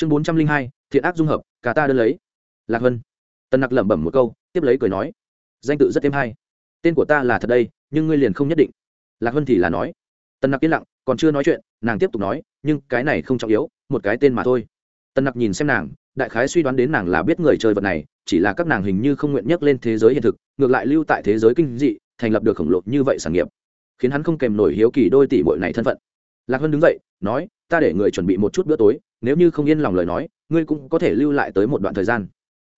chương bốn trăm linh hai, thiện ác dung hợp, cả ta đơn lấy. Lạc vân. Tần nặc lẩm bẩm một câu, tiếp lấy cười nói, danh tự rất thêm hay. Tên của ta là thật đây, nhưng ngươi liền không nhất định. Lạc vân thì là nói. Tần nặc yên lặng, còn chưa nói chuyện, nàng tiếp tục nói, nhưng cái này không trọng yếu, một cái tên mà thôi. Tần nặc nhìn xem nàng, đại khái suy đoán đến nàng là biết người chơi vật này, chỉ là các nàng hình như không nguyện nhắc lên thế giới hiện thực, ngược lại lưu tại thế giới kinh dị, thành lập được khổng lồ như vậy sản nghiệp, khiến hắn không kèm nổi hiếu kỳ đôi tỷ bội này thân phận. Lạc hân đứng dậy, nói, ta để người chuẩn bị một chút bữa tối nếu như không yên lòng lời nói, ngươi cũng có thể lưu lại tới một đoạn thời gian.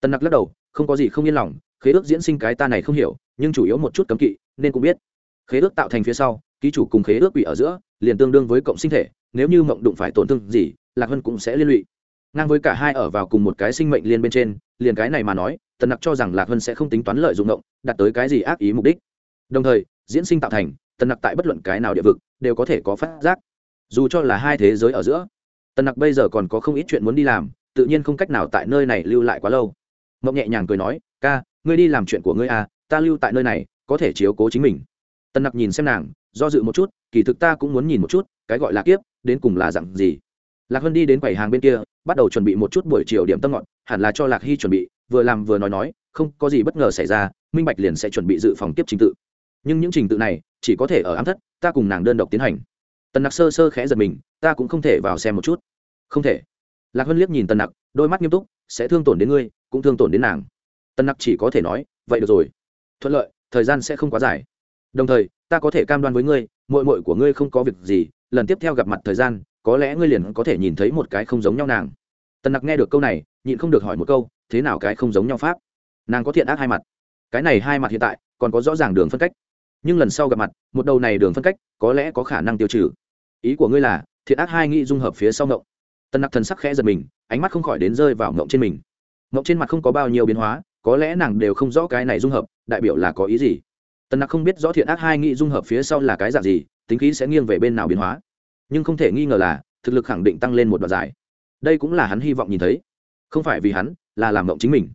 Tân nặc lắc đầu, không có gì không yên lòng, khế ước diễn sinh cái ta này không hiểu, nhưng chủ yếu một chút cấm kỵ, nên cũng biết. Khế ước tạo thành phía sau, ký chủ cùng khế ước quỷ ở giữa, liền tương đương với cộng sinh thể, nếu như mộng đụng phải tổn thương gì, lạc hân cũng sẽ liên lụy. Ngang với cả hai ở vào cùng một cái sinh mệnh liên bên trên, liền cái này mà nói, tần nặc cho rằng lạc hân sẽ không tính toán lợi dụng động đạt tới cái gì ác ý mục đích. Đồng thời, diễn sinh tạo thành, tần nặc tại bất luận cái nào địa vực, đều có thể có phát giác. Dù cho là hai thế giới ở giữa tần nặc bây giờ còn có không ít chuyện muốn đi làm, tự nhiên không cách nào tại nơi này lưu lại quá lâu. Mộng nhẹ nhàng cười nói, ca, ngươi đi làm chuyện của ngươi à ta lưu tại nơi này, có thể chiếu cố chính mình. Tần nặc nhìn xem nàng, do dự một chút, kỳ thực ta cũng muốn nhìn một chút, cái gọi là kiếp, đến cùng là dặn gì. Lạc hân đi đến quầy hàng bên kia, bắt đầu chuẩn bị một chút buổi chiều điểm tâm ngọn hẳn là cho lạc hy chuẩn bị, vừa làm vừa nói nói, không có gì bất ngờ xảy ra, minh bạch liền sẽ chuẩn bị dự phòng tiếp trình tự. Nhưng những trình tự này, chỉ có thể ở ám thất, ta cùng nàng đơn độc tiến hành. Tần nặc sơ sơ khẽ giật mình, ta cũng không thể vào xem một chút không thể. Lạc hân liếc nhìn tần nặc, đôi mắt nghiêm túc, sẽ thương tổn đến ngươi, cũng thương tổn đến nàng. Tần nặc chỉ có thể nói, vậy được rồi. Thuận lợi, thời gian sẽ không quá dài. Đồng thời, ta có thể cam đoan với ngươi mội mội của ngươi không có việc gì, lần tiếp theo gặp mặt thời gian, có lẽ ngươi liền có thể nhìn thấy một cái không giống nhau nàng. Tần nặc nghe được câu này, nhịn không được hỏi một câu, thế nào cái không giống nhau pháp? Nàng có thiện ác hai mặt. Cái này hai mặt hiện tại, còn có rõ ràng đường phân cách. Nhưng lần sau gặp mặt, một đầu này đường phân cách, có lẽ có khả năng tiêu trừ. Ý của ngươi là, thiện ác hai nghĩ dung hợp phía sau ngộng tần nặc thần sắc khẽ giật mình, ánh mắt không khỏi đến rơi vào ngộng trên mình. Ngộng trên mặt không có bao nhiêu biến hóa, có lẽ nàng đều không rõ cái này dung hợp, đại biểu là có ý gì. Tần nặc không biết rõ thiện ác hai nghị dung hợp phía sau là cái dạng gì, tính khí sẽ nghiêng về bên nào biến hóa. Nhưng không thể nghi ngờ là, thực lực khẳng định tăng lên một đoạn dài. Đây cũng là hắn hy vọng nhìn thấy. Không phải vì hắn, là làm ngộng chính mình.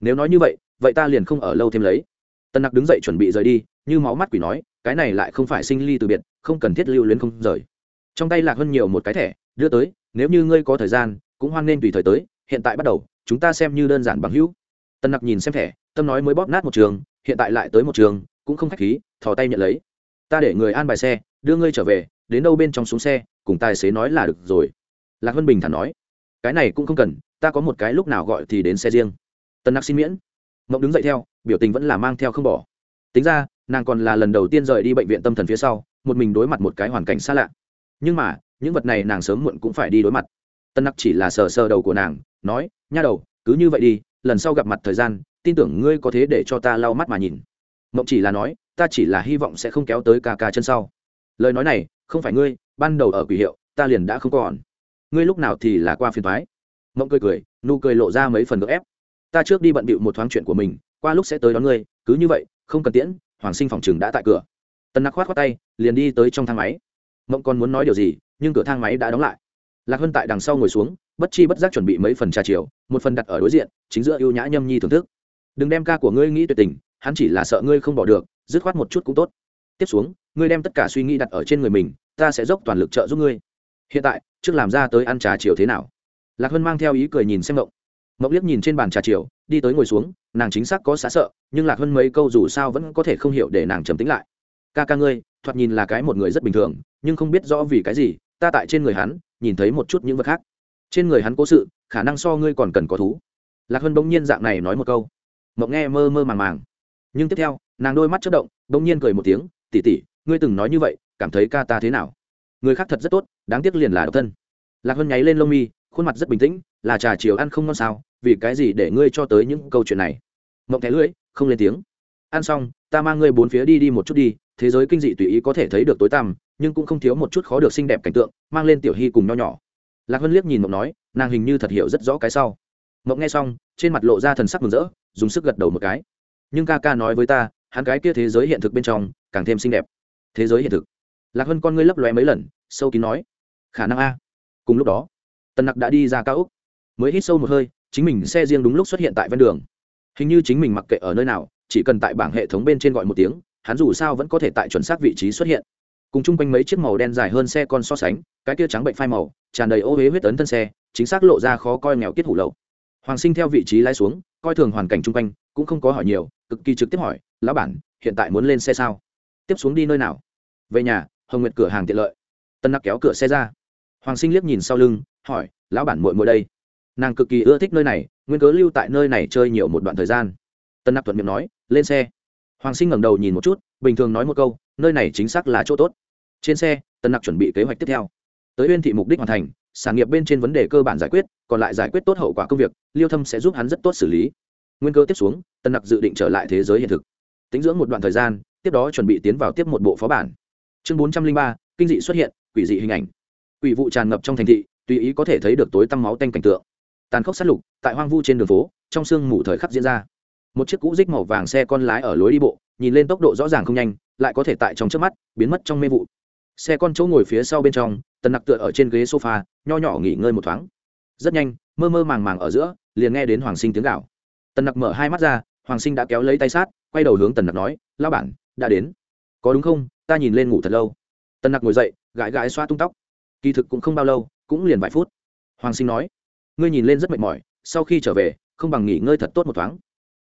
Nếu nói như vậy vậy ta liền không ở lâu thêm lấy. Tân nặc đứng dậy chuẩn bị rời đi, như máu mắt quỷ nói, cái này lại không phải sinh ly từ biệt, không cần thiết lưu luyến không rời trong tay lạc hơn nhiều một cái thẻ, đưa tới, nếu như ngươi có thời gian, cũng hoan nên tùy thời tới, hiện tại bắt đầu, chúng ta xem như đơn giản bằng hữu. Tân nặc nhìn xem thẻ, tâm nói mới bóp nát một trường, hiện tại lại tới một trường, cũng không k h á c h khí, thò tay nhận lấy. Ta để người an bài xe, đưa ngươi trở về, đến đâu bên trong xuống xe, cùng tài xế nói là được rồi. Lạc vân bình thản nói. Cái này cũng không cần, ta có một cái lúc nào gọi thì đến xe riêng. Tần nặc xin miễn. Mộng đứng dậy theo, biểu tình vẫn là mang theo không bỏ. Tính ra, nàng còn là lần đầu tiên rời đi bệnh viện tâm thần phía sau, một mình đối mặt một cái hoàn cảnh xa lạ nhưng mà, những vật này nàng sớm muộn cũng phải đi đối mặt. Tân nặc chỉ là sờ sờ đầu của nàng, nói, nha đầu, cứ như vậy đi, lần sau gặp mặt thời gian, tin tưởng ngươi có thế để cho ta lau mắt mà nhìn. Mộng chỉ là nói, ta chỉ là hy vọng sẽ không kéo tới ca ca chân sau. Lời nói này, không phải ngươi, ban đầu ở quỷ hiệu, ta liền đã không còn. Ngươi lúc nào thì là qua phiền thoái mộng cười cười, nụ cười lộ ra mấy phần gỡ ép. Ta trước đi bận bịu một thoáng chuyện của mình, qua lúc sẽ tới đón ngươi, cứ như vậy, không cần tiễn, hoàng sinh phòng chừng đã tại cửa. Tân nặc khoát khoát tay, liền đi tới trong thang máy mộng còn muốn nói điều gì, nhưng cửa thang máy đã đóng lại. Lạc hân tại đằng sau ngồi xuống, bất chi bất giác chuẩn bị mấy phần trà chiều, một phần đặt ở đối diện, chính giữa ưu nhã nhâm nhi thưởng thức. Đừng đem ca của ngươi nghĩ tuyệt tình, hắn chỉ là sợ ngươi không bỏ được, dứt khoát một chút cũng tốt. Tiếp xuống, ngươi đem tất cả suy nghĩ đặt ở trên người mình, ta sẽ dốc toàn lực trợ giúp ngươi. Hiện tại, trước làm ra tới ăn trà chiều thế nào? Lạc hân mang theo ý cười nhìn xem mộng. Mộng liếc nhìn trên bàn trà chiều, đi tới ngồi xuống, nàng chính xác có xá sợ, nhưng lạc hân mấy câu dù sao vẫn có thể không hiểu để nàng trầm tính lại. Ca ca ngươi, thoạt nhìn là cái một người rất bình thường nhưng không biết rõ vì cái gì, ta tại trên người hắn, nhìn thấy một chút những vật khác. Trên người hắn cố sự, khả năng so ngươi còn cần có thú. Lạc hân bỗng nhiên dạng này nói một câu. Mộng nghe mơ mơ màng màng. Nhưng tiếp theo, nàng đôi mắt chất động, bỗng nhiên cười một tiếng tỉ tỉ ngươi từng nói như vậy, cảm thấy ca ta thế nào? Người khác thật rất tốt, đáng tiếc liền là độc thân. Lạc hân nháy lên lông mi, khuôn mặt rất bình tĩnh, là trà chiều ăn không ngon sao, vì cái gì để ngươi cho tới những câu chuyện này? Mộng thẻ lưỡi, không lên tiếng. Ăn xong, ta mang ngươi bốn phía đi đi một chút đi thế giới kinh dị tùy ý có thể thấy được tối tăm, nhưng cũng không thiếu một chút khó được xinh đẹp cảnh tượng, mang lên tiểu hy cùng nho nhỏ. Lạc hân liếc nhìn mộng nói, nàng hình như thật hiểu rất rõ cái sau. Mộng nghe xong, trên mặt lộ ra thần sắc mừng rỡ, dùng sức gật đầu một cái. Nhưng ca ca nói với ta, hắn cái kia thế giới hiện thực bên trong, càng thêm xinh đẹp. Thế giới hiện thực. Lạc hân con ngươi lấp lóe mấy lần, sâu kín nói, khả năng a. Cùng lúc đó, tần nặc đã đi ra cao úc mới hít sâu một hơi, chính mình xe riêng đúng lúc xuất hiện tại ven đường. Hình như chính mình mặc kệ ở nơi nào, chỉ cần tại bảng hệ thống bên trên gọi một tiếng hắn dù sao vẫn có thể tại chuẩn xác vị trí xuất hiện. Cùng chung quanh mấy chiếc màu đen dài hơn xe con so sánh, cái kia trắng bệnh phai màu, tràn đầy ô huế huyết tấn thân xe, chính xác lộ ra khó coi nghèo kiết hủ lậu. Hoàng sinh theo vị trí lái xuống, coi thường hoàn cảnh chung quanh, cũng không có hỏi nhiều, cực kỳ trực tiếp hỏi, lão bản, hiện tại muốn lên xe sao? Tiếp xuống đi nơi nào? Về nhà, hồng nguyệt cửa hàng tiện lợi. Tân nặc kéo cửa xe ra. Hoàng sinh liếc nhìn sau lưng, hỏi, lão bản muội muội đây? Nàng cực kỳ ưa thích nơi này, nguyên cớ lưu tại nơi này chơi nhiều một đoạn thời gian. Tân nặc thuận miệng nói, lên xe hoàng sinh ngẩng đầu nhìn một chút, bình thường nói một câu, nơi này chính xác là chỗ tốt. Trên xe tân nặc chuẩn bị kế hoạch tiếp theo. Tới uyên thị mục đích hoàn thành, sản nghiệp bên trên vấn đề cơ bản giải quyết, còn lại giải quyết tốt hậu quả công việc, liêu thâm sẽ giúp hắn rất tốt xử lý. Nguyên cơ tiếp xuống tân nặc dự định trở lại thế giới hiện thực. Tính dưỡng một đoạn thời gian, tiếp đó chuẩn bị tiến vào tiếp một bộ phó bản. Chương bốn trăm linh ba, kinh dị xuất hiện, quỷ dị hình ảnh. Quỷ vụ tràn ngập trong thành thị, tùy ý có thể thấy được tối tăm máu tanh cảnh tượng. Tàn khốc sát lục, tại hoang vu trên đường phố, trong sương mù thời khắc diễn ra một chiếc cũ dích màu vàng xe con lái ở lối đi bộ, nhìn lên tốc độ rõ ràng không nhanh, lại có thể tại trong trước mắt, biến mất trong mê vụ. Xe con chỗ ngồi phía sau bên trong, tần nặc tựa ở trên ghế sofa, nho nhỏ nghỉ ngơi một thoáng. Rất nhanh, mơ mơ màng màng ở giữa, liền nghe đến hoàng sinh tiếng gạo tần nặc mở hai mắt ra, hoàng sinh đã kéo lấy tay sát, quay đầu hướng tần nặc nói lao bản, đã đến. Có đúng không? Ta nhìn lên ngủ thật lâu. Tần nặc ngồi dậy, gãi gãi xoa tung tóc. Kỳ thực cũng không bao lâu, cũng liền vài phút. Hoàng sinh nói, ngươi nhìn lên rất mệt mỏi, sau khi trở về, không bằng nghỉ ngơi thật tốt một thoáng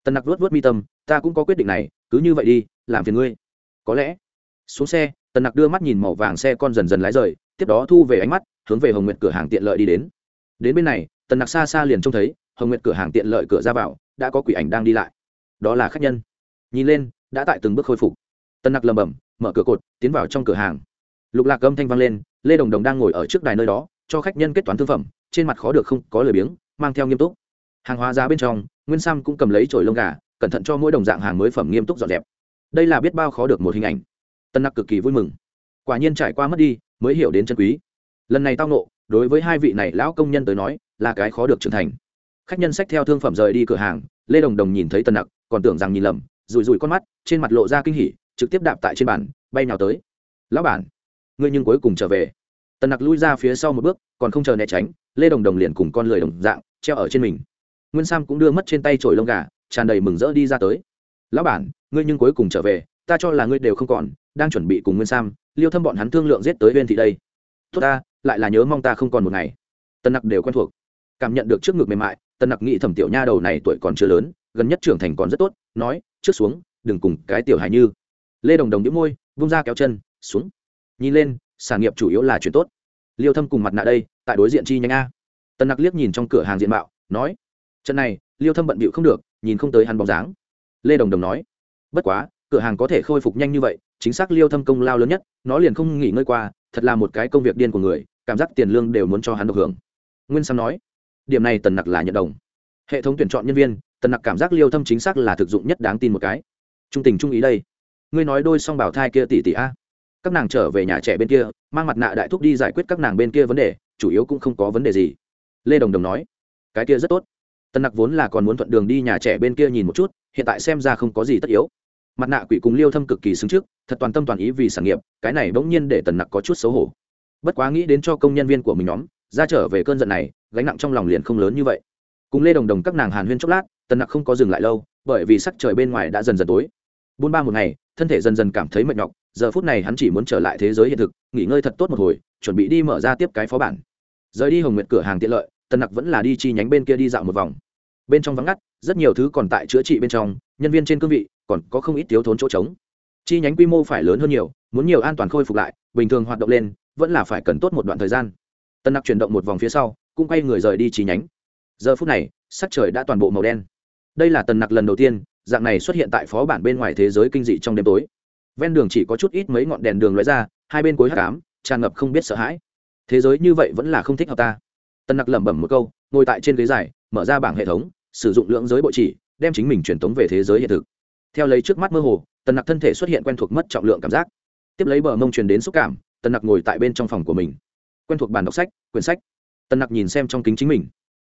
tần nặc luốt vớt mi tâm, ta cũng có quyết định này, cứ như vậy đi, làm phiền ngươi. Có lẽ. Xuống xe, tần nặc đưa mắt nhìn màu vàng xe con dần dần lái rời, tiếp đó thu về ánh mắt, hướng về hồng nguyệt cửa hàng tiện lợi đi đến. Đến bên này, tần nặc xa xa liền trông thấy, hồng nguyệt cửa hàng tiện lợi cửa ra vào, đã có quỷ ảnh đang đi lại. Đó là khách nhân. Nhìn lên, đã tại từng bước khôi phục. Tần nặc lầm bầm mở cửa cột, tiến vào trong cửa hàng. Lục lạc âm thanh vang lên, lê đồng đồng đang ngồi ở trước đài nơi đó, cho khách nhân kết toán thương phẩm, trên mặt khó được không có lời biếng, mang theo nghiêm túc hàng hóa giá bên trong, nguyên sam cũng cầm lấy chổi lông gà, cẩn thận cho mỗi đồng dạng hàng mới phẩm nghiêm túc dọn dẹp. Đây là biết bao khó được một hình ảnh. Tân nặc cực kỳ vui mừng. Quả nhiên trải qua mất đi, mới hiểu đến chân quý. Lần này tao nộ đối với hai vị này lão công nhân tới nói, là cái khó được trưởng thành. Khách nhân sách theo thương phẩm rời đi cửa hàng, lê đồng đồng nhìn thấy tân nặc, còn tưởng rằng nhìn lầm rùi rùi con mắt, trên mặt lộ ra kinh hỉ, trực tiếp đạp tại trên bàn, bay nào tới. Lão bản, ngươi nhưng cuối cùng trở về. Tân nặc lui ra phía sau một bước, còn không chờ né tránh, lê đồng đồng liền cùng con lười đồng dạng, treo ở trên mình nguyên sam cũng đưa mất trên tay trổi lông gà, tràn đầy mừng rỡ đi ra tới. Lão bản, ngươi nhưng cuối cùng trở về, ta cho là ngươi đều không còn, đang chuẩn bị cùng nguyên sam, liêu thâm bọn hắn thương lượng giết tới bên thị đây. Tốt ta, lại là nhớ mong ta không còn một ngày. Tân nặc đều quen thuộc. Cảm nhận được trước ngực mềm mại, tân nặc nghĩ thẩm tiểu nha đầu này tuổi còn chưa lớn, gần nhất trưởng thành còn rất tốt, nói, trước xuống, đừng cùng cái tiểu hài như. Lê đồng đồng đĩu môi, vung ra kéo chân, xuống. Nhìn lên, sản nghiệp chủ yếu là chuyện tốt. Liêu thâm cùng mặt nạ đây, tại đối diện chi nhánh a. Tân nặc liếc nhìn trong cửa hàng diện mạo, nói trận này, liêu thâm bận bịu không được, nhìn không tới hắn bóng dáng. Lê đồng đồng nói, bất quá, cửa hàng có thể khôi phục nhanh như vậy, chính xác liêu thâm công lao lớn nhất, nó liền không nghỉ ngơi qua, thật là một cái công việc điên của người, cảm giác tiền lương đều muốn cho hắn được hưởng. Nguyên sam nói, điểm này tần nặc là nhận đồng. Hệ thống tuyển chọn nhân viên, tần nặc cảm giác liêu thâm chính xác là thực dụng nhất đáng tin một cái. Trung tình trung ý đây. Ngươi nói đôi song bảo thai kia tỷ tỷ a. Các nàng trở về nhà trẻ bên kia, mang mặt nạ đại thúc đi giải quyết các nàng bên kia vấn đề, chủ yếu cũng không có vấn đề gì. Lê đồng đồng nói, cái kia rất tốt. Tần nặc vốn là còn muốn thuận đường đi nhà trẻ bên kia nhìn một chút, hiện tại xem ra không có gì tất yếu. Mặt nạ quỷ cùng liêu thâm cực kỳ xứng trước, thật toàn tâm toàn ý vì sản nghiệp, cái này bỗng nhiên để tần nặc có chút xấu hổ. Bất quá nghĩ đến cho công nhân viên của mình nhóm, ra trở về cơn giận này, gánh nặng trong lòng liền không lớn như vậy. Cùng lê đồng đồng các nàng hàn huyên chốc lát, tần nặc không có dừng lại lâu, bởi vì sắc trời bên ngoài đã dần dần tối. Buôn ba một ngày, thân thể dần dần cảm thấy mệt nhọc, giờ phút này hắn chỉ muốn trở lại thế giới hiện thực, nghỉ ngơi thật tốt một hồi, chuẩn bị đi mở ra tiếp cái phó bản. Rời đi hồng nguyệt cửa hàng tiện lợi, tần nặc vẫn là đi chi nhánh bên kia đi dạo một vòng bên trong vắng ngắt, rất nhiều thứ còn tại chữa trị bên trong, nhân viên trên cương vị còn có không ít thiếu thốn chỗ trống. Chi nhánh quy mô phải lớn hơn nhiều, muốn nhiều an toàn khôi phục lại, bình thường hoạt động lên, vẫn là phải cần tốt một đoạn thời gian. Tần nặc chuyển động một vòng phía sau, cũng quay người rời đi chi nhánh. Giờ phút này, sắc trời đã toàn bộ màu đen. Đây là tần nặc lần đầu tiên, dạng này xuất hiện tại phó bản bên ngoài thế giới kinh dị trong đêm tối. Ven đường chỉ có chút ít mấy ngọn đèn đường lóe ra, hai bên cuối hát cám tràn ngập không biết sợ hãi. Thế giới như vậy vẫn là không thích hợp ta. Tân nặc lẩm bẩm một câu, ngồi tại trên ghế dài, mở ra bảng hệ thống sử dụng lượng giới bộ chỉ, đem chính mình truyền tống về thế giới hiện thực. Theo lấy trước mắt mơ hồ, tần nặc thân thể xuất hiện quen thuộc mất trọng lượng cảm giác. Tiếp lấy bờ mông truyền đến xúc cảm, tần nặc ngồi tại bên trong phòng của mình. Quen thuộc bàn đọc sách, quyển sách. Tần nặc nhìn xem trong kính chính mình.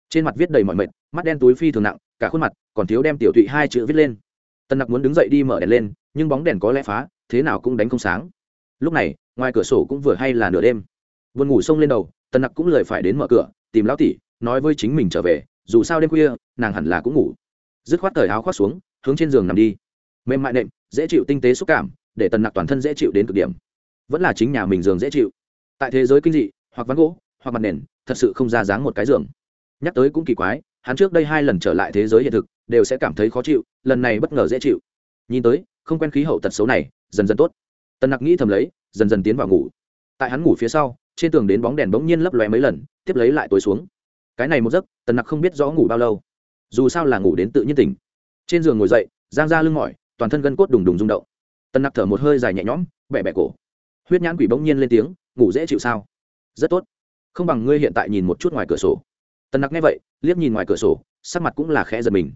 Trên mặt viết đầy mọi mệt, mắt đen túi phi thường nặng, cả khuôn mặt còn thiếu đem tiểu thụy hai chữ viết lên. Tần nặc muốn đứng dậy đi mở đèn lên, nhưng bóng đèn có lẽ phá, thế nào cũng đánh không sáng. Lúc này, ngoài cửa sổ cũng vừa hay là nửa đêm. Buồn ngủ xông lên đầu, tần nặc cũng lười phải đến mở cửa, tìm lão tỷ, nói với chính mình trở về dù sao đêm khuya, nàng hẳn là cũng ngủ. Dứt khoát thời áo khoác xuống, hướng trên giường nằm đi. Mềm mại nệm, dễ chịu tinh tế xúc cảm, để tần nặc toàn thân dễ chịu đến cực điểm. Vẫn là chính nhà mình giường dễ chịu. Tại thế giới kinh dị, hoặc ván gỗ, hoặc mặt nền, thật sự không ra dáng một cái giường. Nhắc tới cũng kỳ quái, hắn trước đây hai lần trở lại thế giới hiện thực, đều sẽ cảm thấy khó chịu, lần này bất ngờ dễ chịu. Nhìn tới, không quen khí hậu tật xấu này, dần dần tốt. Tần nặc nghĩ thầm lấy, dần dần tiến vào ngủ. Tại hắn ngủ phía sau, trên tường đến bóng đèn bỗng nhiên lấp lóe mấy lần, tiếp lấy lại tối xuống cái này một giấc, tần nặc không biết rõ ngủ bao lâu. Dù sao là ngủ đến tự nhiên tỉnh. Trên giường ngồi dậy, giang ra lưng mỏi, toàn thân gân cốt đùng đùng rung động. Tần nặc thở một hơi dài nhẹ nhõm bẹ bẹ cổ. Huyết nhãn quỷ bỗng nhiên lên tiếng, ngủ dễ chịu sao? Rất tốt. Không bằng ngươi hiện tại nhìn một chút ngoài cửa sổ. Tần nặc nghe vậy, liếc nhìn ngoài cửa sổ, sắc mặt cũng là khẽ giật mình.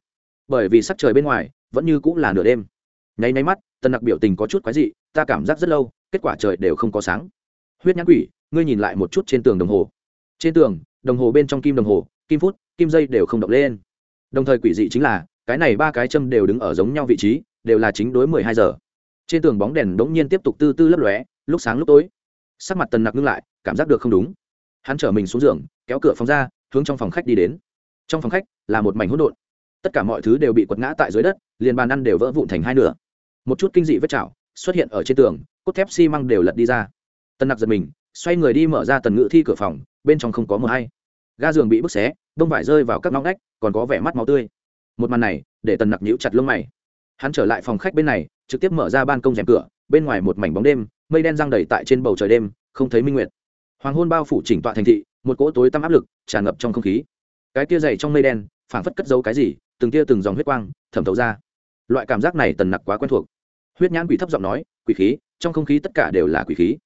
Bởi vì sắc trời bên ngoài, vẫn như cũng là nửa đêm. Nháy nháy mắt, tần nặc biểu tình có chút quái dị, ta cảm giác rất lâu, kết quả trời đều không có sáng. Huyết nhãn quỷ, ngươi nhìn lại một chút trên tường đồng hồ. Trên tường đồng hồ bên trong kim đồng hồ, kim phút, kim dây đều không động lên. Đồng thời quỷ dị chính là, cái này ba cái châm đều đứng ở giống nhau vị trí, đều là chính đối mười hai giờ. Trên tường bóng đèn đ ỗ n g nhiên tiếp tục tư tư lấp lóe, lúc sáng lúc tối. Sắc mặt tần nặc ngưng lại, cảm giác được không đúng. Hắn chở mình xuống giường, kéo cửa phòng ra, hướng trong phòng khách đi đến. Trong phòng khách là một mảnh hỗn độn. Tất cả mọi thứ đều bị quật ngã tại dưới đất, liền bàn ăn đều vỡ vụn thành hai nửa. Một chút kinh dị vết chảo xuất hiện ở trên tường, cốt thép xi măng đều lật đi ra. Tần nặc giật mình, xoay người đi mở ra tần ngự thi cửa phòng, bên trong không có mờ hay ga giường bị bức xé, đông vải rơi vào các ngõ ngách, còn có vẻ mắt máu tươi. Một màn này, để tần nặc nhíu chặt lông mày. Hắn trở lại phòng khách bên này, trực tiếp mở ra ban công rèm cửa, bên ngoài một mảnh bóng đêm, mây đen răng đầy tại trên bầu trời đêm, không thấy minh nguyệt. Hoàng hôn bao phủ chỉnh tọa thành thị, một cỗ tối tăm áp lực tràn ngập trong không khí. Cái tia dày trong mây đen, phảng phất cất giấu cái gì, từng tia từng dòng huyết quang, thẩm thấu ra. Loại cảm giác này tần nặc quá quen thuộc. Huyết nhãn quỷ thấp giọng nói, quỷ khí, trong không khí tất cả đều là quỷ khí.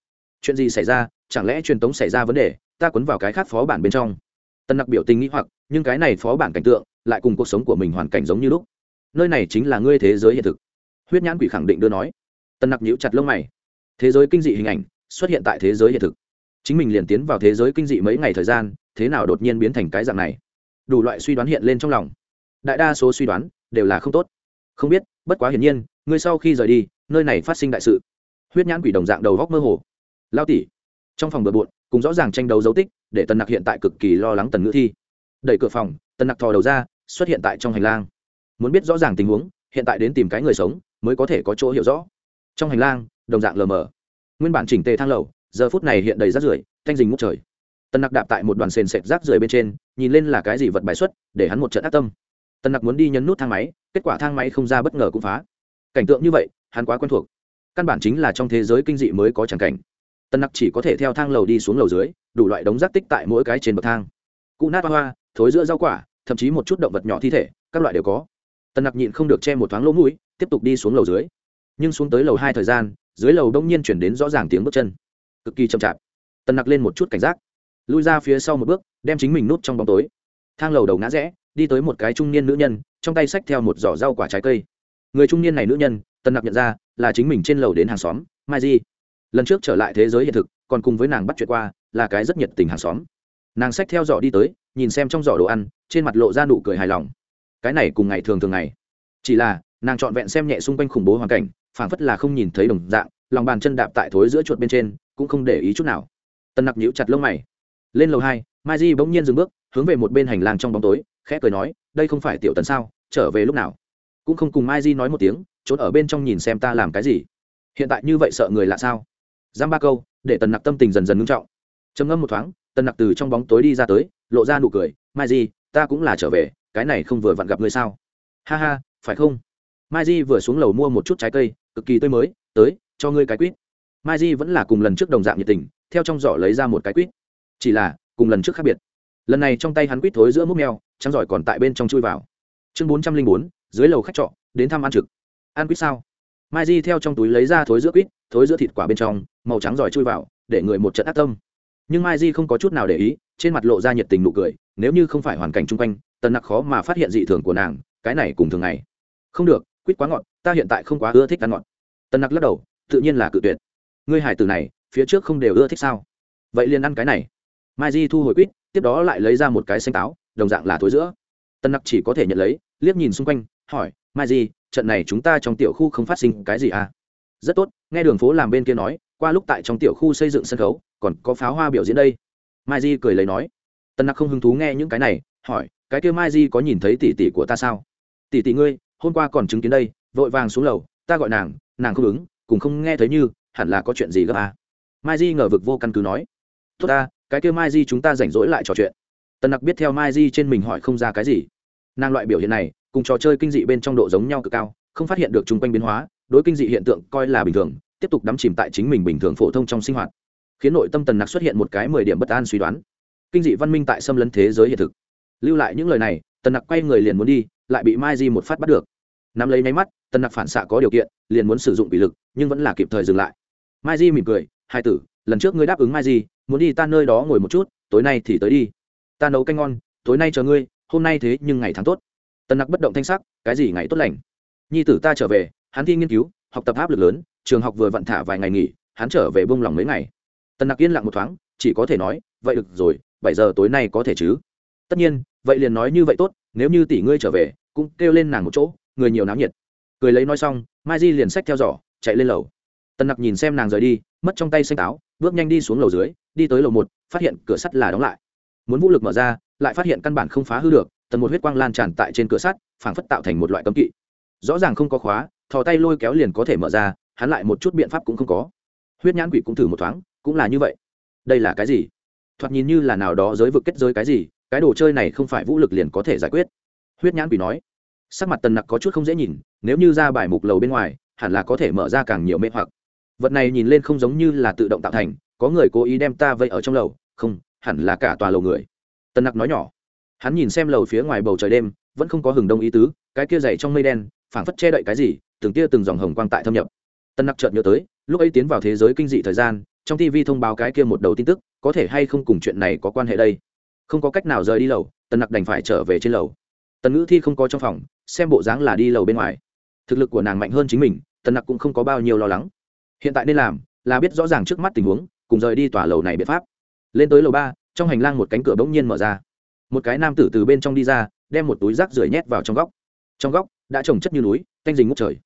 Chuyện gì xảy ra? Chẳng lẽ truyền tống xảy ra vấn đề? Ta quấn vào cái khác phó bản bên trong tần nặc biểu tình nghĩ hoặc, nhưng cái này phó bản cảnh tượng, lại cùng cuộc sống của mình hoàn cảnh giống như lúc. Nơi này chính là ngươi thế giới hiện thực. Huyết nhãn quỷ khẳng định đưa nói. Tần nặc nhíu chặt lông mày. Thế giới kinh dị hình ảnh xuất hiện tại thế giới hiện thực. Chính mình liền tiến vào thế giới kinh dị mấy ngày thời gian, thế nào đột nhiên biến thành cái dạng này? Đủ loại suy đoán hiện lên trong lòng. Đại đa số suy đoán đều là không tốt. Không biết, bất quá hiển nhiên, ngươi sau khi rời đi, nơi này phát sinh đại sự. Huyết nhãn quỷ đồng dạng đầu góc mơ hồ. Lao tỉ trong phòng bừa bộn cùng rõ ràng tranh đấu dấu tích, để tần nặc hiện tại cực kỳ lo lắng tần ngữ thi. Đẩy cửa phòng, tần nặc thò đầu ra, xuất hiện tại trong hành lang. Muốn biết rõ ràng tình huống, hiện tại đến tìm cái người sống, mới có thể có chỗ hiểu rõ. Trong hành lang, đồng dạng lờ mờ. Nguyên bản chỉnh tề thang lầu, giờ phút này hiện đầy rác rưởi, thanh dình ngút trời. Tần nặc đạp tại một đoàn sền sệt rác rưởi bên trên, nhìn lên là cái gì vật bài xuất, để hắn một trận ác tâm. Tần nặc muốn đi nhấn nút thang máy, kết quả thang máy không ra bất ngờ cũng phá. Cảnh tượng như vậy, hắn quá quen thuộc. Căn bản chính là trong thế giới kinh dị mới có tràng cảnh tần nặc chỉ có thể theo thang lầu đi xuống lầu dưới, đủ loại đống rác tích tại mỗi cái trên bậc thang. Cụ nát hoa thối giữa rau quả, thậm chí một chút động vật nhỏ thi thể, các loại đều có. Tần nặc nhịn không được che một thoáng lỗ mũi, tiếp tục đi xuống lầu dưới. Nhưng xuống tới lầu hai thời gian, dưới lầu đông nhiên chuyển đến rõ ràng tiếng bước chân. Cực kỳ chậm chạp. Tần nặc lên một chút cảnh giác. Lui ra phía sau một bước, đem chính mình nút trong bóng tối. Thang lầu đầu ngã rẽ, đi tới một cái trung niên nữ nhân, trong tay xách theo một giỏ rau quả trái cây. Người trung niên này nữ nhân, tần nặc nhận ra, là chính mình trên lầu đến hàng xóm, mai di lần trước trở lại thế giới hiện thực, còn cùng với nàng bắt chuyện qua, là cái rất nhiệt tình hàng xóm. Nàng xách theo giỏ đi tới, nhìn xem trong giỏ đồ ăn, trên mặt lộ ra nụ cười hài lòng. Cái này cùng ngày thường thường ngày. Chỉ là, nàng trọn vẹn xem nhẹ xung quanh khủng bố hoàn cảnh, phảng phất là không nhìn thấy đồng dạng, lòng bàn chân đạp tại thối giữa chuột bên trên, cũng không để ý chút nào. Tân nặc nhíu chặt lông mày. Lên lầu hai, mai di bỗng nhiên dừng bước, hướng về một bên hành lang trong bóng tối, khẽ cười nói, đây không phải tiểu tần sao? Trở về lúc nào? Cũng không cùng mai di nói một tiếng trốn ở bên trong nhìn xem ta làm cái gì. Hiện tại như vậy sợ người lạ sao? Giam ba câu, để tần nặc tâm tình dần dần ngưng trọng. Trầm ngâm một thoáng, tần nặc từ trong bóng tối đi ra tới, lộ ra nụ cười, mai di, ta cũng là trở về, cái này không vừa vặn gặp ngươi sao? Ha ha, phải không? Mai di vừa xuống lầu mua một chút trái cây, cực kỳ tươi mới, tới, cho ngươi cái quýt. Mai di vẫn là cùng lần trước đồng dạng nhiệt tình, theo trong giỏ lấy ra một cái quýt. Chỉ là, cùng lần trước khác biệt. Lần này trong tay hắn quýt thối giữa múc mèo, trắng giỏi còn tại bên trong chui vào. Chương bốn trăm linh bốn, dưới lầu khách trọ, đến thăm ăn trực. Ăn quýt sao? Mai di theo trong túi lấy ra thối giữa quýt, thối giữa thịt quả bên trong màu trắng giỏi chui vào, để người một trận ác tâm. Nhưng mai di không có chút nào để ý, trên mặt lộ ra nhiệt tình nụ cười, nếu như không phải hoàn cảnh chung quanh, tần nặc khó mà phát hiện dị thường của nàng, cái này cùng thường ngày. Không được, quýt quá ngọt, ta hiện tại không quá ưa thích ăn ngọt. Tần nặc lắc đầu, tự nhiên là cự tuyệt. Ngươi hải tử này, phía trước không đều ưa thích sao? Vậy liền ăn cái này. Mai di thu hồi quýt, tiếp đó lại lấy ra một cái xanh táo, đồng dạng là thối giữa. Tần nặc chỉ có thể nhận lấy, liếc nhìn xung quanh, hỏi, mai di, trận này chúng ta trong tiểu khu không phát sinh cái gì à? Rất tốt, nghe đường phố làm bên kia nói qua lúc tại trong tiểu khu xây dựng sân khấu, còn có pháo hoa biểu diễn đây. Mai di cười lấy nói. Tân nặc không hứng thú nghe những cái này, hỏi, cái kia mai di có nhìn thấy tỷ tỷ của ta sao? Tỷ tỷ ngươi, hôm qua còn chứng kiến đây, vội vàng xuống lầu, ta gọi nàng nàng không ứng, cùng không nghe thấy như, hẳn là có chuyện gì gấp à. mai di ngờ vực vô căn cứ nói. Tốt ta, cái kia mai di chúng ta rảnh rỗi lại trò chuyện. Tân nặc biết theo mai di trên mình hỏi không ra cái gì. Nàng loại biểu hiện này, cùng trò chơi kinh dị bên trong độ giống nhau cực cao, không phát hiện được chung quanh biến hóa, đối kinh dị hiện tượng coi là bình thường tiếp tục đắm chìm tại chính mình bình thường phổ thông trong sinh hoạt, khiến nội tâm tần nặc xuất hiện một cái mười điểm bất an suy đoán. Kinh dị văn minh tại xâm lấn thế giới hiện thực. Lưu lại những lời này, tần nặc quay người liền muốn đi, lại bị mai di một phát bắt được. Nắm lấy nháy mắt, tần nặc phản xạ có điều kiện, liền muốn sử dụng bị lực, nhưng vẫn là kịp thời dừng lại. Mai di mỉm cười, hai tử, lần trước ngươi đáp ứng mai di, muốn đi ta nơi đó ngồi một chút, tối nay thì tới đi. Ta nấu canh ngon, tối nay chờ ngươi, hôm nay thế nhưng ngày tháng tốt. Tần nặc bất động thanh sắc, cái gì ngày tốt lành? Nhi tử ta trở về, hắn thi nghiên cứu, học tập áp lực lớn trường học vừa vặn thả vài ngày nghỉ, hắn trở về bông lòng mấy ngày. Tần nặc yên lặng một thoáng, chỉ có thể nói, vậy được rồi, bảy giờ tối nay có thể chứ? Tất nhiên, vậy liền nói như vậy tốt, nếu như tỷ ngươi trở về, cũng kêu lên nàng một chỗ, người nhiều náo nhiệt. Cười lấy nói xong, mai di liền xách theo giỏ, chạy lên lầu. Tần nặc nhìn xem nàng rời đi, mất trong tay xanh táo, bước nhanh đi xuống lầu dưới, đi tới lầu một, phát hiện cửa sắt là đóng lại. Muốn vũ lực mở ra, lại phát hiện căn bản không phá hư được tần một huyết quang lan tràn tại trên cửa sắt, phảng phất tạo thành một loại cấm kỵ. Rõ ràng không có khóa, thò tay lôi kéo liền có thể mở ra hắn lại một chút biện pháp cũng không có. Huyết nhãn quỷ cũng thử một thoáng, cũng là như vậy. Đây là cái gì? Thoạt nhìn như là nào đó giới vực kết giới cái gì, cái đồ chơi này không phải vũ lực liền có thể giải quyết. Huyết nhãn quỷ nói. Sắc mặt tần nặc có chút không dễ nhìn, nếu như ra bài mục lầu bên ngoài, hẳn là có thể mở ra càng nhiều mê hoặc. Vật này nhìn lên không giống như là tự động tạo thành, có người cố ý đem ta vây ở trong lầu, không, hẳn là cả tòa lầu người. Tần nặc nói nhỏ. Hắn nhìn xem lầu phía ngoài bầu trời đêm, vẫn không có hừng đông ý tứ, cái kia dày trong mây đen, phảng phất che đậy cái gì, từng tia từng dòng hồng quang tại thâm nhập tân nặc chợt nhớ tới, lúc ấy tiến vào thế giới kinh dị thời gian, trong tv thông báo cái kia một đầu tin tức, có thể hay không cùng chuyện này có quan hệ đây? Không có cách nào rời đi lầu tân nặc đành phải trở về trên lầu. Tần ngữ thi không có trong phòng, xem bộ dáng là đi lầu bên ngoài. Thực lực của nàng mạnh hơn chính mình, tần nặc cũng không có bao nhiêu lo lắng. Hiện tại nên làm là biết rõ ràng trước mắt tình huống, cùng rời đi tòa lầu này biện pháp. Lên tới lầu ba, trong hành lang một cánh cửa bỗng nhiên mở ra. Một cái nam tử từ bên trong đi ra, đem một túi rác rưởi nhét vào trong góc. Trong góc, đã trồng chất như núi canh dình ngút trời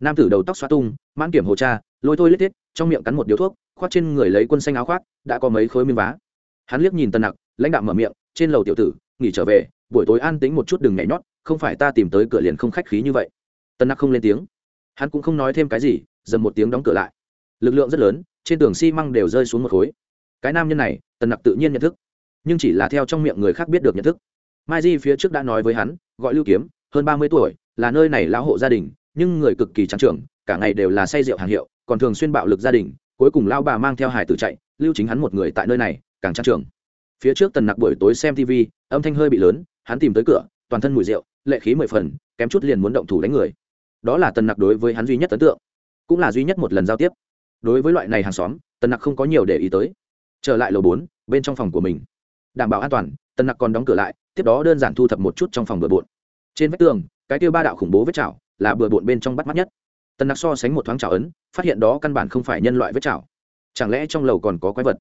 nam tử đầu tóc xoa tung, mãn kiểm hồ cha, lôi thôi lết thiết, trong miệng cắn một điếu thuốc, khoác trên người lấy quân xanh áo khoác, đã có mấy khối miếng vá. Hắn liếc nhìn tân nặc, lãnh đạo mở miệng, trên lầu tiểu tử, nghỉ trở về, buổi tối an tính một chút đừng nhảy nhót, không phải ta tìm tới cửa liền không khách khí như vậy. Tân nặc không lên tiếng. Hắn cũng không nói thêm cái gì, dầm một tiếng đóng cửa lại. Lực lượng rất lớn, trên tường xi măng đều rơi xuống một khối. Cái nam nhân này, tần nặc tự nhiên nhận thức, nhưng chỉ là theo trong miệng người khác biết được nhận thức. Mai di phía trước đã nói với hắn, gọi lưu kiếm, hơn ba mươi tuổi, là nơi này lão hộ gia đình nhưng người cực kỳ trắng trưởng, cả ngày đều là say rượu hàng hiệu, còn thường xuyên bạo lực gia đình, cuối cùng lao bà mang theo hải tử chạy, lưu chính hắn một người tại nơi này, càng trắng trưởng. Phía trước tần nặc buổi tối xem tv âm thanh hơi bị lớn, hắn tìm tới cửa, toàn thân mùi rượu, lệ khí mười phần, kém chút liền muốn động thủ đánh người. Đó là tần nặc đối với hắn duy nhất ấn tượng, cũng là duy nhất một lần giao tiếp. Đối với loại này hàng xóm, tần nặc không có nhiều để ý tới. Trở lại lầu bốn, bên trong phòng của mình. Đảm bảo an toàn, tần nặc còn đóng cửa lại, tiếp đó đơn giản thu thập một chút trong phòng bừa bộn. Trên vách tường, cái tiêu ba đạo khủng bố vết chảo là bừa bộn bên trong bắt mắt nhất. Tần nặc so sánh một thoáng chảo ấn, phát hiện đó căn bản không phải nhân loại vết chảo chẳng lẽ trong lầu còn có quái vật?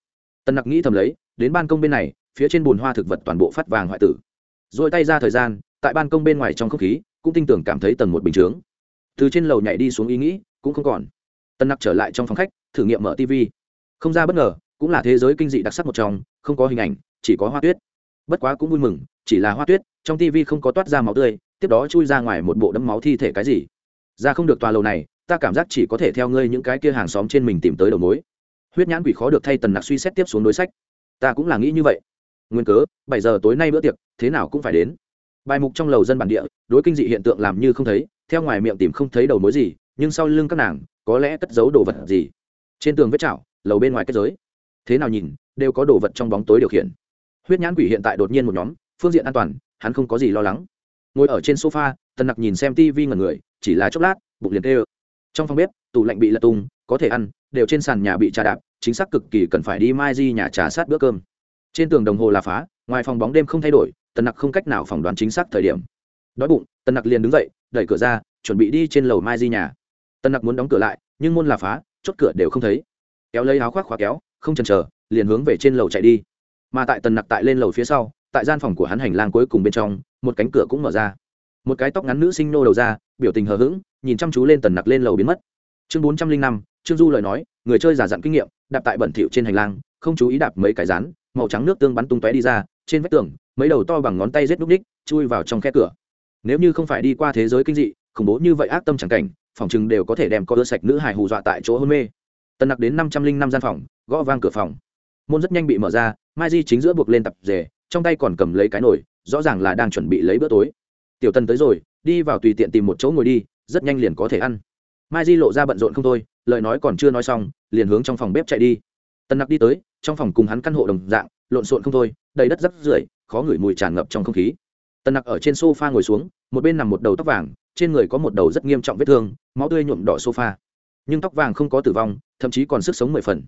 Tần nặc nghĩ thầm lấy, đến ban công bên này, phía trên bùn hoa thực vật toàn bộ phát vàng hoại tử. Rồi tay ra thời gian, tại ban công bên ngoài trong không khí, cũng tin tưởng cảm thấy tầng một bình chướng. Từ trên lầu nhảy đi xuống ý nghĩ, cũng không còn. Tần nặc trở lại trong phòng khách, thử nghiệm mở tv không ra bất ngờ, cũng là thế giới kinh dị đặc sắc một trong, không có hình ảnh, chỉ có hoa tuyết. Bất quá cũng vui mừng, chỉ là hoa tuyết, trong tv không có toát ra máu tươi tiếp đó chui ra ngoài một bộ đấm máu thi thể cái gì? Ra không được tòa lầu này, ta cảm giác chỉ có thể theo ngươi những cái kia hàng xóm trên mình tìm tới đầu mối. Huyết nhãn quỷ khó được thay tần nặc suy xét tiếp xuống đối sách. Ta cũng là nghĩ như vậy. Nguyên cớ, bảy giờ tối nay bữa tiệc, thế nào cũng phải đến. Bài mục trong lầu dân bản địa, đối kinh dị hiện tượng làm như không thấy, theo ngoài miệng tìm không thấy đầu mối gì, nhưng sau lưng các nàng, có lẽ cất giấu đồ vật gì. Trên tường vết chảo, lầu bên ngoài kết giới. Thế nào nhìn, đều có đồ vật trong bóng tối điều khiển. Huyết nhãn quỷ hiện tại đột nhiên một nhóm, phương diện an toàn, hắn không có gì lo lắng ngồi ở trên sofa, tần nặc nhìn xem tv ngẩn người, chỉ là chốc lát, bụng liền tê ơ. Trong phòng bếp, tủ lạnh bị lật tung, có thể ăn, đều trên sàn nhà bị trà đạp, chính xác cực kỳ cần phải đi mai di nhà trà sát bữa cơm. Trên tường đồng hồ là phá, ngoài phòng bóng đêm không thay đổi, tần nặc không cách nào phỏng đoán chính xác thời điểm. Đói bụng, tần nặc liền đứng dậy, đẩy cửa ra, chuẩn bị đi trên lầu mai di nhà. Tần nặc muốn đóng cửa lại, nhưng môn là phá, chốt cửa đều không thấy. Kéo lấy áo khoác khóa kéo, không chần chờ, liền hướng về trên lầu chạy đi. Mà tại tần nặc tại lên lầu phía sau, tại gian phòng của hắn hành lang cuối cùng bên trong một cánh cửa cũng mở ra. Một cái tóc ngắn nữ sinh nô đầu ra, biểu tình hờ hững, nhìn chăm chú lên tần nặc lên lầu biến mất. Chương bốn trăm linh năm, trương du lời nói, người chơi giả dặn kinh nghiệm, đạp tại bẩn thỉu trên hành lang, không chú ý đạp mấy cái rán, màu trắng nước tương bắn tung tóe đi ra, trên vách tường, mấy đầu to bằng ngón tay rết núp ních chui vào trong khe cửa. Nếu như không phải đi qua thế giới kinh dị, khủng bố như vậy ác tâm chẳng cảnh, phòng chừng đều có thể đem co ưa sạch nữ hài hù dọa tại chỗ hôn mê. Tần nặc đến năm trăm linh năm gian phòng, gõ vang cửa phòng. Môn rất nhanh bị mở ra, mai di chính giữa buộc lên tập rể, trong tay còn cầm lấy cái nồi rõ ràng là đang chuẩn bị lấy bữa tối. Tiểu tần tới rồi, đi vào tùy tiện tìm một chỗ ngồi đi, rất nhanh liền có thể ăn. Mai di lộ ra bận rộn không thôi, lời nói còn chưa nói xong, liền hướng trong phòng bếp chạy đi. Tần nặc đi tới, trong phòng cùng hắn căn hộ đồng dạng, lộn xộn không thôi, đầy đất rất rưởi, khó ngửi mùi tràn ngập trong không khí. Tần nặc ở trên sofa ngồi xuống, một bên nằm một đầu tóc vàng, trên người có một đầu rất nghiêm trọng vết thương, máu tươi nhuộm đỏ sofa. Nhưng tóc vàng không có tử vong, thậm chí còn sức sống mười phần.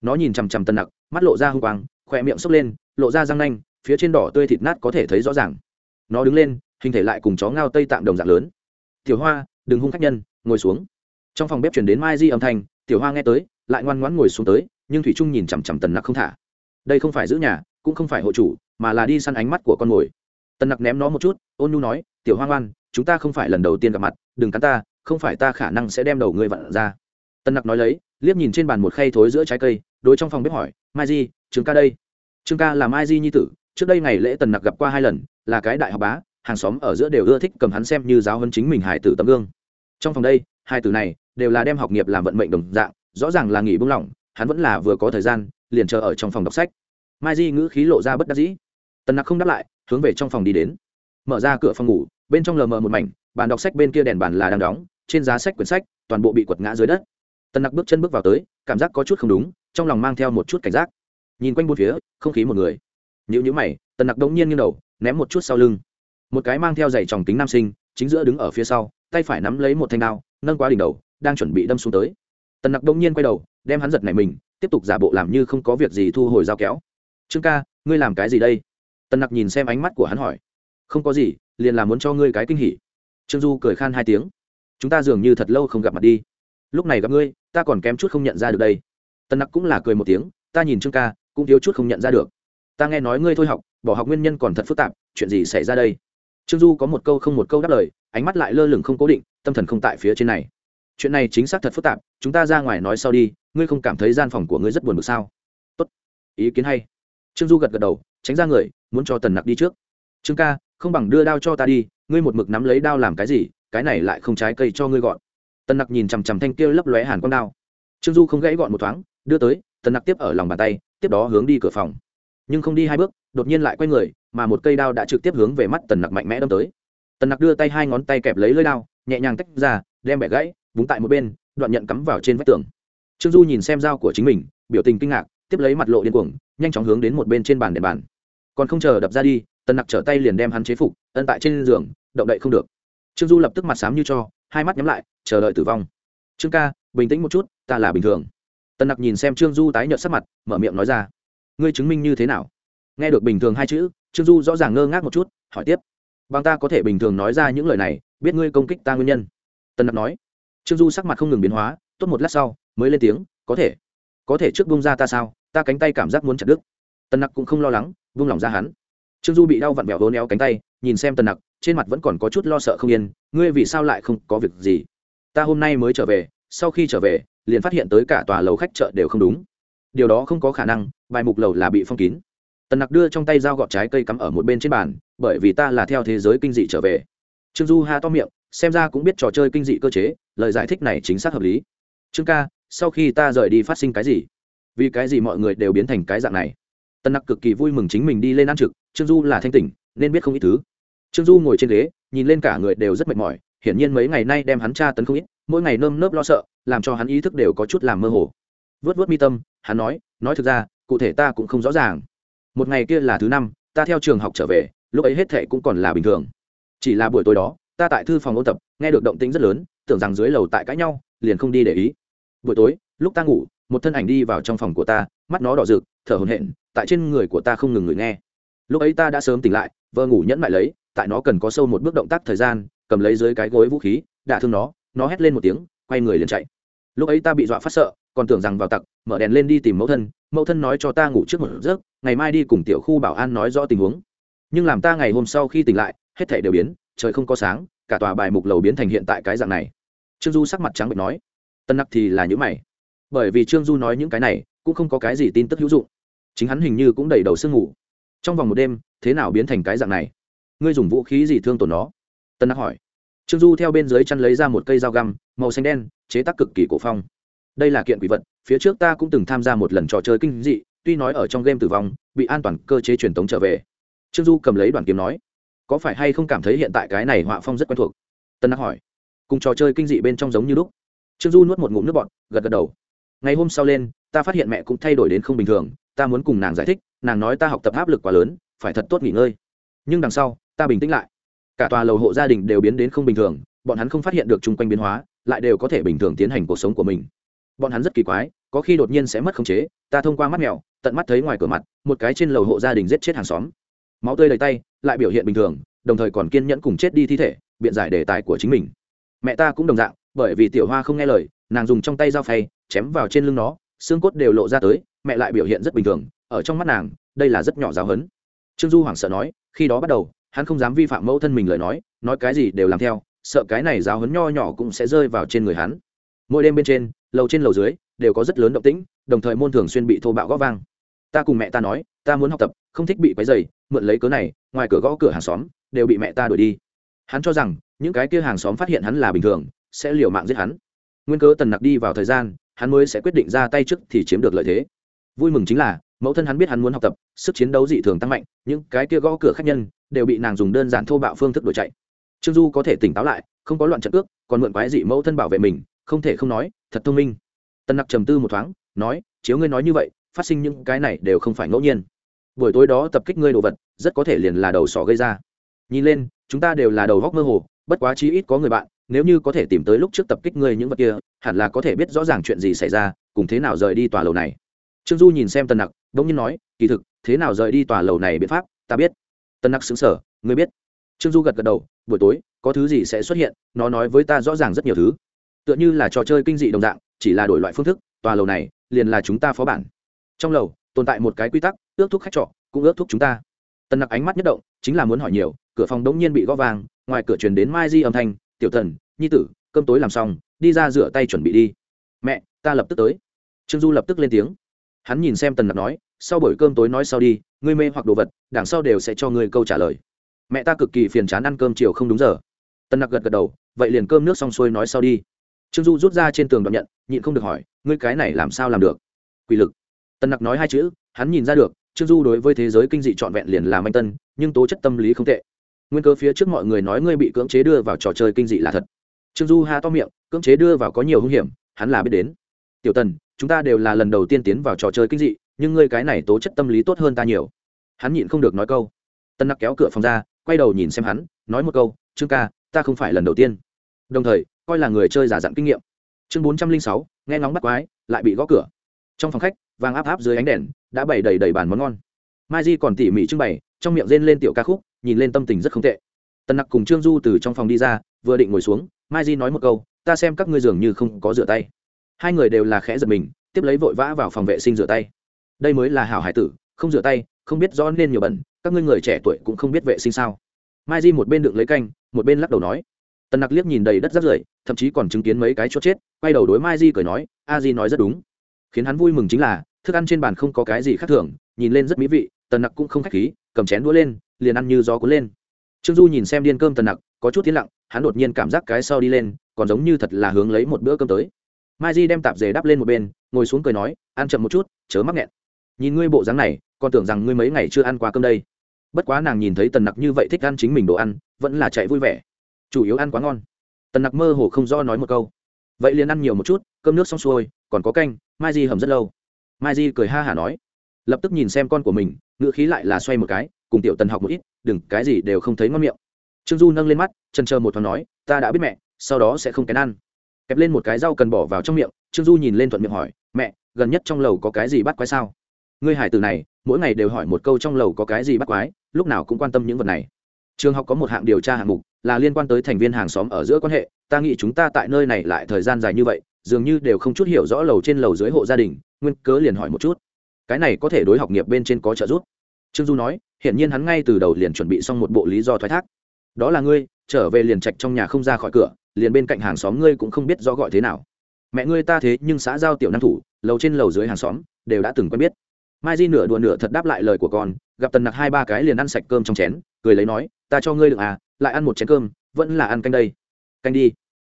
Nó nhìn chằm chằm tần nặc, mắt lộ ra h u n g quang khỏe miệng sốc lên, lộ ra răng nanh phía trên đỏ tươi thịt nát có thể thấy rõ ràng. Nó đứng lên, hình thể lại cùng chó ngao tây tạm đồng dạng lớn. Tiểu hoa, đừng hung khách nhân, ngồi xuống. Trong phòng bếp chuyển đến mai di âm thanh, tiểu hoa nghe tới, lại ngoan ngoãn ngồi xuống tới, nhưng thủy trung nhìn chằm chằm tần nặc không thả. Đây không phải giữ nhà, cũng không phải hộ chủ, mà là đi săn ánh mắt của con mồi. Tần nặc ném nó một chút, ôn nhu nói, tiểu hoa ngoan, chúng ta không phải lần đầu tiên gặp mặt, đừng cắn ta, không phải ta khả năng sẽ đem đầu ngươi vặn ra. Tần nặc nói lấy, liếc nhìn trên bàn một khay thối giữa trái cây, đối trong phòng bếp hỏi, mai di, trương ca đây? Trương ca là mai di nhi tử trước đây ngày lễ tần nặc gặp qua hai lần, là cái đại học bá, hàng xóm ở giữa đều ưa thích cầm hắn xem như giáo hơn chính mình hải tử tấm gương. Trong phòng đây, hai tử này đều là đem học nghiệp làm vận mệnh đồng dạng, rõ ràng là nghỉ buông lỏng, hắn vẫn là vừa có thời gian, liền chờ ở trong phòng đọc sách. Mai di ngữ khí lộ ra bất đắc dĩ. Tần nặc không đáp lại, hướng về trong phòng đi đến. Mở ra cửa phòng ngủ, bên trong lờ mờ một mảnh, bàn đọc sách bên kia đèn bàn là đang đóng, trên giá sách quyển sách, toàn bộ bị quật ngã dưới đất. Tần nặc bước chân bước vào tới, cảm giác có chút không đúng, trong lòng mang theo một chút cảnh giác. Nhìn quanh bốn phía, không khí một người nhữ nhữ mày, tần nặc đống nhiên nghiêng đầu, ném một chút sau lưng. Một cái mang theo giày tròng kính nam sinh, chính giữa đứng ở phía sau, tay phải nắm lấy một thanh đao, nâng quá đỉnh đầu, đang chuẩn bị đâm xuống tới. Tần nặc đống nhiên quay đầu, đem hắn giật này mình, tiếp tục giả bộ làm như không có việc gì thu hồi dao kéo. Trương ca, ngươi làm cái gì đây? Tần nặc nhìn xem ánh mắt của hắn hỏi. Không có gì, liền là muốn cho ngươi cái kinh hỉ. Trương du cười khan hai tiếng. Chúng ta dường như thật lâu không gặp mặt đi. Lúc này gặp ngươi, ta còn kém chút không nhận ra được đây. Tần nặc cũng là cười một tiếng. Ta nhìn trương ca, cũng thiếu chút không nhận ra được ta nghe nói ngươi thôi học, bỏ học nguyên nhân còn thật phức tạp, chuyện gì xảy ra đây? Trương du có một câu không một câu đáp lời, ánh mắt lại lơ lửng không cố định, tâm thần không tại phía trên này. Chuyện này chính xác thật phức tạp, chúng ta ra ngoài nói sau đi, ngươi không cảm thấy gian phòng của ngươi rất buồn bực sao? Tốt. Ý kiến hay. Trương du gật gật đầu, tránh ra người, muốn cho tần nặc đi trước. Trương ca, không bằng đưa đao cho ta đi, ngươi một mực nắm lấy đao làm cái gì, cái này lại không trái cây cho ngươi gọn. Tần nặc nhìn chằm chằm thanh kia lấp lóe hàn con đao. Trương du không gãy gọn một thoáng, đưa tới, tần nặc tiếp ở lòng bàn tay, tiếp đó hướng đi cửa phòng nhưng không đi hai bước, đột nhiên lại quay người, mà một cây đao đã trực tiếp hướng về mắt tần nặc mạnh mẽ đâm tới. Tần nặc đưa tay hai ngón tay kẹp lấy lưỡi đao, nhẹ nhàng tách ra, đem bẻ gãy, búng tại một bên, đoạn nhận cắm vào trên vách tường. Trương du nhìn xem dao của chính mình, biểu tình kinh ngạc, tiếp lấy mặt lộ điên cuồng, nhanh chóng hướng đến một bên trên bàn đèn bàn. Còn không chờ đập ra đi, tần nặc trở tay liền đem hắn chế phục, ân tại trên giường, động đậy không được. Trương du lập tức mặt xám như cho, hai mắt nhắm lại, chờ đợi tử vong. Trương ca, bình tĩnh một chút, ta là bình thường. Tần nặc nhìn xem trương du tái nhợt sắc mặt, mở miệng nói ra ngươi chứng minh như thế nào? Nghe được bình thường hai chữ, trương du rõ ràng ngơ ngác một chút, hỏi tiếp. Bằng ta có thể bình thường nói ra những lời này, biết ngươi công kích ta nguyên nhân. Tần nặc nói. Trương du sắc mặt không ngừng biến hóa, tốt một lát sau, mới lên tiếng, có thể. Có thể trước bông ra ta sao? Ta cánh tay cảm giác muốn chặt đứt. Tần nặc cũng không lo lắng vung lòng ra hắn. Trương du bị đau vặn vẹo hố néo cánh tay, nhìn xem tần nặc, trên mặt vẫn còn có chút lo sợ không yên. Ngươi vì sao lại không có việc gì? Ta hôm nay mới trở về, sau khi trở về, liền phát hiện tới cả tòa lầu khách chợ đều không đúng điều đó không có khả năng, bài mục lầu là bị phong kín. Tần nặc đưa trong tay dao gọt trái cây cắm ở một bên trên bàn, bởi vì ta là theo thế giới kinh dị trở về. Trương du ha to miệng, xem ra cũng biết trò chơi kinh dị cơ chế, lời giải thích này chính xác hợp lý. Trương ca, sau khi ta rời đi phát sinh cái gì? Vì cái gì mọi người đều biến thành cái dạng này? Tần nặc cực kỳ vui mừng chính mình đi lên ăn trực, trương du là thanh tỉnh, nên biết không ít thứ. Trương du ngồi trên ghế, nhìn lên cả người đều rất mệt mỏi, hiển nhiên mấy ngày nay đem hắn tra tấn không ít, mỗi ngày nơm nớp lo sợ, làm cho hắn ý thức đều có chút làm mơ hồ vớt vớt mi tâm, hắn nói nói thực ra, cụ thể ta cũng không rõ ràng. Một ngày kia là thứ năm, ta theo trường học trở về, lúc ấy hết thệ cũng còn là bình thường. Chỉ là buổi tối đó, ta tại thư phòng ôn tập, nghe được động tĩnh rất lớn, tưởng rằng dưới lầu tại cãi nhau, liền không đi để ý. Buổi tối, lúc ta ngủ, một thân ảnh đi vào trong phòng của ta, mắt nó đỏ rực, thở hồn hển, tại trên người của ta không ngừng ngửi nghe. Lúc ấy ta đã sớm tỉnh lại vợ ngủ nhẫn lại lấy, tại nó cần có sâu một bước động tác thời gian, cầm lấy dưới cái gối vũ khí, đả thương nó nó hét lên một tiếng, quay người liền chạy. Lúc ấy ta bị dọa phát sợ còn tưởng rằng vào tặc, mở đèn lên đi tìm mẫu thân mẫu thân nói cho ta ngủ trước một giấc, ngày mai đi cùng tiểu khu bảo an nói rõ tình huống. Nhưng làm ta ngày hôm sau khi tỉnh lại, hết thể đều biến, trời không có sáng, cả tòa bài mục lầu biến thành hiện tại cái dạng này. Trương du sắc mặt trắng bệnh nói, tân nặc thì là những mày. Bởi vì trương du nói những cái này, cũng không có cái gì tin tức hữu dụng. Chính hắn hình như cũng đầy đầu sương ngủ. Trong vòng một đêm, thế nào biến thành cái dạng này? Ngươi dùng vũ khí gì thương tổn nó? Tân nặc hỏi. Trương du theo bên dưới chăn lấy ra một cây dao găm, màu xanh đen, chế tác cực kỳ cổ phong đây là kiện quỷ vật, phía trước ta cũng từng tham gia một lần trò chơi kinh dị, tuy nói ở trong game tử vong, bị an toàn cơ chế truyền tống trở về. Trương du cầm lấy đoàn kiếm nói, có phải hay không cảm thấy hiện tại cái này họa phong rất quen thuộc? Tân đắc hỏi, cùng trò chơi kinh dị bên trong giống như lúc. Trương du nuốt một ngụm nước bọt, gật gật đầu. Ngày hôm sau lên, ta phát hiện mẹ cũng thay đổi đến không bình thường, ta muốn cùng nàng giải thích, nàng nói ta học tập áp lực quá lớn, phải thật tốt nghỉ ngơi. Nhưng đằng sau, ta bình tĩnh lại. Cả tòa lầu hộ gia đình đều biến đến không bình thường, bọn hắn không phát hiện được chung quanh biến hóa, lại đều có thể bình thường tiến hành cuộc sống của mình bọn hắn rất kỳ quái, có khi đột nhiên sẽ mất khống chế, ta thông qua mắt mèo, tận mắt thấy ngoài cửa mặt, một cái trên lầu hộ gia đình giết chết hàng xóm. Máu tươi đầy tay, lại biểu hiện bình thường, đồng thời còn kiên nhẫn cùng chết đi thi thể, biện giải đề tài của chính mình. Mẹ ta cũng đồng dạng, bởi vì tiểu hoa không nghe lời, nàng dùng trong tay dao phay, chém vào trên lưng nó, xương cốt đều lộ ra tới, mẹ lại biểu hiện rất bình thường, ở trong mắt nàng, đây là rất nhỏ giáo hấn trương du hoảng sợ nói, khi đó bắt đầu, hắn không dám vi phạm mẫu thân mình lời nói nói cái gì đều làm theo, sợ cái này giáo hấn nho nhỏ cũng sẽ rơi vào trên người hắn mỗi đêm bên trên, lầu trên lầu dưới đều có rất lớn động tĩnh, đồng thời môn thường xuyên bị thô bạo gõ vang. Ta cùng mẹ ta nói, ta muốn học tập, không thích bị quấy dày mượn lấy cớ này, ngoài cửa gõ cửa hàng xóm, đều bị mẹ ta đuổi đi. Hắn cho rằng, những cái kia hàng xóm phát hiện hắn là bình thường, sẽ liều mạng giết hắn. Nguyên cớ tần nặc đi vào thời gian, hắn mới sẽ quyết định ra tay trước thì chiếm được lợi thế. Vui mừng chính là, mẫu thân hắn biết hắn muốn học tập, sức chiến đấu dị thường tăng mạnh, những cái kia gõ cửa khách nhân đều bị nàng dùng đơn giản thô bạo phương thức đổi chạy. Trương du có thể tỉnh táo lại, không có loạn trận cước còn mượn quái dị mẫu thân bảo vệ mình không thể không nói, thật thông minh. Tân nặc trầm tư một thoáng, nói, chiếu ngươi nói như vậy, phát sinh những cái này đều không phải ngẫu nhiên. Buổi tối đó tập kích ngươi đồ vật, rất có thể liền là đầu sỏ gây ra. Nhìn lên, chúng ta đều là đầu góc mơ hồ, bất quá chí ít có người bạn, nếu như có thể tìm tới lúc trước tập kích ngươi những vật kia, hẳn là có thể biết rõ ràng chuyện gì xảy ra, cùng thế nào rời đi tòa lầu này. Trương du nhìn xem tần nặc đ ỗ n g nhiên nói, kỳ thực, thế nào rời đi tòa lầu này biện pháp, ta biết. Tần nặc xứng sở ngươi biết. Trương du gật gật đầu, buổi tối, có thứ gì sẽ xuất hiện, nó nói với ta rõ ràng rất nhiều thứ tựa như là trò chơi kinh dị đồng dạng, chỉ là đổi loại phương thức, tòa lầu này liền là chúng ta phó bản. Trong lầu, tồn tại một cái quy tắc, ước thúc khách trọ, cũng ước thúc chúng ta. Tần nặc ánh mắt nhất động, chính là muốn hỏi nhiều, cửa phòng đống nhiên bị gõ vàng, ngoài cửa truyền đến mai di âm thanh, tiểu thần, nhi tử, cơm tối làm xong, đi ra rửa tay chuẩn bị đi. Mẹ, ta lập tức tới. Trương du lập tức lên tiếng. Hắn nhìn xem tần nặc nói, sau buổi cơm tối nói sau đi, ngươi mê hoặc đồ vật, đằng sau đều sẽ cho ngươi câu trả lời. Mẹ ta cực kỳ phiền chán ăn cơm chiều không đúng giờ. Tần nặc gật gật đầu, vậy liền cơm nước xong xuôi nói sau đi trương du rút ra trên tường đoạn nhận, nhịn không được hỏi, ngươi cái này làm sao làm được? Quỷ lực. Tần nặc nói hai chữ, hắn nhìn ra được, trương du đối với thế giới kinh dị trọn vẹn liền là manh tân, nhưng tố chất tâm lý không tệ. Nguyên cơ phía trước mọi người nói ngươi bị cưỡng chế đưa vào trò chơi kinh dị là thật. Trương du ha to miệng, cưỡng chế đưa vào có nhiều hung hiểm, hắn là biết đến. Tiểu tần, chúng ta đều là lần đầu tiên tiến vào trò chơi kinh dị, nhưng ngươi cái này tố chất tâm lý tốt hơn ta nhiều. Hắn nhịn không được nói câu. Tân nặc kéo cửa phòng ra, quay đầu nhìn xem hắn, nói một câu, trương ca, ta không phải lần đầu tiên. Đồng thời coi là người chơi giả dặn kinh nghiệm. Chương bốn trăm linh sáu, nghe ngóng bắt quái, lại bị gõ cửa. Trong phòng khách, vàng áp áp dưới ánh đèn, đã bày đầy đầy bàn món ngon. Mai di còn tỉ mỉ trưng bày, trong miệng rên lên tiểu ca khúc, nhìn lên tâm tình rất không tệ. Tần nặc cùng trương du từ trong phòng đi ra, vừa định ngồi xuống, mai di nói một câu, ta xem các ngươi dường như không có rửa tay. Hai người đều là khẽ giật mình, tiếp lấy vội vã vào phòng vệ sinh rửa tay. Đây mới là hảo hải tử, không rửa tay, không biết rõ nên nhiều bẩn, các ngươi người trẻ tuổi cũng không biết vệ sinh sao. Mai di một bên đựng lấy canh, một bên lắc đầu nói tần nặc liếc nhìn đầy đất rác rưởi, thậm chí còn chứng kiến mấy cái chốt chết, quay đầu đối mai di cười nói, a di nói rất đúng. Khiến hắn vui mừng chính là, thức ăn trên bàn không có cái gì khác thường, nhìn lên rất mỹ vị, tần nặc cũng không k h á c h khí, cầm chén đũa lên, liền ăn như gió cuốn lên. Trương du nhìn xem điên cơm tần nặc, có chút tiến lặng, hắn đột nhiên cảm giác cái sau đi lên, còn giống như thật là hướng lấy một bữa cơm tới. Mai di đem tạp dề đắp lên một bên, ngồi xuống cười nói, ăn chậm một chút, chớ mắc nghẹn. Nhìn ngươi bộ dáng này, còn tưởng rằng ngươi mấy ngày chưa ăn qua cơm đây. Bất quá nàng nhìn thấy tần nặc như vậy thích ăn chính mình đồ ăn, vẫn là chạy vui vẻ chủ yếu ăn quá ngon. Tần nặc mơ hồ không do nói một câu. Vậy liền ăn nhiều một chút, cơm nước xong xuôi, còn có canh, mai di hầm rất lâu. Mai di cười ha hả nói. Lập tức nhìn xem con của mình ngựa khí lại là xoay một cái, cùng tiểu tần học một ít, đừng, cái gì đều không thấy ngon miệng. Trương du nâng lên mắt chân chờ một thoáng nói, ta đã biết mẹ, sau đó sẽ không kén ăn. Kẹp lên một cái rau cần bỏ vào trong miệng, trương du nhìn lên thuận miệng hỏi, mẹ, gần nhất trong lầu có cái gì bắt quái sao? Ngươi hải từ này, mỗi ngày đều hỏi một câu trong lầu có cái gì bắt quái, lúc nào cũng quan tâm những vật này trường học có một hạng điều tra hạng mục, là liên quan tới thành viên hàng xóm ở giữa quan hệ. Ta nghĩ chúng ta tại nơi này lại thời gian dài như vậy, dường như đều không chút hiểu rõ lầu trên lầu dưới hộ gia đình. Nguyên cớ liền hỏi một chút. Cái này có thể đối học nghiệp bên trên có trợ giúp? Trương du nói, hiển nhiên hắn ngay từ đầu liền chuẩn bị xong một bộ lý do thoái thác. Đó là ngươi, trở về liền trạch trong nhà không ra khỏi cửa, liền bên cạnh hàng xóm ngươi cũng không biết rõ gọi thế nào. Mẹ ngươi ta thế nhưng xã giao tiểu năng thủ, lầu trên lầu dưới hàng xóm, đều đã từng quen biết mai di nửa đùa nửa thật đáp lại lời của con, gặp tần nặc hai ba cái liền ăn sạch cơm trong chén, cười lấy nói, ta cho ngươi được à lại ăn một chén cơm, vẫn là ăn canh đây. Canh đi.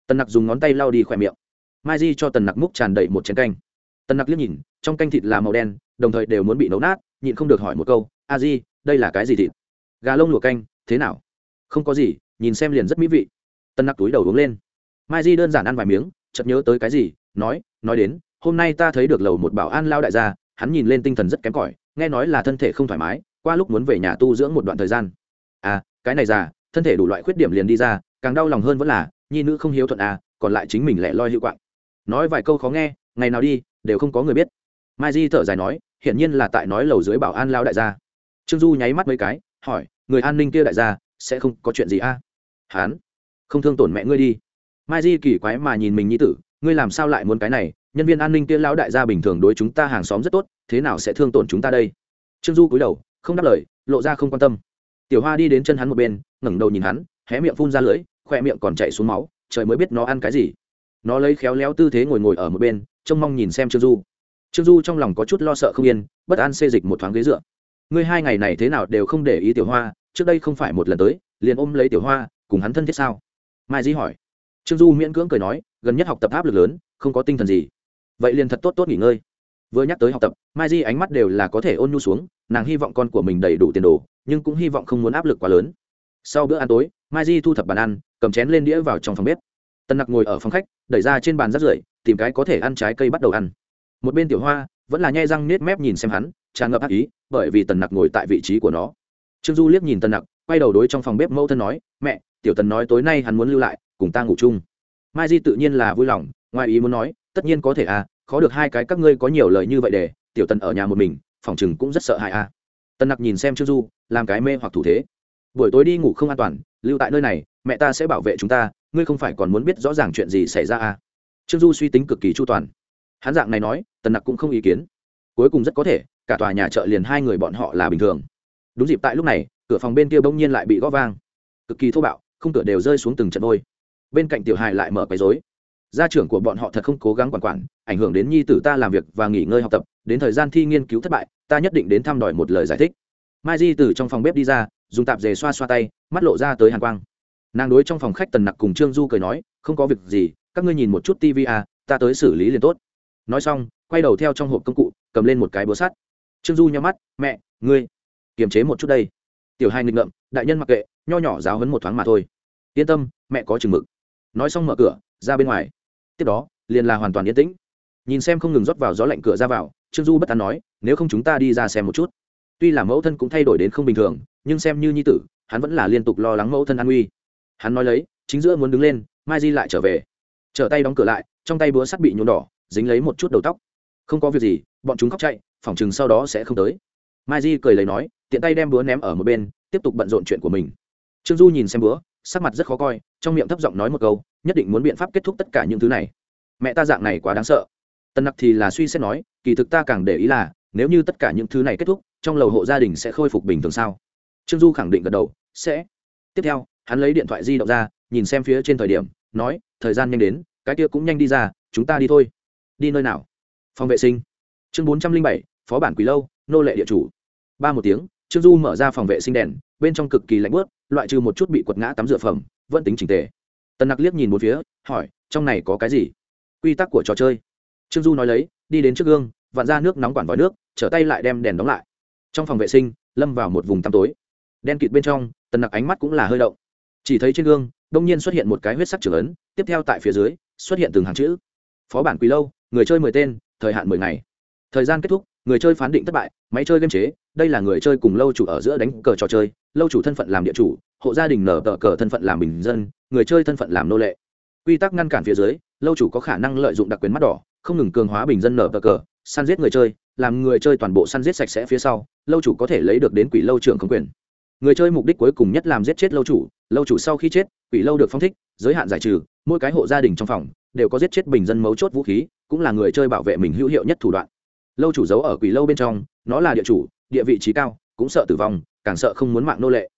Tần nặc dùng ngón tay lau đi khỏe miệng. Mai di cho tần nặc múc tràn đầy một chén canh. Tần nặc liếc nhìn, trong canh thịt là màu đen, đồng thời đều muốn bị nấu nát, nhịn không được hỏi một câu, a di, đây là cái gì thịt? Gà lông lụa canh, thế nào? Không có gì, nhìn xem liền rất mỹ vị. Tân nặc túi đầu uống lên. Mai di đơn giản ăn vài miếng, chợt nhớ tới cái gì, nói nói đến, hôm nay ta thấy được lầu một bảo an lao đại gia hắn nhìn lên tinh thần rất kém cỏi, nghe nói là thân thể không thoải mái, qua lúc muốn về nhà tu dưỡng một đoạn thời gian. À cái này già, thân thể đủ loại khuyết điểm liền đi ra, càng đau lòng hơn vẫn là, nhi nữ không hiếu thuận à còn lại chính mình lẻ loi hữu quạng. Nói vài câu khó nghe, ngày nào đi, đều không có người biết. Mai di thở dài nói, hiển nhiên là tại nói lầu dưới bảo an lao đại gia. Trương du nháy mắt mấy cái, hỏi, người an ninh kia đại gia, sẽ không có chuyện gì a à? hán, không thương tổn mẹ ngươi đi. Mai di kỳ quái mà nhìn mình như tử, ngươi làm sao lại muốn cái này nhân viên an ninh kia lão đại gia bình thường đối chúng ta hàng xóm rất tốt, thế nào sẽ thương tổn chúng ta đây? Trương du cúi đầu, không đáp lời, lộ ra không quan tâm. Tiểu hoa đi đến chân hắn một bên, ngẩng đầu nhìn hắn, hé miệng phun ra lưỡi, khoe miệng còn chạy xuống máu, trời mới biết nó ăn cái gì. Nó lấy khéo léo tư thế ngồi ngồi ở một bên, trông mong nhìn xem trương du. Trương du trong lòng có chút lo sợ không yên, bất an xê dịch một thoáng ghế dựa. Ngươi hai ngày này thế nào đều không để ý tiểu hoa, trước đây không phải một lần tới, liền ôm lấy tiểu hoa, cùng hắn thân thiết sao? Mai di hỏi. Trương du miễn cưỡng cười nói, gần nhất học tập áp lực lớn, không có tinh thần gì vậy liền thật tốt tốt nghỉ ngơi. Vừa nhắc tới học tập, mai di ánh mắt đều là có thể ôn nhu xuống, nàng hy vọng con của mình đầy đủ tiền đồ, nhưng cũng hy vọng không muốn áp lực quá lớn. Sau bữa ăn tối, mai di thu thập bàn ăn, cầm chén lên đĩa vào trong phòng bếp. Tân nặc ngồi ở phòng khách, đẩy ra trên bàn rắt rưởi, tìm cái có thể ăn trái cây bắt đầu ăn. Một bên tiểu hoa vẫn là nhai răng nết mép nhìn xem hắn, tràn ngập ác ý, bởi vì tần nặc ngồi tại vị trí của nó. Trương du liếc nhìn tần nặc, quay đầu đối trong phòng bếp mẫu thân nói, mẹ, tiểu tần nói tối nay hắn muốn lưu lại, cùng ta ngủ chung. Mai di tự nhiên là vui lòng, ngoài ý muốn nói tất nhiên có thể à khó được hai cái các ngươi có nhiều lời như vậy để, tiểu tần ở nhà một mình, phòng chừng cũng rất sợ hãi à. Tần nặc nhìn xem trương du, làm cái mê hoặc thủ thế. Buổi tối đi ngủ không an toàn, lưu tại nơi này, mẹ ta sẽ bảo vệ chúng ta, ngươi không phải còn muốn biết rõ ràng chuyện gì xảy ra à. Trương du suy tính cực kỳ chu toàn. Hán dạng này nói, tần nặc cũng không ý kiến. Cuối cùng rất có thể, cả tòa nhà chợ liền hai người bọn họ là bình thường. Đúng dịp tại lúc này, cửa phòng bên kia bỗng nhiên lại bị gõ vang. Cực kỳ thô bạo không cửa đều rơi xuống từng trận đôi bên cạnh tiểu hài lại mở quấy dối gia trưởng của bọn họ thật không cố gắng quản quản, ảnh hưởng đến nhi tử ta làm việc và nghỉ ngơi học tập, đến thời gian thi nghiên cứu thất bại, ta nhất định đến thăm đòi một lời giải thích. Mai di từ trong phòng bếp đi ra, dùng tạp dề xoa xoa tay, mắt lộ ra tới hàn quang. Nàng đối trong phòng khách tần nặc cùng trương du cười nói, không có việc gì, các ngươi nhìn một chút tv à ta tới xử lý liền tốt. Nói xong, quay đầu theo trong hộp công cụ, cầm lên một cái búa sắt. Trương du nhắm mắt, mẹ, ngươi, kiềm chế một chút đây. Tiểu hai nghịch ngợm, đại nhân mặc kệ, nho nhỏ giáo hấn một thoáng mà thôi. Yên tâm, mẹ có chừng mực. Nói xong mở cửa, ra bên ngoài tiếp đó, liền là hoàn toàn yên tĩnh. Nhìn xem không ngừng rót vào gió lạnh cửa ra vào, trương du bất an nói, nếu không chúng ta đi ra xem một chút. Tuy là mẫu thân cũng thay đổi đến không bình thường, nhưng xem như nhi tử, hắn vẫn là liên tục lo lắng mẫu thân an nguy. Hắn nói lấy, chính giữa muốn đứng lên, mai di lại trở về. Trở tay đóng cửa lại, trong tay búa sắt bị nhuộm đỏ, dính lấy một chút đầu tóc. Không có việc gì, bọn chúng khóc chạy phỏng chừng sau đó sẽ không tới. Mai di cười lấy nói, tiện tay đem búa ném ở một bên, tiếp tục bận rộn chuyện của mình. Trương du nhìn xem búa, sắc mặt rất khó coi, trong miệng thấp giọng nói một câu nhất định muốn biện pháp kết thúc tất cả những thứ này. Mẹ ta dạng này quá đáng sợ. Tân nặc thì là suy xét nói, kỳ thực ta càng để ý là, nếu như tất cả những thứ này kết thúc, trong lầu hộ gia đình sẽ khôi phục bình thường sao? Trương du khẳng định gật đầu, sẽ. Tiếp theo, hắn lấy điện thoại di động ra, nhìn xem phía trên thời điểm, nói, thời gian nhanh đến, cái kia cũng nhanh đi ra, chúng ta đi thôi. Đi nơi nào? Phòng vệ sinh. Chương bốn trăm linh bảy, phó bản quỳ lâu, nô lệ địa chủ. Ba một tiếng, trương du mở ra phòng vệ sinh đèn, bên trong cực kỳ lạnh bớt loại trừ một chút bị quật ngã tắm rửa phẩm, vẫn tính trình tề tần nặc liếc nhìn một phía, hỏi, trong này có cái gì? Quy tắc của trò chơi. Trương du nói lấy, đi đến trước gương, vặn ra nước nóng quản vòi nước, trở tay lại đem đèn đóng lại. Trong phòng vệ sinh, lâm vào một vùng tăm tối. Đen kịt bên trong, tần nặc ánh mắt cũng là hơi động. Chỉ thấy trên gương, đông nhiên xuất hiện một cái huyết sắc trưởng ấn, tiếp theo tại phía dưới, xuất hiện từng hàng chữ. Phó bản quý lâu, người chơi mười tên, thời hạn mười ngày. Thời gian kết thúc, người chơi phán định thất bại, máy chơi game chế, đây là người chơi cùng lâu chủ ở giữa đánh cờ trò chơi, lâu chủ thân phận làm địa chủ hộ gia đình nở tờ cờ thân phận làm bình dân, người chơi thân phận làm nô lệ. Quy tắc ngăn cản phía dưới, lâu chủ có khả năng lợi dụng đặc quyền mắt đỏ, không ngừng cường hóa bình dân nở tờ cờ, săn giết người chơi, làm người chơi toàn bộ săn giết sạch sẽ phía sau, lâu chủ có thể lấy được đến quỷ lâu trưởng không quyền. Người chơi mục đích cuối cùng nhất làm giết chết lâu chủ lâu chủ sau khi chết, quỷ lâu được phong thích, giới hạn giải trừ, mỗi cái hộ gia đình trong phòng đều có giết chết bình dân mấu chốt vũ khí, cũng là người chơi bảo vệ mình hữu hiệu nhất thủ đoạn. Lâu chủ giấu ở quỷ lâu bên trong, nó là địa chủ, địa vị trí cao, cũng sợ tử vong, càng sợ không muốn mạng nô lệ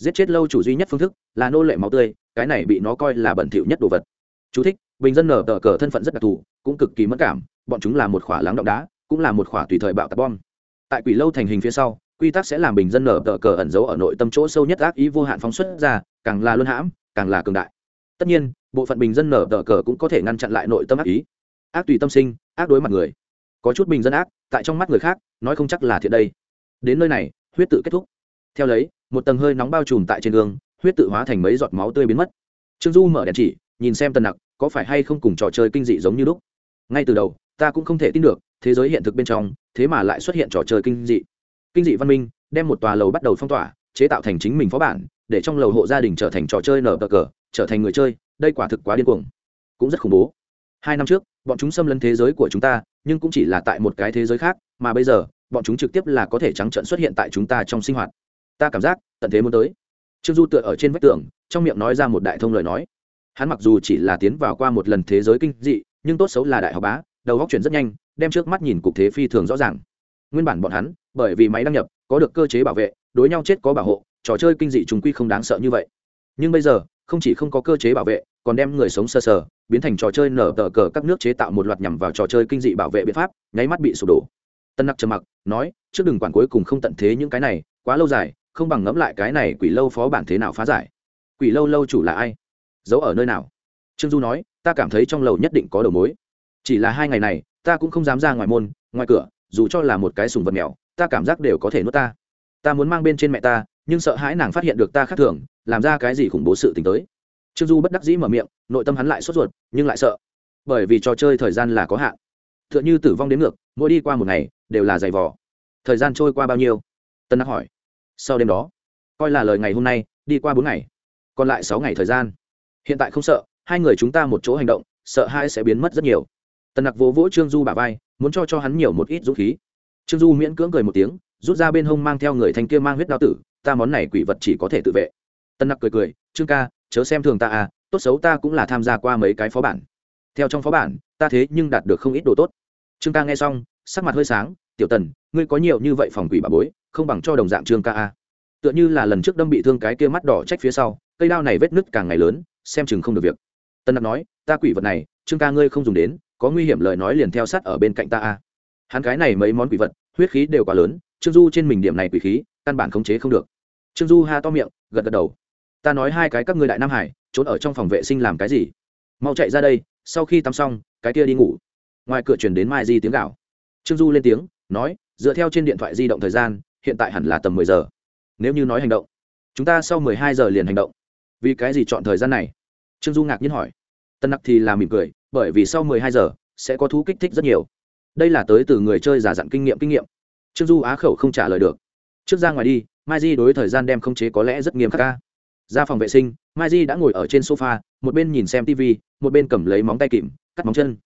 giết chết lâu chủ duy nhất phương thức là nô lệ máu tươi cái này bị nó coi là bẩn thỉu nhất đồ vật. Chú thích, bình dân nở tờ cờ thân phận rất đặc thù cũng cực kỳ mất cảm bọn chúng là một khỏa lắng động đá cũng là một khỏa tùy thời bạo tạc bom. Tại quỷ lâu thành hình phía sau quy tắc sẽ làm bình dân nở tờ cờ ẩn giấu ở nội tâm chỗ sâu nhất ác ý vô hạn phóng xuất ra càng là luân hãm càng là cường đại. Tất nhiên bộ phận bình dân nở tờ cờ cũng có thể ngăn chặn lại nội tâm ác ý. Ác tùy tâm sinh ác đối mặt người. Có chút bình dân ác tại trong mắt người khác nói không chắc là thiện đây. Đến nơi này huyết tự kết thúc theo lấy, một tầng hơi nóng bao trùm tại trên gương, huyết tự hóa thành mấy giọt máu tươi biến mất. Trương du mở đèn chỉ, nhìn xem tần nặc, có phải hay không cùng trò chơi kinh dị giống như lúc? Ngay từ đầu, ta cũng không thể tin được, thế giới hiện thực bên trong, thế mà lại xuất hiện trò chơi kinh dị. Kinh dị văn minh, đem một tòa lầu bắt đầu phong tỏa, chế tạo thành chính mình phó bản, để trong lầu hộ gia đình trở thành trò chơi nở bờ cờ, trở thành người chơi, đây quả thực quá điên cuồng. Cũng rất khủng bố. Hai năm trước, bọn chúng xâm lấn thế giới của chúng ta, nhưng cũng chỉ là tại một cái thế giới khác, mà bây giờ, bọn chúng trực tiếp là có thể trắng trận xuất hiện tại chúng ta trong sinh hoạt ta cảm giác tận thế muốn tới. Trương du tựa ở trên vách tường trong miệng nói ra một đại thông lời nói. Hắn mặc dù chỉ là tiến vào qua một lần thế giới kinh dị nhưng tốt xấu là đại học bá đầu góc chuyển rất nhanh đem trước mắt nhìn cục thế phi thường rõ ràng. Nguyên bản bọn hắn bởi vì máy đăng nhập có được cơ chế bảo vệ đối nhau chết có bảo hộ trò chơi kinh dị chúng quy không đáng sợ như vậy. Nhưng bây giờ không chỉ không có cơ chế bảo vệ còn đem người sống sơ sờ, biến thành trò chơi nở tờ cờ các nước chế tạo một loạt nhằm vào trò chơi kinh dị bảo vệ biện pháp nháy mắt bị sụp đổ. Tân nặc trầm mặc nói trước đừng quản cuối cùng không tận thế những cái này quá lâu dài không bằng ngẫm lại cái này quỷ lâu phó bản thế nào phá giải. Quỷ lâu lâu chủ là ai? Giấu ở nơi nào? Trương du nói, ta cảm thấy trong lầu nhất định có đầu mối. Chỉ là hai ngày này, ta cũng không dám ra ngoài môn, ngoài cửa, dù cho là một cái sùng vật mèo, ta cảm giác đều có thể nuốt ta. Ta muốn mang bên trên mẹ ta, nhưng sợ hãi nàng phát hiện được ta khác thường, làm ra cái gì khủng bố sự t ì n h tới. Trương du bất đắc dĩ mở miệng, nội tâm hắn lại sốt ruột, nhưng lại sợ. Bởi vì trò chơi thời gian là có hạn. T h ư ợ n h ư tử vong đến ngược, mỗi đi qua một ngày, đều là giày vò. Thời gian trôi qua bao nhiêu? Tân đắc hỏi sau đêm đó, coi là lời ngày hôm nay, đi qua bốn ngày, còn lại sáu ngày thời gian. Hiện tại không sợ, hai người chúng ta một chỗ hành động, sợ hai sẽ biến mất rất nhiều. Tần nặc vỗ vỗ trương du bả vai, muốn cho cho hắn nhiều một ít dũng khí. Trương du miễn cưỡng cười một tiếng, rút ra bên hông mang theo người thanh kia mang huyết đao tử, ta món này quỷ vật chỉ có thể tự vệ. Tần nặc cười cười, trương ca, chớ xem thường ta à tốt xấu ta cũng là tham gia qua mấy cái phó bản. Theo trong phó bản, ta thế nhưng đạt được không ít đồ tốt. Trương ca nghe xong, sắc mặt hơi sáng, tiểu tần, ngươi có nhiều như vậy phòng quỷ bà bối không bằng cho đồng dạng trương ca a. Tựa như là lần trước đâm bị thương cái kia mắt đỏ trách phía sau, cây đao này vết nứt càng ngày lớn, xem chừng không được việc. Tân đặc nói, ta quỷ vật này, trương ca ngươi không dùng đến, có nguy hiểm lời nói liền theo sát ở bên cạnh ta a. Hắn cái này mấy món quỷ vật, huyết khí đều quá lớn, trương du trên mình điểm này quỷ khí, căn bản khống chế không được. Trương du ha to miệng, gật gật đầu. Ta nói hai cái các ngươi đại nam hải, trốn ở trong phòng vệ sinh làm cái gì? Mau chạy ra đây, sau khi tắm xong, cái kia đi ngủ. Ngoài cửa chuyển đến mai di tiếng gạo trương du lên tiếng, nói, dựa theo trên điện thoại di động thời gian hiện tại hẳn là tầm mười giờ. Nếu như nói hành động, chúng ta sau mười hai giờ liền hành động. Vì cái gì chọn thời gian này? Trương du ngạc nhiên hỏi. Tân nặc thì là mỉm cười, bởi vì sau mười hai giờ sẽ có thú kích thích rất nhiều. Đây là tới từ người chơi giả dặn kinh nghiệm kinh nghiệm. Trương du á khẩu không trả lời được. Trước ra ngoài đi, mai di đối thời gian đem không chế có lẽ rất nghiêm khắc ca ra phòng vệ sinh, mai di đã ngồi ở trên sofa, một bên nhìn xem tv một bên cầm lấy móng tay kìm, cắt móng chân.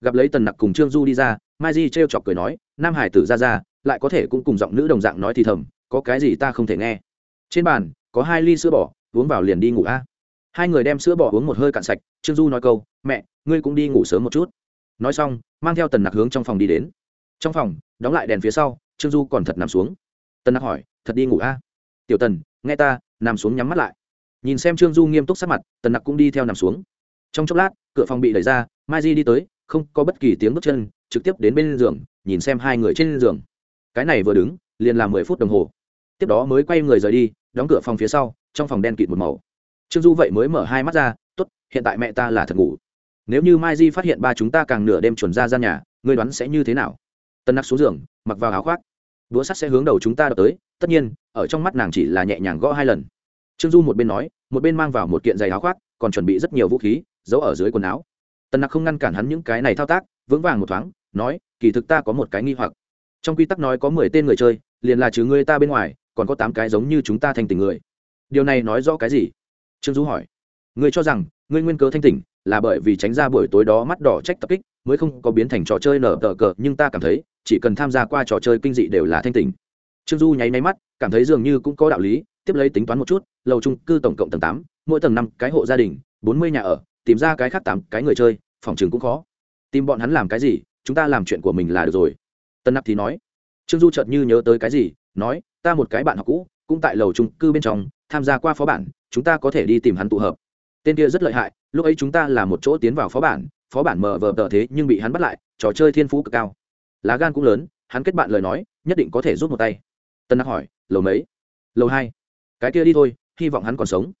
Gặp lấy tần nặc cùng trương du đi ra, mai di t r e o chọc cười nói, nam hải tử ra ra lại có thể cũng cùng giọng nữ đồng dạng nói thì thầm, có cái gì ta không thể nghe. Trên bàn, có hai ly sữa bò, uống vào liền đi ngủ a. Hai người đem sữa bò uống một hơi cạn sạch, trương du nói câu, mẹ, ngươi cũng đi ngủ sớm một chút. Nói xong, mang theo tần nặc hướng trong phòng đi đến. Trong phòng, đóng lại đèn phía sau, trương du còn thật nằm xuống. Tần nặc hỏi, thật đi ngủ a? Tiểu tần, nghe ta, nằm xuống nhắm mắt lại. Nhìn xem trương du nghiêm túc sát mặt, tần nặc cũng đi theo nằm xuống. Trong chốc lát, cửa phòng bị đẩy ra, mai di đi tới, không có bất kỳ tiếng bước chân, trực tiếp đến bên giường, nhìn xem hai người trên giường cái này vừa đứng, liền làm mười phút đồng hồ. Tiếp đó mới quay người rời đi, đóng cửa phòng phía sau, trong phòng đen kịt một màu. Trương du vậy mới mở hai mắt ra t ố t hiện tại mẹ ta là thật ngủ. Nếu như mai di phát hiện ba chúng ta càng nửa đêm chuẩn ra gian nhà, ngươi đoán sẽ như thế nào? Tân nặc xuống giường, mặc vào áo khoác. Đũa sắt sẽ hướng đầu chúng ta đập tới, tất nhiên, ở trong mắt nàng chỉ là nhẹ nhàng gõ hai lần. Trương du một bên nói, một bên mang vào một kiện giày áo khoác, còn chuẩn bị rất nhiều vũ khí, giấu ở dưới quần áo. Tần nặc không ngăn cản hắn những cái này thao tác, vững vàng một thoáng, nói, kỳ thực ta có một cái nghi hoặc trong quy tắc nói có mười tên người chơi, liền là trừ ngươi ta bên ngoài, còn có tám cái giống như chúng ta thành tình người. Điều này nói rõ cái gì? Trương du hỏi. Ngươi cho rằng, ngươi nguyên cớ thanh tỉnh là bởi vì tránh ra buổi tối đó mắt đỏ trách tập kích, mới không có biến thành trò chơi nở tờ cờ, nhưng ta cảm thấy, chỉ cần tham gia qua trò chơi kinh dị đều là thanh tỉnh. Trương du nháy máy mắt, cảm thấy dường như cũng có đạo lý, tiếp lấy tính toán một chút, lầu trung cư tổng cộng tầng tám, mỗi tầng năm cái hộ gia đình, bốn mươi nhà ở, tìm ra cái khác tám cái người chơi, phòng trường cũng khó. Tìm bọn hắn làm cái gì, chúng ta làm chuyện của mình là được rồi tân nặc thì nói, trương du chợt như nhớ tới cái gì, nói, ta một cái bạn học cũ, cũng tại lầu trung cư bên trong, tham gia qua phó bản, chúng ta có thể đi tìm hắn tụ hợp. Tên kia rất lợi hại, lúc ấy chúng ta là một chỗ tiến vào phó bản phó bản mờ vờ tờ thế nhưng bị hắn bắt lại, trò chơi thiên phú cực cao. Lá gan cũng lớn, hắn kết bạn lời nói, nhất định có thể rút một tay. Tân nặc hỏi, lầu mấy? Lầu hai. Cái kia đi thôi, hy vọng hắn còn sống.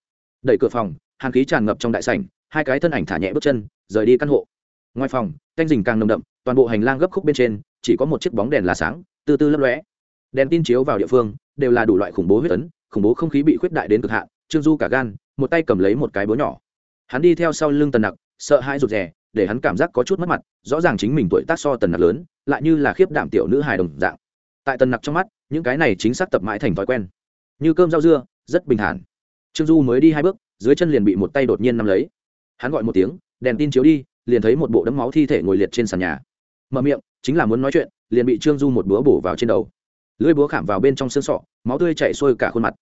Đẩy cửa phòng, hàn khí tràn ngập trong đại sảnh, hai cái thân ảnh thả nhẹ bước chân, rời đi căn hộ. Ngoài phòng, canh rình càng nồng đậm, toàn bộ hành lang gấp khúc bên trên chỉ có một chiếc bóng đèn là sáng, từ từ lấp lóe. Đèn tin chiếu vào địa phương, đều là đủ loại khủng bố huyết tấn khủng bố không khí bị khuyết đại đến cực hạn, trương du cả gan, một tay cầm lấy một cái búa nhỏ. Hắn đi theo sau lưng tần nặc, sợ hãi rụt rè, để hắn cảm giác có chút mất mặt, rõ ràng chính mình tuổi tác so tần nặc lớn, lại như là khiếp đảm tiểu nữ hài đồng dạng. Tại tần nặc trong mắt, những cái này chính xác tập mãi thành thói quen. Như cơm rau dưa, rất bình thản. Trương du mới đi hai bước, dưới chân liền bị một tay đột nhiên nắm lấy. Hắn gọi một tiếng, đèn tin chiếu đi liền thấy một bộ đấm máu thi thể ngồi liệt trên sàn nhà mở miệng, chính là muốn nói chuyện, liền bị trương du một búa bổ vào trên đầu. Lưỡi búa khảm vào bên trong xương sọ, máu tươi chảy xuôi cả khuôn mặt.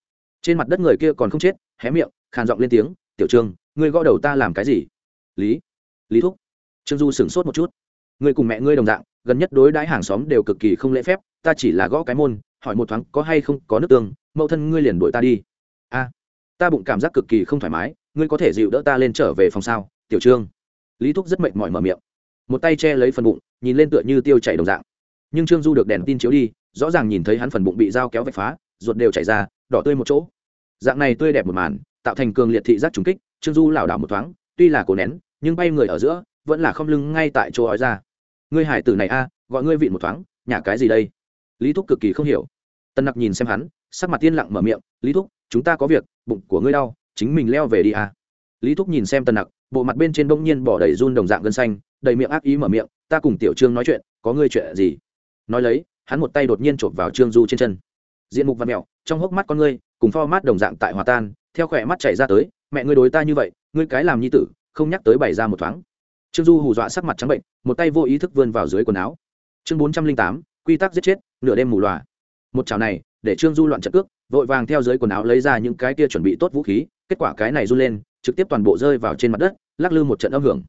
Trên mặt đất người kia còn không chết, hé miệng, khàn giọng lên tiếng, tiểu trương, ngươi gõ đầu ta làm cái gì? Lý lý thúc. Trương du sửng sốt một chút. Ngươi cùng mẹ ngươi đồng dạng, gần nhất đối đãi hàng xóm đều cực kỳ không lễ phép, ta chỉ là gõ cái môn, hỏi một thoáng có hay không có nước tương, mẫu thân ngươi liền đuổi ta đi. A, ta bụng cảm giác cực kỳ không thoải mái, ngươi có thể dịu đỡ ta lên trở về phòng sao? Tiểu trương. Lý thúc rất mệt mỏi mở miệng. Một tay che lấy phần bụng nhìn lên tựa như tiêu chảy đồng dạng. Nhưng trương du được đèn tin chiếu đi, rõ ràng nhìn thấy hắn phần bụng bị dao kéo vạch phá, ruột đều chảy ra, đỏ tươi một chỗ. Dạng này tươi đẹp một màn, tạo thành cường liệt thị giác trùng kích, trương du lảo đảo một thoáng, tuy là cổ nén, nhưng bay người ở giữa, vẫn là không lưng ngay tại chỗ ói ra. Ngươi hải tử này a, gọi ngươi vịn một thoáng nhà cái gì đây? Lý thúc cực kỳ không hiểu. Tân nặc nhìn xem hắn, sắc mặt tiên lặng mở miệng, lý thúc, chúng ta có việc, bụng của ngươi đau, chính mình leo về đi a. Lý thúc nhìn xem tân nặc bộ mặt bên trên bỗng nhiên bỏ đầy run đồng dạng gân xanh, đầy miệng ác ý mở miệng, ta cùng tiểu trương nói chuyện, có ngươi chuyện gì? Nói lấy, hắn một tay đột nhiên chộp vào trương du trên chân. Diện mục văn mẹo trong hốc mắt con ngươi, cùng pho mát đồng dạng tại hòa tan, theo khỏe mắt chảy ra tới, mẹ ngươi đối ta như vậy, ngươi cái làm nhi tử, không nhắc tới bày ra một thoáng. Trương du hù dọa sắc mặt trắng bệnh, một tay vô ý thức vươn vào dưới quần áo. Chương bốn trăm linh tám, quy tắc giết chết, nửa đêm mù loà. Một chảo này, để trương du loạn trận cước, vội vàng theo dưới quần áo lấy ra những cái kia chuẩn bị tốt vũ khí, kết quả cái này run lên trực tiếp toàn bộ rơi vào trên mặt đất, lắc lư một trận âm hưởng.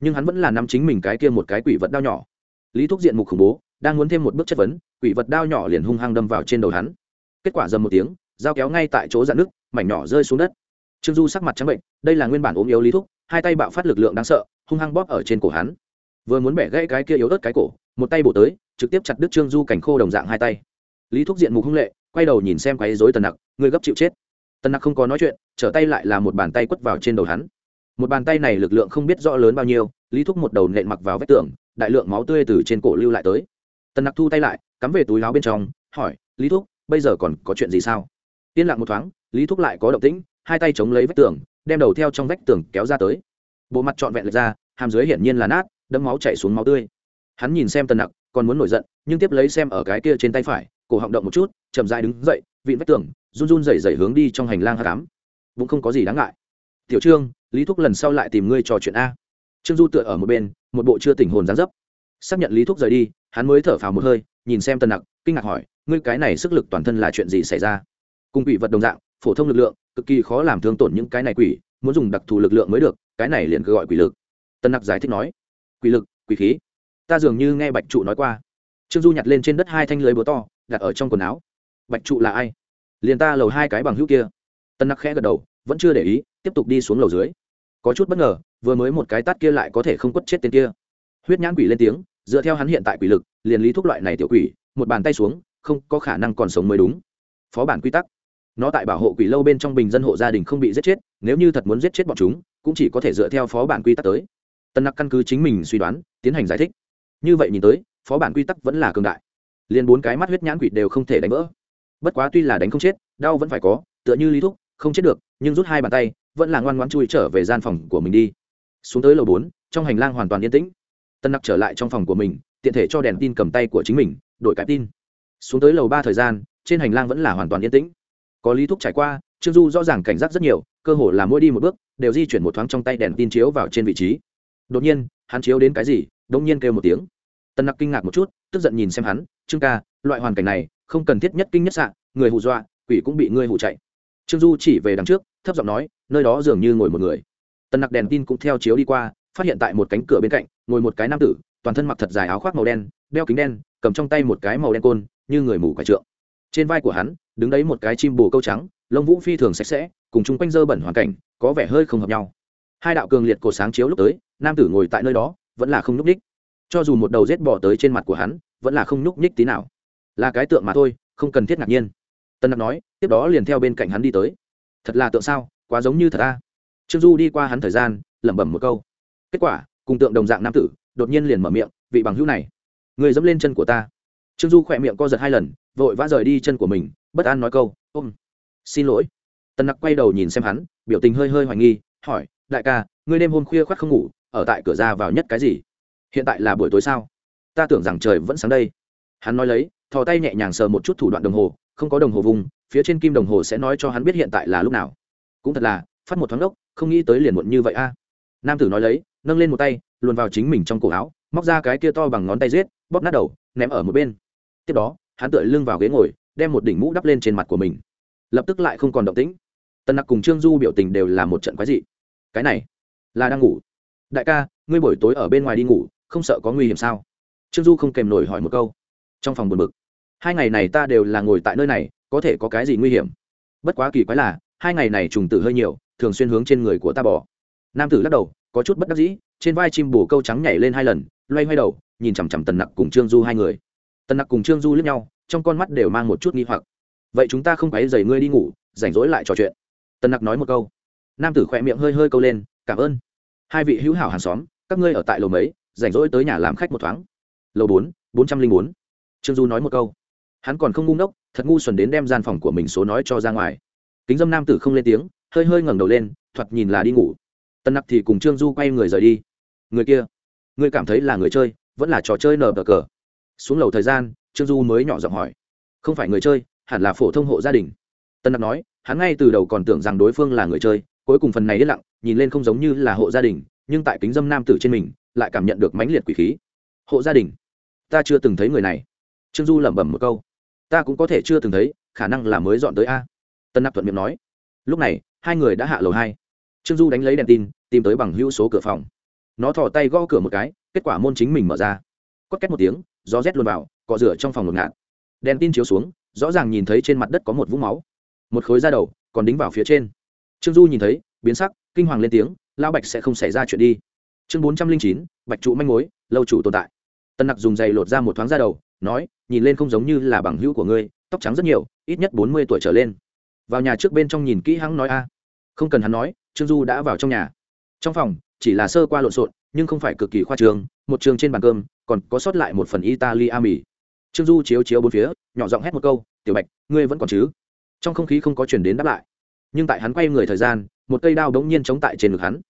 Nhưng hắn vẫn là nắm chính mình cái kia một cái quỷ vật đao nhỏ. Lý thúc diện mục khủng bố, đang muốn thêm một bước chất vấn, quỷ vật đao nhỏ liền hung hăng đâm vào trên đầu hắn. Kết quả dầm một tiếng, dao kéo ngay tại chỗ dạn nước mảnh nhỏ rơi xuống đất. Trương du sắc mặt trắng bệnh, đây là nguyên bản ốm yếu lý thúc, hai tay bạo phát lực lượng đáng sợ, hung hăng bóp ở trên cổ hắn. Vừa muốn bẻ gãy cái kia yếu ớt cái cổ, một tay bổ tới, trực tiếp chặt đứt trương du cảnh khô đồng dạng hai tay. Lý thúc diện mục hung lệ, quay đầu nhìn xem quấy dối tần nặc, người gấp chịu chết tần nặc không có nói chuyện, trở tay lại là một bàn tay quất vào trên đầu hắn. Một bàn tay này lực lượng không biết rõ lớn bao nhiêu, lý thúc một đầu nện mặc vào vách tường, đại lượng máu tươi từ trên cổ lưu lại tới. Tần nặc thu tay lại, cắm về túi láo bên trong, hỏi, lý thúc, bây giờ còn có chuyện gì sao? Yên lặng một thoáng, lý thúc lại có động tĩnh, hai tay chống lấy vách tường, đem đầu theo trong vách tường kéo ra tới. Bộ mặt trọn vẹn lệch ra, hàm dưới hiển nhiên là nát, đẫm máu chảy xuống máu tươi. Hắn nhìn xem tần nặc, còn muốn nổi giận, nhưng tiếp lấy xem ở cái kia trên tay phải, cổ họng động một chút, chậm dại đứng dậy, vịn vách tường run run rẩy rẩy hướng đi trong hành lang hát cám. Cũng không có gì đáng ngại. Tiểu trương, lý thúc lần sau lại tìm ngươi trò chuyện a. Trương du tựa ở một bên, một bộ chưa tỉnh hồn gián dấp. Xác nhận lý thúc rời đi, hắn mới thở phào một hơi, nhìn xem tần nặc, kinh ngạc hỏi, ngươi cái này sức lực toàn thân là chuyện gì xảy ra? Cùng quỷ vật đồng dạng, phổ thông lực lượng, cực kỳ khó làm thương tổn những cái này quỷ, muốn dùng đặc thù lực lượng mới được, cái này liền cứ gọi quỷ lực. Tân nặc giải thích nói, quỷ lực, quỷ khí. Ta dường như nghe bạch trụ nói qua. Trương du nhặt lên trên đất hai thanh lưới búa to, đặt ở trong quần áo. Bạch trụ là ai? Liền ta lầu hai cái bằng hữu kia. Tân nặc khẽ gật đầu, vẫn chưa để ý, tiếp tục đi xuống lầu dưới. Có chút bất ngờ, vừa mới một cái tát kia lại có thể không quất chết tên kia. Huyết nhãn quỷ lên tiếng, dựa theo hắn hiện tại quỷ lực, liền lý thuốc loại này tiểu quỷ, một bàn tay xuống, không có khả năng còn sống mới đúng. Phó bản quy tắc. Nó tại bảo hộ quỷ lâu bên trong bình dân hộ gia đình không bị giết chết, nếu như thật muốn giết chết bọn chúng, cũng chỉ có thể dựa theo phó bản quy tắc tới. Tân nặc căn cứ chính mình suy đoán, tiến hành giải thích. Như vậy nhìn tới, phó bản quy tắc vẫn là cường đại. Liền bốn cái mắt huyết nhãn quỷ đều không thể đánh vỡ bất quá tuy là đánh không chết, đau vẫn phải có, tựa như lý thúc, không chết được, nhưng rút hai bàn tay, vẫn là ngoan ngoan chui trở về gian phòng của mình đi. Xuống tới lầu bốn, trong hành lang hoàn toàn yên tĩnh. Tân nặc trở lại trong phòng của mình, tiện thể cho đèn tin cầm tay của chính mình, đổi cái tin. Xuống tới lầu ba thời gian, trên hành lang vẫn là hoàn toàn yên tĩnh. Có lý thúc trải qua, trương du rõ ràng cảnh giác rất nhiều, cơ hồ là mỗi đi một bước, đều di chuyển một thoáng trong tay đèn tin chiếu vào trên vị trí. Đột nhiên, hắn chiếu đến cái gì đông nhiên kêu một tiếng. Tân nặc kinh ngạc một chút, tức giận nhìn xem hắn, trương ca, loại hoàn cảnh này không cần thiết nhất kinh nhất sạn người hù dọa, quỷ cũng bị ngươi hù chạy. Trương du chỉ về đằng trước, thấp giọng nói, nơi đó dường như ngồi một người. Tần nặc đèn tin cũng theo chiếu đi qua, phát hiện tại một cánh cửa bên cạnh, ngồi một cái nam tử, toàn thân mặc thật dài áo khoác màu đen, đeo kính đen, cầm trong tay một cái màu đen côn, như người mù quái trượng. Trên vai của hắn, đứng đấy một cái chim bồ câu trắng, lông vũ phi thường sạch sẽ, cùng chung quanh dơ bẩn hoàn cảnh, có vẻ hơi không hợp nhau. Hai đạo cường liệt cổ sáng chiếu lúc tới, nam tử ngồi tại nơi đó, vẫn là không nhúc ních cho dù một đầu rết bỏ tới trên mặt của hắn, vẫn là không nhúc ních tí nào là cái tượng mà thôi, không cần thiết ngạc nhiên. Tân nặc nói, tiếp đó liền theo bên cạnh hắn đi tới. Thật là tượng sao, quá giống như thật ta trương du đi qua hắn thời gian, lẩm bẩm một câu. Kết quả, cùng tượng đồng dạng nam tử, đột nhiên liền mở miệng, vị bằng hữu này, người dẫm lên chân của ta. Trương du khỏe miệng co giật hai lần, vội vã rời đi chân của mình, bất an nói câu, ôm, xin lỗi. Tân nặc quay đầu nhìn xem hắn, biểu tình hơi hơi hoài nghi, hỏi, đại ca, ngươi đêm hôm khuya khoác không ngủ, ở tại cửa ra vào nhất cái gì? Hiện tại là buổi tối sao? Ta tưởng rằng trời vẫn sáng đây. Hắn nói lấy thò tay nhẹ nhàng sờ một chút thủ đoạn đồng hồ, không có đồng hồ vùng, phía trên kim đồng hồ sẽ nói cho hắn biết hiện tại là lúc nào. Cũng thật là, phát một thoáng đốc, không nghĩ tới liền muộn như vậy a. Nam tử nói lấy, nâng lên một tay, luồn vào chính mình trong cổ áo, móc ra cái kia to bằng ngón tay giết, bóp nát đầu, ném ở một bên. Tiếp đó, hắn tựa lưng vào ghế ngồi, đem một đỉnh mũ đắp lên trên mặt của mình. Lập tức lại không còn động tĩnh. Tần nặc cùng trương du biểu tình đều là một trận quái dị. Cái này, là đang ngủ. Đại ca, ngươi buổi tối ở bên ngoài đi ngủ, không sợ có nguy hiểm sao? Trương du không kèm nổi hỏi một câu trong phòng buồn bực. Hai ngày này ta đều là ngồi tại nơi này, có thể có cái gì nguy hiểm? Bất quá kỳ quái là, hai ngày này trùng tử hơi nhiều, thường xuyên hướng trên người của ta bỏ nam tử lắc đầu, có chút bất đắc dĩ, trên vai chim bồ câu trắng nhảy lên hai lần, loay hoay đầu, nhìn chằm chằm tần nặc cùng trương du hai người. Tần nặc cùng trương du lướt nhau, trong con mắt đều mang một chút nghi hoặc. Vậy chúng ta không phải dày ngươi đi ngủ, rảnh rỗi lại trò chuyện. Tần nặc nói một câu. Nam tử khỏe miệng hơi hơi câu lên, cảm ơn. Hai vị hữu hảo hàng xóm, các ngươi ở tại lầu mấy, rảnh rỗi tới nhà làm khách một thoáng. Lầu bốn bốn trăm linh bốn trương du nói một câu. Hắn còn không ngu ngốc, thật ngu xuẩn đến đem gian phòng của mình số nói cho ra ngoài. Kính dâm nam tử không lên tiếng, hơi hơi ngẩng đầu lên, thoạt nhìn là đi ngủ. Tân nặc thì cùng trương du quay người rời đi. Người kia người cảm thấy là người chơi, vẫn là trò chơi nờ bờ cờ? Xuống lầu thời gian, trương du mới nhỏ giọng hỏi. Không phải người chơi, hẳn là phổ thông hộ gia đình. Tân nặc nói, hắn ngay từ đầu còn tưởng rằng đối phương là người chơi, cuối cùng phần này yên lặng, nhìn lên không giống như là hộ gia đình, nhưng tại kính dâm nam tử trên mình, lại cảm nhận được mãnh liệt quỷ khí. Hộ gia đình? Ta chưa từng thấy người này trương du lẩm bẩm một câu. Ta cũng có thể chưa từng thấy, khả năng là mới dọn tới a. Tân nặc thuận miệng nói. Lúc này, hai người đã hạ lầu hai. Trương du đánh lấy đèn tin, tìm tới bằng hữu số cửa phòng. Nó thò tay gõ cửa một cái, kết quả môn chính mình mở ra. Cót két một tiếng, gió rét luôn vào, cọ rửa trong phòng ngột ngạt. Đèn tin chiếu xuống, rõ ràng nhìn thấy trên mặt đất có một vũng máu. Một khối da đầu, còn đính vào phía trên. Trương du nhìn thấy, biến sắc, kinh hoàng lên tiếng lao bạch sẽ không xảy ra chuyện đi. Chương bốn trăm linh chín, bạch trụ manh mối, lâu chủ tồn tại. Tân nặc dùng giày lột ra một thoáng da đầu, nói nhìn lên không giống như là bằng hữu của ngươi, tóc trắng rất nhiều, ít nhất bốn mươi tuổi trở lên. Vào nhà trước bên trong nhìn kỹ hắn nói a. Không cần hắn nói, trương du đã vào trong nhà. Trong phòng, chỉ là sơ qua lộn xộn, nhưng không phải cực kỳ khoa trường một trường trên bàn cơm, còn có sót lại một phần italy a mì. Trương du chiếu chiếu bốn phía, nhỏ giọng hét một câu, tiểu bạch, ngươi vẫn còn chứ? Trong không khí không có chuyển đến đáp lại. Nhưng tại hắn quay người thời gian, một cây đao đống nhiên chống tại trên ngực hắn.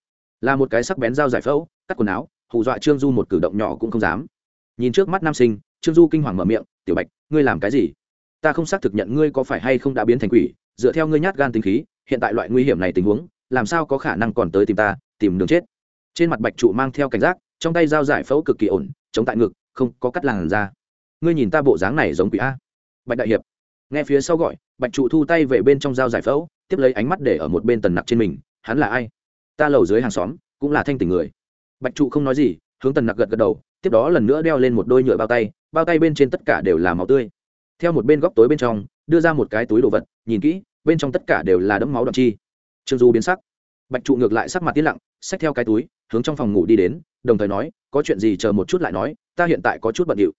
Là một cái sắc bén dao giải phẫu, cắt quần áo, hù dọa trương du một cử động nhỏ cũng không dám. Nhìn trước mắt nam sinh trương du kinh hoàng mở miệng, tiểu bạch, ngươi làm cái gì? Ta không xác thực nhận ngươi có phải hay không đã biến thành quỷ, dựa theo ngươi nhát gan tính khí, hiện tại loại nguy hiểm này tình huống, làm sao có khả năng còn tới tìm ta, tìm đường chết? Trên mặt bạch trụ mang theo cảnh giác, trong tay dao giải phẫu cực kỳ ổn, chống tại ngực, không có cắt làn ra ngươi nhìn ta bộ dáng này giống quỷ a? Bạch đại hiệp nghe phía sau gọi, bạch trụ thu tay về bên trong dao giải phẫu, tiếp lấy ánh mắt để ở một bên tần nặc trên mình, hắn là ai? Ta lầu dưới hàng xóm, cũng là thanh tình người. Bạch trụ không nói gì, hướng tần nặc gật gật đầu, tiếp đó lần nữa đeo lên một đôi nhựa bao tay bao tay bên trên tất cả đều là máu tươi. Theo một bên góc tối bên trong, đưa ra một cái túi đồ vật, nhìn kỹ, bên trong tất cả đều là đấm máu đậm chi. Trương du biến sắc. Bạch trụ ngược lại sắc mặt tiết lặng, xách theo cái túi, hướng trong phòng ngủ đi đến, đồng thời nói, có chuyện gì chờ một chút lại nói, ta hiện tại có chút bận điệu.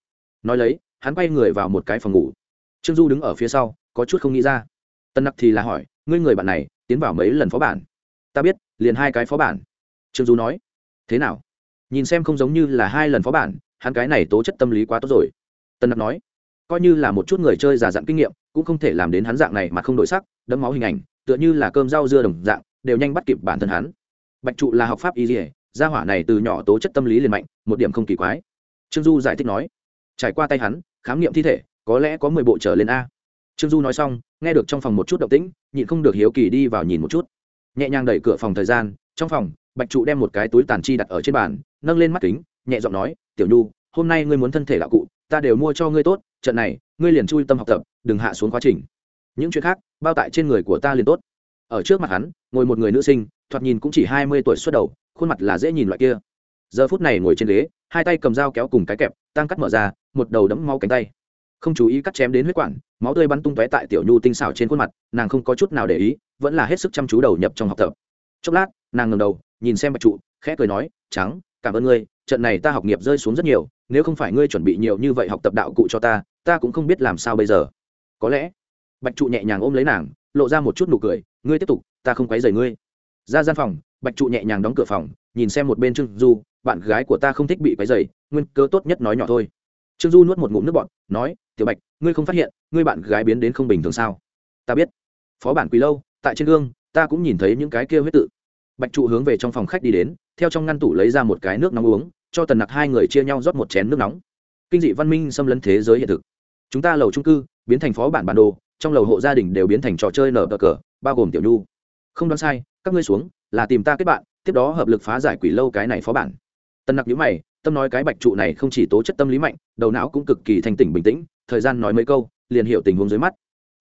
Nói lấy, hắn quay người vào một cái phòng ngủ. Trương du đứng ở phía sau, có chút không nghĩ ra. Tân nặc thì là hỏi, ngươi người bạn này, tiến vào mấy lần phó bản? Ta biết, liền hai cái phó bản. Trương du nói, thế nào? Nhìn xem không giống như là hai lần phó bản hắn cái này tố chất tâm lý quá tốt rồi. Tân nặc nói, coi như là một chút người chơi già dặn kinh nghiệm, cũng không thể làm đến hắn dạng này mà không đổi sắc, đẫm máu hình ảnh, tựa như là cơm rau dưa đồng dạng, đều nhanh bắt kịp bản thân hắn. Bạch trụ là học pháp y dỉa gia hỏa này từ nhỏ tố chất tâm lý liền mạnh, một điểm không kỳ quái. Trương du giải thích nói, trải qua tay hắn, khám nghiệm thi thể, có lẽ có mười bộ trở lên a. Trương du nói xong, nghe được trong phòng một chút động tĩnh, nhịn không được hiếu kỳ đi vào nhìn một chút. Nhẹ nhàng đẩy cửa phòng thời gian, trong phòng, bạch trụ đem một cái túi tàn chi đặt ở trên bàn, nâng lên mắt kính nhẹ giọng nói, tiểu nhu, hôm nay ngươi muốn thân thể đạo cụ, ta đều mua cho ngươi tốt, trận này, ngươi liền chui tâm học tập, đừng hạ xuống quá trình. Những chuyện khác, bao tại trên người của ta liền tốt. Ở trước mặt hắn, ngồi một người nữ sinh, thoạt nhìn cũng chỉ hai mươi tuổi xuất đầu, khuôn mặt là dễ nhìn loại kia. Giờ phút này ngồi trên ghế, hai tay cầm dao kéo cùng cái kẹp, tăng cắt mở ra, một đầu đấm máu cánh tay. Không chú ý cắt chém đến huyết quản, máu tươi bắn tung tóe tại tiểu nhu tinh xảo trên khuôn mặt, nàng không có chút nào để ý, vẫn là hết sức chăm chú đầu nhập trong học tập. Chốc lát, nàng ngầm đầu, nhìn xem bạch trụ, khẽ cười nói, trắng cảm ơn ngươi, trận này ta học nghiệp rơi xuống rất nhiều, nếu không phải ngươi chuẩn bị nhiều như vậy học tập đạo cụ cho ta ta cũng không biết làm sao bây giờ. Có lẽ, bạch trụ nhẹ nhàng ôm lấy nàng, lộ ra một chút nụ cười, ngươi tiếp tục, ta không quấy rầy ngươi. Ra gian phòng, bạch trụ nhẹ nhàng đóng cửa phòng, nhìn xem một bên trương du, bạn gái của ta không thích bị quấy rầy, nguyên cớ tốt nhất nói nhỏ thôi. Trương du nuốt một ngụm nước bọt, nói, tiểu bạch, ngươi không phát hiện, ngươi bạn gái biến đến không bình thường sao? Ta biết. Phó bản quý lâu, tại trên gương, ta cũng nhìn thấy những cái kia huyết tự bạch trụ hướng về trong phòng khách đi đến, theo trong ngăn tủ lấy ra một cái nước nóng uống, cho tần nặc hai người chia nhau rót một chén nước nóng. Kinh dị văn minh xâm lấn thế giới hiện thực. Chúng ta lầu trung cư, biến thành phó bản bản đồ, trong lầu hộ gia đình đều biến thành trò chơi nở cờ cờ, bao gồm tiểu nhu. Không đoán sai, các ngươi xuống, là tìm ta kết bạn, tiếp đó hợp lực phá giải quỷ lâu cái này phó bản. Tần nặc nhữ mày, tâm nói cái bạch trụ này không chỉ tố chất tâm lý mạnh, đầu não cũng cực kỳ thanh tỉnh bình tĩnh, thời gian nói mấy câu, liền hiểu tình huống dưới mắt.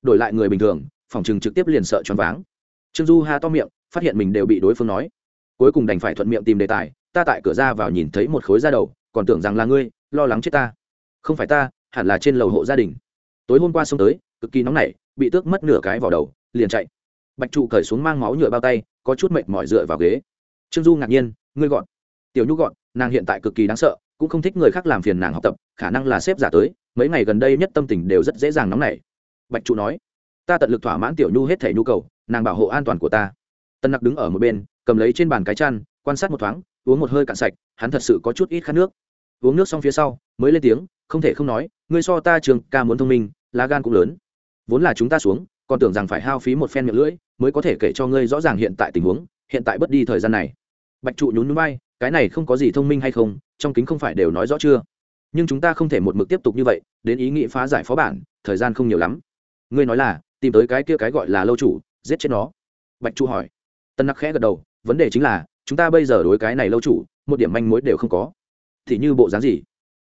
Đổi lại người bình thường, phòng chừng trực tiếp liền sợ choáng váng. Trương du ha to miệng phát hiện mình đều bị đối phương nói. Cuối cùng đành phải thuận miệng tìm đề tài, ta tại cửa ra vào nhìn thấy một khối da đầu, còn tưởng rằng là ngươi, lo lắng chết ta. Không phải ta, hẳn là trên lầu hộ gia đình. Tối hôm qua xông tới, cực kỳ nóng nảy, bị tước mất nửa cái vào đầu, liền chạy. Bạch trụ cởi xuống mang máu nhựa bao tay, có chút mệt mỏi dựa vào ghế. Trương du ngạc nhiên, ngươi gọn. Tiểu nhu gọn, nàng hiện tại cực kỳ đáng sợ, cũng không thích người khác làm phiền nàng học tập, khả năng là xếp giả tới, mấy ngày gần đây nhất tâm tình đều rất dễ dàng nóng nảy. Bạch trụ nói, ta tận lực thỏa mãn tiểu nhu hết thể nhu cầu, nàng bảo hộ an toàn của ta tân nặc đứng ở một bên, cầm lấy trên bàn cái chăn, quan sát một thoáng, uống một hơi cạn sạch, hắn thật sự có chút ít khát nước. Uống nước xong phía sau, mới lên tiếng, không thể không nói, ngươi so ta trường ca muốn thông minh, lá gan cũng lớn. Vốn là chúng ta xuống, còn tưởng rằng phải hao phí một phen miệng lưỡi, mới có thể kể cho ngươi rõ ràng hiện tại tình huống, hiện tại bất đi thời gian này. Bạch trụ nhún núi bay cái này không có gì thông minh hay không, trong kính không phải đều nói rõ chưa? Nhưng chúng ta không thể một mực tiếp tục như vậy, đến ý nghĩ phá giải phó bản, thời gian không nhiều lắm. Ngươi nói là, tìm tới cái kia cái gọi là lâu chủ, giết chết nó. Bạch trụ hỏi tân nặc khẽ gật đầu, vấn đề chính là, chúng ta bây giờ đối cái này lâu chủ, một điểm manh mối đều không có. Thì như bộ dáng gì?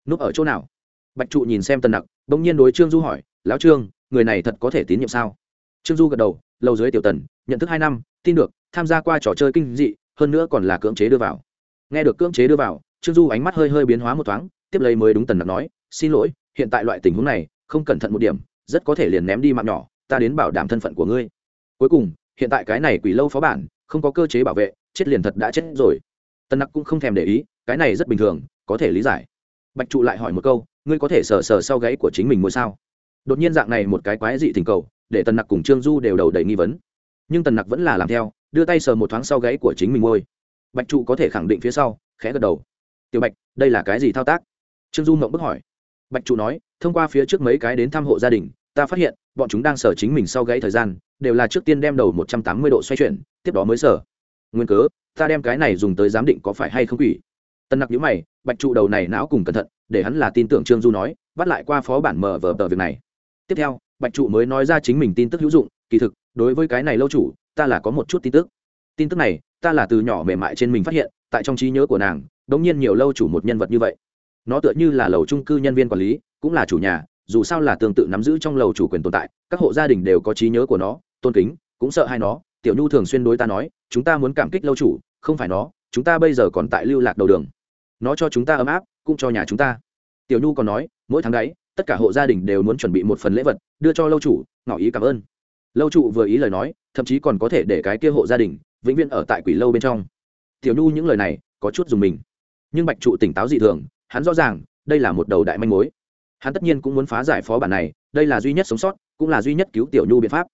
Núp ở chỗ nào? Bạch trụ nhìn xem tân nặc đ ỗ n g nhiên đối trương du hỏi, lão trương, người này thật có thể tín nhiệm sao? Trương du gật đầu, lâu dưới tiểu tần, nhận thức hai năm, tin được, tham gia qua trò chơi kinh dị, hơn nữa còn là cưỡng chế đưa vào. Nghe được cưỡng chế đưa vào, trương du ánh mắt hơi hơi biến hóa một thoáng, tiếp lấy mới đúng tần nặc nói, xin lỗi, hiện tại loại tình huống này, không cẩn thận một điểm, rất có thể liền ném đi mạng nhỏ, ta đến bảo đảm thân phận của ngươi. Cuối cùng hiện tại cái này quỷ lâu phó bản, không có cơ chế bảo vệ, chết liền thật đã chết rồi. Tân nặc cũng không thèm để ý, cái này rất bình thường, có thể lý giải. Bạch trụ lại hỏi một câu, ngươi có thể sờ sờ sau gáy của chính mình mua sao? Đột nhiên dạng này một cái quái dị thỉnh cầu, để tần nặc cùng trương du đều đầu đầy nghi vấn. Nhưng tần nặc vẫn là làm theo, đưa tay sờ một thoáng sau gáy của chính mình ngôi. Bạch trụ có thể khẳng định phía sau, khẽ gật đầu. Tiểu bạch, đây là cái gì thao tác? Trương du mộng bức hỏi. Bạch trụ nói, thông qua phía trước mấy cái đến thăm hộ gia đình, ta phát hiện, bọn chúng đang sờ chính mình sau gáy thời gian đều là trước tiên đem đầu một trăm tám mươi độ xoay chuyển, tiếp đó mới sở nguyên cớ, ta đem cái này dùng tới giám định có phải hay không quỷ. Tân nặc nhữ mày, bạch trụ đầu này não cùng cẩn thận, để hắn là tin tưởng trương du nói, bắt lại qua phó bản mờ vờ tờ việc này. Tiếp theo, bạch trụ mới nói ra chính mình tin tức hữu dụng, kỳ thực, đối với cái này lâu chủ, ta là có một chút tin tức. Tin tức này, ta là từ nhỏ mềm mại trên mình phát hiện, tại trong trí nhớ của nàng, đống nhiên nhiều lâu chủ một nhân vật như vậy. Nó tựa như là lầu trung cư nhân viên quản lý, cũng là chủ nhà, dù sao là tương tự nắm giữ trong lầu chủ quyền tồn tại, các hộ gia đình đều có trí nhớ của nó tôn kính, cũng sợ hai nó. Tiểu nhu thường xuyên đối ta nói, chúng ta muốn cảm kích lâu chủ, không phải nó, chúng ta bây giờ còn tại lưu lạc đầu đường. Nó cho chúng ta ấm áp, cũng cho nhà chúng ta. Tiểu nhu còn nói, mỗi tháng đấy, tất cả hộ gia đình đều muốn chuẩn bị một phần lễ vật, đưa cho lâu chủ, ngỏ ý cảm ơn. Lâu chủ vừa ý lời nói, thậm chí còn có thể để cái kia hộ gia đình, vĩnh viễn ở tại quỷ lâu bên trong. Tiểu nhu những lời này, có chút dùng mình. Nhưng bạch trụ tỉnh táo dị thường, hắn rõ ràng, đây là một đầu đại manh mối. Hắn tất nhiên cũng muốn phá giải phó bản này, đây là duy nhất sống sót, cũng là duy nhất cứu tiểu nhu biện pháp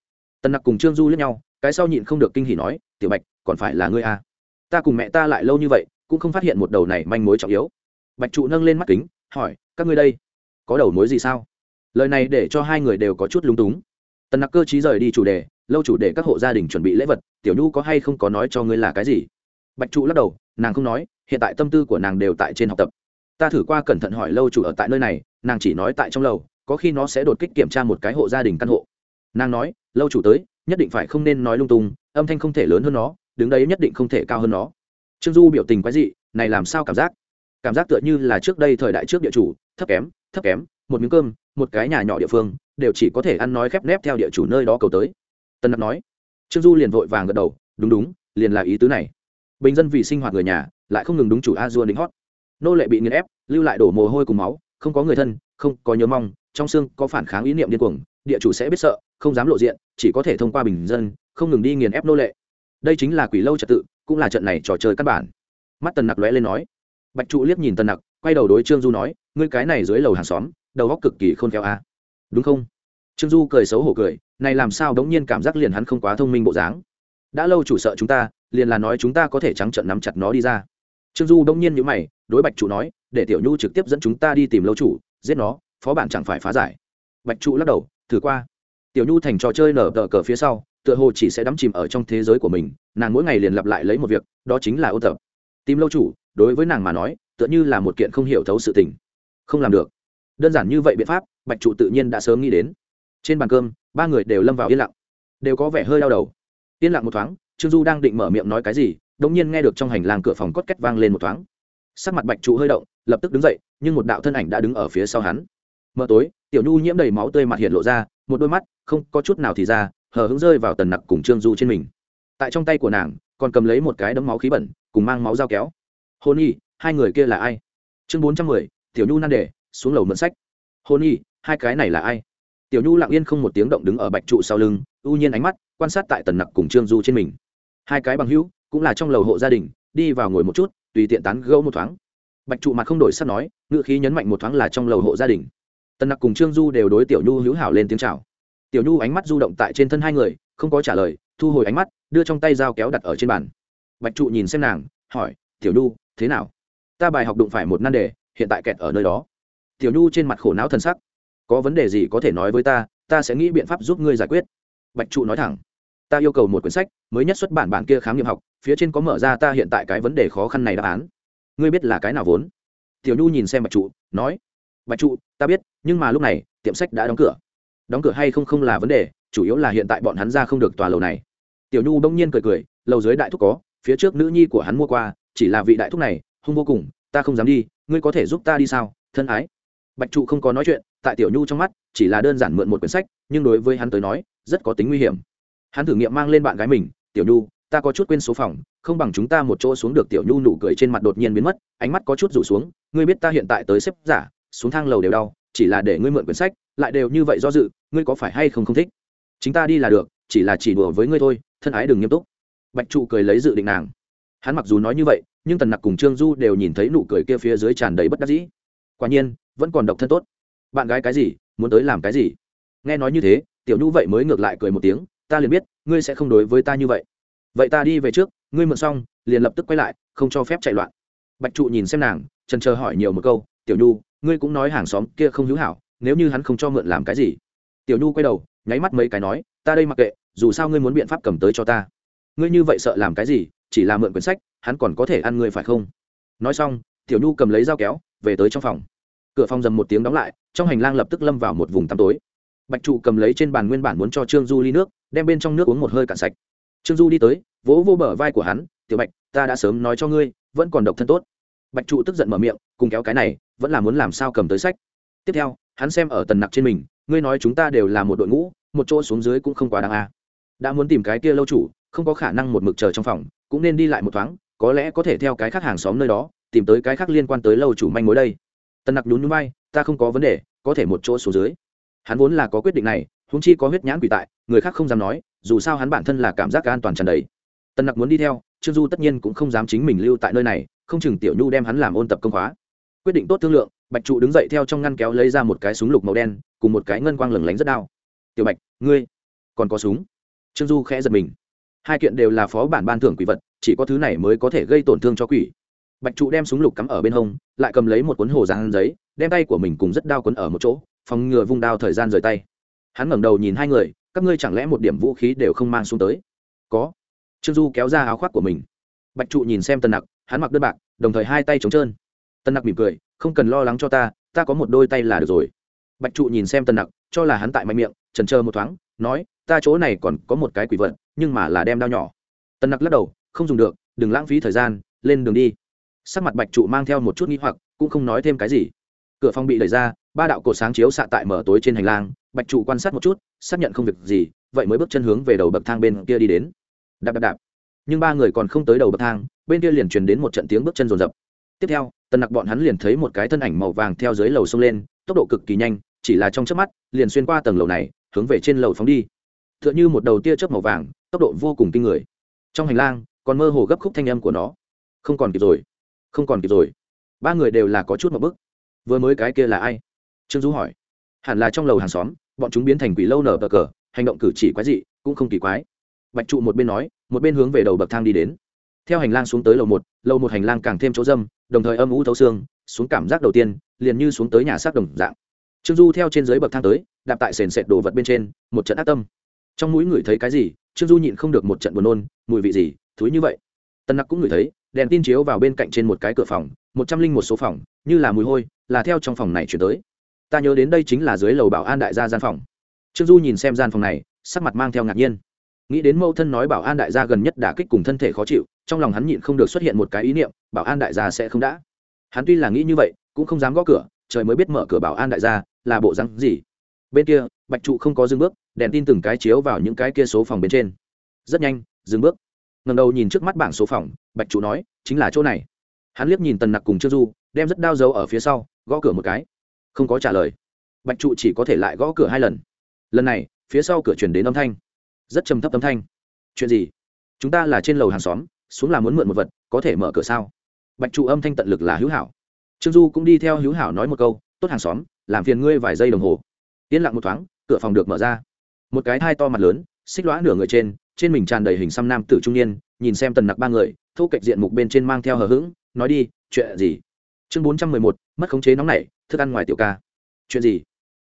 tần nặc cùng trương du lẫn nhau, cái sau nhịn không được kinh hỉ nói, tiểu bạch, còn phải là ngươi à. ta cùng mẹ ta lại lâu như vậy, cũng không phát hiện một đầu này manh mối trọng yếu. Bạch trụ nâng lên mắt kính, hỏi, các ngươi đây, có đầu mối gì sao? Lời này để cho hai người đều có chút lúng túng. Tần nặc cơ t rời đi chủ đề, lâu chủ đề các hộ gia đình chuẩn bị lễ vật, tiểu nhu có hay không có nói cho ngươi là cái gì? Bạch trụ lắc đầu, nàng không nói, hiện tại tâm tư của nàng đều tại trên học tập. Ta thử qua cẩn thận hỏi lâu chủ ở tại nơi này, nàng chỉ nói tại trong lầu, có khi nó sẽ đột kích kiểm tra một cái hộ gia đình căn hộ. Nàng nói lâu chủ tới, nhất định phải không nên nói lung tung, âm thanh không thể lớn hơn nó, đứng đấy nhất định không thể cao hơn nó. Trương du biểu tình quái dị, này làm sao cảm giác? Cảm giác tựa như là trước đây thời đại trước địa chủ, thấp kém thấp kém, một miếng cơm, một cái nhà nhỏ địa phương, đều chỉ có thể ăn nói khép nép theo địa chủ nơi đó cầu tới. Tân nặc nói. Trương du liền vội vàng gật đầu, đúng đúng, liền là ý tứ này. Bình dân vì sinh hoạt người nhà, lại không ngừng đúng chủ a dua đính hót. Nô lệ bị nghiền ép, lưu lại đổ mồ hôi cùng máu, không có người thân, không có nhớ mong, trong xương có phản kháng ý niệm điên cuồng, địa chủ sẽ biết sợ không dám lộ diện, chỉ có thể thông qua bình dân, không ngừng đi nghiền ép nô lệ. Đây chính là quỷ lâu trật tự, cũng là trận này trò chơi căn bản. Mắt tần nặc lóe lên nói. Bạch trụ liếc nhìn tần nặc, quay đầu đối trương du nói, ngươi cái này dưới lầu hàng xóm, đầu góc cực kỳ khôn khéo a. À? đúng không? Trương du cười xấu hổ cười, này làm sao đống nhiên cảm giác liền hắn không quá thông minh bộ dáng? Đã lâu chủ sợ chúng ta, liền là nói chúng ta có thể trắng trận nắm chặt nó đi ra. Trương du đống nhiên nhữ mày, đối bạch trụ nói, để tiểu nhu trực tiếp dẫn chúng ta đi tìm lâu chủ, giết nó, phó bản chẳng phải phá giải. Bạch trụ lắc đầu, thử qua tiểu nhu thành trò chơi nở tờ cờ phía sau, tựa hồ chỉ sẽ đắm chìm ở trong thế giới của mình, nàng mỗi ngày liền lặp lại lấy một việc, đó chính là ôn tập. Tìm lâu chủ, đối với nàng mà nói, tựa như là một kiện không hiểu thấu sự tình. Không làm được. Đơn giản như vậy biện pháp, bạch trụ tự nhiên đã sớm nghĩ đến. Trên bàn cơm, ba người đều lâm vào yên lặng. Đều có vẻ hơi đau đầu. Yên lặng một thoáng, trương du đang định mở miệng nói cái gì đ ỗ n g nhiên nghe được trong hành lang cửa phòng cốt két vang lên một thoáng. Sắc mặt bạch trụ hơi động, lập tức đứng dậy, nhưng một đạo thân ảnh đã đứng ở phía sau hắn. Mờ tối, tiểu nhu nhiễm đầy máu tươi mặt hiện lộ ra, một đôi mắt không có chút nào thì ra, hờ hứng rơi vào tần nặc cùng trương du trên mình. Tại trong tay của nàng, còn cầm lấy một cái đấm máu khí bẩn, cùng mang máu dao kéo. Hôn y, hai người kia là ai? Chương bốn trăm mười, tiểu nhu nan đề, xuống lầu mượn sách. Hôn y, hai cái này là ai? Tiểu nhu lặng yên không một tiếng động đứng ở bạch trụ sau lưng ưu nhiên ánh mắt quan sát tại tần nặc cùng trương du trên mình. Hai cái bằng hữu, cũng là trong lầu hộ gia đình, đi vào ngồi một chút, tùy tiện tán gẫu một thoáng. Bạch trụ mặt không đổi sắt nói ngự khí nhấn mạnh một thoáng là trong lầu hộ gia đình. Tần nặc cùng trương du đều đối tiểu nhu hữu hảo lên tiếng chào tiểu nhu ánh mắt du động tại trên thân hai người, không có trả lời, thu hồi ánh mắt, đưa trong tay dao kéo đặt ở trên bàn. Bạch trụ nhìn xem nàng, hỏi, tiểu nhu, thế nào? Ta bài học đụng phải một nan đề, hiện tại kẹt ở nơi đó. Tiểu nhu trên mặt khổ não thân sắc. Có vấn đề gì có thể nói với ta ta sẽ nghĩ biện pháp giúp ngươi giải quyết. Bạch trụ nói thẳng, ta yêu cầu một quyển sách, mới nhất xuất bản bản kia khám nghiệm học, phía trên có mở ra ta hiện tại cái vấn đề khó khăn này đáp án. Ngươi biết là cái nào vốn? Tiểu nhu nhìn xem bạch trụ, nói, bạch trụ, ta biết, nhưng mà lúc này, tiệm sách đã đóng cửa đóng cửa hay không không là vấn đề, chủ yếu là hiện tại bọn hắn ra không được tòa lầu này. Tiểu nhu bỗng nhiên cười cười, lầu dưới đại thúc có, phía trước nữ nhi của hắn mua qua, chỉ là vị đại thúc này, hung vô cùng, ta không dám đi, ngươi có thể giúp ta đi sao, thân ái. Bạch trụ không có nói chuyện, tại tiểu nhu trong mắt, chỉ là đơn giản mượn một quyển sách, nhưng đối với hắn tới nói, rất có tính nguy hiểm. Hắn thử nghiệm mang lên bạn gái mình, tiểu nhu, ta có chút quên số phòng, không bằng chúng ta một chỗ xuống được. Tiểu nhu nụ cười trên mặt đột nhiên biến mất, ánh mắt có chút rủ xuống, ngươi biết ta hiện tại tới xếp giả, xuống thang lầu đều đau chỉ là để ngươi mượn quyển sách, lại đều như vậy do dự, ngươi có phải hay không không thích? Chính ta đi là được, chỉ là chỉ đùa với ngươi thôi, thân ái đừng nghiêm túc. Bạch trụ cười lấy dự định nàng. Hắn mặc dù nói như vậy, nhưng tần nặc cùng trương du đều nhìn thấy nụ cười kia phía dưới tràn đầy bất đắc dĩ. Quả nhiên, vẫn còn độc thân tốt. Bạn gái cái gì, muốn tới làm cái gì? Nghe nói như thế, tiểu nhu vậy mới ngược lại cười một tiếng, ta liền biết, ngươi sẽ không đối với ta như vậy. Vậy ta đi về trước, ngươi mượn xong, liền lập tức quay lại, không cho phép chạy loạn. Bạch trụ nhìn xem nàng, trần chờ hỏi nhiều một câu, tiểu nhu ngươi cũng nói hàng xóm kia không hữu hảo, nếu như hắn không cho mượn làm cái gì. Tiểu nhu quay đầu, nháy mắt mấy cái nói, ta đây mặc kệ, dù sao ngươi muốn biện pháp cầm tới cho ta. Ngươi như vậy sợ làm cái gì, chỉ là mượn quyển sách, hắn còn có thể ăn ngươi phải không? Nói xong, tiểu nhu cầm lấy dao kéo, về tới trong phòng. Cửa phòng dầm một tiếng đóng lại, trong hành lang lập tức lâm vào một vùng tăm tối. Bạch trụ cầm lấy trên bàn nguyên bản muốn cho trương du ly nước, đem bên trong nước uống một hơi cạn sạch. Trương du đi tới, vỗ vô bờ vai của hắn, tiểu bạch, ta đã sớm nói cho ngươi, vẫn còn độc thân tốt. Bạch trụ tức giận mở miệng, cùng kéo cái này vẫn là muốn làm sao cầm tới sách. Tiếp theo, hắn xem ở tần nặc trên mình, ngươi nói chúng ta đều là một đội ngũ, một chỗ xuống dưới cũng không quá đáng a. Đã muốn tìm cái kia lâu chủ, không có khả năng một mực chờ trong phòng, cũng nên đi lại một thoáng, có lẽ có thể theo cái khác hàng xóm nơi đó, tìm tới cái khác liên quan tới lâu chủ manh mối đây. Tần nặc nhún núi bay ta không có vấn đề, có thể một chỗ xuống dưới. Hắn vốn là có quyết định này húng chi có huyết nhãn quỷ tại, người khác không dám nói, dù sao hắn bản thân là cảm giác an toàn tràn đầy. Tần nặc muốn đi theo, trương du tất nhiên cũng không dám chính mình lưu tại nơi này, không chừng tiểu nhu đem hắn làm ôn tập công khóa quyết định tốt thương lượng, bạch trụ đứng dậy theo trong ngăn kéo lấy ra một cái súng lục màu đen, cùng một cái ngân quang lửng lánh rất đau. Tiểu bạch, ngươi còn có súng? Trương du khẽ giật mình. Hai kiện đều là phó bản ban thưởng quỷ vật, chỉ có thứ này mới có thể gây tổn thương cho quỷ. Bạch trụ đem súng lục cắm ở bên hông, lại cầm lấy một cuốn hồ dán giấy, đem tay của mình cùng rất đao cuốn ở một chỗ, phòng ngừa vung đao thời gian rời tay. Hắn ngẩng đầu nhìn hai người, các ngươi chẳng lẽ một điểm vũ khí đều không mang xuống tới? Có. Trương du kéo ra áo khoác của mình. Bạch trụ nhìn xem tần nặc, hắn mặc đơn bạc, đồng thời hai tay trống trơn tân nặc mỉm cười, không cần lo lắng cho ta ta có một đôi tay là được rồi. Bạch trụ nhìn xem tân nặc, cho là hắn tại mạnh miệng trần trơ một thoáng, nói, ta chỗ này còn có một cái quỷ vật, nhưng mà là đem đao nhỏ. Tân nặc lắc đầu, không dùng được, đừng lãng phí thời gian, lên đường đi. Sắc mặt bạch trụ mang theo một chút nghi hoặc, cũng không nói thêm cái gì. Cửa phòng bị đẩy ra, ba đạo cổ sáng chiếu xạ tại mở tối trên hành lang, bạch trụ quan sát một chút, xác nhận không việc gì, vậy mới bước chân hướng về đầu bậc thang bên kia đi đến. Đạp đạp đạp. Nhưng ba người còn không tới đầu bậc thang, bên kia liền truyền đến một trận tiếng bước chân rồn rập. Tiếp theo tần nặc bọn hắn liền thấy một cái thân ảnh màu vàng theo dưới lầu sông lên, tốc độ cực kỳ nhanh, chỉ là trong chớp mắt, liền xuyên qua tầng lầu này, hướng về trên lầu phóng đi. T h ư ợ n h ư một đầu tia chớp màu vàng, tốc độ vô cùng kinh người. Trong hành lang, còn mơ hồ gấp khúc thanh âm của nó. Không còn kịp rồi, không còn kịp rồi. Ba người đều là có chút một bức vừa mới cái kia là ai? Trương du hỏi. Hẳn là trong lầu hàng xóm, bọn chúng biến thành quỷ lâu nở bờ cờ, hành động cử chỉ quái dị, cũng không kỳ quái. Bạch trụ một bên nói, một bên hướng về đầu bậc thang đi đến theo hành lang xuống tới lầu một lầu một hành lang càng thêm chỗ dâm, đồng thời âm u thấu xương, xuống cảm giác đầu tiên, liền như xuống tới nhà xác đồng dạng. Trương du theo trên dưới bậc thang tới, đạp tại sền sệt đồ vật bên trên, một trận ác tâm. Trong mũi ngửi thấy cái gì, trương du nhịn không được một trận buồn nôn, mùi vị gì, thúi như vậy. Tân nặc cũng ngửi thấy, đèn tin chiếu vào bên cạnh trên một cái cửa phòng, một trăm linh một số phòng, như là mùi hôi, là theo trong phòng này chuyển tới. Ta nhớ đến đây chính là dưới lầu bảo an đại gia gian phòng. Trương du nhìn xem gian phòng này, sắc mặt mang theo ngạc nhiên. Nghĩ đến mẫu thân nói bảo an đại gia gần nhất đã kích cùng thân thể khó chịu trong lòng hắn nhịn không được xuất hiện một cái ý niệm, bảo an đại gia sẽ không đã. Hắn tuy là nghĩ như vậy, cũng không dám gõ cửa, trời mới biết mở cửa bảo an đại gia là bộ răng gì. Bên kia, bạch trụ không có dừng bước, đèn tin từng cái chiếu vào những cái kia số phòng bên trên. Rất nhanh, dừng bước. Ngầm đầu nhìn trước mắt bảng số phòng, bạch trụ nói, chính là chỗ này. Hắn liếc nhìn tần nặc cùng chưa du, đem rất đao dấu ở phía sau, gõ cửa một cái. Không có trả lời. Bạch trụ chỉ có thể lại gõ cửa hai lần. Lần này, phía sau cửa chuyển đến âm thanh. Rất trầm thấp âm thanh. Chuyện gì? Chúng ta là trên lầu hàng xóm xuống là muốn mượn một vật, có thể mở cửa sao? Bạch trụ âm thanh tận lực là hữu hảo. Trương du cũng đi theo hữu hảo nói một câu, tốt hàng xóm, làm phiền ngươi vài giây đồng hồ. Yên lặng một thoáng, cửa phòng được mở ra. Một cái thai to mặt lớn, xích lõa nửa người trên trên mình tràn đầy hình xăm nam tử trung niên, nhìn xem tần nặc ba người thu cạnh diện mục bên trên mang theo hờ hững, nói đi, chuyện gì? Chương bốn trăm mười một, mất khống chế nóng nảy, thức ăn ngoài tiểu ca. Chuyện gì?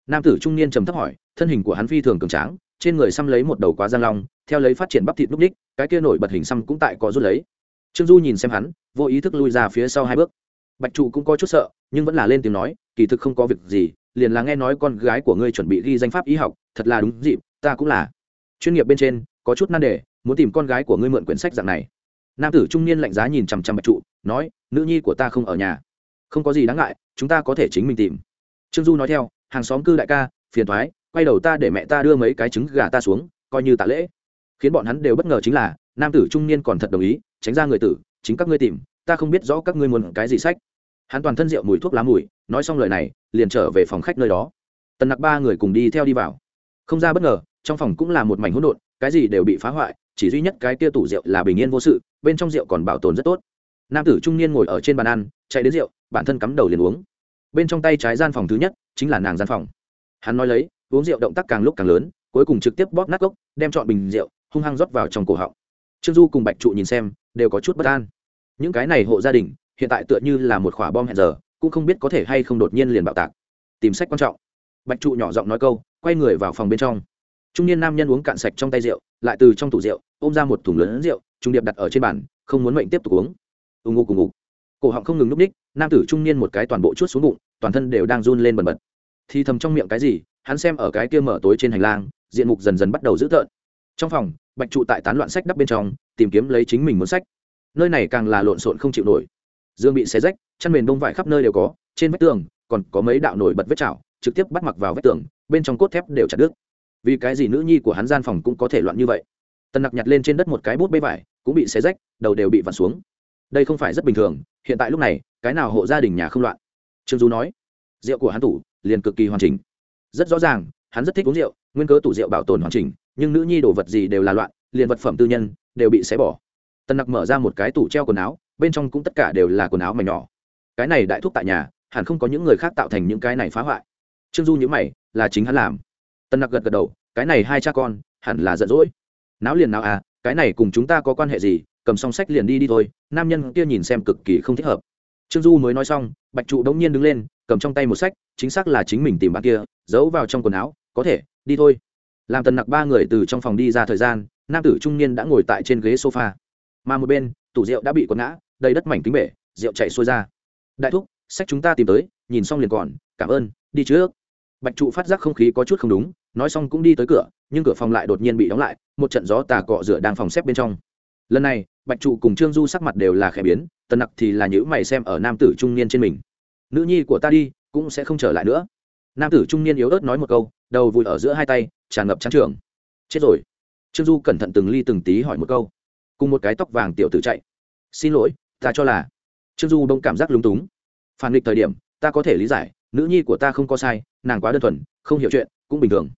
Nam tử trung niên trầm thấp hỏi, thân hình của hắn phi thường cường tráng trên người xăm lấy một đầu quá giang long, theo lấy phát triển bắp thịt núc ních, cái kia nổi bật hình xăm cũng tại có rút lấy. Trương du nhìn xem hắn, vô ý thức lui ra phía sau hai bước. Bạch trụ cũng có chút sợ, nhưng vẫn là lên tiếng nói, kỳ thực không có việc gì, liền là nghe nói con gái của ngươi chuẩn bị ghi danh pháp y học, thật là đúng dịp, ta cũng là. Chuyên nghiệp bên trên, có chút nan đề, muốn tìm con gái của ngươi mượn quyển sách dạng này. Nam tử trung niên lạnh giá nhìn chằm chằm bạch trụ, nói, nữ nhi của ta không ở nhà. Không có gì đáng ngại, chúng ta có thể chính mình tìm. Trương du nói theo, hàng xóm cư đại ca, phiền thoái quay đầu ta để mẹ ta đưa mấy cái trứng gà ta xuống, coi như tạ lễ. Khiến bọn hắn đều bất ngờ chính là, nam tử trung niên còn thật đồng ý, tránh ra người tử, chính các ngươi tìm, ta không biết rõ các ngươi muốn cái gì sách. Hắn toàn thân rượu mùi thuốc lá mùi, nói xong lời này, liền trở về phòng khách nơi đó. Tần nặc ba người cùng đi theo đi vào. Không ra bất ngờ, trong phòng cũng là một mảnh hỗn độn, cái gì đều bị phá hoại, chỉ duy nhất cái kia tủ rượu là bình yên vô sự, bên trong rượu còn bảo tồn rất tốt. Nam tử trung niên ngồi ở trên bàn ăn, chạy đến rượu, bản thân cắm đầu liền uống. Bên trong tay trái gian phòng thứ nhất, chính là nàng gian phòng. Hắn nói lấy uống rượu động tác càng lúc càng lớn, cuối cùng trực tiếp bóp nát cốc đem chọn bình rượu, hung hăng rót vào trong cổ họng. Trương du cùng bạch trụ nhìn xem, đều có chút bất an. Những cái này hộ gia đình, hiện tại tựa như là một quả bom hẹn giờ, cũng không biết có thể hay không đột nhiên liền bạo tạc. Tìm sách quan trọng. Bạch trụ nhỏ giọng nói câu, quay người vào phòng bên trong. Trung niên nam nhân uống cạn sạch trong tay rượu, lại từ trong tủ rượu, ôm ra một thùng lớn rượu, trung điệp đặt ở trên bàn, không muốn mệnh tiếp tục uống. Ù ngụ cùng ngụ cổ họng không ngừng núp ních, nam tử trung niên một cái toàn bộ chút xuống bụng, toàn thân đều đang run lên bần bật. Thì thầm trong miệng cái gì hắn xem ở cái kia mở tối trên hành lang, diện mục dần dần bắt đầu dữ tợn. Trong phòng, bạch trụ tại tán loạn sách đắp bên trong, tìm kiếm lấy chính mình muốn sách. Nơi này càng là lộn xộn không chịu nổi. Dương bị xé rách, chăn mền đông vải khắp nơi đều có, trên vách tường, còn có mấy đạo nổi bật vết chảo, trực tiếp bắt mặc vào vách tường, bên trong cốt thép đều chặt đứt. Vì cái gì nữ nhi của hắn gian phòng cũng có thể loạn như vậy? Tần nặc nhặt lên trên đất một cái bút bê vải, cũng bị xé rách, đầu đều bị vặn xuống. Đây không phải rất bình thường, hiện tại lúc này, cái nào hộ gia đình nhà không loạn? Trương du nói. Rượu của hắn tủ liền cực kỳ hoàn chỉnh rất rõ ràng, hắn rất thích uống rượu, nguyên cớ tủ rượu bảo tồn hoàn chỉnh, nhưng nữ nhi đồ vật gì đều là loạn, liền vật phẩm tư nhân đều bị xé bỏ. Tần nặc mở ra một cái tủ treo quần áo, bên trong cũng tất cả đều là quần áo mảnh nhỏ. Cái này đại thúc tại nhà, hẳn không có những người khác tạo thành những cái này phá hoại. Trương du nhữ mày, là chính hắn làm. Tân nặc gật gật đầu, cái này hai cha con, hẳn là giận dỗi. Náo liền nào à cái này cùng chúng ta có quan hệ gì, cầm song sách liền đi đi thôi, nam nhân kia nhìn xem cực kỳ không thích hợp. Trương du mới nói xong, bạch trụ đống nhiên đứng lên cầm trong tay một sách, chính xác là chính mình tìm bạn kia, giấu vào trong quần áo, có thể, đi thôi. Làm tần nặc ba người từ trong phòng đi ra thời gian, nam tử trung niên đã ngồi tại trên ghế sofa. Mà một bên, tủ rượu đã bị quần ngã, đầy đất mảnh kính bể, rượu chạy xuôi ra. Đại thúc, sách chúng ta tìm tới, nhìn xong liền còn, cảm ơn, đi trước. Bạch trụ phát giác không khí có chút không đúng, nói xong cũng đi tới cửa, nhưng cửa phòng lại đột nhiên bị đóng lại, một trận gió tà cọ rửa đang phòng xếp bên trong. Lần này, bạch trụ cùng trương du sắc mặt đều là khẽ biến, tần nặc thì là nhữ mày xem ở nam tử trung niên trên mình nữ nhi của ta đi, cũng sẽ không trở lại nữa. Nam tử trung niên yếu ớt nói một câu, đầu vùi ở giữa hai tay, tràn ngập trắng trường. Chết rồi. Trương du cẩn thận từng ly từng tí hỏi một câu. Cùng một cái tóc vàng tiểu tử chạy. Xin lỗi, ta cho là. Trương du đông cảm giác lúng túng. Phản nghịch thời điểm, ta có thể lý giải, nữ nhi của ta không có sai, nàng quá đơn thuần, không hiểu chuyện, cũng bình thường.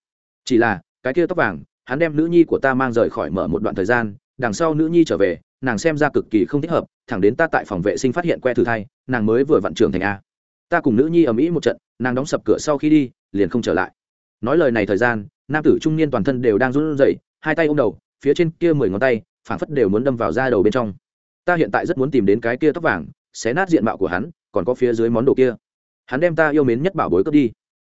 Chỉ là, cái kia tóc vàng, hắn đem nữ nhi của ta mang rời khỏi mở một đoạn thời gian, đằng sau nữ nhi trở về, nàng xem ra cực kỳ không thích hợp, thẳng đến ta tại phòng vệ sinh phát hiện que thử thai, nàng mới vừa vặn trưởng thành a ta cùng nữ nhi ở mỹ một trận, nàng đóng sập cửa sau khi đi, liền không trở lại. Nói lời này thời gian, nam tử trung niên toàn thân đều đang run rẩy, hai tay ôm đầu, phía trên kia mười ngón tay, phảng phất đều muốn đâm vào da đầu bên trong. Ta hiện tại rất muốn tìm đến cái kia tóc vàng, xé nát diện mạo của hắn, còn có phía dưới món đồ kia. Hắn đem ta yêu mến nhất bảo bối cướp đi.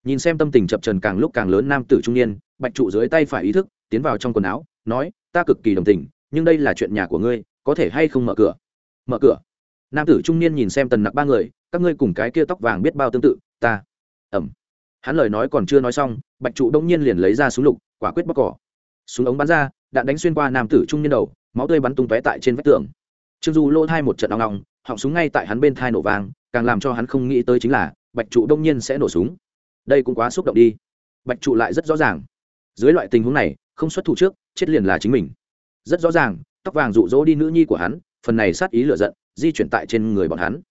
Nhìn xem tâm tình chập trần càng lúc càng lớn nam tử trung niên, bạch trụ dưới tay phải ý thức, tiến vào trong quần áo, nói, ta cực kỳ đồng tình, nhưng đây là chuyện nhà của ngươi, có thể hay không mở cửa? Mở cửa? Nam tử trung niên nhìn xem tần nặc ba người, các ngươi cùng cái kia tóc vàng biết bao tương tự, ta. Ẩm. Hắn lời nói còn chưa nói xong, bạch trụ đông nhiên liền lấy ra súng lục, quả quyết bóc cỏ. Súng ống bắn ra, đạn đánh xuyên qua nam tử trung niên đầu, máu tươi bắn tung tóe tại trên vách tường. Trương du lỗ thai một trận đau ngọng họng súng ngay tại hắn bên thai nổ vàng càng làm cho hắn không nghĩ tới chính là, bạch trụ đông nhiên sẽ nổ súng. Đây cũng quá xúc động đi. Bạch trụ lại rất rõ ràng. Dưới loại tình huống này, không xuất thủ trước, chết liền là chính mình. Rất rõ ràng, tóc vàng rụ rỗ đi nữ nhi của hắn, phần này sát ý lựa giận di chuyển tại trên người bọn hắn.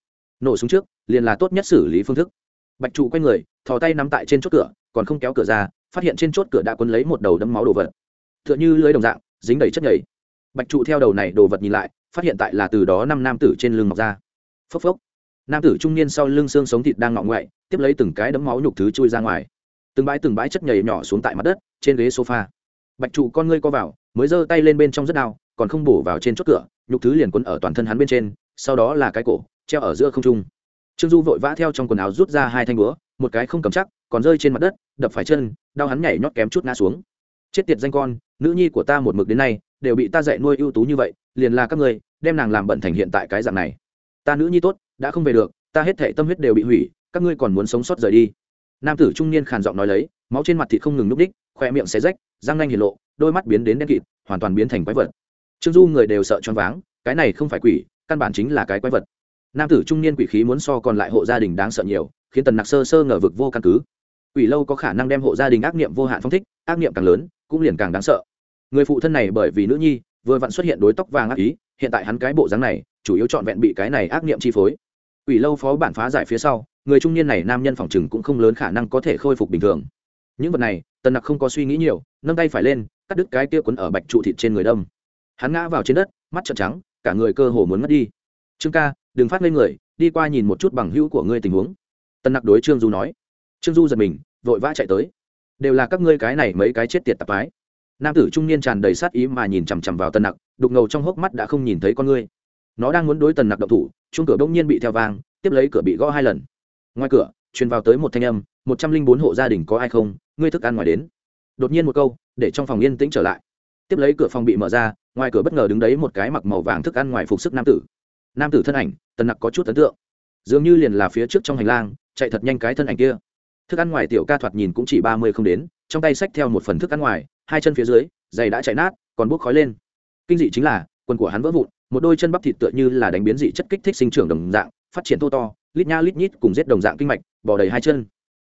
Nổ súng trước, liền là tốt nhất xử lý phương thức. Bạch trụ quay người, thò tay nắm tại trên chốt cửa, còn không kéo cửa ra, phát hiện trên chốt cửa đã quấn lấy một đầu đấm máu đồ vật. T h ư ợ n h ư lưới đồng dạng, dính đầy chất nhầy. Bạch trụ theo đầu này đồ vật nhìn lại, phát hiện tại là từ đó năm nam tử trên lưng mọc ra. Phốc phốc. Nam tử trung niên sau lưng xương sống thịt đang ngọ ngoại, tiếp lấy từng cái đấm máu nhục thứ chui ra ngoài. Từng bãi từng bãi chất nhầy nhỏ xuống tại mặt đất, trên ghế sofa. Bạch trụ con ngươi co vào, mới giơ tay lên bên trong rất đau, còn không bổ vào trên chốt cửa, nhục thứ liền quấn ở toàn thân hắn bên trên sau đó là cái cổ, treo ở giữa không trung. Trương du vội vã theo trong quần áo rút ra hai thanh búa, một cái không cầm chắc, còn rơi trên mặt đất, đập phải chân, đau hắn nhảy nhót kém chút ngã xuống. Chết tiệt danh con, nữ nhi của ta một mực đến nay, đều bị ta dạy nuôi ưu tú như vậy, liền là các người đem nàng làm bận thành hiện tại cái dạng này. Ta nữ nhi tốt, đã không về được, ta hết thể tâm huyết đều bị hủy, các ngươi còn muốn sống sót rời đi. Nam tử trung niên khàn giọng nói lấy, máu trên mặt thịt không ngừng núp đích khoe miệng xé rách, răng nanh hiển lộ, đôi mắt biến đến đen kịt, hoàn toàn biến thành quái vật. Trương du người đều sợ choáng váng, cái này không phải quỷ căn bản chính là cái quái vật. Nam tử trung niên quỷ khí muốn so còn lại hộ gia đình đáng sợ nhiều, khiến tần nặc sơ sơ ngờ vực vô căn cứ. Quỷ lâu có khả năng đem hộ gia đình ác niệm vô hạn phong thích, ác niệm càng lớn, cũng liền càng đáng sợ. Người phụ thân này bởi vì nữ nhi, vừa vặn xuất hiện đối tóc vàng ác ý, hiện tại hắn cái bộ dáng này, chủ yếu trọn vẹn bị cái này ác niệm chi phối. Quỷ lâu phó bản phá giải phía sau, người trung niên này nam nhân phòng chừng cũng không lớn khả năng có thể khôi phục bình thường. Những vật này, tần nặc không có suy nghĩ nhiều, nâng tay phải lên, cắt đứt cái kia quấn ở bạch trụ thịt trên người đông hắn ngã vào trên đất, mắt trợn trắng cả người cơ hồ muốn mất đi. Trương ca, đừng phát lên người, đi qua nhìn một chút bằng hữu của ngươi tình huống. Tân nặc đối trương du nói. Trương du giật mình, vội vã chạy tới. Đều là các ngươi cái này mấy cái chết tiệt tạp ái nam tử trung niên tràn đầy sát ý mà nhìn chằm chằm vào tân nặc, đục ngầu trong hốc mắt đã không nhìn thấy con ngươi. Nó đang muốn đối tần nặc động thủ chung cửa bỗng nhiên bị theo vang, tiếp lấy cửa bị gõ hai lần. Ngoài cửa, truyền vào tới một thanh âm, một trăm linh bốn hộ gia đình có ai không, ngươi thức ăn ngoài đến. Đột nhiên một câu, để trong phòng yên tĩnh trở lại. Tiếp lấy cửa phòng bị mở ra ngoài cửa bất ngờ đứng đấy một cái mặc màu vàng thức ăn ngoài phục sức nam tử. Nam tử thân ảnh, tần nặc có chút ấn tượng. Dường như liền là phía trước trong hành lang, chạy thật nhanh cái thân ảnh kia. Thức ăn ngoài tiểu ca thoạt nhìn cũng chỉ ba mươi không đến, trong tay xách theo một phần thức ăn ngoài, hai chân phía dưới, giày đã chạy nát, còn bốc khói lên. Kinh dị chính là, quần của hắn vỡ vụn, một đôi chân bắp thịt tựa như là đánh biến dị chất kích thích sinh trưởng đồng dạng, phát triển thô to, lít nha lít nhít cùng rết đồng dạng kinh mạch bỏ đầy hai chân.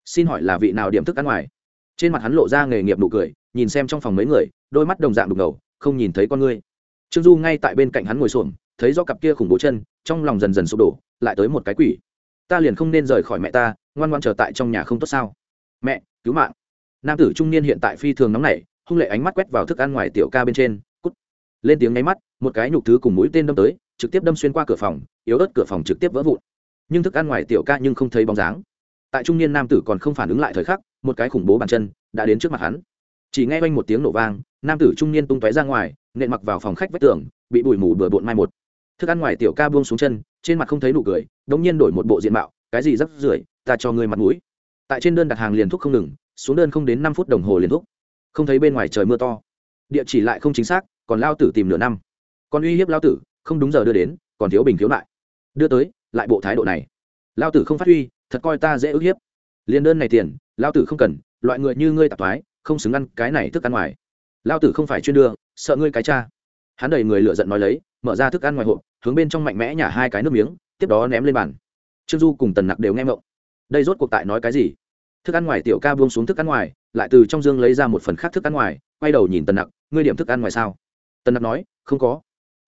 Xin hỏi là vị nào điểm thức ăn ngoài? Trên mặt hắn lộ ra nghề nghiệp nụ cười, nhìn xem trong phòng mấy người, đôi mắt đồng dạng đục ngầu không nhìn thấy con ngươi. Trương du ngay tại bên cạnh hắn ngồi xổm, thấy do cặp kia khủng bố chân, trong lòng dần dần sụp đổ, lại tới một cái quỷ. Ta liền không nên rời khỏi mẹ ta, ngoan ngoan trở tại trong nhà không tốt sao? Mẹ, cứu mạng. Nam tử trung niên hiện tại phi thường nóng nảy, hung lệ ánh mắt quét vào thức ăn ngoài tiểu ca bên trên, cút. Lên tiếng nháy mắt, một cái nhục thứ cùng mũi tên đâm tới, trực tiếp đâm xuyên qua cửa phòng, yếu ớt cửa phòng trực tiếp vỡ vụn. Nhưng thức ăn ngoài tiểu ca nhưng không thấy bóng dáng. Tại trung niên nam tử còn không phản ứng lại thời khắc, một cái khủng bố bàn chân đã đến trước mặt hắn. Chỉ nghe quanh một tiếng nổ vang nam tử trung niên tung tóe ra ngoài, nện mặc vào phòng khách vách tường, bị bụi mù bừa bộn mai một. Thức ăn ngoài tiểu ca buông xuống chân, trên mặt không thấy nụ cười, đống nhiên đổi một bộ diện mạo, cái gì rắc rưởi, ta cho ngươi mặt mũi. Tại trên đơn đặt hàng liền thuốc không ngừng, xuống đơn không đến năm phút đồng hồ liền thuốc không thấy bên ngoài trời mưa to. Địa chỉ lại không chính xác, còn lao tử tìm nửa năm. Còn uy hiếp lao tử, không đúng giờ đưa đến, còn thiếu bình thiếu lại. Đưa tới, lại bộ thái độ này. Lao tử không phát huy, thật coi ta dễ ức hiếp. Liền đơn này tiền, lao tử không cần, loại người như ngươi tạp thoái, không xứng ăn cái này thức ăn ngoài lao tử không phải chuyên đưa, sợ ngươi cái cha. Hắn đầy người lựa giận nói lấy, mở ra thức ăn ngoài hộp, hướng bên trong mạnh mẽ nhả hai cái nước miếng, tiếp đó ném lên bàn. Trương du cùng tần nặc đều nghe mộng đây rốt cuộc tại nói cái gì? Thức ăn ngoài tiểu ca buông xuống thức ăn ngoài, lại từ trong dương lấy ra một phần khác thức ăn ngoài, quay đầu nhìn tần nặc, ngươi điểm thức ăn ngoài sao? Tần nặc nói, không có.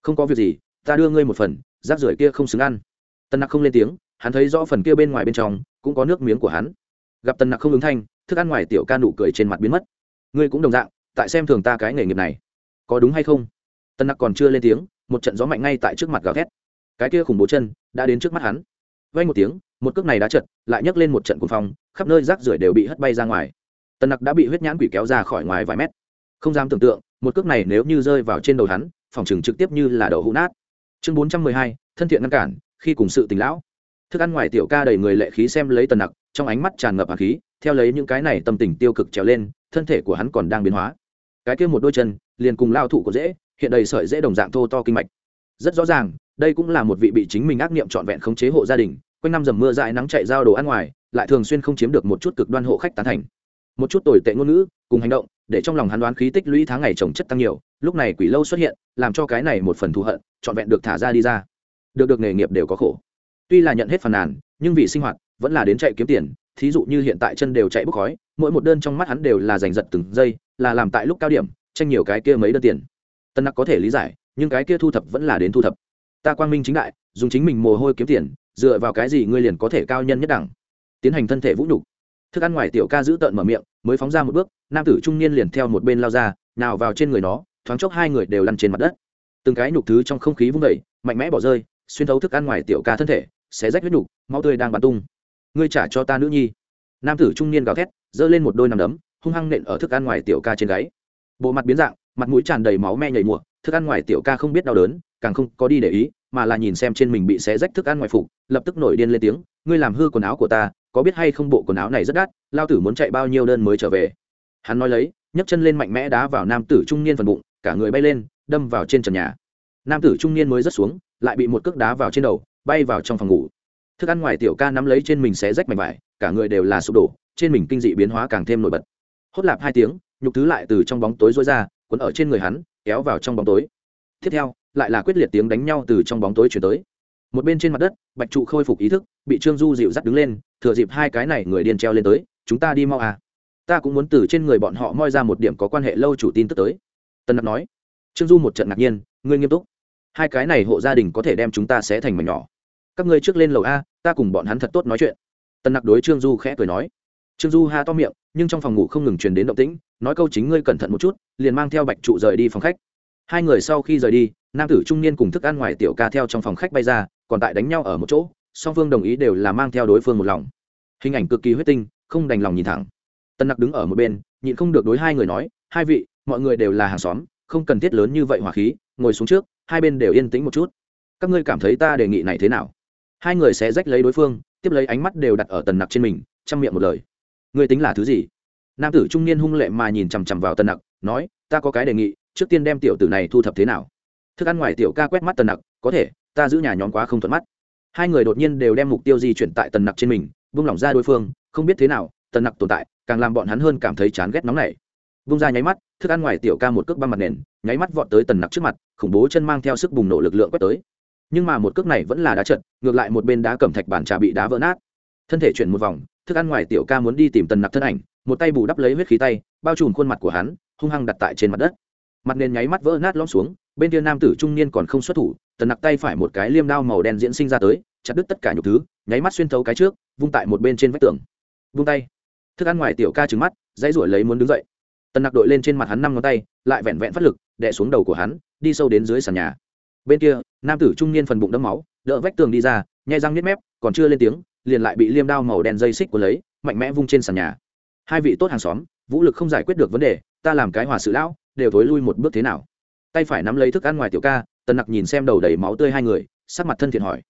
Không có việc gì, ta đưa ngươi một phần, rác rưởi kia không xứng ăn. Tần nặc không lên tiếng, hắn thấy rõ phần kia bên ngoài bên trong, cũng có nước miếng của hắn. Gặp tần nặc không ứng thanh, thức ăn ngoài tiểu ca nụ cười trên mặt biến mất. Ngươi cũng đồng dạng tại xem thường ta cái nghề nghiệp này. Có đúng hay không? Tần nặc còn chưa lên tiếng, một trận gió mạnh ngay tại trước mặt gào thét. Cái kia khủng bố chân đã đến trước mắt hắn. Vay một tiếng, một cước này đã chật, lại nhấc lên một trận cuồng phong, khắp nơi rác rưởi đều bị hất bay ra ngoài. Tần nặc đã bị huyết nhãn quỷ kéo ra khỏi ngoài vài mét. Không dám tưởng tượng, một cước này nếu như rơi vào trên đầu hắn, phòng chừng trực tiếp như là đầu hũ nát. Chương bốn trăm mười hai, thân thiện ngăn cản, khi cùng sự tình lão. Thức ăn ngoài tiểu ca đầy người lệ khí xem lấy tần nặc, trong ánh mắt tràn ngập hạt khí, theo lấy những cái này tâm tình tiêu cực trèo lên, thân thể của hắn còn đang biến hóa cái kia một đôi chân liền cùng lao thụ của dễ, hiện đầy sợi dễ đồng dạng thô to kinh mạch. Rất rõ ràng, đây cũng là một vị bị chính mình ác niệm trọn vẹn khống chế hộ gia đình, quanh năm dầm mưa dãi nắng chạy giao đồ ăn ngoài, lại thường xuyên không chiếm được một chút cực đoan hộ khách tán thành. Một chút tồi tệ ngôn ngữ, cùng hành động, để trong lòng hắn đoán khí tích lũy tháng ngày trồng chất tăng nhiều, lúc này quỷ lâu xuất hiện, làm cho cái này một phần thù hận, trọn vẹn được thả ra đi ra. Được được, nghề nghiệp đều có khổ. Tuy là nhận hết phần nàn, nhưng vì sinh hoạt, vẫn là đến chạy kiếm tiền thí dụ như hiện tại chân đều chạy bốc khói, mỗi một đơn trong mắt hắn đều là giành giật từng giây, là làm tại lúc cao điểm, tranh nhiều cái kia mấy đơn tiền. Tân nặc có thể lý giải, nhưng cái kia thu thập vẫn là đến thu thập. Ta quang minh chính đại, dùng chính mình mồ hôi kiếm tiền, dựa vào cái gì ngươi liền có thể cao nhân nhất đẳng? Tiến hành thân thể vũ nhục. Thức ăn ngoài tiểu ca giữ tợn mở miệng, mới phóng ra một bước, nam tử trung niên liền theo một bên lao ra, nào vào trên người nó, thoáng chốc hai người đều lăn trên mặt đất. Từng cái nhục thứ trong không khí vung vẩy mạnh mẽ bỏ rơi, xuyên thấu thức ăn ngoài tiểu ca thân thể, xé rách huyết nhục, máu tươi đang bắn tung ngươi trả cho ta nữ nhi. Nam tử trung niên gào thét, giơ lên một đôi nằm đấm, hung hăng nện ở thức ăn ngoài tiểu ca trên gáy. Bộ mặt biến dạng, mặt mũi tràn đầy máu me nhảy mùa thức ăn ngoài tiểu ca không biết đau đớn, càng không có đi để ý, mà là nhìn xem trên mình bị xé rách thức ăn ngoài phục, lập tức nổi điên lên tiếng, ngươi làm hư quần áo của ta, có biết hay không bộ quần áo này rất đắt, lao tử muốn chạy bao nhiêu đơn mới trở về? Hắn nói lấy, nhấc chân lên mạnh mẽ đá vào nam tử trung niên phần bụng, cả người bay lên, đâm vào trên trần nhà. Nam tử trung niên mới rớt xuống, lại bị một cước đá vào trên đầu, bay vào trong phòng ngủ thức ăn ngoài tiểu ca nắm lấy trên mình xé rách mảnh vải, cả người đều là sụp đổ, trên mình kinh dị biến hóa càng thêm nổi bật. Hốt lạp hai tiếng, nhục thứ lại từ trong bóng tối rối ra quấn ở trên người hắn, kéo vào trong bóng tối. Tiếp theo, lại là quyết liệt tiếng đánh nhau từ trong bóng tối chuyển tới. Một bên trên mặt đất, bạch trụ khôi phục ý thức, bị trương du dịu dắt đứng lên, thừa dịp hai cái này người điên treo lên tới, chúng ta đi mau à. Ta cũng muốn từ trên người bọn họ moi ra một điểm có quan hệ lâu chủ tin tức tới. Tân nặc nói. Trương du một trận ngạc nhiên, ngươi nghiêm túc. Hai cái này hộ gia đình có thể đem chúng ta sẽ thành mảnh nhỏ các ngươi trước lên lầu a, ta cùng bọn hắn thật tốt nói chuyện. Tần nặc đối trương du khẽ cười nói. Trương du ha to miệng, nhưng trong phòng ngủ không ngừng truyền đến động tĩnh, nói câu chính ngươi cẩn thận một chút, liền mang theo bạch trụ rời đi phòng khách. Hai người sau khi rời đi, nam tử trung niên cùng thức ăn ngoài tiểu ca theo trong phòng khách bay ra, còn tại đánh nhau ở một chỗ, song phương đồng ý đều là mang theo đối phương một lòng. Hình ảnh cực kỳ huyết tinh, không đành lòng nhìn thẳng. Tân nặc đứng ở một bên, nhịn không được đối hai người nói, hai vị, mọi người đều là hàng xóm, không cần thiết lớn như vậy hỏa khí, ngồi xuống trước, hai bên đều yên tĩnh một chút. Các ngươi cảm thấy ta đề nghị này thế nào? Hai người sẽ rách lấy đối phương, tiếp lấy ánh mắt đều đặt ở tần nặc trên mình, chăm miệng một lời. Người tính là thứ gì? Nam tử trung niên hung lệ mà nhìn chằm chằm vào tần nặc, nói, ta có cái đề nghị, trước tiên đem tiểu tử này thu thập thế nào? Thức ăn ngoài tiểu ca quét mắt tần nặc, có thể, ta giữ nhà nhóm quá không thuận mắt. Hai người đột nhiên đều đem mục tiêu di chuyển tại tần nặc trên mình, vung lỏng ra đối phương, không biết thế nào, tần nặc tồn tại, càng làm bọn hắn hơn cảm thấy chán ghét nóng này vung ra nháy mắt, thức ăn ngoài tiểu ca một cước băng mặt nền, nháy mắt vọt tới tần nặc trước mặt, khủng bố chân mang theo sức bùng nổ lực lượng quét tới nhưng mà một cước này vẫn là đá trận ngược lại một bên đá cẩm thạch bản trà bị đá vỡ nát. Thân thể chuyển một vòng, thức ăn ngoài tiểu ca muốn đi tìm tần nặc thân ảnh, một tay bù đắp lấy huyết khí tay, bao trùm khuôn mặt của hắn, hung hăng đặt tại trên mặt đất. Mặt nền nháy mắt vỡ nát lõm xuống, bên kia nam tử trung niên còn không xuất thủ, tần nặc tay phải một cái liêm đao màu đen diễn sinh ra tới, chặt đứt tất cả nhục thứ, nháy mắt xuyên thấu cái trước, vung tại một bên trên vách tường. Vung tay. Thức ăn ngoài tiểu ca trứng mắt, dãy ruổi lấy muốn đứng dậy. Tần nặc đội lên trên mặt hắn năm ngón tay, lại vẹn vẹn phát lực đẻ xuống đầu của hắn, đi sâu đến dưới sàn nhà bên kia, nam tử trung niên phần bụng đẫm máu, đỡ vách tường đi ra nhai răng nếp mép, còn chưa lên tiếng, liền lại bị liêm đao màu đen dây xích của lấy, mạnh mẽ vung trên sàn nhà. Hai vị tốt hàng xóm, vũ lực không giải quyết được vấn đề, ta làm cái hòa sự lão, đều thối lui một bước thế nào? Tay phải nắm lấy thức ăn ngoài tiểu ca, tần nặc nhìn xem đầu đầy máu tươi hai người, sắc mặt thân thiện hỏi.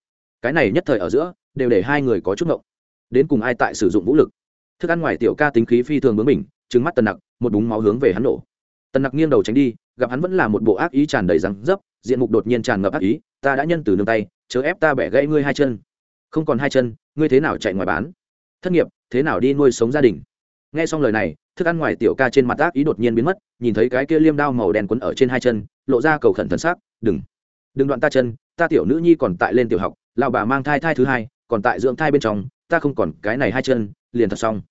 Cái này nhất thời ở giữa, đều để hai người có chút ngộng. Đến cùng ai tại sử dụng vũ lực? Thức ăn ngoài tiểu ca tính khí phi thường bướng mình trứng mắt tần nặc, một búng máu hướng về hắn nổ. Tần nặc nghiêng đầu tránh đi gặp hắn vẫn là một bộ ác ý tràn đầy răng dấp, diện mục đột nhiên tràn ngập ác ý, ta đã nhân từ nương tay, chớ ép ta bẻ gãy ngươi hai chân. Không còn hai chân, ngươi thế nào chạy ngoài bán? Thất nghiệp, thế nào đi nuôi sống gia đình? Nghe xong lời này, thức ăn ngoài tiểu ca trên mặt ác ý đột nhiên biến mất, nhìn thấy cái kia liêm đao màu đen quấn ở trên hai chân, lộ ra cầu khẩn thần sắc, đừng đừng đoạn ta chân, ta tiểu nữ nhi còn tại lên tiểu học, lão bà mang thai thai thứ hai, còn tại dưỡng thai bên trong, ta không còn cái này hai chân, liền thật xong.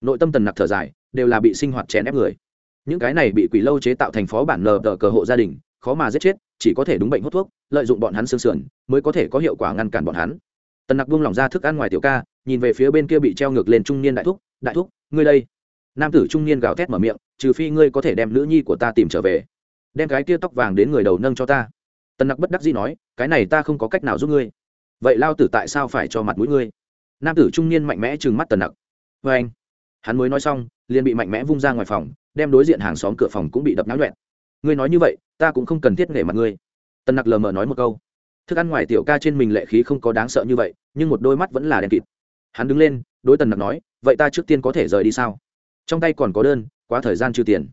Nội tâm tần nặc thở dài, đều là bị sinh hoạt chèn ép người những cái này bị quỷ lâu chế tạo thành phó bản nờ đỡ cờ hộ gia đình, khó mà giết chết, chỉ có thể đúng bệnh hút thuốc, lợi dụng bọn hắn xương sườn, mới có thể có hiệu quả ngăn cản bọn hắn. Tần nặc buông lỏng ra thức ăn ngoài tiểu ca, nhìn về phía bên kia bị treo ngược lên trung niên đại thúc đại thúc, ngươi đây. Nam tử trung niên gào thét mở miệng, trừ phi ngươi có thể đem nữ nhi của ta tìm trở về, đem cái kia tóc vàng đến người đầu nâng cho ta. Tần nặc bất đắc dĩ nói, cái này ta không có cách nào giúp ngươi. Vậy lao tử tại sao phải cho mặt mũi ngươi? Nam tử trung niên mạnh mẽ trừng mắt tần nặc. Vê anh hắn mới nói xong, liền bị mạnh mẽ vung ra ngoài phòng đem đối diện hàng xóm cửa phòng cũng bị đập náo nhuẹn. Ngươi nói như vậy, ta cũng không cần thiết nể mặt ngươi. Tần nặc lờ mờ nói một câu. Thức ăn ngoài tiểu ca trên mình lệ khí không có đáng sợ như vậy, nhưng một đôi mắt vẫn là đen kịt. Hắn đứng lên, đối tần nặc nói, vậy ta trước tiên có thể rời đi sao? Trong tay còn có đơn, quá thời gian trừ tiền.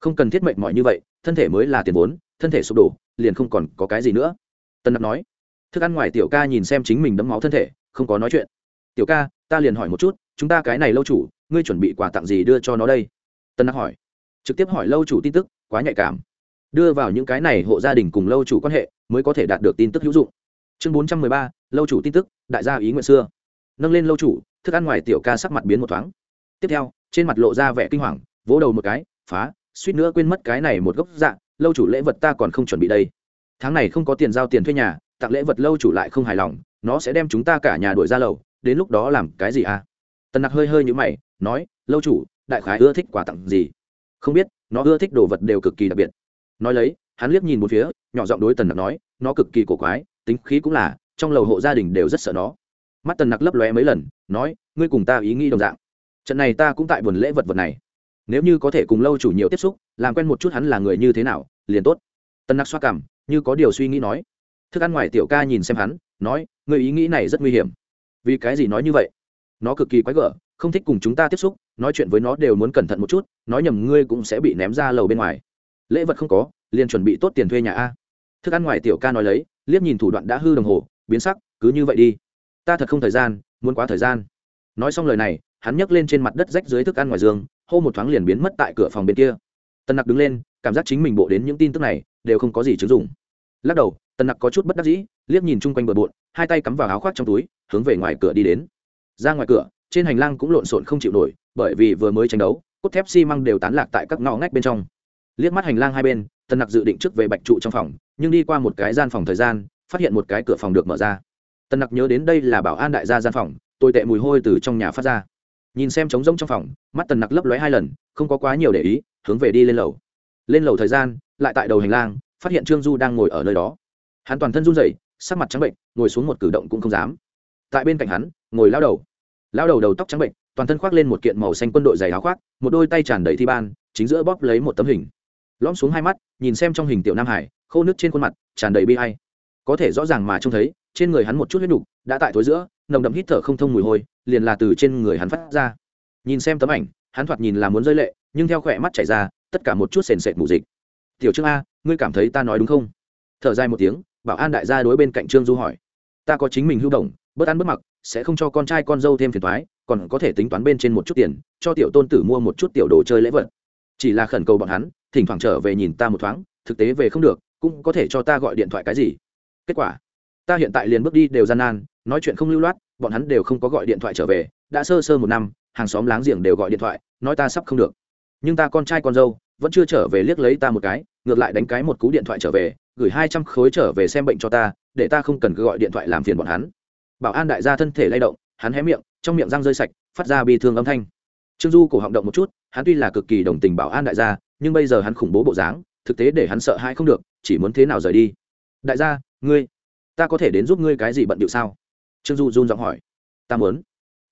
Không cần thiết mệnh mọi như vậy, thân thể mới là tiền vốn, thân thể sụp đổ, liền không còn có cái gì nữa. Tần nặc nói, thức ăn ngoài tiểu ca nhìn xem chính mình đấm máu thân thể, không có nói chuyện. Tiểu ca, ta liền hỏi một chút, chúng ta cái này lâu chủ, ngươi chuẩn bị quà tặng gì đưa cho nó đây? Tân nặc hỏi trực tiếp hỏi lâu chủ tin tức, quá nhạy cảm. Đưa vào những cái này hộ gia đình cùng lâu chủ quan hệ, mới có thể đạt được tin tức hữu dụng. Chương bốn trăm mười ba, lâu chủ tin tức, đại gia ý nguyện xưa. Nâng lên lâu chủ, thức ăn ngoài tiểu ca sắc mặt biến một thoáng. Tiếp theo, trên mặt lộ ra vẻ kinh hoàng, vỗ đầu một cái, phá, suýt nữa quên mất cái này một gốc dạ lâu chủ lễ vật ta còn không chuẩn bị đây. Tháng này không có tiền giao tiền thuê nhà, tặng lễ vật lâu chủ lại không hài lòng, nó sẽ đem chúng ta cả nhà đuổi ra lầu, đến lúc đó làm cái gì à? Tần nặc hơi hơi như mày, nói, lâu chủ, đại khái ưa thích quà tặng gì? Không biết, nó ưa thích đồ vật đều cực kỳ đặc biệt. Nói lấy, hắn liếc nhìn một phía, nhỏ giọng đối tần nặc nói, nó cực kỳ cổ quái, tính khí cũng là, trong lầu hộ gia đình đều rất sợ nó. Mắt tần nặc lấp lóe mấy lần, nói, ngươi cùng ta ý nghĩ đồng dạng. Trận này ta cũng tại buồn lễ vật vật này. Nếu như có thể cùng lâu chủ nhiều tiếp xúc, làm quen một chút hắn là người như thế nào, liền tốt. Tần nặc xoa cảm, như có điều suy nghĩ nói. Thức ăn ngoài tiểu ca nhìn xem hắn, nói người ý nghĩ này rất nguy hiểm. Vì cái gì nói như vậy? Nó cực kỳ quái gở không thích cùng chúng ta tiếp xúc, nói chuyện với nó đều muốn cẩn thận một chút, nói nhầm ngươi cũng sẽ bị ném ra lầu bên ngoài. Lễ vật không có, liền chuẩn bị tốt tiền thuê nhà a. Thức ăn ngoài tiểu ca nói lấy, liếc nhìn thủ đoạn đã hư đồng hồ, biến sắc, cứ như vậy đi. Ta thật không thời gian, muốn quá thời gian. Nói xong lời này, hắn nhấc lên trên mặt đất rách dưới thức ăn ngoài giường, hô một thoáng liền biến mất tại cửa phòng bên kia. Tân nặc đứng lên, cảm giác chính mình bộ đến những tin tức này, đều không có gì chứng dụng. Lắc đầu, tân nặc có chút bất đắc dĩ, liếc nhìn chung quanh bờ bộn, hai tay cắm vào áo khoác trong túi, hướng về ngoài cửa đi đến. Ra ngoài cửa trên hành lang cũng lộn xộn không chịu nổi, bởi vì vừa mới tranh đấu, cốt thép xi măng đều tán lạc tại các ngõ ngách bên trong. Liếc mắt hành lang hai bên, tân nặc dự định trước về bạch trụ trong phòng, nhưng đi qua một cái gian phòng thời gian, phát hiện một cái cửa phòng được mở ra. Tân nặc nhớ đến đây là bảo an đại gia gian phòng, tồi tệ mùi hôi từ trong nhà phát ra. Nhìn xem trống rỗng trong phòng, mắt tần nặc lấp lóe hai lần, không có quá nhiều để ý, hướng về đi lên lầu. Lên lầu thời gian, lại tại đầu hành lang, phát hiện trương du đang ngồi ở nơi đó. Hắn toàn thân run rẩy, sắc mặt trắng bệnh, ngồi xuống một cử động cũng không dám. Tại bên cạnh hắn, ngồi lao đầu lão đầu đầu tóc trắng bệnh, toàn thân khoác lên một kiện màu xanh quân đội dày áo khoác, một đôi tay tràn đầy thi ban, chính giữa bóp lấy một tấm hình. Lõm xuống hai mắt, nhìn xem trong hình tiểu nam hải, khô nước trên khuôn mặt, tràn đầy bi hay có thể rõ ràng mà trông thấy, trên người hắn một chút huyết đục, đã tại thối giữa, nồng đậm hít thở không thông mùi hôi, liền là từ trên người hắn phát ra. Nhìn xem tấm ảnh, hắn thoạt nhìn là muốn rơi lệ, nhưng theo khỏe mắt chảy ra, tất cả một chút sền sệt mù dịch. Tiểu trương a, ngươi cảm thấy ta nói đúng không? Thở dài một tiếng, bảo an đại gia đối bên cạnh trương du hỏi. Ta có chính mình hưu động bớt ăn bớt mặc sẽ không cho con trai con dâu thêm phiền thoái còn có thể tính toán bên trên một chút tiền, cho tiểu tôn tử mua một chút tiểu đồ chơi lễ vật. Chỉ là khẩn cầu bọn hắn, thỉnh thoảng trở về nhìn ta một thoáng, thực tế về không được, cũng có thể cho ta gọi điện thoại cái gì. Kết quả, ta hiện tại liền bước đi đều gian nan, nói chuyện không lưu loát, bọn hắn đều không có gọi điện thoại trở về, đã sơ sơ một năm, hàng xóm láng giềng đều gọi điện thoại, nói ta sắp không được. Nhưng ta con trai con dâu, vẫn chưa trở về liếc lấy ta một cái, ngược lại đánh cái một cú điện thoại trở về, gửi hai trăm khối trở về xem bệnh cho ta, để ta không cần cứ gọi điện thoại làm phiền bọn hắn bảo an đại gia thân thể lay động, hắn hé miệng, trong miệng răng rơi sạch, phát ra bi thương âm thanh. Trương du cổ họng động một chút, hắn tuy là cực kỳ đồng tình bảo an đại gia, nhưng bây giờ hắn khủng bố bộ dáng, thực tế để hắn sợ hãi không được, chỉ muốn thế nào rời đi? Đại gia, ngươi, ta có thể đến giúp ngươi cái gì bận điệu sao? Trương du run giọng hỏi. Ta muốn.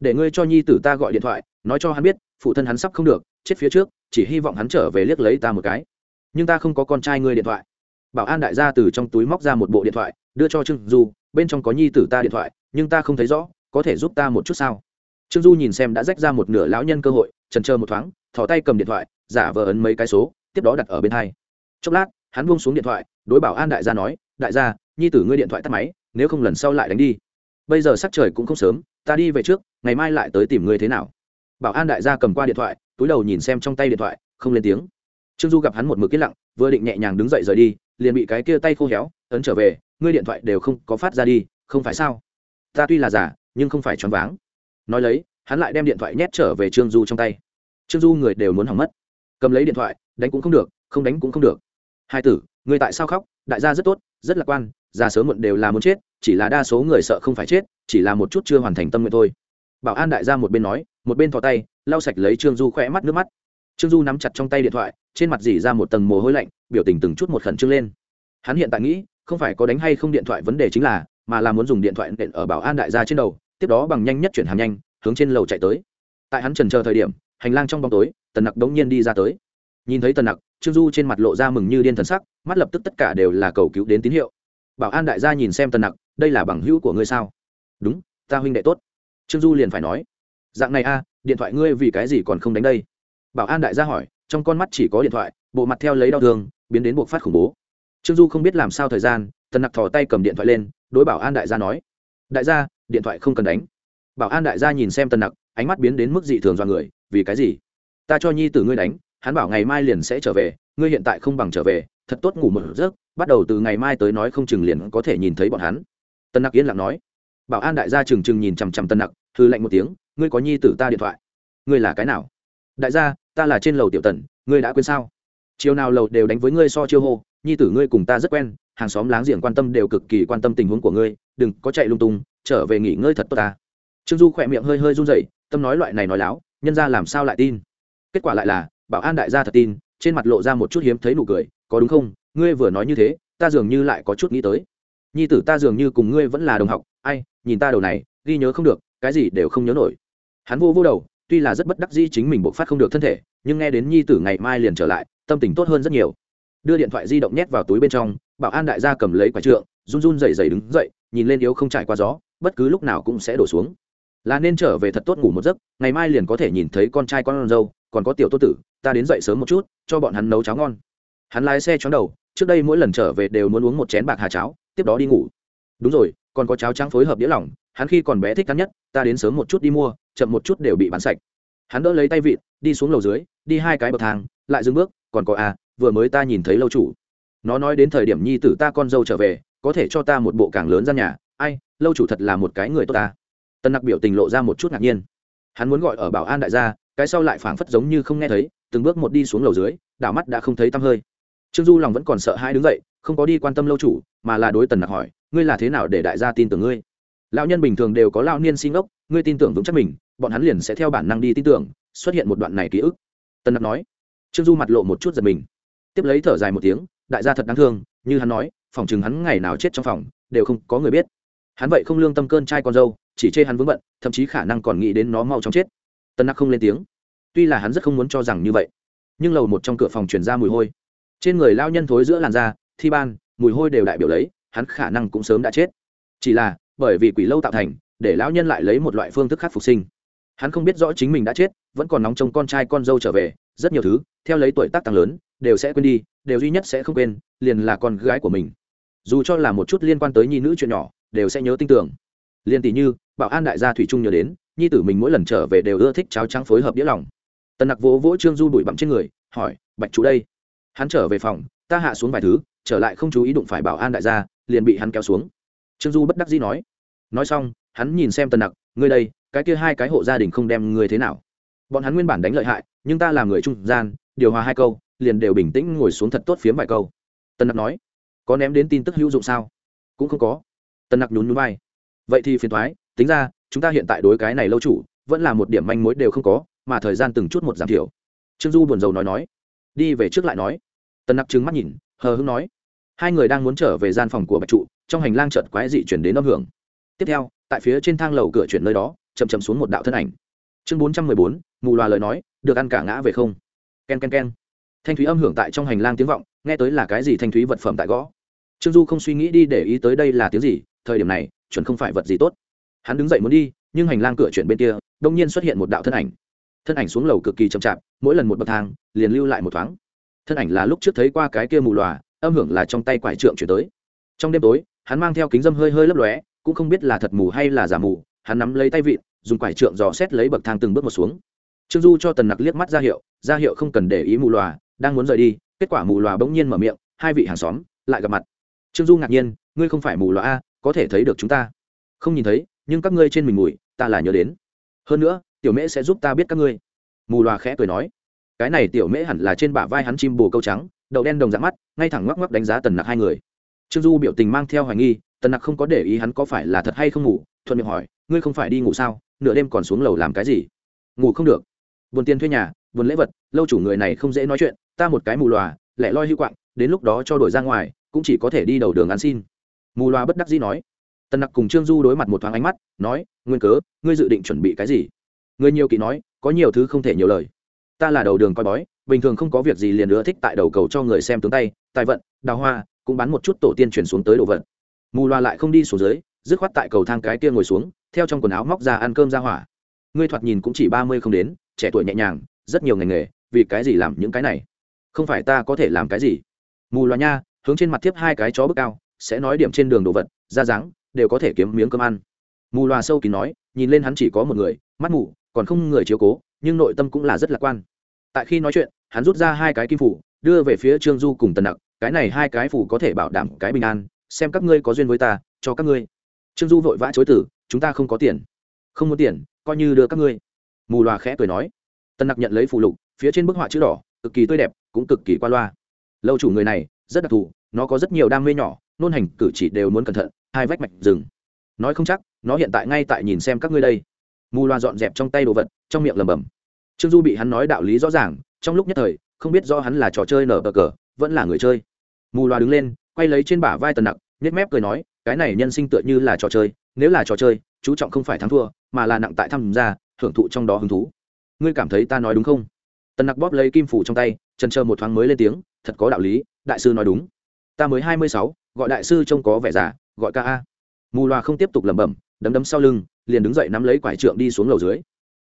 Để ngươi cho nhi tử ta gọi điện thoại, nói cho hắn biết, phụ thân hắn sắp không được, chết phía trước, chỉ hy vọng hắn trở về liếc lấy ta một cái. Nhưng ta không có con trai ngươi điện thoại. Bảo an đại gia từ trong túi móc ra một bộ điện thoại, đưa cho trương du, bên trong có nhi tử ta điện thoại nhưng ta không thấy rõ, có thể giúp ta một chút sao? Trương du nhìn xem đã rách ra một nửa lão nhân cơ hội trần chờ một thoáng thỏ tay cầm điện thoại, giả vờ ấn mấy cái số, tiếp đó đặt ở bên hai. Chốc lát, hắn buông xuống điện thoại, đối bảo an đại gia nói, đại gia, nhi tử ngươi điện thoại tắt máy, nếu không lần sau lại đánh đi. Bây giờ sắc trời cũng không sớm, ta đi về trước, ngày mai lại tới tìm ngươi thế nào? Bảo an đại gia cầm qua điện thoại, túi đầu nhìn xem trong tay điện thoại, không lên tiếng. Trương du gặp hắn một mực yên lặng, vừa định nhẹ nhàng đứng dậy rời đi, liền bị cái kia tay khô héo, ấn trở về, ngươi điện thoại đều không có phát ra đi, không phải sao? Ta tuy là giả nhưng không phải choáng váng. Nói lấy, hắn lại đem điện thoại nhét trở về trương du trong tay. Trương du người đều muốn hỏng mất. Cầm lấy điện thoại, đánh cũng không được, không đánh cũng không được. Hai tử, người tại sao khóc? Đại gia rất tốt, rất lạc quan, già sớm muộn đều là muốn chết, chỉ là đa số người sợ không phải chết, chỉ là một chút chưa hoàn thành tâm nguyện thôi. Bảo an đại gia một bên nói, một bên thò tay, lau sạch lấy trương du khỏe mắt nước mắt. Trương du nắm chặt trong tay điện thoại, trên mặt dỉ ra một tầng mồ hôi lạnh, biểu tình từng chút một khẩn trương lên. Hắn hiện tại nghĩ, không phải có đánh hay không điện thoại vấn đề chính là mà là muốn dùng điện thoại nện ở bảo an đại gia trên đầu, tiếp đó bằng nhanh nhất chuyển hàng nhanh, hướng trên lầu chạy tới. Tại hắn trần chờ thời điểm, hành lang trong bóng tối, tần nặc đống nhiên đi ra tới. Nhìn thấy tần nặc, trương du trên mặt lộ ra mừng như điên thần sắc, mắt lập tức tất cả đều là cầu cứu đến tín hiệu. Bảo an đại gia nhìn xem tần nặc, đây là bằng hữu của ngươi sao? Đúng, ta huynh đệ tốt. Trương du liền phải nói. Dạng này a, điện thoại ngươi vì cái gì còn không đánh đây? Bảo an đại gia hỏi, trong con mắt chỉ có điện thoại, bộ mặt theo lấy đau thương, biến đến buộc phát khủng bố. Trương du không biết làm sao thời gian tần nặc thò tay cầm điện thoại lên, đối bảo an đại gia nói, đại gia, điện thoại không cần đánh. Bảo an đại gia nhìn xem tần nặc, ánh mắt biến đến mức dị thường do người, vì cái gì? Ta cho nhi tử ngươi đánh, hắn bảo ngày mai liền sẽ trở về, ngươi hiện tại không bằng trở về, thật tốt ngủ một giấc, bắt đầu từ ngày mai tới nói không chừng liền có thể nhìn thấy bọn hắn. Tân nặc yên lặng nói. Bảo an đại gia trừng trừng nhìn chằm chằm tân nặc hư lạnh một tiếng, ngươi có nhi tử ta điện thoại? Ngươi là cái nào? Đại gia, ta là trên lầu tiểu tần, ngươi đã quên sao? Chiều nào lầu đều đánh với ngươi so chiêu hô, nhi tử ngươi cùng ta rất quen hàng xóm láng giềng quan tâm đều cực kỳ quan tâm tình huống của ngươi, đừng có chạy lung tung, trở về nghỉ ngơi thật tốt ta. Trương du khỏe miệng hơi hơi run rẩy, tâm nói loại này nói láo, nhân ra làm sao lại tin? Kết quả lại là, bảo an đại gia thật tin, trên mặt lộ ra một chút hiếm thấy nụ cười, có đúng không? Ngươi vừa nói như thế, ta dường như lại có chút nghĩ tới. Nhi tử ta dường như cùng ngươi vẫn là đồng học, ai, nhìn ta đầu này, ghi nhớ không được, cái gì đều không nhớ nổi. Hắn vô vô đầu, tuy là rất bất đắc dĩ chính mình bộc phát không được thân thể, nhưng nghe đến nhi tử ngày mai liền trở lại, tâm tình tốt hơn rất nhiều. Đưa điện thoại di động nhét vào túi bên trong bảo an đại gia cầm lấy quả trượng run run dày dày đứng dậy nhìn lên yếu không trải qua gió bất cứ lúc nào cũng sẽ đổ xuống. Là nên trở về thật tốt ngủ một giấc ngày mai liền có thể nhìn thấy con trai con dâu còn có tiểu tô tử ta đến dậy sớm một chút cho bọn hắn nấu cháo ngon. Hắn lái xe chóng đầu trước đây mỗi lần trở về đều muốn uống một chén bạc hà cháo tiếp đó đi ngủ. Đúng rồi còn có cháo trắng phối hợp đĩa lỏng hắn khi còn bé thích cắn nhất ta đến sớm một chút đi mua chậm một chút đều bị bán sạch. Hắn đỡ lấy tay vịt, đi xuống lầu dưới đi hai cái bậc thang lại dừng bước còn có à vừa mới ta nhìn thấy lâu chủ nó nói đến thời điểm nhi tử ta con dâu trở về, có thể cho ta một bộ càng lớn gian nhà. Ai, lâu chủ thật là một cái người tốt ta. Tân nặc biểu tình lộ ra một chút ngạc nhiên. Hắn muốn gọi ở bảo an đại gia, cái sau lại phảng phất giống như không nghe thấy, từng bước một đi xuống lầu dưới, đảo mắt đã không thấy tăm hơi. Trương du lòng vẫn còn sợ hai đứng dậy, không có đi quan tâm lâu chủ, mà là đối tần nặc hỏi, ngươi là thế nào để đại gia tin tưởng ngươi? Lão nhân bình thường đều có lao niên sinh ốc, ngươi tin tưởng vững chắc mình, bọn hắn liền sẽ theo bản năng đi tin tưởng, xuất hiện một đoạn này ký ức. Tần nặc nói. Trương du mặt lộ một chút giật mình. Tiếp lấy thở dài một tiếng đại gia thật đáng thương, như hắn nói, phòng chừng hắn ngày nào chết trong phòng, đều không có người biết. Hắn vậy không lương tâm cơn trai con dâu, chỉ chê hắn vướng bận, thậm chí khả năng còn nghĩ đến nó mau chóng chết. Tân nặc không lên tiếng. Tuy là hắn rất không muốn cho rằng như vậy, nhưng lầu một trong cửa phòng chuyển ra mùi hôi. Trên người lao nhân thối giữa làn da, thi ban, mùi hôi đều đại biểu lấy, hắn khả năng cũng sớm đã chết. Chỉ là, bởi vì quỷ lâu tạo thành, để lão nhân lại lấy một loại phương thức khác phục sinh. Hắn không biết rõ chính mình đã chết, vẫn còn nóng trong con trai con dâu trở về, rất nhiều thứ, theo lấy tuổi tác tăng lớn đều sẽ quên đi, đều duy nhất sẽ không quên, liền là con gái của mình. Dù cho là một chút liên quan tới nhi nữ chuyện nhỏ, đều sẽ nhớ tin tưởng. Liền tỷ như, bảo an đại gia thủy trung nhớ đến, nhi tử mình mỗi lần trở về đều ưa thích cháo trắng phối hợp đĩa lòng. Tần nặc vỗ vỗ trương du đuổi bặm trên người, hỏi, bạch chú đây? Hắn trở về phòng, ta hạ xuống vài thứ, trở lại không chú ý đụng phải bảo an đại gia, liền bị hắn kéo xuống. Trương du bất đắc dĩ nói. Nói xong, hắn nhìn xem tần nặc, ngươi đây, cái kia hai cái hộ gia đình không đem ngươi thế nào? Bọn hắn nguyên bản đánh lợi hại, nhưng ta làm người trung gian, điều hòa hai câu liền đều bình tĩnh ngồi xuống thật tốt phiếm vài câu. Tần nặc nói, có ném đến tin tức hữu dụng sao? Cũng không có. Tần nặc nhún nhún vai. Vậy thì phiền thoái tính ra, chúng ta hiện tại đối cái này lâu chủ, vẫn là một điểm manh mối đều không có, mà thời gian từng chút một giảm thiểu. Trương du buồn rầu nói nói. Đi về trước lại nói. Tần nặc trừng mắt nhìn, hờ hưng nói. Hai người đang muốn trở về gian phòng của bạch trụ, trong hành lang chợt quái dị chuyển đến âm hưởng. Tiếp theo, tại phía trên thang lầu cửa chuyển nơi đó, chậm chậm xuống một đạo thân ảnh. Chương bốn trăm mười bốn, mù loà lời nói, được ăn cả ngã về không? K e n k e n k e n thanh thúy âm hưởng tại trong hành lang tiếng vọng, nghe tới là cái gì thanh thúy vật phẩm tại gõ. Trương du không suy nghĩ đi để ý tới đây là tiếng gì, thời điểm này, chuẩn không phải vật gì tốt. Hắn đứng dậy muốn đi, nhưng hành lang cửa chuyển bên kia, đông nhiên xuất hiện một đạo thân ảnh. Thân ảnh xuống lầu cực kỳ chậm chạp, mỗi lần một bậc thang, liền lưu lại một thoáng. Thân ảnh là lúc trước thấy qua cái kia mù lòa, âm hưởng là trong tay quải trượng chuyển tới. Trong đêm tối, hắn mang theo kính dâm hơi hơi lấp lóe, cũng không biết là thật mù hay là giả mù, hắn nắm lấy tay vịn, dùng quải trượng dò xét lấy bậc thang từng bước một xuống. Trương du cho tần nặc liếc mắt ra hiệu ra hiệu không cần để ý mù lòa đang muốn rời đi, kết quả mù lòa bỗng nhiên mở miệng, hai vị hàng xóm lại gặp mặt. Trương du ngạc nhiên, ngươi không phải mù lòa a, có thể thấy được chúng ta. Không nhìn thấy, nhưng các ngươi trên mình mùi, ta là nhớ đến. Hơn nữa, tiểu mễ sẽ giúp ta biết các ngươi. Mù loà khẽ cười nói. Cái này tiểu mễ hẳn là trên bả vai hắn chim bồ câu trắng đậu đen đồng dạng mắt, ngay thẳng ngoắc ngoắc đánh giá tần nặc hai người. Trương du biểu tình mang theo hoài nghi, tần nặc không có để ý hắn có phải là thật hay không ngủ, thuận miệng hỏi, ngươi không phải đi ngủ sao? Nửa đêm còn xuống lầu làm cái gì? Ngủ không được. Buồn tiền thuê nhà, buồn lễ vật, lâu chủ người này không dễ nói chuyện ta một cái mù loà, lẻ loi hữu quạng, đến lúc đó cho đổi ra ngoài, cũng chỉ có thể đi đầu đường ăn xin. Mù loà bất đắc dĩ nói. Tần nặc cùng trương du đối mặt một thoáng ánh mắt, nói, nguyên cớ, ngươi dự định chuẩn bị cái gì? Người nhiều kỳ nói, có nhiều thứ không thể nhiều lời. Ta là đầu đường coi bói, bình thường không có việc gì liền nữa thích tại đầu cầu cho người xem tướng tay, tài vận, đào hoa, cũng bán một chút tổ tiên chuyển xuống tới đồ vật. Mù loa lại không đi xuống dưới, dứt khoát tại cầu thang cái kia ngồi xuống, theo trong quần áo móc ra ăn cơm ra hỏa. Ngươi thoạt nhìn cũng chỉ ba mươi không đến, trẻ tuổi nhẹ nhàng, rất nhiều ngành nghề, vì cái gì làm những cái này? Không phải ta có thể làm cái gì. Mù loa nha, hướng trên mặt tiếp hai cái chó bước cao, sẽ nói điểm trên đường đồ vật ra dáng, đều có thể kiếm miếng cơm ăn. Mù loa sâu kín nói, nhìn lên hắn chỉ có một người, mắt mù, còn không người chiếu cố, nhưng nội tâm cũng là rất lạc quan. Tại khi nói chuyện, hắn rút ra hai cái kim phủ, đưa về phía trương du cùng tần nặc, cái này hai cái phủ có thể bảo đảm cái bình an, xem các ngươi có duyên với ta, cho các ngươi. Trương du vội vã chối tử chúng ta không có tiền. Không muốn tiền, coi như đưa các ngươi. Mù loà khẽ cười nói. Tần nặc nhận lấy phụ lục, phía trên bức họa chữ đỏ, cực kỳ tươi đẹp cũng cực kỳ qua loa. Lâu chủ người này, rất đặc thù, nó có rất nhiều đam mê nhỏ, nôn hành, cử chỉ đều muốn cẩn thận, hai vách mạch rừng. Nói không chắc, nó hiện tại ngay tại nhìn xem các ngươi đây. Mù loa dọn dẹp trong tay đồ vật, trong miệng lầm bầm trương du bị hắn nói đạo lý rõ ràng, trong lúc nhất thời, không biết do hắn là trò chơi nở bờ cờ, vẫn là người chơi. Mù loa đứng lên, quay lấy trên bả vai tần nặc, nhếch mép cười nói, cái này nhân sinh tựa như là trò chơi, nếu là trò chơi, chú trọng không phải thắng thua, mà là nặng tại tham gia, hưởng thụ trong đó hứng thú. Ngươi cảm thấy ta nói đúng không? Tần nặc bóp lấy kim phủ trong tay, trần chờ một thoáng mới lên tiếng, thật có đạo lý, đại sư nói đúng. Ta mới hai mươi sáu, gọi đại sư trông có vẻ già, gọi ca a. Mù loa không tiếp tục lẩm bẩm, đấm đấm sau lưng, liền đứng dậy nắm lấy quải trượng đi xuống lầu dưới.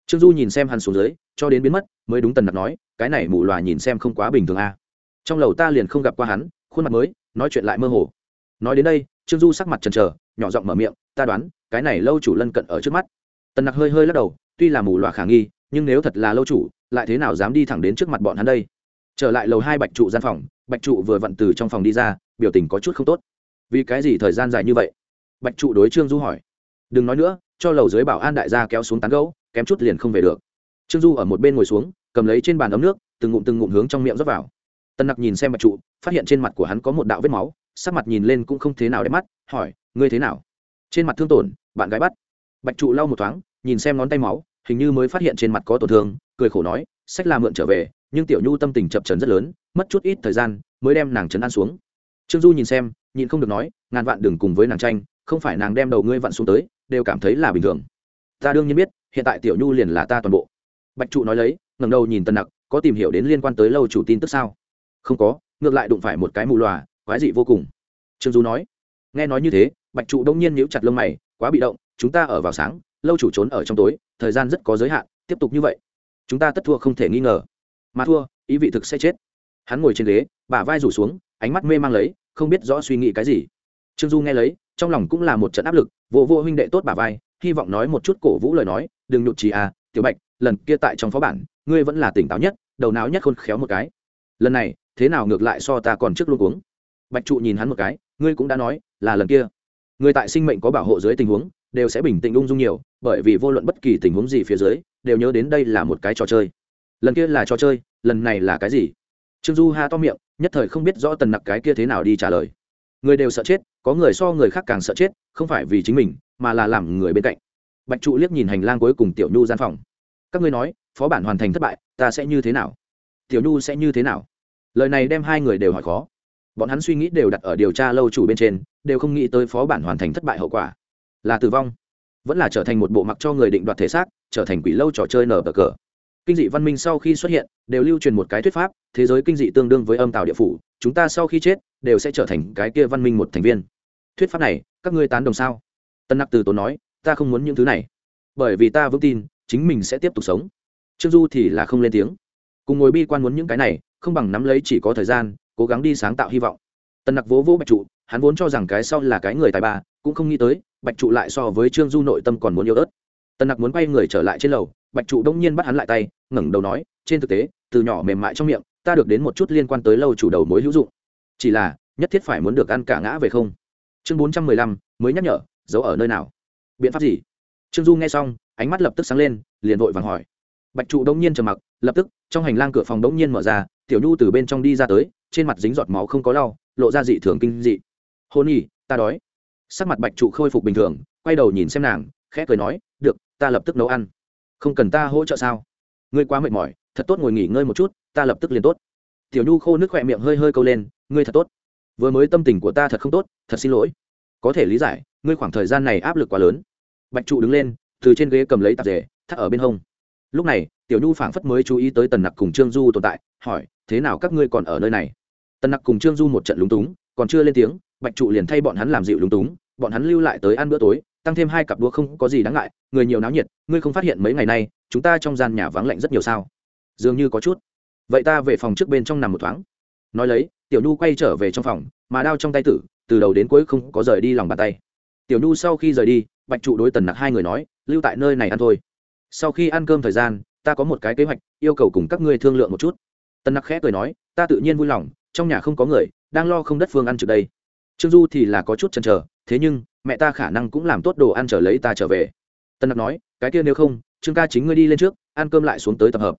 Trương du nhìn xem hắn xuống dưới, cho đến biến mất, mới đúng tần nặc nói, cái này mù loà nhìn xem không quá bình thường a. Trong lầu ta liền không gặp qua hắn, khuôn mặt mới, nói chuyện lại mơ hồ. Nói đến đây, trương du sắc mặt trần trờ nhỏ giọng mở miệng, ta đoán, cái này lâu chủ lân cận ở trước mắt. Tần nặc hơi hơi lắc đầu, tuy là mù loà khả nghi nhưng nếu thật là lâu chủ, lại thế nào dám đi thẳng đến trước mặt bọn hắn đây? Trở lại lầu hai bạch trụ gian phòng, bạch trụ vừa vặn từ trong phòng đi ra, biểu tình có chút không tốt. Vì cái gì thời gian dài như vậy? Bạch trụ đối trương du hỏi. Đừng nói nữa, cho lầu dưới bảo an đại gia kéo xuống tán gấu kém chút liền không về được. Trương du ở một bên ngồi xuống, cầm lấy trên bàn ấm nước, từng ngụm từng ngụm hướng trong miệng rót vào. Tân nặc nhìn xem bạch trụ, phát hiện trên mặt của hắn có một đạo vết máu, sắc mặt nhìn lên cũng không thế nào đẹp mắt, hỏi, ngươi thế nào? Trên mặt thương tổn, bạn gái bắt. Bạch trụ lau một thoáng, nhìn xem ngón tay máu hình như mới phát hiện trên mặt có tổn thương, cười khổ nói, sách là mượn trở về, nhưng tiểu nhu tâm tình chập trấn rất lớn, mất chút ít thời gian, mới đem nàng trấn an xuống. Trương du nhìn xem, nhịn không được nói, ngàn vạn đừng cùng với nàng tranh, không phải nàng đem đầu ngươi vặn xuống tới, đều cảm thấy là bình thường. Ta đương nhiên biết, hiện tại tiểu nhu liền là ta toàn bộ. Bạch trụ nói lấy, ngẩng đầu nhìn tân nặc, có tìm hiểu đến liên quan tới lâu chủ tin tức sao? Không có, ngược lại đụng phải một cái mù lòa, quái dị vô cùng. Trương du nói. Nghe nói như thế, bạch trụ đông nhiên nhíu chặt lông mày, quá bị động, chúng ta ở vào sáng lâu chủ trốn ở trong tối, thời gian rất có giới hạn, tiếp tục như vậy. Chúng ta tất thua không thể nghi ngờ. Mà thua, ý vị thực sẽ chết. Hắn ngồi trên ghế, bả vai rủ xuống, ánh mắt mê mang lấy, không biết rõ suy nghĩ cái gì. Trương du nghe lấy, trong lòng cũng là một trận áp lực vô vô huynh đệ tốt bả vai, hy vọng nói một chút cổ vũ lời nói, đừng nhụt trí à tiểu bạch, lần kia tại trong phó bản, ngươi vẫn là tỉnh táo nhất, đầu não nhất khôn khéo một cái. Lần này, thế nào ngược lại so ta còn trước luôn uống bạch trụ nhìn hắn một cái, ngươi cũng đã nói, là lần kia. Người tại sinh mệnh có bảo hộ dưới tình huống đều sẽ bình tĩnh ung dung nhiều, bởi vì vô luận bất kỳ tình huống gì phía dưới, đều nhớ đến đây là một cái trò chơi. Lần kia là trò chơi, lần này là cái gì? Trương du ha to miệng, nhất thời không biết rõ tần nặc cái kia thế nào đi trả lời. Người đều sợ chết, có người so người khác càng sợ chết, không phải vì chính mình, mà là làm người bên cạnh. Bạch trụ liếc nhìn hành lang cuối cùng tiểu nhu gian phòng. Các ngươi nói, phó bản hoàn thành thất bại, ta sẽ như thế nào? Tiểu nhu sẽ như thế nào? Lời này đem hai người đều hỏi khó. Bọn hắn suy nghĩ đều đặt ở điều tra lâu chủ bên trên, đều không nghĩ tới phó bản hoàn thành thất bại hậu quả là tử vong. Vẫn là trở thành một bộ mặc cho người định đoạt thể xác, trở thành quỷ lâu trò chơi nở bờ cờ. Kinh dị văn minh sau khi xuất hiện, đều lưu truyền một cái thuyết pháp, thế giới kinh dị tương đương với âm tàu địa phủ, chúng ta sau khi chết, đều sẽ trở thành cái kia văn minh một thành viên. Thuyết pháp này, các ngươi tán đồng sao? Tân nặc từ tốn nói, ta không muốn những thứ này. Bởi vì ta vững tin, chính mình sẽ tiếp tục sống. Trương du thì là không lên tiếng. Cùng ngồi bi quan muốn những cái này, không bằng nắm lấy chỉ có thời gian, cố gắng đi sáng tạo hy vọng. Tân nặc vỗ vỗ bạch trụ, hắn vốn cho rằng cái sau là cái người tài ba, cũng không nghĩ tới bạch trụ lại so với trương du nội tâm còn muốn yêu ớt. Tần nặc muốn quay người trở lại trên lầu, bạch trụ đông nhiên bắt hắn lại tay, ngẩng đầu nói, trên thực tế, từ nhỏ mềm mại trong miệng, ta được đến một chút liên quan tới lâu chủ đầu mối hữu dụng. Chỉ là, nhất thiết phải muốn được ăn cả ngã về không? Chương bốn trăm mười lăm, mới nhắc nhở, giấu ở nơi nào? Biện pháp gì? Trương du nghe xong, ánh mắt lập tức sáng lên, liền vội vàng hỏi. Bạch trụ đông nhiên trầm mặc, lập tức, trong hành lang cửa phòng đông nhiên mở ra, tiểu nhu từ bên trong đi ra tới, trên mặt dính giọt máu không có lau, lộ ra dị thường kinh dị. Hôn nhi, ta đói sắc mặt bạch trụ khôi phục bình thường, quay đầu nhìn xem nàng, khẽ cười nói, được, ta lập tức nấu ăn. Không cần ta hỗ trợ sao? Ngươi quá mệt mỏi, thật tốt ngồi nghỉ ngơi một chút, ta lập tức liền tốt. Tiểu nhu khô nước khỏe miệng hơi hơi câu lên, ngươi thật tốt. Vừa mới tâm tình của ta thật không tốt, thật xin lỗi. Có thể lý giải, ngươi khoảng thời gian này áp lực quá lớn. Bạch trụ đứng lên, từ trên ghế cầm lấy tạp rể thắt ở bên hông. Lúc này, tiểu nhu phảng phất mới chú ý tới tần nặc cùng trương du tồn tại, hỏi, thế nào các ngươi còn ở nơi này? Tần nặc cùng trương du một trận lúng túng, còn chưa lên tiếng bạch trụ liền thay bọn hắn làm dịu lúng túng, bọn hắn lưu lại tới ăn bữa tối, tăng thêm hai cặp đũa không có gì đáng ngại, người nhiều náo nhiệt, ngươi không phát hiện mấy ngày nay, chúng ta trong gian nhà vắng lạnh rất nhiều sao? Dường như có chút. Vậy ta về phòng trước bên trong nằm một thoáng. Nói lấy, tiểu nhu quay trở về trong phòng, mà đao trong tay tử, từ đầu đến cuối không có rời đi lòng bàn tay. Tiểu nhu sau khi rời đi, bạch trụ đối tần nặc hai người nói, lưu tại nơi này ăn thôi. Sau khi ăn cơm thời gian, ta có một cái kế hoạch, yêu cầu cùng các ngươi thương lượng một chút. Tần nặc khẽ cười nói, ta tự nhiên vui lòng, trong nhà không có người, đang lo không đất phương ăn trước đây trương du thì là có chút chần chờ, thế nhưng, mẹ ta khả năng cũng làm tốt đồ ăn trở lấy ta trở về. Tân nặc nói, cái kia nếu không, trương ca chính ngươi đi lên trước, ăn cơm lại xuống tới tập hợp.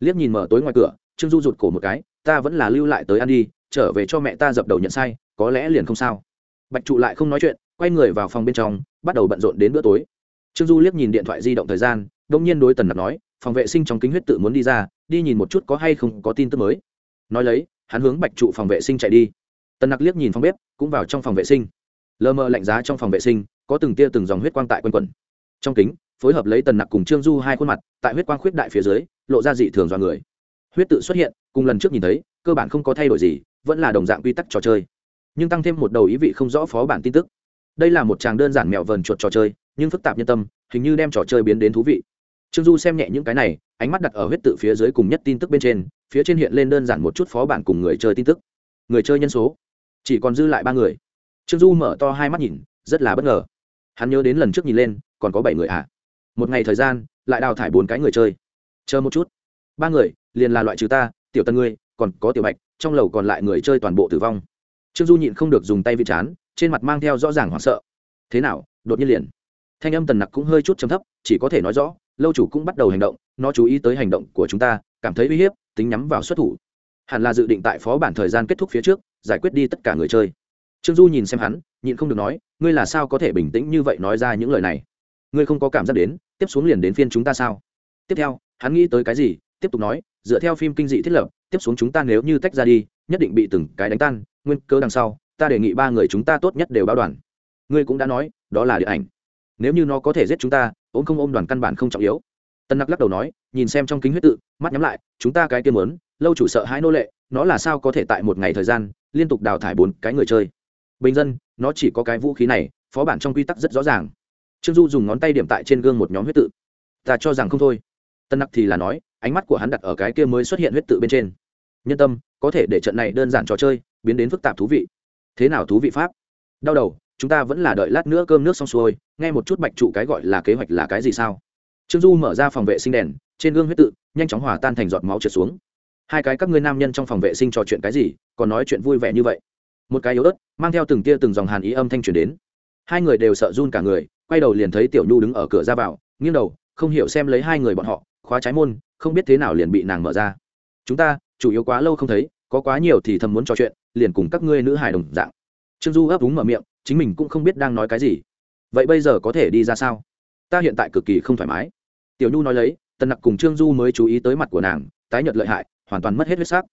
Liếc nhìn mở tối ngoài cửa, trương du rụt cổ một cái, ta vẫn là lưu lại tới ăn đi, trở về cho mẹ ta dập đầu nhận sai, có lẽ liền không sao. Bạch trụ lại không nói chuyện, quay người vào phòng bên trong, bắt đầu bận rộn đến bữa tối. Trương du liếc nhìn điện thoại di động thời gian đông nhiên đối tần nặc nói, phòng vệ sinh trong kính huyết tự muốn đi ra, đi nhìn một chút có hay không có tin tức mới. Nói lấy, hắn hướng bạch trụ phòng vệ sinh chạy đi tần nặc liếc nhìn phòng bếp, cũng vào trong phòng vệ sinh. Lờ mờ lạnh giá trong phòng vệ sinh, có từng tia từng dòng huyết quang tại quanh quẩn. trong kính, phối hợp lấy tần nặc cùng trương du hai khuôn mặt, tại huyết quang khuyết đại phía dưới, lộ ra dị thường do người. Huyết tự xuất hiện, cùng lần trước nhìn thấy, cơ bản không có thay đổi gì, vẫn là đồng dạng quy tắc trò chơi. Nhưng tăng thêm một đầu ý vị không rõ phó bản tin tức. Đây là một chàng đơn giản mèo vờn chuột trò chơi, nhưng phức tạp nhân tâm, hình như đem trò chơi biến đến thú vị. Trương du xem nhẹ những cái này, ánh mắt đặt ở huyết tự phía dưới cùng nhất tin tức bên trên, phía trên hiện lên đơn giản một chút phó bản cùng người chơi tin tức. Người chơi nhân số chỉ còn dư lại ba người. Trương du mở to hai mắt nhìn, rất là bất ngờ. Hắn nhớ đến lần trước nhìn lên, còn có bảy người ạ à. một ngày thời gian, lại đào thải bốn cái người chơi. Chờ một chút. Ba người, liền là loại trừ ta, tiểu tân ngươi, còn có tiểu bạch, trong lầu còn lại người chơi toàn bộ tử vong. Trương du nhịn không được dùng tay vị chán, trên mặt mang theo rõ ràng hoảng sợ. Thế nào, đột nhiên liền. Thanh âm tần nặc cũng hơi chút chấm thấp, chỉ có thể nói rõ, lâu chủ cũng bắt đầu hành động, nó chú ý tới hành động của chúng ta, cảm thấy uy hiếp, tính nhắm vào xuất thủ. Hẳn là dự định tại phó bản thời gian kết thúc phía trước giải quyết đi tất cả người chơi. Trương du nhìn xem hắn, nhịn không được nói, ngươi là sao có thể bình tĩnh như vậy nói ra những lời này? Ngươi không có cảm giác đến, tiếp xuống liền đến phiên chúng ta sao? Tiếp theo, hắn nghĩ tới cái gì, tiếp tục nói, dựa theo phim kinh dị thiết lập, tiếp xuống chúng ta nếu như tách ra đi, nhất định bị từng cái đánh tan, nguyên cơ đằng sau, ta đề nghị ba người chúng ta tốt nhất đều báo đoàn. Ngươi cũng đã nói, đó là điện ảnh. Nếu như nó có thể giết chúng ta, ôm không ôm đoàn căn bản không trọng yếu. Tân nặc lắc đầu nói, nhìn xem trong kính huyết tự, mắt nhắm lại, chúng ta cái tiêm lớn lâu chủ sợ hãi nô lệ, nó là sao có thể tại một ngày thời gian liên tục đào thải bốn cái người chơi. Bình dân, nó chỉ có cái vũ khí này, phó bản trong quy tắc rất rõ ràng. Trương du dùng ngón tay điểm tại trên gương một nhóm huyết tự. Ta cho rằng không thôi. Tân nặc thì là nói, ánh mắt của hắn đặt ở cái kia mới xuất hiện huyết tự bên trên. Nhân tâm, có thể để trận này đơn giản trò chơi, biến đến phức tạp thú vị. Thế nào thú vị pháp? Đau đầu, chúng ta vẫn là đợi lát nữa cơm nước xong xuôi, nghe một chút bạch trụ cái gọi là kế hoạch là cái gì sao? Trương du mở ra phòng vệ sinh đèn, trên gương huyết tự, nhanh chóng hòa tan thành giọt máu trượt xuống hai cái các ngươi nam nhân trong phòng vệ sinh trò chuyện cái gì, còn nói chuyện vui vẻ như vậy? Một cái yếu ớt, mang theo từng tia từng dòng hàn ý âm thanh truyền đến. Hai người đều sợ run cả người, quay đầu liền thấy tiểu nhu đứng ở cửa ra vào, nghiêng đầu, không hiểu xem lấy hai người bọn họ, khóa trái môn, không biết thế nào liền bị nàng mở ra. Chúng ta, chủ yếu quá lâu không thấy, có quá nhiều thì thầm muốn trò chuyện, liền cùng các ngươi nữ hài đồng dạng. Trương du ấp úng mở miệng, chính mình cũng không biết đang nói cái gì. Vậy bây giờ có thể đi ra sao? Ta hiện tại cực kỳ không thoải mái. Tiểu nhu nói lấy, tần nặc cùng trương du mới chú ý tới mặt của nàng, tái nhợt lợi hại hoàn toàn mất hết huyết sắc.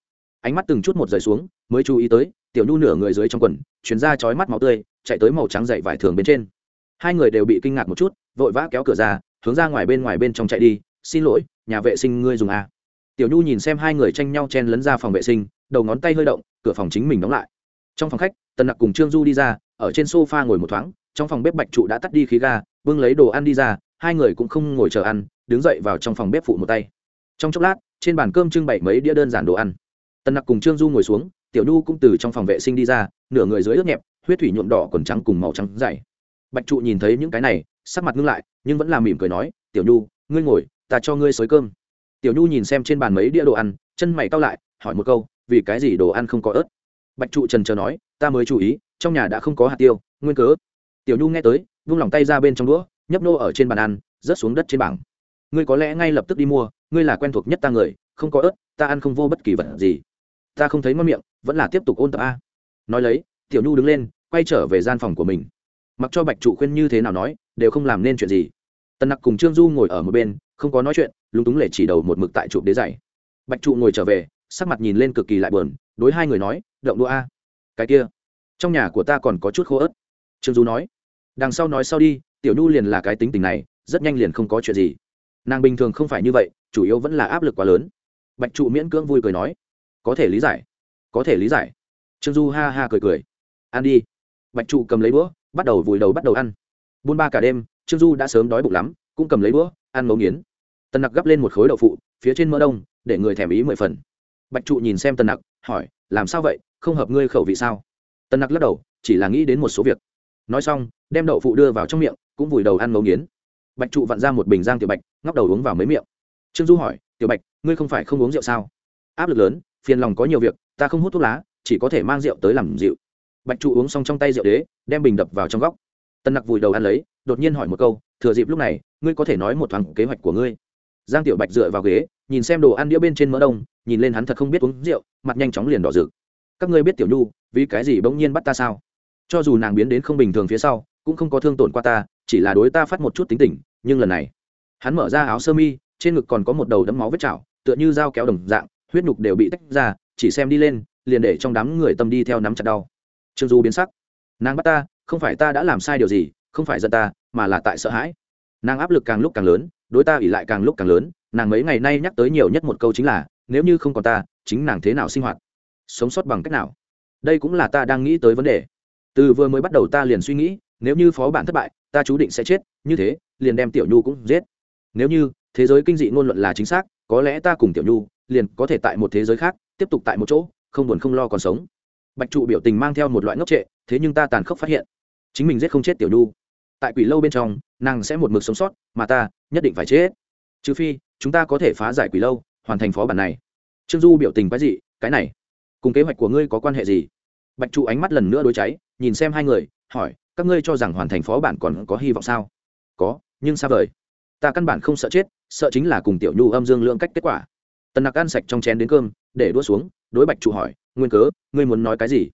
Ánh mắt từng chút một rời xuống, mới chú ý tới, tiểu nhu nửa người dưới trong quần chuyển ra chói mắt máu tươi, chạy tới màu trắng dậy vải thường bên trên. Hai người đều bị kinh ngạc một chút, vội vã kéo cửa ra, hướng ra ngoài bên ngoài bên trong chạy đi, xin lỗi, nhà vệ sinh ngươi dùng a tiểu nhu nhìn xem hai người tranh nhau chen lấn ra phòng vệ sinh, đầu ngón tay hơi động, cửa phòng chính mình đóng lại. Trong phòng khách, tần nặc cùng trương du đi ra, ở trên sofa ngồi một thoáng, trong phòng bếp bạch trụ đã tắt đi khí ga, bưng lấy đồ ăn đi ra, hai người cũng không ngồi chờ ăn, đứng dậy vào trong phòng bếp phụ một tay. Trong chốc lát trên bàn cơm trưng bày mấy đĩa đơn giản đồ ăn. Tần nặc cùng trương du ngồi xuống, tiểu nhu cũng từ trong phòng vệ sinh đi ra, nửa người dưới ướt nhẹp, huyết thủy nhuộm đỏ quần trắng cùng màu trắng dày. Bạch trụ nhìn thấy những cái này, sắc mặt ngưng lại, nhưng vẫn làm mỉm cười nói, tiểu nhu, ngươi ngồi, ta cho ngươi xới cơm. Tiểu nhu nhìn xem trên bàn mấy đĩa đồ ăn, chân mày cao lại, hỏi một câu, vì cái gì đồ ăn không có ớt? Bạch trụ trần chờ nói, ta mới chú ý, trong nhà đã không có hạt tiêu, nguyên cớ tiểu nhu nghe tới, vung lòng tay ra bên trong đũa, nhấp nô ở trên bàn ăn, rớt xuống đất trên bảng ngươi có lẽ ngay lập tức đi mua, ngươi là quen thuộc nhất ta người, không có ớt, ta ăn không vô bất kỳ vật gì. Ta không thấy ngon miệng, vẫn là tiếp tục ôn tập a. Nói lấy, tiểu nhu đứng lên, quay trở về gian phòng của mình. Mặc cho bạch trụ khuyên như thế nào nói, đều không làm nên chuyện gì. Tần nặc cùng trương du ngồi ở một bên, không có nói chuyện, lúng túng lệ chỉ đầu một mực tại trụ đế dày bạch trụ ngồi trở về, sắc mặt nhìn lên cực kỳ lại bờn đối hai người nói, động đũa a. Cái kia, trong nhà của ta còn có chút khô ớt. Trương du nói. Đằng sau nói sau đi, tiểu nhu liền là cái tính tình này, rất nhanh liền không có chuyện gì nàng bình thường không phải như vậy, chủ yếu vẫn là áp lực quá lớn. Bạch trụ miễn cưỡng vui cười nói, có thể lý giải, có thể lý giải. Trương du ha ha cười cười, ăn đi. Bạch trụ cầm lấy đũa, bắt đầu vùi đầu bắt đầu ăn. Buôn ba cả đêm, trương du đã sớm đói bụng lắm, cũng cầm lấy đũa, ăn ngấu nghiến. Tần nặc gắp lên một khối đậu phụ, phía trên mỡ đông, để người thèm ý mười phần. Bạch trụ nhìn xem tần nặc, hỏi, làm sao vậy? Không hợp ngươi khẩu vị sao? Tần nặc lắc đầu, chỉ là nghĩ đến một số việc. Nói xong, đem đậu phụ đưa vào trong miệng, cũng vùi đầu ăn ngấu nghiến bạch trụ vặn ra một bình giang tiểu bạch, ngóc đầu uống vào mấy miệng. Trương du hỏi, tiểu bạch, ngươi không phải không uống rượu sao? Áp lực lớn, phiền lòng có nhiều việc, ta không hút thuốc lá, chỉ có thể mang rượu tới làm rượu bạch trụ uống xong trong tay rượu đế, đem bình đập vào trong góc. Tân nặc vùi đầu ăn lấy, đột nhiên hỏi một câu, thừa dịp lúc này, ngươi có thể nói một thoáng kế hoạch của ngươi? Giang tiểu bạch dựa vào ghế, nhìn xem đồ ăn đĩa bên trên mỡ đông, nhìn lên hắn thật không biết uống rượu, mặt nhanh chóng liền đỏ rực. Các ngươi biết tiểu nhu, vì cái gì bỗng nhiên bắt ta sao? Cho dù nàng biến đến không bình thường phía sau, cũng không có thương tổn qua ta chỉ là đối ta phát một chút tính tình, nhưng lần này, hắn mở ra áo sơ mi, trên ngực còn có một đầu đấm máu vết chảo, tựa như dao kéo đồng dạng, huyết nhục đều bị tách ra, chỉ xem đi lên, liền để trong đám người tâm đi theo nắm chặt đau. Trương du biến sắc. Nàng bắt ta, không phải ta đã làm sai điều gì, không phải giận ta, mà là tại sợ hãi. Nàng áp lực càng lúc càng lớn, đối ta ỉ lại càng lúc càng lớn, nàng mấy ngày nay nhắc tới nhiều nhất một câu chính là, nếu như không còn ta, chính nàng thế nào sinh hoạt? Sống sót bằng cách nào? Đây cũng là ta đang nghĩ tới vấn đề. Từ vừa mới bắt đầu ta liền suy nghĩ, nếu như phó bản thất bại ta chú định sẽ chết, như thế, liền đem tiểu nhu cũng giết. Nếu như, thế giới kinh dị ngôn luận là chính xác, có lẽ ta cùng tiểu nhu, liền có thể tại một thế giới khác, tiếp tục tại một chỗ, không buồn không lo còn sống. Bạch trụ biểu tình mang theo một loại ngốc trệ, thế nhưng ta tàn khốc phát hiện. Chính mình giết không chết tiểu nhu. Tại quỷ lâu bên trong, nàng sẽ một mực sống sót, mà ta, nhất định phải chết. Trừ phi, chúng ta có thể phá giải quỷ lâu, hoàn thành phó bản này. Trương du biểu tình quái dị, cái này, cùng kế hoạch của ngươi có quan hệ gì? Bạch trụ ánh mắt lần nữa đối cháy, nhìn xem hai người hỏi, các ngươi cho rằng hoàn thành phó bản còn có hy vọng sao? Có, nhưng xa vời. Ta căn bản không sợ chết, sợ chính là cùng tiểu nhu âm dương lượng cách kết quả. Tần nặc ăn sạch trong chén đến cơm, để đua xuống, đối bạch trụ hỏi, nguyên cớ, ngươi muốn nói cái gì?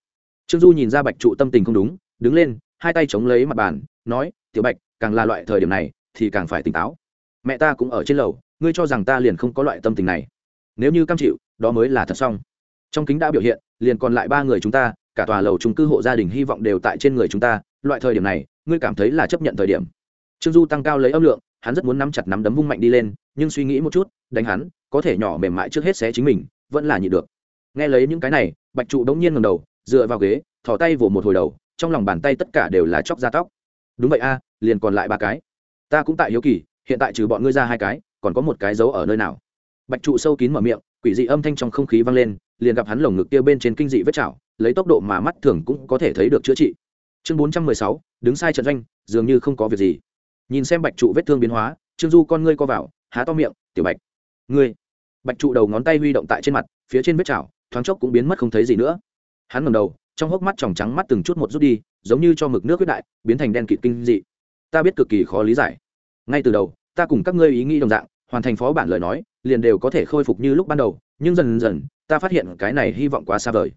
Trương du nhìn ra bạch trụ tâm tình không đúng, đứng lên, hai tay chống lấy mặt bàn, nói, tiểu bạch, càng là loại thời điểm này, thì càng phải tỉnh táo. Mẹ ta cũng ở trên lầu, ngươi cho rằng ta liền không có loại tâm tình này. Nếu như cam chịu, đó mới là thật xong. Trong kính đã biểu hiện, liền còn lại ba người chúng ta cả tòa lầu trung cư hộ gia đình hy vọng đều tại trên người chúng ta, loại thời điểm này, ngươi cảm thấy là chấp nhận thời điểm. Trương du tăng cao lấy âm lượng, hắn rất muốn nắm chặt nắm đấm vung mạnh đi lên, nhưng suy nghĩ một chút, đánh hắn, có thể nhỏ mềm mại trước hết xé chính mình, vẫn là nhịn được. Nghe lấy những cái này, bạch trụ đống nhiên ngầm đầu, dựa vào ghế thỏ tay vỗ một hồi đầu, trong lòng bàn tay tất cả đều là chóc da tóc. Đúng vậy a, liền còn lại ba cái. Ta cũng tại hiếu kỳ, hiện tại trừ bọn ngươi ra hai cái, còn có một cái giấu ở nơi nào? Bạch trụ sâu kín mở miệng, quỷ dị âm thanh trong không khí vang lên liền gặp hắn lồng ngực kia bên trên kinh dị vết chảo, lấy tốc độ mà mắt thường cũng có thể thấy được chữa trị. Chương bốn trăm mười sáu, đứng sai trận doanh, dường như không có việc gì. Nhìn xem bạch trụ vết thương biến hóa, trương du con ngươi co vào, há to miệng, tiểu bạch, ngươi. Bạch trụ đầu ngón tay huy động tại trên mặt, phía trên vết chảo, thoáng chốc cũng biến mất không thấy gì nữa. Hắn ngầm đầu, trong hốc mắt tròng trắng mắt từng chút một rút đi, giống như cho mực nước huyết đại, biến thành đen kịt kinh dị. Ta biết cực kỳ khó lý giải. Ngay từ đầu, ta cùng các ngươi ý nghĩ đồng dạng, hoàn thành phó bản lời nói, liền đều có thể khôi phục như lúc ban đầu, nhưng dần dần ta phát hiện cái này hy vọng quá xa vời.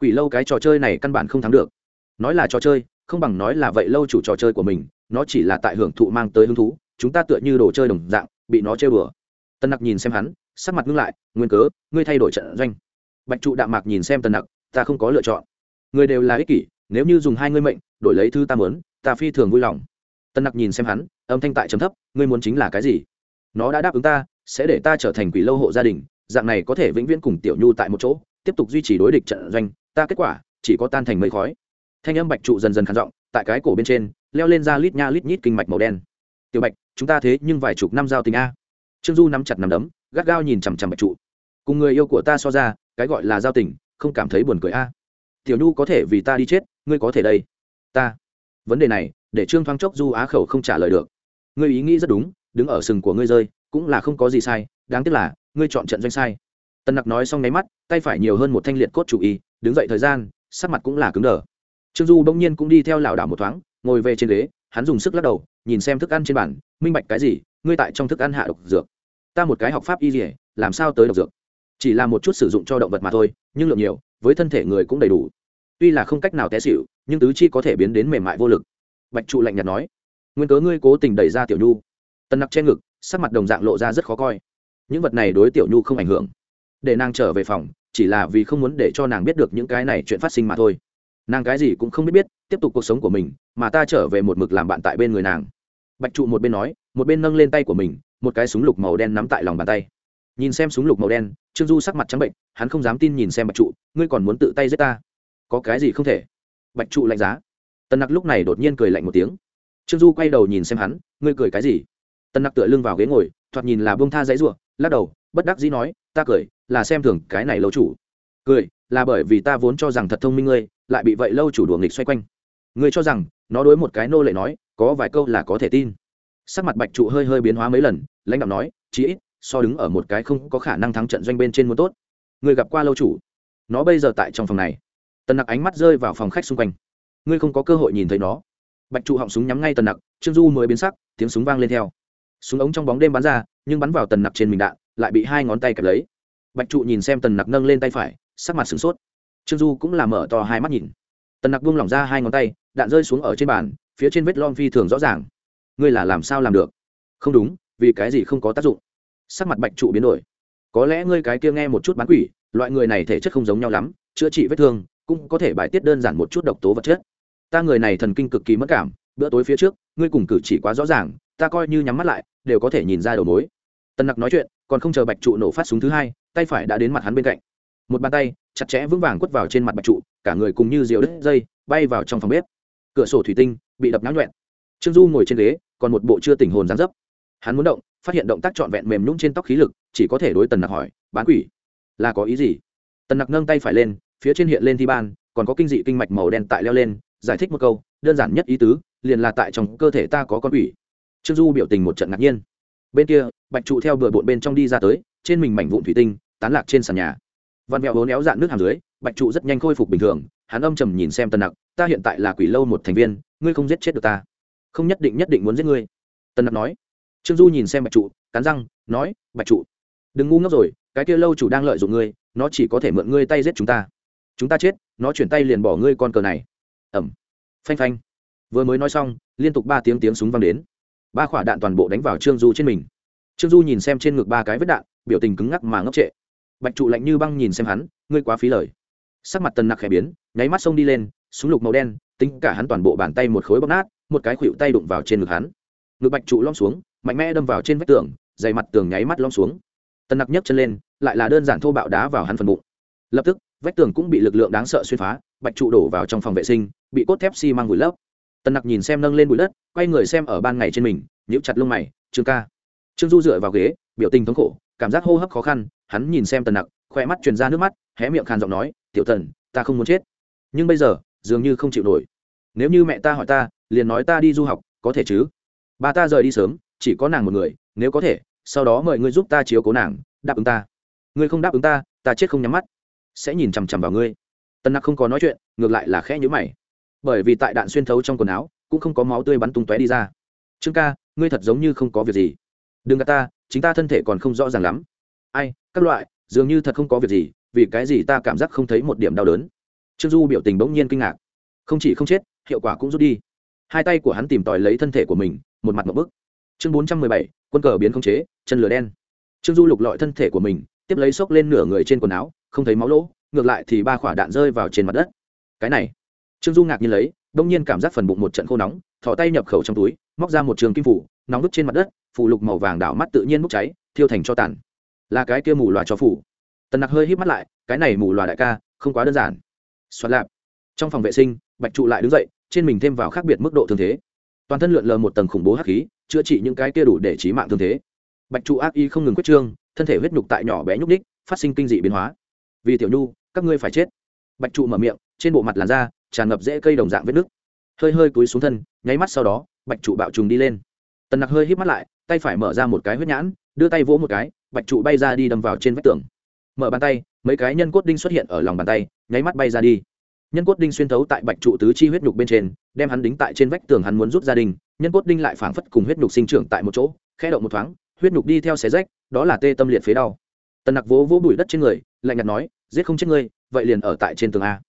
Quỷ lâu cái trò chơi này căn bản không thắng được. Nói là trò chơi, không bằng nói là vậy lâu chủ trò chơi của mình, nó chỉ là tại hưởng thụ mang tới hứng thú, chúng ta tựa như đồ chơi đồng dạng, bị nó chơi bừa tân nặc nhìn xem hắn, sắc mặt ngưng lại, nguyên cớ, ngươi thay đổi trận doanh. Bạch trụ đạm mạc nhìn xem tân nặc, ta không có lựa chọn. Người đều là ích kỷ, nếu như dùng hai ngươi mệnh, đổi lấy thư ta mớn ta phi thường vui lòng. Tân nặc nhìn xem hắn, âm thanh tại chấm thấp, ngươi muốn chính là cái gì? Nó đã đáp ứng ta, sẽ để ta trở thành quỷ lâu hộ gia đình dạng này có thể vĩnh viễn cùng tiểu nhu tại một chỗ, tiếp tục duy trì đối địch trận doanh, ta kết quả chỉ có tan thành mây khói. Thanh âm bạch trụ dần dần khăn giọng, tại cái cổ bên trên, leo lên ra lít nha lít nhít kinh mạch màu đen. Tiểu bạch, chúng ta thế nhưng vài chục năm giao tình a. Trương du nắm chặt nắm đấm, gắt gao nhìn chằm chằm bạch trụ. Cùng người yêu của ta so ra, cái gọi là giao tình, không cảm thấy buồn cười a. Tiểu nhu có thể vì ta đi chết, ngươi có thể đây. Ta. Vấn đề này, để trương thoáng chốc du á khẩu không trả lời được. Ngươi ý nghĩ rất đúng, đứng ở sừng của ngươi rơi, cũng là không có gì sai, đáng tiếc là ngươi chọn trận doanh sai. Tân nặc nói xong nháy mắt, tay phải nhiều hơn một thanh liệt cốt chủ y, đứng dậy thời gian, sắc mặt cũng là cứng đờ. Trương du bỗng nhiên cũng đi theo lảo đảo một thoáng, ngồi về trên ghế, hắn dùng sức lắc đầu, nhìn xem thức ăn trên bàn, minh bạch cái gì, ngươi tại trong thức ăn hạ độc dược. Ta một cái học pháp y dỉa làm sao tới độc dược? Chỉ là một chút sử dụng cho động vật mà thôi, nhưng lượng nhiều, với thân thể người cũng đầy đủ. Tuy là không cách nào té xịu nhưng tứ chi có thể biến đến mềm mại vô lực. Bạch trụ lạnh nhạt nói, nguyên cớ ngươi cố tình đẩy ra tiểu nhu. Tân nặc che ngực, sắc mặt đồng dạng lộ ra rất khó coi những vật này đối tiểu nhu không ảnh hưởng. Để nàng trở về phòng, chỉ là vì không muốn để cho nàng biết được những cái này chuyện phát sinh mà thôi. Nàng cái gì cũng không biết biết, tiếp tục cuộc sống của mình, mà ta trở về một mực làm bạn tại bên người nàng. Bạch trụ một bên nói, một bên nâng lên tay của mình, một cái súng lục màu đen nắm tại lòng bàn tay. Nhìn xem súng lục màu đen, trương du sắc mặt trắng bệnh, hắn không dám tin nhìn xem bạch trụ, ngươi còn muốn tự tay giết ta? Có cái gì không thể? Bạch trụ lạnh giá. Tần nặc lúc này đột nhiên cười lạnh một tiếng. Trương du quay đầu nhìn xem hắn, ngươi cười cái gì? Tần nặc tựa lưng vào ghế ngồi, thoạt nhìn là bông tha dãy ruộng lắc đầu, bất đắc dĩ nói, ta cười, là xem thường cái này lâu chủ. Cười, là bởi vì ta vốn cho rằng thật thông minh ngươi, lại bị vậy lâu chủ đùa nghịch xoay quanh. Ngươi cho rằng, nó đối một cái nô lệ nói, có vài câu là có thể tin. Sắc mặt bạch trụ hơi hơi biến hóa mấy lần, lãnh đạo nói, chí ít, so đứng ở một cái không có khả năng thắng trận doanh bên trên muốn tốt. Người gặp qua lâu chủ? Nó bây giờ tại trong phòng này. Tần nặc ánh mắt rơi vào phòng khách xung quanh. Ngươi không có cơ hội nhìn thấy nó. Bạch trụ họng súng nhắm ngay tần nặc, trương du mới biến sắc, tiếng súng vang lên theo. Súng ống trong bóng đêm bắn ra nhưng bắn vào tần nặc trên mình đạn, lại bị hai ngón tay kẹp lấy. Bạch trụ nhìn xem tần nặc nâng lên tay phải, sắc mặt sửng sốt. Trương du cũng làm mở to hai mắt nhìn. Tần nặc buông lỏng ra hai ngón tay, đạn rơi xuống ở trên bàn, phía trên vết lon phi thường rõ ràng. Ngươi là làm sao làm được? Không đúng, vì cái gì không có tác dụng? Sắc mặt bạch trụ biến đổi. Có lẽ ngươi cái kia nghe một chút bán quỷ, loại người này thể chất không giống nhau lắm, chữa trị vết thương, cũng có thể bài tiết đơn giản một chút độc tố vật chất. Ta người này thần kinh cực kỳ mất cảm, bữa tối phía trước, ngươi cùng cử chỉ quá rõ ràng, ta coi như nhắm mắt lại đều có thể nhìn ra đầu mối. Tần nặc nói chuyện, còn không chờ bạch trụ nổ phát súng thứ hai, tay phải đã đến mặt hắn bên cạnh. Một bàn tay, chặt chẽ vững vàng quất vào trên mặt bạch trụ, cả người cùng như diều đứt dây, bay vào trong phòng bếp. Cửa sổ thủy tinh bị đập náo nhuẹn. Trương du ngồi trên ghế, còn một bộ chưa tỉnh hồn gián dấp. Hắn muốn động, phát hiện động tác trọn vẹn mềm nhũng trên tóc khí lực, chỉ có thể đối tần nặc hỏi, bán quỷ? Là có ý gì? Tần nặc nâng tay phải lên, phía trên hiện lên thi ban, còn có kinh dị kinh mạch màu đen tại leo lên, giải thích một câu, đơn giản nhất ý tứ, liền là tại trong cơ thể ta có con quỷ trương du biểu tình một trận ngạc nhiên. Bên kia, bạch trụ theo bừa bộn bên trong đi ra tới, trên mình mảnh vụn thủy tinh, tán lạc trên sàn nhà. Văn mẹo hố néo dạn nước hàm dưới, bạch trụ rất nhanh khôi phục bình thường, hắn âm trầm nhìn xem tần nặc, ta hiện tại là quỷ lâu một thành viên, ngươi không giết chết được ta. Không nhất định nhất định muốn giết ngươi. Tần nặc nói. Trương du nhìn xem bạch trụ, cắn răng, nói, bạch trụ, đừng ngu ngốc rồi, cái kia lâu chủ đang lợi dụng ngươi, nó chỉ có thể mượn ngươi tay giết chúng ta. Chúng ta chết, nó chuyển tay liền bỏ ngươi con cờ này. Ẩm. Phanh phanh. Vừa mới nói xong, liên tục ba tiếng tiếng súng vang đến ba quả đạn toàn bộ đánh vào trương du trên mình. Trương du nhìn xem trên ngực ba cái vết đạn, biểu tình cứng ngắc mà ngốc trệ. Bạch trụ lạnh như băng nhìn xem hắn, ngươi quá phí lời. Sắc mặt tần nặc khẽ biến, nháy mắt xông đi lên, súng lục màu đen, tính cả hắn toàn bộ bàn tay một khối bóc nát, một cái khuỵu tay đụng vào trên ngực hắn. Ngực bạch trụ lom xuống, mạnh mẽ đâm vào trên vách tường, dày mặt tường nháy mắt lom xuống. Tần nặc nhấc chân lên, lại là đơn giản thô bạo đá vào hắn phần bụng. Lập tức, vách tường cũng bị lực lượng đáng sợ xuyên phá, bạch trụ đổ vào trong phòng vệ sinh, bị cốt thép xi、si、măng vùi lấp tần nặc nhìn xem nâng lên bụi đất, quay người xem ở ban ngày trên mình, nhíu chặt lông mày, trương ca. Trương du dựa vào ghế, biểu tình thống khổ, cảm giác hô hấp khó khăn, hắn nhìn xem tần nặc, khoe mắt truyền ra nước mắt, hé miệng khàn giọng nói, tiểu tần, ta không muốn chết. Nhưng bây giờ, dường như không chịu nổi. Nếu như mẹ ta hỏi ta, liền nói ta đi du học, có thể chứ? Bà ta rời đi sớm, chỉ có nàng một người, nếu có thể, sau đó mời ngươi giúp ta chiếu cố nàng, đáp ứng ta. Ngươi không đáp ứng ta ta chết không nhắm mắt. Sẽ nhìn chằm chằm vào ngươi. Tân nặc không có nói chuyện, ngược lại là khẽ nhữ mày bởi vì tại đạn xuyên thấu trong quần áo, cũng không có máu tươi bắn tung tóe đi ra. Trương ca, ngươi thật giống như không có việc gì. Đừng gạt ta, chính ta thân thể còn không rõ ràng lắm. Ai, các loại, dường như thật không có việc gì, vì cái gì ta cảm giác không thấy một điểm đau đớn. Trương du biểu tình bỗng nhiên kinh ngạc. Không chỉ không chết, hiệu quả cũng rút đi. Hai tay của hắn tìm tòi lấy thân thể của mình, một mặt một bức. Chương bốn trăm mười bảy, quân cờ biến không chế, chân lửa đen. Trương du lục lọi thân thể của mình, tiếp lấy xốc lên nửa người trên quần áo, không thấy máu lỗ, ngược lại thì ba quả đạn rơi vào trên mặt đất. Cái này trương du ngạc nhiên lấy, đông nhiên cảm giác phần bụng một trận khô nóng, thò tay nhập khẩu trong túi, móc ra một trường kim phủ, nóng bức trên mặt đất, phủ lục màu vàng đảo mắt tự nhiên bốc cháy, thiêu thành cho tàn. Là cái kia mù loà cho phủ. Tần nặc hơi hít mắt lại, cái này mù loà đại ca, không quá đơn giản. Xoắn lạp. Trong phòng vệ sinh, bạch trụ lại đứng dậy, trên mình thêm vào khác biệt mức độ thương thế. Toàn thân lượn lờ một tầng khủng bố hắc khí, chữa trị những cái kia đủ để trí mạng thương thế. Bạch trụ ác y không ngừng quyết trương, thân thể huyết nhục tại nhỏ bé nhúc ních phát sinh kinh dị biến hóa. Vì tiểu nhu, các ngươi phải chết. Bạch trụ mở miệng, trên bộ mặt làn da tràn ngập rễ cây đồng dạng vết nước hơi hơi cúi xuống thân, nháy mắt sau đó, bạch trụ bạo trùng đi lên. Tần nặc hơi hít mắt lại, tay phải mở ra một cái huyết nhãn, đưa tay vỗ một cái, bạch trụ bay ra đi đâm vào trên vách tường. Mở bàn tay, mấy cái nhân cốt đinh xuất hiện ở lòng bàn tay, nháy mắt bay ra đi. Nhân cốt đinh xuyên thấu tại bạch trụ tứ chi huyết nhục bên trên, đem hắn đính tại trên vách tường hắn muốn rút ra đình nhân cốt đinh lại phảng phất cùng huyết nhục sinh trưởng tại một chỗ khe động một thoáng, huyết nhục đi theo xé rách, đó là tê tâm liệt phế đau. Tần nặc vỗ vỗ bụi đất trên người, lạnh nhạt nói, giết không chết ngươi, vậy liền ở tại trên tường a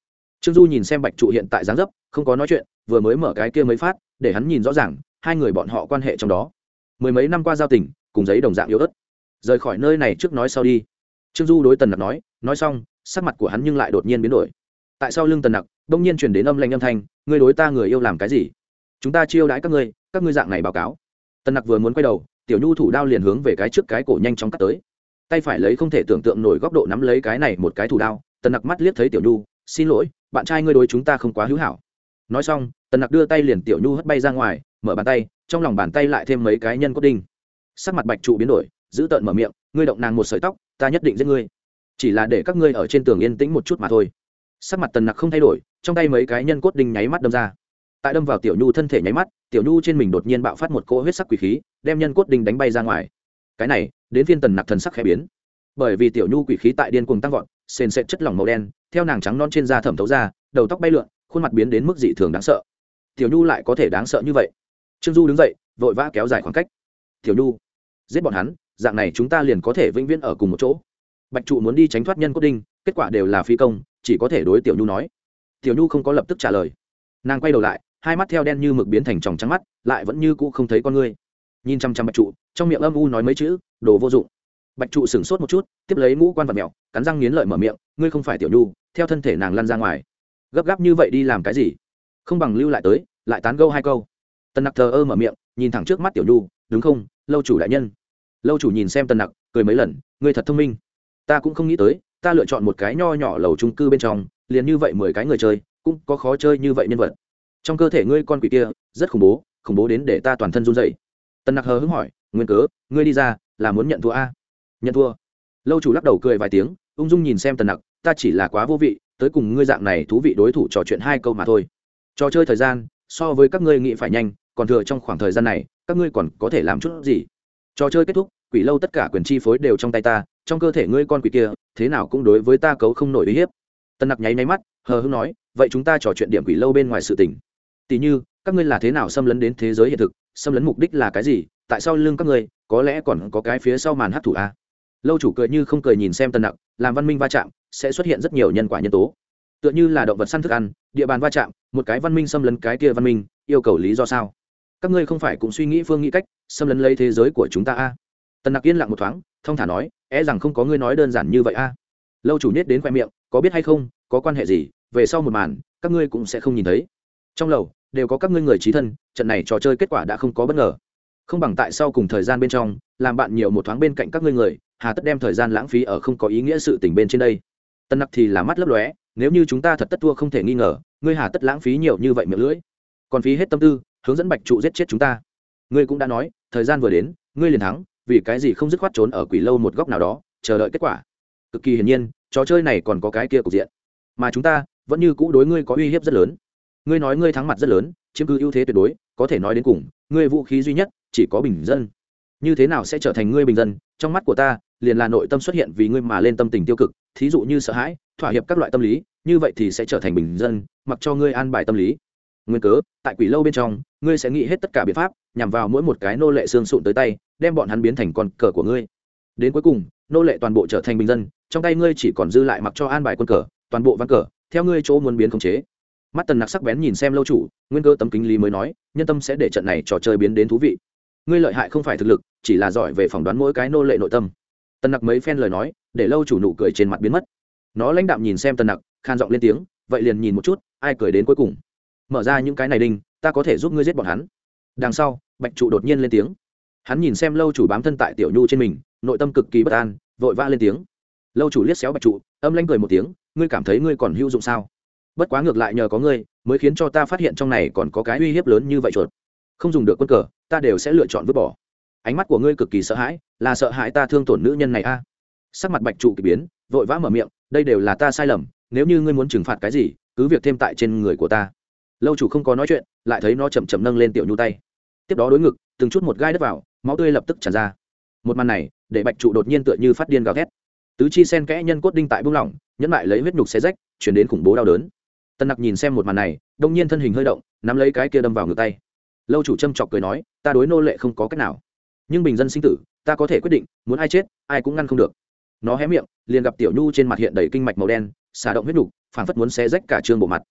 trương du nhìn xem bạch trụ hiện tại dáng dấp, không có nói chuyện, vừa mới mở cái kia mới phát, để hắn nhìn rõ ràng, hai người bọn họ quan hệ trong đó. Mười mấy năm qua giao tình, cùng giấy đồng dạng yếu ớt. Rời khỏi nơi này trước nói sau đi. Trương du đối tần nặc nói nói xong, sắc mặt của hắn nhưng lại đột nhiên biến đổi. Tại sao lưng tần nặc, đông nhiên chuyển đến âm lanh âm thanh, ngươi đối ta người yêu làm cái gì? Chúng ta chiêu đãi các ngươi các ngươi dạng này báo cáo. Tần nặc vừa muốn quay đầu, tiểu nhu thủ đao liền hướng về cái trước cái cổ nhanh chóng cắt tới. Tay phải lấy không thể tưởng tượng nổi góc độ nắm lấy cái này một cái thủ đao, tần nặc mắt liếc thấy tiểu nhu xin lỗi, bạn trai ngươi đối chúng ta không quá hữu hảo. Nói xong, tần nặc đưa tay liền tiểu nhu hất bay ra ngoài, mở bàn tay, trong lòng bàn tay lại thêm mấy cái nhân cốt đinh. Sắc mặt bạch trụ biến đổi, giữ tợn mở miệng, ngươi động nàng một sợi tóc, ta nhất định giết ngươi. Chỉ là để các ngươi ở trên tường yên tĩnh một chút mà thôi. Sắc mặt tần nặc không thay đổi, trong tay mấy cái nhân cốt đinh nháy mắt đâm ra. Tại đâm vào tiểu nhu thân thể nháy mắt, tiểu nhu trên mình đột nhiên bạo phát một cỗ huyết sắc quỷ khí, đem nhân cốt đinh đánh bay ra ngoài. Cái này, đến phiên tần nặc thần sắc khẽ biến bởi vì tiểu nhu quỷ khí tại điên cuồng tăng vọt, sền sệt chất lỏng màu đen, theo nàng trắng non trên da thẩm thấu ra, đầu tóc bay lượn, khuôn mặt biến đến mức dị thường đáng sợ. Tiểu nhu lại có thể đáng sợ như vậy. Trương du đứng dậy, vội vã kéo dài khoảng cách. Tiểu nhu, giết bọn hắn, dạng này chúng ta liền có thể vĩnh viễn ở cùng một chỗ. Bạch trụ muốn đi tránh thoát nhân cốt đinh, kết quả đều là phi công, chỉ có thể đối tiểu nhu nói. Tiểu nhu không có lập tức trả lời. Nàng quay đầu lại, hai mắt theo đen như mực biến thành tròng trắng mắt, lại vẫn như cũ không thấy con ngươi nhìn chăm chăm bạch trụ, trong miệng âm u nói mấy chữ, đồ vô dụng bạch trụ sửng sốt một chút, tiếp lấy mũ quan vật mẹo cắn răng nghiến lợi mở miệng, ngươi không phải tiểu nhu, theo thân thể nàng lăn ra ngoài. Gấp gáp như vậy đi làm cái gì? Không bằng lưu lại tới, lại tán gâu hai câu. Tần nặc thờ ơ mở miệng, nhìn thẳng trước mắt tiểu nhu, đúng không, lâu chủ đại nhân? Lâu chủ nhìn xem tần nặc, cười mấy lần, ngươi thật thông minh. Ta cũng không nghĩ tới, ta lựa chọn một cái nho nhỏ lầu trung cư bên trong, liền như vậy mười cái người chơi, cũng có khó chơi như vậy nhân vật. Trong cơ thể ngươi con quỷ kia, rất khủng bố khủng bố đến để ta toàn thân run dậy tần nặc hờ hứng hỏi, nguyên cớ, ngươi đi ra, là muốn nhận thua a? Nhận thua. Lâu chủ lắc đầu cười vài tiếng, ung dung nhìn xem tần nặc, ta chỉ là quá vô vị, tới cùng ngươi dạng này thú vị đối thủ trò chuyện hai câu mà thôi. Trò chơi thời gian, so với các ngươi nghĩ phải nhanh, còn thừa trong khoảng thời gian này, các ngươi còn có thể làm chút gì? Trò chơi kết thúc, quỷ lâu tất cả quyền chi phối đều trong tay ta, trong cơ thể ngươi con quỷ kia, thế nào cũng đối với ta cấu không nổi uy hiếp. Tân nặc nháy nháy mắt, hờ hưng nói, vậy chúng ta trò chuyện điểm quỷ lâu bên ngoài sự tình. Tỉ như, các ngươi là thế nào xâm lấn đến thế giới hiện thực, xâm lấn mục đích là cái gì, tại sao lương các ngươi, có lẽ còn có cái phía sau màn hát thủ a? Lâu chủ cười như không cười nhìn xem tân nặc, làm văn minh va chạm, sẽ xuất hiện rất nhiều nhân quả nhân tố. Tựa như là động vật săn thức ăn, địa bàn va chạm, một cái văn minh xâm lấn cái kia văn minh, yêu cầu lý do sao? Các ngươi không phải cũng suy nghĩ phương nghĩ cách, xâm lấn lấy thế giới của chúng ta a? À? tần nặc yên lặng một thoáng thông thả nói, é rằng không có ngươi nói đơn giản như vậy a. Lâu chủ nhất đến khoe miệng, có biết hay không, có quan hệ gì? Về sau một màn, các ngươi cũng sẽ không nhìn thấy. Trong lầu, đều có các ngươi người trí thân, trận này trò chơi kết quả đã không có bất ngờ không bằng tại sau cùng thời gian bên trong, làm bạn nhiều một thoáng bên cạnh các ngươi người, hà tất đem thời gian lãng phí ở không có ý nghĩa sự tình bên trên đây. Tân nặc thì là mắt lấp lóe, nếu như chúng ta thật tất thua không thể nghi ngờ, ngươi hà tất lãng phí nhiều như vậy miệng lưỡi. Còn phí hết tâm tư, hướng dẫn bạch trụ giết chết chúng ta. Ngươi cũng đã nói, thời gian vừa đến, ngươi liền thắng, vì cái gì không dứt khoát trốn ở quỷ lâu một góc nào đó, chờ đợi kết quả. Cực kỳ hiển nhiên, trò chơi này còn có cái kia cục diện. Mà chúng ta, vẫn như cũ đối ngươi có uy hiếp rất lớn. Ngươi nói ngươi thắng mặt rất lớn, chiếm cứ ưu thế tuyệt đối, có thể nói đến cùng, ngươi vũ khí duy nhất chỉ có bình dân. Như thế nào sẽ trở thành ngươi bình dân? Trong mắt của ta, liền là nội tâm xuất hiện vì ngươi mà lên tâm tình tiêu cực, thí dụ như sợ hãi, thỏa hiệp các loại tâm lý, như vậy thì sẽ trở thành bình dân, mặc cho ngươi an bài tâm lý. Nguyên cớ, tại quỷ lâu bên trong, ngươi sẽ nghĩ hết tất cả biện pháp, nhằm vào mỗi một cái nô lệ xương sụn tới tay, đem bọn hắn biến thành con cờ của ngươi. Đến cuối cùng, nô lệ toàn bộ trở thành bình dân, trong tay ngươi chỉ còn dư lại mặc cho an bài quân cờ, toàn bộ văn cờ, theo ngươi chỗ muốn biến khống chế. Mắt tần nặc sắc bén nhìn xem lâu chủ, nguyên cơ tấm kính lý mới nói, nhân tâm sẽ để trận này trò chơi biến đến thú vị ngươi lợi hại không phải thực lực, chỉ là giỏi về phỏng đoán mỗi cái nô lệ nội tâm. Tần nặc mấy phen lời nói, để lâu chủ nụ cười trên mặt biến mất. Nó lãnh đạm nhìn xem tần nặc, khan giọng lên tiếng, vậy liền nhìn một chút, ai cười đến cuối cùng. Mở ra những cái này đinh, ta có thể giúp ngươi giết bọn hắn. Đằng sau, bạch trụ đột nhiên lên tiếng. Hắn nhìn xem lâu chủ bám thân tại tiểu nhu trên mình, nội tâm cực kỳ bất an, vội vã lên tiếng. Lâu chủ liếc xéo bạch trụ, âm lanh cười một tiếng, ngươi cảm thấy ngươi còn hữu dụng sao? Bất quá ngược lại nhờ có ngươi, mới khiến cho ta phát hiện trong này còn có cái uy hiếp lớn như vậy chuột không dùng được quân cờ, ta đều sẽ lựa chọn vứt bỏ. Ánh mắt của ngươi cực kỳ sợ hãi, là sợ hãi ta thương tổn nữ nhân này a. Sắc mặt bạch trụ k ỳ biến, vội vã mở miệng, đây đều là ta sai lầm, nếu như ngươi muốn trừng phạt cái gì, cứ việc thêm tại trên người của ta. Lâu chủ không có nói chuyện, lại thấy nó chậm chậm nâng lên tiểu nhu tay. Tiếp đó đối ngực, từng chút một gai đất vào, máu tươi lập tức tràn ra. Một màn này, để bạch trụ đột nhiên tựa như phát điên gào thét. Tứ chi sen kẽ nhân cốt đinh tại buông lỏng, nhẫn lại lấy huyết nhục xe rách, chuyển đến khủng bố đau đớn. Tân nặc nhìn xem một màn này, đông nhiên thân hình hơi động, nắm lấy cái kia đâm vào ngực tay lâu chủ châm chọc cười nói, ta đối nô lệ không có cách nào. Nhưng bình dân sinh tử, ta có thể quyết định, muốn ai chết, ai cũng ngăn không được. Nó hé miệng, liền gặp tiểu nhu trên mặt hiện đầy kinh mạch màu đen, xả động huyết nhục phản phất muốn xé rách cả trương bộ mặt.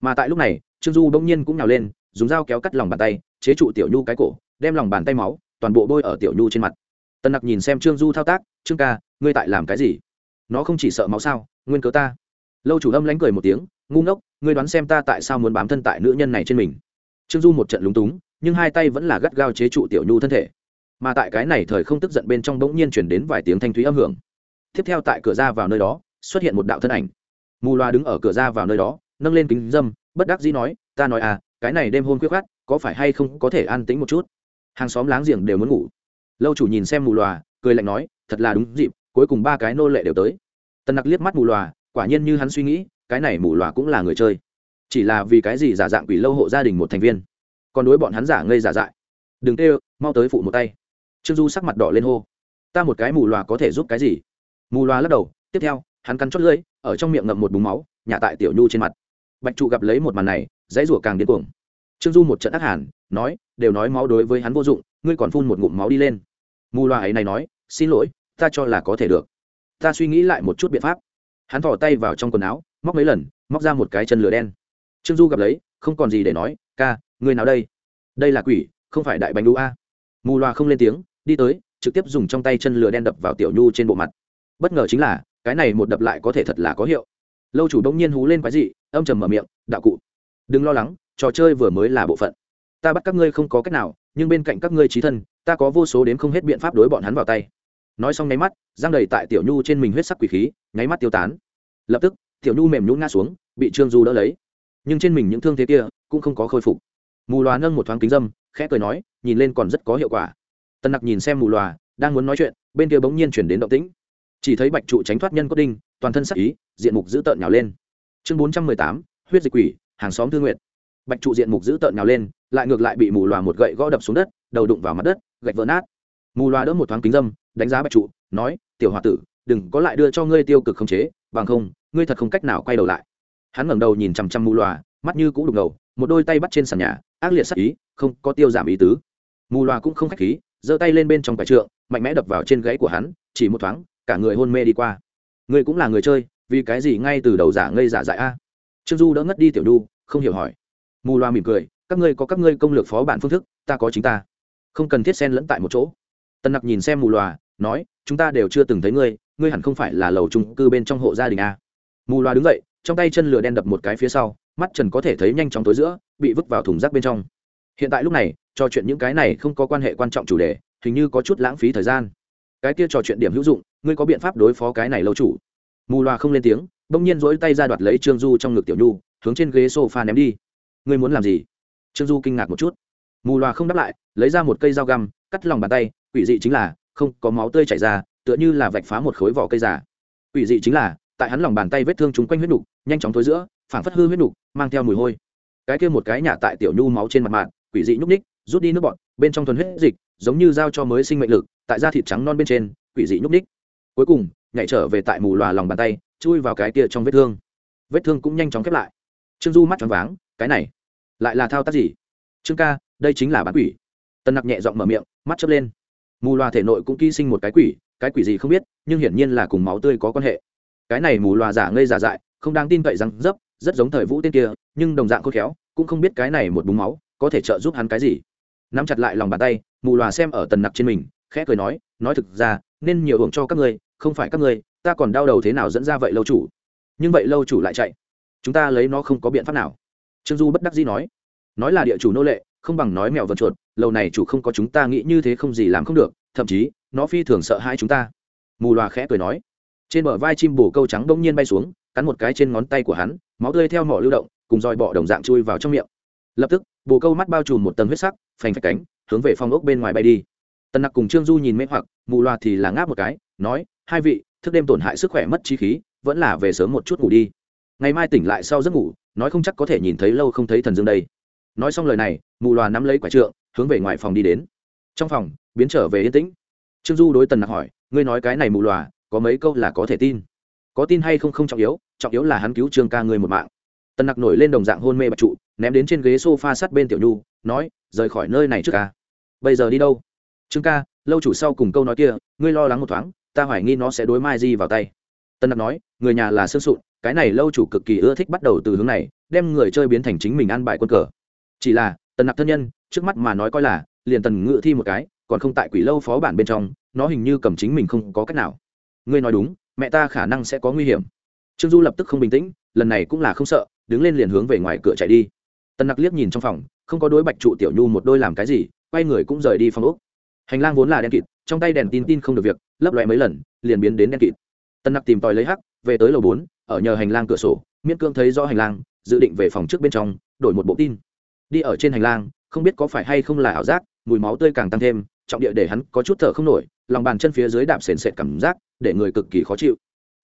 Mà tại lúc này, trương du đông nhiên cũng nhào lên, dùng dao kéo cắt lòng bàn tay, chế trụ tiểu nhu cái cổ, đem lòng bàn tay máu, toàn bộ bôi ở tiểu nhu trên mặt. Tân nặc nhìn xem trương du thao tác, trương ca, ngươi tại làm cái gì? Nó không chỉ sợ máu sao, nguyên cớ ta. Lâu chủ âm lánh cười một tiếng, ngu ngốc, ngươi đoán xem ta tại sao muốn bám thân tại nữ nhân này trên mình? Trương du một trận lúng túng, nhưng hai tay vẫn là gắt gao chế trụ tiểu nhu thân thể. Mà tại cái này thời không tức giận bên trong bỗng nhiên chuyển đến vài tiếng thanh thúy âm hưởng. Tiếp theo tại cửa ra vào nơi đó, xuất hiện một đạo thân ảnh. Mù loa đứng ở cửa ra vào nơi đó, nâng lên kính dâm, bất đắc dĩ nói, ta nói à cái này đêm hôn khuyết khát có phải hay không có thể an tĩnh một chút? Hàng xóm láng giềng đều muốn ngủ. Lâu chủ nhìn xem mù loà, cười lạnh nói, thật là đúng dịp, cuối cùng ba cái nô lệ đều tới. Tần nặc liếc mắt mù loà, quả nhiên như hắn suy nghĩ, cái này mù loà cũng là người chơi chỉ là vì cái gì giả dạng quỷ lâu hộ gia đình một thành viên. Còn đối bọn hắn giả ngây giả dại. Đừng tê mau tới phụ một tay. Trương du sắc mặt đỏ lên hô. Ta một cái mù loà có thể giúp cái gì? Mù loà lắc đầu, tiếp theo, hắn cắn chót lưỡi, ở trong miệng ngậm một búng máu, nhả tại tiểu nhu trên mặt. Bạch trụ gặp lấy một màn này, dãy rủa càng điên cuồng. Trương du một trận ác hàn, nói, đều nói máu đối với hắn vô dụng, ngươi còn phun một ngụm máu đi lên. Mù loà ấy này nói, xin lỗi, ta cho là có thể được. Ta suy nghĩ lại một chút biện pháp. Hắn thỏ tay vào trong quần áo, móc mấy lần, móc ra một cái chân lửa đen trương du gặp lấy, không còn gì để nói, ca, người nào đây? Đây là quỷ, không phải đại bánh đu a. Mù Loa không lên tiếng, đi tới, trực tiếp dùng trong tay chân lửa đen đập vào tiểu nhu trên bộ mặt. Bất ngờ chính là, cái này một đập lại có thể thật là có hiệu. Lâu chủ đông nhiên hú lên quái dị, âm trầm mở miệng, đạo cụ, đừng lo lắng, trò chơi vừa mới là bộ phận. Ta bắt các ngươi không có cách nào, nhưng bên cạnh các ngươi trí thân, ta có vô số đến không hết biện pháp đối bọn hắn vào tay. Nói xong nháy mắt, giang đầy tại tiểu nhu trên mình huyết sắc quỷ khí, nháy mắt tiêu tán. Lập tức, tiểu nhu mềm nhún ngã xuống, bị trương du đỡ lấy nhưng trên mình những thương thế kia cũng không có khôi phục. Mù loà nâng một thoáng kính dâm, khẽ cười nói, nhìn lên còn rất có hiệu quả. Tân nặc nhìn xem mù loà, đang muốn nói chuyện, bên kia bỗng nhiên chuyển đến động tĩnh. Chỉ thấy bạch trụ tránh thoát nhân cốt đinh, toàn thân sắc ý, diện mục dữ tợn nhào lên. Chương bốn trăm mười tám, huyết dịch quỷ, hàng xóm thư nguyện bạch trụ diện mục dữ tợn nhào lên, lại ngược lại bị mù loà một gậy gõ đập xuống đất, đầu đụng vào mặt đất, gạch vỡ nát. Mù loà đỡ một thoáng kính dâm, đánh giá bạch trụ, nói, tiểu h o a tử, đừng có lại đưa cho ngươi tiêu cực khống chế, bằng không, ngươi thật không cách nào quay đầu lại hắn ngẩng đầu nhìn chằm chằm mù loà, mắt như cũ đục ngầu, một đôi tay bắt trên sàn nhà, ác liệt sắc ý, không có tiêu giảm ý tứ. Mù loà cũng không khách khí, giơ tay lên bên trong cải trượng, mạnh mẽ đập vào trên gãy của hắn, chỉ một thoáng, cả người hôn mê đi qua. Ngươi cũng là người chơi, vì cái gì ngay từ đầu giả ngây giả dại a? Trương du đỡ ngất đi tiểu đu, không hiểu hỏi. Mù loà mỉm cười, các ngươi có các ngươi công lược phó bản phương thức, ta có chính ta. Không cần thiết xen lẫn tại một chỗ. Tân nặc nhìn xem mù loà, nói, chúng ta đều chưa từng thấy ngươi ngươi hẳn không phải là lầu trung cư bên trong hộ gia đình a. Mù loà đứng dậy trong tay chân lửa đen đập một cái phía sau, mắt trần có thể thấy nhanh chóng tối giữa, bị vứt vào thùng rác bên trong. Hiện tại lúc này, trò chuyện những cái này không có quan hệ quan trọng chủ đề, hình như có chút lãng phí thời gian. Cái kia trò chuyện điểm hữu dụng, ngươi có biện pháp đối phó cái này lâu chủ? Mù loà không lên tiếng, bỗng nhiên dỗi tay ra đoạt lấy trương du trong ngực tiểu nhu, hướng trên ghế s o f a ném đi. Ngươi muốn làm gì? Trương du kinh ngạc một chút. Mù loà không đáp lại, lấy ra một cây dao găm, cắt lòng bàn tay, quỷ dị chính là, không có máu tươi chảy ra, tựa như là vạch phá một khối vỏ cây giả quỷ dị chính là tại hắn lòng bàn tay vết thương chúng quanh huyết nục, nhanh chóng thối giữa, phảng phất hư huyết nục, mang theo mùi hôi. Cái kia một cái nhả tại tiểu nhu máu trên mặt mạng quỷ dị nhúc ních rút đi nước bọt, bên trong thuần huyết dịch, giống như dao cho mới sinh mệnh lực, tại da thịt trắng non bên trên, quỷ dị nhúc ních cuối cùng, nhảy trở về tại mù lòa lòng bàn tay, chui vào cái kia trong vết thương. Vết thương cũng nhanh chóng khép lại. Trương du mắt tròn váng, cái này lại là thao tác gì? Trương ca, đây chính là bán quỷ. Tân nặc nhẹ giọng mở miệng, mắt chớp lên. Mù loà thể nội cũng ký sinh một cái quỷ cái quỷ gì không biết, nhưng hiển nhiên là cùng máu tươi có quan hệ cái này mù loà giả ngây giả dại, không đáng tin cậy rằng dấp, rất giống thời vũ tên kia, nhưng đồng dạng khôn khéo, cũng không biết cái này một búng máu có thể trợ giúp hắn cái gì. Nắm chặt lại lòng bàn tay, mù loà xem ở tần nặc trên mình, khẽ cười nói nói thực ra, nên nhiều hưởng cho các ngươi, không phải các ngươi, ta còn đau đầu thế nào dẫn ra vậy lâu chủ. Nhưng vậy lâu chủ lại chạy. Chúng ta lấy nó không có biện pháp nào. Trương du bất đắc dĩ nói nói là địa chủ nô lệ, không bằng nói mèo vần chuột, lâu này chủ không có chúng ta nghĩ như thế không gì làm không được, thậm chí, nó phi thường sợ hai chúng ta. Mù loà khẽ cười nói trên bờ vai chim bổ câu trắng bỗng nhiên bay xuống, cắn một cái trên ngón tay của hắn, máu tươi theo mỏ lưu động, cùng roi bọ đồng dạng chui vào trong miệng. Lập tức, bồ câu mắt bao trùm một tầng huyết sắc, phành phách cánh, hướng về phong ốc bên ngoài bay đi. Tần nặc cùng trương du nhìn mê hoặc, mù loà thì là ngáp một cái, nói, hai vị, thức đêm tổn hại sức khỏe mất chi khí, vẫn là về sớm một chút ngủ đi. Ngày mai tỉnh lại sau giấc ngủ, nói không chắc có thể nhìn thấy lâu không thấy thần dương đây. Nói xong lời này, mù loà nắm lấy quả trượng, hướng về ngoài phòng đi đến. Trong phòng, biến trở về yên tĩnh. Trương du đối tần nặc hỏi, ngươi nói cái này mù loà có mấy câu là có thể tin. Có tin hay không không trọng yếu trọng yếu là hắn cứu trương ca người một mạng. Tần nặc nổi lên đồng dạng hôn mê bạch trụ, ném đến trên ghế s o f a sát bên tiểu nhu, nói, rời khỏi nơi này trước ca. Bây giờ đi đâu? Trương ca, lâu chủ sau cùng câu nói kia, ngươi lo lắng một thoáng, ta hoài nghi nó sẽ đối mai di vào tay. Tân nặc nói, người nhà là sương sụn, cái này lâu chủ cực kỳ ưa thích bắt đầu từ hướng này, đem người chơi biến thành chính mình ăn bài quân cờ. Chỉ là tần nặc thân nhân, trước mắt mà nói coi là, liền tần ngự thi một cái, còn không tại quỷ lâu phó bản bên trong, nó hình như cầm chính mình không có cách nào ngươi nói đúng, mẹ ta khả năng sẽ có nguy hiểm. Trương du lập tức không bình tĩnh, lần này cũng là không sợ, đứng lên liền hướng về ngoài cửa chạy đi. Tần nặc liếc nhìn trong phòng, không có đối bạch trụ tiểu nhu một đôi làm cái gì, quay người cũng rời đi phòng úc hành lang vốn là đen kịt, trong tay đèn tin tin không được việc, lấp loe mấy lần, liền biến đến đen kịt. Tân nặc tìm tòi lấy hắc, về tới lầu bốn, ở nhờ hành lang cửa sổ, miễn cương thấy rõ hành lang, dự định về phòng trước bên trong, đổi một bộ tin. Đi ở trên hành lang, không biết có phải hay không là ảo giác, mùi máu tươi càng tăng thêm, trọng địa để hắn có chút thở không nổi lòng bàn chân phía dưới đạp sền sệt cảm giác, để người cực kỳ khó chịu.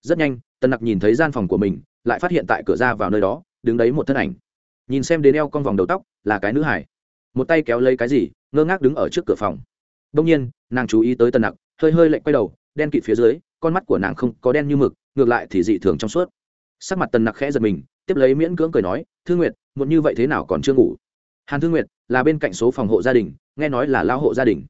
Rất nhanh, tần nặc nhìn thấy gian phòng của mình, lại phát hiện tại cửa ra vào nơi đó, đứng đấy một thân ảnh. Nhìn xem đến eo con vòng đầu tóc, là cái nữ hải. Một tay kéo lấy cái gì, ngơ ngác đứng ở trước cửa phòng. Đông nhiên, nàng chú ý tới tần nặc, hơi hơi lạnh quay đầu, đen kịt phía dưới, con mắt của nàng không có đen như mực, ngược lại thì dị thường trong suốt. Sắc mặt tần nặc khẽ giật mình, tiếp lấy miễn cưỡng cười nói thương nguyệt, muộn như vậy thế nào còn chưa ngủ? Hàn thương nguyệt là bên cạnh số phòng hộ gia đình, nghe nói là lao hộ gia đình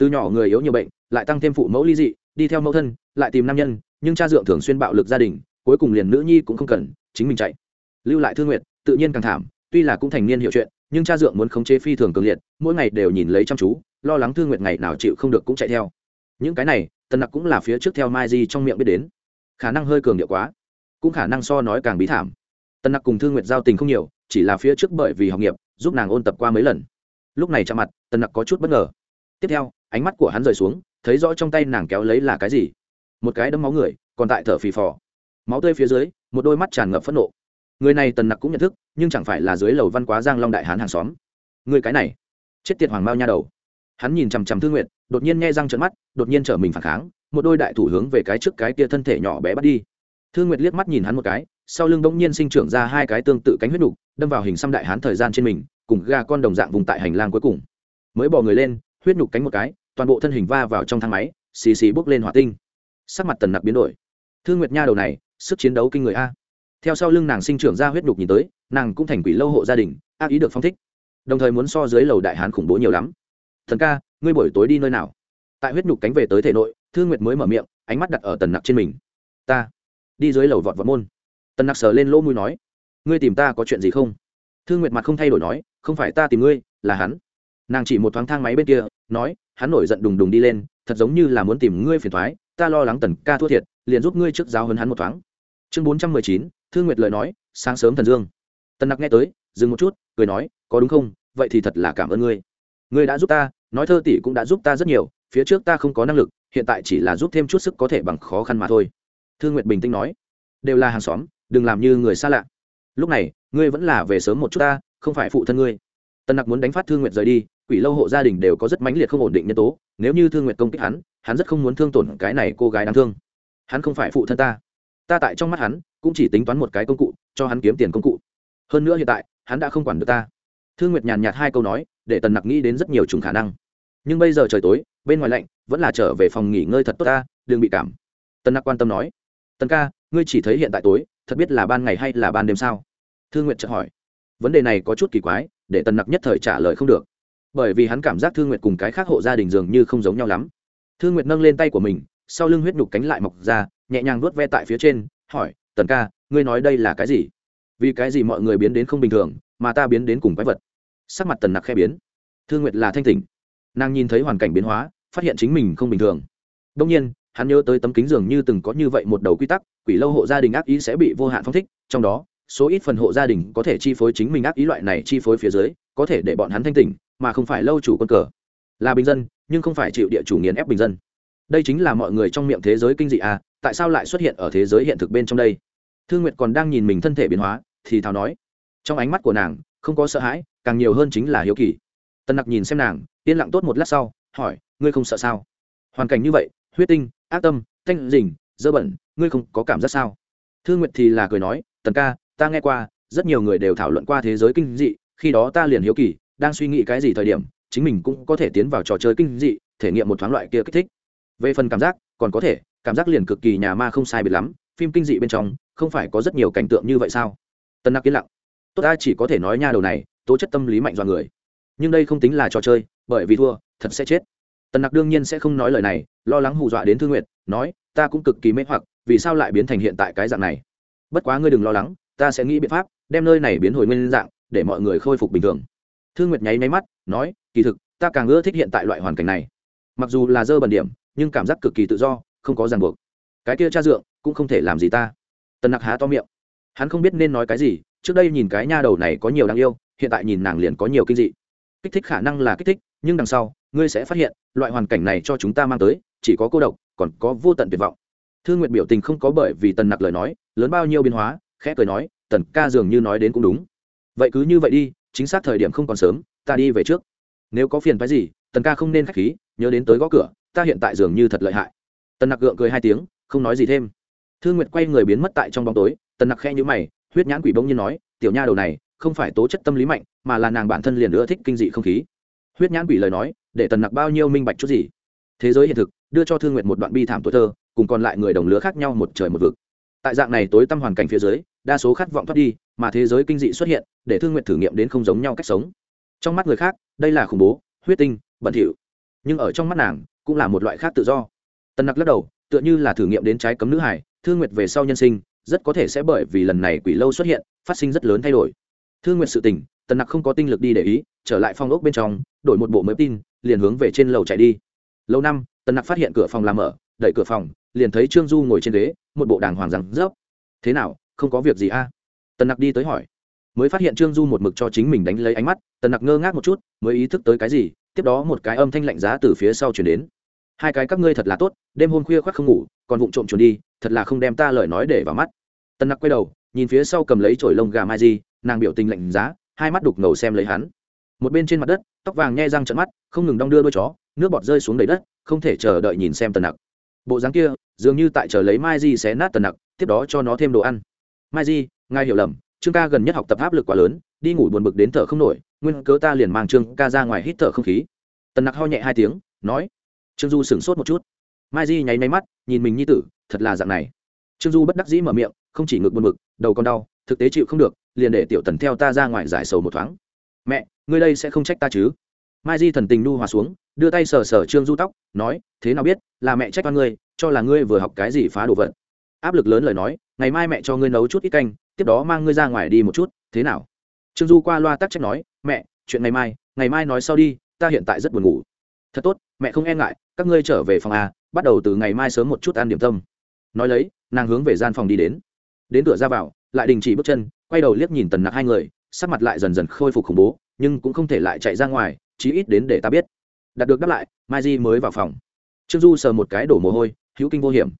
từ nhỏ người yếu nhiều bệnh, lại tăng thêm phụ mẫu ly dị, đi theo mẫu thân, lại tìm nam nhân, nhưng cha dượng thường xuyên bạo lực gia đình, cuối cùng liền nữ nhi cũng không cần, chính mình chạy. Lưu lại thương nguyệt, tự nhiên càng thảm, tuy là cũng thành niên hiểu chuyện, nhưng cha dượng muốn khống chế phi thường cường liệt, mỗi ngày đều nhìn lấy chăm chú, lo lắng thương nguyệt ngày nào chịu không được cũng chạy theo. Những cái này, tần nặc cũng là phía trước theo mai di trong miệng biết đến. Khả năng hơi cường điệu quá, cũng khả năng so nói càng bí thảm. Tần nặc cùng thương nguyệt giao tình không nhiều, chỉ là phía trước bởi vì học nghiệp, giúp nàng ôn tập qua mấy lần. Lúc này chạm mặt, tần nặc có chút bất ngờ tiếp theo, ánh mắt của hắn rời xuống, thấy rõ trong tay nàng kéo lấy là cái gì. Một cái đấm máu người, còn tại thở phì phò. Máu tươi phía dưới, một đôi mắt tràn ngập phẫn nộ. Người này tần nặc cũng nhận thức, nhưng chẳng phải là dưới lầu văn quá giang long đại hán hàng xóm. Người cái này, chết tiệt hoàng mao nha đầu. Hắn nhìn chằm chằm thương nguyệt, đột nhiên nghe răng trợn mắt, đột nhiên trở mình phản kháng, một đôi đại thủ hướng về cái trước cái kia thân thể nhỏ bé bắt đi. Thương nguyệt liếc mắt nhìn hắn một cái, sau lưng bỗng nhiên sinh trưởng ra hai cái tương tự cánh huyết đục đâm vào hình xăm đại hán thời gian trên mình, cùng gà con đồng dạng vùng tại hành lang cuối cùng. Mới bỏ người lên huyết nhục cánh một cái, toàn bộ thân hình va vào trong thang máy, xì xì bốc lên hỏa tinh. Sắc mặt tần nặc biến đổi. Thương nguyệt nha đầu này, sức chiến đấu kinh người a. Theo sau lưng nàng sinh trưởng ra huyết nhục nhìn tới, nàng cũng thành quỷ lâu hộ gia đình, ác ý được phong thích. Đồng thời muốn so dưới lầu đại hán khủng bố nhiều lắm. Thần ca, ngươi buổi tối đi nơi nào? Tại huyết nhục cánh về tới thể nội, thương nguyệt mới mở miệng, ánh mắt đặt ở tần nặc trên mình. Ta đi dưới lầu vọt vọt môn. Tần nặc sờ lên lỗ mũi nói, ngươi tìm ta có chuyện gì không? Thương nguyệt mặt không thay đổi nói, không phải ta tìm ngươi, là hắn nàng chỉ một thoáng thang máy bên kia, nói, hắn nổi giận đùng đùng đi lên, thật giống như là muốn tìm ngươi phiền thoái, ta lo lắng tần ca thua thiệt, liền giúp ngươi trước giáo hơn hắn một thoáng. Chương bốn trăm mười chín thương nguyệt lời nói, sáng sớm thần dương. Tần nặc nghe tới, dừng một chút, cười nói, có đúng không, vậy thì thật là cảm ơn ngươi. Ngươi đã giúp ta, nói thơ tỷ cũng đã giúp ta rất nhiều, phía trước ta không có năng lực, hiện tại chỉ là giúp thêm chút sức có thể bằng khó khăn mà thôi. Thương nguyệt bình tĩnh nói, đều là hàng xóm, đừng làm như người xa lạ. Lúc này, ngươi vẫn là về sớm một chút ta, không phải phụ thân ngươi. Tần nặc muốn đánh phát thương nguyệt rời đi quỷ lâu hộ gia đình đều có rất mãnh liệt không ổn định nhân tố, nếu như thương nguyệt công kích hắn hắn rất không muốn thương tổn cái này cô gái đáng thương. Hắn không phải phụ thân ta. Ta tại trong mắt hắn, cũng chỉ tính toán một cái công cụ, cho hắn kiếm tiền công cụ. Hơn nữa hiện tại, hắn đã không quản được ta. Thương nguyệt nhàn nhạt hai câu nói, để tần nặc nghĩ đến rất nhiều chủng khả năng. Nhưng bây giờ trời tối, bên ngoài lạnh, vẫn là trở về phòng nghỉ ngơi thật tốt ta, đừng bị cảm. Tần nặc quan tâm nói, tần ca, ngươi chỉ thấy hiện tại tối, thật biết là ban ngày hay là ban đêm sao? Thương nguyệt chợt hỏi. Vấn đề này có chút kỳ quái, để tần nặc nhất thời trả lời không được bởi vì hắn cảm giác thương nguyệt cùng cái khác hộ gia đình dường như không giống nhau lắm. Thương nguyệt nâng lên tay của mình, sau lưng huyết nhục cánh lại mọc ra, nhẹ nhàng nuốt ve tại phía trên, hỏi, tần ca, ngươi nói đây là cái gì? Vì cái gì mọi người biến đến không bình thường, mà ta biến đến cùng quái vật? Sắc mặt tần nặc khe biến. Thương nguyệt là thanh tỉnh. Nàng nhìn thấy hoàn cảnh biến hóa, phát hiện chính mình không bình thường. Đông nhiên, hắn nhớ tới tấm kính dường như từng có như vậy một đầu quy tắc, quỷ lâu hộ gia đình ác ý sẽ bị vô hạn phong thích, trong đó, số ít phần hộ gia đình có thể chi phối chính mình ác ý loại này chi phối phía dưới, có thể để bọn hắn thanh tỉnh mà không phải lâu chủ quân cờ. Là bình dân, nhưng không phải chịu địa chủ nghiền ép bình dân. Đây chính là mọi người trong miệng thế giới kinh dị à tại sao lại xuất hiện ở thế giới hiện thực bên trong đây? Thương nguyệt còn đang nhìn mình thân thể biến hóa, thì thào nói. Trong ánh mắt của nàng, không có sợ hãi, càng nhiều hơn chính là hiếu kỳ. Tân nặc nhìn xem nàng, yên lặng tốt một lát sau, hỏi, ngươi không sợ sao? Hoàn cảnh như vậy, huyết tinh, ác tâm, thanh dình dơ bẩn, ngươi không có cảm giác sao? Thương nguyệt thì là cười nói, tần ca, ta nghe qua, rất nhiều người đều thảo luận qua thế giới kinh dị, khi đó ta liền hiếu kỳ đang suy nghĩ cái gì thời điểm, chính mình cũng có thể tiến vào trò chơi kinh dị, thể nghiệm một thoáng loại kia kích thích. Về phần cảm giác, còn có thể, cảm giác liền cực kỳ nhà ma không sai biệt lắm, phim kinh dị bên trong, không phải có rất nhiều cảnh tượng như vậy sao? Tân nặc yên lặng. Tốt ta chỉ có thể nói nha đầu này, tố chất tâm lý mạnh do người. Nhưng đây không tính là trò chơi, bởi vì thua, thật sẽ chết. Tần nặc đương nhiên sẽ không nói lời này, lo lắng hù dọa đến thương nguyện nói, ta cũng cực kỳ mê hoặc, vì sao lại biến thành hiện tại cái dạng này? Bất quá ngươi đừng lo lắng, ta sẽ nghĩ biện pháp, đem nơi này biến hồi nguyên dạng, để mọi người khôi phục bình thường thương nguyệt nháy máy mắt, nói, kỳ thực, ta càng ưa thích hiện tại loại hoàn cảnh này. Mặc dù là dơ bẩn điểm, nhưng cảm giác cực kỳ tự do, không có ràng buộc. Cái kia cha dượng, cũng không thể làm gì ta. Tần nặc há to miệng. Hắn không biết nên nói cái gì, trước đây nhìn cái nha đầu này có nhiều đáng yêu, hiện tại nhìn nàng liền có nhiều kinh dị. Kích thích khả năng là kích thích, nhưng đằng sau, ngươi sẽ phát hiện, loại hoàn cảnh này cho chúng ta mang tới, chỉ có cô độc, còn có vô tận tuyệt vọng. Thương nguyệt biểu tình không có bởi vì tần nặc lời nói, lớn bao nhiêu biến hóa, khẽ cười nói, tần ca dường như nói đến cũng đúng. Vậy cứ như vậy đi chính xác thời điểm không còn sớm, ta đi về trước. Nếu có phiền phái gì, tần ca không nên k h á c h khí, nhớ đến tới gõ cửa, ta hiện tại dường như thật lợi hại. Tần nặc gượng cười hai tiếng, không nói gì thêm. Thương nguyệt quay người biến mất tại trong bóng tối, tần nặc khe nhữ mày, huyết nhãn quỷ bông như nói, tiểu nha đầu này, không phải tố chất tâm lý mạnh, mà là nàng bản thân liền ưa thích kinh dị không khí. Huyết nhãn quỷ lời nói, để tần nặc bao nhiêu minh bạch chút gì. Thế giới hiện thực, đưa cho thương nguyệt một đoạn bi thảm tuổi thơ, cùng còn lại người đồng lứa khác nhau một trời một vực. Tại dạng này tối tăm hoàn cảnh phía dưới, đa số khát vọng thoát đi mà thế giới kinh dị xuất hiện, để thương nguyệt thử nghiệm đến không giống nhau cách sống. Trong mắt người khác, đây là khủng bố, huyết tinh, bẩn thỉu. Nhưng ở trong mắt nàng, cũng là một loại khác tự do. Tần nặc lắc đầu, tựa như là thử nghiệm đến trái cấm nữ hải, thương nguyệt về sau nhân sinh, rất có thể sẽ bởi vì lần này quỷ lâu xuất hiện, phát sinh rất lớn thay đổi. Thương nguyệt sự tình, tần nặc không có tinh lực đi để ý, trở lại phòng ốc bên trong, đổi một bộ mới tin, liền hướng về trên lầu chạy đi. Lâu năm, tần nặc phát hiện cửa phòng làm mở, đẩy cửa phòng, liền thấy trương du ngồi trên ghế, một bộ đàng hoàng rằng rớp thế nào, không có việc gì a à? Tần nặc đi tới hỏi. Mới phát hiện trương du một mực cho chính mình đánh lấy ánh mắt, tần nặc ngơ ngác một chút, mới ý thức tới cái gì, tiếp đó một cái âm thanh lạnh giá từ phía sau chuyển đến. Hai cái các ngươi thật là tốt, đêm hôm khuya khoác không ngủ, còn vụng trộm chuồn đi, thật là không đem ta lời nói để vào mắt. Tần nặc quay đầu, nhìn phía sau cầm lấy chổi lông gà mai di, nàng biểu tình lạnh giá, hai mắt đục ngầu xem lấy hắn. Một bên trên mặt đất, tóc vàng nhe răng trận mắt, không ngừng đong đưa đôi chó, nước bọt rơi xuống đầy đất, không thể chờ đợi nhìn xem tần nặc. Bộ dáng kia, dường như tại chờ lấy mai di xé nát tần nặc, tiếp đó cho nó thêm đồ ăn mai di, ngài hiểu lầm, trương ca gần nhất học tập áp lực quá lớn, đi ngủ buồn bực đến thở không nổi, nguyên cớ ta liền mang trương ca ra ngoài hít thở không khí. Tần nặc ho nhẹ hai tiếng, nói, trương du sửng sốt một chút. Mai di nháy máy mắt, nhìn mình như tử, thật là dạng này. Trương du bất đắc dĩ mở miệng, không chỉ ngực buồn bực, đầu còn đau, thực tế chịu không được, liền để tiểu tần theo ta ra ngoài giải sầu một thoáng. Mẹ, ngươi đây sẽ không trách ta chứ? Mai di thần tình nu hòa xuống, đưa tay sờ sờ trương du tóc, nói, thế nào biết, là mẹ trách con ngươi, cho là ngươi vừa học cái gì phá đồ vật áp lực lớn lời nói, ngày mai mẹ cho ngươi nấu chút ít canh, tiếp đó mang ngươi ra ngoài đi một chút, thế nào? Trương du qua loa tắc trách nói, mẹ, chuyện ngày mai ngày mai nói sau đi, ta hiện tại rất buồn ngủ. Thật tốt, mẹ không e ngại, các ngươi trở về phòng a, bắt đầu từ ngày mai sớm một chút ăn điểm tâm. Nói lấy, nàng hướng về gian phòng đi đến. Đến cửa ra vào, lại đình chỉ bước chân, quay đầu liếc nhìn tần nặc hai người, sắc mặt lại dần dần khôi phục khủng bố, nhưng cũng không thể lại chạy ra ngoài, chí ít đến để ta biết. Đạt được đáp lại, mai di mới vào phòng. Trương du sờ một cái đổ mồ hôi, hữu kinh vô hiểm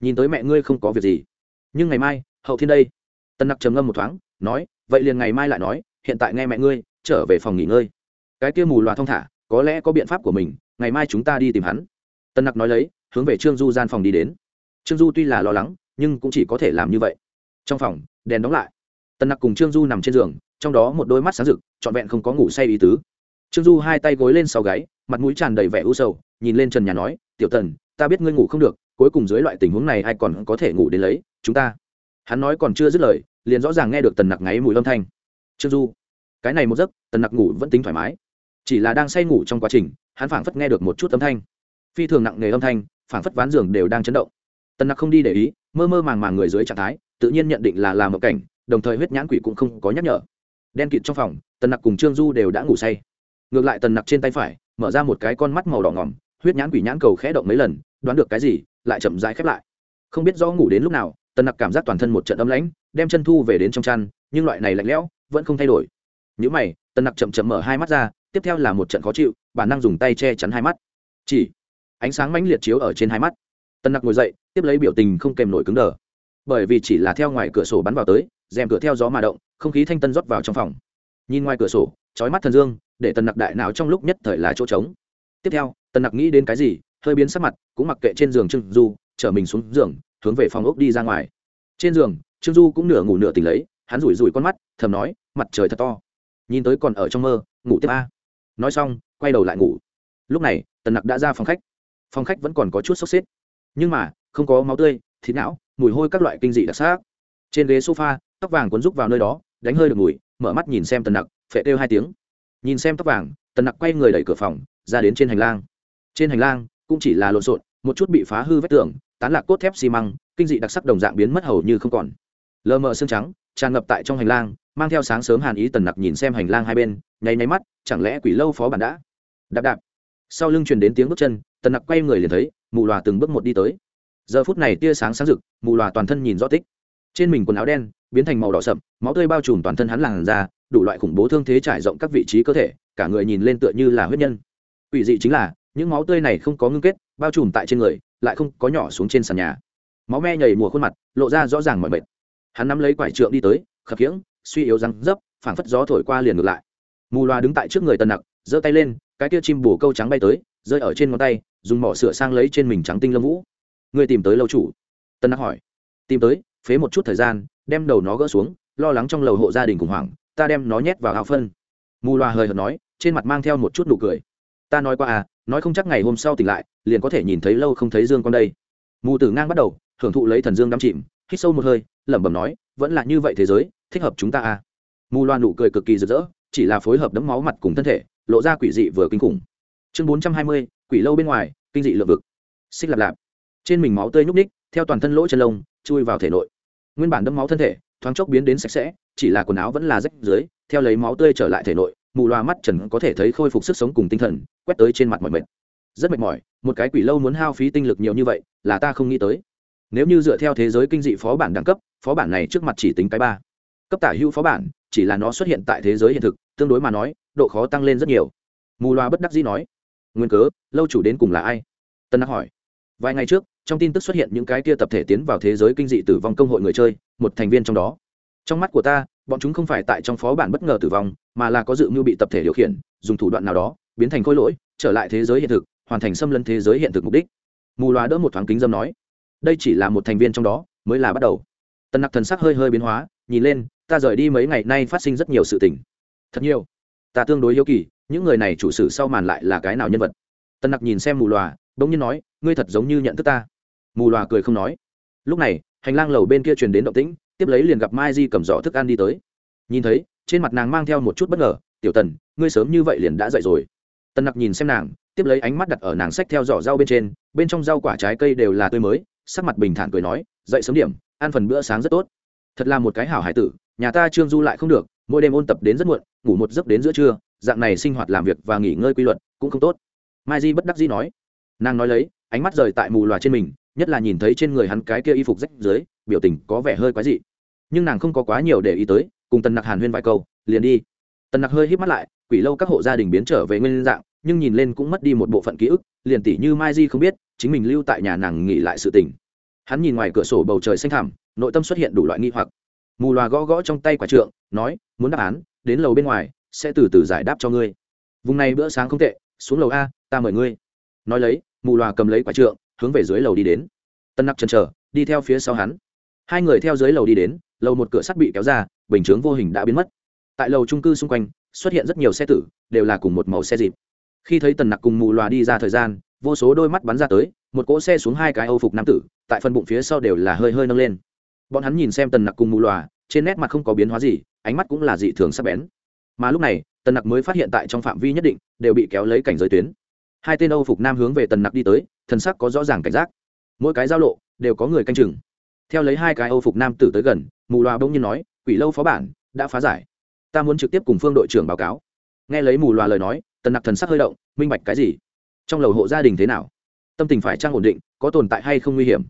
nhìn tới mẹ ngươi không có việc gì. Nhưng ngày mai, hậu thiên đây. Tân nặc trầm ngâm một thoáng, nói, vậy liền ngày mai lại nói, hiện tại nghe mẹ ngươi, trở về phòng nghỉ ngơi. Cái kia mù loà thong thả, có lẽ có biện pháp của mình, ngày mai chúng ta đi tìm hắn. Tân nặc nói lấy, hướng về trương du gian phòng đi đến. Trương du tuy là lo lắng, nhưng cũng chỉ có thể làm như vậy. Trong phòng, đèn đóng lại. Tân nặc cùng trương du nằm trên giường, trong đó một đôi mắt sáng rực, trọn vẹn không có ngủ say ý tứ. Trương du hai tay gối lên sau gáy, mặt mũi tràn đầy vẻ u sầu, nhìn lên trần nhà nói, tiểu tần, ta biết ngươi ngủ không được cuối cùng dưới loại tình huống này ai còn có thể ngủ đến lấy, chúng ta. Hắn nói còn chưa dứt lời, liền rõ ràng nghe được tần nặc ngáy mùi âm thanh. Trương du, cái này một giấc, tần nặc ngủ vẫn tính thoải mái. Chỉ là đang say ngủ trong quá trình, hắn phảng phất nghe được một chút âm thanh. Phi thường nặng nề âm thanh, phảng phất ván giường đều đang chấn động. Tần nặc không đi để ý, mơ mơ màng màng người dưới trạng thái, tự nhiên nhận định là làm một cảnh, đồng thời huyết nhãn quỷ cũng không có nhắc nhở. Đen kịt trong phòng, tần nặc cùng trương du đều đã ngủ say. Ngược lại tần nặc trên tay phải, mở ra một cái con mắt màu đỏ ngỏm, huyết nhãn quỷ nhãn cầu khẽ động mấy lần, đoán được cái gì lại chậm rãi khép lại. Không biết rõ ngủ đến lúc nào, tần nặc cảm giác toàn thân một trận ấm lãnh, đem chân thu về đến trong chăn, nhưng loại này lạnh lẽo vẫn không thay đổi. Những mày, tần nặc chậm chậm mở hai mắt ra, tiếp theo là một trận khó chịu, bản năng dùng tay che chắn hai mắt. Chỉ, ánh sáng mãnh liệt chiếu ở trên hai mắt. Tần nặc ngồi dậy, tiếp lấy biểu tình không kèm nổi cứng đờ. Bởi vì chỉ là theo ngoài cửa sổ bắn vào tới, rèm cửa theo gió mà động, không khí thanh tân rót vào trong phòng. Nhìn ngoài cửa sổ trói mắt thần dương, để tần nặc đại não trong lúc nhất thời là chỗ trống. Tiếp theo, tần nặc nghĩ đến cái gì hơi biến sắc mặt, cũng mặc kệ trên giường trương du, chở mình xuống giường, hướng về phòng ốc đi ra ngoài. Trên giường, trương du cũng nửa ngủ nửa tỉnh lấy, hắn rủi rủi con mắt, thầm nói, mặt trời thật to. Nhìn tới còn ở trong mơ, ngủ tiếp a. Nói xong, quay đầu lại ngủ. Lúc này, tần nặc đã ra phòng khách. Phòng khách vẫn còn có chút sốc xếp. Nhưng mà, không có máu tươi, thịt não, mùi hôi các loại kinh dị đặc sắc. Trên ghế sofa, tóc vàng cuốn rúc vào nơi đó, đánh hơi được mùi mở mắt nhìn xem tần nặc, phệ kêu hai tiếng. Nhìn xem tóc vàng, tần nặc quay người đẩy cửa phòng, ra đến trên hành lang. Trên hành lang cũng chỉ là lộn xộn, một chút bị phá hư vách tường, tán lạc cốt thép xi măng, kinh dị đặc sắc đồng dạng biến mất hầu như không còn. Lờ mờ xương trắng, tràn ngập tại trong hành lang, mang theo sáng sớm hàn ý tần nặc nhìn xem hành lang hai bên, nháy nháy mắt, chẳng lẽ quỷ lâu phó bản đã? Đạp đạp. Sau lưng truyền đến tiếng bước chân, tần nặc quay người liền thấy, mù loà từng bước một đi tới. Giờ phút này tia sáng sáng rực, mù loà toàn thân nhìn rõ tích. Trên mình quần áo đen, biến thành màu đỏ sậm, máu tươi bao trùm toàn thân hắn làn ra đủ loại khủng bố thương thế trải rộng các vị trí cơ thể, cả người nhìn lên tựa như là huyết nhân. Ủy dị chính là những máu tươi này không có ngưng kết, bao trùm tại trên người, lại không có nhỏ xuống trên sàn nhà. Máu me nhảy mùa khuôn mặt, lộ ra rõ ràng mọi mệt. Hắn nắm lấy quải trượng đi tới, khập khiễng, suy yếu răng dấp, phảng phất gió thổi qua liền ngược lại. Mù Loa đứng tại trước người tần nặc, giơ tay lên, cái kia chim bồ câu trắng bay tới, rơi ở trên ngón tay, dùng mỏ sửa sang lấy trên mình trắng tinh lâm vũ. Người tìm tới lâu chủ? Tần nặc hỏi. Tìm tới, phế một chút thời gian, đem đầu nó gỡ xuống, lo lắng trong lầu hộ gia đình khủng hoảng, ta đem nó nhét vào áo phân. Mù Loa hời hợt nói, trên mặt mang theo một chút nụ cười ta nói qua à nói không chắc ngày hôm sau tỉnh lại, liền có thể nhìn thấy lâu không thấy dương con đây. Mù tử ngang bắt đầu, hưởng thụ lấy thần dương đắm chìm, hít sâu một hơi, lẩm bẩm nói, vẫn là như vậy thế giới, thích hợp chúng ta à. Mù loa nụ cười cực kỳ rực rỡ, chỉ là phối hợp đấm máu mặt cùng thân thể, lộ ra quỷ dị vừa kinh khủng. Chương bốn trăm hai mươi, quỷ lâu bên ngoài, kinh dị lượng vực. Xích lạp lạp. Trên mình máu tươi nhúc ních theo toàn thân lỗ chân lông, chui vào thể nội. Nguyên bản đấm máu thân thể, thoáng chốc biến đến sạch sẽ, chỉ là quần áo vẫn là rách dưới, theo lấy máu tươi trở lại thể nội mù loa mắt trần có thể thấy khôi phục sức sống cùng tinh thần, quét tới trên mặt mọi mệt. Rất mệt mỏi, một cái quỷ lâu muốn hao phí tinh lực nhiều như vậy, là ta không nghĩ tới. Nếu như dựa theo thế giới kinh dị phó bản đẳng cấp, phó bản này trước mặt chỉ tính cái ba. Cấp tả hữu phó bản, chỉ là nó xuất hiện tại thế giới hiện thực, tương đối mà nói, độ khó tăng lên rất nhiều. Mù loa bất đắc dĩ nói, nguyên cớ, lâu chủ đến cùng là ai? Tân đắc hỏi. Vài ngày trước, trong tin tức xuất hiện những cái kia tập thể tiến vào thế giới kinh dị tử vong công hội người chơi, một thành viên trong đó. Trong mắt của ta bọn chúng không phải tại trong phó bản bất ngờ tử vong, mà là có dự mưu bị tập thể điều khiển, dùng thủ đoạn nào đó, biến thành khối lỗi, trở lại thế giới hiện thực, hoàn thành xâm lấn thế giới hiện thực mục đích. Mù loà đỡ một thoáng kính dâm nói, đây chỉ là một thành viên trong đó, mới là bắt đầu. Tần nặc thần sắc hơi hơi biến hóa, nhìn lên, ta rời đi mấy ngày nay phát sinh rất nhiều sự tình. Thật nhiều? Ta tương đối hiếu kỳ, những người này chủ sử sau màn lại là cái nào nhân vật? Tần nặc nhìn xem mù loà, bỗng nhiên nói, ngươi thật giống như nhận thức ta. Mù loà cười không nói. Lúc này, hành lang lầu bên kia truyền đến động tĩnh tiếp lấy liền gặp mai di cầm giỏ thức ăn đi tới. Nhìn thấy, trên mặt nàng mang theo một chút bất ngờ, tiểu tần, ngươi sớm như vậy liền đã dậy rồi. Tần nặc nhìn xem nàng, tiếp lấy ánh mắt đặt ở nàng sách theo giỏ rau bên trên, bên trong rau quả trái cây đều là tươi mới, sắc mặt bình thản cười nói, dậy sớm điểm, ăn phần bữa sáng rất tốt. Thật là một cái hảo hải tử, nhà ta trương du lại không được, mỗi đêm ôn tập đến rất muộn, ngủ một giấc đến giữa trưa, dạng này sinh hoạt làm việc và nghỉ ngơi quy luật cũng không tốt. Mai di bất đắc di nói. Nàng nói lấy, ánh mắt rời tại mù loà trên mình, nhất là nhìn thấy trên người hắn cái kia y phục rách dưới biểu tình có vẻ hơi quái dị. Nhưng nàng không có quá nhiều để ý tới, cùng tần nặc hàn huyên vài câu, liền đi. Tần nặc hơi hít mắt lại, quỷ lâu các hộ gia đình biến trở về nguyên dạng, nhưng nhìn lên cũng mất đi một bộ phận ký ức, liền tỷ như mai di không biết, chính mình lưu tại nhà nàng nghỉ lại sự tình. Hắn nhìn ngoài cửa sổ bầu trời xanh thẳm, nội tâm xuất hiện đủ loại nghi hoặc. Mù loà gõ gõ trong tay quả trượng, nói, muốn đáp án, đến lầu bên ngoài, sẽ từ từ giải đáp cho ngươi. Vùng này bữa sáng không tệ, xuống lầu a, ta mời ngươi. Nói lấy, mù loà cầm lấy quả trượng, hướng về dưới lầu đi đến. Tân nặc chần chờ, đi theo phía sau hắn hai người theo dưới lầu đi đến, lầu một cửa sắt bị kéo ra, bình chướng vô hình đã biến mất. Tại lầu trung cư xung quanh, xuất hiện rất nhiều xe tử, đều là cùng một màu xe dịp. Khi thấy tần nặc cùng mù loà đi ra thời gian, vô số đôi mắt bắn ra tới, một cỗ xe xuống hai cái âu phục nam tử, tại phần bụng phía sau đều là hơi hơi nâng lên. Bọn hắn nhìn xem tần nặc cùng mù loà, trên nét mặt không có biến hóa gì, ánh mắt cũng là dị thường sắc bén. Mà lúc này, tần nặc mới phát hiện tại trong phạm vi nhất định, đều bị kéo lấy cảnh giới tuyến. Hai tên âu phục nam hướng về tần nặc đi tới, thần sắc có rõ ràng cảnh giác. Mỗi cái giao lộ, đều có người canh chừng theo lấy hai cái âu phục nam tử tới gần, mù loà bỗng nhiên nói, quỷ lâu phó bản, đã phá giải. Ta muốn trực tiếp cùng phương đội trưởng báo cáo. Nghe lấy mù loà lời nói, tần nặc thần sắc hơi động, minh bạch cái gì? Trong lầu hộ gia đình thế nào? Tâm tình phải trang ổn định, có tồn tại hay không nguy hiểm?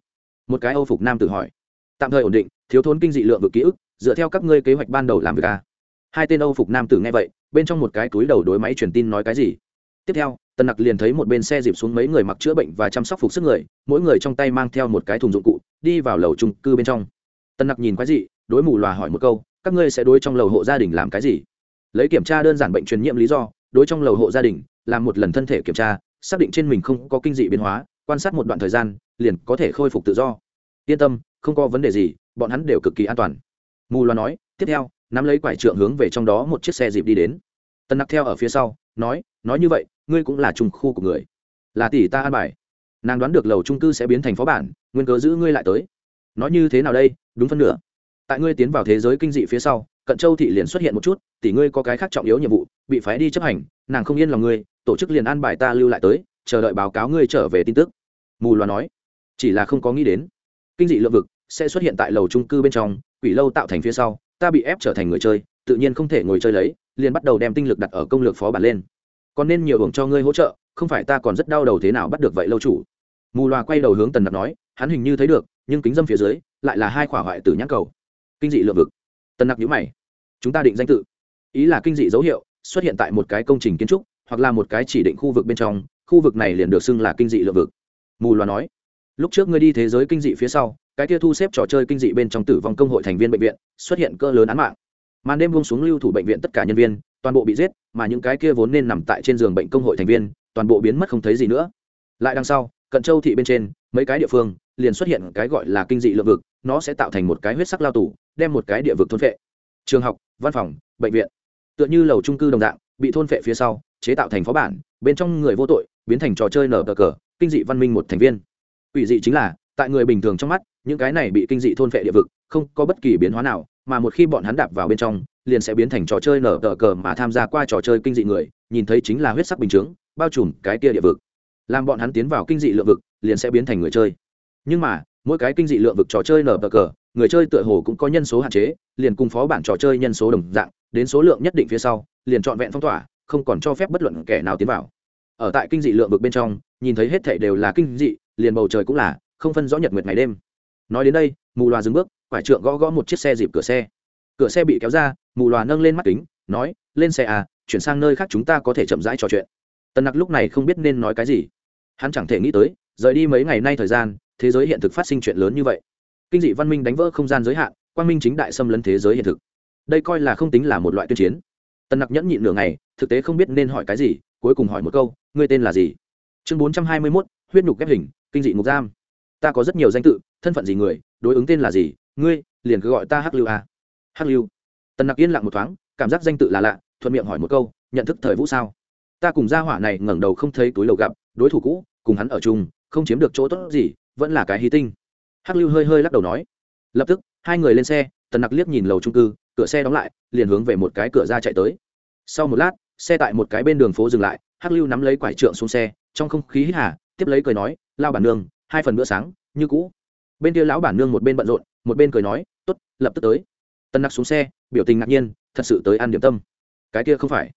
Một cái âu phục nam tử hỏi. Tạm thời ổn định, thiếu thốn kinh dị lượng vực ký ức, dựa theo các ngươi kế hoạch ban đầu làm việc à. hai tên âu phục nam tử nghe vậy, bên trong một cái túi đầu đối máy truyền tin nói cái gì? Tiếp theo, tần nặc liền thấy một bên xe dịp xuống mấy người mặc chữa bệnh và chăm sóc phục sức người, mỗi người trong tay mang theo một cái thùng dụng cụ đi vào lầu trung cư bên trong. Tân nặc nhìn quái dị, đối mù loà hỏi một câu các ngươi sẽ đối trong lầu hộ gia đình làm cái gì? Lấy kiểm tra đơn giản bệnh truyền nhiễm lý do đối trong lầu hộ gia đình làm một lần thân thể kiểm tra xác định trên mình không có kinh dị biến hóa quan sát một đoạn thời gian liền có thể khôi phục tự do. Yên tâm không có vấn đề gì bọn hắn đều cực kỳ an toàn. Mù loa nói tiếp theo nắm lấy quải trượng hướng về trong đó một chiếc xe dịp đi đến. Tân nặc theo ở phía sau nói nói như vậy ngươi cũng là trùng khu của người. Là tỷ ta an bài nàng đoán được lầu trung cư sẽ biến thành phó bản, nguyên cớ giữ ngươi lại tới. Nói như thế nào đây? Đúng phân nửa. Tại ngươi tiến vào thế giới kinh dị phía sau, cận châu thị liền xuất hiện một chút tỷ ngươi có cái khác trọng yếu nhiệm vụ, bị phái đi chấp hành, nàng không yên lòng ngươi, tổ chức liền an bài ta lưu lại tới, chờ đợi báo cáo ngươi trở về tin tức. Mù loà nói. Chỉ là không có nghĩ đến, kinh dị lượng vực sẽ xuất hiện tại lầu trung cư bên trong, quỷ lâu tạo thành phía sau, ta bị ép trở thành người chơi, tự nhiên không thể ngồi chơi lấy, liền bắt đầu đem tinh lực đặt ở công lược phó bản lên. Còn nên nhiều hưởng cho ngươi hỗ trợ, không phải ta còn rất đau đầu thế nào bắt được vậy lâu chủ mù loà quay đầu hướng tần nặc nói, hắn hình như thấy được, nhưng kính dâm phía dưới, lại là hai khỏa hoại tử nhãn cầu. Kinh dị lượng vực. Tần nặc nhữ mày. Chúng ta định danh tự. Ý là kinh dị dấu hiệu, xuất hiện tại một cái công trình kiến trúc, hoặc là một cái chỉ định khu vực bên trong, khu vực này liền được xưng là kinh dị lượng vực. Mù loà nói. Lúc trước ngươi đi thế giới kinh dị phía sau, cái kia thu xếp trò chơi kinh dị bên trong tử vong công hội thành viên bệnh viện, xuất hiện cỡ lớn án mạng. Màn đêm buông xuống lưu thủ bệnh viện tất cả nhân viên, toàn bộ bị giết, mà những cái kia vốn nên nằm tại trên giường bệnh công hội thành viên, toàn bộ biến mất không thấy gì nữa. Lại đằng sau cận châu thị bên trên, mấy cái địa phương liền xuất hiện cái gọi là kinh dị lượng vực, nó sẽ tạo thành một cái huyết sắc lao tù, đem một cái địa vực thôn phệ. Trường học, văn phòng, bệnh viện. Tựa như lầu trung cư đồng dạng, bị thôn phệ phía sau, chế tạo thành phó bản, bên trong người vô tội, biến thành trò chơi nở cờ cờ, kinh dị văn minh một thành viên. Ủy dị chính là, tại người bình thường trong mắt, những cái này bị kinh dị thôn phệ địa vực, không có bất kỳ biến hóa nào, mà một khi bọn hắn đạp vào bên trong, liền sẽ biến thành trò chơi nở cờ cờ mà tham gia qua trò chơi kinh dị người, nhìn thấy chính là huyết sắc bình chướng, bao trùm cái kia địa vực làm bọn hắn tiến vào kinh dị lượng vực, liền sẽ biến thành người chơi. Nhưng mà, mỗi cái kinh dị lượng vực trò chơi nở bờ cờ, người chơi tựa hồ cũng có nhân số hạn chế, liền cùng phó bản trò chơi nhân số đồng dạng, đến số lượng nhất định phía sau, liền trọn vẹn phong tỏa, không còn cho phép bất luận kẻ nào tiến vào. Ở tại kinh dị lượng vực bên trong, nhìn thấy hết thảy đều là kinh dị, liền bầu trời cũng là không phân rõ nhật nguyệt ngày đêm. Nói đến đây, mù loà dừng bước, quải trượng gõ gõ một chiếc xe dịp cửa xe. Cửa xe bị kéo ra, mù loà nâng lên mắt kính, nói, lên xe à chuyển sang nơi khác chúng ta có thể chậm rãi trò chuyện tần nặc lúc này không biết nên nói cái gì. Hắn chẳng thể nghĩ tới, rời đi mấy ngày nay thời gian, thế giới hiện thực phát sinh chuyện lớn như vậy. Kinh dị văn minh đánh vỡ không gian giới hạn, quang minh chính đại xâm lấn thế giới hiện thực. Đây coi là không tính là một loại tuyên chiến. Tần nặc nhẫn nhịn nửa ngày, thực tế không biết nên hỏi cái gì, cuối cùng hỏi một câu, ngươi tên là gì? Chương bốn trăm hai mươi mốt, huyết nhục ghép hình, kinh dị ngục giam. Ta có rất nhiều danh tự, thân phận gì người, đối ứng tên là gì, ngươi, liền cứ gọi ta hắc lưu a hắc lưu? Tần nặc yên lặng một thoáng, cảm giác danh tự là lạ, thuận miệng hỏi một câu, nhận thức thời vũ sao? Ta cùng gia hỏa này ngẩng đầu không thấy túi lầu gặp, đối thủ cũ, cùng hắn ở chung, không chiếm được chỗ tốt gì, vẫn là cái hy tinh. Hắc lưu hơi hơi lắc đầu nói. Lập tức, hai người lên xe, tần nặc liếc nhìn lầu trung cư, cửa xe đóng lại, liền hướng về một cái cửa ra chạy tới. Sau một lát, xe tại một cái bên đường phố dừng lại, hắc lưu nắm lấy quải trượng xuống xe, trong không khí hít hà, tiếp lấy cười nói, lao bản nương, hai phần bữa sáng, như cũ. Bên kia lão bản nương một bên bận rộn, một bên cười nói t ố t lập tức tới. Tân nặc xuống xe, biểu tình ngạc nhiên, thật sự tới ăn điểm tâm. Cái kia không phải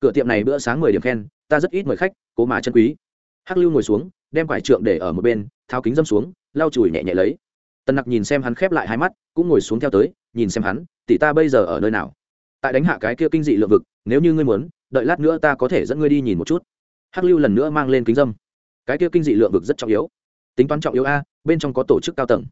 cửa tiệm này bữa sáng mười điểm khen, ta rất ít mời khách, cố mà chân quý. Hắc lưu ngồi xuống, đem quải trượng để ở một bên, tháo kính dâm xuống, lau chùi nhẹ nhẹ lấy. Tân nặc nhìn xem hắn khép lại hai mắt, cũng ngồi xuống theo tới, nhìn xem hắn, tỷ ta bây giờ ở nơi nào? Tại đánh hạ cái kia kinh dị lượng vực, nếu như ngươi muốn, đợi lát nữa ta có thể dẫn ngươi đi nhìn một chút. Hắc lưu lần nữa mang lên kính dâm. Cái kia kinh dị lượng vực rất trọng yếu. Tính toán trọng yếu a, bên trong có tổ chức cao tầng.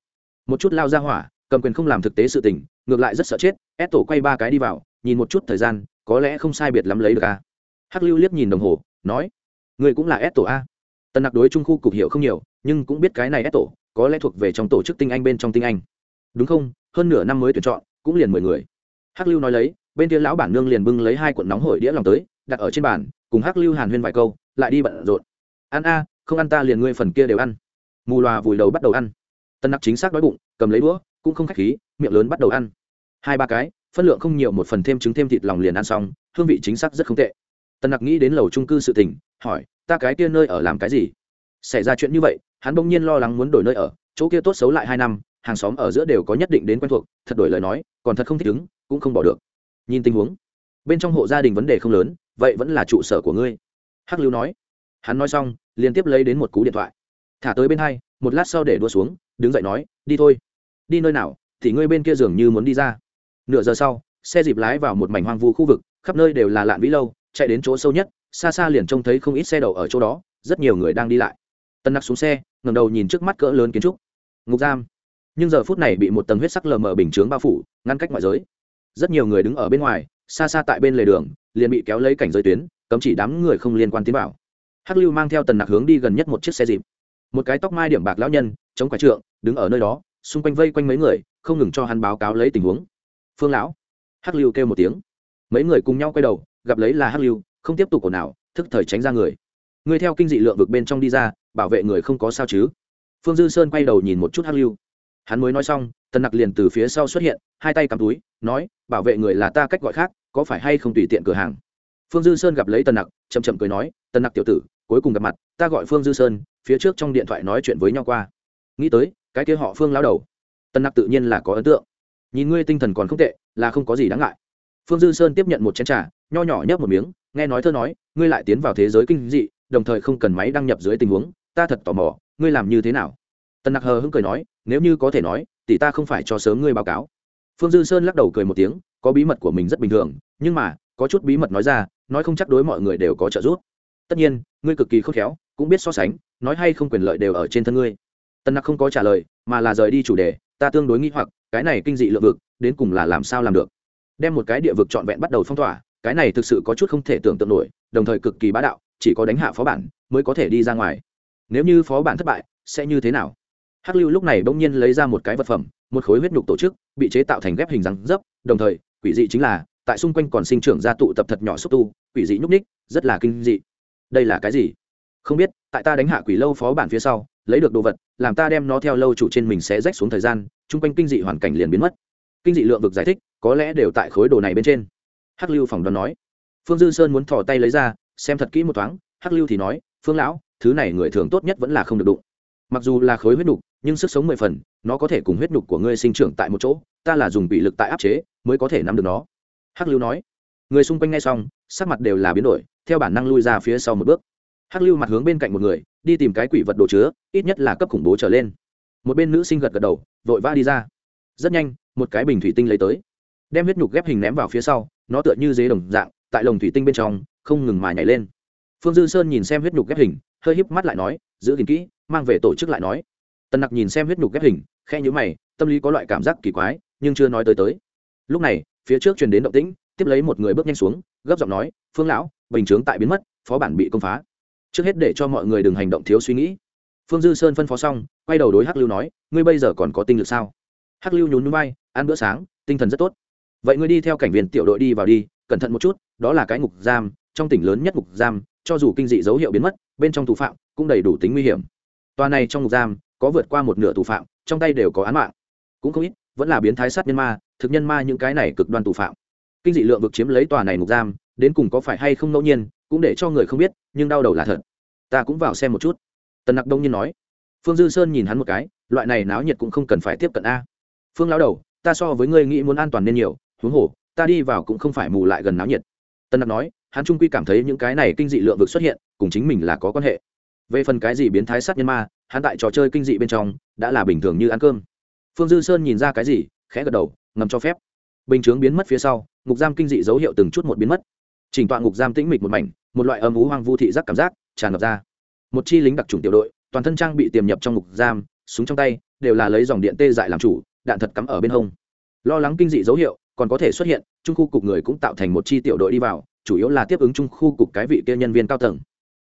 Một chút lao ra hỏa, cầm quyền không làm thực tế sự tình, ngược lại rất sợ chết, ép tổ quay ba cái đi vào, nhìn một chút thời gian có lẽ không sai biệt lắm lấy được a hắc lưu liếc nhìn đồng hồ, nói người cũng là ép tổ a. Tần nặc đối trung khu cục hiệu không nhiều, nhưng cũng biết cái này ép tổ, có lẽ thuộc về trong tổ chức tinh anh bên trong tinh anh. Đúng không? Hơn nửa năm mới tuyển chọn, cũng liền mười người. Hắc lưu nói lấy, bên kia lão bản nương liền bưng lấy hai cuộn nóng hổi đĩa lòng tới, đặt ở trên bàn, cùng hắc lưu hàn huyên vài câu, lại đi bận rộn. Ăn a, không ăn ta liền ngươi phần kia đều ăn. Mù loà vùi đầu bắt đầu ăn. Tân nặc chính xác đói bụng, cầm lấy đũa, cũng không khách khí, miệng lớn bắt đầu ăn. Hai ba cái phân lượng không nhiều, một phần thêm trứng thêm thịt lòng liền ăn xong, hương vị chính xác rất không tệ. Tần nặc nghĩ đến lầu trung cư sự tình, hỏi, ta cái kia nơi ở làm cái gì? Xảy ra chuyện như vậy, hắn bỗng nhiên lo lắng muốn đổi nơi ở, chỗ kia tốt xấu lại hai năm, hàng xóm ở giữa đều có nhất định đến quen thuộc, thật đổi lời nói, còn thật không thích ứng, cũng không bỏ được. Nhìn tình huống, bên trong hộ gia đình vấn đề không lớn, vậy vẫn là trụ sở của ngươi. Hắc lưu nói. Hắn nói xong, liên tiếp lấy đến một cú điện thoại. Thả tới bên hai, một lát sau để đua xuống, đứng dậy nói, đi thôi. Đi nơi nào, thì ngươi bên kia dường như muốn đi ra nửa giờ sau, xe dịp lái vào một mảnh hoang vu khu vực, khắp nơi đều là lạn vĩ lâu, chạy đến chỗ sâu nhất, xa xa liền trông thấy không ít xe đậu ở chỗ đó, rất nhiều người đang đi lại. Tân nặc xuống xe ngầm đầu nhìn trước mắt cỡ lớn kiến trúc. Ngục giam. Nhưng giờ phút này bị một tầng huyết sắc lờ mờ bình chướng bao phủ, ngăn cách ngoại giới. Rất nhiều người đứng ở bên ngoài, xa xa tại bên lề đường, liền bị kéo lấy cảnh giới tuyến, cấm chỉ đám người không liên quan tiến vào. Hắc lưu mang theo tần nặc hướng đi gần nhất một chiếc xe dịp. Một cái tóc mai điểm bạc lão nhân, chống quả trượng, đứng ở nơi đó, xung quanh vây quanh mấy người, không ngừng cho hắn báo cáo lấy tình huống phương lão. Hắc lưu kêu một tiếng. Mấy người cùng nhau quay đầu, gặp lấy là hắc lưu, không tiếp tục cổ nào thức thời tránh ra người. Người theo kinh dị lượng vực bên trong đi ra, bảo vệ người không có sao chứ. Phương dư sơn quay đầu nhìn một chút hắc lưu. Hắn mới nói xong, tần nặc liền từ phía sau xuất hiện, hai tay cắm túi, nói, bảo vệ người là ta cách gọi khác, có phải hay không tùy tiện cửa hàng? Phương dư sơn gặp lấy tần nặc, chậm chậm cười nói, tần nặc tiểu tử, cuối cùng gặp mặt, ta gọi phương dư sơn, phía trước trong điện thoại nói chuyện với nhau qua. Nghĩ tới, cái kia họ phương lao đầu. Tần nặc tự nhiên là có ấn tượng nhìn ngươi tinh thần còn không tệ, là không có gì đáng ngại. Phương dư sơn tiếp nhận một chén t r à nho nhỏ nhấp một miếng, nghe nói thơ nói, ngươi lại tiến vào thế giới kinh dị, đồng thời không cần máy đăng nhập dưới tình huống, ta thật tò mò, ngươi làm như thế nào? Tần nặc hờ hững cười nói, nếu như có thể nói tỷ ta không phải cho sớm ngươi báo cáo. Phương dư sơn lắc đầu cười một tiếng, có bí mật của mình rất bình thường, nhưng mà, có chút bí mật nói ra, nói không chắc đối mọi người đều có trợ giúp. Tất nhiên, ngươi cực kỳ khôn khéo, cũng biết so sánh, nói hay không quyền lợi đều ở trên thân ngươi. Tân nặc không có trả lời, mà là rời đi chủ đề, ta tương đối nghĩ hoặc cái này kinh dị lượng vực, đến cùng là làm sao làm được? Đem một cái địa vực trọn vẹn bắt đầu phong tỏa, cái này thực sự có chút không thể tưởng tượng nổi, đồng thời cực kỳ bá đạo, chỉ có đánh hạ phó bản mới có thể đi ra ngoài. Nếu như phó bản thất bại, sẽ như thế nào? Hắc lưu lúc này bỗng nhiên lấy ra một cái vật phẩm, một khối huyết nhục tổ chức, bị chế tạo thành ghép hình rắn dấp, đồng thời, quỷ dị chính là, tại xung quanh còn sinh trưởng ra tụ tập thật nhỏ xúc tu, quỷ dị nhúc ních rất là kinh dị. Đây là cái gì? Không biết, tại ta đánh hạ quỷ lâu phó bản phía sau, lấy được đồ vật, làm ta đem nó theo lâu chủ trên mình sẽ rách xuống thời gian chung quanh kinh dị hoàn cảnh liền biến mất. Kinh dị lượng vực giải thích, có lẽ đều tại khối đồ này bên trên. Hắc lưu phỏng đoán nói. Phương dư sơn muốn thò tay lấy ra, xem thật kỹ một thoáng, hắc lưu thì nói, phương lão, thứ này người thường tốt nhất vẫn là không được đụng. Mặc dù là khối huyết nhục, nhưng sức sống mười phần, nó có thể cùng huyết nhục của ngươi sinh trưởng tại một chỗ, ta là dùng bị lực tại áp chế, mới có thể nắm được nó. Hắc lưu nói. Người xung quanh nghe xong, sắc mặt đều là biến đổi, theo bản năng lui ra phía sau một bước. Hắc lưu mặt hướng bên cạnh một người, đi tìm cái quỷ vật đồ chứa, ít nhất là cấp khủng bố trở lên một bên nữ sinh gật gật đầu, vội vã đi ra. Rất nhanh, một cái bình thủy tinh lấy tới. Đem huyết nhục ghép hình ném vào phía sau, nó tựa như dế đồng dạng, tại lồng thủy tinh bên trong, không ngừng mà nhảy lên. Phương dư sơn nhìn xem huyết nhục ghép hình, hơi híp mắt lại nói, giữ gìn kỹ, mang về tổ chức lại nói. Tần nặc nhìn xem huyết nhục ghép hình khe nhữ mày, tâm lý có loại cảm giác kỳ quái, nhưng chưa nói tới tới. Lúc này, phía trước truyền đến động tĩnh, tiếp lấy một người bước nhanh xuống, gấp giọng nói, phương lão, bình chướng tại biến mất, phó bản bị công phá. Trước hết để cho mọi người đừng hành động thiếu suy nghĩ phương dư sơn phân phó xong, quay đầu đối hắc lưu nói, ngươi bây giờ còn có tinh lực sao? Hắc lưu nhún núi bay ăn bữa sáng, tinh thần rất tốt. Vậy ngươi đi theo cảnh viên tiểu đội đi vào đi, cẩn thận một chút, đó là cái ngục giam, trong tỉnh lớn nhất ngục giam, cho dù kinh dị dấu hiệu biến mất, bên trong thủ phạm cũng đầy đủ tính nguy hiểm. Tòa này trong ngục giam có vượt qua một nửa thủ phạm, trong tay đều có án mạng. Cũng không ít, vẫn là biến thái sát nhân ma, thực nhân ma những cái này cực đoan thủ phạm. Kinh dị lượng vực chiếm lấy tòa này ngục giam, đến cùng có phải hay không ngẫu nhiên, cũng để cho người không biết, nhưng đau đầu là thật. Ta cũng vào xem một chút tần nặc đông nhiên nói, phương dư sơn nhìn hắn một cái, loại này náo nhiệt cũng không cần phải tiếp cận a. Phương lao đầu, ta so với ngươi nghĩ muốn an toàn nên nhiều, huống hồ, ta đi vào cũng không phải mù lại gần náo nhiệt. Tần nặc nói, hắn trung quy cảm thấy những cái này kinh dị lượng vực xuất hiện, cùng chính mình là có quan hệ. Về phần cái gì biến thái sát nhân ma, hắn tại trò chơi kinh dị bên trong, đã là bình thường như ăn cơm. Phương dư sơn nhìn ra cái gì, khẽ gật đầu, ngầm cho phép. Bình chướng biến mất phía sau, ngục giam kinh dị dấu hiệu từng chút một biến mất. Chỉnh tọa ngục giam tĩnh mịch một mảnh, một loại âm ú hoang vu thị giác cảm giác tràn ngập ra một chi lính đặc trùng tiểu đội, toàn thân trang bị tiềm nhập trong ngục giam, súng trong tay, đều là lấy dòng điện tê dại làm chủ, đạn thật cắm ở bên hông. Lo lắng kinh dị dấu hiệu còn có thể xuất hiện, trung khu cục người cũng tạo thành một chi tiểu đội đi vào, chủ yếu là tiếp ứng trung khu cục cái vị kia nhân viên cao tầng.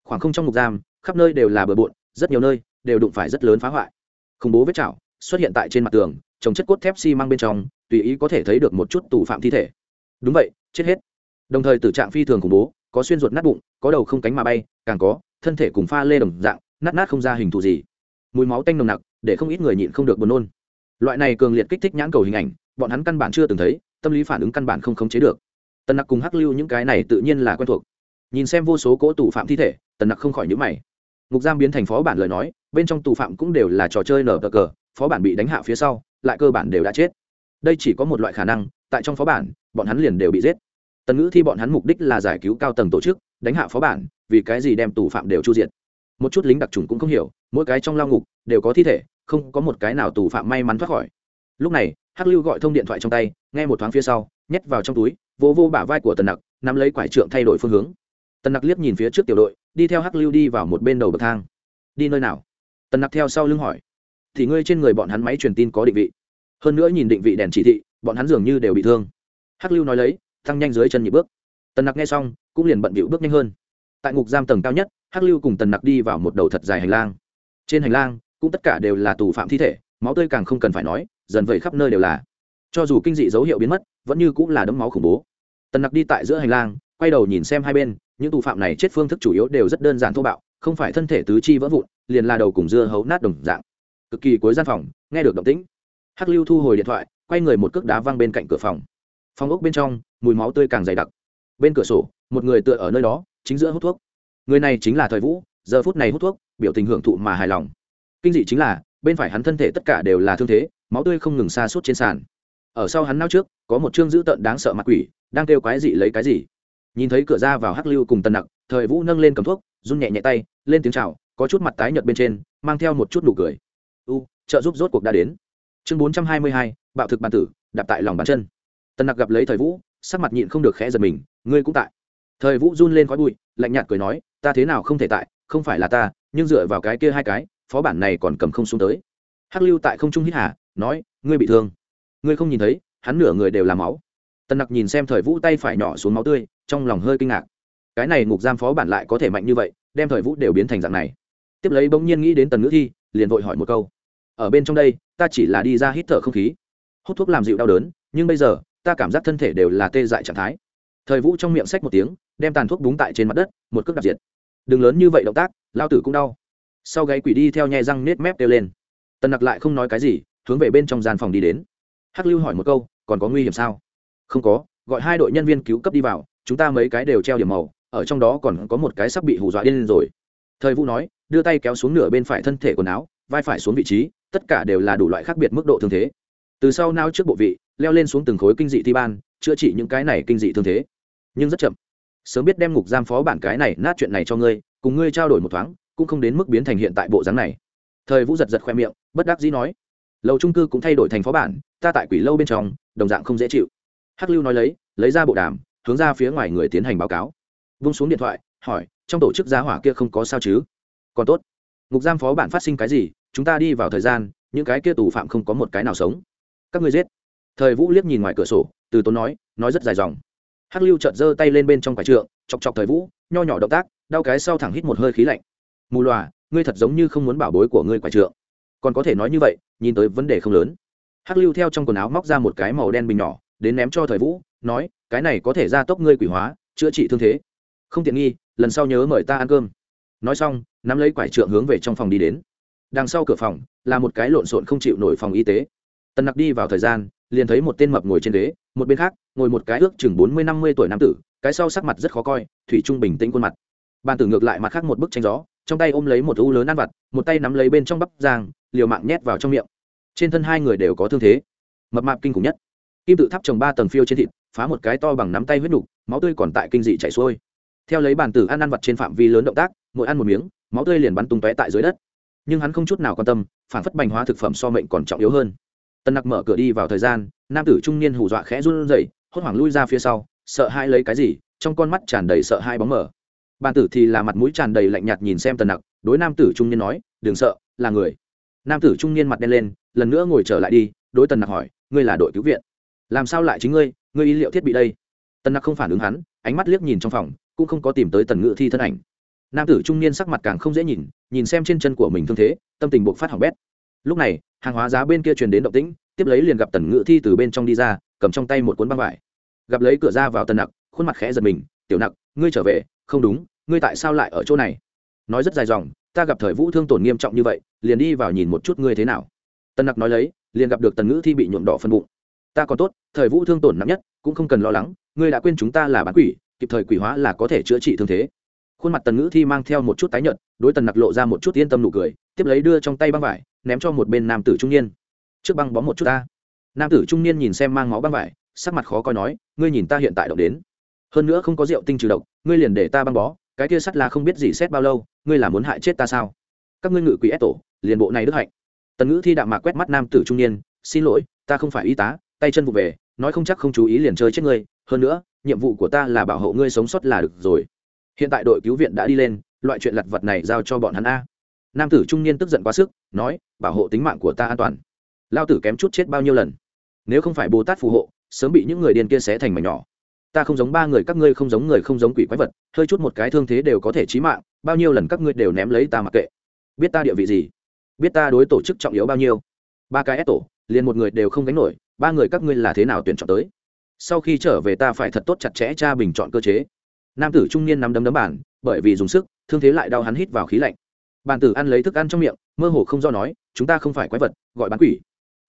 Khoảng không trong ngục giam, khắp nơi đều là bờ bộn, rất nhiều nơi đều đụng phải rất lớn phá hoại. Khủng bố vết chảo xuất hiện tại trên mặt tường, trồng chất cốt thép xi、si、măng bên trong, tùy ý có thể thấy được một chút tù phạm thi thể. Đúng vậy, chết hết. Đồng thời tử trạng phi thường khủng bố, có xuyên ruột nát bụng, có đầu không cánh mà bay, càng có thân thể cùng pha lê đồng dạng, nát nát không ra hình thù gì. Mùi máu tanh nồng nặc, để không ít người nhịn không được buồn nôn. Loại này cường liệt kích thích nhãn cầu hình ảnh, bọn hắn căn bản chưa từng thấy, tâm lý phản ứng căn bản không khống chế được. Tần nặc cùng hắc lưu những cái này tự nhiên là quen thuộc. Nhìn xem vô số cỗ tù phạm thi thể, tần nặc không khỏi nhữ mày. Ngục giam biến thành phó bản lời nói, bên trong tù phạm cũng đều là trò chơi nở cờ cờ, phó bản bị đánh hạ phía sau, lại cơ bản đều đã chết. Đây chỉ có một loại khả năng, tại trong phó bản, bọn hắn liền đều bị giết. Tần ngữ thi bọn hắn mục đích là giải cứu cao tầng tổ chức đánh hạ phó bản, vì cái gì đem tù phạm đều chu diệt? Một chút lính đặc trùng cũng không hiểu, mỗi cái trong lao ngục đều có thi thể, không có một cái nào tù phạm may mắn thoát khỏi. Lúc này, hắc lưu gọi thông điện thoại trong tay, nghe một thoáng phía sau, nhét vào trong túi, vô vô bả vai của tần nặc, nắm lấy quải trượng thay đổi phương hướng. Tần nặc liếc nhìn phía trước tiểu đội, đi theo hắc lưu đi vào một bên đầu bậc thang. Đi nơi nào? Tần nặc theo sau lưng hỏi. Thì ngươi trên người bọn hắn máy truyền tin có định vị. Hơn nữa nhìn định vị đèn chỉ thị, bọn hắn dường như đều bị thương. Hắc lưu nói lấy, thăng nhanh dưới chân nhịp bước. Tần nặc nghe xong cũng liền bận bịu bước nhanh hơn. Tại ngục giam tầng cao nhất, hắc lưu cùng tần nặc đi vào một đầu thật dài hành lang. Trên hành lang, cũng tất cả đều là tù phạm thi thể, máu tươi càng không cần phải nói, dần vẩy khắp nơi đều là. Cho dù kinh dị dấu hiệu biến mất, vẫn như cũng là đấm máu khủng bố. Tần nặc đi tại giữa hành lang, quay đầu nhìn xem hai bên, những tù phạm này chết phương thức chủ yếu đều rất đơn giản thô bạo, không phải thân thể tứ chi vỡ vụn, liền là đầu cùng dưa hấu nát đồng dạng. Cực kỳ cuối gian phòng, nghe được động tĩnh, hắc lưu thu hồi điện thoại, quay người một cước đá văng bên cạnh cửa phòng. Phòng ốc bên trong, mùi máu tươi càng dày đặc. Bên cửa sổ một người tựa ở nơi đó, chính giữa hút thuốc. Người này chính là thời vũ, giờ phút này hút thuốc, biểu tình hưởng thụ mà hài lòng. Kinh dị chính là, bên phải hắn thân thể tất cả đều là thương thế, máu tươi không ngừng xa suốt trên sàn. Ở sau hắn nao trước, có một chương dữ tợn đáng sợ mặt quỷ, đang kêu quái dị lấy cái gì. Nhìn thấy cửa ra vào hắc lưu cùng tần nặc, thời vũ nâng lên cầm thuốc, run nhẹ nhẹ tay, lên tiếng chào, có chút mặt tái nhợt bên trên, mang theo một chút nụ cười. U, trợ giúp rốt cuộc đã đến. Chương bốn trăm hai mươi hai, bạo thực bản tử, đạp tại lòng bàn chân. Tần nặc gặp lấy thời vũ, sắc mặt nhịn không được khẽ giật mình, ngươi cũng tại thời vũ run lên khói bụi, lạnh nhạt cười nói, ta thế nào không thể tại, không phải là ta, nhưng dựa vào cái kia hai cái, phó bản này còn cầm không xuống tới. Hắc lưu tại không trung hít hà, nói, ngươi bị thương. Ngươi không nhìn thấy, hắn nửa người đều là máu. Tần nặc nhìn xem thời vũ tay phải nhỏ xuống máu tươi, trong lòng hơi kinh ngạc. Cái này ngục giam phó bản lại có thể mạnh như vậy, đem thời vũ đều biến thành dạng này. Tiếp lấy bỗng nhiên nghĩ đến tần ngữ thi, liền vội hỏi một câu. Ở bên trong đây, ta chỉ là đi ra hít thở không khí. Hút thuốc làm dịu đau đớn, nhưng bây giờ, ta cảm giác thân thể đều là tê dại trạng thái thời vũ trong miệng xách một tiếng, đem tàn thuốc búng tại trên mặt đất, một cước đạp diệt. Đừng lớn như vậy động tác, lao tử cũng đau. Sau gáy quỷ đi theo nhẹ răng nết mép kêu lên. Tần nặc lại không nói cái gì, hướng về bên trong gian phòng đi đến. Hắc lưu hỏi một câu, còn có nguy hiểm sao? Không có, gọi hai đội nhân viên cứu cấp đi vào, chúng ta mấy cái đều treo điểm màu, ở trong đó còn có một cái sắp bị hù dọa điên rồi. Thời vũ nói, đưa tay kéo xuống nửa bên phải thân thể quần áo, vai phải xuống vị trí, tất cả đều là đủ loại khác biệt mức độ thương thế. Từ sau nao trước bộ vị, leo lên xuống từng khối kinh dị thi ban, chữa trị những cái này kinh dị thương thế nhưng rất chậm. Sớm biết đem ngục giam phó bản cái này nát chuyện này cho ngươi, cùng ngươi trao đổi một thoáng, cũng không đến mức biến thành hiện tại bộ dáng này. Thời vũ giật giật khoe miệng, bất đắc dĩ nói, lầu trung cư cũng thay đổi thành phó bản, ta tại quỷ lâu bên trong, đồng dạng không dễ chịu. Hắc lưu nói lấy lấy ra bộ đàm, hướng ra phía ngoài người tiến hành báo cáo. Vung xuống điện thoại, hỏi, trong tổ chức giá hỏa kia không có sao chứ? Còn tốt. Ngục giam phó bản phát sinh cái gì, chúng ta đi vào thời gian, những cái kia tù phạm không có một cái nào sống. Các ngươi giết. Thời vũ liếc nhìn ngoài cửa sổ, từ tốn nói nói rất dài dòng hắc lưu chợt giơ tay lên bên trong quải trượng, chọc chọc thời vũ, nho nhỏ động tác, đau cái sau thẳng hít một hơi khí lạnh. Mù loà, ngươi thật giống như không muốn bảo bối của ngươi quải trượng. Còn có thể nói như vậy, nhìn tới vấn đề không lớn. Hắc lưu theo trong quần áo móc ra một cái màu đen bình nhỏ, đến ném cho thời vũ, nói, cái này có thể gia tốc ngươi quỷ hóa, chữa trị thương thế. Không tiện nghi, lần sau nhớ mời ta ăn cơm. Nói xong, nắm lấy quải trượng hướng về trong phòng đi đến. Đằng sau cửa phòng, là một cái lộn xộn không chịu nổi phòng y tế. Tần nặc đi vào thời gian, liền thấy một tên mập ngồi trên ghế, một bên khác ngồi một cái ước chừng bốn mươi năm mươi tuổi nam tử, cái sau sắc mặt rất khó coi, thủy trung bình tĩnh khuôn mặt. Bàn tử ngược lại mặt khác một bức tranh gió, trong tay ôm lấy một u lớn ăn vặt, một tay nắm lấy bên trong bắp giang liều mạng nhét vào trong miệng. Trên thân hai người đều có thương thế. Mập mạp kinh khủng nhất. Kim tự tháp trồng ba tầng phiêu trên thịt, phá một cái to bằng nắm tay huyết nục, máu tươi còn tại kinh dị chảy xuôi. Theo lấy bàn tử ăn ăn vặt trên phạm vi lớn động tác, mỗi ăn một miếng, máu tươi liền bắn tung tóe tại dưới đất. Nhưng hắn không chút nào quan tâm, phản phất bành hóa thực phẩm so mệnh còn trọng yếu hơn. Tân nặc mở cửa đi vào thời gian, nam tử trung niên hù dọa khẽ run rẩy hốt hoảng lui ra phía sau, sợ hai lấy cái gì, trong con mắt tràn đầy sợ hai bóng mở bàn tử thì là mặt mũi tràn đầy lạnh nhạt nhìn xem tần nặc, đối nam tử trung niên nói, đừng sợ, là người. Nam tử trung niên mặt đen lên, lần nữa ngồi trở lại đi, đối tần nặc hỏi, ngươi là đội cứu viện? Làm sao lại chính ngươi? Ngươi y liệu thiết bị đây? Tần nặc không phản ứng hắn, ánh mắt liếc nhìn trong phòng, cũng không có tìm tới tần ngự thi thân ảnh. Nam tử trung niên sắc mặt càng không dễ nhìn nhìn xem trên chân của mình thương thế, tâm tình buộc phát hỏng bét. Lúc này, hàng hóa giá bên kia truyền đến động tĩnh, tiếp lấy liền gặp tần ngự thi từ bên trong đi ra cầm trong tay một cuốn băng vải. Gặp lấy cửa ra vào tần nặc, khuôn mặt khẽ giật mình, tiểu nặc, ngươi trở về, không đúng, ngươi tại sao lại ở chỗ này? Nói rất dài dòng, ta gặp thời vũ thương tổn nghiêm trọng như vậy, liền đi vào nhìn một chút ngươi thế nào. Tần nặc nói lấy, liền gặp được tần ngữ thi bị nhuộm đỏ phân bụng. Ta còn tốt, thời vũ thương tổn nặng nhất, cũng không cần lo lắng, ngươi đã quên chúng ta là bán quỷ, kịp thời quỷ hóa là có thể chữa trị thương thế. Khuôn mặt tần ngữ thi mang theo một chút tái nhợt, đối tần nặc lộ ra một chút yên tâm nụ cười, tiếp lấy đưa trong tay băng vải, ném cho một bên nam tử trung niên. Trước băng bó một chút ta nam tử trung niên nhìn xem mang máu băng vải, sắc mặt khó coi nói, ngươi nhìn ta hiện tại động đến. Hơn nữa không có rượu tinh trừ độc, ngươi liền để ta băng bó, cái kia sắt là không biết gì xét bao lâu, ngươi là muốn hại chết ta sao? Các ngươi ngự quỷ ép tổ, liền bộ này đức hạnh. Tần ngữ thi đạm mạc quét mắt nam tử trung niên, xin lỗi, ta không phải y tá, tay chân vụ về, nói không chắc không chú ý liền chơi chết ngươi, hơn nữa, nhiệm vụ của ta là bảo hộ ngươi sống sót là được rồi. Hiện tại đội cứu viện đã đi lên, loại chuyện lặt vặt này giao cho bọn hắn a. Nam tử trung niên tức giận quá sức, nói, bảo hộ tính mạng của ta an toàn. Lao tử kém chút chết bao nhiêu lần? Nếu không phải bồ tát phù hộ, sớm bị những người điên kia xé thành mảnh nhỏ. Ta không giống ba người, các ngươi không giống người, không giống quỷ quái vật, hơi chút một cái thương thế đều có thể chí mạng, bao nhiêu lần các ngươi đều ném lấy ta mặc kệ. Biết ta địa vị gì? Biết ta đối tổ chức trọng yếu bao nhiêu? Ba cái ép tổ, liền một người đều không gánh nổi, ba người các ngươi là thế nào tuyển chọn tới? Sau khi trở về ta phải thật tốt chặt chẽ cha bình chọn cơ chế. Nam tử trung niên nắm đấm đấm bản bởi vì dùng sức, thương thế lại đau hắn hít vào khí lạnh. Bàn tử ăn lấy thức ăn trong miệng, mơ hồ không do nói, chúng ta không phải quái vật, gọi bán quỷ.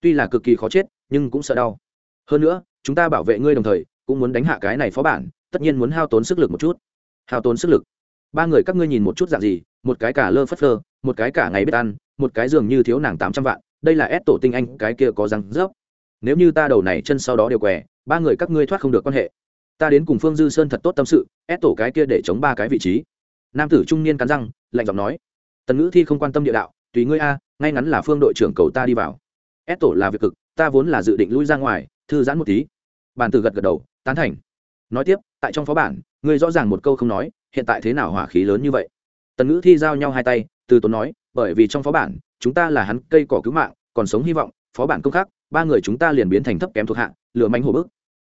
Tuy là cực kỳ khó chết nhưng cũng sợ đau. Hơn nữa, chúng ta bảo vệ ngươi đồng thời, cũng muốn đánh hạ cái này phó bản, tất nhiên muốn hao tốn sức lực một chút. Hao tốn sức lực. Ba người các ngươi nhìn một chút dạng gì, một cái cả lơ phất lơ một cái cả ngày biết ăn, một cái dường như thiếu nàng tám trăm vạn, đây là ép tổ tinh anh, cái kia có răng rớp. Nếu như ta đầu này chân sau đó đều què, ba người các ngươi thoát không được quan hệ. Ta đến cùng phương dư sơn thật tốt tâm sự, ép tổ cái kia để chống ba cái vị trí. Nam tử trung niên cắn răng, lạnh giọng nói, tần ngữ thi không quan tâm địa đạo, tùy ngươi a, ngay ngắn là phương đội trưởng cầu ta đi vào. Ép tổ là việc cực ta vốn là dự định lui ra ngoài, thư giãn một tí. Bàn tử gật gật đầu, tán thành. Nói tiếp, tại trong phó bản, ngươi rõ ràng một câu không nói, hiện tại thế nào hỏa khí lớn như vậy? Tần ngữ thi giao nhau hai tay, từ tốn nói, bởi vì trong phó bản, chúng ta là hắn cây cỏ cứu mạng, còn sống hy vọng, phó bản công khác ba người chúng ta liền biến thành thấp kém thuộc hạ, lửa mánh hồ bức.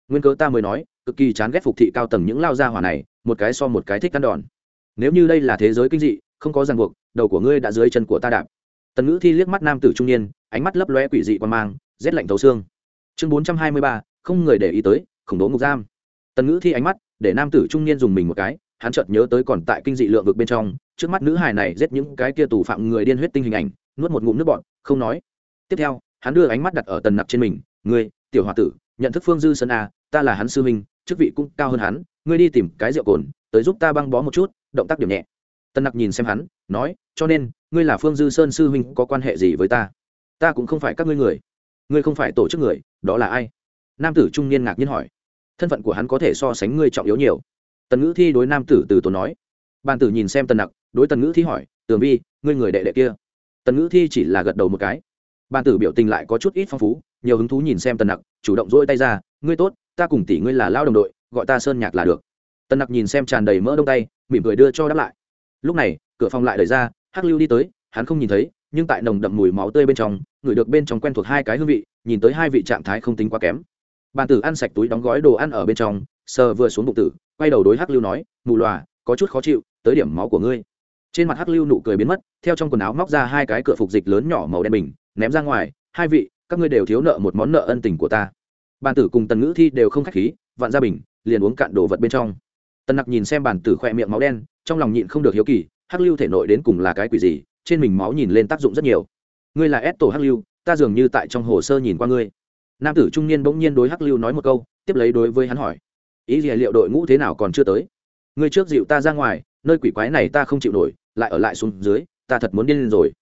Nguyên cớ ta mới nói, cực kỳ chán ghét phục thị cao tầng những lao gia hỏa này, một cái so một cái thích cắn đòn. Nếu như đây là thế giới kinh dị, không có ràng buộc, đầu của ngươi đã dưới chân của ta đạp. Tần ngữ thi liếc mắt nam tử trung niên, ánh mắt lấp loe quỷ dị quan mang rét lạnh thấu xương. Chương bốn trăm hai mươi ba, không người để ý tới, khủng bố ngục giam. Tần ngữ thi ánh mắt, để nam tử trung niên dùng mình một cái, hắn chợt nhớ tới còn tại kinh dị lượng vực bên trong, trước mắt nữ hài này giết những cái kia tù phạm người điên huyết tinh hình ảnh, nuốt một ngụm nước bọn không nói. Tiếp theo, hắn đưa ánh mắt đặt ở tần nặc trên mình, ngươi, tiểu h o a tử, nhận thức phương dư sơn a ta là hắn sư minh chức vị cũng cao hơn hắn, ngươi đi tìm cái rượu cồn, tới giúp ta băng bó một chút, động tác điểm nhẹ. Tần nặc nhìn xem hắn, nói, cho nên, ngươi là phương dư sơn sư huynh có quan hệ gì với ta? Ta cũng không phải các ngươi người ngươi không phải tổ chức người, đó là ai? Nam tử trung niên ngạc nhiên hỏi. Thân phận của hắn có thể so sánh ngươi trọng yếu nhiều. Tần ngữ thi đối nam tử từ tốn nói. Bàn tử nhìn xem tần nặc, đối tần ngữ thi hỏi, tường vi, ngươi người đệ đệ kia? Tần ngữ thi chỉ là gật đầu một cái. Bàn tử biểu tình lại có chút ít phong phú, nhiều hứng thú nhìn xem tần nặc, chủ động dỗi tay ra, ngươi tốt, ta cùng tỷ ngươi là lao đồng đội, gọi ta sơn nhạc là được. Tần nặc nhìn xem tràn đầy mỡ đông tay, mỉm cười đưa cho đáp lại. Lúc này, cửa phòng lại đẩy ra, hắc lưu đi tới, hắn không nhìn thấy nhưng tại nồng đậm mùi máu tươi bên trong ngửi được bên trong quen thuộc hai cái hương vị, nhìn tới hai vị trạng thái không tính quá kém. Bàn tử ăn sạch túi đóng gói đồ ăn ở bên trong, sờ vừa xuống bụng tử, quay đầu đối hắc lưu nói, mù lòa có chút khó chịu, tới điểm máu của ngươi. Trên mặt hắc lưu nụ cười biến mất, theo trong quần áo móc ra hai cái cửa phục dịch lớn nhỏ màu đen bình, ném ra ngoài, hai vị, các ngươi đều thiếu nợ một món nợ ân tình của ta. Bàn tử cùng tần ngữ thi đều không k h á c h khí, vặn ra bình, liền uống cạn đồ vật bên trong. Tần nặc nhìn xem bàn tử khỏe miệng máu đen, trong lòng nhịn không được hiếu kỳ, hắc lưu thể nội đến cùng là cái quỷ gì trên mình máu nhìn lên tác dụng rất nhiều. Ngươi là ép tổ hắc lưu, ta dường như tại trong hồ sơ nhìn qua ngươi. Nam tử trung niên bỗng nhiên đối hắc lưu nói một câu, tiếp lấy đối với hắn hỏi, ý gì, liệu đội ngũ thế nào còn chưa tới? Ngươi trước dịu ta ra ngoài, nơi quỷ quái này ta không chịu nổi, lại ở lại xuống dưới, ta thật muốn điên lên rồi.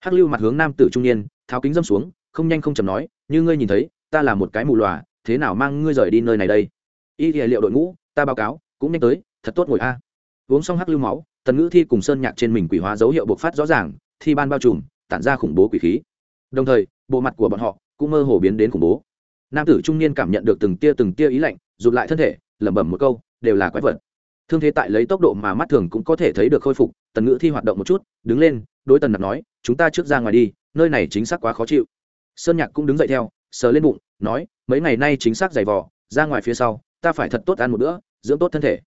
Hắc lưu mặt hướng nam tử trung niên, tháo kính dâm xuống, không nhanh không chầm nói, như ngươi nhìn thấy, ta là một cái mù lòa, thế nào mang ngươi rời đi nơi này đây? Y thì liệu đội ngũ, ta báo cáo, cũng nhanh tới, thật tốt ngồi a. Uống xong hắc lưu máu tần ngữ thi cùng sơn nhạc trên mình quỷ hóa dấu hiệu bộc phát rõ ràng, thi ban bao trùm, tản ra khủng bố quỷ khí. Đồng thời, bộ mặt của bọn họ cũng mơ hồ biến đến khủng bố. Nam tử trung niên cảm nhận được từng tia từng tia ý lạnh, rụt lại thân thể, lẩm bẩm một câu, đều là quái vật. Thương thế tại lấy tốc độ mà mắt thường cũng có thể thấy được khôi phục, tần ngữ thi hoạt động một chút, đứng lên, đối tần nặc nói, chúng ta trước ra ngoài đi, nơi này chính xác quá khó chịu. Sơn nhạc cũng đứng dậy theo, sờ lên bụng, nói, mấy ngày nay chính xác giày vò, ra ngoài phía sau, ta phải thật tốt ăn một bữa, dưỡng tốt thân thể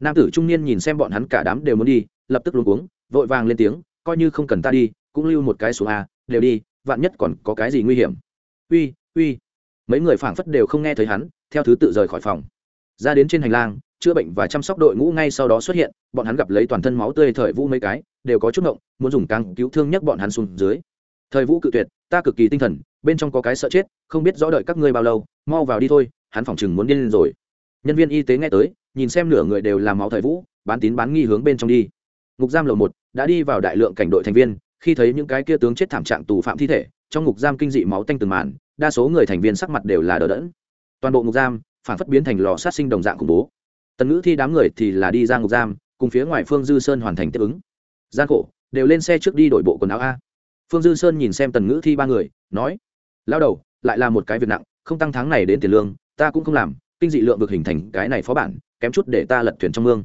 nam tử trung niên nhìn xem bọn hắn cả đám đều muốn đi, lập tức luống cuống, vội vàng lên tiếng, coi như không cần ta đi, cũng lưu một cái số a, đều đi, vạn nhất còn có cái gì nguy hiểm. Uy uy. Mấy người phảng phất đều không nghe thấy hắn, theo thứ tự rời khỏi phòng. Ra đến trên hành lang, chữa bệnh và chăm sóc đội ngũ ngay sau đó xuất hiện, bọn hắn gặp lấy toàn thân máu tươi thời vũ mấy cái, đều có chút ngộng, muốn dùng càng cứu thương nhắc bọn hắn xuống dưới. Thời vũ cự tuyệt, ta cực kỳ tinh thần, bên trong có cái sợ chết, không biết rõ đợi các ngươi bao lâu, mau vào đi thôi, hắn phỏng chừng muốn điên lên rồi nhân viên y tế nghe tới, nhìn xem nửa người đều làm máu thời vũ, bán tín bán nghi hướng bên trong đi. Ngục giam lầu một, đã đi vào đại lượng cảnh đội thành viên, khi thấy những cái kia tướng chết thảm trạng tù phạm thi thể, trong ngục giam kinh dị máu tanh từng màn, đa số người thành viên sắc mặt đều là đờ đẫn. Toàn bộ ngục giam, phản phất biến thành lò sát sinh đồng dạng khủng bố. Tần ngữ thi đám người thì là đi ra ngục giam, cùng phía ngoài phương dư sơn hoàn thành tiếp ứng. Gian khổ, đều lên xe trước đi đổi bộ quần áo a. Phương dư sơn nhìn xem tần ngữ thi ba người, nói lao đầu, lại là một cái việc nặng, không tăng tháng này đến tiền lương, ta cũng không làm kinh dị lượng vực hình thành cái này phó bản, kém chút để ta lật thuyền trong mương.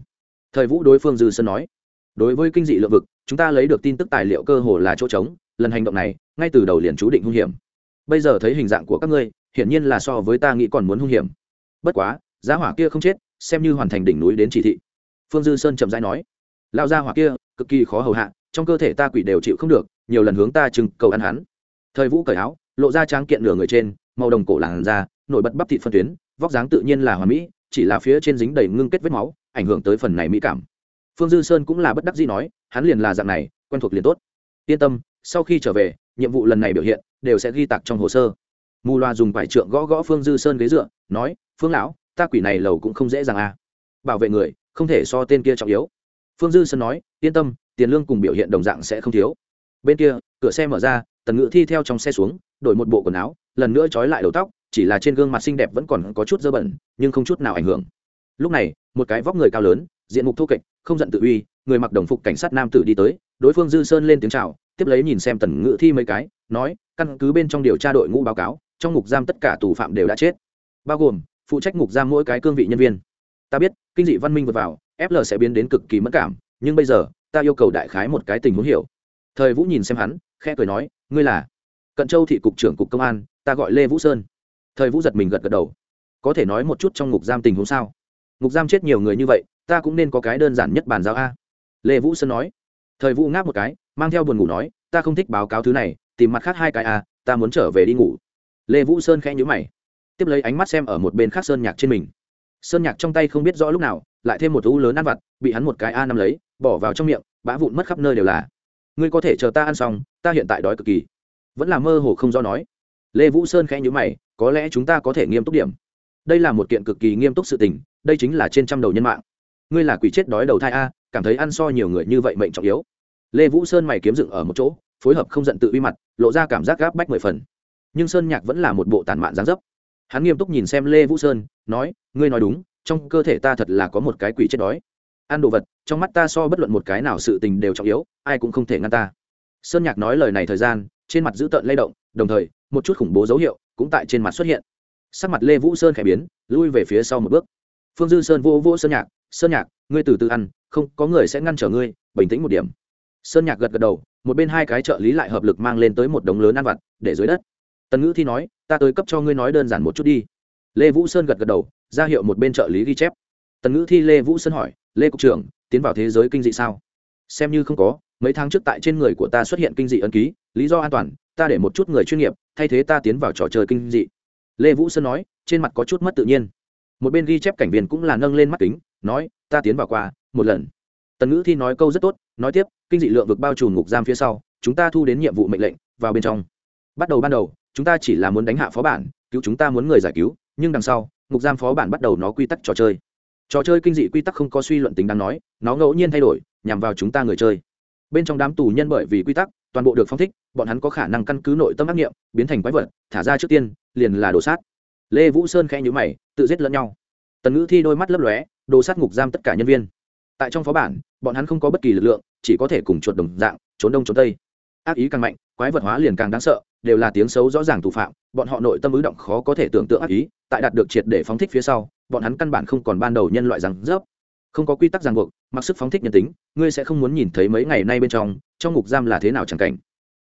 Thời vũ đối phương dư sơn nói, đối với kinh dị lượng vực, chúng ta lấy được tin tức tài liệu cơ hồ là chỗ trống, lần hành động này, ngay từ đầu liền chú định hung hiểm. Bây giờ thấy hình dạng của các ngươi, hiển nhiên là so với ta nghĩ còn muốn hung hiểm. Bất quá giá hỏa kia không chết, xem như hoàn thành đỉnh núi đến chỉ thị. Phương dư sơn chậm rãi nói lao gia hỏa kia, cực kỳ khó hầu hạ, trong cơ thể ta quỷ đều chịu không được, nhiều lần hướng ta chừng cầu ăn hắn. Thời vũ cởi áo, lộ ra tráng kiện nửa người trên, màu đồng cổ làn da, nổi bật bắp thịt phân tuyến vóc dáng tự nhiên là hoàn mỹ, chỉ là phía trên dính đầy ngưng kết vết máu, ảnh hưởng tới phần này mỹ cảm. Phương dư sơn cũng là bất đắc dĩ nói, hắn liền là dạng này, quen thuộc liền tốt. Yên tâm, sau khi trở về, nhiệm vụ lần này biểu hiện đều sẽ ghi tặc trong hồ sơ. Mù loa dùng vải trượng gõ gõ phương dư sơn ghế dựa, nói, phương lão, ta quỷ này lầu cũng không dễ dàng à. Bảo vệ người, không thể so tên kia trọng yếu. Phương dư sơn nói, yên tâm, tiền lương cùng biểu hiện đồng dạng sẽ không thiếu. Bên kia, cửa xe mở ra, tần ngự thi theo trong xe xuống, đổi một bộ quần áo, lần nữa trói lại đầu tóc chỉ là trên gương mặt xinh đẹp vẫn còn có chút dơ bẩn, nhưng không chút nào ảnh hưởng. Lúc này, một cái vóc người cao lớn, diện mục thô kệch, không giận tự uy, người mặc đồng phục cảnh sát nam tử đi tới, đối phương dư sơn lên tiếng chào, tiếp lấy nhìn xem tần ngự thi mấy cái, nói, căn cứ bên trong điều tra đội ngũ báo cáo, trong ngục giam tất cả tù phạm đều đã chết. Bao gồm, phụ trách ngục giam mỗi cái cương vị nhân viên. Ta biết, kinh dị văn minh vượt vào fl sẽ biến đến cực kỳ mất cảm, nhưng bây giờ, ta yêu cầu đại khái một cái tình huống hiểu. Thời vũ nhìn xem hắn, khẽ cười nói, ngươi là? Cận châu thị cục trưởng cục công an, ta gọi lê vũ sơn thời vũ giật mình gật gật đầu. Có thể nói một chút trong ngục giam tình huống sao? Ngục giam chết nhiều người như vậy, ta cũng nên có cái đơn giản nhất bàn giao a. Lê vũ sơn nói. Thời vũ ngáp một cái, mang theo buồn ngủ nói, ta không thích báo cáo thứ này, tìm mặt khác hai cái a, ta muốn trở về đi ngủ. Lê vũ sơn khẽ nhữ mày. Tiếp lấy ánh mắt xem ở một bên khác sơn nhạc trên mình. Sơn nhạc trong tay không biết rõ lúc nào, lại thêm một thú lớn ăn vặt, bị hắn một cái a nằm lấy, bỏ vào trong miệng, bã vụn mất khắp nơi đều là. Ngươi có thể chờ ta ăn xong, ta hiện tại đói cực kỳ. Vẫn là mơ hồ không do nói lê vũ sơn khẽ nhữ mày, có lẽ chúng ta có thể nghiêm túc điểm. Đây là một kiện cực kỳ nghiêm túc sự tình, đây chính là trên trăm đầu nhân mạng. Ngươi là quỷ chết đói đầu thai a, cảm thấy ăn so nhiều người như vậy mệnh trọng yếu. Lê vũ sơn mày kiếm dựng ở một chỗ, phối hợp không giận tự uy mặt, lộ ra cảm giác gáp bách mười phần. Nhưng sơn nhạc vẫn là một bộ tàn mạn gián dấp. Hắn nghiêm túc nhìn xem lê vũ sơn, nói, ngươi nói đúng, trong cơ thể ta thật là có một cái quỷ chết đói. Ăn đồ vật, trong mắt ta so bất luận một cái nào sự tình đều trọng yếu, ai cũng không thể ngăn ta. Sơn nhạc nói lời này thời gian, trên mặt dữ tợn lay động, đồng thời một chút khủng bố dấu hiệu cũng tại trên mặt xuất hiện. Sắc mặt lê vũ sơn khẽ biến, lui về phía sau một bước. Phương dư sơn vô vô sơn nhạc sơn nhạc, ngươi từ từ ăn, không, có người sẽ ngăn trở ngươi, bình tĩnh một điểm. Sơn nhạc gật gật đầu, một bên hai cái trợ lý lại hợp lực mang lên tới một đống lớn ăn vặt, để dưới đất. Tần ngữ thi nói, ta tới cấp cho ngươi nói đơn giản một chút đi. Lê vũ sơn gật gật đầu, ra hiệu một bên trợ lý ghi chép. Tần ngữ thi lê vũ sơn hỏi, lê cục trưởng, tiến vào thế giới kinh dị sao? Xem như không có, mấy tháng trước tại trên người của ta xuất hiện kinh dị ấn ký, lý do an toàn ta để một chút người chuyên nghiệp, thay thế ta tiến vào trò chơi kinh dị. Lê vũ sơn nói, trên mặt có chút mất tự nhiên. Một bên ghi chép cảnh viên cũng là nâng lên mắt kính, nói, ta tiến vào qua, một lần. Tần ngữ thi nói câu rất tốt, nói tiếp, kinh dị lượng vực bao trùm ngục giam phía sau, chúng ta thu đến nhiệm vụ mệnh lệnh, vào bên trong. Bắt đầu ban đầu, chúng ta chỉ là muốn đánh hạ phó bản, cứu chúng ta muốn người giải cứu, nhưng đằng sau, ngục giam phó bản bắt đầu nó quy tắc trò chơi. Trò chơi kinh dị quy tắc không có suy luận tính đáng nói, nó ngẫu nhiên thay đổi, nhằm vào chúng ta người chơi. Bên trong đám tù nhân bởi vì quy tắc, toàn bộ được phong thích bọn hắn có khả năng căn cứ nội tâm ác nghiệm, biến thành quái vật, thả ra trước tiên, liền là đồ sát. Lê vũ sơn khẽ nhữ mày, tự giết lẫn nhau. Tần ngữ thi đôi mắt lấp lóe, đồ sát ngục giam tất cả nhân viên. Tại trong phó bản, bọn hắn không có bất kỳ lực lượng, chỉ có thể cùng chuột đồng dạng, trốn đông trốn tây. Ác ý càng mạnh, quái vật hóa liền càng đáng sợ, đều là tiếng xấu rõ ràng thủ phạm, bọn họ nội tâm ứ động khó có thể tưởng tượng ác ý, tại đạt được triệt để phóng thích phía sau, bọn hắn căn bản không còn ban đầu nhân loại rằng rớp. Không có quy tắc ràng buộc, mặc sức phóng thích nhân tính, ngươi sẽ không muốn nhìn thấy mấy ngày nay bên trong trong ngục giam là thế nào chẳng cảnh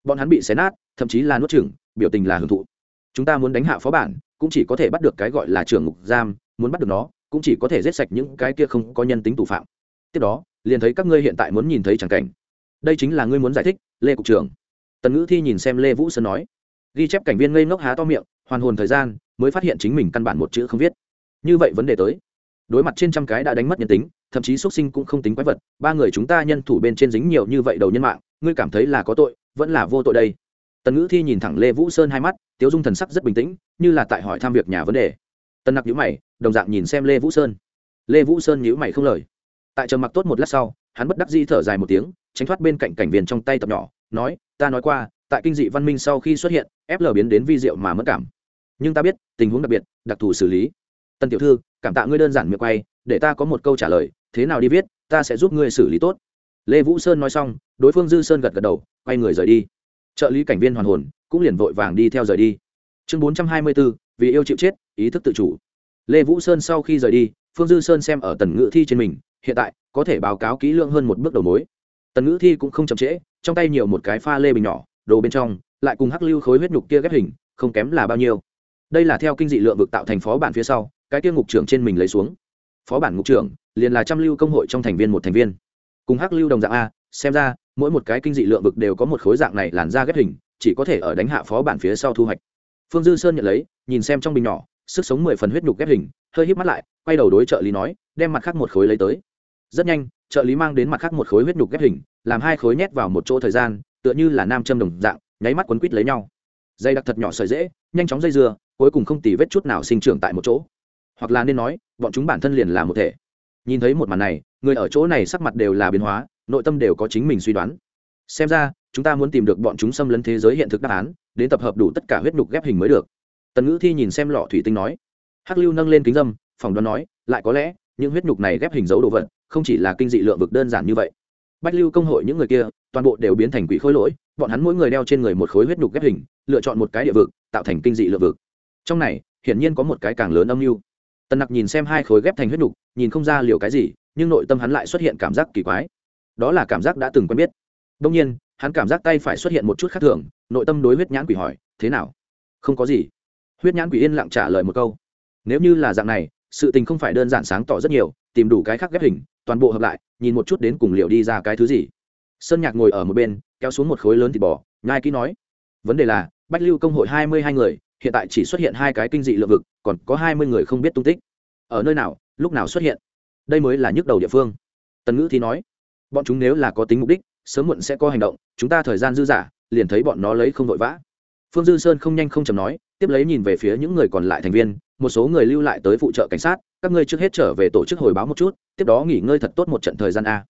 bọn hắn bị xé nát, thậm chí là nuốt chửng, biểu tình là hưởng thụ. Chúng ta muốn đánh hạ phó bản, cũng chỉ có thể bắt được cái gọi là trưởng ngục giam, muốn bắt được nó, cũng chỉ có thể giết sạch những cái kia không có nhân tính thủ phạm. Tiếp đó, liền thấy các ngươi hiện tại muốn nhìn thấy chẳng cảnh. Đây chính là ngươi muốn giải thích, lê cục trưởng. Tần ngữ thi nhìn xem lê vũ sơn nói. Ghi chép cảnh viên ngây ngốc há to miệng, hoàn hồn thời gian, mới phát hiện chính mình căn bản một chữ không viết. Như vậy vấn đề tới. Đối mặt trên trăm cái đã đánh mất nhân tính, thậm chí xuất sinh cũng không tính quái vật, ba người chúng ta nhân thủ bên trên dính nhiều như vậy đầu nhân mạng ngươi cảm thấy là có tội, vẫn là vô tội đây. Tần ngữ thi nhìn thẳng lê vũ sơn hai mắt, tiếu dung thần sắc rất bình tĩnh, như là tại hỏi thăm việc nhà vấn đề. Tần nặc nhữ mày, đồng dạng nhìn xem lê vũ sơn. Lê vũ sơn nhữ mày không lời. Tại trầm mặc tốt một lát sau, hắn bất đắc di thở dài một tiếng, tránh thoát bên cạnh cảnh viên trong tay tập nhỏ, nói, ta nói qua, tại kinh dị văn minh sau khi xuất hiện fl biến đến vi diệu mà mất cảm. Nhưng ta biết, tình huống đặc biệt, đặc thù xử lý. Tần tiểu thư, cảm tạ ngươi đơn giản miệng quay, để ta có một câu trả lời, thế nào đi viết, ta sẽ giúp ngươi xử lý tốt lê vũ sơn nói xong, đối phương dư sơn gật gật đầu, quay người rời đi. Trợ lý cảnh viên hoàn hồn, cũng liền vội vàng đi theo rời đi. Chương bốn trăm hai mươi bốn vì yêu chịu chết, ý thức tự chủ. Lê vũ sơn sau khi rời đi, phương dư sơn xem ở tần ngữ thi trên mình, hiện tại, có thể báo cáo kỹ lưỡng hơn một bước đầu mối. Tần ngữ thi cũng không chậm trễ, trong tay nhiều một cái pha lê bình nhỏ, đồ bên trong, lại cùng hắc lưu khối huyết nhục kia ghép hình, không kém là bao nhiêu. Đây là theo kinh dị lượng vực tạo thành phó bản phía sau, cái kia ngục trưởng trên mình lấy xuống. Phó bản ngục trưởng, liền là trăm lưu công hội trong thành viên một thành viên cùng hắc lưu đồng dạng a, xem ra, mỗi một cái kinh dị lượng vực đều có một khối dạng này làn da ghép hình, chỉ có thể ở đánh hạ phó bản phía sau thu hoạch. Phương dư sơn nhận lấy, nhìn xem trong bình nhỏ, sức sống mười phần huyết nhục ghép hình, hơi hít mắt lại, quay đầu đối trợ lý nói, đem mặt khác một khối lấy tới. Rất nhanh, trợ lý mang đến mặt khác một khối huyết nhục ghép hình, làm hai khối nhét vào một chỗ thời gian, tựa như là nam châm đồng dạng, nháy mắt quấn quít lấy nhau. Dây đặc thật nhỏ sợi dễ, nhanh chóng dây dưa, cuối cùng không tì vết chút nào sinh trưởng tại một chỗ. Hoặc là nên nói, bọn chúng bản thân liền là một thể. Nhìn thấy một màn này người ở chỗ này sắc mặt đều là biến hóa, nội tâm đều có chính mình suy đoán. Xem ra, chúng ta muốn tìm được bọn chúng xâm lấn thế giới hiện thực đáp án, đến tập hợp đủ tất cả huyết nhục ghép hình mới được. Tần ngữ thi nhìn xem lọ thủy tinh nói. Hắc lưu nâng lên kính dâm phòng đoán nói, lại có lẽ, những huyết nhục này ghép hình dấu đồ vật, không chỉ là kinh dị lượng vực đơn giản như vậy. Bách lưu công hội những người kia, toàn bộ đều biến thành quỷ khối lỗi, bọn hắn mỗi người đeo trên người một khối huyết nhục ghép hình, lựa chọn một cái địa vực, tạo thành kinh dị lượng vực. Trong này, hiển nhiên có một cái càng lớn âm mưu. Tần nặc nhìn xem hai khối ghép thành huyết nhục, nhìn không ra liều cái gì nhưng nội tâm hắn lại xuất hiện cảm giác kỳ quái. Đó là cảm giác đã từng quen biết. Đông nhiên, hắn cảm giác tay phải xuất hiện một chút khác thường, nội tâm đối huyết nhãn quỷ hỏi, thế nào? Không có gì. Huyết nhãn quỷ yên lặng trả lời một câu, nếu như là dạng này, sự tình không phải đơn giản sáng tỏ rất nhiều, tìm đủ cái khác ghép hình, toàn bộ hợp lại, nhìn một chút đến cùng liệu đi ra cái thứ gì. Sơn nhạc ngồi ở một bên, kéo xuống một khối lớn thịt bò, nhai kỹ nói, vấn đề là, bách lưu công hội hai mươi hai người, hiện tại chỉ xuất hiện hai cái kinh dị lượng vực, còn có hai mươi người không biết tung tích. Ở nơi nào, lúc nào xuất hiện? Đây mới là nhức đầu địa phương. Tần ngữ thì nói, bọn chúng nếu là có tính mục đích, sớm muộn sẽ có hành động, chúng ta thời gian dư dả, liền thấy bọn nó lấy không vội vã. Phương dư sơn không nhanh không chầm nói, tiếp lấy nhìn về phía những người còn lại thành viên, một số người lưu lại tới phụ trợ cảnh sát, các ngươi trước hết trở về tổ chức hồi báo một chút, tiếp đó nghỉ ngơi thật tốt một trận thời gian a.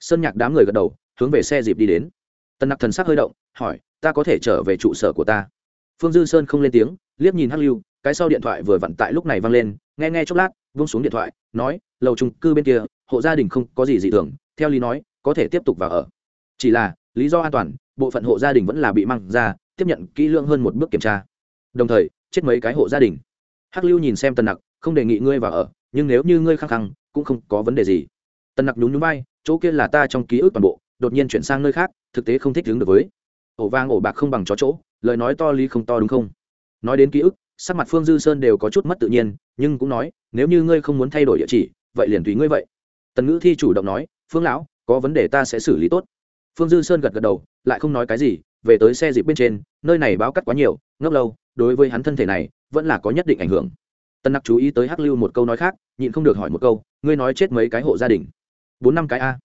Sơn nhạc đám người gật đầu, hướng về xe dịp đi đến. Tần nặc thần sắc hơi động, hỏi, ta có thể trở về trụ sở của ta? Phương dư sơn không lên tiếng, liếc nhìn hắc lưu, cái sau điện thoại vừa vặn tại lúc này văng lên, nghe nghe chốc lát vung xuống điện thoại, nói, lầu trung cư bên kia, hộ gia đình không có gì dị thường, theo lý nói, có thể tiếp tục vào ở. Chỉ là, lý do an toàn, bộ phận hộ gia đình vẫn là bị mang ra, tiếp nhận kỹ lưỡng hơn một bước kiểm tra. Đồng thời, chết mấy cái hộ gia đình. Hắc lưu nhìn xem tần nặc, không đề nghị ngươi vào ở, nhưng nếu như ngươi khăng khăng, cũng không có vấn đề gì. Tần nặc nhún nhún bay chỗ kia là ta trong ký ức toàn bộ, đột nhiên chuyển sang nơi khác, thực tế không thích đứng được với. Ổ vang ổ bạc không bằng chó chỗ, lời nói to lý không to đúng không? Nói đến ký ức, sắc mặt phương dư sơn đều có chút mất tự nhiên nhưng cũng nói, nếu như ngươi không muốn thay đổi địa chỉ, vậy liền tùy ngươi vậy. Tần ngữ thi chủ động nói, phương lão, có vấn đề ta sẽ xử lý tốt. Phương dư sơn gật gật đầu, lại không nói cái gì, về tới xe dịp bên trên, nơi này báo cắt quá nhiều, ngốc lâu, đối với hắn thân thể này, vẫn là có nhất định ảnh hưởng. Tân nặc chú ý tới hắc lưu một câu nói khác, nhịn không được hỏi một câu, ngươi nói chết mấy cái hộ gia đình? Bốn năm cái a.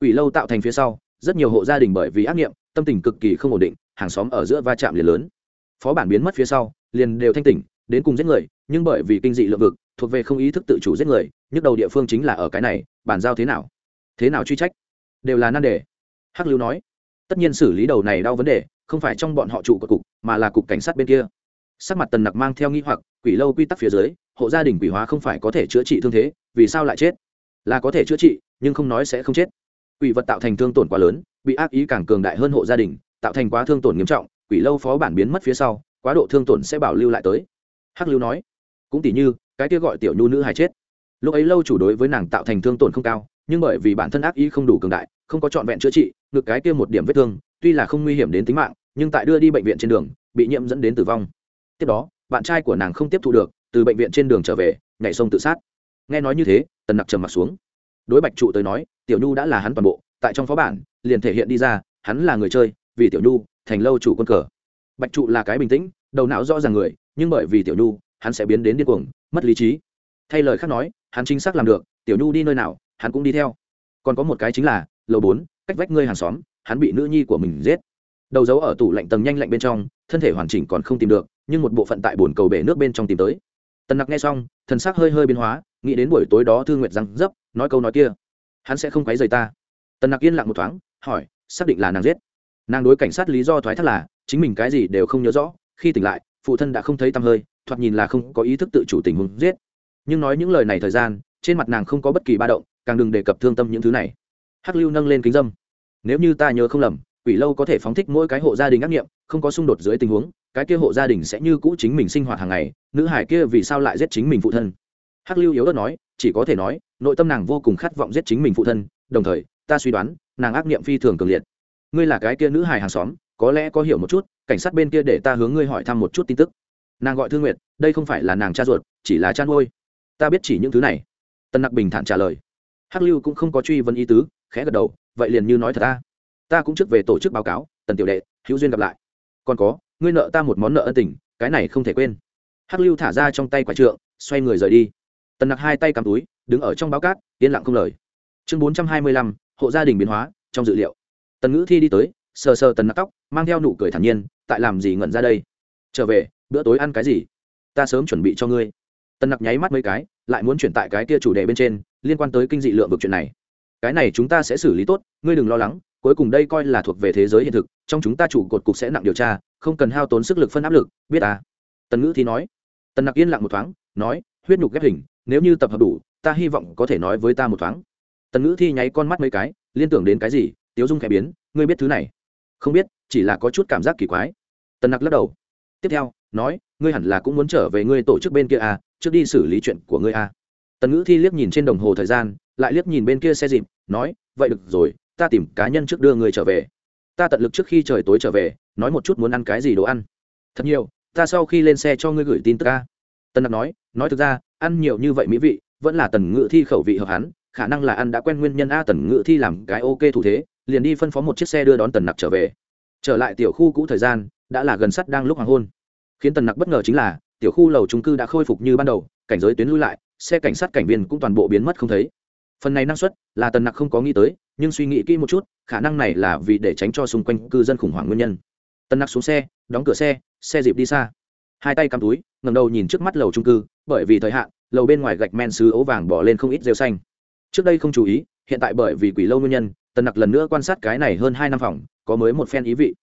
Ủy lâu tạo thành phía sau, rất nhiều hộ gia đình bởi vì ác nghiệm, tâm tình cực kỳ không ổn định, hàng xóm ở giữa va chạm liền lớn. Phó bản biến mất phía sau, liền đều thanh tỉnh, đến cùng giết người nhưng bởi vì kinh dị lượng vực, thuộc về không ý thức tự chủ giết người, nhức đầu địa phương chính là ở cái này, bàn giao thế nào? Thế nào truy trách? Đều là nan đề. Hắc lưu nói, tất nhiên xử lý đầu này đau vấn đề, không phải trong bọn họ trụ của cục, mà là cục cảnh sát bên kia. Sắc mặt tần nặc mang theo nghi hoặc, quỷ lâu quy tắc phía dưới, hộ gia đình quỷ hóa không phải có thể chữa trị thương thế, vì sao lại chết? Là có thể chữa trị, nhưng không nói sẽ không chết. Quỷ vật tạo thành thương tổn quá lớn, bị ác ý càng cường đại hơn hộ gia đình, tạo thành quá thương tổn nghiêm trọng, quỷ lâu phó bản biến mất phía sau, quá độ thương tổn sẽ bảo lưu lại tới. Hắc lưu nói cũng tỉ như, cái kia gọi tiểu nhu nữ hài chết. Lúc ấy lâu chủ đối với nàng tạo thành thương tổn không cao, nhưng bởi vì bản thân ác ý không đủ cường đại, không có trọn vẹn chữa trị, ngược cái kia một điểm vết thương, tuy là không nguy hiểm đến tính mạng, nhưng tại đưa đi bệnh viện trên đường, bị nhiễm dẫn đến tử vong. Tiếp đó, bạn trai của nàng không tiếp thu được, từ bệnh viện trên đường trở về, nhảy sông tự sát. Nghe nói như thế, tần nặc trầm m ặ t xuống. Đối bạch trụ tới nói, tiểu nhu đã là hắn toàn bộ, tại trong phó bản, liền thể hiện đi ra, hắn là người chơi, vì tiểu nhu thành lâu chủ quân cờ. Bạch trụ là cái bình tĩnh, đầu não rõ ràng người, nhưng bởi vì tiểu nhu hắn sẽ biến đến điên cuồng, mất lý trí. Thay lời khác nói, hắn chính xác làm được, tiểu nhu đi nơi nào, hắn cũng đi theo. Còn có một cái chính là, lầu bốn, cách vách ngươi hàng xóm, hắn bị nữ nhi của mình giết. Đầu dấu ở tủ lạnh tầng nhanh lạnh bên trong, thân thể hoàn chỉnh còn không tìm được, nhưng một bộ phận tại bồn cầu bể nước bên trong tìm tới. Tần nặc nghe xong, thần sắc hơi hơi biến hóa, nghĩ đến buổi tối đó thư nguyệt răng dấp, nói câu nói kia. Hắn sẽ không quấy rầy ta. Tần nặc yên lặng một thoáng, hỏi, xác định là nàng giết. Nàng đối cảnh sát lý do thoái thác là, chính mình cái gì đều không nhớ rõ, khi tỉnh lại, phụ thân đã không thấy tăm hơi thoạt nhìn là không có ý thức tự chủ tình huống giết. Nhưng nói những lời này thời gian, trên mặt nàng không có bất kỳ ba động, càng đừng đề cập thương tâm những thứ này. Hắc lưu nâng lên kính dâm. Nếu như ta nhớ không lầm, quỷ lâu có thể phóng thích mỗi cái hộ gia đình ác nghiệm, không có xung đột dưới tình huống, cái kia hộ gia đình sẽ như cũ chính mình sinh hoạt hàng ngày, nữ hải kia vì sao lại giết chính mình phụ thân? Hắc lưu yếu ớt nói, chỉ có thể nói, nội tâm nàng vô cùng khát vọng giết chính mình phụ thân, đồng thời, ta suy đoán, nàng ác nghiệm phi thường cường liệt. Ngươi là cái kia nữ hải hàng xóm, có lẽ có hiểu một chút, cảnh sát bên kia để ta hướng ngươi hỏi thăm một chút tin tức nàng gọi thương nguyệt đây không phải là nàng cha ruột chỉ là cha nuôi ta biết chỉ những thứ này tân nặc bình thản trả lời hắc lưu cũng không có truy vấn ý tứ khẽ gật đầu vậy liền như nói thật ta ta cũng trước về tổ chức báo cáo tần tiểu đệ hữu duyên gặp lại còn có ngươi nợ ta một món nợ ân tình cái này không thể quên hắc lưu thả ra trong tay quả trượng xoay người rời đi tần nặc hai tay cầm túi đứng ở trong báo cát yên lặng không lời chương bốn trăm hai mươi lăm hộ gia đình biến hóa trong dự liệu tần ngữ thi đi tới sờ sờ tần nặc tóc mang theo nụ cười thản nhiên tại làm gì ngẩn ra đây trở về bữa tối ăn cái gì? Ta sớm chuẩn bị cho ngươi. Tần nặc nháy mắt mấy cái, lại muốn chuyển tại cái kia chủ đề bên trên, liên quan tới kinh dị lượng vực chuyện này. Cái này chúng ta sẽ xử lý tốt, ngươi đừng lo lắng, cuối cùng đây coi là thuộc về thế giới hiện thực, trong chúng ta chủ cột cục sẽ nặng điều tra, không cần hao tốn sức lực phân áp lực, biết à? Tần ngữ thì nói. Tần nặc yên lặng một thoáng, nói, huyết nhục ghép hình, nếu như tập hợp đủ, ta hy vọng có thể nói với ta một thoáng. Tần ngữ thi nháy con mắt mấy cái, liên tưởng đến cái gì? Tiếu dung khẽ biến, ngươi biết thứ này? Không biết, chỉ là có chút cảm giác kỳ quái. Tần nặc lắc đầu. Tiếp theo nói, ngươi hẳn là cũng muốn trở về ngươi tổ chức bên kia à trước đi xử lý chuyện của ngươi à. Tần ngữ thi liếc nhìn trên đồng hồ thời gian, lại liếc nhìn bên kia xe dịp, nói, vậy được rồi, ta tìm cá nhân trước đưa ngươi trở về. Ta tận lực trước khi trời tối trở về, nói một chút muốn ăn cái gì đồ ăn. Thật nhiều, ta sau khi lên xe cho ngươi gửi tin tức ca Tần đặc nói nói thực ra, ăn nhiều như vậy mỹ vị, vẫn là tần ngự thi khẩu vị hợp hắn, khả năng là ăn đã quen nguyên nhân a. Tần ngự thi làm cái ok thủ thế, liền đi phân phó một chiếc xe đưa đón tần nặc trở về. Trở lại tiểu khu cũ thời gian, đã là gần sắt đang lúc hoàng hôn khiến tần nặc bất ngờ chính là, tiểu khu lầu trung cư đã khôi phục như ban đầu, cảnh giới tuyến lui lại, xe cảnh sát cảnh viên cũng toàn bộ biến mất không thấy. Phần này năng suất là tần nặc không có nghĩ tới, nhưng suy nghĩ kỹ một chút, khả năng này là vì để tránh cho xung quanh cư dân khủng hoảng nguyên nhân. Tần nặc xuống xe, đóng cửa xe xe dịp đi xa. Hai tay cắm túi ngầm đầu nhìn trước mắt lầu trung cư, bởi vì thời hạn, lầu bên ngoài gạch men xứ ấu vàng bỏ lên không ít rêu xanh. Trước đây không chú ý, hiện tại bởi vì quỷ lâu nguyên nhân, tần nặc lần nữa quan sát cái này hơn hai năm phòng, có mới một phen ý vị.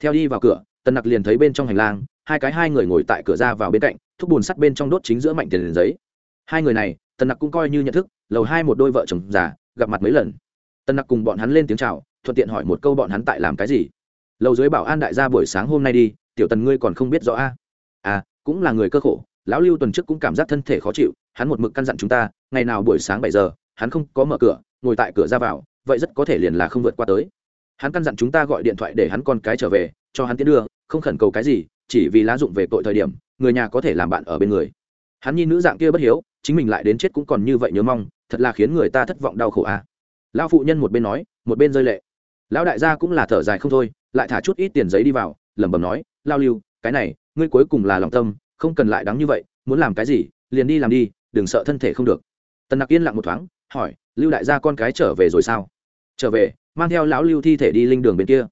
Theo đi vào cửa, tần nặc liền thấy bên trong hành lang hai cái hai người ngồi tại cửa ra vào bên cạnh, thúc bùn sắt bên trong đốt chính giữa mạnh tiền giấy. Hai người này, tần nặc cũng coi như nhận thức, lầu hai một đôi vợ chồng già, gặp mặt mấy lần. Tần nặc cùng bọn hắn lên tiếng c h à o thuận tiện hỏi một câu bọn hắn tại làm cái gì. Lầu dưới bảo an đại gia buổi sáng hôm nay đi, tiểu tần ngươi còn không biết rõ a? À cũng là người cơ khổ, lão lưu tuần trước cũng cảm giác thân thể khó chịu, hắn một mực căn dặn chúng ta, ngày nào buổi sáng bảy giờ, hắn không có mở cửa, ngồi tại cửa ra vào, vậy rất có thể liền là không vượt qua tới. Hắn căn dặn chúng ta gọi điện thoại để hắn con cái trở về, cho hắn tiến đưa, không khẩn cầu cái gì chỉ vì lá dụng về tội thời điểm, người nhà có thể làm bạn ở bên người. Hắn nhìn nữ dạng kia bất hiếu, chính mình lại đến chết cũng còn như vậy nhớ mong, thật là khiến người ta thất vọng đau khổ a. À. lão phụ nhân một bên nói, một bên rơi lệ. Lão đại gia cũng là thở dài không thôi, lại thả chút ít tiền giấy đi vào, lẩm bẩm nói, lao lưu, cái này, ngươi cuối cùng là lòng tâm, không cần lại đắng như vậy, muốn làm cái gì, liền đi làm đi, đừng sợ thân thể không được. Tần nặc yên lặng một thoáng, hỏi, lưu đại gia con cái trở về rồi sao? Trở về, mang theo lão lưu thi thể đi linh đường bên kia.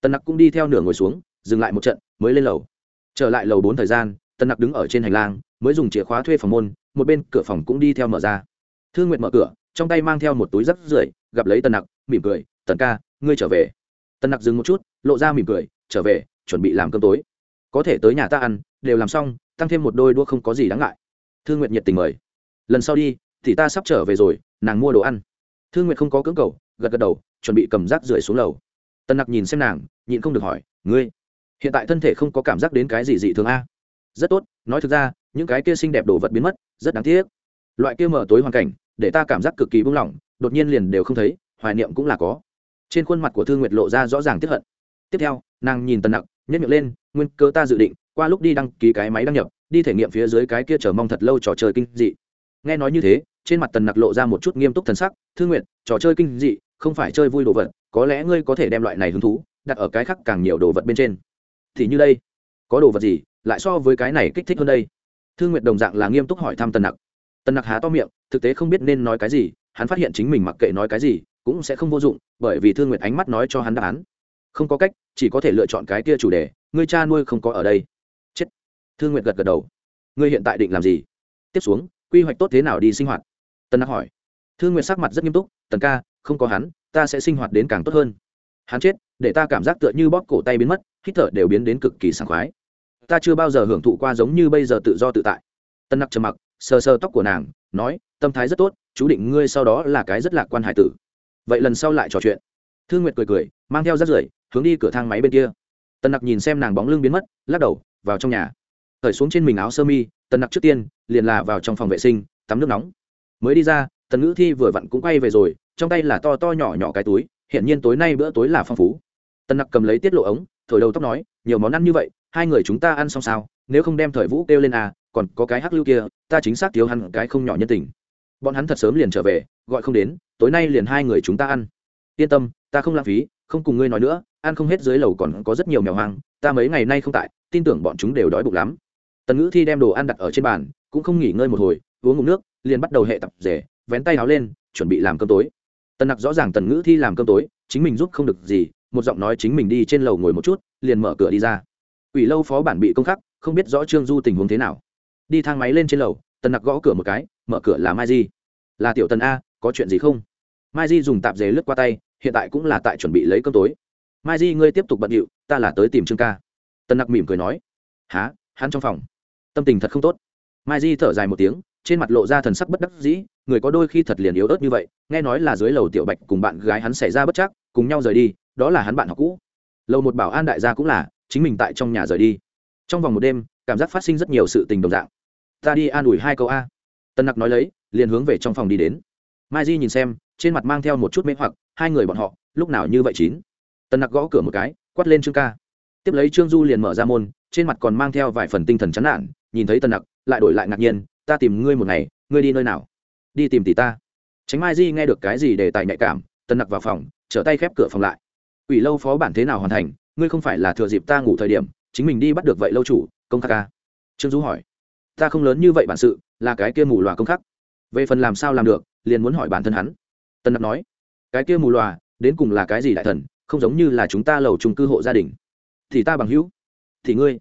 Tần nặc cũng đi theo nửa ngồi xuống, dừng lại một trận, mới lên lầu trở lại lầu bốn thời gian, tần nặc đứng ở trên hành lang, mới dùng chìa khóa thuê phòng môn, một bên cửa phòng cũng đi theo mở ra. Thương nguyệt mở cửa, trong tay mang theo một túi rắc rưởi, gặp lấy tần nặc, mỉm cười, tần ca, ngươi trở về. Tần nặc dừng một chút, lộ ra mỉm cười, trở về, chuẩn bị làm cơm tối. Có thể tới nhà ta ăn, đều làm xong, tăng thêm một đôi đua không có gì đáng ngại. Thương nguyệt nhiệt tình mời. Lần sau đi, thì ta sắp trở về rồi, nàng mua đồ ăn. Thương nguyệt không có cưỡng cầu, gật gật đầu, chuẩn bị cầm rác rưởi xuống lầu. Tần nặc nhìn xem nàng, nhịn không được hỏi, ngươi hiện tại thân thể không có cảm giác đến cái gì dị thường a. Rất tốt, nói thực ra, những cái kia xinh đẹp đồ vật biến mất, rất đáng tiếc. Loại kia mở tối hoàn cảnh, để ta cảm giác cực kỳ buông lỏng, đột nhiên liền đều không thấy, hoài niệm cũng là có. Trên khuôn mặt của thương nguyệt lộ ra rõ ràng tiếp hận. Tiếp theo, nàng nhìn tần nặc nhét miệng lên, nguyên cơ ta dự định, qua lúc đi đăng ký cái máy đăng nhập, đi thể nghiệm phía dưới cái kia chờ mong thật lâu trò chơi kinh dị. Nghe nói như thế, trên mặt tần nặc lộ ra một chút nghiêm túc thần sắc thương nguyện trò chơi kinh dị, không phải chơi vui đồ vật, có lẽ ngươi có thể đem loại này hứng thú đặt ở cái khác càng nhiều đồ vật bên trên thì như đây. Có đồ vật gì lại so với cái này kích thích hơn đây? Thương nguyện đồng dạng là nghiêm túc hỏi thăm tần nặc. Tần nặc há to miệng, thực tế không biết nên nói cái gì, hắn phát hiện chính mình mặc kệ nói cái gì cũng sẽ không vô dụng, bởi vì thương nguyện ánh mắt nói cho hắn đáp án. Không có cách, chỉ có thể lựa chọn cái kia chủ đề, ngươi cha nuôi không có ở đây. Chết. Thương nguyện gật gật đầu. Ngươi hiện tại định làm gì? Tiếp xuống, quy hoạch tốt thế nào đi sinh hoạt? Tần nặc hỏi. Thương nguyện sắc mặt rất nghiêm túc. Tần ca, không có hắn, ta sẽ sinh hoạt đến càng tốt hơn. Hắn chết để ta cảm giác tựa như bóp cổ tay biến mất, hít thở đều biến đến cực kỳ sảng khoái. Ta chưa bao giờ hưởng thụ qua giống như bây giờ tự do tự tại. Tân nặc trầm mặc, sờ sờ tóc của nàng, nói, tâm thái rất tốt, chú định ngươi sau đó là cái rất lạc quan hải tử. Vậy lần sau lại trò chuyện. Thương nguyệt cười cười, mang theo rác rưởi, hướng đi cửa thang máy bên kia. Tân nặc nhìn xem nàng bóng lưng biến mất, lắc đầu, vào trong nhà. Cởi xuống trên mình áo sơ mi, Tân nặc trước tiên, liền là vào trong phòng vệ sinh, tắm nước nóng. Mới đi ra, tần ngữ thi vừa vặn cũng quay về rồi, trong tay là to to nhỏ nhỏ cái túi hiện nhiên tối nay bữa tối là phong phú tần nặc cầm lấy tiết lộ ống, thổi đầu tóc nói, nhiều món ăn như vậy, hai người chúng ta ăn xong sao? Nếu không đem thời vũ kêu lên à còn có cái hắc lưu kia, ta chính xác thiếu hẳn cái không nhỏ nhân tình. Bọn hắn thật sớm liền trở về, gọi không đến, tối nay liền hai người chúng ta ăn. Yên tâm, ta không lãng phí, không cùng ngươi nói nữa, ăn không hết dưới lầu còn có rất nhiều mèo hoang, ta mấy ngày nay không tại, tin tưởng bọn chúng đều đói bụng lắm. Tần ngữ thi đem đồ ăn đặt ở trên bàn, cũng không nghỉ ngơi một hồi, uống ngụm nước, liền bắt đầu hệ tập rể, vén tay áo lên, chuẩn bị làm cơm tối. Tần nặc rõ ràng tần ngữ thi làm cơm tối, chính mình giúp không được gì một giọng nói chính mình đi trên lầu ngồi một chút, liền mở cửa đi ra. Ủy lâu phó bản bị công khắc, không biết rõ trương du tình huống thế nào. Đi thang máy lên trên lầu, tần nặc gõ cửa một cái, mở cửa là mai di. Là tiểu tần a, có chuyện gì không? Mai di dùng tạp dề lướt qua tay, hiện tại cũng là tại chuẩn bị lấy cơm tối. Mai di, ngươi tiếp tục bận điệu, ta là tới tìm trương ca. Tần nặc mỉm cười nói. Há hắn trong phòng? Tâm tình thật không tốt. Mai di thở dài một tiếng, trên mặt lộ ra thần sắc bất đắc dĩ, người có đôi khi thật liền yếu ớt như vậy, nghe nói là dưới lầu tiểu bạch cùng bạn gái hắn xảy ra bất chắc cùng nhau rời đi, đó là hắn bạn học cũ. Lầu một bảo an đại gia cũng là, chính mình tại trong nhà rời đi. Trong vòng một đêm, cảm giác phát sinh rất nhiều sự tình đồng dạng. Ta đi an ủi hai câu a. Tân nặc nói lấy, liền hướng về trong phòng đi đến. Mai di nhìn xem, trên mặt mang theo một chút mê hoặc, hai người bọn họ, lúc nào như vậy chín? Tân nặc gõ cửa một cái, quát lên trương ca. Tiếp lấy trương du liền mở ra môn, trên mặt còn mang theo vài phần tinh thần chán nản, nhìn thấy tân nặc, lại đổi lại ngạc nhiên, ta tìm ngươi một ngày, ngươi đi nơi nào? Đi tìm tỷ ta. Tránh mai di nghe được cái gì để tài nhạy cảm, tân nặc vào phòng trở tay khép cửa phòng lại. Ủy lâu phó bản thế nào hoàn thành, ngươi không phải là thừa dịp ta ngủ thời điểm, chính mình đi bắt được vậy lâu chủ, công khắc ca trương du hỏi. Ta không lớn như vậy bản sự, là cái kia mù loà công khắc. Về phần làm sao làm được, liền muốn hỏi bản thân hắn. Tân nặc nói. Cái kia mù loà, đến cùng là cái gì đại thần, không giống như là chúng ta lầu trung cư hộ gia đình. Thì ta bằng hữu. Thì ngươi.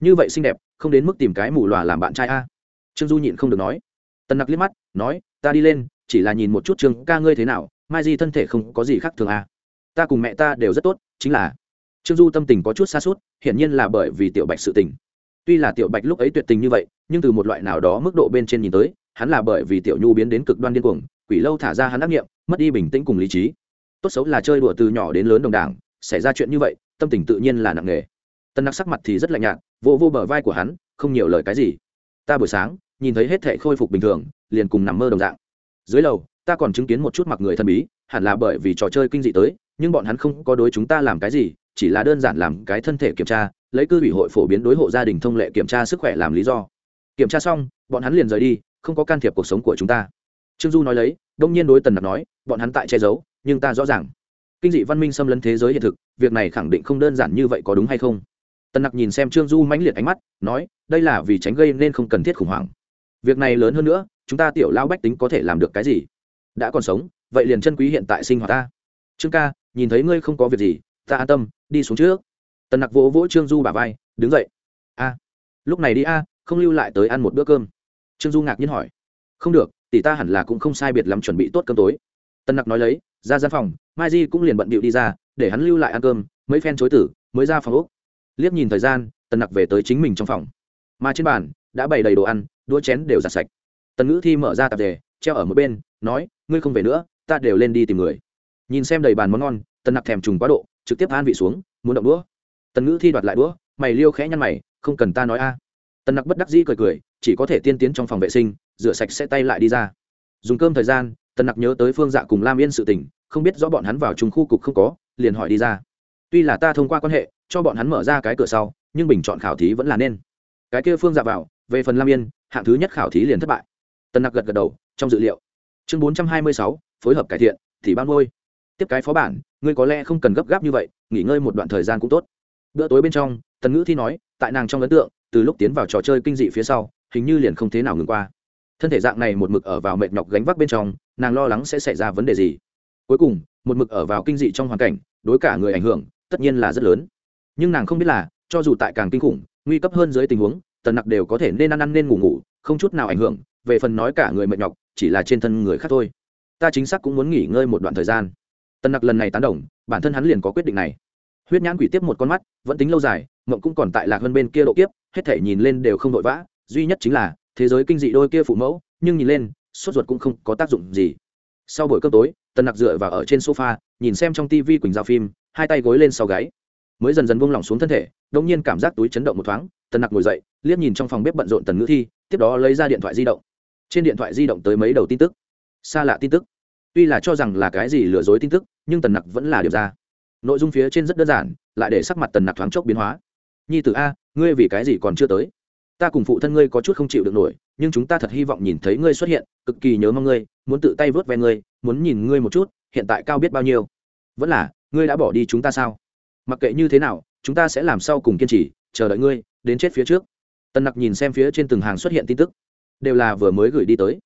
Như vậy xinh đẹp, không đến mức tìm cái mù loà làm bạn trai a. Trương du nhịn không được nói. Tân nặc liếc mắt, nói, ta đi lên, chỉ là nhìn một chút trương ca ngươi thế nào mai di thân thể không có gì khác thường à? ta cùng mẹ ta đều rất tốt, chính là trương du tâm tình có chút xa suốt hiển nhiên là bởi vì tiểu bạch sự tình. Tuy là tiểu bạch lúc ấy tuyệt tình như vậy, nhưng từ một loại nào đó mức độ bên trên nhìn tới, hắn là bởi vì tiểu nhu biến đến cực đoan điên cuồng, quỷ lâu thả ra hắn đắc nghiệm, mất đi bình tĩnh cùng lý trí. Tốt xấu là chơi đùa từ nhỏ đến lớn đồng đảng, xảy ra chuyện như vậy, tâm tình tự nhiên là nặng nề. Tân nặc sắc mặt thì rất lạnh nhạt, vô vô bờ vai của hắn, không nhiều lời cái gì. Ta buổi sáng, nhìn thấy hết thể khôi phục bình thường, liền cùng nằm mơ đồng dạng. Dưới lầu ta còn chứng kiến một chút mặc người thần bí, hẳn là bởi vì trò chơi kinh dị tới, nhưng bọn hắn không có đối chúng ta làm cái gì, chỉ là đơn giản làm cái thân thể kiểm tra, lấy cư ủy hội phổ biến đối hộ gia đình thông lệ kiểm tra sức khỏe làm lý do. Kiểm tra xong, bọn hắn liền rời đi, không có can thiệp cuộc sống của chúng ta. Trương du nói lấy, đông nhiên đối tần nặc nói, bọn hắn tại che giấu, nhưng ta rõ ràng. Kinh dị văn minh xâm lấn thế giới hiện thực, việc này khẳng định không đơn giản như vậy có đúng hay không? Tần nặc nhìn xem trương du mãnh liệt ánh mắt, nói, đây là vì tránh gây nên không cần thiết khủng hoảng. Việc này lớn hơn nữa, chúng ta tiểu lao bách tính có thể làm được cái gì? Đã còn sống, vậy liền chân quý hiện tại sinh hoạt ta. Trương ca, nhìn thấy ngươi không có việc gì, ta an tâm, đi xuống trước. Tần nặc vỗ vỗ trương du bà vai, đứng dậy. A. Lúc này đi a, không lưu lại tới ăn một bữa cơm. Trương du ngạc nhiên hỏi. Không được, tỷ ta hẳn là cũng không sai biệt lắm chuẩn bị tốt cơm tối. Tần nặc nói lấy, ra gian phòng, mai di cũng liền bận bịu đi ra, để hắn lưu lại ăn cơm, mấy phen chối tử, mới ra phòng úc liếc nhìn thời gian, tần nặc về tới chính mình trong phòng. Mà trên bàn, đã bày đầy đồ ăn, đũa chén đều giặt sạch. Tần ngữ thi mở ra tạp đề treo ở một bên, nói ngươi không về nữa, ta đều lên đi tìm người. Nhìn xem đầy bàn món ngon, tần nặc thèm trùng quá độ, trực tiếp an vị xuống, muốn động đũa. Tần ngữ thi đoạt lại đũa, mày liêu khẽ nhăn mày, không cần ta nói a. Tần nặc bất đắc dĩ cười cười, chỉ có thể tiên tiến trong phòng vệ sinh, rửa sạch sẽ tay lại đi ra. Dùng cơm thời gian, tần nặc nhớ tới phương dạ cùng lam yên sự tình, không biết rõ bọn hắn vào chung khu cục không có, liền hỏi đi ra. Tuy là ta thông qua quan hệ, cho bọn hắn mở ra cái cửa sau, nhưng bình chọn khảo thí vẫn là nên. Cái kia phương dạ vào, về phần lam yên, hạng thứ nhất khảo thí liền thất bại. Tần nặc gật gật đầu, trong dự liệu chương bốn trăm hai mươi sáu, phối hợp cải thiện, thì ban ngôi tiếp cái phó bản, ngươi có lẽ không cần gấp gáp như vậy, nghỉ ngơi một đoạn thời gian cũng tốt. Bữa tối bên trong, tần ngữ thi nói, tại nàng trong ấn tượng, từ lúc tiến vào trò chơi kinh dị phía sau, hình như liền không thế nào ngừng qua. Thân thể dạng này một mực ở vào mệt nhọc gánh vác bên trong, nàng lo lắng sẽ xảy ra vấn đề gì. Cuối cùng, một mực ở vào kinh dị trong hoàn cảnh, đối cả người ảnh hưởng, tất nhiên là rất lớn. Nhưng nàng không biết là, cho dù tại càng kinh khủng, nguy cấp hơn dưới tình huống, tần nặc đều có thể nên ăn ăn nên ngủ ngủ, không chút nào ảnh hưởng, về phần nói cả người mệt nhọc chỉ là trên thân người khác thôi. Ta chính xác cũng muốn nghỉ ngơi một đoạn thời gian. Tần nặc lần này tán đồng, bản thân hắn liền có quyết định này. Huyết nhãn quỷ tiếp một con mắt, vẫn tính lâu dài, mộng cũng còn tại lạc hơn bên kia độ kiếp, hết thể nhìn lên đều không vội vã, duy nhất chính là, thế giới kinh dị đôi kia phụ mẫu, nhưng nhìn lên, sốt ruột cũng không có tác dụng gì. Sau buổi cơm tối, tần nặc dựa vào ở trên sofa, nhìn xem trong tv quỳnh giao phim, hai tay gối lên sau gáy. Mới dần dần buông lỏng xuống thân thể đông nhiên cảm giác túi chấn động một thoáng, tần nặc ngồi dậy, liếc nhìn trong phòng bếp bận rộn tần ngữ thi, tiếp đó lấy ra điện thoại di động trên điện thoại di động tới mấy đầu tin tức. Xa lạ tin tức. Tuy là cho rằng là cái gì lừa dối tin tức, nhưng tần nặc vẫn là điều ra. Nội dung phía trên rất đơn giản, lại để sắc mặt tần nặc thoáng chốc biến hóa. Nhi t a, ngươi vì cái gì còn chưa tới? Ta cùng phụ thân ngươi có chút không chịu được nổi, nhưng chúng ta thật hy vọng nhìn thấy ngươi xuất hiện, cực kỳ nhớ mong ngươi, muốn tự tay vớt ve ngươi, muốn nhìn ngươi một chút, hiện tại cao biết bao nhiêu. Vẫn là, ngươi đã bỏ đi chúng ta sao? Mặc kệ như thế nào, chúng ta sẽ làm sau cùng kiên trì, chờ đợi ngươi, đến chết phía trước. Tần nặc nhìn xem phía trên từng hàng xuất hiện tin tức đều là vừa mới gửi đi tới.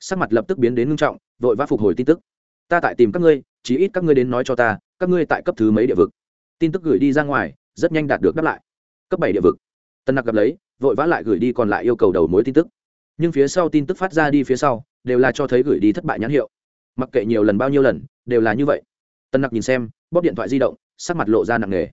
Sắc mặt lập tức biến đến ngưng trọng, vội vã phục hồi tin tức. Ta tại tìm các ngươi, chí ít các ngươi đến nói cho ta, các ngươi tại cấp thứ mấy địa vực? Tin tức gửi đi ra ngoài, rất nhanh đạt được đáp lại. Cấp bảy địa vực. Tân nặc gặp lấy, vội vã lại gửi đi còn lại yêu cầu đầu mối tin tức. Nhưng phía sau tin tức phát ra đi phía sau, đều là cho thấy gửi đi thất bại nhãn hiệu. Mặc kệ nhiều lần bao nhiêu lần, đều là như vậy. Tân nặc nhìn xem, bóp điện thoại di động, sắc mặt lộ ra nặng nề.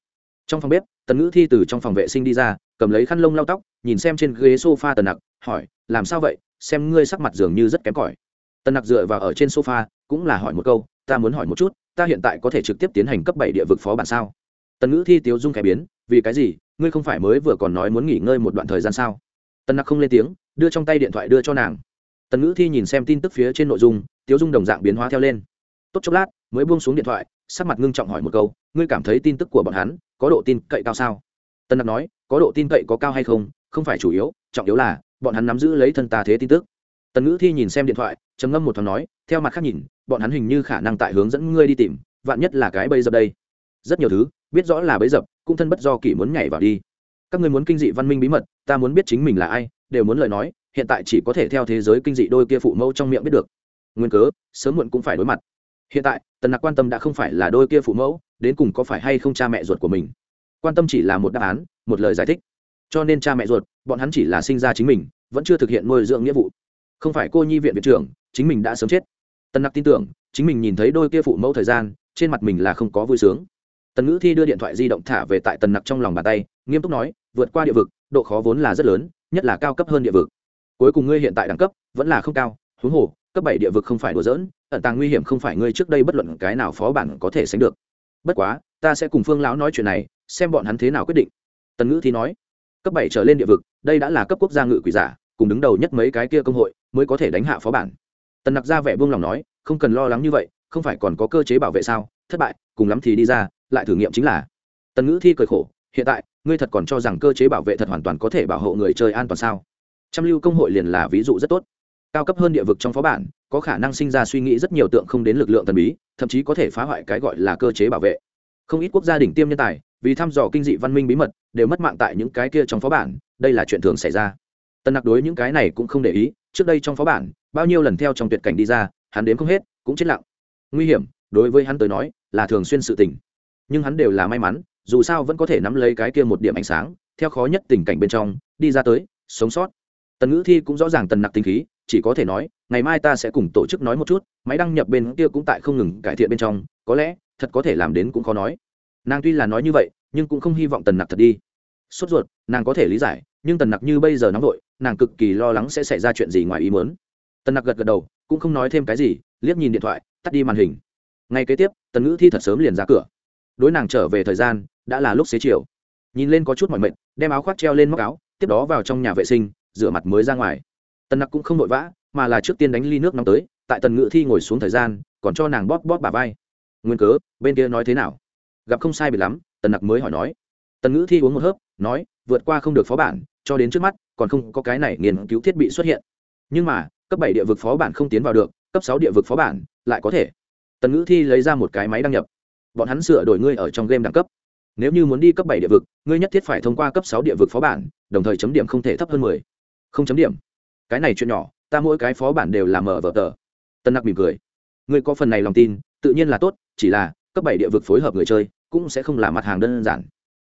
Trong phòng bếp, tần ngữ thi từ trong phòng vệ sinh đi ra, cầm lấy khăn lông lau tóc, nhìn xem trên ghế s o f a tần nặc hỏi, làm sao vậy? Xem ngươi sắc mặt dường như rất kém cỏi. Tần nặc dựa vào ở trên sofa, cũng là hỏi một câu, ta muốn hỏi một chút, ta hiện tại có thể trực tiếp tiến hành cấp bảy địa vực phó bản sao? Tần ngữ thi tiếu dung khẽ biến, vì cái gì? Ngươi không phải mới vừa còn nói muốn nghỉ ngơi một đoạn thời gian sao? Tần nặc không lên tiếng, đưa trong tay điện thoại đưa cho nàng. Tần ngữ thi nhìn xem tin tức phía trên nội dung, tiếu dung đồng dạng biến hóa theo lên. Tốt chốc lát, mới buông xuống điện thoại, sắc mặt ngưng trọng hỏi một câu, ngươi cảm thấy tin tức của bọn hắn có độ tin cậy cao sao? Tân nặc nói, có độ tin cậy có cao hay không? Không phải chủ yếu, trọng yếu là bọn hắn nắm giữ lấy thân ta thế tin tức. Tần ngữ thi nhìn xem điện thoại, trầm ngâm một thoáng nói, theo mặt khác nhìn, bọn hắn hình như khả năng tại hướng dẫn ngươi đi tìm, vạn nhất là cái bây dập đây. Rất nhiều thứ, biết rõ là bấy dập cũng thân bất do kỷ muốn nhảy vào đi. Các ngươi muốn kinh dị văn minh bí mật, ta muốn biết chính mình là ai, đều muốn lời nói, hiện tại chỉ có thể theo thế giới kinh dị đôi kia phụ mẫu trong miệng biết được. Nguyên cớ, sớm muộn cũng phải đối mặt. Hiện tại, tần nặc quan tâm đã không phải là đôi kia phụ mẫu, đến cùng có phải hay không cha mẹ ruột của mình. Quan tâm chỉ là một đáp án, một lời giải thích cho nên cha mẹ ruột, bọn hắn chỉ là sinh ra chính mình, vẫn chưa thực hiện nuôi dưỡng nghĩa vụ. Không phải cô nhi viện viện trưởng, chính mình đã sớm chết. Tần nặc tin tưởng, chính mình nhìn thấy đôi kia phụ mẫu thời gian, trên mặt mình là không có vui sướng. Tần ngữ thi đưa điện thoại di động thả về tại tần nặc trong lòng bàn tay, nghiêm túc nói, vượt qua địa vực, độ khó vốn là rất lớn, nhất là cao cấp hơn địa vực. Cuối cùng ngươi hiện tại đẳng cấp vẫn là không cao, huống hồ, cấp bảy địa vực không phải đùa dỡn ẩn tàng nguy hiểm không phải ngươi trước đây bất luận cái nào phó bản có thể sánh được. Bất quá, ta sẽ cùng phương lão nói chuyện này, xem bọn hắn thế nào quyết định. Tần ngữ thi nói cấp bảy trở lên địa vực, đây đã là cấp quốc gia ngự quỷ giả, cùng đứng đầu nhất mấy cái kia công hội, mới có thể đánh hạ phó bản. Tần nặc ra vẻ buông lòng nói, không cần lo lắng như vậy, không phải còn có cơ chế bảo vệ sao, thất bại, cùng lắm thì đi ra, lại thử nghiệm chính là. Tần ngữ thi cười khổ, hiện tại, ngươi thật còn cho rằng cơ chế bảo vệ thật hoàn toàn có thể bảo hộ người chơi an toàn sao? Trăm lưu công hội liền là ví dụ rất tốt. Cao cấp hơn địa vực trong phó bản, có khả năng sinh ra suy nghĩ rất nhiều tượng không đến lực lượng thần bí, thậm chí có thể phá hoại cái gọi là cơ chế bảo vệ. Không ít quốc gia đỉnh tiêm nhân tài vì thăm dò kinh dị văn minh bí mật, đều mất mạng tại những cái kia trong phó bản, đây là chuyện thường xảy ra. Tần nặc đối những cái này cũng không để ý, trước đây trong phó bản, bao nhiêu lần theo trong tuyệt cảnh đi ra, hắn đến không hết, cũng chết lặng. Nguy hiểm, đối với hắn tới nói, là thường xuyên sự tình. Nhưng hắn đều là may mắn, dù sao vẫn có thể nắm lấy cái kia một điểm ánh sáng, theo khó nhất tình cảnh bên trong, đi ra tới, sống sót. Tần ngữ thi cũng rõ ràng tần nặc tinh khí, chỉ có thể nói, ngày mai ta sẽ cùng tổ chức nói một chút, máy đăng nhập bên kia cũng tại không ngừng cải thiện bên trong, có lẽ, thật có thể làm đến cũng khó nói nàng tuy là nói như vậy, nhưng cũng không hy vọng tần nặc thật đi. Sốt ruột, nàng có thể lý giải, nhưng tần nặc như bây giờ nóng vội, nàng cực kỳ lo lắng sẽ xảy ra chuyện gì ngoài ý muốn. Tần nặc gật gật đầu, cũng không nói thêm cái gì, liếc nhìn điện thoại, tắt đi màn hình. Ngay kế tiếp, tần ngữ thi thật sớm liền ra cửa. Đối nàng trở về thời gian, đã là lúc xế chiều. Nhìn lên có chút mỏi mệt, đem áo khoác treo lên móc áo, tiếp đó vào trong nhà vệ sinh, rửa mặt mới ra ngoài. Tần nặc cũng không vội vã, mà là trước tiên đánh ly nước nóng tới, tại tần ngữ thi ngồi xuống thời gian, còn cho nàng bóp bóp bà vai. Nguyên cớ, bên kia nói thế nào? Gặp không sai bị lắm, tần nặc mới hỏi nói. Tần ngữ thi uống một hớp, nói, vượt qua không được phó bản, cho đến trước mắt, còn không có cái này nghiên cứu thiết bị xuất hiện. Nhưng mà, cấp bảy địa vực phó bản không tiến vào được, cấp sáu địa vực phó bản, lại có thể. Tần ngữ thi lấy ra một cái máy đăng nhập. Bọn hắn sửa đổi ngươi ở trong game đẳng cấp. Nếu như muốn đi cấp bảy địa vực, ngươi nhất thiết phải thông qua cấp sáu địa vực phó bản, đồng thời chấm điểm không thể thấp hơn mười. Không chấm điểm. Cái này chuyện nhỏ, ta mỗi cái phó bản đều làm mở vở tờ. Tân nặc mỉm cười. Ngươi có phần này lòng tin, tự nhiên là tốt, chỉ là cấp bảy địa vực phối hợp người chơi cũng sẽ không là mặt hàng đơn giản.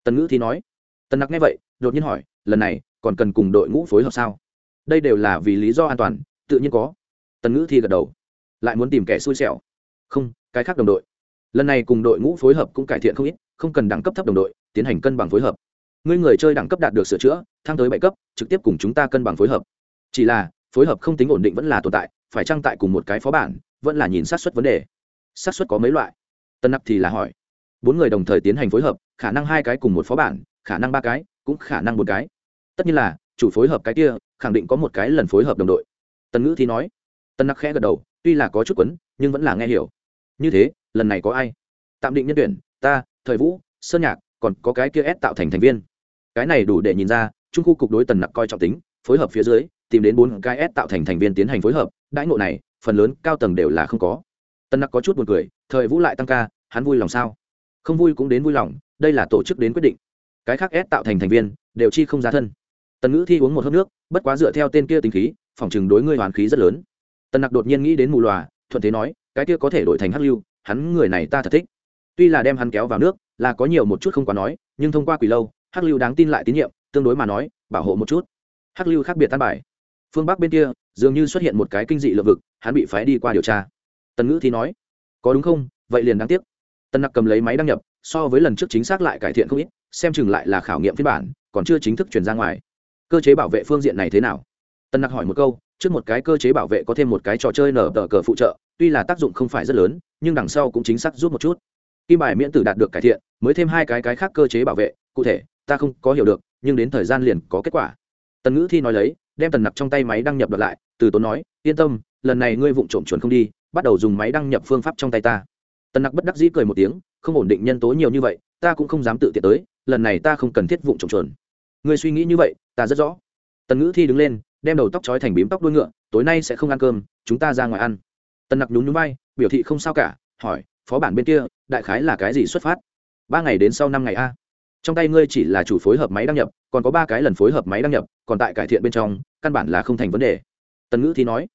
Tần ngữ thì nói. Tần nặc nghe vậy, đột nhiên hỏi, lần này, còn cần cùng đội ngũ phối hợp sao? Đây đều là vì lý do an toàn, tự nhiên có. Tần ngữ thì gật đầu. Lại muốn tìm kẻ xui xẻo. Không, cái khác đồng đội. Lần này cùng đội ngũ phối hợp cũng cải thiện không ít, không cần đẳng cấp thấp đồng đội, tiến hành cân bằng phối hợp. Ngươi người chơi đẳng cấp đạt được sửa chữa thang tới bảy cấp, trực tiếp cùng chúng ta cân bằng phối hợp. Chỉ là, phối hợp không tính ổn định vẫn là tồn tại, phải trang tại cùng một cái phó bản, vẫn là nhìn sát xuất vấn đề? Sát xuất có mấy loại? Tân nặc thì là hỏi bốn người đồng thời tiến hành phối hợp, khả năng hai cái cùng một phó bản, khả năng ba cái, cũng khả năng một cái. Tất nhiên là, chủ phối hợp cái kia, khẳng định có một cái lần phối hợp đồng đội. Tần ngữ thì nói. Tân nặc khẽ gật đầu, tuy là có chút quấn, nhưng vẫn là nghe hiểu. Như thế, lần này có ai? Tạm định nhân tuyển, ta, thời vũ, sơn nhạc, còn có cái kia ép tạo thành thành viên. Cái này đủ để nhìn ra, trung khu cục đối tần nặc coi trọng tính, phối hợp phía dưới, tìm đến bốn cái ép tạo thành thành viên tiến hành phối hợp, đãi ngộ này, phần lớn cao tầng đều là không có. Tần nặc có chút buồn cười, thời vũ lại tăng ca, hắn vui lòng sao? Không vui cũng đến vui lòng, đây là tổ chức đến quyết định. Cái khác ép tạo thành thành viên, đều chi không ra thân. Tần ngữ thi uống một hớp nước, bất quá dựa theo tên kia tính khí, phòng chừng đối ngươi hoàn khí rất lớn. Tần nặc đột nhiên nghĩ đến mù loà thuận thế nói, cái kia có thể đổi thành hắc lưu, hắn người này ta thật thích. Tuy là đem hắn kéo vào nước, là có nhiều một chút không quá nói, nhưng thông qua quỷ lâu, hắc lưu đáng tin lại tín nhiệm, tương đối mà nói, bảo hộ một chút. Hắc lưu khác biệt tan bài. Phương bắc bên kia, dường như xuất hiện một cái kinh dị lượng vực, hắn bị phái đi qua điều tra. Tần ngữ thì nói, có đúng không? Vậy liền đáng tiếc tần nặc cầm lấy máy đăng nhập, so với lần trước chính xác lại cải thiện không ít, xem chừng lại là khảo nghiệm phiên bản, còn chưa chính thức chuyển ra ngoài. Cơ chế bảo vệ phương diện này thế nào? Tần nặc hỏi một câu, trước một cái cơ chế bảo vệ có thêm một cái trò chơi nở tờ cờ phụ trợ, tuy là tác dụng không phải rất lớn, nhưng đằng sau cũng chính xác giúp một chút. Kim bài miễn tử đạt được cải thiện, mới thêm hai cái cái khác cơ chế bảo vệ, cụ thể, ta không có hiểu được, nhưng đến thời gian liền có kết quả. Tần ngữ thi nói lấy, đem tần nặc trong tay máy đăng nhập đợt lại, từ tốn nói, yên tâm, lần này ngươi vụng trộm chuẩn không đi, bắt đầu dùng máy đăng nhập phương pháp trong tay ta tần nặc bất đắc dĩ cười một tiếng, không ổn định nhân tố nhiều như vậy, ta cũng không dám tự tiện tới, lần này ta không cần thiết vụng trồng trồn ngươi suy nghĩ như vậy, ta rất rõ. Tần ngữ thi đứng lên, đem đầu tóc trói thành bím tóc đuôi ngựa, tối nay sẽ không ăn cơm, chúng ta ra ngoài ăn. Tần nặc nhún nhún vai, biểu thị không sao cả, hỏi, phó bản bên kia, đại khái là cái gì xuất phát? Ba ngày đến sau năm ngày a. Trong tay ngươi chỉ là chủ phối hợp máy đăng nhập, còn có ba cái lần phối hợp máy đăng nhập, còn tại cải thiện bên trong, căn bản là không thành vấn đề. Tần ngữ thì nói,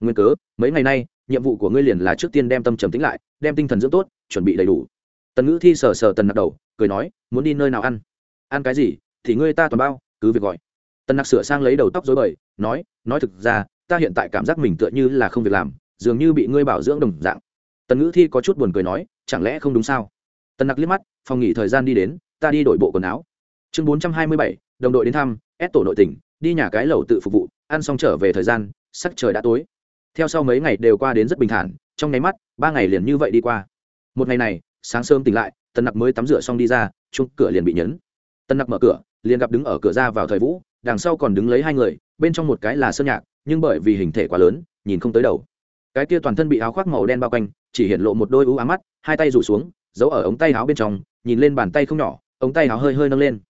nguyên cớ, mấy ngày nay nhiệm vụ của ngươi liền là trước tiên đem tâm trầm tính lại, đem tinh thần dưỡng tốt, chuẩn bị đầy đủ. Tần ngữ thi sờ sờ tần nặc đầu, cười nói, muốn đi nơi nào ăn? Ăn cái gì? Thì ngươi ta toàn bao, cứ việc gọi. Tần nặc sửa sang lấy đầu tóc dối bời, nói nói thực ra, ta hiện tại cảm giác mình tựa như là không việc làm, dường như bị ngươi bảo dưỡng đồng dạng. Tần ngữ thi có chút buồn cười nói, chẳng lẽ không đúng sao? Tần nặc liếc mắt, phòng nghỉ thời gian đi đến, ta đi đổi bộ quần áo. Chương bốn trăm hai mươi bảy, đồng đội đến thăm, ép tổ nội tỉnh, đi nhà cái lầu tự phục vụ, ăn xong trở về thời gian, sắc trời đã tối theo sau mấy ngày đều qua đến rất bình thản, trong nháy mắt, ba ngày liền như vậy đi qua. Một ngày này, sáng sớm tỉnh lại, tần nặc mới tắm rửa xong đi ra chung cửa liền bị nhấn. Tần nặc mở cửa, liền gặp đứng ở cửa ra vào thời vũ, đằng sau còn đứng lấy hai người, bên trong một cái là sơn nhạc, nhưng bởi vì hình thể quá lớn, nhìn không tới đầu. Cái kia toàn thân bị áo khoác màu đen bao quanh, chỉ hiện lộ một đôi ú ám mắt, hai tay rủ xuống, giấu ở ống tay áo bên trong, nhìn lên bàn tay không nhỏ, ống tay áo hơi hơi nâng lên.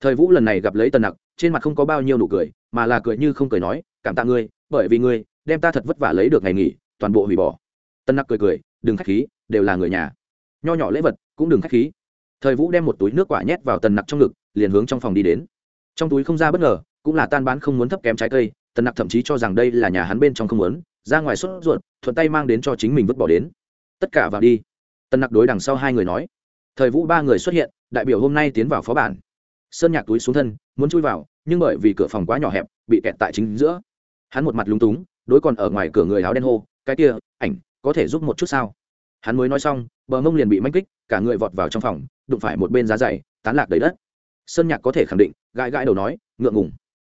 Thời vũ lần này gặp lấy tần nặc, trên mặt không có bao nhiêu nụ cười, mà là cười như không cười nói, cảm tạ ngươi, bởi vì ngươi đem ta thật vất vả lấy được ngày nghỉ, toàn bộ hủy bỏ. Tân nặc cười cười, đừng k h á c h khí, đều là người nhà. Nho nhỏ lễ vật, cũng đừng k h á c h khí. Thời vũ đem một túi nước quả nhét vào tần nặc trong ngực, liền hướng trong phòng đi đến. Trong túi không ra bất ngờ, cũng là tan bán không muốn thấp kém trái cây tần nặc thậm chí cho rằng đây là nhà hắn bên trong không muốn, ra ngoài sốt ruột, thuận tay mang đến cho chính mình vứt bỏ đến. Tất cả vào đi. Tần nặc đối đằng sau hai người nói. Thời vũ ba người xuất hiện, đại biểu hôm nay tiến vào phó bản. Sơn nhạc túi xuống thân, muốn chui vào, nhưng bởi vì cửa phòng quá nhỏ hẹp, bị kẹt tại chính giữa. Hắn một mặt lúng túng đối còn ở ngoài cửa người áo đen hô, cái kia, ảnh, có thể giúp một chút sao? Hắn mới nói xong, bờ mông liền bị manh kích, cả người vọt vào trong phòng, đụng phải một bên giá dày, tán lạc đầy đất. Sơn nhạc có thể khẳng định, gãi gãi đầu nói, ngượng ngùng,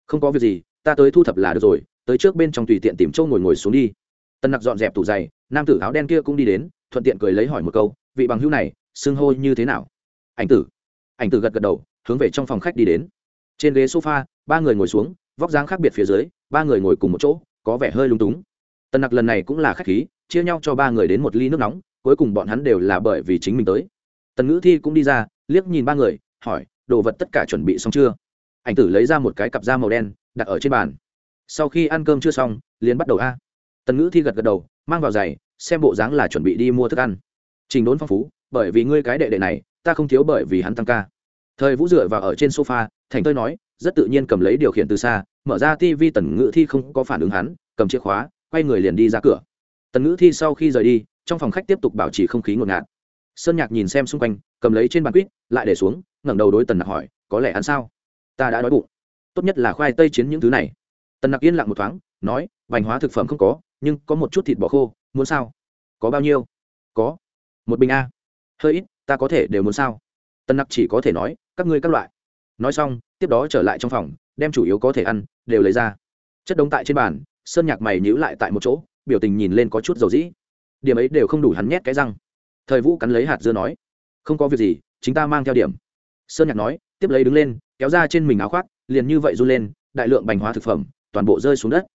không có việc gì, ta tới thu thập là được rồi, tới trước bên trong tùy tiện tìm châu ngồi ngồi xuống đi. Tân nặc dọn dẹp tủ giày, nam tử áo đen kia cũng đi đến, thuận tiện cười lấy hỏi một câu, vị bằng hữu này, xưng hô như thế nào? Ảnh tử. Ảnh tử gật gật đầu, hướng về trong phòng khách đi đến. Trên ghế sofa, ba người ngồi xuống, vóc dáng khác biệt phía dưới, ba người ngồi cùng một chỗ có vẻ hơi lung túng. Tần nặc lần này cũng là khách khí, chia nhau cho ba người đến một ly nước nóng, cuối cùng bọn hắn đều là bởi vì chính mình tới. Tần ngữ thi cũng đi ra, liếc nhìn ba người, hỏi, đồ vật tất cả chuẩn bị xong chưa? Ảnh tử lấy ra một cái cặp da màu đen, đặt ở trên bàn. Sau khi ăn cơm chưa xong, liền bắt đầu a. Tần ngữ thi gật gật đầu, mang vào giày, xem bộ dáng là chuẩn bị đi mua thức ăn. Trình đốn phong phú, bởi vì ngươi cái đệ đệ này, ta không thiếu bởi vì hắn tăng ca. Thời vũ dựa vào ở trên sofa, thành tôi nói rất tự nhiên cầm lấy điều khiển từ xa, mở ra tv tần ngữ thi không có phản ứng hắn, cầm chìa khóa, quay người liền đi ra cửa. Tần ngữ thi sau khi rời đi, trong phòng khách tiếp tục bảo trì không khí ngột ngạt. Sơn nhạc nhìn xem xung quanh, cầm lấy trên bàn quýt, lại để xuống, ngẩng đầu đối tần nặc hỏi, có lẽ ăn sao? Ta đã đói bụng. Tốt nhất là khoai tây chiến những thứ này. Tần nặc yên lặng một thoáng, nói, vành hóa thực phẩm không có, nhưng có một chút thịt bò khô, muốn sao? Có bao nhiêu? Có. Một bình a. Hơi ít, ta có thể đều muốn sao? Tần nặc chỉ có thể nói, các ngươi các loại. Nói xong tiếp đó trở lại trong phòng, đem chủ yếu có thể ăn đều lấy ra. Chất đống tại trên bàn, sơn nhạc mày nhíu lại tại một chỗ, biểu tình nhìn lên có chút dầu dĩ. Điểm ấy đều không đủ hắn nhét cái răng. Thời vũ cắn lấy hạt dưa nói, không có việc gì, chính ta mang theo điểm. Sơn nhạc nói, tiếp lấy đứng lên, kéo ra trên mình áo khoác, liền như vậy run lên, đại lượng bành hóa thực phẩm, toàn bộ rơi xuống đất.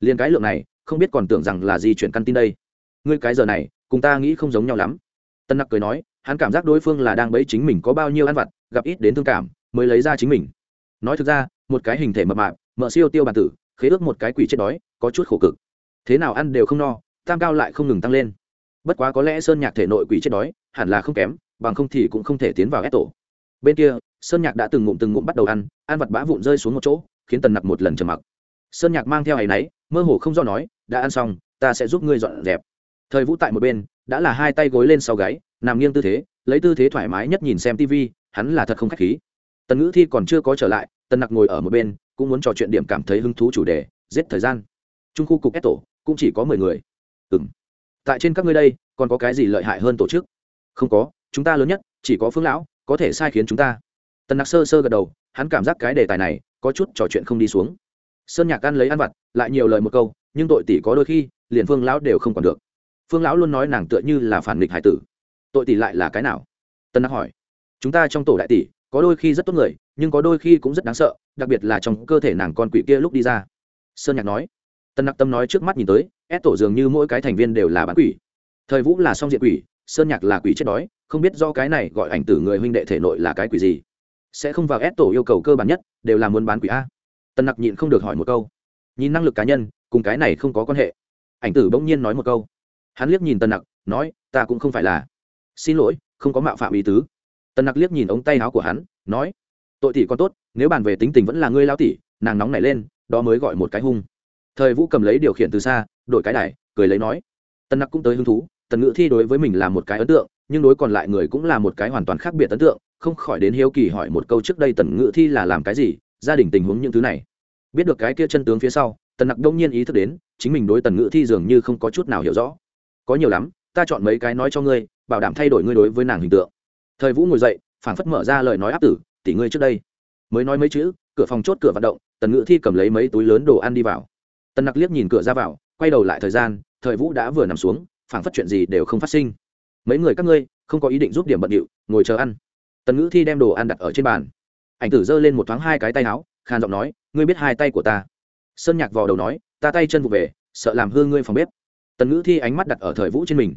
Liền cái lượng này, không biết còn tưởng rằng là gì chuyển căn tin đây. Ngươi cái giờ này, cùng ta nghĩ không giống nhau lắm. Tân nặc cười nói, hắn cảm giác đối phương là đang bấy chính mình có bao nhiêu ăn vặt, gặp ít đến thương cảm, mới lấy ra chính mình nói thực ra, một cái hình thể mập mạp mợ siêu tiêu bản tử, khế ước một cái quỷ chết đói, có chút khổ cực. Thế nào ăn đều không no, tam cao lại không ngừng tăng lên. Bất quá có lẽ sơn nhạc thể nội quỷ chết đói, hẳn là không kém, bằng không thì cũng không thể tiến vào ép tổ. Bên kia, sơn nhạc đã từng ngụm từng ngụm bắt đầu ăn ăn vặt bã vụn rơi xuống một chỗ, khiến tần nặc một lần trầm mặc. Sơn nhạc mang theo áy náy mơ hồ không do nói, đã ăn xong, ta sẽ giúp ngươi dọn dẹp. Thời vũ tại một bên, đã là hai tay gối lên sau gáy, nằm nghiêng tư thế, lấy tư thế thoải mái nhất nhìn xem tv hắn là thật không k h á c h khí. Tần ngữ thi còn chưa có trở lại tần nặc ngồi ở một bên, cũng muốn trò chuyện điểm cảm thấy hứng thú chủ đề, giết thời gian. Trung khu cục ép tổ cũng chỉ có mười người. Ừ m tại trên các ngươi đây, còn có cái gì lợi hại hơn tổ chức? Không có, chúng ta lớn nhất, chỉ có phương lão, có thể sai khiến chúng ta. Tần nặc sơ sơ gật đầu, hắn cảm giác cái đề tài này, có chút trò chuyện không đi xuống. Sơn nhạc ăn lấy ăn vặt, lại nhiều lời một câu, nhưng tội tỷ có đôi khi, liền phương lão đều không còn được. Phương lão luôn nói nàng tựa như là phản nghịch hải tử. Tội tỷ lại là cái nào? Tân nặc hỏi. Chúng ta trong tổ đại tỷ, có đôi khi rất tốt người nhưng có đôi khi cũng rất đáng sợ, đặc biệt là trong cơ thể nàng con quỷ kia lúc đi ra. Sơn nhạc nói. Tân nặc tâm nói trước mắt nhìn tới, ép tổ dường như mỗi cái thành viên đều là bán quỷ. Thời vũ là song diện quỷ, sơn nhạc là quỷ chết đói, không biết do cái này gọi ảnh tử người huynh đệ thể nội là cái quỷ gì. Sẽ không vào ép tổ yêu cầu cơ bản nhất, đều là muốn bán quỷ a. Tân nặc nhịn không được hỏi một câu. Nhìn năng lực cá nhân, cùng cái này không có quan hệ. Ảnh tử bỗng nhiên nói một câu. Hắn liếc nhìn Tân nặc, nói, ta cũng không phải là. Xin lỗi, không có mạo phạm ý tứ. Tân nặc liếc nhìn ống tay áo của hắn, nói tội tỷ còn tốt, nếu bàn về tính tình vẫn là ngươi lao tỷ, nàng nóng nảy lên, đó mới gọi một cái hung. Thời vũ cầm lấy điều khiển từ xa, đổi cái đài, cười lấy nói, tần nặc cũng tới hứng thú, tần ngữ thi đối với mình là một cái ấn tượng, nhưng đối còn lại người cũng là một cái hoàn toàn khác biệt ấn tượng, không khỏi đến hiếu kỳ hỏi một câu trước đây tần ngữ thi là làm cái gì, gia đình tình huống những thứ này. Biết được cái kia chân tướng phía sau, tần nặc đông nhiên ý thức đến, chính mình đối tần ngữ thi dường như không có chút nào hiểu rõ. Có nhiều lắm, ta chọn mấy cái nói cho ngươi, bảo đảm thay đổi ngươi đối với nàng hình tượng. Thời vũ ngồi dậy, phảng phất mở ra lời nói áp tử tỷ ngươi trước đây. Mới nói mấy chữ, cửa phòng chốt cửa vận động, tần ngữ thi cầm lấy mấy túi lớn đồ ăn đi vào. Tần nặc liếc nhìn cửa ra vào, quay đầu lại thời gian, thời vũ đã vừa nằm xuống, phảng phất chuyện gì đều không phát sinh. Mấy người các ngươi, không có ý định giúp điểm bận điệu, ngồi chờ ăn. Tần ngữ thi đem đồ ăn đặt ở trên bàn. Ảnh tử giơ lên một thoáng hai cái tay áo, khàn giọng nói, ngươi biết hai tay của ta. Sơn nhạc vò đầu nói, ta tay chân vụ về, sợ làm hư ngươi phòng bếp. Tần ngữ thi ánh mắt đặt ở thời vũ trên mình.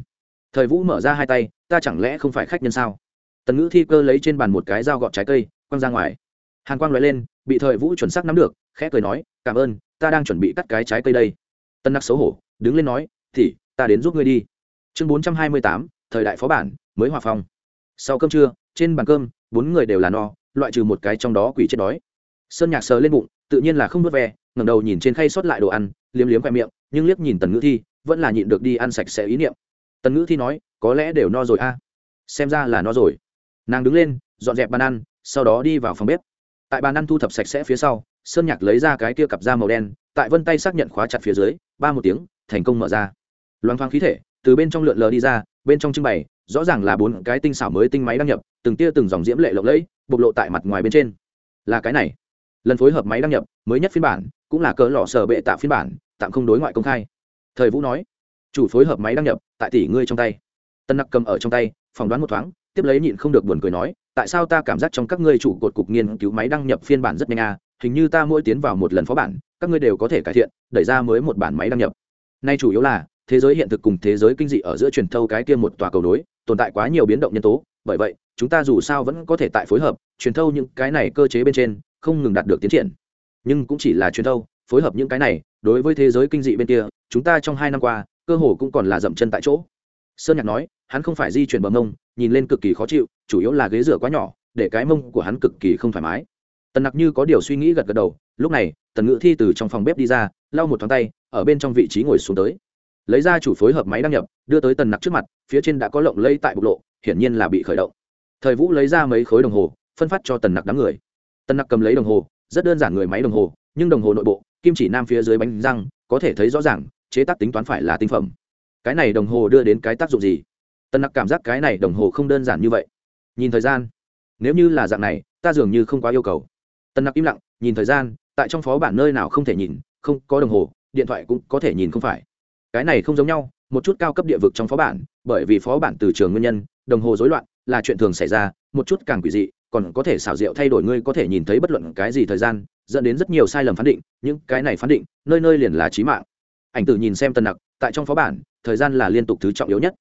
Thời vũ mở ra hai tay, ta chẳng lẽ không phải khách nhân sao? Tần ngữ thi cơ lấy trên bàn một cái dao gọt trái cây quăng ra ngoài. Hàn quang nói lên, bị thời vũ chuẩn xác nắm được, khẽ cười nói, cảm ơn, ta đang chuẩn bị cắt cái trái cây đây. Tân nặc xấu hổ, đứng lên nói, thì, ta đến giúp ngươi đi. Chương bốn trăm hai mươi tám, thời đại phó bản, mới hòa phong. Sau cơm trưa, trên bàn cơm, bốn người đều là no, loại trừ một cái trong đó quỷ chết đói. Sơn nhạc sờ lên bụng, tự nhiên là không vớt ve, ngẩng đầu nhìn trên khay sót lại đồ ăn, liếm liếm khoe miệng, nhưng liếc nhìn tần ngữ thi, vẫn là nhịn được đi ăn sạch sẽ ý niệm. Tần ngữ thi nói, có lẽ đều no rồi a. Xem ra là no rồi. Nàng đứng lên, dọn dẹp bàn ăn sau đó đi vào phòng bếp. Tại bàn ăn thu thập sạch sẽ phía sau, sơn nhạc lấy ra cái kia cặp da màu đen, tại vân tay xác nhận khóa chặt phía dưới, ba một tiếng, thành công mở ra. Loang thoáng khí thể, từ bên trong lượn lờ đi ra, bên trong trưng bày, rõ ràng là bốn cái tinh xảo mới tinh máy đăng nhập, từng tia từng dòng diễm lệ lộng lẫy, bộc lộ tại mặt ngoài bên trên. Là cái này. Lần phối hợp máy đăng nhập, mới nhất phiên bản, cũng là cỡ lọ sở bệ tạ phiên bản, tạm không đối ngoại công khai. Thời vũ nói, chủ phối hợp máy đăng nhập, tại tỷ ngươi trong tay. Tân nặc cầm ở trong tay, phỏng đoán một thoáng, tiếp lấy nhịn không được buồn cười nói tại sao ta cảm giác trong các ngươi chủ cột cục nghiên cứu máy đăng nhập phiên bản rất nhanh à? Hình như ta mỗi tiến vào một lần phó bản, các ngươi đều có thể cải thiện, đẩy ra mới một bản máy đăng nhập. Nay chủ yếu là, thế giới hiện thực cùng thế giới kinh dị ở giữa truyền thâu cái kia một tòa cầu nối, tồn tại quá nhiều biến động nhân tố, bởi vậy, chúng ta dù sao vẫn có thể tại phối hợp, truyền thâu những cái này cơ chế bên trên, không ngừng đạt được tiến triển. Nhưng cũng chỉ là truyền thâu, phối hợp những cái này, đối với thế giới kinh dị bên kia, chúng ta trong hai năm qua, cơ hồ cũng còn là dậm chân tại chỗ sơn nhạc nói, hắn không phải di chuyển bờ mông, nhìn lên cực kỳ khó chịu, chủ yếu là ghế rửa quá nhỏ, để cái mông của hắn cực kỳ không thoải mái. Tần nặc như có điều suy nghĩ gật gật đầu, lúc này, tần ngự thi từ trong phòng bếp đi ra, lau một thoáng tay, ở bên trong vị trí ngồi xuống tới. Lấy ra chủ phối hợp máy đăng nhập, đưa tới tần nặc trước mặt, phía trên đã có lộng lây tại bộc lộ, hiển nhiên là bị khởi động. Thời vũ lấy ra mấy khối đồng hồ, phân phát cho tần nặc đám người. Tần nặc cầm lấy đồng hồ, rất đơn giản người máy đồng hồ, nhưng đồng hồ nội bộ, kim chỉ nam phía dưới bánh răng, có thể thấy rõ ràng, chế tác tính toán phải là tinh phẩm cái này đồng hồ đưa đến cái tác dụng gì? Tần nặc cảm giác cái này đồng hồ không đơn giản như vậy. Nhìn thời gian, nếu như là dạng này, ta dường như không quá yêu cầu. Tần nặc im lặng, nhìn thời gian, tại trong phó bản nơi nào không thể nhìn, không, có đồng hồ, điện thoại cũng có thể nhìn không phải. Cái này không giống nhau, một chút cao cấp địa vực trong phó bản, bởi vì phó bản từ trường nguyên nhân, đồng hồ rối loạn là chuyện thường xảy ra, một chút càng quỷ dị, còn có thể xảo diệu thay đổi ngươi có thể nhìn thấy bất luận cái gì thời gian, dẫn đến rất nhiều sai lầm phán định, những cái này phán định, nơi nơi liền là trí mạng. Ảnh tử nhìn xem tần nặc, tại trong phó bản thời gian là liên tục thứ trọng yếu nhất.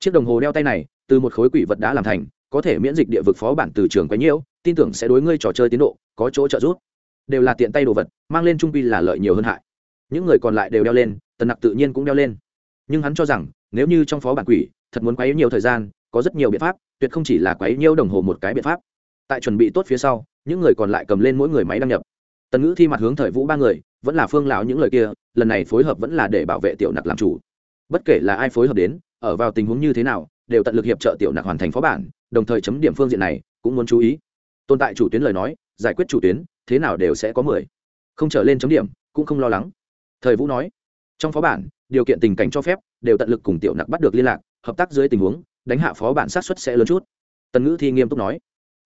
Chiếc đồng hồ đeo tay này, từ một khối quỷ vật đã làm thành, có thể miễn dịch địa vực phó bản từ trường quấy nhiễu, tin tưởng sẽ đối ngươi trò chơi tiến độ, có chỗ trợ giúp. Đều là tiện tay đồ vật, mang lên trung pi là lợi nhiều hơn hại. Những người còn lại đều đeo lên, tần nặc tự nhiên cũng đeo lên. Nhưng hắn cho rằng, nếu như trong phó bản quỷ, thật muốn quấy nhiều thời gian, có rất nhiều biện pháp, tuyệt không chỉ là quấy nhiễu đồng hồ một cái biện pháp. Tại chuẩn bị tốt phía sau, những người còn lại cầm lên mỗi người máy đăng nhập. Tần ngữ thi mặt hướng thời vũ ba người, vẫn là phương lão những lời kia, lần này phối hợp vẫn là để bảo vệ tiểu nặc làm chủ bất kể là ai phối hợp đến, ở vào tình huống như thế nào, đều tận lực hiệp trợ tiểu nặc hoàn thành phó bản, đồng thời chấm điểm phương diện này, cũng muốn chú ý. Tồn tại chủ tuyến lời nói, giải quyết chủ tuyến, thế nào đều sẽ có mười. Không trở lên chấm điểm, cũng không lo lắng. Thời vũ nói, trong phó bản, điều kiện tình cảnh cho phép, đều tận lực cùng tiểu nặc bắt được liên lạc, hợp tác dưới tình huống, đánh hạ phó bản sát xuất sẽ lớn chút. Tần ngữ thi nghiêm túc nói,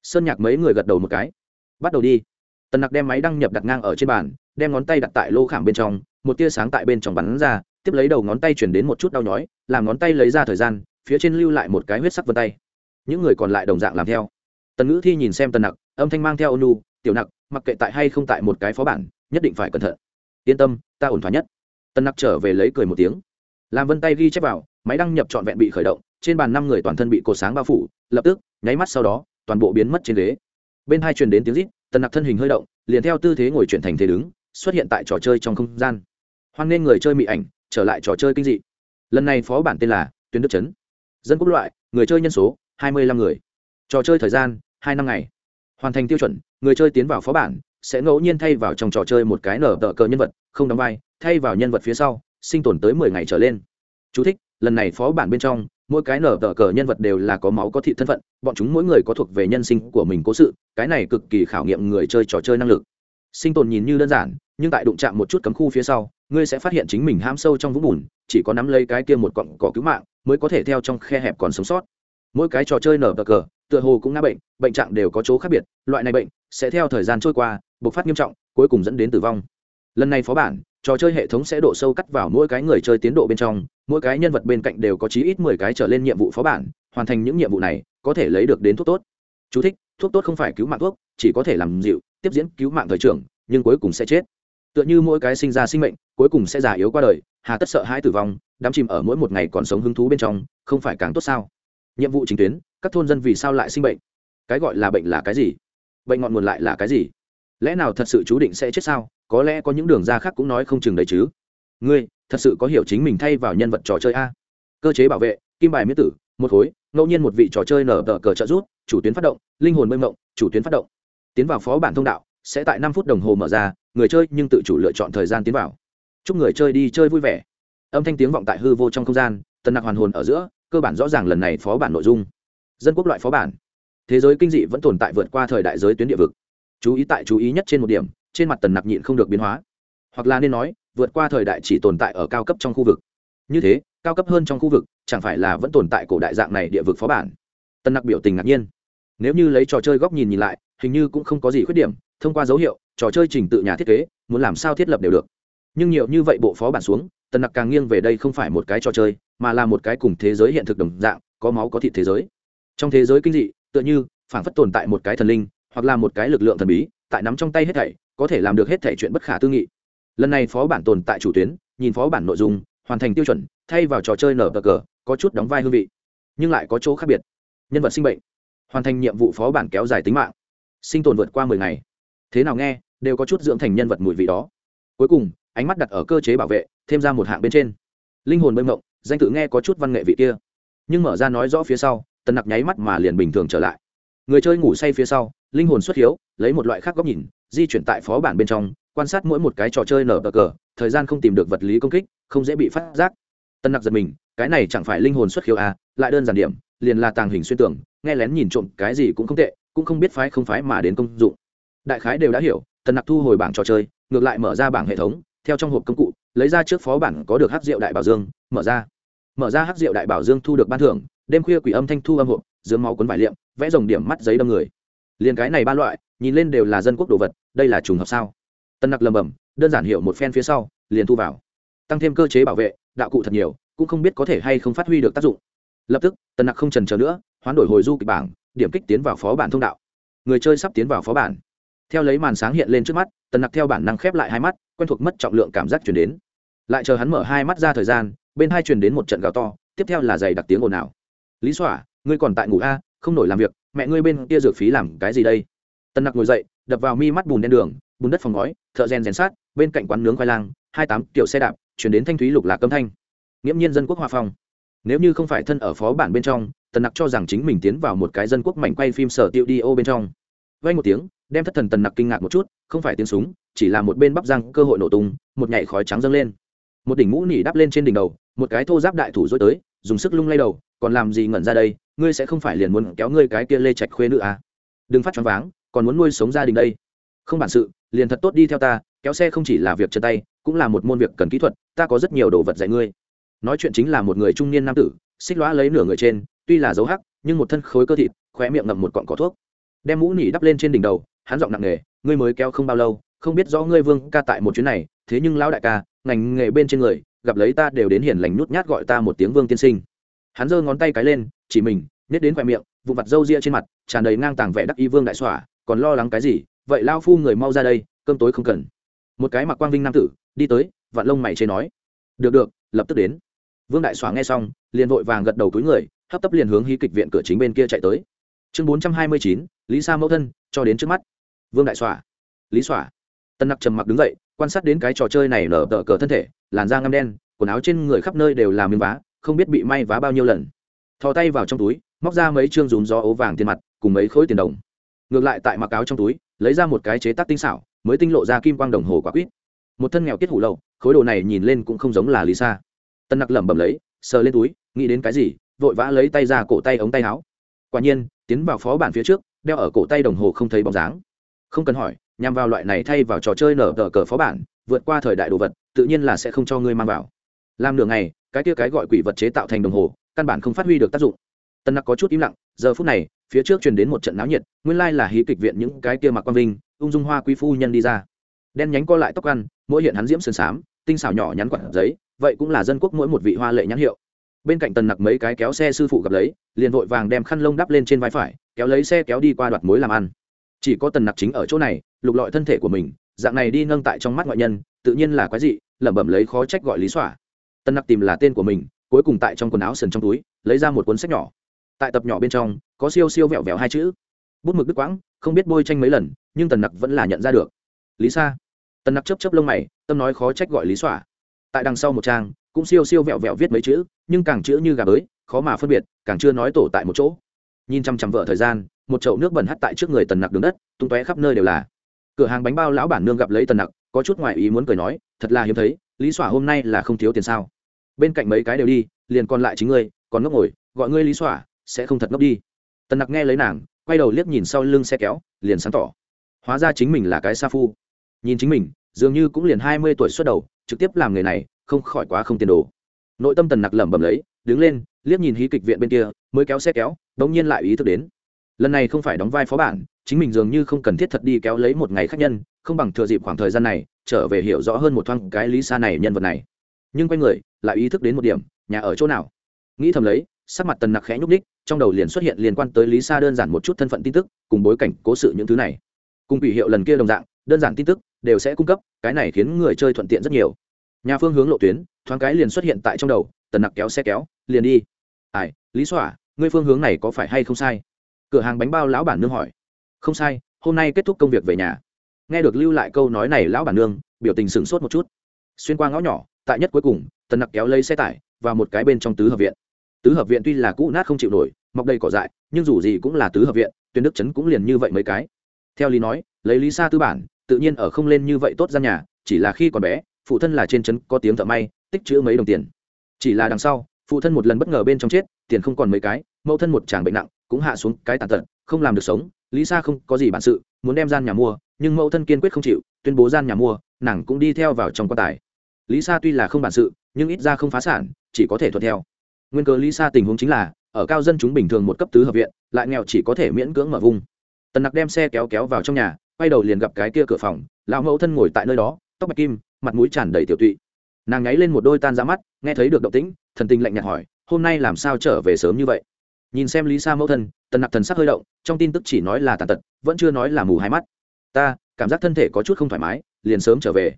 sơn nhạc mấy người gật đầu một cái. Bắt đầu đi. Tần nặc đem máy đăng nhập đặt ngang ở trên bàn, đem ngón tay đặt tại lô khảm bên trong, một tia sáng tại bên trong bắn ra tiếp lấy đầu ngón tay chuyển đến một chút đau nhói, làm ngón tay lấy ra thời gian, phía trên lưu lại một cái huyết sắc vân tay. Những người còn lại đồng dạng làm theo. Tần ngữ thi nhìn xem tần nặc, âm thanh mang theo ônu tiểu nặc, mặc kệ tại hay không tại một cái phó bản, nhất định phải cẩn thận. Yên tâm, ta ổn thỏa nhất. Tần nặc trở về lấy cười một tiếng. Làm vân tay ghi chép vào, máy đăng nhập trọn vẹn bị khởi động, trên bàn năm người toàn thân bị cột sáng bao phủ, lập tức, nháy mắt sau đó, toàn bộ biến mất trên ghế. Bên hai truyền đến tiếng rít, tần nặc thân hình hơi động, liền theo tư thế ngồi chuyển thành thế đứng, xuất hiện tại trò chơi trong không gian. Hoan nghênh người chơi mỹ ảnh trở lại trò chơi kinh dị. Lần này phó bản tên là tuyến đức trấn dân quốc loại người chơi nhân số hai mươi lăm người. Trò chơi thời gian hai năm ngày. Hoàn thành tiêu chuẩn người chơi tiến vào phó bản sẽ ngẫu nhiên thay vào trong trò chơi một cái nở tờ cờ nhân vật không đóng vai thay vào nhân vật phía sau sinh tồn tới mười ngày trở lên. Chú thích, lần này phó bản bên trong mỗi cái nở tờ cờ nhân vật đều là có máu có thị thân phận bọn chúng mỗi người có thuộc về nhân sinh của mình cố sự cái này cực kỳ khảo nghiệm người chơi trò chơi năng lực sinh tồn nhìn như đơn giản nhưng tại đụng chạm một chút cấm khu phía sau ngươi sẽ phát hiện chính mình ham sâu trong vũng bùn chỉ có nắm lấy cái kia một cọng cỏ cứu mạng mới có thể theo trong khe hẹp còn sống sót. Mỗi cái trò chơi nở bờ cờ tựa hồ cũng ngã bệnh bệnh trạng đều có chỗ khác biệt loại này bệnh sẽ theo thời gian trôi qua bộc phát nghiêm trọng cuối cùng dẫn đến tử vong. Lần này phó bản trò chơi hệ thống sẽ độ sâu cắt vào mỗi cái người chơi tiến độ bên trong mỗi cái nhân vật bên cạnh đều có chí ít mười cái trở lên nhiệm vụ phó bản hoàn thành những nhiệm vụ này có thể lấy được đến thuốc tốt. Chú thích, thuốc tốt không phải cứu mạng thuốc chỉ có thể làm dịu tiếp diễn cứu mạng thời trưởng, nhưng cuối cùng sẽ chết. Tựa như mỗi cái sinh ra sinh mệnh, cuối cùng sẽ già yếu qua đời, hà tất sợ hãi tử vong, đắm chìm ở mỗi một ngày còn sống hứng thú bên trong, không phải càng tốt sao? Nhiệm vụ chính tuyến, các thôn dân vì sao lại sinh bệnh? Cái gọi là bệnh là cái gì? Bệnh ngọn nguồn lại là cái gì? Lẽ nào thật sự chú định sẽ chết sao? Có lẽ có những đường ra khác cũng nói không chừng đấy chứ. Ngươi, thật sự có hiểu chính mình thay vào nhân vật trò chơi a? Cơ chế bảo vệ, kim bài miễn tử, một khối, ngẫu nhiên một vị trò chơi nở tờ cờ trợ rút chủ tuyến phát động, linh hồn mơ mộng, chủ tuyến phát động tiến vào phó bản thông đạo, sẽ tại năm phút đồng hồ mở ra, người chơi nhưng tự chủ lựa chọn thời gian tiến vào. Chúc người chơi đi chơi vui vẻ. Âm thanh tiếng vọng tại hư vô trong không gian, tần nặc hoàn hồn ở giữa, cơ bản rõ ràng lần này phó bản nội dung. Dân quốc loại phó bản. Thế giới kinh dị vẫn tồn tại vượt qua thời đại giới tuyến địa vực. Chú ý tại chú ý nhất trên một điểm, trên mặt tần nặc nhịn không được biến hóa. Hoặc là nên nói, vượt qua thời đại chỉ tồn tại ở cao cấp trong khu vực. Như thế, cao cấp hơn trong khu vực, chẳng phải là vẫn tồn tại cổ đại dạng này địa vực phó bản? Tần nặc biểu tình ngạc nhiên nếu như lấy trò chơi góc nhìn nhìn lại, hình như cũng không có gì khuyết điểm, thông qua dấu hiệu, trò chơi trình tự nhà thiết kế, muốn làm sao thiết lập đều được. Nhưng nhiều như vậy bộ phó bản xuống, tần nặc càng nghiêng về đây không phải một cái trò chơi, mà là một cái cùng thế giới hiện thực đồng dạng, có máu có thịt thế giới. Trong thế giới kinh dị, tựa như phản phất tồn tại một cái thần linh, hoặc là một cái lực lượng thần bí, tại nắm trong tay hết thảy, có thể làm được hết thảy chuyện bất khả tư nghị. Lần này phó bản tồn tại chủ tuyến, nhìn phó bản nội dung, hoàn thành tiêu chuẩn, thay vào trò chơi nở bờ cờ, có chút đóng vai hương vị, nhưng lại có chỗ khác biệt. Nhân vật sinh bệnh hoàn thành nhiệm vụ phó bản kéo dài tính mạng sinh tồn vượt qua mười ngày. Thế nào nghe đều có chút dưỡng thành nhân vật mùi vị đó. Cuối cùng ánh mắt đặt ở cơ chế bảo vệ thêm ra một hạng bên trên. Linh hồn bơi mộng danh tự nghe có chút văn nghệ vị kia. Nhưng mở ra nói rõ phía sau tần nặc nháy mắt mà liền bình thường trở lại. Người chơi ngủ say phía sau linh hồn xuất hiếu lấy một loại khác góc nhìn di chuyển tại phó bản bên trong quan sát mỗi một cái trò chơi nở bờ cờ thời gian không tìm được vật lý công kích không dễ bị phát giác. Tân nặc giật mình cái này chẳng phải linh hồn xuất khiếu à, lại đơn giản điểm liền là tàng hình xuyên tưởng nghe lén nhìn trộm cái gì cũng không tệ, cũng không biết phái không phái mà đến công dụng. Đại khái đều đã hiểu, tần nặc thu hồi bảng trò chơi, ngược lại mở ra bảng hệ thống, theo trong hộp công cụ, lấy ra trước phó bản có được hát rượu đại bảo dương, mở ra. Mở ra hát rượu đại bảo dương thu được ban thưởng, đêm khuya quỷ âm thanh thu âm hộp dưới máu cuốn vải liệm, vẽ dòng điểm mắt giấy đâm người. Liền cái này ba loại, nhìn lên đều là dân quốc đồ vật, đây là trùng hợp sao? Tân nặc lầm bầm đơn giản hiểu một phen phía sau, liền thu vào. Tăng thêm cơ chế bảo vệ, đạo cụ thật nhiều, cũng không biết có thể hay không phát huy được tác dụng lập tức, tần nặc không trần chờ nữa, hoán đổi hồi du kịch bảng, điểm kích tiến vào phó bản thông đạo. Người chơi sắp tiến vào phó bản. Theo lấy màn sáng hiện lên trước mắt, tần nặc theo bản năng khép lại hai mắt, quen thuộc mất trọng lượng cảm giác chuyển đến. Lại chờ hắn mở hai mắt ra thời gian, bên hai truyền đến một trận gào to, tiếp theo là giày đặc tiếng ồn ào. Lý xỏa ngươi còn tại ngủ a? Không nổi làm việc, mẹ ngươi bên kia dược phí làm cái gì đây? Tần nặc ngồi dậy, đập vào mi mắt bùn đen đường, bùn đất phòng ngói, thợ rèn rèn sát, bên cạnh quán nướng khoai lang, hai tám kiểu xe đạp, chuyển đến thanh thúy lục lạc câm thanh. Nghiễm nhiên dân quốc hoa phong nếu như không phải thân ở phó bản bên trong, tần nặc cho rằng chính mình tiến vào một cái dân quốc mảnh quay phim sở tiêu đi ô bên trong. Vay một tiếng, đem thất thần tần nặc kinh ngạc một chút, không phải tiếng súng, chỉ là một bên bắp răng cơ hội nổ tung, một nhảy khói trắng dâng lên. Một đỉnh mũ nỉ đắp lên trên đỉnh đầu, một cái thô giáp đại thủ dối tới, dùng sức lung lay đầu, còn làm gì ngẩn ra đây, ngươi sẽ không phải liền muốn kéo ngươi cái kia lê trạch khuê nữa à? Đừng phát choáng váng, còn muốn nuôi sống gia đình đây. Không bản sự, liền thật tốt đi theo ta, kéo xe không chỉ là việc chân tay, cũng là một môn việc cần kỹ thuật, ta có rất nhiều đồ vật dạy ngươi nói chuyện chính là một người trung niên nam tử xích lõa lấy nửa người trên tuy là dấu hắc nhưng một thân khối cơ thịt khóe miệng ngậm một cọn cỏ thuốc. Đem mũ nỉ đắp lên trên đỉnh đầu hắn giọng nặng nghề, ngươi mới kéo không bao lâu không biết rõ ngươi vương ca tại một chuyến này thế nhưng lão đại ca ngành nghề bên trên người gặp lấy ta đều đến hiền lành nhút nhát gọi ta một tiếng vương tiên sinh. Hắn giơ ngón tay cái lên chỉ mình nết đến khoe miệng vụ mặt râu ria trên mặt tràn đầy ngang tàng vẻ đắc y vương đại xỏa còn lo lắng cái gì? Vậy lao phu người mau ra đây cơm tối không cần. Một cái mặc quang vinh nam tử đi tới vạn lông mày chê nói. Được được lập tức đến vương đại xóa nghe xong, liền vội vàng gật đầu túi người, hấp tấp liền hướng hí kịch viện cửa chính bên kia chạy tới. Chương bốn trăm hai mươi chín, lý sa mẫu thân, cho đến trước mắt. Vương đại xóa. Lý xóa. Tân nặc trầm mặc đứng dậy, quan sát đến cái trò chơi này nở tờ cờ thân thể, làn da ngăm đen, quần áo trên người khắp nơi đều là miếng vá, không biết bị may vá bao nhiêu lần. Thò tay vào trong túi, móc ra mấy chương rúm gió ố vàng tiền mặt, cùng mấy khối tiền đồng. Ngược lại tại mặc áo trong túi, lấy ra một cái chế tác tinh xảo, mới tinh lộ ra kim quang đồng hồ quả quýt. Một thân nghèo kết hủ lậu, khối đồ này nhìn lên cũng không giống là lý sa tân nặc lẩm bẩm lấy, sờ lên túi, nghĩ đến cái gì, vội vã lấy tay ra cổ tay ống tay áo. Quả nhiên, tiến vào phó bản phía trước, đeo ở cổ tay đồng hồ không thấy bóng dáng. Không cần hỏi, nhằm vào loại này thay vào trò chơi nở tờ cờ phó bản, vượt qua thời đại đồ vật, tự nhiên là sẽ không cho ngươi mang vào. Làm nửa ngày, cái kia cái gọi quỷ vật chế tạo thành đồng hồ, căn bản không phát huy được tác dụng. Tân nặc có chút im lặng, giờ phút này, phía trước truyền đến một trận náo nhiệt, nguyên lai là hí kịch viện những cái kia mặc quang vinh, ung dung hoa quý phu nhân đi ra. Đen nhánh co lại tóc ăn, mỗi hiện hắn diễm sườn xám tinh xảo nhỏ nhắn quặn giấy, vậy cũng là dân quốc mỗi một vị hoa lệ nhãn hiệu. Bên cạnh tần nặc mấy cái kéo xe sư phụ gặp lấy, liền vội vàng đem khăn lông đắp lên trên vai phải, kéo lấy xe kéo đi qua đoạt mối làm ăn. Chỉ có tần nặc chính ở chỗ này, lục lọi thân thể của mình, dạng này đi nâng tại trong mắt ngoại nhân, tự nhiên là quái dị, lẩm bẩm lấy khó trách gọi lý xỏa. Tần nặc tìm là tên của mình, cuối cùng tại trong quần áo sần trong túi, lấy ra một cuốn sách nhỏ. Tại tập nhỏ bên trong, có siêu siêu vẹo vẹo hai chữ. Bút mực đứt quãng, không biết bôi tranh mấy lần, nhưng tần nặc vẫn là nhận ra được. Lý sa tần nặc chấp chấp lông mày, tâm nói khó trách gọi lý xỏa. Tại đằng sau một trang, cũng siêu siêu vẹo vẹo viết mấy chữ, nhưng càng chữ như gà bới, khó mà phân biệt, càng chưa nói tổ tại một chỗ. Nhìn chăm chăm vợ thời gian, một chậu nước bẩn hắt tại trước người tần nặc đường đất, tung tóe khắp nơi đều là. Cửa hàng bánh bao lão bản nương gặp lấy tần nặc, có chút ngoại ý muốn cười nói, thật là hiếm thấy, lý xỏa hôm nay là không thiếu tiền sao? Bên cạnh mấy cái đều đi, liền còn lại chính ngươi, còn ngốc ngồi, gọi ngươi lý xỏa, sẽ không thật ngốc đi. Tần nặc nghe lấy nàng, quay đầu liếc nhìn sau lưng xe kéo, liền sáng tỏ. Hóa ra chính mình là cái sa phu. Nhìn chính mình dường như cũng liền hai mươi tuổi xuất đầu trực tiếp làm nghề này không khỏi quá không tiền đồ. Nội tâm tần nặc lẩm bẩm lấy đứng lên liếc nhìn hí kịch viện bên kia mới kéo xe kéo đ ỗ n g nhiên lại ý thức đến. Lần này không phải đóng vai phó bản chính mình dường như không cần thiết thật đi kéo lấy một ngày khác nhân không bằng thừa dịp khoảng thời gian này trở về hiểu rõ hơn một thoáng cái lý xa này nhân vật này. Nhưng quay người lại ý thức đến một điểm nhà ở chỗ nào? Nghĩ thầm lấy sắc mặt tần nặc khẽ nhúc nhích, trong đầu liền xuất hiện liên quan tới lý sa đơn giản một chút thân phận tin tức cùng bối cảnh cố sự những thứ này. Cùng quỷ hiệu lần kia đồng dạng đơn giản tin tức đều sẽ cung cấp, cái này khiến người chơi thuận tiện rất nhiều. Nhà phương hướng lộ tuyến, thoáng cái liền xuất hiện tại trong đầu, tần nặc kéo xe kéo, liền đi. Ai, lý xỏa ngươi phương hướng này có phải hay không sai? Cửa hàng bánh bao lão bản nương hỏi. Không sai, hôm nay kết thúc công việc về nhà. Nghe được lưu lại câu nói này lão bản nương, biểu tình sửng sốt một chút. Xuyên qua ngõ nhỏ, tại nhất cuối cùng, tần nặc kéo lấy xe tải và một cái bên trong tứ hợp viện. Tứ hợp viện tuy là cũ nát không chịu nổi, mọc đầy cỏ dại, nhưng dù gì cũng là tứ hợp viện tuyên đức trấn cũng liền như vậy mấy cái. Theo lý nói, lấy lý sa tư bản tự nhiên ở không lên như vậy tốt gian nhà, chỉ là khi còn bé, phụ thân là trên trấn có tiếng thợ may, tích chữ mấy đồng tiền. Chỉ là đằng sau, phụ thân một lần bất ngờ bên trong chết, tiền không còn mấy cái, mẫu thân một chàng bệnh nặng, cũng hạ xuống cái tàn tật, không làm được sống, lý sa không có gì bản sự, muốn đem gian nhà mua, nhưng mẫu thân kiên quyết không chịu, tuyên bố gian nhà mua, nàng cũng đi theo vào trong quan tài. Lý sa tuy là không bản sự, nhưng ít ra không phá sản, chỉ có thể thuận theo. Nguyên cớ lý sa tình huống chính là, ở cao dân chúng bình thường một cấp tứ hợp viện, lại nghèo chỉ có thể miễn cưỡng mở vùng. tần nặc đem xe kéo kéo vào trong nhà quay đầu liền gặp cái kia cửa phòng, lão mẫu thân ngồi tại nơi đó, tóc bạch kim, mặt mũi tràn đầy tiểu tụy. Nàng nháy lên một đôi tan ra mắt, nghe thấy được động tĩnh, thần tình lạnh nhạt hỏi, hôm nay làm sao trở về sớm như vậy? Nhìn xem lý sa mẫu thân, tần nặc thần sắc hơi động, trong tin tức chỉ nói là tàn tật, vẫn chưa nói là mù hai mắt. Ta, cảm giác thân thể có chút không thoải mái, liền sớm trở về.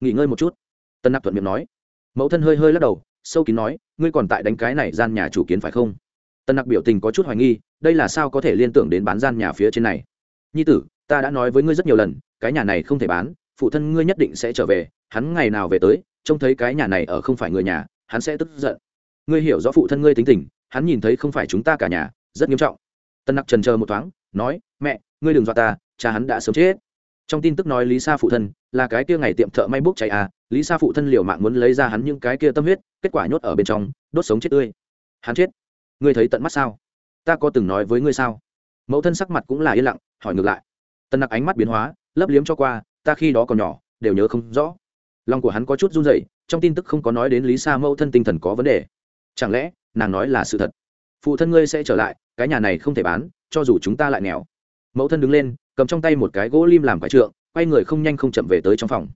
Nghỉ ngơi một chút. Tần nặc thuận miệng nói. Mẫu thân hơi hơi lắc đầu, sâu kín nói, ngươi còn tại đánh cái này gian nhà chủ kiến phải không? Tần nặc biểu tình có chút hoài nghi, đây là sao có thể liên tưởng đến bán gian nhà phía trên này? Nhi tử ta đã nói với ngươi rất nhiều lần, cái nhà này không thể bán, phụ thân ngươi nhất định sẽ trở về, hắn ngày nào về tới, trông thấy cái nhà này ở không phải người nhà, hắn sẽ tức giận. Ngươi hiểu rõ phụ thân ngươi tính tình, hắn nhìn thấy không phải chúng ta cả nhà, rất nghiêm trọng. Tân nặc trần chờ một thoáng, nói, mẹ, ngươi đừng dọa ta, cha hắn đã sớm chết. Trong tin tức nói lý sa phụ thân, là cái kia ngày tiệm thợ may bốc chạy à lý sa phụ thân liều mạng muốn lấy ra hắn những cái kia tâm huyết, kết quả nhốt ở bên trong, đốt sống chết tươi. Hắn chết? Ngươi thấy tận mắt sao? Ta có từng nói với ngươi sao? Mẫu thân sắc mặt cũng là yên lặng, hỏi ngược lại tân nặc ánh mắt biến hóa, lấp liếm cho qua, ta khi đó còn nhỏ, đều nhớ không rõ. Lòng của hắn có chút run rẩy, trong tin tức không có nói đến lý sa mẫu thân tinh thần có vấn đề. Chẳng lẽ, nàng nói là sự thật? Phụ thân ngươi sẽ trở lại, cái nhà này không thể bán, cho dù chúng ta lại nghèo. Mẫu thân đứng lên, cầm trong tay một cái gỗ lim làm quái trượng, quay người không nhanh không chậm về tới trong phòng.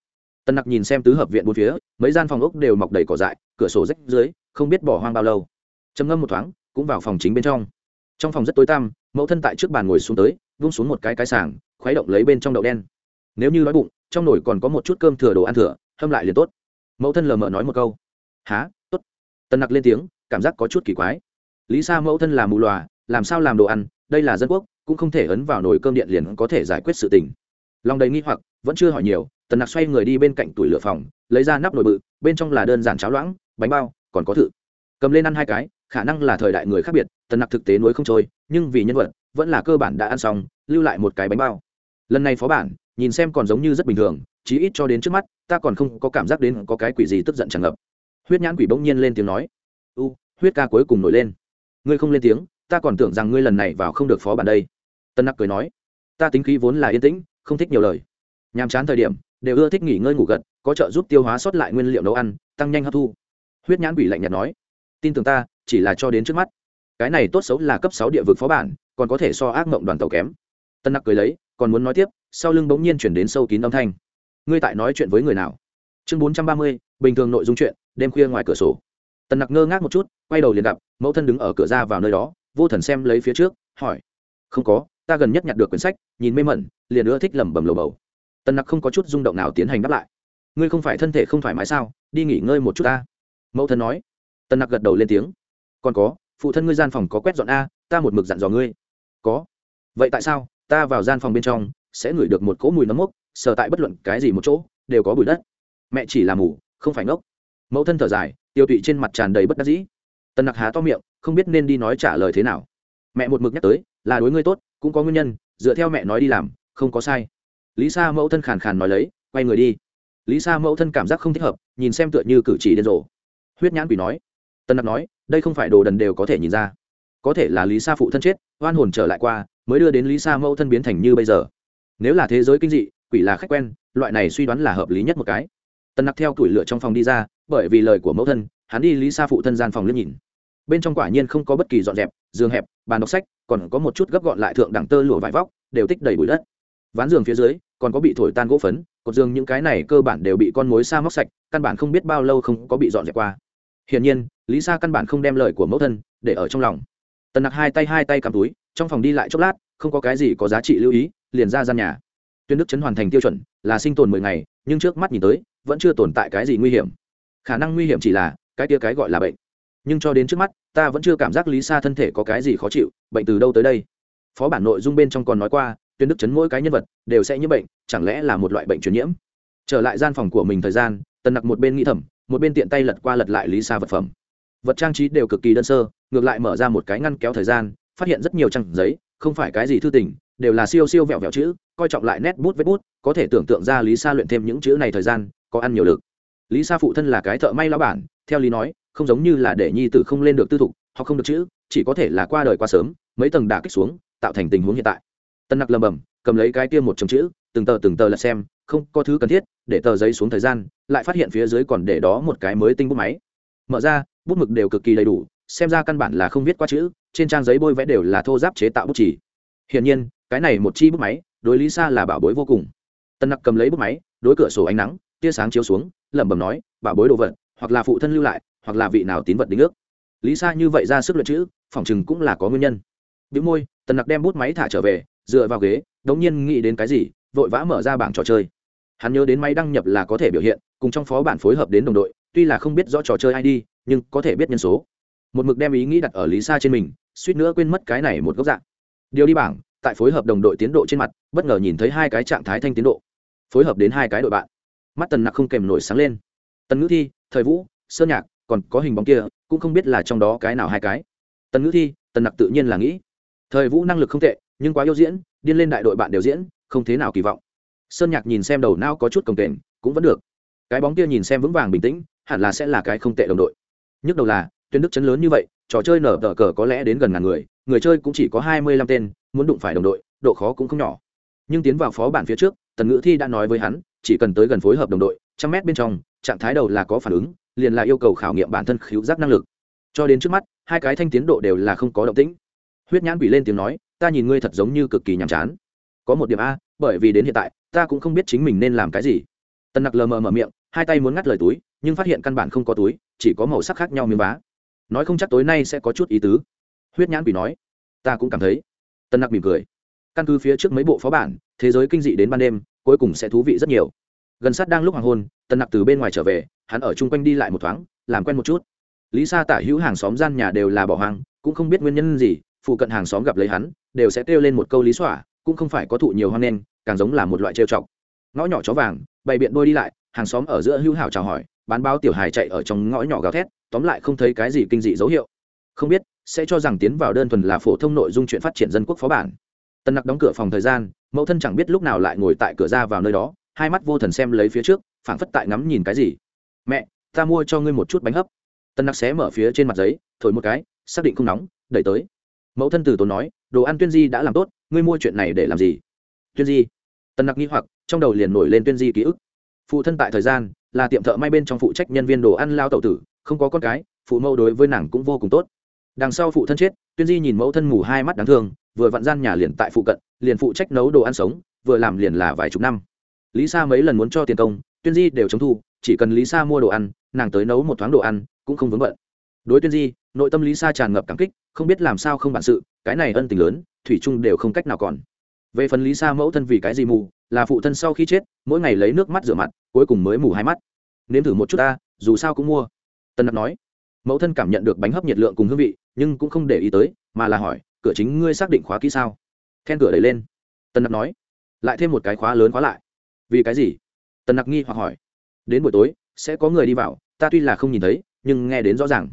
Tân nặc nhìn xem tứ hợp viện bốn phía, mấy gian phòng ốc đều mọc đầy cỏ dại, cửa sổ rách dưới, không biết bỏ hoang bao lâu. Trầm ngâm một thoáng, cũng vào phòng chính bên trong. Trong phòng rất tối tăm, mẫu thân tại trước bàn ngồi xuống tới, vung xuống một cái cái sảng khuấy động lấy bên trong đậu đen. Nếu như đói bụng, trong nồi còn có một chút cơm thừa đồ ăn thừa, hâm lại liền tốt. Mẫu thân lờ mờ nói một câu. Há, tốt. Tân nặc lên tiếng, cảm giác có chút kỳ quái. Lý sa mẫu thân là mù lòa làm sao làm đồ ăn, đây là dân quốc, cũng không thể ấn vào nồi cơm điện liền có thể giải quyết sự tình. Lòng đầy nghi hoặc, vẫn chưa hỏi nhiều tần nặc xoay người đi bên cạnh tủi lửa phòng, lấy ra nắp nồi bự, bên trong là đơn giản cháo loãng, bánh bao, còn có thử cầm lên ăn hai cái, khả năng là thời đại người khác biệt tần nặc thực tế nuối không trôi, nhưng vì nhân vật, vẫn là cơ bản đã ăn xong, lưu lại một cái bánh bao lần này phó bản, nhìn xem còn giống như rất bình thường, chí ít cho đến trước mắt, ta còn không có cảm giác đến có cái quỷ gì tức giận tràn ngập. Huyết nhãn quỷ bỗng nhiên lên tiếng nói. U, huyết ca cuối cùng nổi lên. Ngươi không lên tiếng, ta còn tưởng rằng ngươi lần này vào không được phó bản đây. Tân nặc cười nói. Ta tính khí vốn là yên tĩnh, không thích nhiều lời. Nhàm chán thời điểm, đều ưa thích nghỉ ngơi ngủ gật, có trợ giúp tiêu hóa sót lại nguyên liệu nấu ăn, tăng nhanh hấp thu. Huyết nhãn quỷ lạnh nhạt nói. Tin tưởng ta, chỉ là cho đến trước mắt. Cái này tốt xấu là cấp sáu địa vực phó bản, còn có thể so ác mộng đoàn tàu kém. Tân nặc cười lấy còn muốn nói tiếp, sau lưng bỗng nhiên chuyển đến sâu kín âm thanh. Ngươi tại nói chuyện với người nào? Chương bốn trăm ba mươi, bình thường nội dung chuyện, đêm khuya ngoài cửa sổ. Tần nặc ngơ ngác một chút, quay đầu liền gặp, mẫu thân đứng ở cửa ra vào nơi đó, vô thần xem lấy phía trước, hỏi. Không có, ta gần nhất nhặt được quyển sách, nhìn mê mẩn, liền ưa thích lẩm bẩm lầu bầu. Tần nặc không có chút rung động nào tiến hành đáp lại. Ngươi không phải thân thể không thoải mái sao? Đi nghỉ ngơi một chút ta. Mẫu thân nói. Tần nặc gật đầu lên tiếng. Còn có, phụ thân ngươi gian phòng có quét dọn a, ta một mực dặn dò ngươi. Có. Vậy tại sao? Ta vào gian phòng bên trong, sẽ ngửi được một cỗ mùi nấm mốc, sờ tại bất luận cái gì một chỗ, đều có bụi đất. Mẹ chỉ là mù, không phải ngốc. Mẫu thân thở dài, tiêu tụy trên mặt tràn đầy bất đắc dĩ. Tần nặc há to miệng, không biết nên đi nói trả lời thế nào. Mẹ một mực nhắc tới, là đối ngươi tốt, cũng có nguyên nhân, dựa theo mẹ nói đi làm, không có sai. Lý sa mẫu thân khàn khàn nói lấy, quay người đi. Lý sa mẫu thân cảm giác không thích hợp, nhìn xem tựa như cử chỉ điên rồ. Huyết nhãn quỷ nói. Tân nặc nói, đây không phải đồ đần đều có thể nhìn ra. Có thể là lý sa phụ thân chết, oan hồn trở lại qua mới đưa đến lý sa mẫu thân biến thành như bây giờ nếu là thế giới kinh dị quỷ là khách quen loại này suy đoán là hợp lý nhất một cái tân nặc theo tuổi lựa trong phòng đi ra bởi vì lời của mẫu thân hắn đi lý sa phụ thân gian phòng liếc nhìn bên trong quả nhiên không có bất kỳ dọn dẹp giường hẹp bàn đọc sách còn có một chút gấp gọn lại thượng đẳng tơ lụa vải vóc đều tích đầy bụi đất ván giường phía dưới còn có bị thổi tan gỗ phấn cột giường những cái này cơ bản đều bị con mối sa móc sạch căn bản không biết bao lâu không có bị dọn dẹp qua hiển nhiên lý sa căn bản không đem lời của mẫu thân để ở trong lòng tần nặc hai tay hai tay cầm túi trong phòng đi lại chốc lát, không có cái gì có giá trị lưu ý, liền ra gian nhà. Tuyên đức chấn hoàn thành tiêu chuẩn, là sinh tồn mười ngày, nhưng trước mắt nhìn tới, vẫn chưa tồn tại cái gì nguy hiểm. Khả năng nguy hiểm chỉ là, cái kia cái gọi là bệnh. Nhưng cho đến trước mắt, ta vẫn chưa cảm giác lý sa thân thể có cái gì khó chịu, bệnh từ đâu tới đây? Phó bản nội dung bên trong còn nói qua, tuyên đức chấn mỗi cái nhân vật, đều sẽ nhiễm bệnh, chẳng lẽ là một loại bệnh truyền nhiễm? Trở lại gian phòng của mình thời gian, tần nặc một bên nghĩ thầm, một bên tiện tay lật qua lật lại lý sa vật phẩm. Vật trang trí đều cực kỳ đơn sơ, ngược lại mở ra một cái ngăn kéo thời gian phát hiện rất nhiều trang giấy, không phải cái gì thư tình, đều là siêu siêu vẹo vẹo chữ, coi trọng lại nét bút vết bút, có thể tưởng tượng ra lý sa luyện thêm những chữ này thời gian, có ăn nhiều lực. Lý sa phụ thân là cái thợ may lao bản, theo lý nói, không giống như là để nhi tử không lên được tư thục hoặc không được chữ, chỉ có thể là qua đời quá sớm, mấy tầng đã kích xuống, tạo thành tình huống hiện tại. Tân nặc lầm bầm, cầm lấy cái kia một chồng chữ, từng tờ từng tờ là xem, không có thứ cần thiết, để tờ giấy xuống thời gian, lại phát hiện phía dưới còn để đó một cái mới tinh bút máy. Mở ra, bút mực đều cực kỳ đầy đủ xem ra căn bản là không viết qua chữ, trên trang giấy bôi vẽ đều là thô giáp chế tạo bút chỉ hiển nhiên, cái này một chi bút máy, đối lý sa là bảo bối vô cùng. Tân nặc cầm lấy bút máy, đối cửa sổ ánh nắng, tia sáng chiếu xuống, lẩm bẩm nói, bảo bối đồ vật, hoặc là phụ thân lưu lại, hoặc là vị nào tín vật đính ước. Lý sa như vậy ra sức luyện chữ, phỏng chừng cũng là có nguyên nhân. Bị môi tần nặc đem bút máy thả trở về, dựa vào ghế, đống nhiên nghĩ đến cái gì, vội vã mở ra bảng trò chơi. Hắn nhớ đến máy đăng nhập là có thể biểu hiện, cùng trong phó bản phối hợp đến đồng đội, tuy là không biết rõ trò chơi id nhưng có thể biết nhân số một mực đem ý nghĩ đặt ở lý sa trên mình, suýt nữa quên mất cái này một góc dạng. Điều đi bảng, tại phối hợp đồng đội tiến độ trên mặt, bất ngờ nhìn thấy hai cái trạng thái thanh tiến độ. Phối hợp đến hai cái đội bạn. Mắt tần nặc không kèm nổi sáng lên. Tần ngữ thi, thời vũ, sơn nhạc, còn có hình bóng kia, cũng không biết là trong đó cái nào hai cái. Tần ngữ thi, tần nặc tự nhiên là nghĩ. Thời vũ năng lực không tệ, nhưng quá yêu diễn, điên lên đại đội bạn đều diễn, không thế nào kỳ vọng. Sơn nhạc nhìn xem đầu não có chút cồng kềnh, cũng vẫn được. Cái bóng kia nhìn xem vững vàng bình tĩnh, hẳn là sẽ là cái không tệ đồng đội. Nhức đầu là tuyên đức chấn lớn như vậy, trò chơi nở tờ cờ có lẽ đến gần ngàn người người chơi cũng chỉ có hai mươi lăm tên, muốn đụng phải đồng đội, độ khó cũng không nhỏ. Nhưng tiến vào phó bản phía trước, tần ngữ thi đã nói với hắn, chỉ cần tới gần phối hợp đồng đội, trăm mét bên trong, trạng thái đầu là có phản ứng, liền là yêu cầu khảo nghiệm bản thân khíu giác năng lực. Cho đến trước mắt, hai cái thanh tiến độ đều là không có động tĩnh. Huyết nhãn quỷ lên tiếng nói, ta nhìn ngươi thật giống như cực kỳ nhàm chán. Có một điểm a, bởi vì đến hiện tại, ta cũng không biết chính mình nên làm cái gì. Tần nặc lờ mờ mở miệng, hai tay muốn ngắt lời túi, nhưng phát hiện căn bản không có túi, chỉ có màu sắc khác nhau miếng vá nói không chắc tối nay sẽ có chút ý tứ. Huyết nhãn quỷ nói ta cũng cảm thấy. Tân nặc mỉm cười. Căn cứ phía trước mấy bộ phó bản thế giới kinh dị đến ban đêm cuối cùng sẽ thú vị rất nhiều. Gần sát đang lúc hoàng hôn tân nặc từ bên ngoài trở về hắn ở chung quanh đi lại một thoáng làm quen một chút. Lý sa tả hữu hàng xóm gian nhà đều là bỏ hoang cũng không biết nguyên nhân gì phụ cận hàng xóm gặp lấy hắn đều sẽ kêu lên một câu lý xỏa cũng không phải có thụ nhiều hoang nên, càng giống là một loại trêu chọc. Ngõ nhỏ chó vàng bày biện đôi đi lại hàng xóm ở giữa hữu hảo chào hỏi bán báo tiểu hài chạy ở trong ngõ nhỏ gào thét tóm lại không thấy cái gì kinh dị dấu hiệu. Không biết, sẽ cho rằng tiến vào đơn thuần là phổ thông nội dung chuyện phát triển dân quốc phó bản. Tân nặc đóng cửa phòng thời gian, mẫu thân chẳng biết lúc nào lại ngồi tại cửa ra vào nơi đó, hai mắt vô thần xem lấy phía trước, phảng phất tại ngắm nhìn cái gì. Mẹ, ta mua cho ngươi một chút bánh hấp. Tân nặc xé mở phía trên mặt giấy, thổi một cái, xác định không nóng, đẩy tới. Mẫu thân từ tốn nói, đồ ăn tuyên di đã làm tốt, ngươi mua chuyện này để làm gì? Tuyên di? Tân nặc nghi hoặc, trong đầu liền nổi lên tuyên di ký ức. Phụ thân tại thời gian, là tiệm thợ may bên trong phụ trách nhân viên đồ ăn lao tẩu tử không có con cái, phụ mẫu đối với nàng cũng vô cùng tốt. Đằng sau phụ thân chết, tuyên di nhìn mẫu thân ngủ hai mắt đáng thương, vừa vặn gian nhà liền tại phụ cận, liền phụ trách nấu đồ ăn sống, vừa làm liền là vài chục năm. Lý sa mấy lần muốn cho tiền công, tuyên di đều chống thu, chỉ cần lý sa mua đồ ăn, nàng tới nấu một thoáng đồ ăn, cũng không vướng bận. Đối tuyên di, nội tâm lý sa tràn ngập cảm kích, không biết làm sao không bản sự, cái này ân tình lớn, thủy trung đều không cách nào còn. Về phần lý sa mẫu thân vì cái gì mù, là phụ thân sau khi chết, mỗi ngày lấy nước mắt rửa mặt, cuối cùng mới mù hai mắt. Nếm thử một chút ta, dù sao cũng mua tân nặc nói, mẫu thân cảm nhận được bánh hấp nhiệt lượng cùng hương vị, nhưng cũng không để ý tới, mà là hỏi, cửa chính ngươi xác định khóa kỹ sao? Then cửa đẩy lên. Tân nặc nói, lại thêm một cái khóa lớn khóa lại. Vì cái gì? Tân nặc nghi hoặc hỏi, đến buổi tối, sẽ có người đi vào, ta tuy là không nhìn thấy, nhưng nghe đến rõ ràng.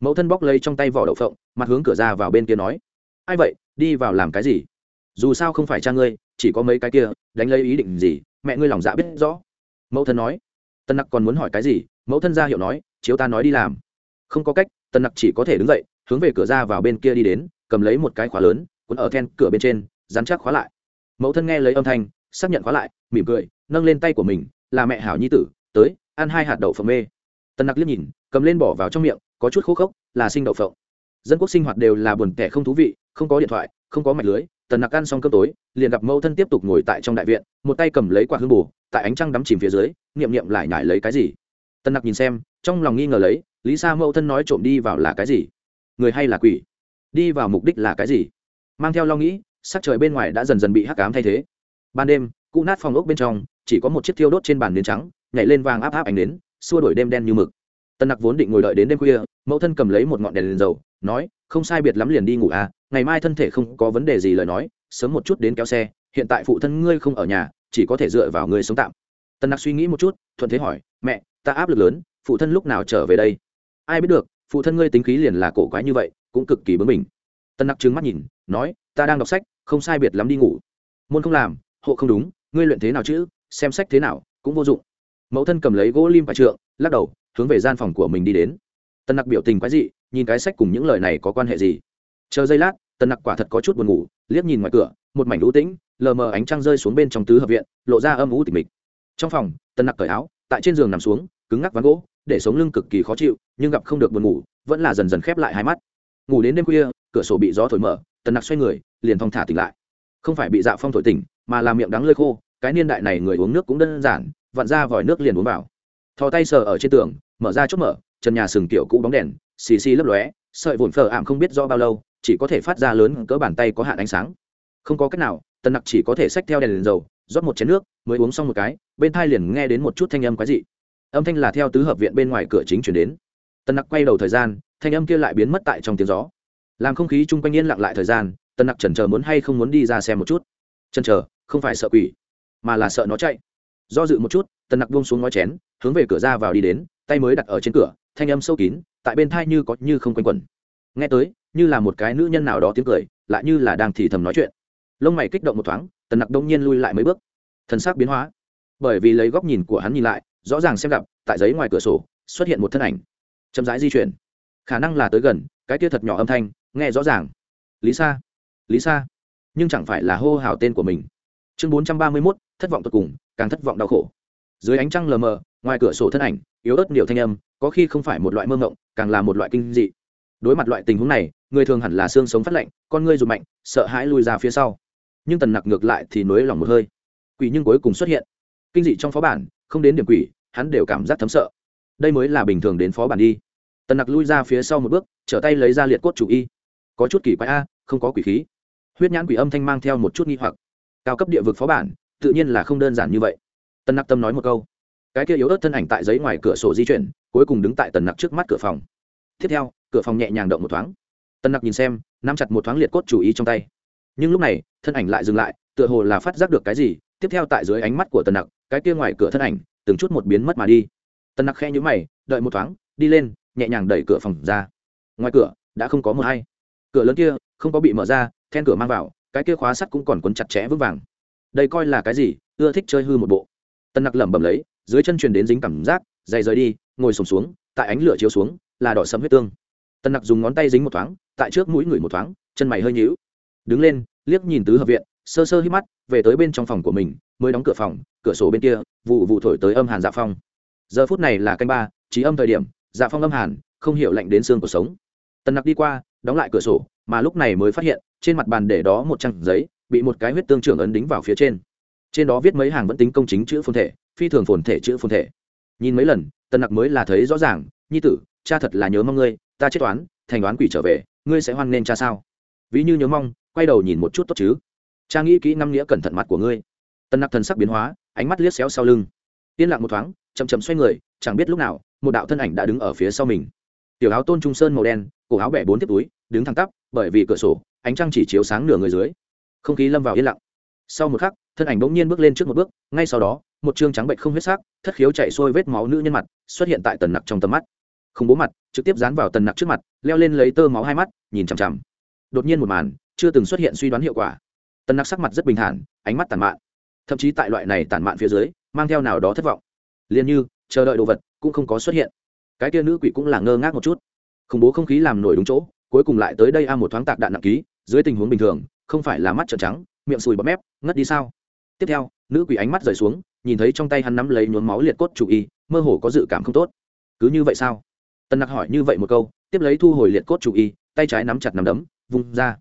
Mẫu thân bóc lấy trong tay vỏ đậu phộng, mặt hướng cửa ra vào bên kia nói, ai vậy, đi vào làm cái gì? Dù sao không phải cha ngươi, chỉ có mấy cái kia, đánh lấy ý định gì, mẹ ngươi lòng dạ biết rõ. Mẫu thân nói, tân nặc còn muốn hỏi cái gì? Mẫu thân ra hiệu nói chiếu ta nói đi làm. Không có cách, tần nặc chỉ có thể đứng dậy, hướng về cửa ra vào bên kia đi đến, cầm lấy một cái khóa lớn, cuốn ở then cửa bên trên, dán chắc khóa lại. Mẫu thân nghe lấy âm thanh, xác nhận khóa lại, mỉm cười, nâng lên tay của mình, là mẹ hảo nhi tử, tới, ăn hai hạt đậu phộng mê. Tần nặc liếc nhìn, cầm lên bỏ vào trong miệng, có chút khô khốc, là sinh đậu phộng. Dân quốc sinh hoạt đều là buồn tẻ không thú vị, không có điện thoại, không có mạch lưới, tần nặc ăn xong cơm tối, liền gặp mẫu thân tiếp tục ngồi tại trong đại viện, một tay cầm lấy quả hương bù, tại ánh trăng đắm chìm phía dưới, niệm niệm lại nhải lấy cái gì. Tần nặc nhìn xem trong lòng nghi ngờ lấy, lý sa mẫu thân nói trộm đi vào là cái gì? Người hay là quỷ? Đi vào mục đích là cái gì? Mang theo lo nghĩ, sắc trời bên ngoài đã dần dần bị hắc cám thay thế. Ban đêm cụ nát phòng ốc bên trong, chỉ có một chiếc thiêu đốt trên bàn nến trắng, nhảy lên vàng áp áp ánh nến, xua đổi đêm đen như mực. Tân nặc vốn định ngồi đợi đến đêm khuya, mẫu thân cầm lấy một ngọn đèn lên dầu, nói, không sai biệt lắm liền đi ngủ à ngày mai thân thể không có vấn đề gì lời nói, sớm một chút đến kéo xe, hiện tại phụ thân ngươi không ở nhà, chỉ có thể dựa vào ngươi sống tạm. Tân nặc suy nghĩ một chút, thuận thế hỏi, mẹ, ta áp lực lớn phụ thân lúc nào trở về đây? Ai biết được, phụ thân ngươi tính khí liền là cổ quái như vậy, cũng cực kỳ bướng mình tân nặc trừng mắt nhìn, nói, ta đang đọc sách, không sai biệt lắm đi ngủ. Môn không làm, hộ không đúng, ngươi luyện thế nào chứ, xem sách thế nào, cũng vô dụng. Mẫu thân cầm lấy gỗ lim và trượng, lắc đầu, hướng về gian phòng của mình đi đến. Tân nặc biểu tình quái dị, nhìn cái sách cùng những lời này có quan hệ gì? Chờ giây lát, tân nặc quả thật có chút buồn ngủ, liếc nhìn ngoài cửa, một mảnh lũ tĩnh, lờ mờ ánh trăng rơi xuống bên trong tứ hợp viện, lộ ra âm ú tịch mịch. Trong phòng, tân nặc cởi áo, tại trên giường nằm xuống, cứng ngắc ván gỗ để sống lưng cực kỳ khó chịu nhưng gặp không được buồn ngủ vẫn là dần dần khép lại hai mắt. Ngủ đến đêm khuya cửa sổ bị gió thổi mở tần nặc xoay người liền thong thả tỉnh lại. Không phải bị dạ phong thổi tỉnh mà là miệng đắng lơi khô cái niên đại này người uống nước cũng đơn giản vặn ra vòi nước liền uống vào. Thò tay sờ ở trên tường mở ra chốt mở trần nhà sừng kiểu cũ bóng đèn xì xì lấp lóe sợi vụn phở ảm không biết do bao lâu chỉ có thể phát ra lớn cỡ bàn tay có hạn ánh sáng. Không có cách nào tần nặc chỉ có thể xách theo đèn, đèn dầu rót một chén nước mới uống xong một cái bên thai liền nghe đến một chút thanh âm quái dị âm thanh là theo tứ hợp viện bên ngoài cửa chính chuyển đến. Tần nặc quay đầu thời gian, thanh âm kia lại biến mất tại trong tiếng gió. Làm không khí chung quanh yên lặng lại thời gian, tần nặc chần chờ muốn hay không muốn đi ra xem một chút. Chần chờ, không phải sợ quỷ, mà là sợ nó chạy. Do dự một chút, tần nặc buông xuống ngói chén, hướng về cửa ra vào đi đến, tay mới đặt ở trên cửa, thanh âm sâu kín, tại bên thai như có như không quanh quẩn. Nghe tới, như là một cái nữ nhân nào đó tiếng cười, lại như là đang thì thầm nói chuyện. Lông mày kích động một thoáng, tần nặc đông nhiên lui lại mấy bước. Thân xác biến hóa. Bởi vì lấy góc nhìn của hắn nhìn lại rõ ràng xem gặp, tại giấy ngoài cửa sổ, xuất hiện một thân ảnh. Chậm rãi di chuyển. Khả năng là tới gần, cái kia thật nhỏ âm thanh, nghe rõ ràng. Lý sa. Lý sa. Nhưng chẳng phải là hô hào tên của mình. Chương bốn trăm ba mươi mốt, thất vọng tột cùng, càng thất vọng đau khổ. Dưới ánh trăng lờ mờ, ngoài cửa sổ thân ảnh, yếu ớt nhiều thanh âm, có khi không phải một loại mơ ngộng càng là một loại kinh dị. Đối mặt loại tình huống này, người thường hẳn là xương sống phát lạnh, con ngươi rụt mạnh, sợ hãi lùi ra phía sau. Nhưng tần nặc ngược lại thì nới lỏng một hơi. Quỷ nhưng cuối cùng xuất hiện. Kinh dị trong phó bản, không đến điểm quỷ hắn đều cảm giác thấm sợ. Đây mới là bình thường đến phó bản đi. Tần nặc lui ra phía sau một bước, trở tay lấy ra liệt cốt chủ y. Có chút kỳ quái a, không có quỷ khí. Huyết nhãn quỷ âm thanh mang theo một chút nghi hoặc. Cao cấp địa vực phó bản, tự nhiên là không đơn giản như vậy. Tần nặc tâm nói một câu. Cái kia yếu ớt thân ảnh tại giấy ngoài cửa sổ di chuyển, cuối cùng đứng tại tần nặc trước mắt cửa phòng. Tiếp theo, cửa phòng nhẹ nhàng động một thoáng. Tần nặc nhìn xem, nắm chặt một thoáng liệt cốt chủ y trong tay. Nhưng lúc này, thân ảnh lại dừng lại, tựa hồ là phát giác được cái gì. Tiếp theo tại dưới ánh mắt của tần nặc, cái kia ngoài cửa thân ảnh từng chút một biến mất mà đi. Tần nặc khe nhũ mày đợi một thoáng đi lên nhẹ nhàng đẩy cửa phòng ra. Ngoài cửa đã không có một hay cửa lớn kia không có bị mở ra then cửa mang vào cái kia khóa sắt cũng còn quấn chặt chẽ vững vàng. Đây coi là cái gì? Ưa thích chơi hư một bộ. Tần nặc lẩm bẩm lấy dưới chân truyền đến dính cảm giác dày rời đi ngồi sùng xuống, xuống tại ánh lửa chiếu xuống là đỏ sẫm huyết tương. Tần nặc dùng ngón tay dính một thoáng tại trước mũi người một thoáng chân mày hơi nhíu. Đứng lên liếc nhìn tứ hợp viện sơ sơ hít mắt, về tới bên trong phòng của mình, mới đóng cửa phòng, cửa sổ bên kia, vụ vụ thổi tới âm hàn dạ phong. Giờ phút này là canh ba, trí âm thời điểm dạ phong âm hàn, không hiểu lạnh đến xương cuộc sống. Tần nặc đi qua, đóng lại cửa sổ, mà lúc này mới phát hiện, trên mặt bàn để đó một trang giấy, bị một cái huyết tương trưởng ấn đính vào phía trên. Trên đó viết mấy hàng vẫn tính công chính chữ phồn thể, phi thường phồn thể chữ phồn thể. Nhìn mấy lần, tần nặc mới là thấy rõ ràng, nhi tử, cha thật là nhớ mong ngươi, ta chết toán thành đoán quỷ trở về, ngươi sẽ hoan nên cha sao? Ví như nhớ mong, quay đầu nhìn một chút tốt chứ cha nghĩ kỹ năm nghĩa cẩn thận mặt của ngươi. Tần nặc thần sắc biến hóa, ánh mắt liếc xéo sau lưng. Yên lặng một thoáng, chậm chậm xoay người, chẳng biết lúc nào, một đạo thân ảnh đã đứng ở phía sau mình. Tiểu áo tôn trung sơn màu đen, cổ áo bẻ bốn tiếp túi, đứng thẳng tắp, bởi vì cửa sổ, ánh trăng chỉ chiếu sáng nửa người dưới. Không khí lâm vào yên lặng. Sau một khắc, thân ảnh bỗng nhiên bước lên trước một bước, ngay sau đó, một chương trắng bệnh không huyết sắc, thất khiếu chạy sôi vết máu nữ nhân mặt, xuất hiện tại tần nặc trong tầm mắt. Không bố mặt, trực tiếp dán vào tần nặc trước mặt, leo lên lấy tơ máu hai mắt, nhìn chằm chằm. Đột nhiên một màn, chưa từng xuất hiện suy đoán hiệu quả. Tân nặc sắc mặt rất bình thản, ánh mắt tàn mạn. Thậm chí tại loại này tàn mạn phía dưới, mang theo nào đó thất vọng. Liền như, chờ đợi đồ vật, cũng không có xuất hiện. Cái kia nữ quỷ cũng là ngơ ngác một chút. Khủng bố không khí làm nổi đúng chỗ, cuối cùng lại tới đây a một thoáng tạc đạn nặng ký, dưới tình huống bình thường, không phải là mắt trợn trắng, miệng sùi bọt mép, ngất đi sao? Tiếp theo, nữ quỷ ánh mắt rời xuống, nhìn thấy trong tay hắn nắm lấy nhuốm máu liệt cốt chủ y, mơ hồ có dự cảm không tốt. Cứ như vậy sao? Tân nặc hỏi như vậy một câu, tiếp lấy thu hồi liệt cốt chủ y, tay trái nắm chặt nắm đấm, vung ra.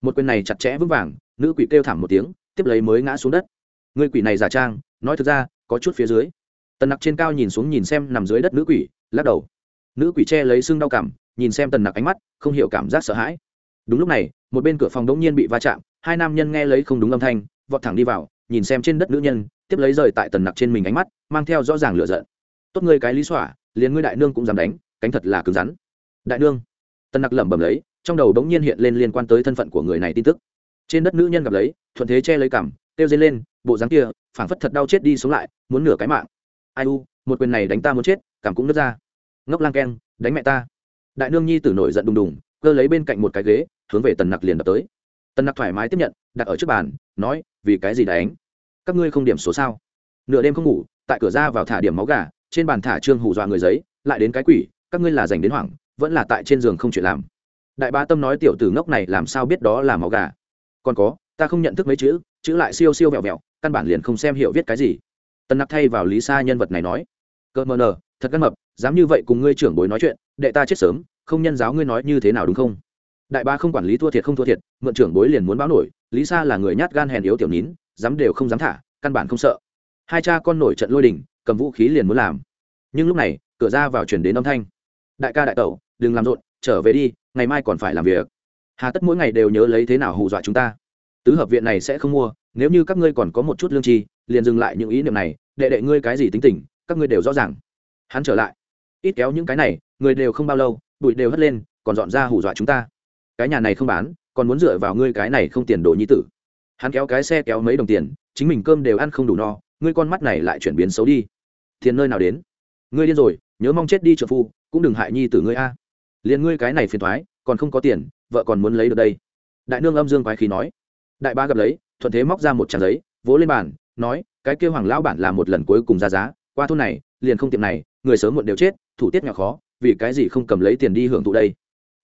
Một quyền này chặt chẽ vững vàng nữ quỷ kêu thảm một tiếng, tiếp lấy mới ngã xuống đất. Người quỷ này giả trang, nói thực ra, có chút phía dưới. Tần nặc trên cao nhìn xuống nhìn xem nằm dưới đất nữ quỷ, lắc đầu. Nữ quỷ che lấy xương đau cảm, nhìn xem tần nặc ánh mắt, không hiểu cảm giác sợ hãi. Đúng lúc này, một bên cửa phòng đống nhiên bị va chạm, hai nam nhân nghe lấy không đúng âm thanh, vọt thẳng đi vào, nhìn xem trên đất nữ nhân, tiếp lấy rời tại tần nặc trên mình ánh mắt, mang theo rõ ràng lựa giận. Tốt ngươi cái lý xỏa, liền ngươi đại nương cũng dám đánh, cánh thật là cứng rắn. Đại nương? Tần nặc lẩm bẩm lấy, trong đầu đống nhiên hiện lên liên quan tới thân phận của người này tin tức trên đất nữ nhân gặp lấy, thuận thế che lấy cằm, kêu dây lên, bộ dáng kia, phảng phất thật đau chết đi xuống lại, muốn nửa cái mạng. Ai u, một quyền này đánh ta muốn chết, cảm cũng nứt ra. Ngốc lang keng, đánh mẹ ta. Đại nương nhi tử nổi giận đùng đùng, cơ lấy bên cạnh một cái ghế, hướng về tần nặc liền đập tới. Tần nặc thoải mái tiếp nhận, đặt ở trước bàn, nói, vì cái gì đánh? Các ngươi không điểm số sao? Nửa đêm không ngủ, tại cửa ra vào thả điểm máu gà, trên bàn thả trương hù dọa người giấy, lại đến cái quỷ, các ngươi là dành đến hoảng, vẫn là tại trên giường không chuyện làm. Đại ba tâm nói, tiểu tử ngốc này làm sao biết đó là máu gà? Còn có, ta không nhận thức mấy chữ chữ lại siêu siêu vẹo vẹo, căn bản liền không xem hiểu viết cái gì. Tân nặc thay vào lý sa nhân vật này nói cợt mờ nờ, thật gắn mập, dám như vậy cùng ngươi trưởng bối nói chuyện, đệ ta chết sớm, không nhân giáo ngươi nói như thế nào đúng không? Đại ba không quản lý thua thiệt không thua thiệt, mượn trưởng bối liền muốn báo nổi, lý sa là người nhát gan hèn yếu tiểu nín, dám đều không dám thả, căn bản không sợ. Hai cha con nổi trận lôi đình, cầm vũ khí liền muốn làm. Nhưng lúc này, cửa ra vào chuyển đến âm thanh. Đại ca đại tẩu, đừng làm rộn, trở về đi, ngày mai còn phải làm việc hà tất mỗi ngày đều nhớ lấy thế nào hù dọa chúng ta. Tứ hợp viện này sẽ không mua, nếu như các ngươi còn có một chút lương tri, liền dừng lại những ý niệm này, đệ đệ ngươi cái gì tính tình, các ngươi đều rõ ràng. Hắn trở lại. Ít kéo những cái này, người đều không bao lâu, bụi đều hất lên, còn dọn ra hù dọa chúng ta. Cái nhà này không bán, còn muốn dựa vào ngươi cái này không tiền đồ nhi tử. Hắn kéo cái xe kéo mấy đồng tiền, chính mình cơm đều ăn không đủ no, ngươi con mắt này lại chuyển biến xấu đi. Tiền nơi nào đến? Ngươi điên rồi, nhớ mong chết đi trợ phu, cũng đừng hại nhi tử ngươi a. Liền ngươi cái này phiền thoái, còn không có tiền vợ còn muốn lấy được đây. Đại nương âm dương quái khí nói. Đại ba gặp lấy, thuận thế móc ra một trang giấy, vỗ lên bàn, nói, cái kêu hoàng lão bản là một lần cuối cùng ra giá, qua thôn này, liền không tiệm này, người sớm muộn đều chết, thủ tiết nhỏ khó, vì cái gì không cầm lấy tiền đi hưởng thụ đây?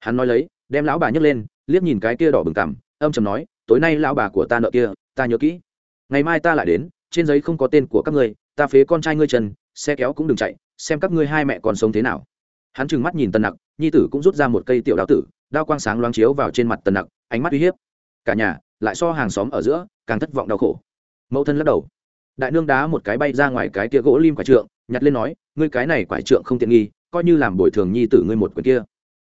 Hắn nói lấy, đem lão bà nhấc lên, liếc nhìn cái kia đỏ bừng cằm, âm chầm nói, tối nay lão bà của ta nợ kia, ta nhớ kỹ. Ngày mai ta lại đến, trên giấy không có tên của các ngươi, ta phế con trai ngươi trần xe kéo cũng đừng chạy, xem các ngươi hai mẹ còn sống thế nào hắn trừng mắt nhìn tần nặc, nhi tử cũng rút ra một cây tiểu đao tử, đao quang sáng loáng chiếu vào trên mặt tần nặc, ánh mắt uy hiếp. Cả nhà lại so hàng xóm ở giữa càng thất vọng đau khổ. Mẫu thân lắc đầu. Đại nương đá một cái bay ra ngoài cái kia gỗ lim quải trượng, nhặt lên nói, ngươi cái này quải trượng không tiện nghi, coi như làm bồi thường nhi tử ngươi một quyển kia.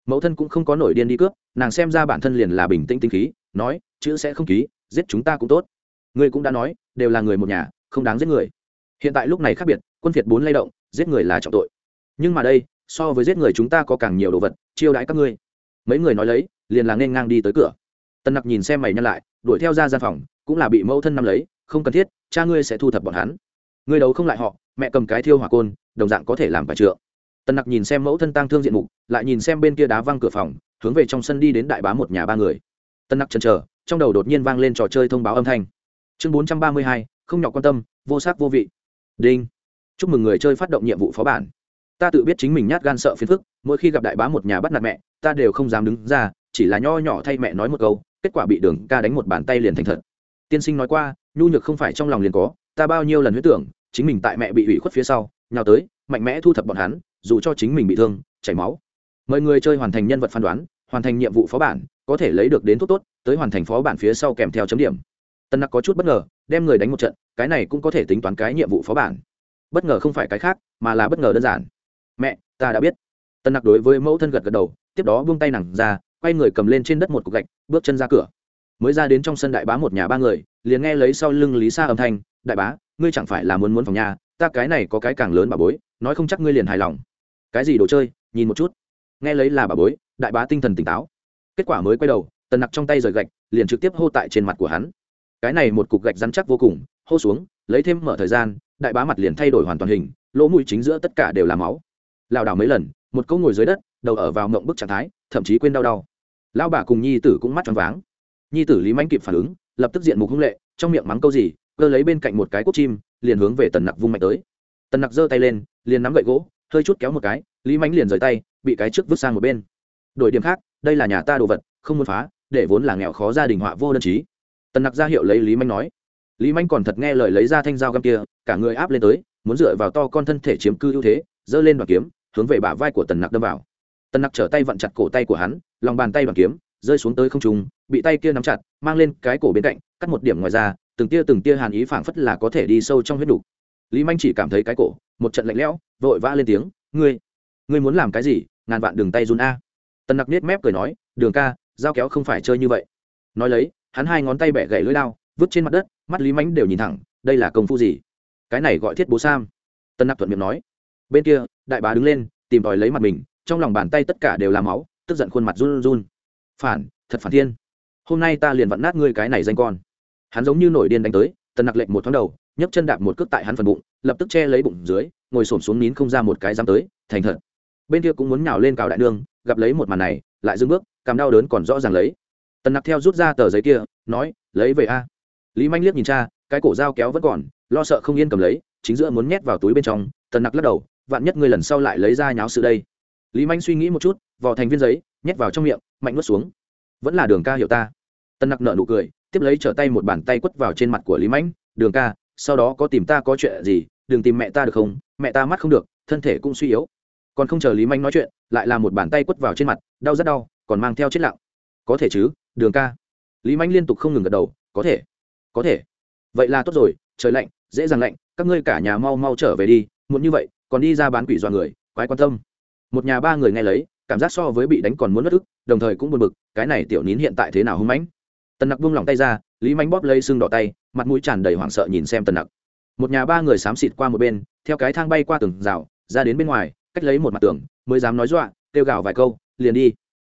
Mẫu thân cũng không có nổi điên đi cướp, nàng xem ra bản thân liền là bình tĩnh tinh khí, nói, chữ sẽ không ký, giết chúng ta cũng tốt. Ngươi cũng đã nói, đều là người một nhà, không đáng giết người. Hiện tại lúc này khác biệt, quân phiệt bốn lay động, giết người là trọng tội. Nhưng mà đây so với giết người chúng ta có càng nhiều đồ vật, chiêu đãi các ngươi. Mấy người nói lấy, liền là nên ngang đi tới cửa. Tân nặc nhìn xem mày nhăn lại, đuổi theo ra gian phòng, cũng là bị mẫu thân nắm lấy, không cần thiết, cha ngươi sẽ thu thập bọn hắn. Ngươi đấu không lại họ, mẹ cầm cái thiêu hỏa côn, đồng dạng có thể làm bà trượng. Tần nặc nhìn xem mẫu thân tang thương diện mục, lại nhìn xem bên kia đá văng cửa phòng, hướng về trong sân đi đến đại bá một nhà ba người. Tần nặc chần chờ, trong đầu đột nhiên vang lên trò chơi thông báo âm thanh. Chương bốn trăm ba mươi hai, không nhọc quan tâm, vô sắc vô vị. Đinh. Chúc mừng người chơi phát động nhiệm vụ phó bản ta tự biết chính mình nhát gan sợ phiền phức, mỗi khi gặp đại bá một nhà bắt nạt mẹ, ta đều không dám đứng ra, chỉ là nho nhỏ thay mẹ nói một câu, kết quả bị đường ca đánh một bàn tay liền thành thật. Tiên sinh nói qua, nhu nhược không phải trong lòng liền có, ta bao nhiêu lần huyết tưởng, chính mình tại mẹ bị ủy khuất phía sau, nhào tới, mạnh mẽ thu thập bọn hắn, dù cho chính mình bị thương, chảy máu. Mời người chơi hoàn thành nhân vật phán đoán, hoàn thành nhiệm vụ phó bản, có thể lấy được đến thuốc tốt, tới hoàn thành phó bản phía sau kèm theo chấm điểm. Tân nặc có chút bất ngờ, đem người đánh một trận, cái này cũng có thể tính toán cái nhiệm vụ phó bản. Bất ngờ không phải cái khác, mà là bất ngờ đơn giản mẹ, ta đã biết. Tân nặc đối với mẫu thân gật gật đầu, tiếp đó buông tay nặng ra, quay người cầm lên trên đất một cục gạch, bước chân ra cửa. Mới ra đến trong sân đại bá một nhà ba người, liền nghe lấy sau lưng lý sa âm thanh, đại bá, ngươi chẳng phải là muốn muốn phòng nhà, ta cái này có cái càng lớn bà bối, nói không chắc ngươi liền hài lòng. Cái gì đồ chơi, nhìn một chút. Nghe lấy là bà bối, đại bá tinh thần tỉnh táo. Kết quả mới quay đầu tần nặc trong tay rời gạch, liền trực tiếp hô tại trên mặt của hắn. Cái này một cục gạch rắn chắc vô cùng, hô xuống, lấy thêm mở thời gian, đại bá mặt liền thay đổi hoàn toàn hình, lỗ mũi chính giữa tất cả đều là máu lảo đảo mấy lần, một câu ngồi dưới đất, đầu ở vào mộng bức trạng thái, thậm chí quên đau đau. Lão bà cùng nhi tử cũng mắt tròn váng. Nhi tử lý Mạnh kịp phản ứng, lập tức diện mục hung lệ, trong miệng mắng câu gì, cơ lấy bên cạnh một cái cốt chim, liền hướng về tần nặc vung mạnh tới. Tần nặc giơ tay lên, liền nắm gậy gỗ, hơi chút kéo một cái, lý Mạnh liền rời tay, bị cái trước vứt sang một bên. Đổi điểm khác, đây là nhà ta đồ vật, không muốn phá, để vốn là nghèo khó gia đình họa vô đơn chí. Tần nặc ra hiệu lấy lý Mạnh nói. Lý Mạnh còn thật nghe lời lấy ra thanh dao găm kia, cả người áp lên tới, muốn dựa vào to con thân thể chiếm cư ưu thế, giơ lên đoàn kiếm hướng về bả vai của tần nặc đâm vào. Tần nặc trở tay vặn chặt cổ tay của hắn, lòng bàn tay đoàn kiếm, rơi xuống tới không trùng bị tay kia nắm chặt, mang lên cái cổ bên cạnh, cắt một điểm ngoài ra, từng tia từng tia hàn ý phảng phất là có thể đi sâu trong huyết đục lý manh chỉ cảm thấy cái cổ, một trận lạnh lẽo, vội vã lên tiếng, ngươi ngươi muốn làm cái gì? Ngàn vạn đường tay run a. Tần nặc nết mép cười nói, đường ca dao kéo không phải chơi như vậy. Nói lấy, hắn hai ngón tay bẻ gãy lưỡi lao vứt trên mặt đất, mắt lý mánh đều nhìn thẳng, đây là công phu gì? Cái này gọi thiết bố sam. Tân nặc thuận miệng nói bên kia, đại bá đứng lên, tìm tòi lấy mặt mình, trong lòng bàn tay tất cả đều là máu, tức giận khuôn mặt run run phản, thật phản thiên. Hôm nay ta liền vặn nát ngươi cái này danh con. Hắn giống như nổi điên đánh tới, tần nặc lệnh một thoáng đầu, nhấc chân đạp một cước tại hắn phần bụng, lập tức che lấy bụng dưới, ngồi s ổ m xuống nín không ra một cái dám tới, thành thật. Bên kia cũng muốn nhào lên cào đại nương, gặp lấy một màn này, lại dưng bước, cảm đau đớn còn rõ ràng lấy. Tần nặc theo rút ra tờ giấy kia, nói, lấy về a. Lý manh liếc nhìn cha, cái cổ dao kéo vẫn còn, lo sợ không yên cầm lấy, chính giữa muốn nhét vào túi bên trong, tần nặc lắc đầu vạn nhất ngươi lần sau lại lấy ra nháo sự đây. Lý manh suy nghĩ một chút, vò thành viên giấy, nhét vào trong miệng, mạnh nuốt xuống. Vẫn là đường ca hiểu ta. Tân nặc nợ nụ cười, tiếp lấy trở tay một bàn tay quất vào trên mặt của lý mãnh đường ca, sau đó có tìm ta có chuyện gì, đừng tìm mẹ ta được không? Mẹ ta mắt không được, thân thể cũng suy yếu. Còn không chờ lý manh nói chuyện, lại là một bàn tay quất vào trên mặt, đau rất đau, còn mang theo chết lặng. Có thể chứ, đường ca. Lý manh liên tục không ngừng gật đầu, có thể có thể. Vậy là tốt rồi, trời lạnh, dễ dàng lạnh, các ngươi cả nhà mau mau trở về đi muốn như vậy còn đi ra bán quỷ dọa người, quái quan tâm. Một nhà ba người nghe lấy, cảm giác so với bị đánh còn muốn mất ức, đồng thời cũng buồn bực, cái này tiểu nín hiện tại thế nào hưng mãnh? Tần nặc buông lỏng tay ra, lý mánh bóp lấy xương đỏ tay, mặt mũi tràn đầy hoảng sợ nhìn xem tần nặc. Một nhà ba người xám xịt qua một bên, theo cái thang bay qua tường rào, ra đến bên ngoài, cách lấy một mặt tường, mới dám nói dọa, kêu gào vài câu, liền đi.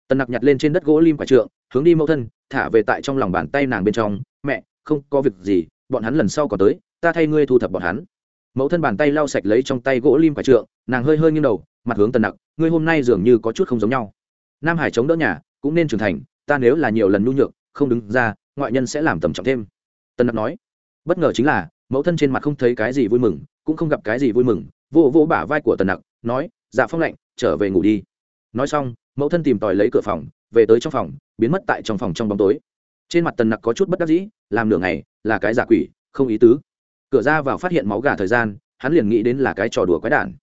Tần nặc nhặt lên trên đất gỗ lim quả trượng, hướng đi mẫu thân, thả về tại trong lòng bàn tay nàng bên trong, mẹ, không có việc gì, bọn hắn lần sau có tới, ta thay ngươi thu thập bọn hắn mẫu thân bàn tay lau sạch lấy trong tay gỗ lim quả trượng, nàng hơi hơi nghiêng đầu, mặt hướng tần nặc, ngươi hôm nay dường như có chút không giống nhau. Nam hải chống đỡ nhà, cũng nên trưởng thành, ta nếu là nhiều lần nhu nhược, không đứng ra, ngoại nhân sẽ làm tầm trọng thêm. Tần nặc nói, bất ngờ chính là, mẫu thân trên mặt không thấy cái gì vui mừng, cũng không gặp cái gì vui mừng, vô vô bả vai của tần nặc, nói dạ phong lạnh, trở về ngủ đi. Nói xong, mẫu thân tìm tòi lấy cửa phòng, về tới trong phòng, biến mất tại trong phòng trong bóng tối. Trên mặt tần nặc có chút bất đắc dĩ, làm nửa ngày, là cái giả quỷ, không ý tứ cửa ra vào phát hiện máu gà thời gian, hắn liền nghĩ đến là cái trò đùa quái đản.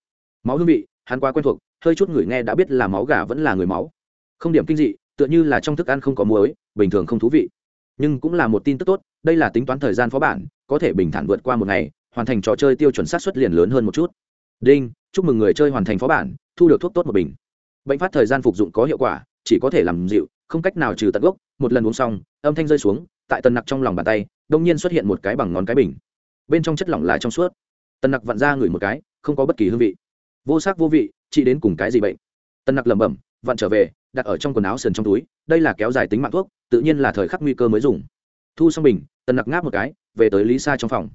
Máu hương vị, hắn quá quen thuộc, hơi chút người nghe đã biết là máu gà vẫn là người máu. Không điểm kinh dị, tựa như là trong thức ăn không có muối, bình thường không thú vị. Nhưng cũng là một tin tức tốt, đây là tính toán thời gian phó bản, có thể bình thản vượt qua một ngày, hoàn thành trò chơi tiêu chuẩn sát xuất liền lớn hơn một chút. Đinh, chúc mừng người chơi hoàn thành phó bản, thu được thuốc tốt một bình. Bệnh phát thời gian phục dụng có hiệu quả, chỉ có thể làm dịu, không cách nào trừ tận gốc. Một lần uống xong, âm thanh rơi xuống, tại tần nặc trong lòng bàn tay, đông nhiên xuất hiện một cái bằng ngón cái bình bên trong chất lỏng là trong suốt. Tần nặc vặn ra ngửi một cái, không có bất kỳ hương vị. Vô sắc vô vị, chỉ đến cùng cái gì bệnh? Tần nặc lẩm bẩm, vặn trở về, đặt ở trong quần áo sườn trong túi, đây là kéo dài tính mạng thuốc, tự nhiên là thời khắc nguy cơ mới dùng. Thu xong bình, tần nặc ngáp một cái, về tới lý sa trong phòng.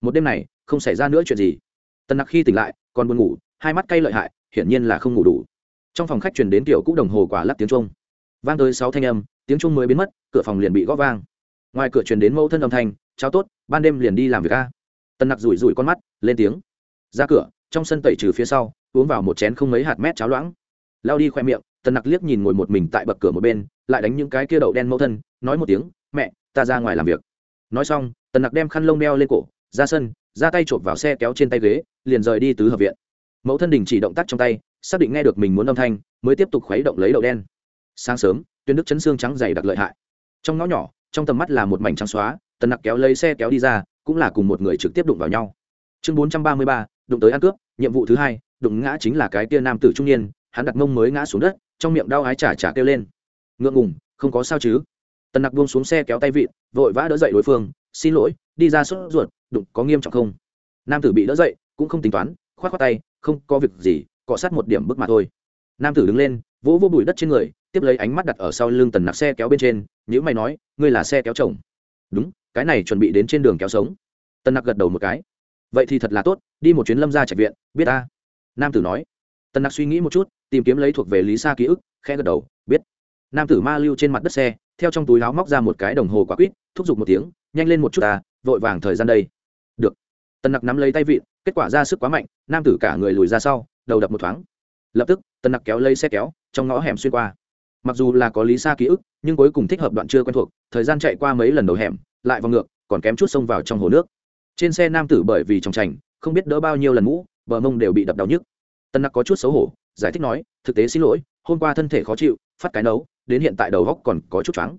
Một đêm này, không xảy ra nữa chuyện gì. Tần nặc khi tỉnh lại, còn buồn ngủ, hai mắt cay lợi hại, hiển nhiên là không ngủ đủ. Trong phòng khách chuyển đến tiểu cũ đồng hồ quả lắc tiếng trung vang tới sáu thanh âm, tiếng trung mới biến mất, cửa phòng liền bị gõ vang. Ngoài cửa truyền đến mẫu thân âm thanh cháo tốt, ban đêm liền đi làm việc a tần nặc rủi rủi con mắt, lên tiếng. Ra cửa, trong sân tẩy trừ phía sau, uống vào một chén không mấy hạt mét cháo loãng. Lao đi khoe miệng, tần nặc liếc nhìn ngồi một mình tại bậc cửa một bên, lại đánh những cái kia đậu đen mẫu thân, nói một tiếng, mẹ, ta ra ngoài làm việc. Nói xong, tần nặc đem khăn lông đeo lên cổ, ra sân, ra tay chộp vào xe kéo trên tay ghế, liền rời đi tứ hợp viện. Mẫu thân đình chỉ động tác trong tay, xác định nghe được mình muốn âm thanh, mới tiếp tục khuấy động lấy đậu đen. Sáng sớm tuyến đức chấn xương trắng dày đặc lợi hại. Trong ngõ nhỏ, trong tầm mắt là một mảnh trắng xóa, tần nặc kéo lấy xe kéo đi ra cũng là cùng một người trực tiếp đụng vào nhau. Chương bốn trăm ba mươi ba, đụng tới ăn cướp, nhiệm vụ thứ hai, đụng ngã chính là cái tia nam tử trung niên, hắn đặt mông mới ngã xuống đất, trong miệng đau ái chả chả kêu lên. Ngượng ngùng, không có sao chứ? Tần nặc buông xuống xe kéo tay vịn, vội vã đỡ dậy đối phương, xin lỗi, đi ra sốt ruột, đụng có nghiêm trọng không? Nam tử bị đỡ dậy, cũng không tính toán k h o á t k tay, không, có việc gì, cọ sát một điểm bước mà thôi. Nam tử đứng lên, vỗ vô bụi đất trên người, tiếp lấy ánh mắt đặt ở sau lưng tần nặc xe kéo bên trên nhữ mày nói, ngươi là xe kéo chồng. Đúng cái này chuẩn bị đến trên đường kéo sống. Tân nặc gật đầu một cái. Vậy thì thật là tốt, đi một chuyến lâm ra trạch viện, biết ta? Nam tử nói. Tân nặc suy nghĩ một chút, tìm kiếm lấy thuộc về lý sa ký ức, khẽ gật đầu, biết. Nam tử ma lưu trên mặt đất xe, theo trong túi láo móc ra một cái đồng hồ quả quýt, thúc giục một tiếng, nhanh lên một chút ta, vội vàng thời gian đây. Được. Tân nặc nắm lấy tay vịn, kết quả ra sức quá mạnh, nam tử cả người lùi ra sau, đầu đập một thoáng. Lập tức, tân nặc kéo lấy xe kéo, trong ngõ hẻm xuyên qua. Mặc dù là có lý xa ký ức, nhưng cuối cùng thích hợp đoạn chưa quen thuộc, thời gian chạy qua mấy lần đầu hẻm lại vào ngược, còn kém chút xông vào trong hồ nước. Trên xe nam tử bởi vì trong trành không biết đỡ bao nhiêu lần mũ, bờ mông đều bị đập đau nhức. Tân nặc có chút xấu hổ, giải thích nói, thực tế xin lỗi, hôm qua thân thể khó chịu, phát cái nấu, đến hiện tại đầu góc còn có chút choáng.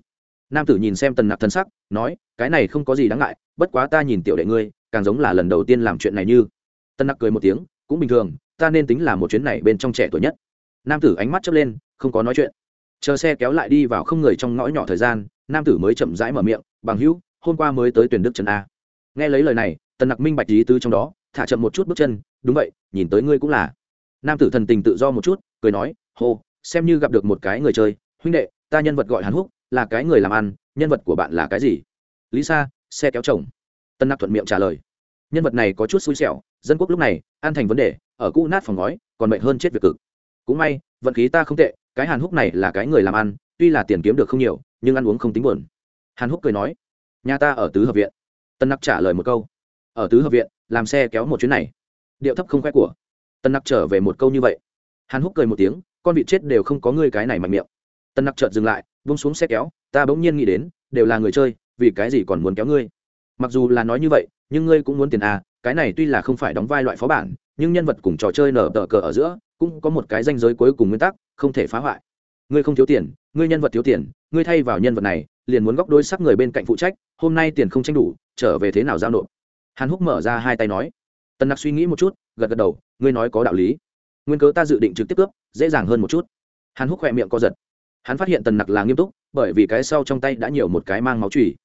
Nam tử nhìn xem tần nặc thân sắc, nói, cái này không có gì đáng ngại, bất quá ta nhìn tiểu đệ ngươi, càng giống là lần đầu tiên làm chuyện này như. Tân nặc cười một tiếng, cũng bình thường, ta nên tính là một chuyến này bên trong trẻ tuổi nhất. Nam tử ánh mắt chớp lên, không có nói chuyện. Chờ xe kéo lại đi vào không người trong ngõ nhỏ thời gian, nam tử mới chậm rãi mở miệng, bằng hữu hôm qua mới tới tuyển đức trần a. Nghe lấy lời này, tần nặc minh bạch lý tứ trong đó, thả chậm một chút bước chân, đúng vậy, nhìn tới ngươi cũng là. Nam tử thần tình tự do một chút, cười nói, hô, xem như gặp được một cái người chơi, huynh đệ, ta nhân vật gọi hàn húc, là cái người làm ăn, nhân vật của bạn là cái gì? Lý sa, xe kéo chồng. Tân nặc thuận miệng trả lời. Nhân vật này có chút xui xẻo, dân quốc lúc này, an thành vấn đề, ở cũ nát phòng ngói, còn mệnh hơn chết việc cực. Cũng may, vận khí ta không tệ, cái hàn húc này là cái người làm ăn, tuy là tiền kiếm được không nhiều, nhưng ăn uống không tính buồn. Hàn húc cười nói nhà ta ở tứ hợp viện. Tân nặc trả lời một câu. Ở tứ hợp viện, làm xe kéo một chuyến này. Điệu thấp không khoe của. Tân nặc trở về một câu như vậy. Hàn húc cười một tiếng, con vịt chết đều không có ngươi cái này mạnh miệng. Tân nặc chợt dừng lại vung xuống xe kéo, ta bỗng nhiên nghĩ đến, đều là người chơi, vì cái gì còn muốn kéo ngươi? Mặc dù là nói như vậy, nhưng ngươi cũng muốn tiền à cái này tuy là không phải đóng vai loại phó bản, nhưng nhân vật cùng trò chơi nở tờ cờ ở giữa, cũng có một cái danh giới cuối cùng nguyên tắc, không thể phá hoại. Ngươi không thiếu tiền, ngươi nhân vật thiếu tiền, ngươi thay vào nhân vật này, liền muốn góc đôi sắc người bên cạnh phụ trách hôm nay tiền không tranh đủ, trở về thế nào giao nộp? Hàn húc mở ra hai tay nói. Tần nặc suy nghĩ một chút, gật gật đầu, ngươi nói có đạo lý. Nguyên cớ ta dự định trực tiếp cướp, dễ dàng hơn một chút. Hàn húc khỏe miệng co giật. Hắn phát hiện tần nặc là nghiêm túc, bởi vì cái sau trong tay đã nhiều một cái mang máu trùy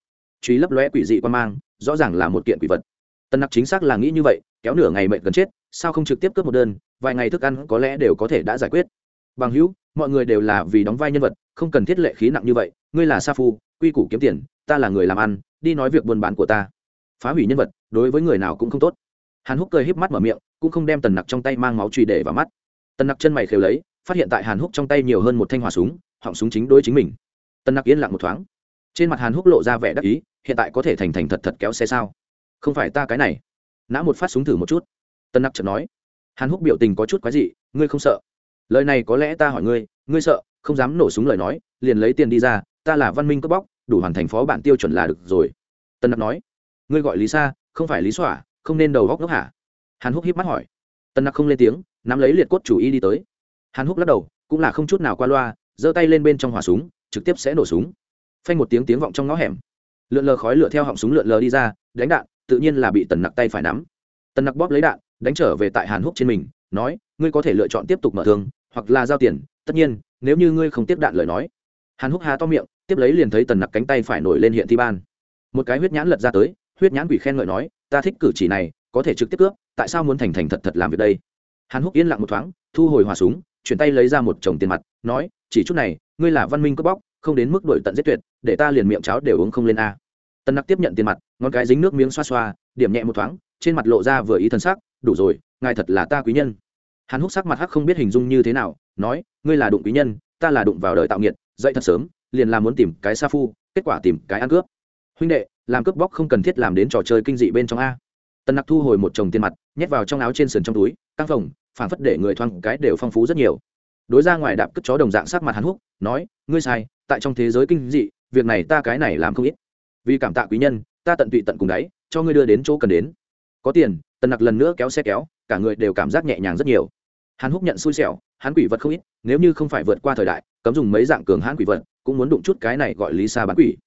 trùy lấp lóe quỷ dị qua mang, rõ ràng là một kiện quỷ vật. Tần nặc chính xác là nghĩ như vậy, kéo nửa ngày mệnh gần chết, sao không trực tiếp cướp một đơn, vài ngày thức ăn có lẽ đều có thể đã giải quyết. Bằng hữu, mọi người đều là vì đóng vai nhân vật, không cần thiết lệ khí nặng như vậy, ngươi là sa phu quy củ kiếm tiền, ta là người làm ăn, đi nói việc buôn bán của ta. Phá hủy nhân vật, đối với người nào cũng không tốt. Hàn húc cười híp mắt mở miệng, cũng không đem tần nặc trong tay mang máu truy để vào mắt. Tần nặc chân mày khều lấy, phát hiện tại hàn húc trong tay nhiều hơn một thanh hỏa súng, họng súng chính đối chính mình. Tần nặc yên lặng một thoáng. Trên mặt hàn húc lộ ra vẻ đắc ý, hiện tại có thể thành thành thật thật kéo xe sao? Không phải ta cái này. Nã một phát súng thử một chút. Tân nặc chợt nói. Hàn húc biểu tình có chút quái dị, ngươi không sợ. Lời này có lẽ ta hỏi ngươi ngươi sợ, không dám nổ súng lời nói, liền lấy tiền đi ra ta là văn minh cướp bóc, đủ hoàn thành phó bản tiêu chuẩn là được rồi. Tân nặc nói, ngươi gọi lý sa, không phải lý xỏa, không nên đầu góc ngốc hả? Hàn húc hiếp mắt hỏi. Tân nặc không lên tiếng, nắm lấy liệt cốt chủ y đi tới. Hàn húc lắc đầu, cũng là không chút nào qua loa, giơ tay lên bên trong hỏa súng, trực tiếp sẽ nổ súng. Phanh một tiếng tiếng vọng trong ngõ hẻm. Lượn lờ khói lửa theo họng súng lượn lờ đi ra, đánh đạn, tự nhiên là bị tần nặc tay phải nắm. Tần nặc bóp lấy đạn, đánh trở về tại hàn húc trên mình, nói, ngươi có thể lựa chọn tiếp tục mở thương, hoặc là giao tiền, tất nhiên, nếu như ngươi không tiếp đạn lời nói. Hàn húc há to miệng tiếp lấy liền thấy tần nặc cánh tay phải nổi lên hiện thi ban. Một cái huyết nhãn lật ra tới, huyết nhãn quỷ khen ngợi nói, ta thích cử chỉ này, có thể trực tiếp cướp, tại sao muốn thành thành thật thật làm việc đây? Hàn húc yên lặng một thoáng, thu hồi hòa súng, chuyển tay lấy ra một chồng tiền mặt, nói, chỉ chút này, ngươi là văn minh cướp bóc, không đến mức đổi tận giết tuyệt, để ta liền miệng cháo đều uống không lên a. Tần nặc tiếp nhận tiền mặt, ngón cái dính nước miếng xoa xoa, điểm nhẹ một thoáng, trên mặt lộ ra vừa ý thân sắc, đủ rồi, ngài thật là ta quý nhân. Hàn húc sắc mặt hắc không biết hình dung như thế nào, nói, ngươi là đụng quý nhân, ta là đụng vào đời tạo nghiệt, dậy thật sớm liền là muốn tìm cái sa phu, kết quả tìm cái ăn cướp. Huynh đệ, làm cướp bóc không cần thiết làm đến trò chơi kinh dị bên trong a. Tần nặc thu hồi một chồng tiền mặt, nhét vào trong áo trên sườn trong túi, căng phồng phản phất để người thoang cái đều phong phú rất nhiều. Đối ra ngoài đạp cất chó đồng dạng sắc mặt hắn húc, nói, ngươi sai, tại trong thế giới kinh dị, việc này ta cái này làm không ít. Vì cảm tạ quý nhân, ta tận tụy tận cùng đáy cho ngươi đưa đến chỗ cần đến. Có tiền, tần nặc lần nữa kéo xe kéo, cả người đều cảm giác nhẹ nhàng rất nhiều. Hắn húc nhận xui xẻo, hắn quỷ vật không ít, nếu như không phải vượt qua thời đại, cấm dùng mấy dạng cường hãn quỷ vật cũng muốn đụng chút cái này gọi lý xa bán quỷ.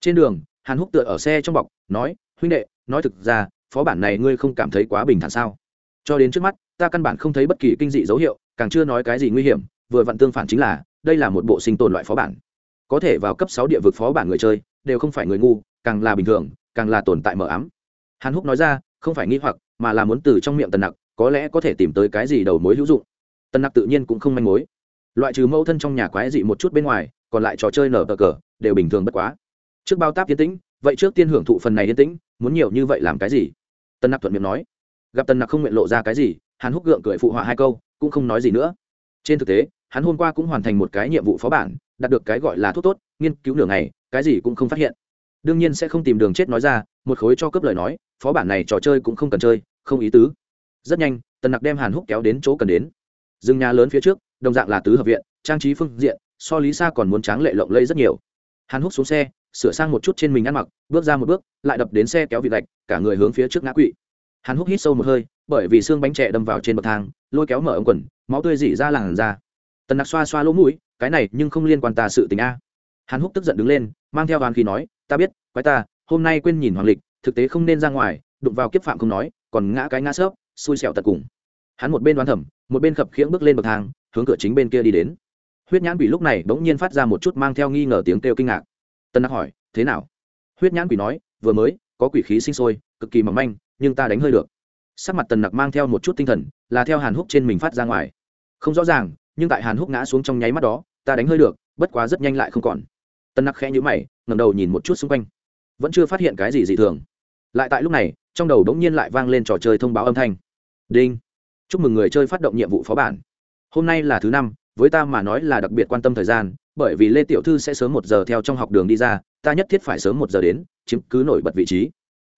Trên đường, hàn húc tựa ở xe trong bọc, nói, huynh đệ, nói thực ra, phó bản này ngươi không cảm thấy quá bình thản sao? Cho đến trước mắt, ta căn bản không thấy bất kỳ kinh dị dấu hiệu, càng chưa nói cái gì nguy hiểm, vừa vặn tương phản chính là, đây là một bộ sinh tồn loại phó bản. Có thể vào cấp sáu địa vực phó bản người chơi, đều không phải người ngu, càng là bình thường, càng là tồn tại mờ ám. Hàn húc nói ra, không phải nghi hoặc, mà là muốn từ trong miệng tần nặc, có lẽ có thể tìm tới cái gì đầu mối hữu dụng. Tần nặc tự nhiên cũng không manh mối. Loại trừ mẫu thân trong nhà quái dị một chút bên ngoài còn lại trò chơi nở cờ cờ, đều bình thường bất quá. Trước bao táp yên tĩnh, vậy trước tiên hưởng thụ phần này yên tĩnh, muốn nhiều như vậy làm cái gì? Tân nặc thuận miệng nói. Gặp tân nặc không nguyện lộ ra cái gì hắn húc gượng cười phụ họa hai câu, cũng không nói gì nữa. Trên thực tế, hắn hôm qua cũng hoàn thành một cái nhiệm vụ phó bản, đạt được cái gọi là thuốc tốt, nghiên cứu nửa ngày, cái gì cũng không phát hiện. Đương nhiên sẽ không tìm đường chết nói ra, một khối cho cướp lời nói, phó bản này trò chơi cũng không cần chơi, không ý tứ. Rất nhanh tần nặc đem hàn húc kéo đến chỗ cần đến. Rừng nhà lớn phía trước, đồng dạng là tứ hợp viện, trang trí phương diện so lý sa còn muốn tráng lệ lộng lây rất nhiều. Hắn húc xuống xe, sửa sang một chút trên mình ăn mặc, bước ra một bước, lại đập đến xe kéo vị gạch, cả người hướng phía trước ngã quỵ. Hắn húc hít sâu một hơi, bởi vì xương bánh trẻ đâm vào trên bậc thang, lôi kéo mở ống quần, máu tươi dỉ ra làn ra tần nặc xoa xoa lỗ mũi, cái này nhưng không liên quan ta sự tình a. Hắn húc tức giận đứng lên, mang theo đoàn khí nói, ta biết, quái ta, hôm nay quên nhìn hoàng lịch, thực tế không nên ra ngoài, đụng vào kiếp phạm không nói, còn ngã cái ngã xớp, xui xẹo tật cùng. Hắn một bên đoán thẩm một bên khập khiễng bước lên bậc thang, hướng cửa chính bên kia đi đến huyết nhãn quỷ lúc này bỗng nhiên phát ra một chút mang theo nghi ngờ tiếng kêu kinh ngạc. Tân nặc hỏi, thế nào? Huyết nhãn quỷ nói, vừa mới, có quỷ khí sinh sôi, cực kỳ mỏng manh, nhưng ta đánh hơi được. Sắc mặt tần nặc mang theo một chút tinh thần, là theo hàn húc trên mình phát ra ngoài. Không rõ ràng, nhưng tại hàn húc ngã xuống trong nháy mắt đó, ta đánh hơi được, bất quá rất nhanh lại không còn. Tần nặc khẽ nhữ mày ngầm đầu nhìn một chút xung quanh. Vẫn chưa phát hiện cái gì dị thường. Lại tại lúc này, trong đầu đống nhiên lại vang lên trò chơi thông báo âm thanh. Đinh! Chúc mừng người chơi phát động nhiệm vụ phó bản. Hôm nay là thứ năm với ta mà nói là đặc biệt quan tâm thời gian, bởi vì lê tiểu thư sẽ sớm một giờ theo trong học đường đi ra, ta nhất thiết phải sớm một giờ đến, chiếm cứ nổi bật vị trí.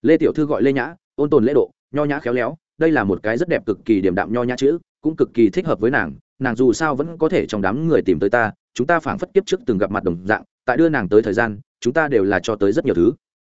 Lê tiểu thư gọi lê nhã, ôn tồn lễ độ, nho nhã khéo léo, đây là một cái rất đẹp cực kỳ điểm đạm nho nhã chữ, cũng cực kỳ thích hợp với nàng nàng dù sao vẫn có thể trong đám người tìm tới ta, chúng ta phảng phất kiếp trước từng gặp mặt đồng dạng, tại đưa nàng tới thời gian, chúng ta đều là cho tới rất nhiều thứ.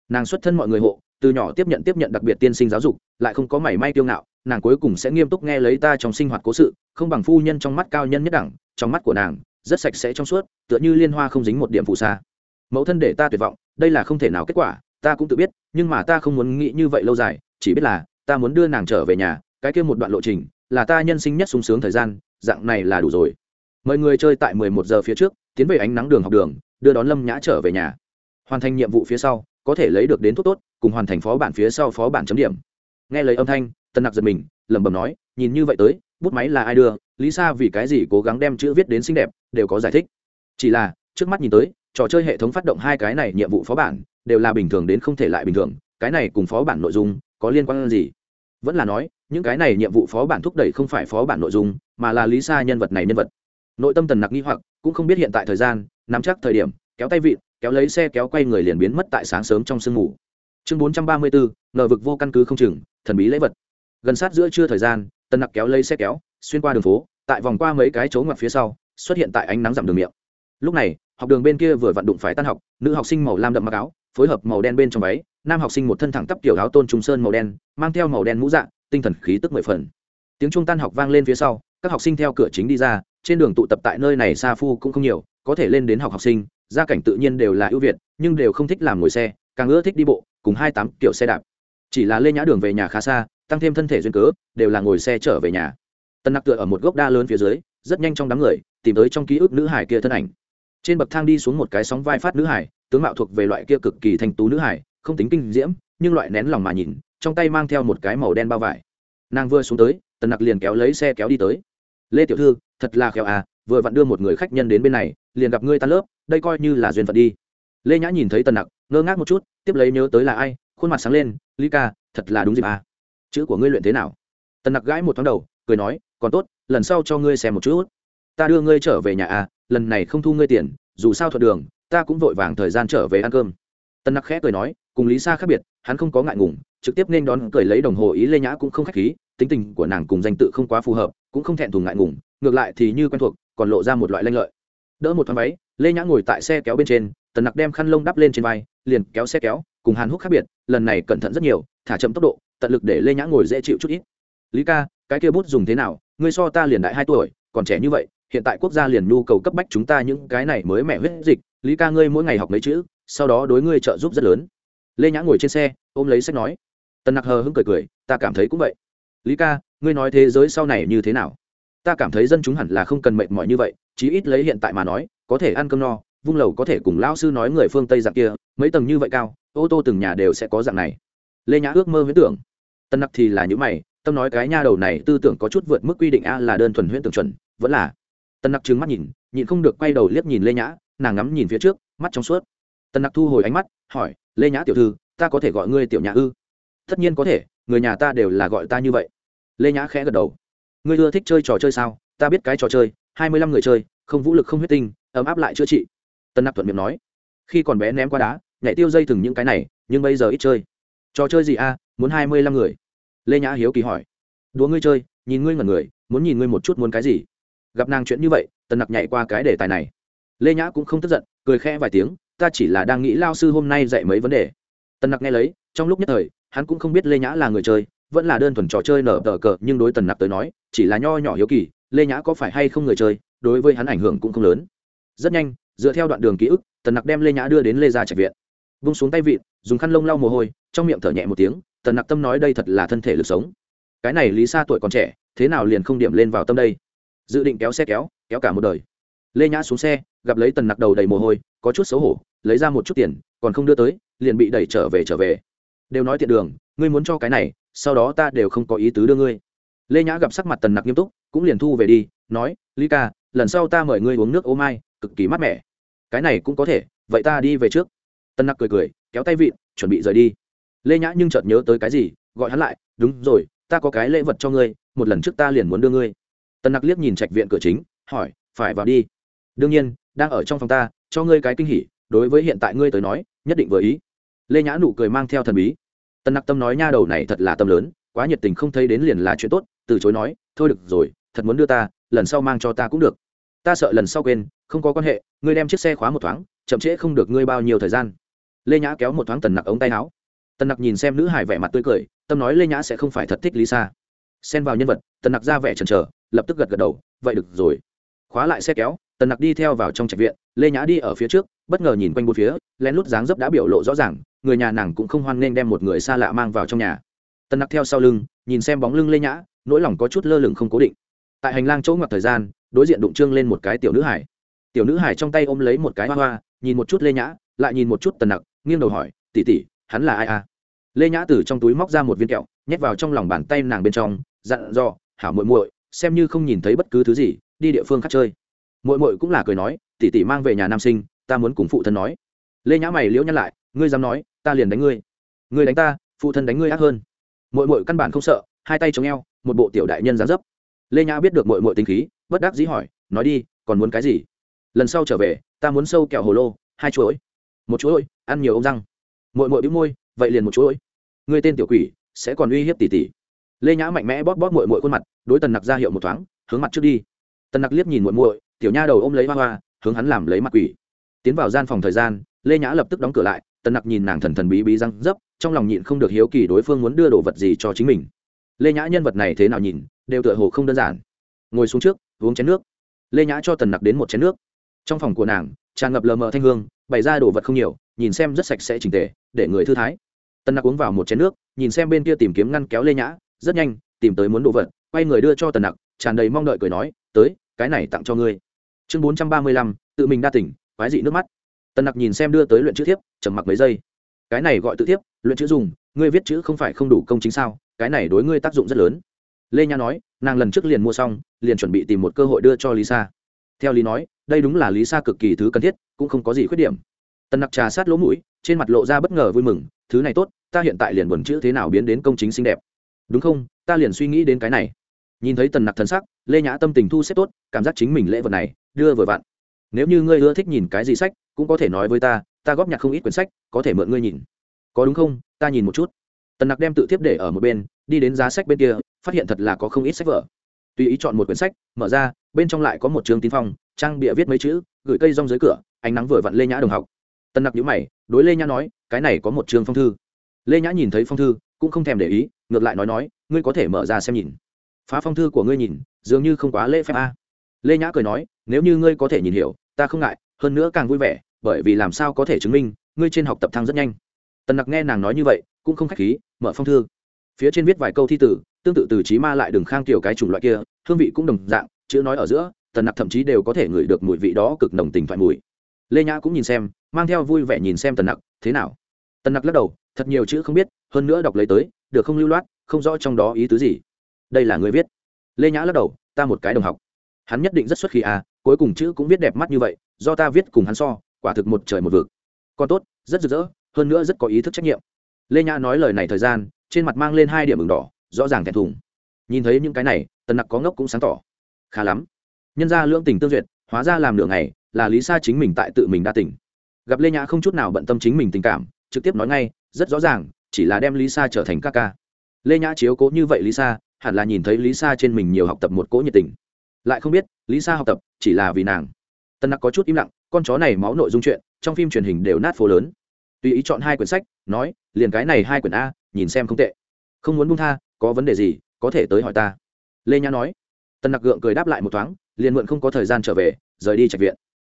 Nàng xuất thân mọi người hộ, từ nhỏ tiếp nhận tiếp nhận đặc biệt tiên sinh giáo dục, lại không có mảy may kiêu ngạo nàng cuối cùng sẽ nghiêm túc nghe lấy ta trong sinh hoạt cố sự, không bằng phu nhân trong mắt cao nhân nhất đẳng, trong mắt của nàng, rất sạch sẽ trong suốt, tựa như liên hoa không dính một điểm phù sa. Mẫu thân để ta tuyệt vọng, đây là không thể nào kết quả, ta cũng tự biết, nhưng mà ta không muốn nghĩ như vậy lâu dài, chỉ biết là, ta muốn đưa nàng trở về nhà, cái kia một đoạn lộ trình, là ta nhân sinh nhất sung sướng thời gian, dạng này là đủ rồi. Mời người chơi tại mười một giờ phía trước, tiến về ánh nắng đường học đường, đưa đón lâm nhã trở về nhà. Hoàn thành nhiệm vụ phía sau, có thể lấy được đến thuốc tốt, cùng hoàn thành phó bản phía sau phó bản chấm điểm. Nghe lời âm thanh tân nặc giật mình, lẩm bẩm nói, nhìn như vậy tới, bút máy là ai đưa? Lý sa vì cái gì cố gắng đem chữ viết đến xinh đẹp, đều có giải thích. Chỉ là, trước mắt nhìn tới, trò chơi hệ thống phát động hai cái này nhiệm vụ phó bản, đều là bình thường đến không thể lại bình thường, cái này cùng phó bản nội dung có liên quan gì? Vẫn là nói, những cái này nhiệm vụ phó bản thúc đẩy không phải phó bản nội dung, mà là lý sa nhân vật này nhân vật. Nội tâm tần nặc nghi hoặc, cũng không biết hiện tại thời gian, nắm chắc thời điểm, kéo tay vịn, kéo lấy xe kéo quay người liền biến mất tại sáng sớm trong sương ngủ chương bốn trăm ba mươi bốn, ngờ vực vô căn cứ không chừng, thần bí lễ vật gần sát giữa trưa thời gian, tần nặc kéo lấy xe kéo, xuyên qua đường phố, tại vòng qua mấy cái chỗ ngoặt phía sau, xuất hiện tại ánh nắng giảm đường miệng. Lúc này, học đường bên kia vừa vặn đụng phải tan học, nữ học sinh màu lam đậm mặc áo, phối hợp màu đen bên trong váy, nam học sinh một thân thẳng tắp kiểu áo tôn trung sơn màu đen, mang theo màu đen mũ dạng tinh thần khí tức mười phần. Tiếng trung tan học vang lên phía sau, các học sinh theo cửa chính đi ra, trên đường tụ tập tại nơi này xa phu cũng không nhiều, có thể lên đến học học sinh, gia cảnh tự nhiên đều là ưu việt, nhưng đều không thích làm ngồi xe, càng ưa thích đi bộ, cùng hai tám kiểu xe đạp. Chỉ là lên nhã đường về nhà khá xa tăng thêm thân thể duyên cớ, đều là ngồi xe trở về nhà. Tân nặc tựa ở một gốc đa lớn phía dưới, rất nhanh trong đám người, tìm tới trong ký ức nữ hải kia thân ảnh. Trên bậc thang đi xuống một cái sóng vai phát nữ hải, tướng mạo thuộc về loại kia cực kỳ thành tú nữ hải, không tính kinh diễm, nhưng loại nén lòng mà nhìn, trong tay mang theo một cái màu đen bao vải. Nàng vừa xuống tới tần nặc liền kéo lấy xe kéo đi tới. Lê tiểu thư, thật là khéo à vừa vặn đưa một người khách nhân đến bên này, liền gặp ngươi tan lớp, đây coi như là duyên phận đi. Lê nhã nhìn thấy tần nặc, ngơ ngác một chút, tiếp lấy nhớ tới là ai, khuôn mặt sáng lên, lý ca, thật là đúng dịp à chữ của ngươi luyện thế nào? Tần nặc gãi một tháng đầu, cười nói, còn tốt, lần sau cho ngươi xem một chút. Ta đưa ngươi trở về nhà à lần này không thu ngươi tiền, dù sao thuận đường, ta cũng vội vàng thời gian trở về ăn cơm. Tần nặc khẽ cười nói, cùng lý sa khác biệt, hắn không có ngại ngùng, trực tiếp nên đón cười lấy đồng hồ ý lê nhã cũng không khách khí, tính tình của nàng cùng danh tự không quá phù hợp, cũng không thẹn thùng ngại ngùng, ngược lại thì như quen thuộc, còn lộ ra một loại lanh lợi. Đỡ một thoáng váy, lê nhã ngồi tại xe kéo bên trên, tần nặc đem khăn lông đắp lên trên vai, liền kéo xe kéo, cùng hàn húc khác biệt, lần này cẩn thận rất nhiều, thả chậm tốc độ tận lực để lê nhã ngồi dễ chịu chút ít. Lý ca, cái kia bút dùng thế nào? Ngươi so ta liền đại hai tuổi, còn trẻ như vậy, hiện tại quốc gia liền nhu cầu cấp bách chúng ta những cái này mới mẹ huyết dịch. Lý ca, ngươi mỗi ngày học mấy chữ, sau đó đối ngươi trợ giúp rất lớn. Lê nhã ngồi trên xe, ôm lấy sách nói. Tần nặc hờ hững cười cười, ta cảm thấy cũng vậy. Lý ca, ngươi nói thế giới sau này như thế nào? Ta cảm thấy dân chúng hẳn là không cần mệt mỏi như vậy, chí ít lấy hiện tại mà nói, có thể ăn cơm no, vung lầu có thể cùng lão sư nói người phương tây dạng kia, mấy tầng như vậy cao, ô tô từng nhà đều sẽ có dạng này. Lê nhã ước mơ với tưởng tân nặc thì là những mày, tâm nói cái nha đầu này tư tưởng có chút vượt mức quy định a là đơn thuần huyễn tưởng chuẩn, vẫn là. Tân nặc trừng mắt nhìn, nhịn không được quay đầu liếc nhìn lê nhã, nàng ngắm nhìn phía trước, mắt trong suốt. Tân nặc thu hồi ánh mắt, hỏi, lê nhã tiểu thư, ta có thể gọi ngươi tiểu nhã ư? Tất nhiên có thể, người nhà ta đều là gọi ta như vậy. Lê nhã khẽ gật đầu. Ngươi ưa thích chơi trò chơi sao? Ta biết cái trò chơi, hai mươi lăm người chơi, không vũ lực không huyết tinh, ấm áp lại chữa trị. Tân nặc thuận miệng nói. Khi còn bé ném qua đá, nhảy tiêu dây thừng những cái này, nhưng bây giờ ít chơi. Trò chơi gì a, muốn hai mươi lăm người? Lê nhã hiếu kỳ hỏi, đùa ngươi chơi, nhìn ngươi ngẩn người, muốn nhìn ngươi một chút muốn cái gì? gặp nàng chuyện như vậy, tần nặc nhảy qua cái đề tài này. lê nhã cũng không tức giận, cười khẽ vài tiếng, ta chỉ là đang nghĩ lao sư hôm nay dạy mấy vấn đề. tần nặc nghe lấy, trong lúc nhất thời, hắn cũng không biết lê nhã là người chơi, vẫn là đơn thuần trò chơi nở tờ cờ, nhưng đối tần nặc tới nói, chỉ là nho nhỏ hiếu kỳ, lê nhã có phải hay không người chơi, đối với hắn ảnh hưởng cũng không lớn. rất nhanh, dựa theo đoạn đường ký ức, tần nặc đem lê nhã đưa đến lê gia trạch viện. vung xuống tay vịn, dùng khăn lông lau mồ hôi, trong miệng thở nhẹ một tiếng tần nặc tâm nói đây thật là thân thể lực sống. Cái này lý sa tuổi còn trẻ, thế nào liền không điểm lên vào tâm đây? Dự định kéo xe kéo kéo cả một đời. Lê nhã xuống xe, gặp lấy tần nặc đầu đầy mồ hôi, có chút xấu hổ, lấy ra một chút tiền, còn không đưa tới, liền bị đẩy trở về trở về. Đều nói tiện đường, ngươi muốn cho cái này, sau đó ta đều không có ý tứ đưa ngươi. Lê nhã gặp sắc mặt tần nặc nghiêm túc, cũng liền thu về đi, nói, lý ca, lần sau ta mời ngươi uống nước ô mai, cực kỳ mát mẻ. Cái này cũng có thể, vậy ta đi về trước. Tân nặc cười cười, kéo tay vịn, chuẩn bị rời đi lê nhã nhưng chợt nhớ tới cái gì, gọi hắn lại, đúng rồi, ta có cái lễ vật cho ngươi, một lần trước ta liền muốn đưa ngươi. Tân nặc liếc nhìn trạch viện cửa chính, hỏi, phải vào đi. Đương nhiên, đang ở trong phòng ta, cho ngươi cái kinh hỉ, đối với hiện tại ngươi tới nói, nhất định vừa ý. Lê nhã nụ cười mang theo thần bí. Tân nặc tâm nói, nha đầu này thật là tâm lớn, quá nhiệt tình không thấy đến liền là chuyện tốt, từ chối nói, thôi được rồi, thật muốn đưa ta, lần sau mang cho ta cũng được. Ta sợ lần sau quên, không có quan hệ, ngươi đem chiếc xe khóa một thoáng, chậm trễ không được ngươi bao nhiêu thời gian. Lê nhã kéo một thoáng tần nặc ống tay áo tần nặc nhìn xem nữ hải vẻ mặt tươi cười, tâm nói lê nhã sẽ không phải thật thích lý sa. Xen vào nhân vật, tần nặc ra vẻ chần chờ, lập tức gật gật đầu, vậy được rồi. Khóa lại xe kéo, tần nặc đi theo vào trong trạch viện, lê nhã đi ở phía trước, bất ngờ nhìn quanh bốn phía, lén lút dáng dấp đã biểu lộ rõ ràng, người nhà nàng cũng không hoan nghênh đem một người xa lạ mang vào trong nhà. Tần nặc theo sau lưng, nhìn xem bóng lưng lê nhã, nỗi lòng có chút lơ lửng không cố định. Tại hành lang chỗ ngoặt thời gian, đối diện đụng trương lên một cái tiểu nữ hải. Tiểu nữ hải trong tay ôm lấy một cái hoa hoa, nhìn một chút lê nhã, lại nhìn một chút tần nặc, nghiêng đầu hỏi tỉ tỉ hắn là ai à? Lê nhã từ trong túi móc ra một viên kẹo, nhét vào trong lòng bàn tay nàng bên trong, dặn dò, hảo muội muội, xem như không nhìn thấy bất cứ thứ gì, đi địa phương khác chơi. Muội muội cũng là cười nói tỉ tỉ mang về nhà nam sinh, ta muốn cùng phụ thân nói. Lê nhã mày liễu nhắc lại, ngươi dám nói, ta liền đánh ngươi. Ngươi đánh ta, phụ thân đánh ngươi ác hơn. Muội muội căn bản không sợ, hai tay chống eo, một bộ tiểu đại nhân dáng dấp. Lê nhã biết được muội muội tính khí, bất đắc dĩ hỏi, nói đi, còn muốn cái gì? Lần sau trở về, ta muốn sâu kẹo hồ lô, hai chuỗi. Một chuỗi, ăn nhiều ông răng. Muội muội bĩu môi vậy liền một chuỗi. Người tên tiểu quỷ sẽ còn uy hiếp tỷ tỷ lê nhã mạnh mẽ bóp bóp mội mội khuôn mặt, đối tần nặc ra hiệu một thoáng, hướng mặt trước đi. Tần nặc liếc nhìn mội mội tiểu nha đầu ôm lấy hoa hoa, hướng hắn làm lấy mặt quỷ. Tiến vào gian phòng thời gian, lê nhã lập tức đóng cửa lại, tần nặc nhìn nàng thần thần bí bí răng dấp, trong lòng nhịn không được hiếu kỳ đối phương muốn đưa đồ vật gì cho chính mình. Lê nhã nhân vật này thế nào nhìn, đều tựa hồ không đơn giản. Ngồi xuống trước, uống chén nước. Lê nhã cho tần nặc đến một chén nước. Trong phòng của nàng tràn ngập lờ mờ thanh hương, bày ra đồ vật không nhiều, nhìn xem rất sạch sẽ chỉnh tề, để người thư thái. Tần nặc uống vào một chén nước, nhìn xem bên kia tìm kiếm ngăn kéo lê nhã, rất nhanh, tìm tới muốn đồ vật, quay người đưa cho tần nặc, tràn đầy mong đợi cười nói, tới, cái này tặng cho ngươi. Chương bốn trăm ba mươi lăm, tự mình đa tỉnh quái dị nước mắt. Tần nặc nhìn xem đưa tới luyện chữ thiếp, trầm mặc mấy giây. Cái này gọi tự thiếp, luyện chữ dùng, ngươi viết chữ không phải không đủ công chính sao? Cái này đối ngươi tác dụng rất lớn. Lê nhã nói, nàng lần trước liền mua xong, liền chuẩn bị tìm một cơ hội đưa cho lý theo lý nói, đây đúng là lý sa cực kỳ thứ cần thiết, cũng không có gì khuyết điểm. Tần nặc trà sát lỗ mũi, trên mặt lộ ra bất ngờ vui mừng, thứ này tốt, ta hiện tại liền buồn chữ thế nào biến đến công chính xinh đẹp. Đúng không? Ta liền suy nghĩ đến cái này. Nhìn thấy tần nặc thần sắc, lê nhã tâm tình thu xếp tốt, cảm giác chính mình lễ vật này, đưa vừa vặn. Nếu như ngươi ưa thích nhìn cái gì sách, cũng có thể nói với ta ta góp nhặt không ít quyển sách, có thể mượn ngươi nhìn. Có đúng không? Ta nhìn một chút. Tần nặc đem tự tiếp để ở một bên, đi đến giá sách bên kia, phát hiện thật là có không ít sách vở tùy ý chọn một quyển sách, mở ra, bên trong lại có một trường tín phong, trang bịa viết mấy chữ, gửi cây rong dưới cửa, ánh nắng vừa vặn lê nhã đồng học. Tân nặc nhữ mày, đối lê nhã nói, cái này có một trường phong thư. Lê nhã nhìn thấy phong thư, cũng không thèm để ý, ngược lại nói nói, ngươi có thể mở ra xem nhìn. Phá phong thư của ngươi nhìn, dường như không quá lễ phép a. Lê nhã cười nói, nếu như ngươi có thể nhìn hiểu, ta không ngại, hơn nữa càng vui vẻ, bởi vì làm sao có thể chứng minh, ngươi trên học tập thăng rất nhanh. Tần nặc nghe nàng nói như vậy, cũng không k h á c h khí, mở phong thư phía trên viết vài câu thi tử, tương tự từ trí ma lại đừng khang kiểu cái chủng loại kia, hương vị cũng đồng dạng, chữ nói ở giữa, tần nặc thậm chí đều có thể ngửi được mùi vị đó cực nồng tình thoại mùi. Lê nhã cũng nhìn xem, mang theo vui vẻ nhìn xem tần nặc, thế nào? Tần nặc lắc đầu, thật nhiều chữ không biết, hơn nữa đọc lấy tới, được không lưu loát, không rõ trong đó ý tứ gì. Đây là người viết. Lê nhã lắc đầu, ta một cái đồng học. Hắn nhất định rất xuất khí à cuối cùng chữ cũng viết đẹp mắt như vậy, do ta viết cùng hắn so, quả thực một trời một vực. Còn tốt, rất rực rỡ, hơn nữa rất có ý thức trách nhiệm. Lê nhã nói lời này thời gian trên mặt mang lên hai điểm ửng đỏ, rõ ràng thẹn thùng. Nhìn thấy những cái này, tần nặc có ngốc cũng sáng tỏ. Khá lắm. Nhân ra lưỡng tình tương duyệt, hóa ra làm nửa ngày, là lý sa chính mình tại tự mình đa tỉnh gặp lê nhã không chút nào bận tâm chính mình tình cảm, trực tiếp nói ngay, rất rõ ràng, chỉ là đem lý sa trở thành ca ca. Lê nhã chiếu cố như vậy lý sa, hẳn là nhìn thấy lý sa trên mình nhiều học tập một cỗ nhiệt tình. Lại không biết, lý sa học tập, chỉ là vì nàng. Tân nặc có chút im lặng, con chó này máu nội dung chuyện, trong phim truyền hình đều nát phố lớn. Tùy ý chọn hai quyển sách, nói, liền cái này hai quyển a nhìn xem không tệ. Không muốn buông tha, có vấn đề gì, có thể tới hỏi ta. Lê nhã nói. Tần nặc gượng cười đáp lại một thoáng, liền mượn không có thời gian trở về, rời đi trạch viện.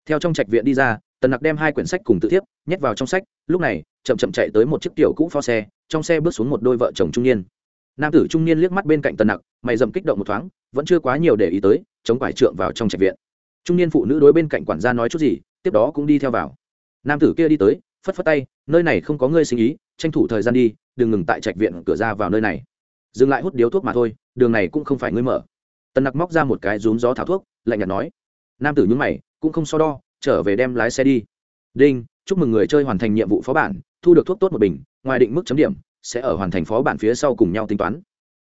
Theo trong trạch viện đi ra, tần nặc đem hai quyển sách cùng tự thiếp nhét vào trong sách, lúc này, chậm chậm chạy tới một chiếc tiểu cũ pho xe, trong xe bước xuống một đôi vợ chồng trung niên. Nam tử trung niên liếc mắt bên cạnh tần nặc, mày dầm kích động một thoáng, vẫn chưa quá nhiều để ý tới, chống quải trượng vào trong trạch viện. Trung niên phụ nữ đối bên cạnh quản gia nói chút gì, tiếp đó cũng đi theo vào. Nam tử kia đi tới, phất phất tay, nơi này không có ngươi sinh ý tranh thủ thời gian đi, đừng ngừng tại trạch viện cửa ra vào nơi này. Dừng lại hút điếu thuốc mà thôi, đường này cũng không phải ngươi mở. Tần nặc móc ra một cái rúm gió thảo thuốc, lạnh nhạt nói. Nam tử nhúng mày, cũng không so đo, trở về đem lái xe đi. Đinh, chúc mừng người chơi hoàn thành nhiệm vụ phó bản, thu được thuốc tốt một bình, ngoài định mức chấm điểm, sẽ ở hoàn thành phó bản phía sau cùng nhau tính toán.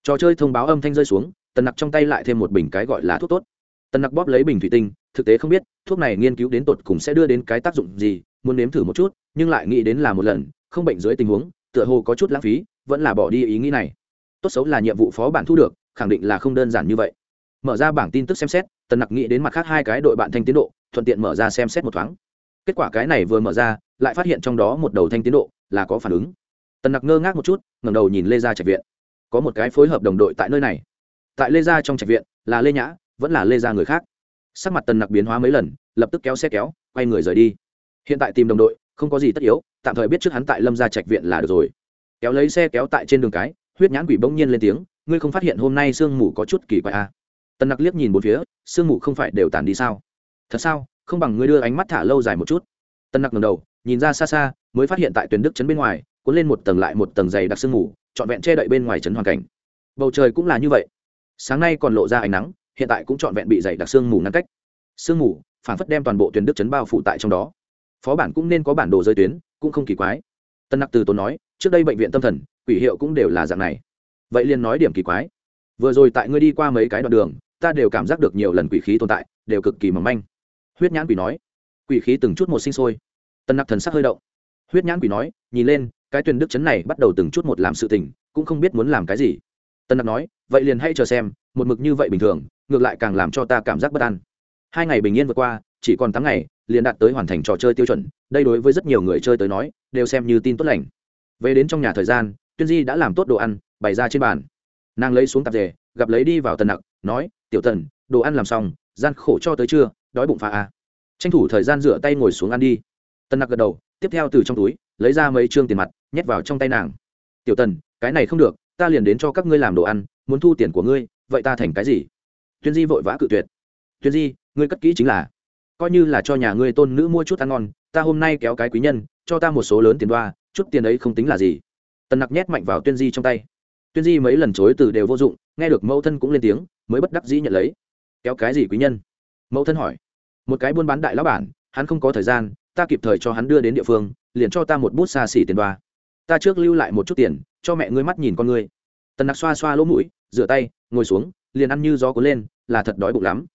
Trò chơi thông báo âm thanh rơi xuống, tần nặc trong tay lại thêm một bình cái gọi là thuốc tốt. Tần nặc bóp lấy bình thủy tinh, thực tế không biết, thuốc này nghiên cứu đến tột cùng sẽ đưa đến cái tác dụng gì, muốn nếm thử một chút, nhưng lại nghĩ đến là một lần không bệnh dưới tình huống, tựa hồ có chút lãng phí, vẫn là bỏ đi ý nghĩ này. Tốt xấu là nhiệm vụ phó bản thu được, khẳng định là không đơn giản như vậy. Mở ra bảng tin tức xem xét, tần nặc nghĩ đến mặt khác hai cái đội bạn thanh tiến độ, thuận tiện mở ra xem xét một thoáng. Kết quả cái này vừa mở ra, lại phát hiện trong đó một đầu thanh tiến độ là có phản ứng. Tần nặc ngơ ngác một chút, ngẩng đầu nhìn lê gia trạch viện. Có một cái phối hợp đồng đội tại nơi này. Tại lê gia trong trạch viện, là lê nhã, vẫn là lê gia người khác. Sắc mặt tần nặc biến hóa mấy lần, lập tức kéo xe kéo, quay người rời đi. Hiện tại tìm đồng đội không có gì tất yếu, tạm thời biết trước hắn tại lâm gia trạch viện là được rồi. Kéo lấy xe kéo tại trên đường cái, huyết nhãn quỷ bỗng nhiên lên tiếng, ngươi không phát hiện hôm nay sương mù có chút kỳ quái à. tần nặc liếc nhìn bốn phía, sương mù không phải đều tàn đi sao? Thật sao? Không bằng ngươi đưa ánh mắt thả lâu dài một chút. Tân nặc ngầm đầu, nhìn ra xa xa, mới phát hiện tại tuyến đức trấn bên ngoài, cuốn lên một tầng lại một tầng dày đặc sương mù, trọn vẹn che đậy bên ngoài trấn hoàn cảnh. Bầu trời cũng là như vậy. Sáng nay còn lộ ra ánh nắng, hiện tại cũng trọn vẹn bị dày đặc sương mù ngăn cách. Sương mù phản phất đem toàn bộ tuyến đức trấn bao phủ tại trong đó phó bản cũng nên có bản đồ giới tuyến, cũng không kỳ quái. Tân nặc từ tốn nói, trước đây bệnh viện tâm thần, quỷ hiệu cũng đều là dạng này. Vậy liền nói điểm kỳ quái. Vừa rồi tại ngươi đi qua mấy cái đoạn đường, ta đều cảm giác được nhiều lần quỷ khí tồn tại, đều cực kỳ mỏng manh. Huyết nhãn quỷ nói, quỷ khí từng chút một sinh sôi. Tân nặc thần sắc hơi động. Huyết nhãn quỷ nói, nhìn lên, cái tuyển đức chấn này bắt đầu từng chút một làm sự tình, cũng không biết muốn làm cái gì. Tân nặc nói, vậy liền hãy chờ xem, một mực như vậy bình thường, ngược lại càng làm cho ta cảm giác bất an. Hai ngày bình yên vượt qua, chỉ còn tám ngày liền đạt tới hoàn thành trò chơi tiêu chuẩn, đây đối với rất nhiều người chơi tới nói, đều xem như tin tốt lành. Về đến trong nhà thời gian, tuyên di đã làm tốt đồ ăn, bày ra trên bàn. Nàng lấy xuống tạp dề, gặp lấy đi vào tần nặc, nói, tiểu tần, đồ ăn làm xong, gian khổ cho tới trưa, đói bụng phà à. tranh thủ thời gian rửa tay ngồi xuống ăn đi. Tần nặc gật đầu, tiếp theo từ trong túi, lấy ra mấy chương tiền mặt, nhét vào trong tay nàng. Tiểu tần, cái này không được, ta liền đến cho các ngươi làm đồ ăn, muốn thu tiền của ngươi, vậy ta thành cái gì? Tuyên di vội vã cự tuyệt. Tuyên di, ngươi cất kỹ chính là coi như là cho nhà ngươi tôn nữ mua chút ăn ngon, ta hôm nay kéo cái quý nhân, cho ta một số lớn tiền đoa, chút tiền ấy không tính là gì. Tần nặc nhét mạnh vào tuyên di trong tay. Tuyên di mấy lần chối từ đều vô dụng, nghe được mẫu thân cũng lên tiếng, mới bất đắc dĩ nhận lấy. Kéo cái gì quý nhân? Mẫu thân hỏi. Một cái buôn bán đại lão bản, hắn không có thời gian, ta kịp thời cho hắn đưa đến địa phương, liền cho ta một bút xa xỉ tiền đoa. Ta trước lưu lại một chút tiền, cho mẹ ngươi mắt nhìn con ngươi. Tần nặc xoa xoa lỗ mũi, rửa tay, ngồi xuống, liền ăn như gió cuốn lên, là thật đói bụng lắm.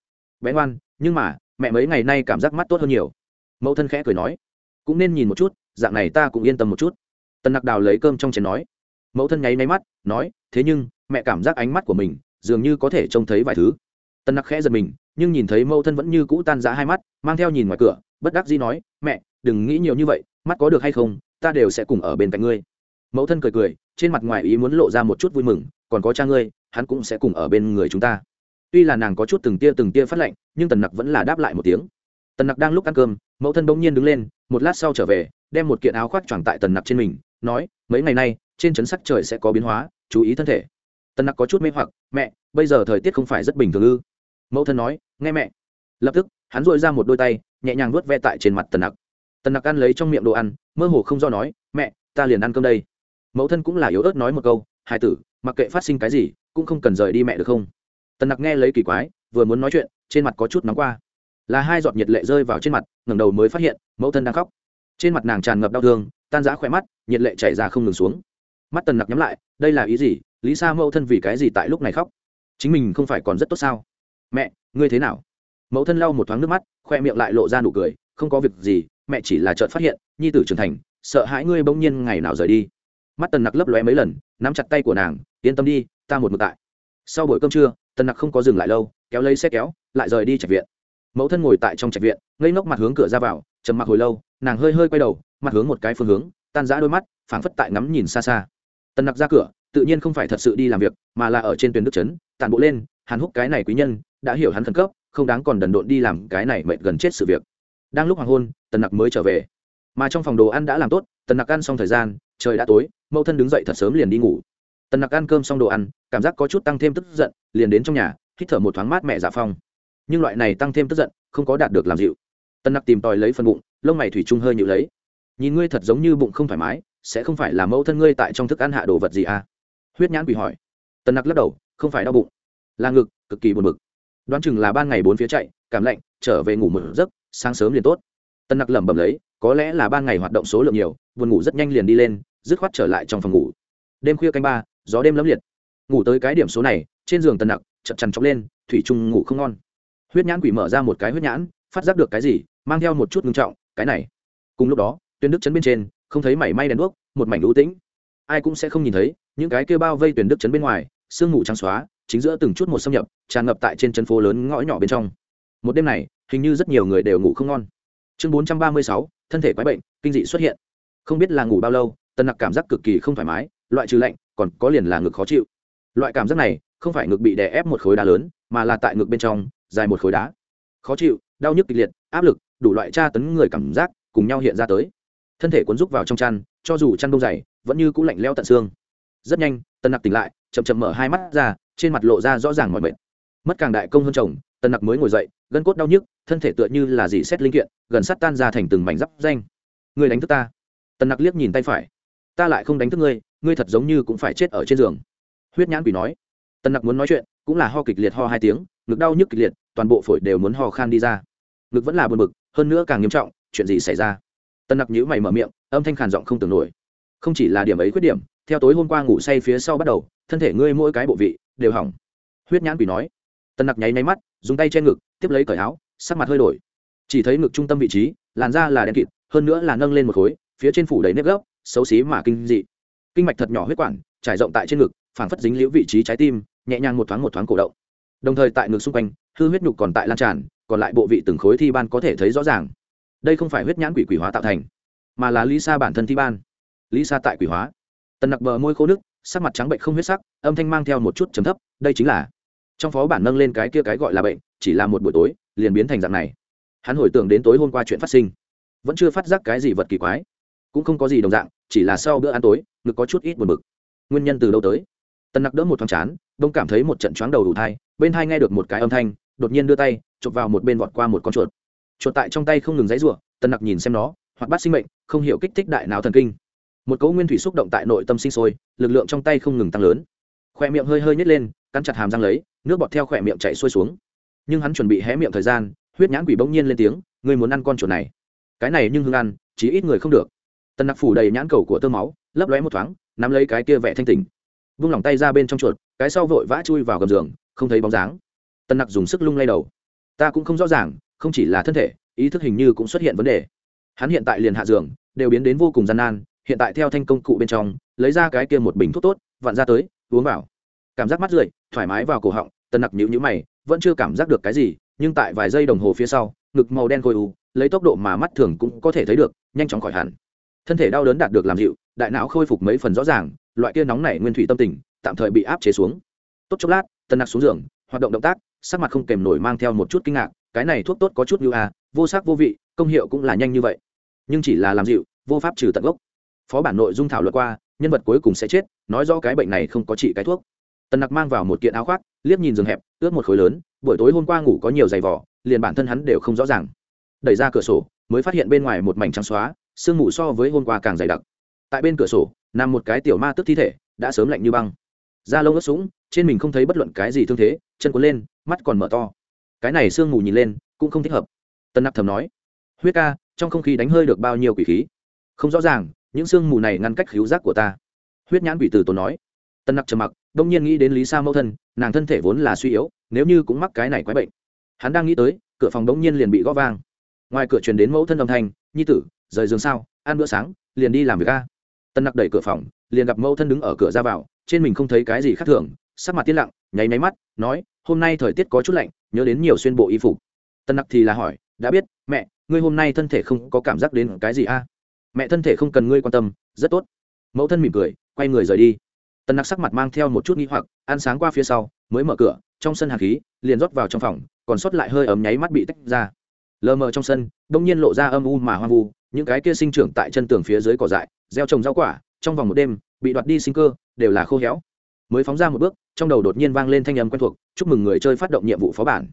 Bé ngoan, nhưng mà mẹ mấy ngày nay cảm giác mắt tốt hơn nhiều. Mẫu thân khẽ cười nói, cũng nên nhìn một chút, dạng này ta cũng yên tâm một chút. Tần nặc đào lấy cơm trong chén nói. Mẫu thân nháy máy mắt, nói, thế nhưng, mẹ cảm giác ánh mắt của mình dường như có thể trông thấy vài thứ. Tần nặc khẽ giật mình, nhưng nhìn thấy mẫu thân vẫn như cũ tan rã hai mắt, mang theo nhìn ngoài cửa, bất đắc dĩ nói, mẹ, đừng nghĩ nhiều như vậy, mắt có được hay không, ta đều sẽ cùng ở bên cạnh ngươi. Mẫu thân cười cười, trên mặt ngoài ý muốn lộ ra một chút vui mừng, còn có cha ngươi, hắn cũng sẽ cùng ở bên người chúng ta tuy là nàng có chút từng tia từng tia phát lệnh nhưng tần nặc vẫn là đáp lại một tiếng. Tần nặc đang lúc ăn cơm, mẫu thân bỗng nhiên đứng lên, một lát sau trở về, đem một kiện áo khoác choàng tại tần nặc trên mình, nói, mấy ngày nay, trên trấn sắc trời sẽ có biến hóa, chú ý thân thể. Tần nặc có chút mê hoặc, mẹ, bây giờ thời tiết không phải rất bình thường ư? Mẫu thân nói, nghe mẹ. Lập tức, hắn dội ra một đôi tay, nhẹ nhàng nuốt ve tại trên mặt tần nặc. Tần nặc ăn lấy trong miệng đồ ăn, mơ hồ không do nói, mẹ, ta liền ăn cơm đây. Mẫu thân cũng là yếu ớt nói một câu hai tử, mặc kệ phát sinh cái gì, cũng không cần rời đi mẹ được không? Tần nặc nghe lấy kỳ quái, vừa muốn nói chuyện, trên mặt có chút nóng qua. Là hai giọt nhiệt lệ rơi vào trên mặt, ngẩng đầu mới phát hiện, mẫu thân đang khóc. Trên mặt nàng tràn ngập đau thương, tan giã khỏe mắt, nhiệt lệ chảy ra không ngừng xuống. Mắt tần nặc nhắm lại, đây là ý gì? Lý sa mẫu thân vì cái gì tại lúc này khóc? Chính mình không phải còn rất tốt sao? Mẹ, ngươi thế nào? Mẫu thân lau một thoáng nước mắt, khoe miệng lại lộ ra nụ cười, không có việc gì, mẹ chỉ là trợn phát hiện, nhi tử trưởng thành, sợ hãi ngươi bỗng nhiên ngày nào rời đi. Mắt tần nặc lấp lóe mấy lần, nắm chặt tay của nàng, yên tâm đi, ta một mực tại. Sau buổi cơm trưa tần nặc không có dừng lại lâu, kéo lấy xe kéo, lại rời đi trạch viện. Mẫu thân ngồi tại trong trạch viện, ngây ngốc mặt hướng cửa ra vào, trầm mặc hồi lâu, nàng hơi hơi quay đầu, mặt hướng một cái phương hướng, tan rã đôi mắt, phảng phất tại ngắm nhìn xa xa. Tần nặc ra cửa, tự nhiên không phải thật sự đi làm việc, mà là ở trên tuyến đức trấn tàn bộ lên, hàn húc cái này quý nhân, đã hiểu hắn khẩn cấp, không đáng còn đần độn đi làm cái này mệt gần chết sự việc. Đang lúc hoàng hôn, tần nặc mới trở về. Mà trong phòng đồ ăn đã làm tốt, tần nặc ăn xong thời gian, trời đã tối, mẫu thân đứng dậy thật sớm liền đi ngủ tần nặc ăn cơm xong đồ ăn, cảm giác có chút tăng thêm tức giận, liền đến trong nhà, hít thở một thoáng mát mẹ giả dạ phong. Nhưng loại này tăng thêm tức giận, không có đạt được làm dịu. Tần nặc tìm tòi lấy phần bụng, lông mày thủy chung hơi nhịu lấy. Nhìn ngươi thật giống như bụng không thoải mái, sẽ không phải là mẫu thân ngươi tại trong thức ăn hạ đồ vật gì à? Huyết nhãn quỷ hỏi. Tần nặc lắc đầu, không phải đau bụng. Là ngực, cực kỳ buồn bực. Đoán chừng là ban ngày bốn phía chạy, cảm lạnh, trở về ngủ một giấc, sáng sớm liền tốt. Tần nặc lẩm bẩm lấy, có lẽ là ban ngày hoạt động số lượng nhiều, buồn ngủ rất nhanh liền đi lên, dứt khoát trở lại trong phòng ngủ. Đêm khuya canh ba gió đêm lẫm liệt. Ngủ tới cái điểm số này, trên giường tần nặc, chật chằn chọc lên, thủy trung ngủ không ngon. Huyết nhãn quỷ mở ra một cái huyết nhãn, phát giác được cái gì, mang theo một chút ngưng trọng, cái này. Cùng lúc đó, tuyên đức chấn bên trên, không thấy mảy may đèn đuốc, một mảnh lũ tĩnh. Ai cũng sẽ không nhìn thấy, những cái kia bao vây tuyển đức chấn bên ngoài, sương mù trắng xóa, chính giữa từng chút một xâm nhập, tràn ngập tại trên chân phố lớn ngõ nhỏ bên trong. Một đêm này, hình như rất nhiều người đều ngủ không ngon. Chương bốn trăm ba mươi sáu, thân thể quái bệnh, kinh dị xuất hiện. Không biết là ngủ bao lâu tân nặc cảm giác cực kỳ không thoải mái, loại trừ lạnh còn có liền là ngực khó chịu. Loại cảm giác này không phải ngực bị đè ép một khối đá lớn, mà là tại ngực bên trong, dài một khối đá. Khó chịu, đau nhức kịch liệt, áp lực, đủ loại tra tấn người cảm giác cùng nhau hiện ra tới. Thân thể cuốn rúc vào trong chăn, cho dù chăn đông dày, vẫn như cũng lạnh leo tận xương. Rất nhanh tân nặc tỉnh lại, chậm chậm mở hai mắt ra, trên mặt lộ ra rõ ràng mọi mệt. Mất càng đại công hơn chồng tân nặc mới ngồi dậy, gân cốt đau nhức, thân thể tựa như là dì xét linh kiện, gần sắt tan ra thành từng mảnh giáp danh. Người đánh thức ta. Tân nặc liếc nhìn tay phải. Ta lại không đánh thức ngươi ngươi thật giống như cũng phải chết ở trên giường. Huyết nhãn quỷ nói. Tân nặc muốn nói chuyện, cũng là ho kịch liệt ho hai tiếng, ngực đau nhức kịch liệt, toàn bộ phổi đều muốn ho khan đi ra. Ngực vẫn là buồn bực, hơn nữa càng nghiêm trọng, chuyện gì xảy ra? Tân nặc nhữ mày mở miệng, âm thanh khàn giọng không tưởng nổi. Không chỉ là điểm ấy khuyết điểm, theo tối hôm qua ngủ say phía sau bắt đầu, thân thể ngươi mỗi cái bộ vị đều hỏng. Huyết nhãn quỷ nói. Tân nặc nháy nháy mắt, dùng tay che ngực, tiếp lấy cởi áo, sắc mặt hơi đổi. Chỉ thấy ngực trung tâm vị trí, làn da là đen kịt, hơn nữa là nâng lên một khối, phía trên phủ đầy nếp gốc, xấu xí mà kinh dị kinh mạch thật nhỏ huyết quản, trải rộng tại trên ngực, phảng phất dính liễu vị trí trái tim, nhẹ nhàng một thoáng một thoáng cổ động. Đồng thời tại ngực xung quanh, hư huyết nhục còn tại lan tràn, còn lại bộ vị từng khối thi ban có thể thấy rõ ràng. Đây không phải huyết nhãn quỷ quỷ hóa tạo thành, mà là lý sa bản thân thi ban. Lý sa tại quỷ hóa. Tần nặc bờ môi khô nước, sắc mặt trắng bệnh không huyết sắc, âm thanh mang theo một chút chấm thấp, đây chính là trong phó bản nâng lên cái kia cái gọi là bệnh, chỉ là một buổi tối, liền biến thành dạng này. Hắn hồi tưởng đến tối hôm qua chuyện phát sinh, vẫn chưa phát giác cái gì vật kỳ quái cũng không có gì đồng dạng, chỉ là sau bữa ăn tối, ngực có chút ít buồn bực. Nguyên nhân từ đâu tới? Tần nặc đỡ một thoáng chán, đông cảm thấy một trận choáng đầu đủ thai, bên hai nghe được một cái âm thanh, đột nhiên đưa tay, chụp vào một bên vọt qua một con chuột. Chuột tại trong tay không ngừng dãy rủa tần nặc nhìn xem nó, hoặc bắt sinh mệnh, không hiểu kích thích đại nào thần kinh. Một cấu nguyên thủy xúc động tại nội tâm sinh sôi, lực lượng trong tay không ngừng tăng lớn. Khoe miệng hơi hơi nhét lên, cắn chặt hàm răng lấy, nước bọt theo khoe miệng chạy xuôi xuống. Nhưng hắn chuẩn bị hé miệng thời gian, huyết nhãn quỷ bỗng nhiên lên tiếng, ngươi muốn ăn con chuột này? Cái này nhưng hương ăn chỉ ít người không được tần nặc phủ đầy nhãn cầu của tơ máu, lấp lóe một thoáng, nắm lấy cái kia vẻ thanh tỉnh. Vung lòng tay ra bên trong chuột, cái sau vội vã chui vào gầm giường, không thấy bóng dáng. Tần nặc dùng sức lung lay đầu. Ta cũng không rõ ràng, không chỉ là thân thể, ý thức hình như cũng xuất hiện vấn đề. Hắn hiện tại liền hạ giường, đều biến đến vô cùng gian nan, hiện tại theo thanh công cụ bên trong, lấy ra cái kia một bình thuốc tốt, vặn ra tới, uống vào. Cảm giác mắt rượi, thoải mái vào cổ họng, Tần nặc nhữ nhữ mày, vẫn chưa cảm giác được cái gì, nhưng tại vài giây đồng hồ phía sau, ngực màu đen khôi u, lấy tốc độ mà mắt thường cũng có thể thấy được, nhanh chóng khỏi hẳn thân thể đau đớn đạt được làm dịu, đại não khôi phục mấy phần rõ ràng, loại kia nóng này nguyên thủy tâm tình tạm thời bị áp chế xuống. Tốt chốc lát tân nặc xuống giường, hoạt động động tác, sắc mặt không kèm nổi mang theo một chút kinh ngạc, cái này thuốc tốt có chút như a, vô sắc vô vị, công hiệu cũng là nhanh như vậy. Nhưng chỉ là làm dịu, vô pháp trừ tận gốc. Phó bản nội dung thảo luận qua, nhân vật cuối cùng sẽ chết, nói rõ cái bệnh này không có trị cái thuốc. Tần nặc mang vào một kiện áo khoác, liếc nhìn giường hẹp, ướt một khối lớn, buổi tối hôm qua ngủ có nhiều giày vỏ liền bản thân hắn đều không rõ ràng. Đẩy ra cửa sổ, mới phát hiện bên ngoài một mảnh trắng xóa sương mù so với hôm qua càng dày đặc. Tại bên cửa sổ, nằm một cái tiểu ma tức thi thể, đã sớm lạnh như băng. Da lông ướt sũng, trên mình không thấy bất luận cái gì thương thế, chân cuốn lên, mắt còn mở to. Cái này sương mù nhìn lên, cũng không thích hợp. Tân nặc thầm nói, huyết ca, trong không khí đánh hơi được bao nhiêu quỷ khí? Không rõ ràng, những sương mù này ngăn cách khíu giác của ta. Huyết nhãn quỷ từ tốn nói. Tân nặc trầm mặc, đông nhiên nghĩ đến lý sa mẫu thân, nàng thân thể vốn là suy yếu, nếu như cũng mắc cái này quái bệnh. Hắn đang nghĩ tới, cửa phòng đông nhiên liền bị gõ vang. Ngoài cửa truyền đến mẫu thân âm thanh, nhi tử rời giường sao, ăn bữa sáng, liền đi làm việc a. Tân nặc đẩy cửa phòng, liền gặp mẫu thân đứng ở cửa ra vào, trên mình không thấy cái gì khác thường, sắc mặt tiên lặng, nháy máy mắt, nói, hôm nay thời tiết có chút lạnh, nhớ đến nhiều xuyên bộ y phục. Tân nặc thì là hỏi, đã biết, mẹ, ngươi hôm nay thân thể không có cảm giác đến cái gì a? Mẹ, thân thể không cần ngươi quan tâm, rất tốt. Mẫu thân mỉm cười, quay người rời đi. Tân nặc sắc mặt mang theo một chút nghi hoặc, ăn sáng qua phía sau, mới mở cửa, trong sân hà khí, liền rót vào trong phòng, còn sót lại hơi ấm nháy mắt bị tách ra lờ mờ trong sân đông nhiên lộ ra âm u mà hoang vu những cái kia sinh trưởng tại chân tường phía dưới cỏ dại gieo trồng rau quả trong vòng một đêm bị đoạt đi sinh cơ đều là khô héo. Mới phóng ra một bước trong đầu đột nhiên vang lên thanh âm quen thuộc chúc mừng người chơi phát động nhiệm vụ phó bản.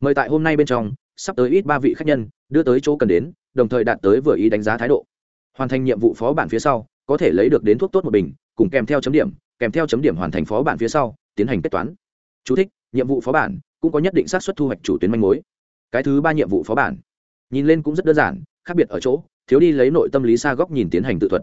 Mời tại hôm nay bên trong sắp tới ít ba vị khách nhân đưa tới chỗ cần đến đồng thời đạt tới vừa ý đánh giá thái độ. Hoàn thành nhiệm vụ phó bản phía sau có thể lấy được đến thuốc tốt một bình cùng kèm theo chấm điểm kèm theo chấm điểm hoàn thành phó bản phía sau tiến hành kết toán. Chú thích, nhiệm vụ phó bản cũng có nhất định xác suất thu hoạch chủ tuyến manh mối cái thứ ba nhiệm vụ phó bản. Nhìn lên cũng rất đơn giản, khác biệt ở chỗ, thiếu đi lấy nội tâm lý xa góc nhìn tiến hành tự thuật.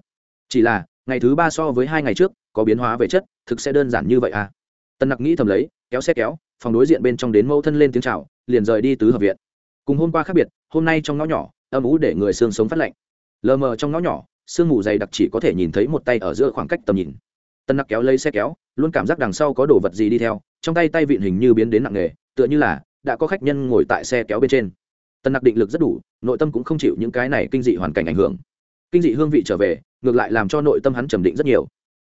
Chỉ là, ngày thứ ba so với hai ngày trước, có biến hóa về chất, thực sẽ đơn giản như vậy à? Tân nặc nghĩ thầm lấy, kéo xe kéo, phòng đối diện bên trong đến mẫu thân lên tiếng c h à o liền rời đi tứ hợp viện. Cùng hôm qua khác biệt, hôm nay trong ngõ nhỏ, âm ú để người xương sống phát lạnh. Lờ mờ trong ngõ nhỏ, sương mù dày đặc chỉ có thể nhìn thấy một tay ở giữa khoảng cách tầm nhìn. Tân nặc kéo lấy xe kéo, luôn cảm giác đằng sau có đồ vật gì đi theo, trong tay tay vịn hình như biến đến nặng nghề tựa như là đã có khách nhân ngồi tại xe kéo bên trên. Tân nặc định lực rất đủ, nội tâm cũng không chịu những cái này kinh dị hoàn cảnh ảnh hưởng. Kinh dị hương vị trở về, ngược lại làm cho nội tâm hắn trầm định rất nhiều.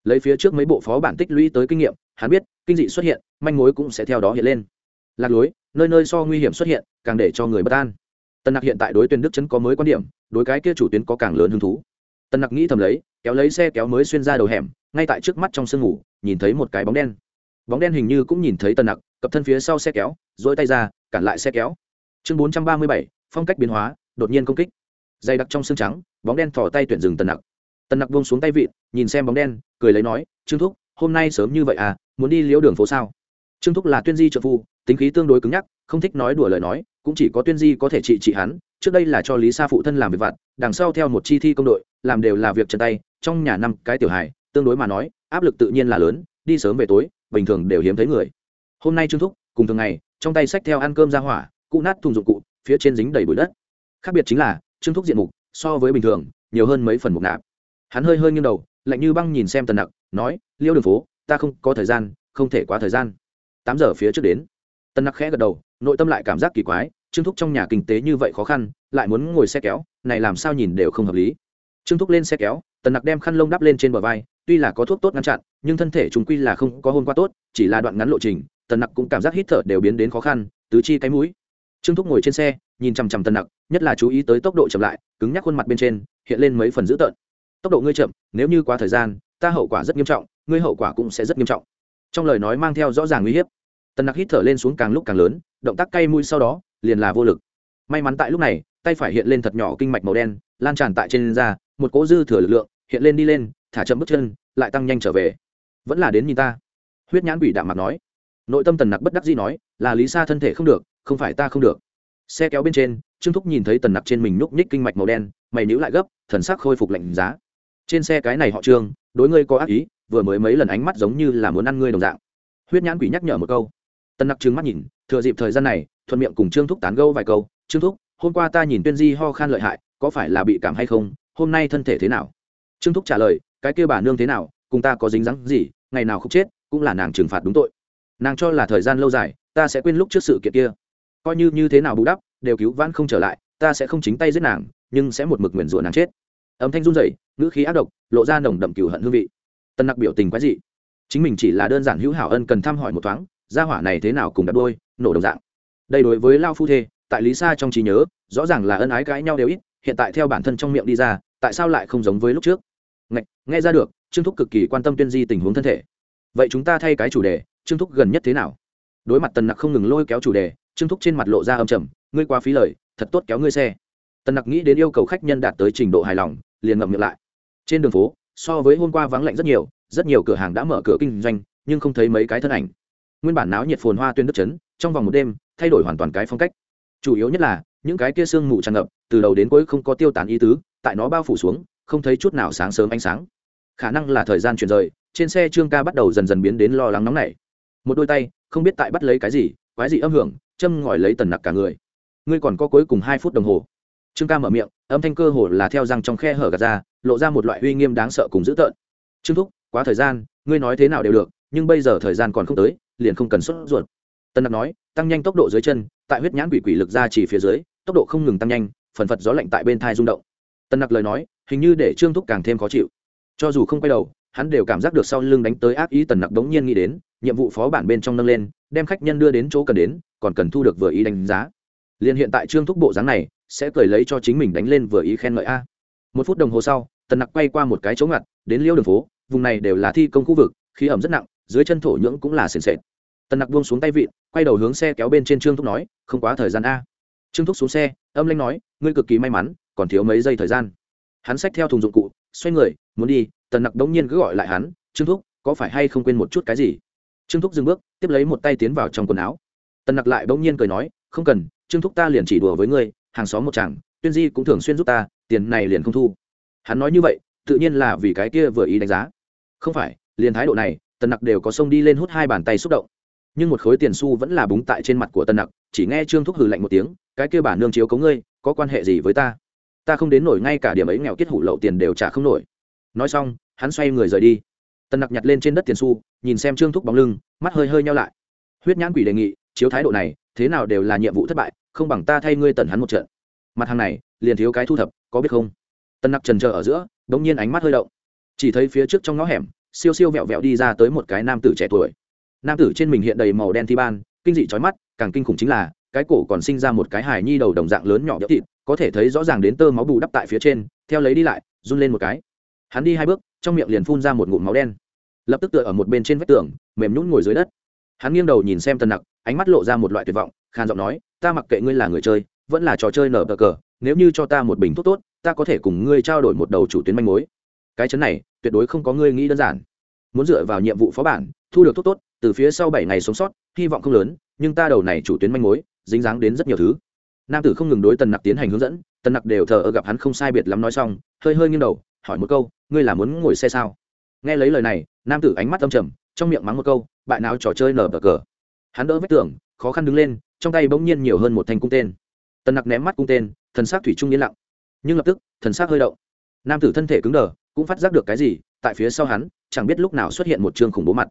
Lấy phía trước mấy bộ phó bản tích lũy tới kinh nghiệm, hắn biết, kinh dị xuất hiện, manh mối cũng sẽ theo đó hiện lên. Lạc lối, nơi nơi so nguy hiểm xuất hiện, càng để cho người bất an. Tân nặc hiện tại đối tuyên đức chấn có mới quan điểm, đối cái kia chủ tuyến có càng lớn hứng thú. Tân nặc nghĩ thầm lấy, kéo lấy xe kéo mới xuyên ra đầu hẻm, ngay tại trước mắt trong sương ngủ, nhìn thấy một cái bóng đen bóng đen hình như cũng nhìn thấy tần nặc cập thân phía sau xe kéo dỗi tay ra, cản lại xe kéo. Chương bốn trăm ba mươi bảy, phong cách biến hóa, đột nhiên công kích. Dày đặc trong xương trắng, bóng đen thỏ tay tuyển dừng tần nặc. Tần nặc buông xuống tay vịn, nhìn xem bóng đen, cười lấy nói, trương thúc, hôm nay sớm như vậy à muốn đi liễu đường phố sao? Trương thúc là tuyên di trợ phu, tính khí tương đối cứng nhắc, không thích nói đùa lời nói, cũng chỉ có tuyên di có thể trị trị hắn, trước đây là cho lý sa phụ thân làm việc vặt, đằng sau theo một chi thi công đội, làm đều là việc chân tay, trong nhà năm cái tiểu hài, tương đối mà nói, áp lực tự nhiên là lớn, đi sớm về tối bình thường đều hiếm thấy người. Hôm nay trương thúc, cùng thường ngày, trong tay sách theo ăn cơm ra hỏa, cụ nát thùng dụng cụ, phía trên dính đầy bụi đất. Khác biệt chính là, trương thúc diện mục, so với bình thường, nhiều hơn mấy phần mục nạp. Hắn hơi hơi nghiêng đầu, lạnh như băng nhìn xem tần nặc, nói, liêu đường phố, ta không có thời gian, không thể quá thời gian. Tám giờ phía trước đến, tần nặc khẽ gật đầu, nội tâm lại cảm giác kỳ quái, trương thúc trong nhà kinh tế như vậy khó khăn, lại muốn ngồi xe kéo, này làm sao nhìn đều không hợp lý. Trương thúc lên xe kéo, tần nặc đem khăn lông đắp lên trên bờ vai tuy là có thuốc tốt ngăn chặn, nhưng thân thể chúng quy là không có hôn qua tốt, chỉ là đoạn ngắn lộ trình, tần nặc cũng cảm giác hít thở đều biến đến khó khăn, tứ chi cái mũi. Trương thúc ngồi trên xe, nhìn chằm chằm tần nặc, nhất là chú ý tới tốc độ chậm lại, cứng nhắc khuôn mặt bên trên, hiện lên mấy phần dữ tợn. Tốc độ ngươi chậm, nếu như quá thời gian, ta hậu quả rất nghiêm trọng, ngươi hậu quả cũng sẽ rất nghiêm trọng. Trong lời nói mang theo rõ ràng uy hiếp, tần nặc hít thở lên xuống càng lúc càng lớn, động tác cay mũi sau đó, liền là vô lực. May mắn tại lúc này, tay phải hiện lên thật nhỏ kinh mạch màu đen, lan tràn tại trên da, một cỗ dư thừa lực lượng, hiện lên đi lên thả chậm bước chân, lại tăng nhanh trở về. Vẫn là đến nhìn ta. Huyết nhãn quỷ đạm mặt nói. Nội tâm tần nặc bất đắc dĩ nói, là lý sa thân thể không được, không phải ta không được. Xe kéo bên trên, trương thúc nhìn thấy tần nặc trên mình núp nhích kinh mạch màu đen, mày níu lại gấp, thần sắc khôi phục lạnh giá. Trên xe cái này họ trương, đối ngươi có ác ý, vừa mới mấy lần ánh mắt giống như là muốn ăn ngươi đồng dạng. Huyết nhãn quỷ nhắc nhở một câu. Tần nặc trừng mắt nhìn, thừa dịp thời gian này, thuận miệng cùng trương thúc tán gâu vài câu, trương thúc, hôm qua ta nhìn tuyên di ho khan lợi hại, có phải là bị cảm hay không? Hôm nay thân thể thế nào? Trương thúc trả lời cái kia bà nương thế nào, cùng ta có dính dáng gì, ngày nào không chết, cũng là nàng trừng phạt đúng tội. Nàng cho là thời gian lâu dài, ta sẽ quên lúc trước sự kiện kia. Coi như như thế nào bù đắp, đều cứu vãn không trở lại, ta sẽ không chính tay giết nàng, nhưng sẽ một mực nguyền rủa nàng chết. Âm thanh run rẩy, ngữ khí ác độc, lộ ra nồng đậm cừu hận hương vị. Tân nặc biểu tình quái dị. Chính mình chỉ là đơn giản hữu hảo ân cần thăm hỏi một thoáng, gia hỏa này thế nào cùng đặt đôi nổ đồng dạng. Đây đối với lao phu thê, tại lý sa trong trí nhớ, rõ ràng là ân ái cãi nhau đều ít, hiện tại theo bản thân trong miệng đi ra, tại sao lại không giống với lúc trước? Ngạch, nghe ra được trương thúc cực kỳ quan tâm tuyên di tình huống thân thể. Vậy chúng ta thay cái chủ đề trương thúc gần nhất thế nào? Đối mặt tần nặc không ngừng lôi kéo chủ đề trương thúc trên mặt lộ ra âm trầm ngươi quá phí lời thật tốt kéo ngươi xe. Tần nặc nghĩ đến yêu cầu khách nhân đạt tới trình độ hài lòng liền ngậm miệng lại. Trên đường phố so với hôm qua vắng lạnh rất nhiều rất nhiều cửa hàng đã mở cửa kinh doanh nhưng không thấy mấy cái thân ảnh. Nguyên bản náo nhiệt phồn hoa tuyên đức chấn trong vòng một đêm thay đổi hoàn toàn cái phong cách. Chủ yếu nhất là những cái kia sương mù tràn ngập từ đầu đến cuối không có tiêu tán ý tứ tại nó bao phủ xuống không thấy chút nào sáng sớm ánh sáng. Khả năng là thời gian chuyển rời, trên xe trương ca bắt đầu dần dần biến đến lo lắng nóng nảy. Một đôi tay, không biết tại bắt lấy cái gì, quái gì âm hưởng, châm ngòi lấy tần nặc cả người. Ngươi còn có cuối cùng hai phút đồng hồ. Trương ca mở miệng, âm thanh cơ hồ là theo răng trong khe hở gạt ra, lộ ra một loại uy nghiêm đáng sợ cùng dữ tợn. Trương thúc, quá thời gian, ngươi nói thế nào đều được, nhưng bây giờ thời gian còn không tới, liền không cần xuất ruột. Tân nặc nói, tăng nhanh tốc độ dưới chân, tại huyết nhãn quỷ quỷ lực ra chỉ phía dưới, tốc độ không ngừng tăng nhanh, phần phật gió lạnh tại bên thai rung động. Tân nặc lời nói hình như để trương thúc càng thêm khó chịu cho dù không quay đầu hắn đều cảm giác được sau lưng đánh tới ác ý tần nặc đống nhiên nghĩ đến nhiệm vụ phó bản bên trong nâng lên đem khách nhân đưa đến chỗ cần đến còn cần thu được vừa ý đánh giá liền hiện tại trương thúc bộ dáng này sẽ cười lấy cho chính mình đánh lên vừa ý khen ngợi a một phút đồng hồ sau tần nặc quay qua một cái chỗ ngặt đến liêu đường phố vùng này đều là thi công khu vực khí ẩm rất nặng dưới chân thổ nhưỡng cũng là sền sệt tần nặc buông xuống tay vịn quay đầu hướng xe kéo bên trên trương thúc nói không quá thời gian a trương thúc xuống xe âm lanh nói ngươi cực kỳ may mắn còn thiếu mấy giây thời gian hắn xách theo thùng dụng cụ, xoay người, muốn đi, tần nặc đống nhiên cứ gọi lại hắn, trương thúc, có phải hay không quên một chút cái gì? Trương thúc dừng bước, tiếp lấy một tay tiến vào trong quần áo. Tần nặc lại bỗng nhiên cười nói, không cần, trương thúc ta liền chỉ đùa với ngươi, hàng xóm một chàng, tuyên di cũng thường xuyên giúp ta, tiền này liền không thu. Hắn nói như vậy, tự nhiên là vì cái kia vừa ý đánh giá. Không phải, liền thái độ này, tần nặc đều có xông đi lên hút hai bàn tay xúc động. Nhưng một khối tiền xu vẫn là búng tại trên mặt của tần nặc, chỉ nghe trương thúc hừ lạnh một tiếng, cái kia bản nương chiếu cống ngươi, có quan hệ gì với ta? Ta không đến nổi ngay cả điểm ấy nghèo kết hủ lậu tiền đều trả không nổi. Nói xong, hắn xoay người rời đi. Tần nặc nhặt lên trên đất tiền xu, nhìn xem trương thúc bóng lưng, mắt hơi hơi nhau lại. Huyết nhãn quỷ đề nghị, chiếu thái độ này, thế nào đều là nhiệm vụ thất bại, không bằng ta thay ngươi tần hắn một trận. Mặt hàng này, liền thiếu cái thu thập, có biết không? Tần nặc trần trờ ở giữa đ ỗ n g nhiên ánh mắt hơi động. Chỉ thấy phía trước trong ngõ hẻm, siêu siêu vẹo vẹo đi ra tới một cái nam tử trẻ tuổi. Nam tử trên mình hiện đầy màu đen thi ban, kinh dị trói mắt, càng kinh khủng chính là, cái cổ còn sinh ra một cái hài nhi đầu đồng dạng lớn nhỏ béo thịt có thể thấy rõ ràng đến tơ máu bù đắp tại phía trên, theo lấy đi lại, run lên một cái. Hắn đi hai bước, trong miệng liền phun ra một ngụm máu đen. Lập tức tựa ở một bên trên vách tường, mềm nhún ngồi dưới đất. Hắn nghiêng đầu nhìn xem tần nặc, ánh mắt lộ ra một loại tuyệt vọng, khàn giọng nói, ta mặc kệ ngươi là người chơi, vẫn là trò chơi nở bờ cờ, nếu như cho ta một bình thuốc tốt, ta có thể cùng ngươi trao đổi một đầu chủ tuyến manh mối. Cái chấn này, tuyệt đối không có ngươi nghĩ đơn giản. Muốn dựa vào nhiệm vụ phó bản, thu được thuốc tốt, từ phía sau bảy ngày sống sót, hy vọng không lớn, nhưng ta đầu này chủ tuyến manh mối, dính dáng đến rất nhiều thứ nam tử không ngừng đối tần nặc tiến hành hướng dẫn, tần nặc đều thờ ơ gặp hắn không sai biệt lắm nói xong, hơi hơi nghiêng đầu, hỏi một câu, ngươi là muốn ngồi xe sao? Nghe lấy lời này, nam tử ánh mắt âm trầm, trong miệng mắng một câu, bại nào trò chơi nở bờ cờ. Hắn đỡ vết tưởng khó khăn đứng lên, trong tay bỗng nhiên nhiều hơn một thanh cung tên. Tần nặc ném mắt cung tên, thần s c thủy trung yên lặng. Nhưng lập tức, thần s c hơi động. Nam tử thân thể cứng đờ, cũng phát giác được cái gì, tại phía sau hắn, chẳng biết lúc nào xuất hiện một chương khủng bố mặt.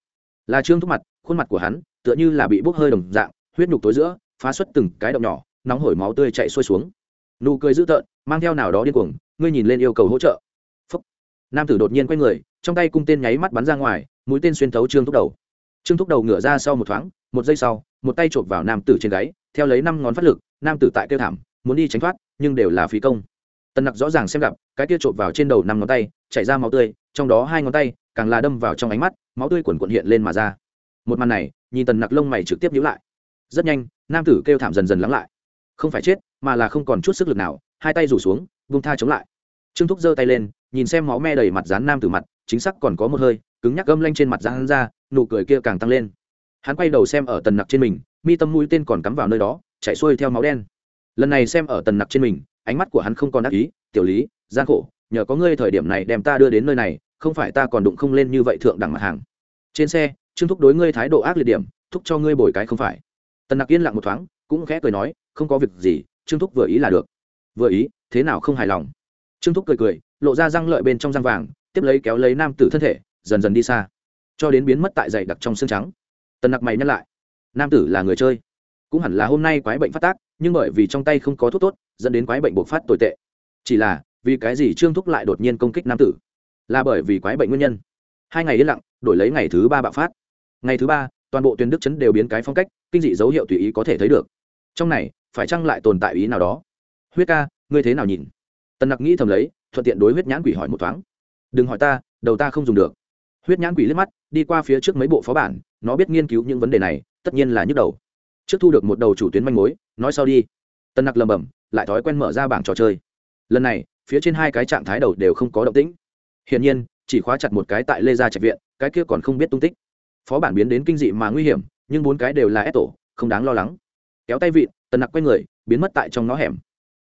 Là chương thúc mặt, khuôn mặt của hắn, tựa như là bị bốc hơi đồng dạng, huyết nhục tối giữa, phá xuất từng cái động nhỏ nóng hổi máu tươi chạy xuôi xuống. Nụ cười dữ tợn, mang theo nào đó điên cuồng, ngươi nhìn lên yêu cầu hỗ trợ. Phúc. nam tử đột nhiên quay người, trong tay cung tên nháy mắt bắn ra ngoài, mũi tên xuyên thấu trương thúc đầu. Trương thúc đầu ngửa ra sau một thoáng, một giây sau, một tay chộp vào nam tử trên gáy, theo lấy năm ngón phát lực, nam tử tại kêu thảm, muốn đi tránh thoát, nhưng đều là phí công. Tần nặc rõ ràng xem gặp, cái kia chộp vào trên đầu năm ngón tay, chảy ra máu tươi, trong đó hai ngón tay, càng là đâm vào trong ánh mắt, máu tươi quần quận hiện lên mà ra. Một màn này, nhìn tần nặc lông mày trực tiếp nhíu lại. Rất nhanh, nam tử kêu thảm dần dần lắng lại không phải chết, mà là không còn chút sức lực nào, hai tay rủ xuống vung tha chống lại. Trương thúc giơ tay lên, nhìn xem máu me đầy mặt dán nam tử mặt, chính xác còn có một hơi, cứng nhắc gâm lanh trên mặt dán ra, nụ cười kia càng tăng lên. Hắn quay đầu xem ở tần nặc trên mình, mi tâm mũi tên còn cắm vào nơi đó, chạy xuôi theo máu đen. Lần này xem ở tần nặc trên mình, ánh mắt của hắn không còn ác ý, tiểu lý, gian khổ, nhờ có ngươi thời điểm này đem ta đưa đến nơi này, không phải ta còn đụng không lên như vậy thượng đẳng mặt hàng. Trên xe, trương thúc đối ngươi thái độ ác liệt điểm, thúc cho ngươi bồi cái không phải. Tần nặc yên lặng một thoáng, cũng khẽ cười nói không có việc gì, trương thúc vừa ý là được. Vừa ý, thế nào không hài lòng? Trương thúc cười cười, lộ ra răng lợi bên trong răng vàng, tiếp lấy kéo lấy nam tử thân thể, dần dần đi xa. Cho đến biến mất tại dày đặc trong xương trắng. Tần nặc mày nhắc lại. Nam tử là người chơi. Cũng hẳn là hôm nay quái bệnh phát tác, nhưng bởi vì trong tay không có thuốc tốt, dẫn đến quái bệnh bộc phát tồi tệ. Chỉ là, vì cái gì trương thúc lại đột nhiên công kích nam tử? Là bởi vì quái bệnh nguyên nhân. Hai ngày yên lặng, đổi lấy ngày thứ ba bạo phát. Ngày thứ ba, toàn bộ tuyến đức chấn đều biến cái phong cách, kinh dị dấu hiệu tùy ý có thể thấy được. Trong này phải chăng lại tồn tại ý nào đó? Huyết ca, ngươi thế nào nhìn? Tần nặc nghĩ thầm lấy, thuận tiện đối huyết nhãn quỷ hỏi một thoáng. Đừng hỏi ta, đầu ta không dùng được. Huyết nhãn quỷ liếc mắt, đi qua phía trước mấy bộ phó bản, nó biết nghiên cứu những vấn đề này, tất nhiên là nhức đầu. Trước thu được một đầu chủ tuyến manh mối, nói sau đi. Tần nặc lầm bầm lại thói quen mở ra bảng trò chơi. Lần này, phía trên hai cái trạng thái đầu đều không có động tĩnh. Hiển nhiên, chỉ khóa chặt một cái tại lê gia trạch viện, cái kia còn không biết tung tích. Phó bản biến đến kinh dị mà nguy hiểm, nhưng bốn cái đều là ép tổ, không đáng lo lắng kéo tay vịn, tần nặc quay người, biến mất tại trong ngõ hẻm.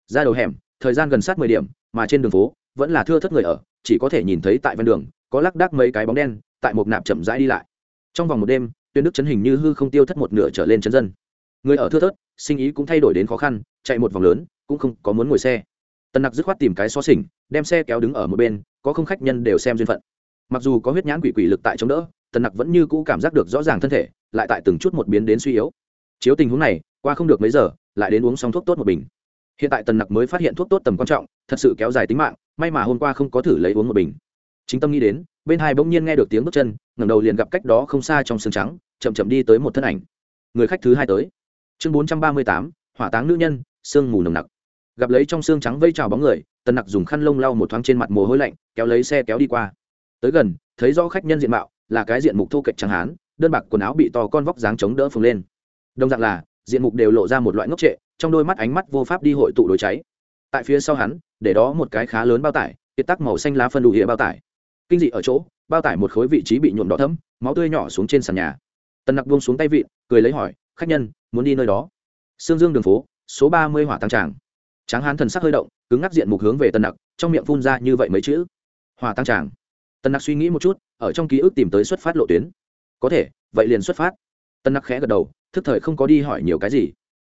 Ra đầu hẻm, thời gian gần sát mười điểm, mà trên đường phố, vẫn là thưa thất người ở, chỉ có thể nhìn thấy tại ven đường, có lác đác mấy cái bóng đen, tại một nạp chậm rãi đi lại. Trong vòng một đêm, tuyên đức chấn hình như hư không tiêu thất một nửa trở lên chấn dân. Người ở thưa thớt, sinh ý cũng thay đổi đến khó khăn, chạy một vòng lớn, cũng không có muốn ngồi xe. Tần nặc dứt khoát tìm cái xó xỉnh, đem xe kéo đứng ở một bên, có không khách nhân đều xem duyên phận. Mặc dù có huyết nhãn quỷ quỷ lực tại chống đỡ, tần nặc vẫn như cũ cảm giác được rõ ràng thân thể, lại tại từng chút một biến đến suy yếu. Chiếu tình huống này qua không được mấy giờ, lại đến uống xong thuốc tốt một bình. Hiện tại tần nặc mới phát hiện thuốc tốt tầm quan trọng, thật sự kéo dài tính mạng, may mà hôm qua không có thử lấy uống một bình. Chính tâm nghĩ đến, bên hai bỗng nhiên nghe được tiếng bước chân, ngẩng đầu liền gặp cách đó không xa trong sương trắng, chậm chậm đi tới một thân ảnh. Người khách thứ hai tới. Chương bốn trăm ba mươi tám, hỏa táng nữ nhân, sương mù nồng nặc. Gặp lấy trong xương trắng vây trào bóng người, tần nặc dùng khăn lông lau một thoáng trên mặt mồ hôi lạnh, kéo lấy xe kéo đi qua. Tới gần, thấy rõ khách nhân diện mạo, là cái diện mục thô kệch chẳng hán, đơn bạc quần áo bị to con vóc dáng chống đỡ phồng lên. Đồng dạng là diện mục đều lộ ra một loại ngốc trệ, trong đôi mắt ánh mắt vô pháp đi hội tụ đối cháy. Tại phía sau hắn, để đó một cái khá lớn bao tải kiệt tắc màu xanh lá phân đủ địa bao tải. Kinh dị ở chỗ, bao tải một khối vị trí bị nhuộm đỏ thấm máu tươi nhỏ xuống trên sàn nhà. Tần nặc buông xuống tay vịn, cười lấy hỏi, khách nhân, muốn đi nơi đó? Sương dương đường phố, số ba mươi hỏa tăng tràng. Tráng hán thần sắc hơi động, cứng ngắc diện mục hướng về tần nặc, trong miệng phun ra như vậy mấy chữ. Hỏa tăng tràng. Tần nặc suy nghĩ một chút, ở trong ký ức tìm tới xuất phát lộ tuyến. Có thể, vậy liền xuất phát. Tần nặc khẽ gật đầu thức thời không có đi hỏi nhiều cái gì.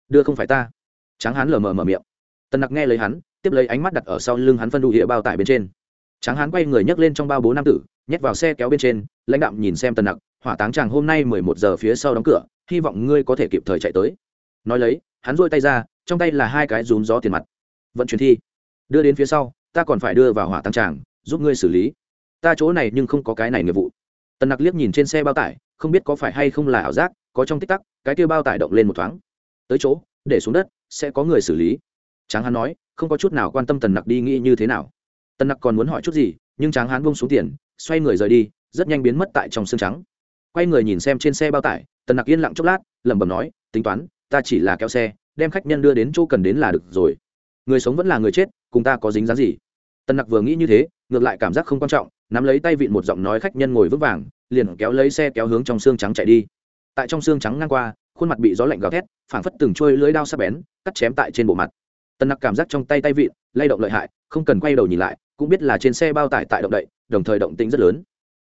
Đưa không phải ta. Tráng hán lờ mờ mở miệng. Tần nặc nghe lấy hắn, tiếp lấy ánh mắt đặt ở sau lưng hắn phân đủ địa bao tải bên trên. Tráng hán quay người nhấc lên trong bao bố nam tử, nhét vào xe kéo bên trên, lãnh đạm nhìn xem tần nặc, hỏa táng chàng hôm nay mười một giờ phía sau đóng cửa, hy vọng ngươi có thể kịp thời chạy tới. Nói lấy, hắn dôi tay ra, trong tay là hai cái rúm gió tiền mặt. Vận chuyển thi. Đưa đến phía sau, ta còn phải đưa vào hỏa táng tràng giúp ngươi xử lý. Ta chỗ này nhưng không có cái này nghiệp vụ. Tần nặc liếc nhìn trên xe bao tải, không biết có phải hay không là ảo giác có trong tích tắc, cái kia bao tải động lên một thoáng. Tới chỗ, để xuống đất, sẽ có người xử lý. Tráng hán nói, không có chút nào quan tâm tần nặc đi nghĩ như thế nào. Tần nặc còn muốn hỏi chút gì, nhưng tráng hán bông xuống tiền, xoay người rời đi, rất nhanh biến mất tại trong xương trắng. Quay người nhìn xem trên xe bao tải, tần nặc yên lặng chốc lát, lẩm bẩm nói, tính toán, ta chỉ là kéo xe, đem khách nhân đưa đến chỗ cần đến là được rồi. Người sống vẫn là người chết, cùng ta có dính dáng gì? Tần nặc vừa nghĩ như thế, ngược lại cảm giác không quan trọng, nắm lấy tay vịn một giọng nói khách nhân ngồi vững vàng, liền kéo lấy xe kéo hướng trong xương trắng chạy đi tại trong xương trắng ngang qua, khuôn mặt bị gió lạnh gào thét, phảng phất từng trôi lưới đao sắc bén, cắt chém tại trên bộ mặt. Tần nặc cảm giác trong tay tay vịn, lay động lợi hại, không cần quay đầu nhìn lại, cũng biết là trên xe bao tải tại động đậy, đồng thời động tĩnh rất lớn.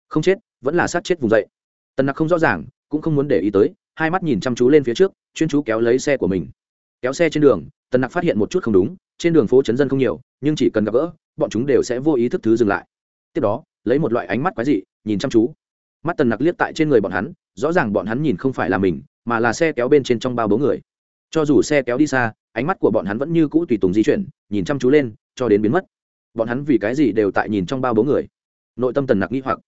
Không chết, vẫn là sát chết vùng dậy. Tần nặc không rõ ràng, cũng không muốn để ý tới, hai mắt nhìn chăm chú lên phía trước, chuyên chú kéo lấy xe của mình. Kéo xe trên đường, tần nặc phát hiện một chút không đúng, trên đường phố chấn dân không nhiều, nhưng chỉ cần gặp gỡ, bọn chúng đều sẽ vô ý thức thứ dừng lại. Tiếp đó, lấy một loại ánh mắt quái dị, nhìn chăm chú. Mắt tần nặc liếc tại trên người bọn hắn rõ ràng bọn hắn nhìn không phải là mình, mà là xe kéo bên trên trong bao bố người. Cho dù xe kéo đi xa, ánh mắt của bọn hắn vẫn như cũ tùy tùng di chuyển, nhìn chăm chú lên, cho đến biến mất. Bọn hắn vì cái gì đều tại nhìn trong bao bố người? Nội tâm tần nặc nghĩ hoặc.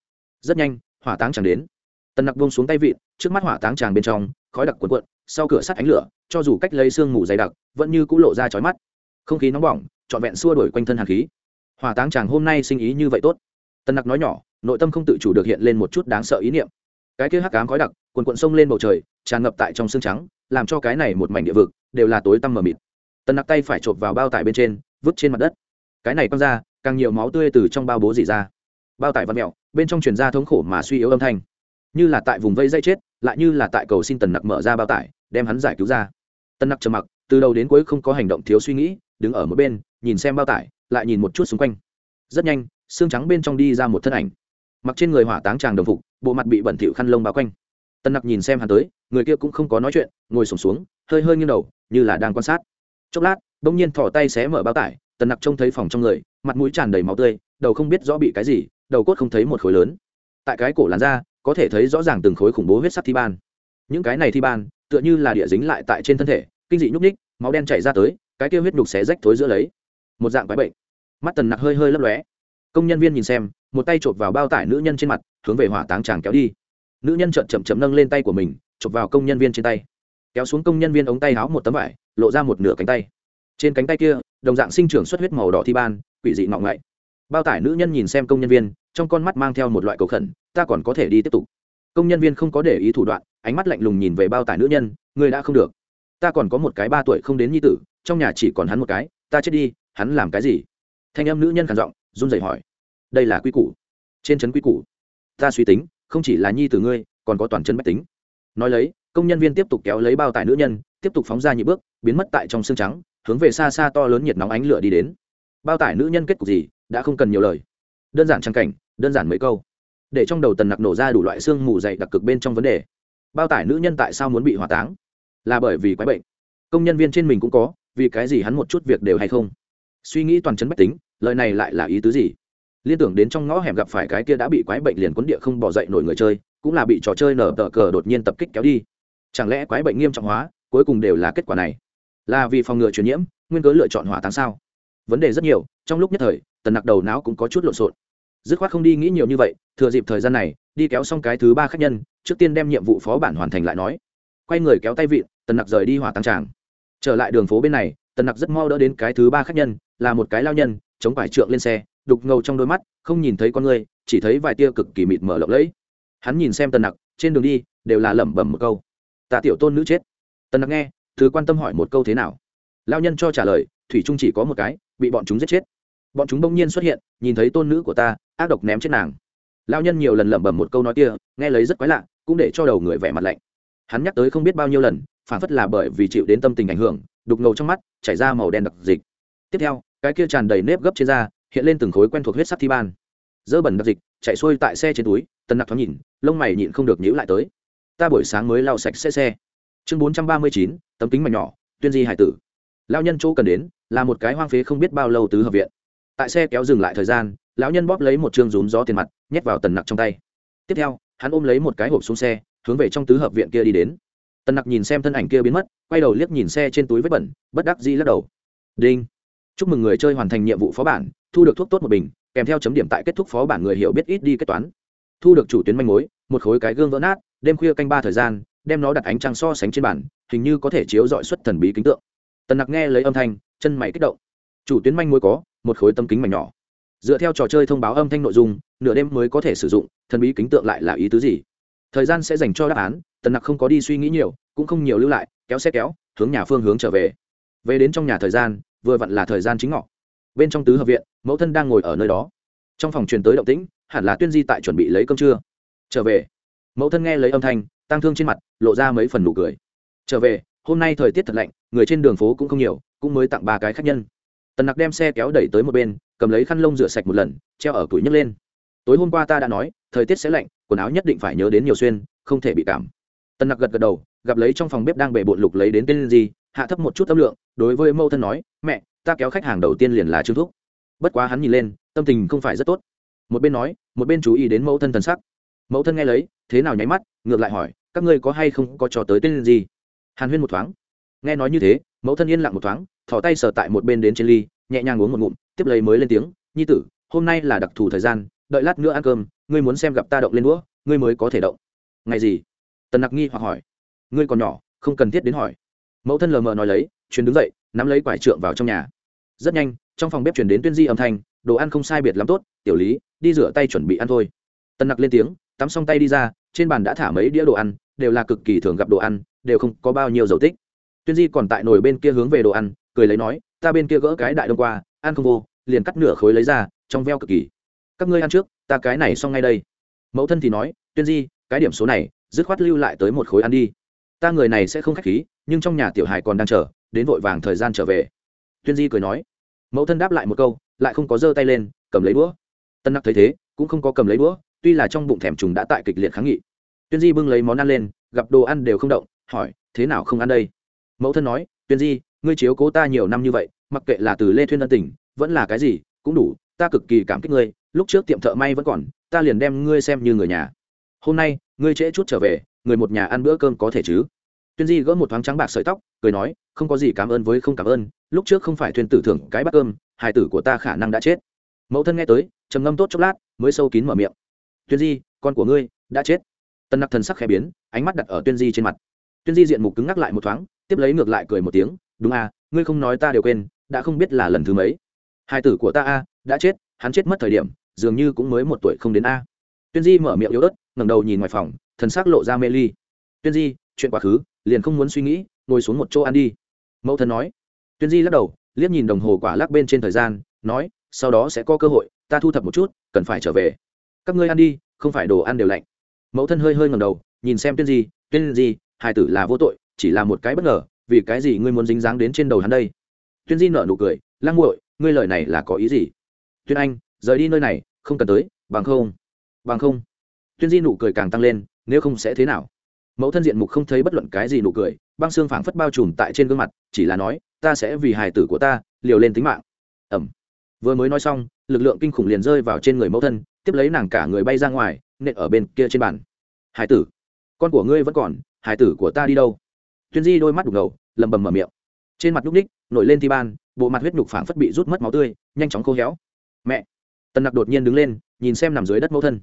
Rất nhanh, hỏa táng chẳng đến. Tần nặc buông xuống tay vịn, trước mắt hỏa táng tràng bên trong, khói đặc cuộn cuộn, sau cửa sắt ánh lửa, cho dù cách lấy sương mù dày đặc, vẫn như cũ lộ ra chói mắt. Không khí nóng bỏng, trọn vẹn xua đổi quanh thân hàn khí. Hỏa táng chàng hôm nay sinh ý như vậy tốt. Tần nặc nói nhỏ, nội tâm không tự chủ được hiện lên một chút đáng sợ ý niệm cái kia hắc cám khói đặc quần cuộn sông lên bầu trời, tràn ngập tại trong xương trắng, làm cho cái này một mảnh địa vực đều là tối tăm mờ mịt. Tần nặc tay phải chộp vào bao tải bên trên, vứt trên mặt đất. Cái này quăng ra, càng nhiều máu tươi từ trong bao bố dỉ ra. Bao tải văn mẹo bên trong truyền ra thống khổ mà suy yếu âm thanh. Như là tại vùng vây dây chết, lại như là tại cầu xin tần nặc mở ra bao tải, đem hắn giải cứu ra. Tần nặc trầm mặc, từ đầu đến cuối không có hành động thiếu suy nghĩ, đứng ở một bên, nhìn xem bao tải, lại nhìn một chút xung quanh. Rất nhanh, xương trắng bên trong đi ra một thân ảnh. Mặc trên người hỏa táng tràng đồng phục bộ mặt bị bẩn thỉu khăn lông bao quanh. Tân nặc nhìn xem hắn tới người kia cũng không có nói chuyện ngồi sùng xuống, xuống hơi hơi nghiêng đầu như là đang quan sát. Chốc lát đ ỗ n g nhiên thỏ tay xé mở bao tải tần nặc trông thấy phòng trong người mặt mũi tràn đầy máu tươi đầu không biết rõ bị cái gì đầu cốt không thấy một khối lớn. Tại cái cổ làn da có thể thấy rõ ràng từng khối khủng bố huyết sắc thi ban. Những cái này thi ban tựa như là địa dính lại tại trên thân thể kinh dị nhúc ních máu đen chảy ra tới cái kia huyết nhục xé rách thối giữa lấy. Một dạng quái bệnh. Mắt tần nặc hơi hơi lấp lóe công nhân viên nhìn xem, một tay chộp vào bao tải nữ nhân trên mặt, hướng về hỏa táng chàng kéo đi. Nữ nhân trợn chậm chậm nâng lên tay của mình, chộp vào công nhân viên trên tay. Kéo xuống công nhân viên ống tay háo một tấm vải, lộ ra một nửa cánh tay. Trên cánh tay kia, đồng dạng sinh trưởng xuất huyết màu đỏ thi ban, quỷ dị ngọng ngậy. Bao tải nữ nhân nhìn xem công nhân viên, trong con mắt mang theo một loại cầu khẩn, ta còn có thể đi tiếp tục. Công nhân viên không có để ý thủ đoạn, ánh mắt lạnh lùng nhìn về bao tải nữ nhân, người đã không được. Ta còn có một cái ba tuổi không đến nhi tử, trong nhà chỉ còn hắn một cái, ta chết đi, hắn làm cái gì? Thanh em nữ nhân khản giọng run rẩy hỏi, đây là quy củ. Trên trấn quy củ. Ta suy tính, không chỉ là nhi tử ngươi, còn có toàn chân bách tính. Nói lấy, công nhân viên tiếp tục kéo lấy bao tải nữ nhân, tiếp tục phóng ra nhị bước, biến mất tại trong xương trắng, hướng về xa xa to lớn nhiệt nóng ánh lửa đi đến. Bao tải nữ nhân kết cục gì, đã không cần nhiều lời. Đơn giản trang cảnh, đơn giản mấy câu. Để trong đầu tần nặc nổ ra đủ loại xương mù dày đặc cực bên trong vấn đề. Bao tải nữ nhân tại sao muốn bị hỏa táng? Là bởi vì quái bệnh. Công nhân viên trên mình cũng có, vì cái gì hắn một chút việc đều hay không? Suy nghĩ toàn chân bách tính lời này lại là ý tứ gì? Liên tưởng đến trong ngõ hẻm gặp phải cái kia đã bị quái bệnh liền quấn địa không bỏ dậy nổi người chơi, cũng là bị trò chơi nở tờ cờ đột nhiên tập kích kéo đi. Chẳng lẽ quái bệnh nghiêm trọng hóa, cuối cùng đều là kết quả này? Là vì phòng ngừa truyền nhiễm, nguyên cớ lựa chọn hỏa táng sao? Vấn đề rất nhiều, trong lúc nhất thời, tần nặc đầu não cũng có chút lộn xộn. Dứt khoát không đi nghĩ nhiều như vậy, thừa dịp thời gian này, đi kéo xong cái thứ ba khách nhân, trước tiên đem nhiệm vụ phó bản hoàn thành lại nói. Quay người kéo tay vịn, tần nặc rời đi hỏa táng tràng. Trở lại đường phố bên này, tần nặc rất mau đỡ đến cái thứ ba khách nhân, là một cái lao nhân chống phải trượng lên xe, đục ngầu trong đôi mắt, không nhìn thấy con người, chỉ thấy vài tia cực kỳ mịt mở lộng lẫy. Hắn nhìn xem tần nặc, trên đường đi, đều là lẩm bẩm một câu. Tạ tiểu tôn nữ chết. Tần nặc nghe, thứ quan tâm hỏi một câu thế nào. Lao nhân cho trả lời, thủy trung chỉ có một cái, bị bọn chúng giết chết. Bọn chúng bỗng nhiên xuất hiện, nhìn thấy tôn nữ của ta, ác độc ném chết nàng. Lao nhân nhiều lần lẩm bẩm một câu nói kia, nghe lấy rất quái lạ, cũng để cho đầu người vẻ mặt lạnh. Hắn nhắc tới không biết bao nhiêu lần, phản phất là bởi vì chịu đến tâm tình ảnh hưởng, đục ngầu trong mắt, chảy ra màu đen đặc dịch. Tiếp theo cái kia tràn đầy nếp gấp trên da, hiện lên từng khối quen thuộc huyết sắc thi ban. Dơ bẩn đặc dịch, chạy xuôi tại xe trên túi tân nặc thoáng nhìn, lông mày nhịn không được nhữ lại tới. Ta buổi sáng mới lau sạch xe xe. Chương bốn trăm ba mươi chín, tấm kính mảnh nhỏ, tuyên di hải tử. Lao nhân chỗ cần đến, là một cái hoang phế không biết bao lâu tứ hợp viện. Tại xe kéo dừng lại thời gian, lão nhân bóp lấy một chương rúm gió tiền mặt, nhét vào tần nặc trong tay. Tiếp theo, hắn ôm lấy một cái hộp xuống xe, hướng về trong tứ hợp viện kia đi đến. Tần nặc nhìn xem thân ảnh kia biến mất, quay đầu liếc nhìn xe trên túi vết bẩn, bất đắc dĩ lắc đầu. Đinh! Chúc mừng người chơi hoàn thành nhiệm vụ phó bản, thu được thuốc tốt một bình, kèm theo chấm điểm tại kết thúc phó bản người hiểu biết ít đi kết toán. Thu được chủ tuyến manh mối, một khối cái gương vỡ nát, đêm khuya canh ba thời gian, đem nó đặt ánh trăng so sánh trên bản hình như có thể chiếu dọi xuất thần bí kính tượng. Tần nặc nghe lấy âm thanh, chân mày kích động. Chủ tuyến manh mối có, một khối tâm kính mảnh nhỏ. Dựa theo trò chơi thông báo âm thanh nội dung, nửa đêm mới có thể sử dụng, thần bí kính tượng lại là ý tứ gì? Thời gian sẽ dành cho đáp án, tần nặc không có đi suy nghĩ nhiều, cũng không nhiều lưu lại, kéo xe kéo, hướng nhà phương hướng trở về. Về đến trong nhà thời gian vừa vặn là thời gian chính ngọ. Bên trong tứ hợp viện, mẫu thân đang ngồi ở nơi đó. Trong phòng truyền tới động tĩnh, hẳn là tuyên di tại chuẩn bị lấy cơm trưa. Trở về. Mẫu thân nghe lấy âm thanh tăng thương trên mặt, lộ ra mấy phần nụ cười. Trở về, hôm nay thời tiết thật lạnh, người trên đường phố cũng không nhiều, cũng mới tặng ba cái khách nhân. Tần nặc đem xe kéo đẩy tới một bên, cầm lấy khăn lông rửa sạch một lần, treo ở tuổi nhấc lên. Tối hôm qua ta đã nói, thời tiết sẽ lạnh, quần áo nhất định phải nhớ đến nhiều xuyên, không thể bị cảm. Tần nặc gật gật đầu, gặp lấy trong phòng bếp đang bể bộn lục lấy đến tên gì hạ thấp một chút âm lượng, đối với mẫu thân nói mẹ, ta kéo khách hàng đầu tiên liền là trương thúc. Bất quá hắn nhìn lên, tâm tình không phải rất tốt. Một bên nói, một bên chú ý đến mẫu thân thần sắc. Mẫu thân nghe lấy, thế nào nháy mắt, ngược lại hỏi, các ngươi có hay không có trò tới tên gì? Hàn huyên một thoáng. Nghe nói như thế, mẫu thân yên lặng một thoáng thỏ tay sờ tại một bên đến trên ly, nhẹ nhàng uống một ngụm, tiếp lấy mới lên tiếng, nhi tử, hôm nay là đặc thù thời gian, đợi lát nữa ăn cơm, ngươi muốn xem gặp ta động lên đũa, ngươi mới có thể động. Ngày gì? Tần nặc nghi hoặc hỏi. Ngươi còn nhỏ, không cần thiết đến hỏi. Mẫu thân lờ mờ nói lấy, chuyến đứng dậy nắm lấy quải trượng vào trong nhà. Rất nhanh, trong phòng bếp chuyển đến tuyên di âm thanh, đồ ăn không sai biệt lắm tốt, tiểu lý, đi rửa tay chuẩn bị ăn thôi. Tân nặc lên tiếng, tắm xong tay đi ra, trên bàn đã thả mấy đĩa đồ ăn, đều là cực kỳ thường gặp đồ ăn, đều không có bao nhiêu dầu tích. Tuyên di còn tại nồi bên kia hướng về đồ ăn, cười lấy nói, ta bên kia gỡ cái đại đông qua, ăn không vô, liền cắt nửa khối lấy ra, trong veo cực kỳ. Các ngươi ăn trước, ta cái này xong ngay đây. Mẫu thân thì nói, tuyên di, cái điểm số này, dứt khoát lưu lại tới một khối ăn đi. Ta người này sẽ không k h á c h khí, nhưng trong nhà tiểu hài còn đang chờ đến vội vàng thời gian trở về. Tuyên di cười nói, mẫu thân đáp lại một câu, lại không có giơ tay lên, cầm lấy đũa. Tân nặc thấy thế, cũng không có cầm lấy đũa, tuy là trong bụng thèm trùng đã tại kịch liệt kháng nghị. Tuyên di bưng lấy món ăn lên, gặp đồ ăn đều không động, hỏi, thế nào không ăn đây? Mẫu thân nói, tuyên di, ngươi chiếu cố ta nhiều năm như vậy, mặc kệ là từ lê thuyên ân tình, vẫn là cái gì, cũng đủ, ta cực kỳ cảm kích ngươi, lúc trước tiệm thợ may vẫn còn, ta liền đem ngươi xem như người nhà. Hôm nay, ngươi trễ chút trở về, người một nhà ăn bữa cơm có thể chứ? Tuyên di gỡ một thoáng trắng bạc sợi tóc, cười nói, không có gì cảm ơn với không cảm ơn, lúc trước không phải thuyền tử thưởng cái bát cơm, hài tử của ta khả năng đã chết. Mẫu thân nghe tới, trầm ngâm tốt chốc lát, mới sâu kín mở miệng. Tuyên di, con của ngươi đã chết. Tân nặc thần sắc khẽ biến, ánh mắt đặt ở tuyên di trên mặt. Tuyên di diện mục cứng ngắc lại một thoáng, tiếp lấy ngược lại cười một tiếng, đúng à ngươi không nói ta đều quên, đã không biết là lần thứ mấy. Hai tử của ta a, đã chết, hắn chết mất thời điểm, dường như cũng mới một tuổi không đến a. Tuyên di mở miệng yếu ớt, ngẩng đầu nhìn ngoài phòng, thần sắc lộ ra mê ly. Tuyên di, chuyện quá khứ liền không muốn suy nghĩ, ngồi xuống một chỗ ăn đi. Mẫu thân nói. Tuyên di lắc đầu, liếc nhìn đồng hồ quả lắc bên trên thời gian, nói, sau đó sẽ có cơ hội, ta thu thập một chút, cần phải trở về. Các ngươi ăn đi, không phải đồ ăn đều lạnh. Mẫu thân hơi hơi ngầm đầu, nhìn xem tuyên di tuyên di hai tử là vô tội, chỉ là một cái bất ngờ, vì cái gì ngươi muốn dính dáng đến trên đầu hắn đây? Tuyên di nở nụ cười, lăng nguội ngươi lời này là có ý gì? Tuyên anh, rời đi nơi này, không cần tới, bằng không. Bằng không. Tuyên di nụ cười càng tăng lên, nếu không sẽ thế nào? Mẫu thân diện mục không thấy bất luận cái gì nụ cười, băng xương phảng phất bao trùm tại trên gương mặt, chỉ là nói, ta sẽ vì hài tử của ta liều lên tính mạng. Ẩm vừa mới nói xong, lực lượng kinh khủng liền rơi vào trên người mẫu thân, tiếp lấy nàng cả người bay ra ngoài, nện ở bên kia trên bàn. Hải tử, con của ngươi vẫn còn hải tử của ta đi đâu? Tuyên di đôi mắt đục ngầu lầm bầm mở miệng. Trên mặt núc ních nổi lên thi ban, bộ mặt huyết nhục phảng phất bị rút mất máu tươi, nhanh chóng khô héo. Mẹ! Tần nặc đột nhiên đứng lên, nhìn xem nằm dưới đất mẫu thân.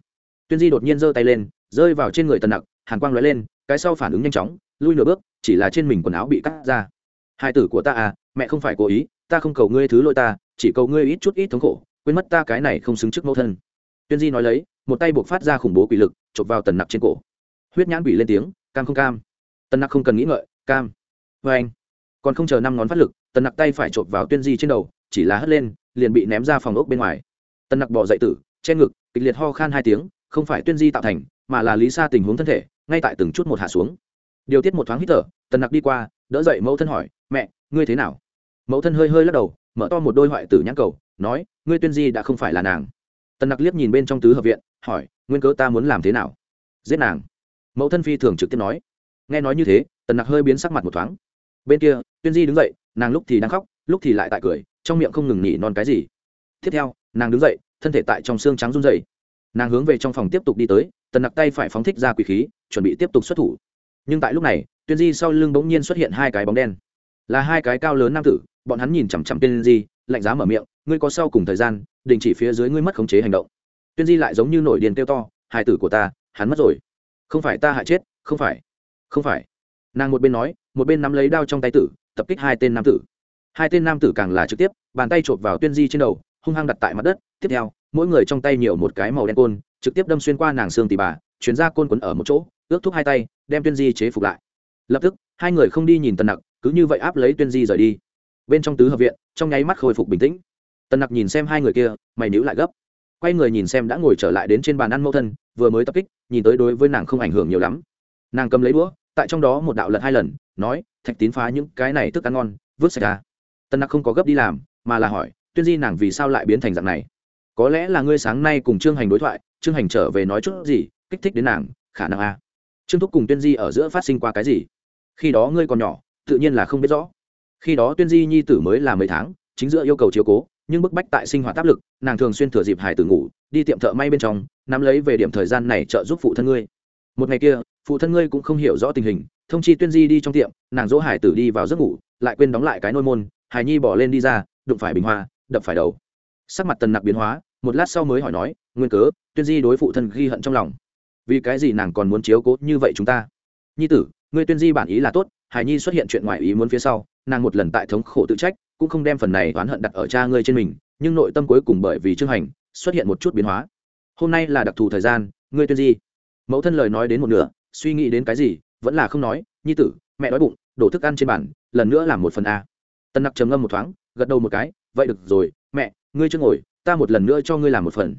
Tuyên di đột nhiên giơ tay lên, rơi vào trên người tần nặc, hàn quang lóe lên cái sau phản ứng nhanh chóng, lui nửa bước, chỉ là trên mình quần áo bị cắt ra. Hai tử của ta à mẹ không phải cố ý, ta không cầu ngươi thứ lỗi ta, chỉ cầu ngươi ít chút ít thống khổ, quên mất ta cái này không xứng trước mẫu thân. Tuyên di nói lấy, một tay buộc phát ra khủng bố quỷ lực, chộp vào tần nặc trên cổ. Huyết nhãn quỷ lên tiếng, cam không cam. Tần nặc không cần nghĩ ngợi, cam. Vê anh. Còn không chờ năm ngón phát lực, tần nặc tay phải chộp vào tuyên di trên đầu, chỉ là hất lên, liền bị ném ra phòng ốc bên ngoài. Tần nặc bỏ dậy tử, che ngực, kịch liệt ho khan hai tiếng, không phải tuyên di tạo thành, mà là lý xa tình huống thân thể ngay tại từng chút một hạ xuống. Điều tiết một thoáng hít thở, tần nặc đi qua, đỡ dậy mẫu thân hỏi, mẹ, ngươi thế nào? Mẫu thân hơi hơi lắc đầu, mở to một đôi hoại tử nhãn cầu, nói, ngươi tuyên di đã không phải là nàng. Tần nặc liếc nhìn bên trong tứ hợp viện, hỏi, nguyên cớ ta muốn làm thế nào? Giết nàng. Mẫu thân phi thường trực tiếp nói. Nghe nói như thế, tần nặc hơi biến sắc mặt một thoáng. Bên kia, tuyên di đứng dậy, nàng lúc thì đang khóc, lúc thì lại tại cười, trong miệng không ngừng nghỉ non cái gì. Tiếp theo, nàng đứng dậy, thân thể tại trong xương trắng run dày nàng hướng về trong phòng tiếp tục đi tới tần nặc tay phải phóng thích ra quỷ khí, chuẩn bị tiếp tục xuất thủ. Nhưng tại lúc này, tuyên di sau lưng bỗng nhiên xuất hiện hai cái bóng đen. Là hai cái cao lớn nam tử, bọn hắn nhìn chằm chằm tuyên di, lạnh giá mở miệng, ngươi có sau cùng thời gian, đình chỉ phía dưới ngươi mất khống chế hành động. Tuyên di lại giống như nổi điền kêu to hai tử của ta, hắn mất rồi. Không phải ta hại chết, không phải không phải. Nàng một bên nói, một bên nắm lấy đao trong tay tử, tập kích hai tên nam tử. Hai tên nam tử càng là trực tiếp, bàn tay chộp vào tuyên di trên đầu, hung hăng đặt tại mặt đất. Tiếp theo, mỗi người trong tay nhiều một cái màu đen côn trực tiếp đâm xuyên qua nàng xương tỉ bà, chuyển ra côn quấn ở một chỗ, ước thúc hai tay, đem tuyên di chế phục lại. Lập tức, hai người không đi nhìn tần nặc, cứ như vậy áp lấy tuyên di rời đi. Bên trong tứ hợp viện, trong nháy mắt khôi phục bình tĩnh. Tần nặc nhìn xem hai người kia, mày níu lại gấp. Quay người nhìn xem đã ngồi trở lại đến trên bàn ăn mẫu thân, vừa mới tập kích, nhìn tới đối với nàng không ảnh hưởng nhiều lắm. Nàng cầm lấy đũa, tại trong đó một đạo lật hai lần, nói, thạch tín phá những cái này thức ăn ngon, vứt sạch ra. Tần nặc không có gấp đi làm, mà là hỏi, tuyên di nàng vì sao lại biến thành dạng này? Có lẽ là ngươi sáng nay cùng trương hành đối thoại trương hành trở về nói chút gì, kích thích đến nàng, khả năng a. Trương thúc cùng tuyên di ở giữa phát sinh qua cái gì? Khi đó ngươi còn nhỏ, tự nhiên là không biết rõ. Khi đó tuyên di nhi tử mới là mấy tháng, chính giữa yêu cầu chiếu cố, nhưng bức bách tại sinh hoạt áp lực, nàng thường xuyên thừa dịp hải tử ngủ, đi tiệm thợ may bên trong, nắm lấy về điểm thời gian này trợ giúp phụ thân ngươi. Một ngày kia, phụ thân ngươi cũng không hiểu rõ tình hình, thông chi tuyên di đi trong tiệm, nàng dỗ hải tử đi vào giấc ngủ, lại quên đóng lại cái nôi môn, hải nhi bỏ lên đi ra, đụng phải bình hoa, đập phải đầu. Sắc mặt tần nặc biến hóa, một lát sau mới hỏi nói nguyên cớ, tuyên di đối phụ thân ghi hận trong lòng. Vì cái gì nàng còn muốn chiếu cố như vậy chúng ta? Nhi tử ngươi tuyên di bản ý là tốt, hải nhi xuất hiện chuyện ngoài ý muốn phía sau, nàng một lần tại thống khổ tự trách, cũng không đem phần này oán hận đặt ở cha ngươi trên mình, nhưng nội tâm cuối cùng bởi vì chương hành, xuất hiện một chút biến hóa. Hôm nay là đặc thù thời gian, ngươi tuyên di. Mẫu thân lời nói đến một nửa, suy nghĩ đến cái gì, vẫn là không nói, nhi tử, mẹ đói bụng, đổ thức ăn trên bàn, lần nữa làm một phần a. Tân nặc trầm ngâm một thoáng, gật đầu một cái, vậy được rồi, mẹ, ngươi chưa ngồi, ta một lần nữa cho ngươi làm một phần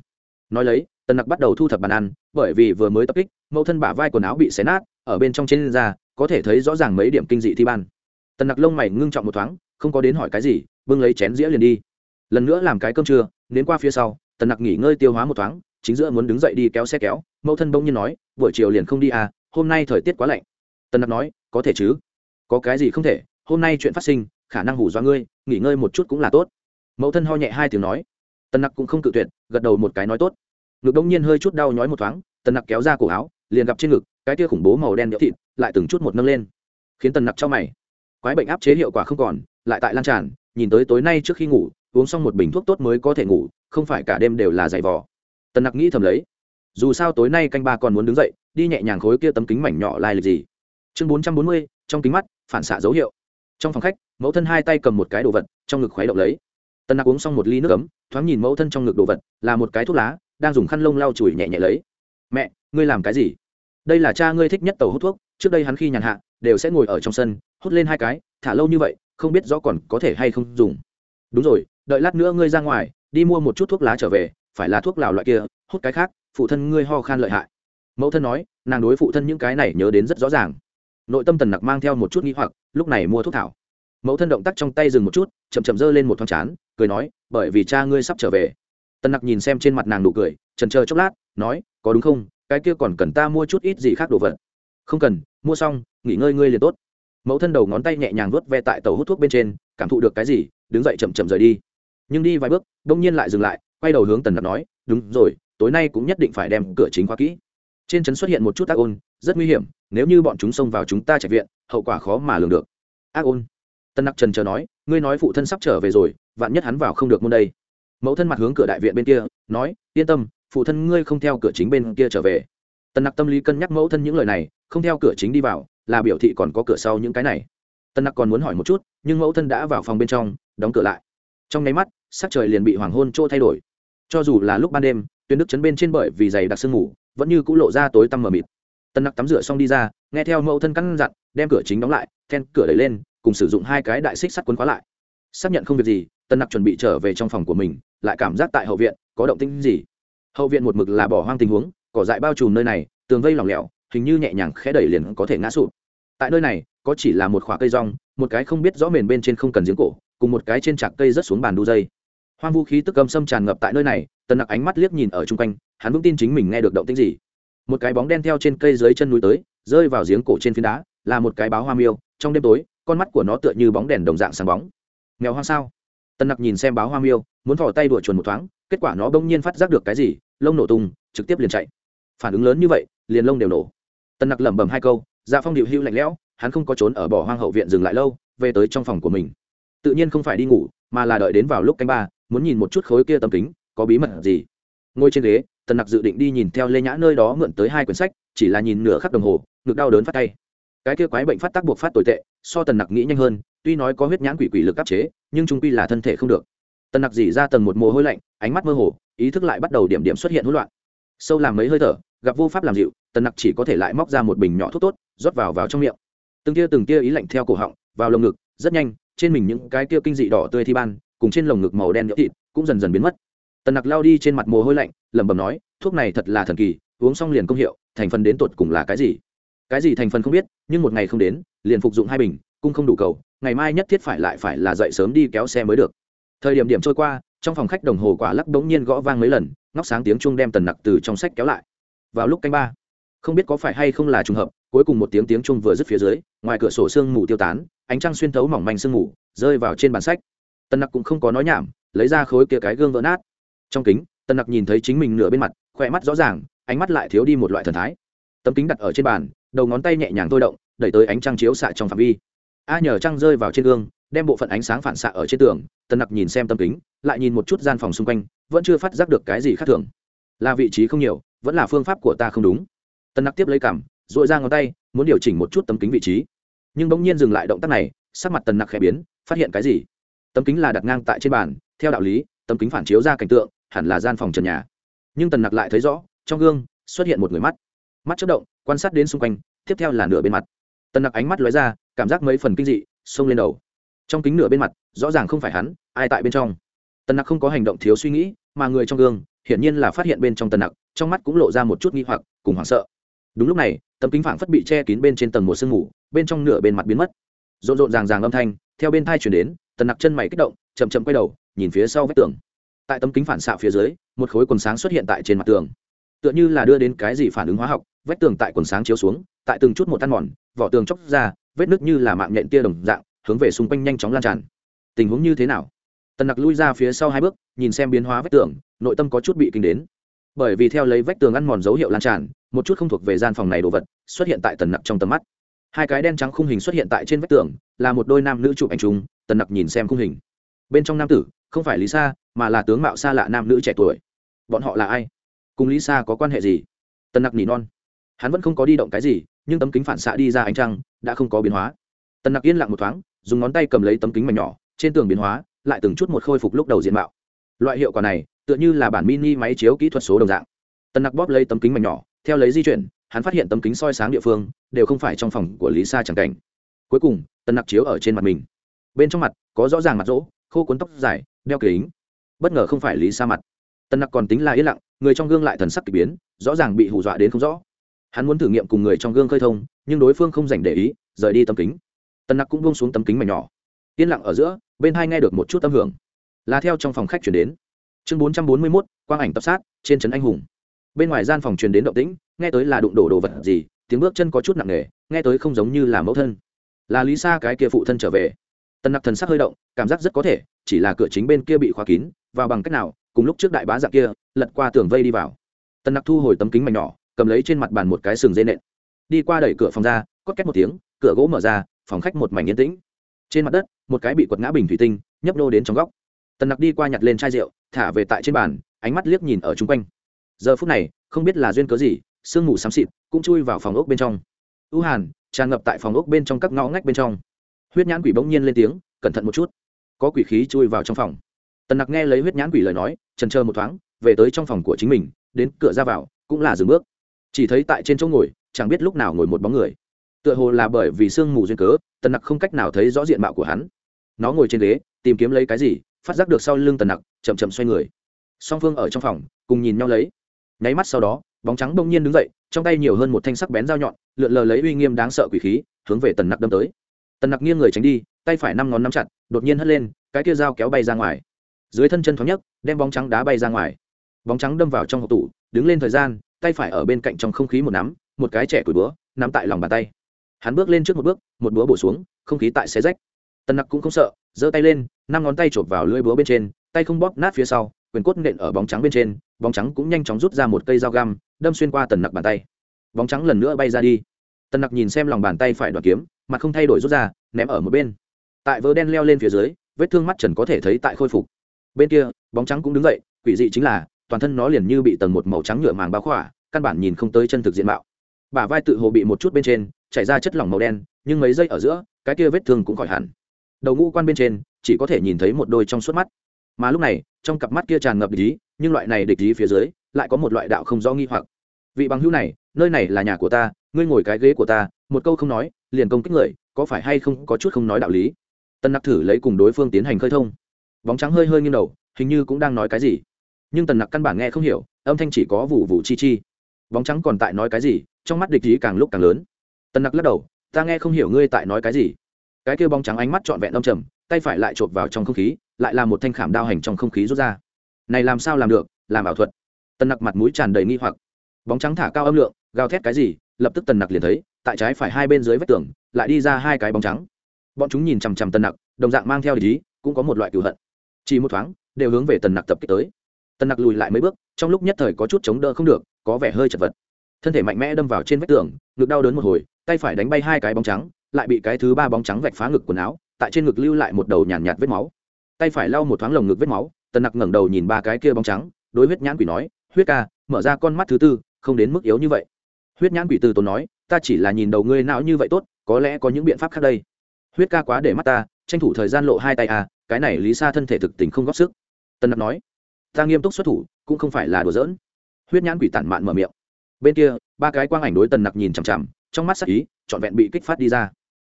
nói lấy, tần nặc bắt đầu thu thập bàn ăn, bởi vì vừa mới tập kích, mẫu thân bả vai quần áo bị xé nát, ở bên trong trên da, có thể thấy rõ ràng mấy điểm kinh dị thi ban. Tần nặc lông mày ngưng trọng một thoáng, không có đến hỏi cái gì, bưng lấy chén dĩa liền đi. Lần nữa làm cái cơm trưa, đến qua phía sau, tần nặc nghỉ ngơi tiêu hóa một thoáng, chính giữa muốn đứng dậy đi kéo xe kéo, mẫu thân bỗng nhiên nói, buổi chiều liền không đi à hôm nay thời tiết quá lạnh. Tần nặc nói, có thể chứ, có cái gì không thể, hôm nay chuyện phát sinh, khả năng hủ do ngươi, nghỉ ngơi một chút cũng là tốt. Mẫu thân ho nhẹ hai tiếng nói. Tần nặc cũng không cự tuyệt, gật đầu một cái nói tốt ngực đông nhiên hơi chút đau nhói một thoáng, tần nặc kéo ra cổ áo, liền gặp trên ngực, cái tia khủng bố màu đen nhỡ thịt, lại từng chút một nâng lên. Khiến tần nặc cho mày. Quái bệnh áp chế hiệu quả không còn, lại tại lan tràn, nhìn tới tối nay trước khi ngủ, uống xong một bình thuốc tốt mới có thể ngủ, không phải cả đêm đều là giày vò. Tần nặc nghĩ thầm lấy. Dù sao tối nay canh ba còn muốn đứng dậy, đi nhẹ nhàng khối kia tấm kính mảnh nhỏ lai lịch gì. Chương bốn trăm bốn mươi, trong kính mắt, phản xạ dấu hiệu. Trong phòng khách, mẫu thân hai tay cầm một cái đồ vật, trong ngực khoáy động lấy. Tần nặc uống xong một ly nước ấm, thoáng nhìn mẫu thân trong ngực đồ vật, là một cái thuốc lá đang dùng khăn lông lau chùi nhẹ nhẹ lấy. Mẹ, ngươi làm cái gì? Đây là cha ngươi thích nhất tàu hút thuốc, trước đây hắn khi nhàn hạ, đều sẽ ngồi ở trong sân, hút lên hai cái, thả lâu như vậy, không biết rõ còn có thể hay không dùng. Đúng rồi, đợi lát nữa ngươi ra ngoài, đi mua một chút thuốc lá trở về, phải là thuốc lào loại kia, hút cái khác, phụ thân ngươi ho khan lợi hại. Mẫu thân nói, nàng đối phụ thân những cái này nhớ đến rất rõ ràng. Nội tâm tần nặc mang theo một chút nghĩ hoặc, lúc này mua thuốc thảo. Mẫu thân động tác trong tay dừng một chút, chậm chậm giơ lên một thoáng chán, cười nói, bởi vì cha ngươi sắp trở về tần nặc nhìn xem trên mặt nàng nụ cười, trần chờ chốc lát, nói, có đúng không? Cái kia còn cần ta mua chút ít gì khác đồ vật? Không cần, mua xong, nghỉ ngơi ngươi liền tốt. Mẫu thân đầu ngón tay nhẹ nhàng vuốt ve tại tàu hút thuốc bên trên, cảm thụ được cái gì, đứng dậy chậm chậm rời đi. Nhưng đi vài bước, đông nhiên lại dừng lại, quay đầu hướng tần nặc nói, đúng rồi, tối nay cũng nhất định phải đem cửa chính khóa kỹ. Trên trấn xuất hiện một chút ác ôn, rất nguy hiểm, nếu như bọn chúng xông vào chúng ta chạy viện, hậu quả khó mà lường được. Ác ôn? Tân nặc trần chờ nói, ngươi nói phụ thân sắp trở về rồi, vạn nhất hắn vào không được môn đây mẫu thân mặt hướng cửa đại viện bên kia, nói, yên tâm, phụ thân ngươi không theo cửa chính bên kia trở về. Tân nặc tâm lý cân nhắc mẫu thân những lời này, không theo cửa chính đi vào, là biểu thị còn có cửa sau những cái này. Tân nặc còn muốn hỏi một chút, nhưng mẫu thân đã vào phòng bên trong, đóng cửa lại. Trong nháy mắt, sắc trời liền bị hoàng hôn trô thay đổi. Cho dù là lúc ban đêm tuyến đức chấn bên trên bởi vì giày đặc sương ngủ vẫn như c ũ lộ ra tối tăm mờ mịt. Tân nặc tắm rửa xong đi ra, nghe theo mẫu thân căn dặn, đem cửa chính đóng lại, then cửa đẩy lên, cùng sử dụng hai cái đại xích sắt quấn khóa lại. Xác nhận không việc gì tân nặc chuẩn bị trở về trong phòng của mình, lại cảm giác tại hậu viện, có động tĩnh gì. Hậu viện một mực là bỏ hoang tình huống, cỏ dại bao trùm nơi này, tường vây lỏng lẻo, hình như nhẹ nhàng khẽ đẩy liền có thể ngã sụp. Tại nơi này, có chỉ là một khoả cây rong, một cái không biết rõ mền bên trên không cần giếng cổ, cùng một cái trên trạc cây rớt xuống bàn đu dây. Hoang vũ khí tức âm xâm tràn ngập tại nơi này, tần nặc ánh mắt liếc nhìn ở chung quanh, hắn vững tin chính mình nghe được động tĩnh gì. Một cái bóng đen theo trên cây dưới chân núi tới, rơi vào giếng cổ trên phiến đá, là một cái báo hoa miêu, trong đêm tối, con mắt của nó tựa như bóng đèn đồng dạng sáng bóng. Nghèo hoang sao? Tần nặc nhìn xem báo hoa miêu, muốn thỏ tay đuổi chuồn một thoáng, kết quả nó bỗng nhiên phát giác được cái gì, lông nổ tung, trực tiếp liền chạy. Phản ứng lớn như vậy, liền lông đều nổ. Tần nặc lẩm bẩm hai câu dạ phong điệu hưu lạnh lẽo, hắn không có trốn ở bỏ hoang hậu viện dừng lại lâu, về tới trong phòng của mình. Tự nhiên không phải đi ngủ, mà là đợi đến vào lúc canh ba, muốn nhìn một chút khối kia tâm kính, có bí mật gì. Ngồi trên ghế tần nặc dự định đi nhìn theo lê nhã nơi đó mượn tới hai quyển sách, chỉ là nhìn nửa khắc đồng hồ, ngực đau đớn phát tay. Cái kia quái bệnh phát tác buộc phát tồi tệ, so tần nặc nghĩ nhanh hơn tuy nói có huyết nhãn quỷ quỷ lực áp chế, nhưng trung quy là thân thể không được. Tần nặc dỉ ra tầng một mồ hôi lạnh, ánh mắt mơ hồ, ý thức lại bắt đầu điểm điểm xuất hiện hỗn loạn. Sâu làm mấy hơi thở, gặp vô pháp làm dịu, tần nặc chỉ có thể lại móc ra một bình nhỏ thuốc tốt, rót vào vào trong miệng. Từng tia từng tia ý lạnh theo cổ họng, vào lồng ngực, rất nhanh, trên mình những cái tia kinh dị đỏ tươi thi ban, cùng trên lồng ngực màu đen nhỡ thịt, cũng dần dần biến mất. Tần nặc lao đi trên mặt mồ hôi lạnh, lẩm bẩm nói, thuốc này thật là thần kỳ, uống xong liền công hiệu, thành phần đến tột cùng là cái gì? Cái gì thành phần không biết, nhưng một ngày không đến, liền phục dụng hai bình cũng không đủ cầu ngày mai nhất thiết phải lại phải là dậy sớm đi kéo xe mới được. Thời điểm điểm trôi qua, trong phòng khách đồng hồ quả lắc đống nhiên gõ vang mấy lần, ngóc sáng tiếng chuông đem tần nặc từ trong sách kéo lại. Vào lúc canh ba, không biết có phải hay không là trùng hợp, cuối cùng một tiếng tiếng chuông vừa dứt phía dưới, ngoài cửa sổ sương mù tiêu tán, ánh trăng xuyên thấu mỏng manh sương mù, rơi vào trên bàn sách. Tần nặc cũng không có nói nhảm, lấy ra khối kia cái gương vỡ nát. Trong kính, tần nặc nhìn thấy chính mình nửa bên mặt, khỏe mắt rõ ràng, ánh mắt lại thiếu đi một loại thần thái. Tấm kính đặt ở trên bàn, đầu ngón tay nhẹ nhàng thôi động, đẩy tới ánh trăng chiếu xạ trong phạm vi a nhờ trăng rơi vào trên gương, đem bộ phận ánh sáng phản xạ ở trên tường, tần nặc nhìn xem tấm kính, lại nhìn một chút gian phòng xung quanh, vẫn chưa phát giác được cái gì khác thường. Là vị trí không nhiều, vẫn là phương pháp của ta không đúng. Tần nặc tiếp lấy cảm dội ra ngón tay, muốn điều chỉnh một chút tấm kính vị trí. Nhưng bỗng nhiên dừng lại động tác này, sắc mặt tần nặc khẽ biến, phát hiện cái gì? Tấm kính là đặt ngang tại trên bàn, theo đạo lý, tấm kính phản chiếu ra cảnh tượng, hẳn là gian phòng trần nhà. Nhưng tần nặc lại thấy rõ, trong gương xuất hiện một người mắt. Mắt chất động, quan sát đến xung quanh, tiếp theo là nửa bên mặt tần nặc ánh mắt lóe ra, cảm giác mấy phần kinh dị, xông lên đầu. Trong kính nửa bên mặt, rõ ràng không phải hắn, ai tại bên trong. Tần nặc không có hành động thiếu suy nghĩ, mà người trong gương, hiển nhiên là phát hiện bên trong tần nặc, trong mắt cũng lộ ra một chút nghi hoặc, cùng hoảng sợ. Đúng lúc này, tấm kính phảng phất bị che kín bên trên tầng một sương mù, bên trong nửa bên mặt biến mất. Rộn rộn ràng ràng âm thanh, theo bên thai chuyển đến, tần nặc chân mày kích động, chậm chậm quay đầu, nhìn phía sau vách tường. Tại tấm kính phản xạ phía dưới, một khối quần sáng xuất hiện tại trên mặt tường. Tựa như là đưa đến cái gì phản ứng hóa học, vách tường tại quần sáng chiếu xuống, tại từng chút một tan mòn vỏ tường chóc ra, vết nứt như là mạng nhện tia đồng dạng, hướng về xung quanh nhanh chóng lan tràn. Tình huống như thế nào? Tần nặc lui ra phía sau hai bước, nhìn xem biến hóa vách tường, nội tâm có chút bị kinh đến. Bởi vì theo lấy vách tường ăn mòn dấu hiệu lan tràn, một chút không thuộc về gian phòng này đồ vật xuất hiện tại tần nặc trong tầm mắt. Hai cái đen trắng khung hình xuất hiện tại trên vách tường, là một đôi nam nữ chụp ảnh chung, tần nặc nhìn xem khung hình. Bên trong nam tử, không phải lý sa, mà là tướng mạo xa lạ nam nữ trẻ tuổi. Bọn họ là ai? Cùng lý sa có quan hệ gì? Tần nặc nỉ non. Hắn vẫn không có đi động cái gì nhưng tấm kính phản xạ đi ra ánh trăng đã không có biến hóa. Tần nặc yên lặng một thoáng, dùng ngón tay cầm lấy tấm kính mảnh nhỏ, trên tường biến hóa, lại từng chút một khôi phục lúc đầu diện mạo. Loại hiệu quả này, tựa như là bản mini máy chiếu kỹ thuật số đồng dạng. Tần nặc bóp lấy tấm kính mảnh nhỏ, theo lấy di chuyển, hắn phát hiện tấm kính soi sáng địa phương đều không phải trong phòng của lý sa chẳng cảnh. Cuối cùng, tần nặc chiếu ở trên mặt mình. Bên trong mặt, có rõ ràng mặt rỗ, khô cuốn tóc dài, đeo kính. Bất ngờ không phải lý sa mặt. Tần nặc còn tính là yên lặng, người trong gương lại thần sắc k ỳ biến, rõ ràng bị hù dọa đến không rõ hắn muốn thử nghiệm cùng người trong gương khơi thông, nhưng đối phương không dành để ý, rời đi tấm kính. Tần nặc cũng buông xuống tấm kính mảnh nhỏ. Yên lặng ở giữa, bên hai nghe được một chút âm hưởng. Là theo trong phòng khách chuyển đến. Chương bốn trăm bốn mươi mốt, quang ảnh tập sát, trên trấn anh hùng. Bên ngoài gian phòng truyền đến động tĩnh, nghe tới là đụng đổ đồ vật gì, tiếng bước chân có chút nặng nề, nghe tới không giống như là mẫu thân. Là lý sa cái kia phụ thân trở về. Tần nặc thần sắc hơi động, cảm giác rất có thể, chỉ là cửa chính bên kia bị khóa kín, vào bằng cách nào, cùng lúc trước đại bá dạng kia, lật qua tường vây đi vào. Tần nặc thu hồi tấm kính mảnh nhỏ cầm lấy trên mặt bàn một cái sừng dây nện. Đi qua đẩy cửa phòng ra cót két một tiếng, cửa gỗ mở ra, phòng khách một mảnh yên tĩnh. Trên mặt đất, một cái bị quật ngã bình thủy tinh, nhấp nô đến trong góc. Tần nặc đi qua nhặt lên chai rượu, thả về tại trên bàn, ánh mắt liếc nhìn ở chung quanh. Giờ phút này, không biết là duyên cớ gì, sương mù xám xịt cũng chui vào phòng ốc bên trong. U hàn, tràn ngập tại phòng ốc bên trong các ngõ ngách bên trong. Huyết nhãn quỷ bỗng nhiên lên tiếng, cẩn thận một chút. Có quỷ khí chui vào trong phòng. Tần nặc nghe lấy huyết nhãn quỷ lời nói, trần chờ một thoáng, về tới trong phòng của chính mình, đến cửa ra vào, cũng là dừng bước chỉ thấy tại trên chỗ ngồi, chẳng biết lúc nào ngồi một bóng người. Tựa hồ là bởi vì sương mù duyên cớ, tần nặc không cách nào thấy rõ diện mạo của hắn. Nó ngồi trên ghế, tìm kiếm lấy cái gì, phát giác được sau lưng tần nặc, chậm chậm xoay người. Song phương ở trong phòng, cùng nhìn nhau lấy. Nháy mắt sau đó, bóng trắng bỗng nhiên đứng dậy, trong tay nhiều hơn một thanh sắc bén dao nhọn, lượn lờ lấy uy nghiêm đáng sợ quỷ khí, hướng về tần nặc đâm tới. Tần nặc nghiêng người tránh đi, tay phải năm ngón nắm chặt, đột nhiên hất lên, cái kia dao kéo bay ra ngoài. Dưới thân chân thoáng nhất đem bóng trắng đá bay ra ngoài. Bóng trắng đâm vào trong hộp tủ, đứng lên thời gian tay phải ở bên cạnh trong không khí một nắm, một cái trẻ cùi búa, nắm tại lòng bàn tay. Hắn bước lên trước một bước, một búa bổ xuống, không khí tại xé rách. Tần nặc cũng không sợ, giơ tay lên, năm ngón tay chộp vào lưỡi búa bên trên, tay không bóp nát phía sau, quyền cốt nện ở bóng trắng bên trên, bóng trắng cũng nhanh chóng rút ra một cây dao găm, đâm xuyên qua tần nặc bàn tay. Bóng trắng lần nữa bay ra đi. Tần nặc nhìn xem lòng bàn tay phải đoạt kiếm, mặt không thay đổi rút ra, ném ở một bên. Tại vớ đen leo lên phía dưới, vết thương mắt trần có thể thấy tại khôi phục. Bên kia, bóng trắng cũng đứng dậy, quỷ dị chính là toàn thân nó liền như bị tầng một màu trắng nhựa màng bao khỏa, căn bản nhìn không tới chân thực diện mạo. Bả vai tự hồ bị một chút bên trên, chảy ra chất lỏng màu đen, nhưng mấy giây ở giữa, cái kia vết thương cũng khỏi hẳn. Đầu ngũ quan bên trên, chỉ có thể nhìn thấy một đôi trong suốt mắt. Mà lúc này, trong cặp mắt kia tràn ngập địch ý, nhưng loại này địch ý phía dưới, lại có một loại đạo không rõ nghi hoặc. Vị bằng hữu này, nơi này là nhà của ta, ngươi ngồi cái ghế của ta, một câu không nói, liền công kích người, có phải hay không có chút không nói đạo lý? Tân nặc thử lấy cùng đối phương tiến hành khơi thông. Bóng trắng hơi hơi nghiêng đầu, hình như cũng đang nói cái gì nhưng tần nặc căn bản nghe không hiểu, âm thanh chỉ có vụ vụ chi chi. Bóng trắng còn tại nói cái gì, trong mắt địch ý càng lúc càng lớn. Tần nặc lắc đầu, ta nghe không hiểu ngươi tại nói cái gì. Cái kêu bóng trắng ánh mắt trọn vẹn âm trầm, tay phải lại chộp vào trong không khí, lại là một thanh khảm đao hành trong không khí rút ra. Này làm sao làm được, làm ảo thuật. Tần nặc mặt mũi tràn đầy nghi hoặc. Bóng trắng thả cao âm lượng, gào thét cái gì, lập tức tần nặc liền thấy, tại trái phải hai bên dưới vách tường, lại đi ra hai cái bóng trắng. Bọn chúng nhìn chằm chằm tần nặc, đồng dạng mang theo ý, cũng có một loại cựu hận. Chỉ một thoáng, đều hướng về tần nặc tập kích tới tần nặc lùi lại mấy bước trong lúc nhất thời có chút chống đỡ không được có vẻ hơi chật vật. Thân thể mạnh mẽ đâm vào trên vách tường ngực đau đớn một hồi tay phải đánh bay hai cái bóng trắng lại bị cái thứ ba bóng trắng vạch phá ngực quần áo tại trên ngực lưu lại một đầu nhàn nhạt, nhạt vết máu. Tay phải lau một thoáng lồng ngực vết máu tần nặc ngẩng đầu nhìn ba cái kia bóng trắng đối huyết nhãn quỷ nói huyết ca mở ra con mắt thứ tư không đến mức yếu như vậy. Huyết nhãn quỷ từ tốn nói ta chỉ là nhìn đầu ngươi não như vậy tốt có lẽ có những biện pháp khác đây. Huyết ca quá để mắt ta tranh thủ thời gian lộ hai tay à cái này lý xa thân thể thực tình không góp sức. Tần nặc nói ta nghiêm túc xuất thủ, cũng không phải là đùa giỡn. Huyết nhãn quỷ tản mạn mở miệng. Bên kia, ba cái quang ảnh đối tần nặc nhìn chằm chằm, trong mắt sắc ý, trọn vẹn bị kích phát đi ra.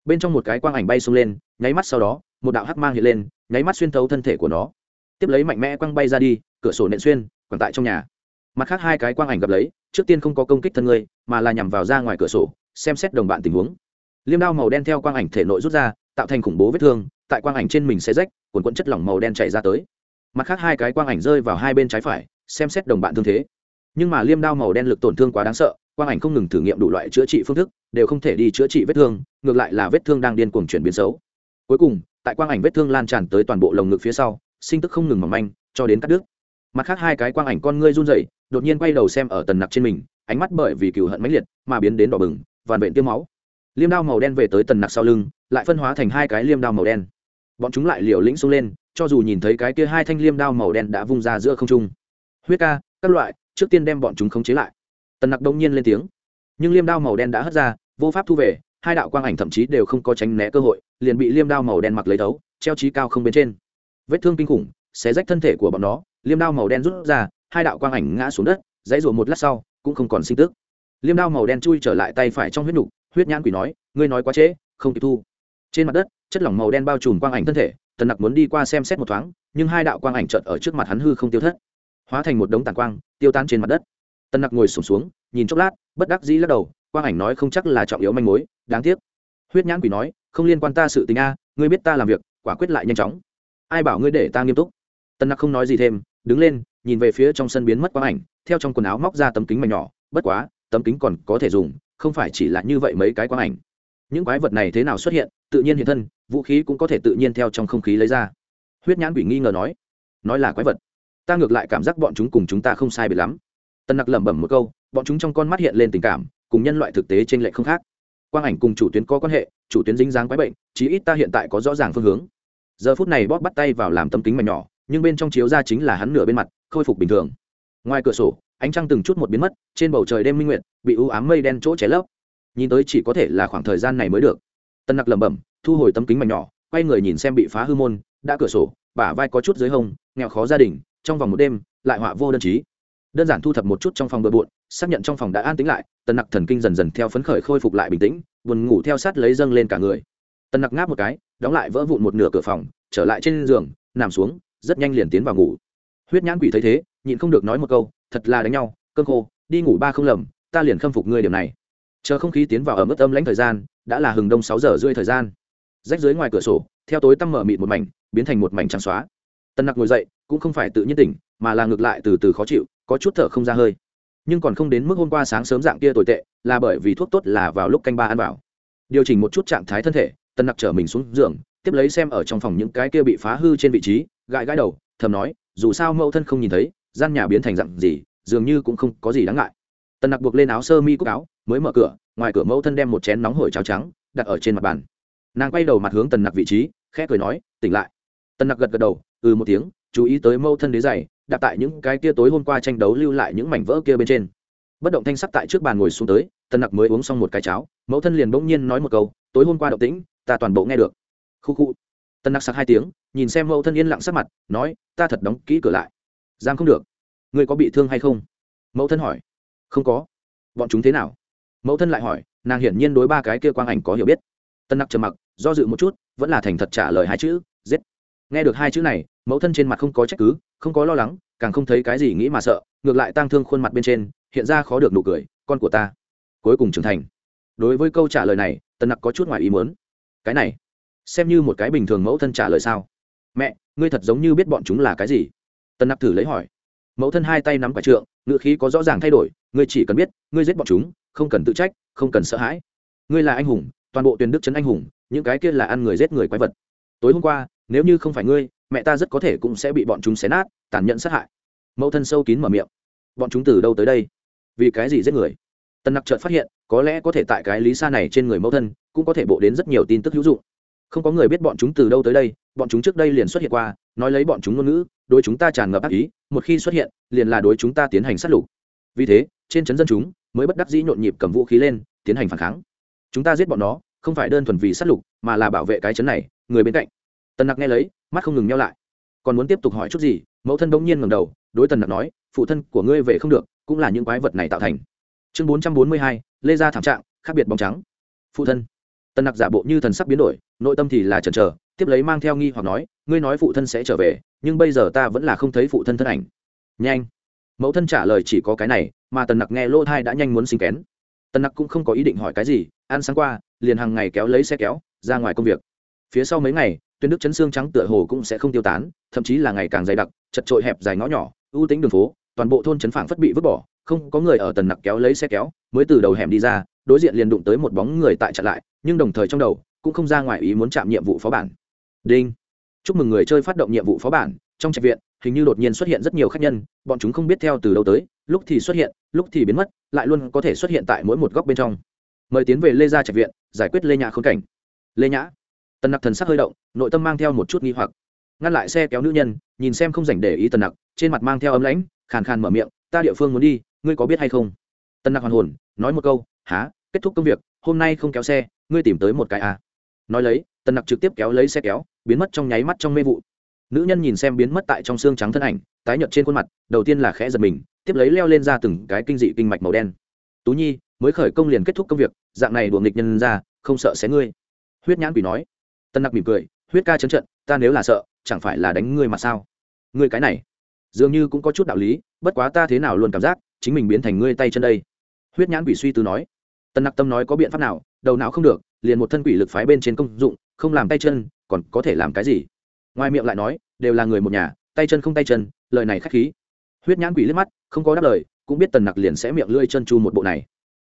Bên trong một cái quang ảnh bay xông lên, nháy mắt sau đó, một đạo hắc mang hiện lên, nháy mắt xuyên thấu thân thể của nó. Tiếp lấy mạnh mẽ quăng bay ra đi, cửa sổ nện xuyên còn tại trong nhà. Mặt khác hai cái quang ảnh gặp lấy, trước tiên không có công kích thân ngươi mà là nhằm vào ra ngoài cửa sổ, xem xét đồng bạn tình huống. Liêm đao màu đen theo quang ảnh thể nội rút ra, tạo thành khủng bố vết thương, tại quang ảnh trên mình xe rách quần cuộn chất lỏng màu đen chảy ra tới mặt khác hai cái quang ảnh rơi vào hai bên trái phải, xem xét đồng bạn thương thế. Nhưng mà liêm đao màu đen lực tổn thương quá đáng sợ, quang ảnh không ngừng thử nghiệm đủ loại chữa trị phương thức, đều không thể đi chữa trị vết thương, ngược lại là vết thương đang điên cuồng chuyển biến xấu. Cuối cùng, tại quang ảnh vết thương lan tràn tới toàn bộ lồng ngực phía sau, sinh tức không ngừng mỏng manh, cho đến cắt đứt. Mặt khác hai cái quang ảnh con ngươi run rẩy, đột nhiên quay đầu xem ở tần nặc trên mình, ánh mắt bởi vì cừu hận mãnh liệt mà biến đến đỏ bừng, vằn vện tiêm máu. Liêm đao màu đen về tới tần nặc sau lưng, lại phân hóa thành hai cái liêm đao màu đen. Bọn chúng lại liều lĩnh xông lên cho dù nhìn thấy cái kia hai thanh liêm đao màu đen đã vung ra giữa không trung. Huyết ca, các loại, trước tiên đem bọn chúng khống chế lại. Tần nặc đông nhiên lên tiếng. Nhưng liêm đao màu đen đã hất ra, vô pháp thu về, hai đạo quang ảnh thậm chí đều không có tránh né cơ hội, liền bị liêm đao màu đen mặc lấy thấu, treo trí cao không bên trên. Vết thương kinh khủng, xé rách thân thể của bọn nó, liêm đao màu đen rút ra, hai đạo quang ảnh ngã xuống đất, dãy ruộng một lát sau, cũng không còn sinh tức. Liêm đao màu đen chui trở lại tay phải trong huyết nục, huyết nhãn quỷ nói, ngươi nói quá trễ, không kịp thu. Trên mặt đất, chất lỏng màu đen bao trùm quang ảnh thân thể tần nặc muốn đi qua xem xét một thoáng nhưng hai đạo quang ảnh trợt ở trước mặt hắn hư không tiêu thất hóa thành một đống tàn quang tiêu tan trên mặt đất. Tần nặc ngồi sùng xuống, xuống nhìn chốc lát bất đắc dĩ lắc đầu quang ảnh nói không chắc là trọng yếu manh mối đáng tiếc. Huyết nhãn quỷ nói không liên quan ta sự tình a ngươi biết ta làm việc quả quyết lại nhanh chóng. Ai bảo ngươi để ta nghiêm túc? Tần nặc không nói gì thêm đứng lên nhìn về phía trong sân biến mất quang ảnh theo trong quần áo móc ra tấm kính mảnh nhỏ bất quá tấm kính còn có thể dùng không phải chỉ là như vậy mấy cái quang ảnh. Những quái vật này thế nào xuất hiện tự nhiên hiện thân, vũ khí cũng có thể tự nhiên theo trong không khí lấy ra. Huyết nhãn quỷ nghi ngờ nói nói là quái vật. Ta ngược lại cảm giác bọn chúng cùng chúng ta không sai biệt lắm. Tân nặc lẩm bẩm một câu, bọn chúng trong con mắt hiện lên tình cảm, cùng nhân loại thực tế tranh lệch không khác. Quang ảnh cùng chủ tuyến có quan hệ, chủ tuyến dính dáng quái bệnh, chí ít ta hiện tại có rõ ràng phương hướng. Giờ phút này bóp bắt tay vào làm tâm kính mảnh nhỏ, nhưng bên trong chiếu ra chính là hắn nửa bên mặt, khôi phục bình thường. Ngoài cửa sổ, ánh trăng từng chút một biến mất, trên bầu trời đêm minh nguyệt, bị u ám mây đen chỗ cháy lấp. Nhìn tới chỉ có thể là khoảng thời gian này mới được tân nặc lẩm bẩm, thu hồi tấm kính mảnh nhỏ, quay người nhìn xem bị phá hư môn, đã cửa sổ, bả vai có chút dưới hông, nghèo khó gia đình, trong vòng một đêm, lại họa vô đơn chí. Đơn giản thu thập một chút trong phòng bừa bộn, xác nhận trong phòng đã an tĩnh lại, tân nặc thần kinh dần dần theo phấn khởi khôi phục lại bình tĩnh, buồn ngủ theo sát lấy dâng lên cả người. Tân nặc ngáp một cái, đóng lại vỡ vụn một nửa cửa phòng, trở lại trên giường, nằm xuống, rất nhanh liền tiến vào ngủ. Huyết nhãn quỷ thấy thế, nhịn không được nói một câu, thật là đánh nhau, cơn khô, đi ngủ ba không lầm, ta liền khâm phục ngươi điểm này chờ không khí tiến vào ở mức âm lãnh thời gian, đã là hừng đông sáu giờ rưỡi thời gian. Rách dưới ngoài cửa sổ, theo tối tăm mở mịt một mảnh, biến thành một mảnh trắng xóa. Tân nặc ngồi dậy, cũng không phải tự nhiên tỉnh, mà là ngược lại từ từ khó chịu, có chút thở không ra hơi. Nhưng còn không đến mức hôm qua sáng sớm dạng kia tồi tệ, là bởi vì thuốc tốt là vào lúc canh ba ăn vào. Điều chỉnh một chút trạng thái thân thể, tân nặc trở mình xuống giường, tiếp lấy xem ở trong phòng những cái kia bị phá hư trên vị trí, gãi gãi đầu, thầm nói, dù sao mẫu thân không nhìn thấy, gian nhà biến thành dặn gì, dường như cũng không có gì đáng ngại. Tần nặc buộc lên áo sơ mi cúc áo mới mở cửa, ngoài cửa mẫu thân đem một chén nóng hổi cháo trắng đặt ở trên mặt bàn. Nàng quay đầu mặt hướng tần nặc vị trí, khẽ cười nói, tỉnh lại. Tần nặc gật gật đầu ừ một tiếng, chú ý tới mẫu thân đế dày đặt tại những cái kia tối hôm qua tranh đấu lưu lại những mảnh vỡ kia bên trên. Bất động thanh sắc tại trước bàn ngồi xuống tới, tần nặc mới uống xong một cái cháo, mẫu thân liền bỗng nhiên nói một câu, tối hôm qua động tĩnh, ta toàn bộ nghe được. Khu khu. Tần nặc sặc hai tiếng, nhìn xem mẫu thân yên lặng sắc mặt, nói, ta thật đóng kỹ cửa lại. Giang không được. Ngươi có bị thương hay không? Mẫu thân hỏi. Không có. Bọn chúng thế nào? Mẫu thân lại hỏi, nàng hiển nhiên đối ba cái kia quang ảnh có hiểu biết. Tân nặc trầm mặc, do dự một chút, vẫn là thành thật trả lời hai chữ, giết. Nghe được hai chữ này, mẫu thân trên mặt không có trách cứ, không có lo lắng, càng không thấy cái gì nghĩ mà sợ, ngược lại tang thương khuôn mặt bên trên, hiện ra khó được nụ cười, con của ta. Cuối cùng trưởng thành. Đối với câu trả lời này, tân nặc có chút ngoài ý muốn. Cái này, xem như một cái bình thường mẫu thân trả lời sao? Mẹ, ngươi thật giống như biết bọn chúng là cái gì? Tân nặc thử lấy hỏi. Mẫu thân hai tay nắm quả trượng ngựa khí có rõ ràng thay đổi, ngươi chỉ cần biết, ngươi giết bọn chúng không cần tự trách, không cần sợ hãi. Ngươi là anh hùng, toàn bộ tuyển đức trấn anh hùng, những cái kia là ăn người giết người quái vật. Tối hôm qua, nếu như không phải ngươi, mẹ ta rất có thể cũng sẽ bị bọn chúng xé nát, tàn nhẫn sát hại. Mẫu thân sâu kín mở miệng. Bọn chúng từ đâu tới đây? Vì cái gì giết người? Tân nặc chợt phát hiện, có lẽ có thể tại cái lý xa này trên người mẫu thân, cũng có thể bộ đến rất nhiều tin tức hữu dụng. Không có người biết bọn chúng từ đâu tới đây, bọn chúng trước đây liền xuất hiện qua, nói lấy bọn chúng ngôn ngữ, đối chúng ta tràn ngập ác ý, một khi xuất hiện, liền là đối chúng ta tiến hành sát lục. Vì thế, trên trấn dân chúng mới bất đắc dĩ nhộn nhịp cầm vũ khí lên, tiến hành phản kháng. Chúng ta giết bọn nó, không phải đơn thuần vì sát lục, mà là bảo vệ cái chấn này, người bên cạnh. Tần nặc nghe lấy, mắt không ngừng nhau lại. Còn muốn tiếp tục hỏi chút gì, mẫu thân bỗng nhiên ngầm đầu, đối tần nặc nói, phụ thân của ngươi về không được, cũng là những quái vật này tạo thành. Chương bốn trăm bốn mươi hai, lê ra thảm trạng, khác biệt bóng trắng. Phụ thân. Tần nặc giả bộ như thần sắc biến đổi, nội tâm thì là chần chờ, tiếp lấy mang theo nghi hoặc nói, ngươi nói phụ thân sẽ trở về, nhưng bây giờ ta vẫn là không thấy phụ thân thân ảnh. Nhanh mẫu thân trả lời chỉ có cái này, mà tần nặc nghe lỗ thai đã nhanh muốn sinh kén. Tần nặc cũng không có ý định hỏi cái gì, ăn sáng qua, liền hàng ngày kéo lấy xe kéo, ra ngoài công việc. Phía sau mấy ngày tuyến đức chấn xương trắng tựa hồ cũng sẽ không tiêu tán, thậm chí là ngày càng dày đặc, chật trội hẹp dài ngõ nhỏ, ưu tính đường phố, toàn bộ thôn chấn phảng phất bị vứt bỏ, không có người ở tần nặc kéo lấy xe kéo, mới từ đầu hẻm đi ra, đối diện liền đụng tới một bóng người tại chặn lại, nhưng đồng thời trong đầu cũng không ra ngoài ý muốn chạm nhiệm vụ phó bản. Đinh. Chúc mừng người chơi phát động nhiệm vụ phó bản trong trạch viện, hình như đột nhiên xuất hiện rất nhiều khách nhân, bọn chúng không biết theo từ đâu tới, lúc thì xuất hiện, lúc thì biến mất, lại luôn có thể xuất hiện tại mỗi một góc bên trong. Mời tiến về lê gia trạch viện, giải quyết lê nhã khốn cảnh. Lê nhã. Tần nặc thần sắc hơi động, nội tâm mang theo một chút nghi hoặc. Ngăn lại xe kéo nữ nhân, nhìn xem không dành để ý tần nặc, trên mặt mang theo ấm lãnh, khàn khàn mở miệng, ta địa phương muốn đi, ngươi có biết hay không? Tần nặc hoàn hồn, nói một câu há kết thúc công việc, hôm nay không kéo xe, ngươi tìm tới một cái à. nói lấy, tần nặc trực tiếp kéo lấy xe kéo, biến mất trong nháy mắt trong mê vụ nữ nhân nhìn xem biến mất tại trong xương trắng thân ảnh, tái nhợt trên khuôn mặt, đầu tiên là khẽ giật mình, tiếp lấy leo lên ra từng cái kinh dị kinh mạch màu đen. Tú nhi, mới khởi công liền kết thúc công việc, dạng này đùa nghịch nhân ra, không sợ xé ngươi. Huyết nhãn quỷ nói. Tân nặc mỉm cười, huyết ca chấn trận, ta nếu là sợ, chẳng phải là đánh ngươi mà sao? Ngươi cái này, dường như cũng có chút đạo lý, bất quá ta thế nào luôn cảm giác, chính mình biến thành ngươi tay chân đây. Huyết nhãn quỷ suy tư nói. Tân nặc tâm nói có biện pháp nào, đầu não không được, liền một thân quỷ lực phái bên trên công dụng, không làm tay chân, còn có thể làm cái gì? Ngoài miệng lại nói, đều là người một nhà, tay chân không tay chân, lời này khách khí. Huyết nhãn quỷ liếc mắt, không có đáp lời, cũng biết tần nặc liền sẽ miệng lưỡi chân chu một bộ này.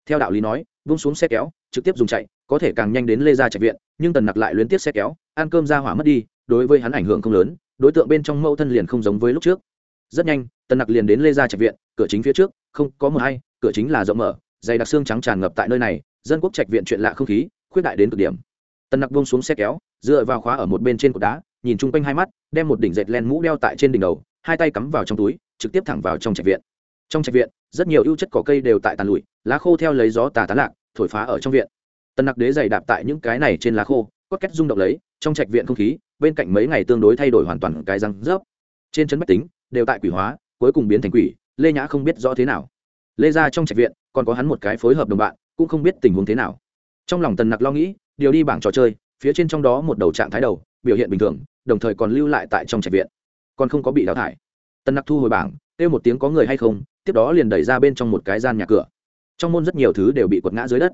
Theo đạo lý nói, vung xuống xe kéo, trực tiếp dùng chạy, có thể càng nhanh đến lê ra trạch viện, nhưng tần nặc lại luyến tiếp xe kéo, ăn cơm ra hỏa mất đi, đối với hắn ảnh hưởng không lớn, đối tượng bên trong mẫu thân liền không giống với lúc trước. Rất nhanh, tần nặc liền đến lê ra trạch viện, cửa chính phía trước, không có mờ hay, cửa chính là rộng mở, dày đặc xương trắng tràn ngập tại nơi này, dân quốc trạch viện chuyện lạ không khí, khuyết đại đến cực điểm. Tần nặc buông xuống xe kéo, dựa vào khóa ở một bên trên cột đá nhìn chung quanh hai mắt, đem một đỉnh dệt len mũ đeo tại trên đỉnh đầu, hai tay cắm vào trong túi, trực tiếp thẳng vào trong trạch viện. Trong trạch viện, rất nhiều ưu chất cỏ cây đều tại tàn lụi, lá khô theo lấy gió tà tán lạc, thổi phá ở trong viện. Tần nặc đế dày đạp tại những cái này trên lá khô có cách rung động lấy, trong trạch viện không khí, bên cạnh mấy ngày tương đối thay đổi hoàn toàn cái răng rớp. Trên chân bách tính, đều tại quỷ hóa, cuối cùng biến thành quỷ, lê nhã không biết rõ thế nào. Lê ra trong trạch viện, còn có hắn một cái phối hợp đồng bạn, cũng không biết tình huống thế nào. Trong lòng tần nặc lo nghĩ, điều đi bảng trò chơi, phía trên trong đó một đầu trạng thái đầu biểu hiện bình thường, đồng thời còn lưu lại tại trong trạch viện. Còn không có bị đào thải. Tần nặc thu hồi bảng, kêu một tiếng có người hay không, tiếp đó liền đẩy ra bên trong một cái gian nhà cửa. Trong môn rất nhiều thứ đều bị quật ngã dưới đất.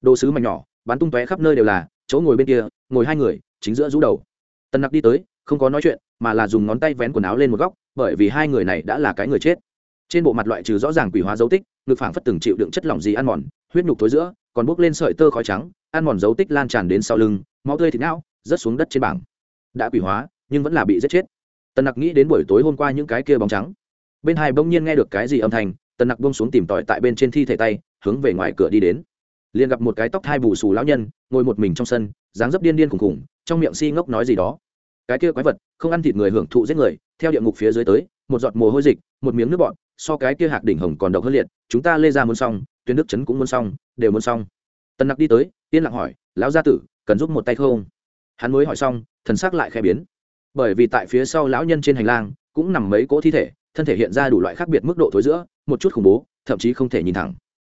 Đồ sứ mảnh nhỏ, bắn tung tóe khắp nơi đều là, chỗ ngồi bên kia, ngồi hai người, chính giữa rũ đầu. Tần nặc đi tới, không có nói chuyện, mà là dùng ngón tay vén quần áo lên một góc, bởi vì hai người này đã là cái người chết. Trên bộ mặt loại trừ rõ ràng quỷ hóa dấu tích, ngực phảng phất từng chịu đựng chất lỏng gì ăn mòn, huyết nhục thối giữa, còn bốc lên sợi tơ khói trắng, ăn mòn dấu tích lan tràn đến sau lưng, máu tươi thịt não rớt xuống đất trên bảng. Đã quỷ hóa, nhưng vẫn là bị giết chết. Tần nặc nghĩ đến buổi tối hôm qua những cái kia bóng trắng. Bên hai bỗng nhiên nghe được cái gì âm thanh, tần nặc bông xuống tìm tòi tại bên trên thi thể tay, hướng về ngoài cửa đi đến. Liền gặp một cái tóc hai bù xù lão nhân, ngồi một mình trong sân, dáng dấp điên điên khùng khùng trong miệng si ngốc nói gì đó. Cái kia quái vật, không ăn thịt người hưởng thụ giết người, theo địa ngục phía dưới tới, một giọt mồ hôi dịch, một miếng nước bọn so cái kia hạc đỉnh hồng còn độc hơn liệt, chúng ta lê ra muốn xong tuyến đức trấn cũng muốn xong, đều muốn xong. Tần nặc đi tới, yên lặng hỏi, lão gia tử, cần giúp một tay không? Hắn mới hỏi xong, thần sắc lại khẽ biến. Bởi vì tại phía sau lão nhân trên hành lang, cũng nằm mấy cỗ thi thể, thân thể hiện ra đủ loại khác biệt mức độ thối giữa, một chút khủng bố, thậm chí không thể nhìn thẳng.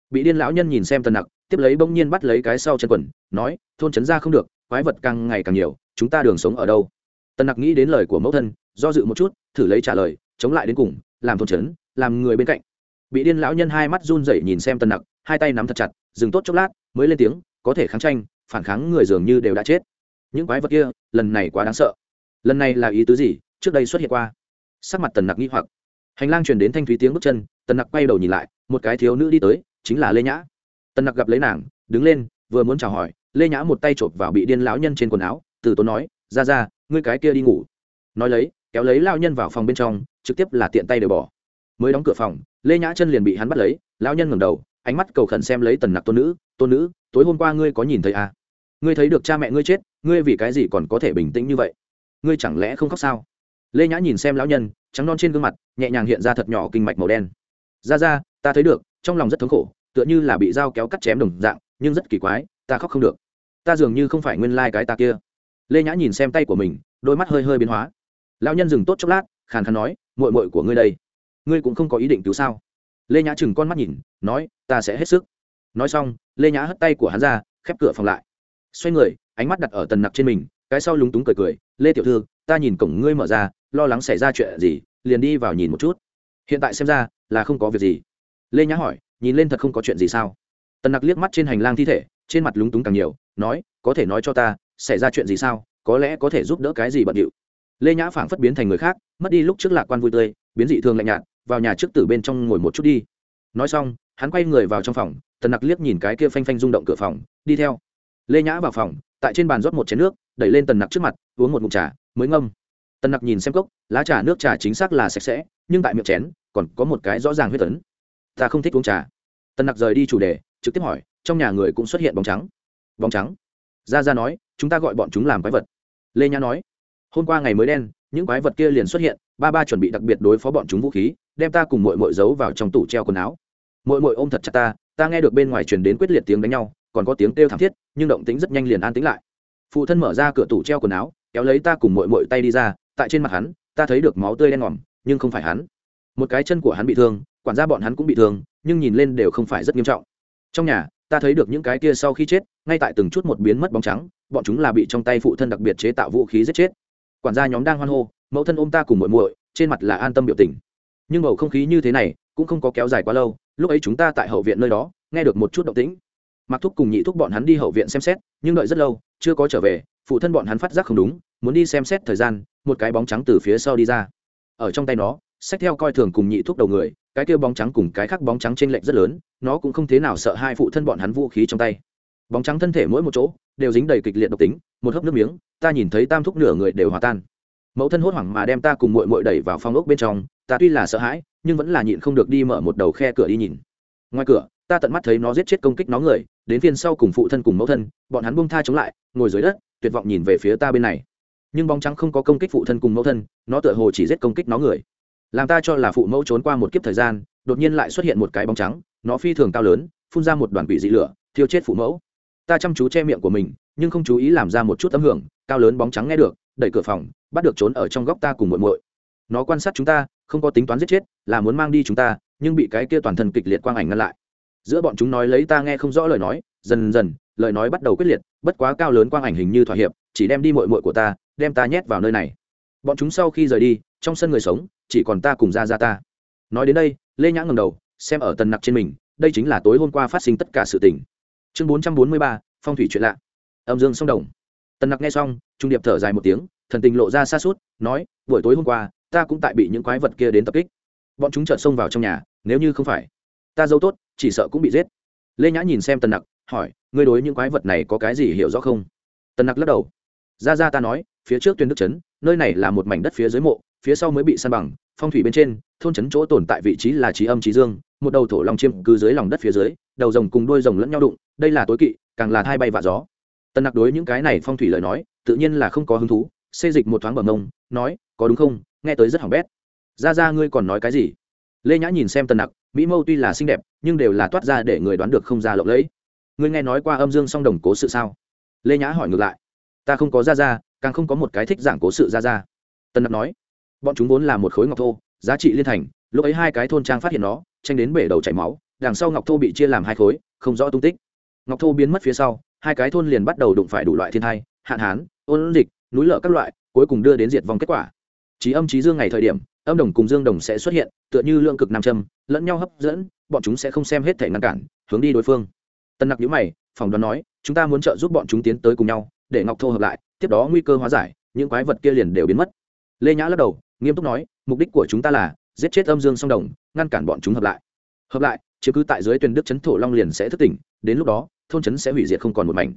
Bị điên lão nhân nhìn xem tần nặc, tiếp lấy bỗng nhiên bắt lấy cái sau chân quần, nói, thôn trấn ra không được, quái vật càng ngày càng nhiều, chúng ta đường sống ở đâu? Tần nặc nghĩ đến lời của mẫu thân, do dự một chút, thử lấy trả lời, chống lại đến cùng, làm thôn trấn, làm người bên cạnh. Bị điên lão nhân hai mắt run rẩy nhìn xem tần nặc, hai tay nắm thật chặt, dừng tốt chốc lát, mới lên tiếng, có thể kháng tranh, phản kháng người dường như đều đã chết những quái vật kia, lần này quá đáng sợ. Lần này là ý tứ gì? Trước đây xuất hiện qua. Sắc mặt tần nặc nghi hoặc. Hành lang truyền đến thanh thúy tiếng bước chân, tần nặc quay đầu nhìn lại, một cái thiếu nữ đi tới, chính là lê nhã. Tần nặc gặp lấy nàng, đứng lên, vừa muốn chào hỏi, lê nhã một tay chộp vào bị điên lão nhân trên quần áo, từ tốn nói, ra ra, ngươi cái kia đi ngủ. Nói lấy, kéo lấy lao nhân vào phòng bên trong, trực tiếp là tiện tay đều bỏ. Mới đóng cửa phòng, lê nhã chân liền bị hắn bắt lấy, lão nhân ngẩng đầu, ánh mắt cầu khẩn xem lấy tần nặc tôn nữ tôn nữ, tối hôm qua ngươi có nhìn thấy à? Ngươi thấy được cha mẹ ngươi chết, ngươi vì cái gì còn có thể bình tĩnh như vậy? Ngươi chẳng lẽ không khóc sao? Lê nhã nhìn xem lão nhân, trắng non trên gương mặt, nhẹ nhàng hiện ra thật nhỏ kinh mạch màu đen. Ra ra, ta thấy được, trong lòng rất thống khổ, tựa như là bị dao kéo cắt chém đồng dạng, nhưng rất kỳ quái, ta khóc không được. Ta dường như không phải nguyên lai、like、cái ta kia. Lê nhã nhìn xem tay của mình, đôi mắt hơi hơi biến hóa. Lão nhân dừng tốt chốc lát, khàn khàn nói mội mội của ngươi đây, ngươi cũng không có ý định cứu sao? Lê nhã chừng con mắt nhìn, nói, ta sẽ hết sức. Nói xong, lê nhã hất tay của hắn ra, khép cửa phòng lại xoay người, ánh mắt đặt ở tần nặc trên mình, cái sau lúng túng cười cười, lê tiểu thư, ta nhìn cổng ngươi mở ra, lo lắng xảy ra chuyện gì, liền đi vào nhìn một chút. Hiện tại xem ra, là không có việc gì. Lê nhã hỏi, nhìn lên thật không có chuyện gì sao? Tần nặc liếc mắt trên hành lang thi thể, trên mặt lúng túng càng nhiều, nói, có thể nói cho ta, xảy ra chuyện gì sao? Có lẽ có thể giúp đỡ cái gì bận điệu. Lê nhã phảng phất biến thành người khác, mất đi lúc trước lạc quan vui tươi, biến dị thường lạnh nhạt, vào nhà trước tử bên trong ngồi một chút đi. Nói xong, hắn quay người vào trong phòng, tần nặc liếc nhìn cái kia phanh phanh rung động cửa phòng, đi theo lê nhã vào phòng, tại trên bàn rót một chén nước, đẩy lên tần nặc trước mặt, uống một mụn trà, mới ngâm. Tần nặc nhìn xem cốc, lá trà nước trà chính xác là sạch sẽ, nhưng tại miệng chén, còn có một cái rõ ràng huyết tấn ta không thích uống trà. Tần nặc rời đi chủ đề, trực tiếp hỏi, trong nhà người cũng xuất hiện bóng trắng. Bóng trắng? Ra ra nói, chúng ta gọi bọn chúng làm quái vật. Lê nhã nói, hôm qua ngày mới đen, những quái vật kia liền xuất hiện, ba ba chuẩn bị đặc biệt đối phó bọn chúng vũ khí, đem ta cùng mội mội giấu vào trong tủ treo quần áo. Mội mội ôm thật chặt ta ta nghe được bên ngoài truyền đến quyết liệt tiếng đánh nhau còn có tiếng kêu thảm thiết, nhưng động tính rất nhanh liền an tĩnh lại. Phụ thân mở ra cửa tủ treo quần áo, kéo lấy ta cùng mội mội tay đi ra, tại trên mặt hắn, ta thấy được máu tươi đen ngòm, nhưng không phải hắn. Một cái chân của hắn bị thương, quản gia bọn hắn cũng bị thương, nhưng nhìn lên đều không phải rất nghiêm trọng. Trong nhà, ta thấy được những cái kia sau khi chết, ngay tại từng chút một biến mất bóng trắng, bọn chúng là bị trong tay phụ thân đặc biệt chế tạo vũ khí giết chết. Quản gia nhóm đang hoan hô, mẫu thân ôm ta cùng muội muội, trên mặt là an tâm biểu tình. Nhưng bầu không khí như thế này, cũng không có kéo dài quá lâu, lúc ấy chúng ta tại hậu viện nơi đó, nghe được một chút động tĩnh mặc thúc cùng nhị thúc bọn hắn đi hậu viện xem xét, nhưng đợi rất lâu, chưa có trở về, phụ thân bọn hắn phát giác không đúng, muốn đi xem xét thời gian, một cái bóng trắng từ phía sau đi ra. Ở trong tay nó, sách theo coi thường cùng nhị thúc đầu người, cái kia bóng trắng cùng cái khác bóng trắng trên lệnh rất lớn, nó cũng không thế nào sợ hai phụ thân bọn hắn vũ khí trong tay. Bóng trắng thân thể mỗi một chỗ, đều dính đầy kịch liệt độc tính, một hớp nước miếng, ta nhìn thấy tam thúc nửa người đều hòa tan. Mẫu thân hốt hoảng mà đem ta cùng mội mội đẩy vào phòng ốc bên trong, ta tuy là sợ hãi, nhưng vẫn là nhịn không được đi mở một đầu khe cửa đi nhìn. Ngoài cửa, ta tận mắt thấy nó giết chết công kích nó người đến phiên sau cùng phụ thân cùng mẫu thân, bọn hắn buông tha chống lại, ngồi dưới đất, tuyệt vọng nhìn về phía ta bên này. Nhưng bóng trắng không có công kích phụ thân cùng mẫu thân, nó tựa hồ chỉ giết công kích nó người. Làm ta cho là phụ mẫu trốn qua một kiếp thời gian, đột nhiên lại xuất hiện một cái bóng trắng, nó phi thường cao lớn, phun ra một đoàn quỷ dị lửa, thiêu chết phụ mẫu. Ta chăm chú che miệng của mình, nhưng không chú ý làm ra một chút tấm hưởng, cao lớn bóng trắng nghe được, đẩy cửa phòng, bắt được trốn ở trong góc ta cùng muội muội. Nó quan sát chúng ta, không có tính toán giết chết, là muốn mang đi chúng ta, nhưng bị cái kia toàn thân kịch liệt quang ảnh ngăn lại giữa bọn chúng nói lấy ta nghe không rõ lời nói, dần dần, lời nói bắt đầu quyết liệt, bất quá cao lớn quang ảnh hình như thỏa hiệp, chỉ đem đi muội muội của ta, đem ta nhét vào nơi này. Bọn chúng sau khi rời đi, trong sân người sống, chỉ còn ta cùng ra ra ta. Nói đến đây, lê nhã ngầm đầu, xem ở tần nặc trên mình, đây chính là tối hôm qua phát sinh tất cả sự tình. Chương bốn trăm bốn mươi ba, phong thủy chuyện lạ. Âm dương sông đồng. Tần nặc nghe xong, trung điệp thở dài một tiếng, thần tình lộ ra xa suốt nói, buổi tối hôm qua, ta cũng tại bị những quái vật kia đến tập kích. Bọn chúng chợt xông vào trong nhà, nếu như không phải ta dâu tốt, chỉ sợ cũng bị giết. Lê nhã nhìn xem tần nặc, hỏi, ngươi đối những quái vật này có cái gì hiểu rõ không? Tần nặc lắc đầu. Ra ra ta nói, phía trước tuyên đức trấn, nơi này là một mảnh đất phía dưới mộ, phía sau mới bị săn bằng, phong thủy bên trên, thôn trấn chỗ tồn tại vị trí là trí âm trí dương, một đầu thổ long chiêm cứ dưới lòng đất phía dưới, đầu rồng cùng đuôi rồng lẫn nhau đụng, đây là tối kỵ, càng là thai bay vạ gió. Tần nặc đối những cái này phong thủy lời nói, tự nhiên là không có hứng thú, xê dịch một thoáng bờ mông, nói, có đúng không? Nghe tới rất hỏng bét. Ra ra, ngươi còn nói cái gì? Lê nhã nhìn xem tần nặc, mỹ mâu tuy là xinh đẹp, nhưng đều là toát ra để người đoán được không ra lộng lẫy. Ngươi nghe nói qua âm dương song đồng cố sự sao? Lê nhã hỏi ngược lại. Ta không có ra ra càng không có một cái thích giảng cố sự ra ra tần nặc nói. Bọn chúng vốn là một khối ngọc thô, giá trị liên thành, lúc ấy hai cái thôn trang phát hiện nó, tranh đến bể đầu chảy máu, đằng sau ngọc thô bị chia làm hai khối, không rõ tung tích. Ngọc thô biến mất phía sau, hai cái thôn liền bắt đầu đụng phải đủ loại thiên thai, hạn hán, ôn dịch, núi lở các loại, cuối cùng đưa đến diệt vong kết quả. Trí âm trí dương ngày thời điểm âm đồng cùng dương đồng sẽ xuất hiện, tựa như lượng cực nam châm, lẫn nhau hấp dẫn, bọn chúng sẽ không xem hết thể ngăn cản, hướng đi đối phương. Tân nặc nhữ mày phòng đoán nói, chúng ta muốn trợ giúp bọn chúng tiến tới cùng nhau, để ngọc thô hợp lại, tiếp đó nguy cơ hóa giải, những quái vật kia liền đều biến mất. Lê nhã lắc đầu, nghiêm túc nói, mục đích của chúng ta là, giết chết âm dương song đồng, ngăn cản bọn chúng hợp lại. Hợp lại, chứ cứ tại dưới tuyên đức trấn thổ long liền sẽ thức tỉnh, đến lúc đó, thôn trấn sẽ hủy diệt không còn một mảnh.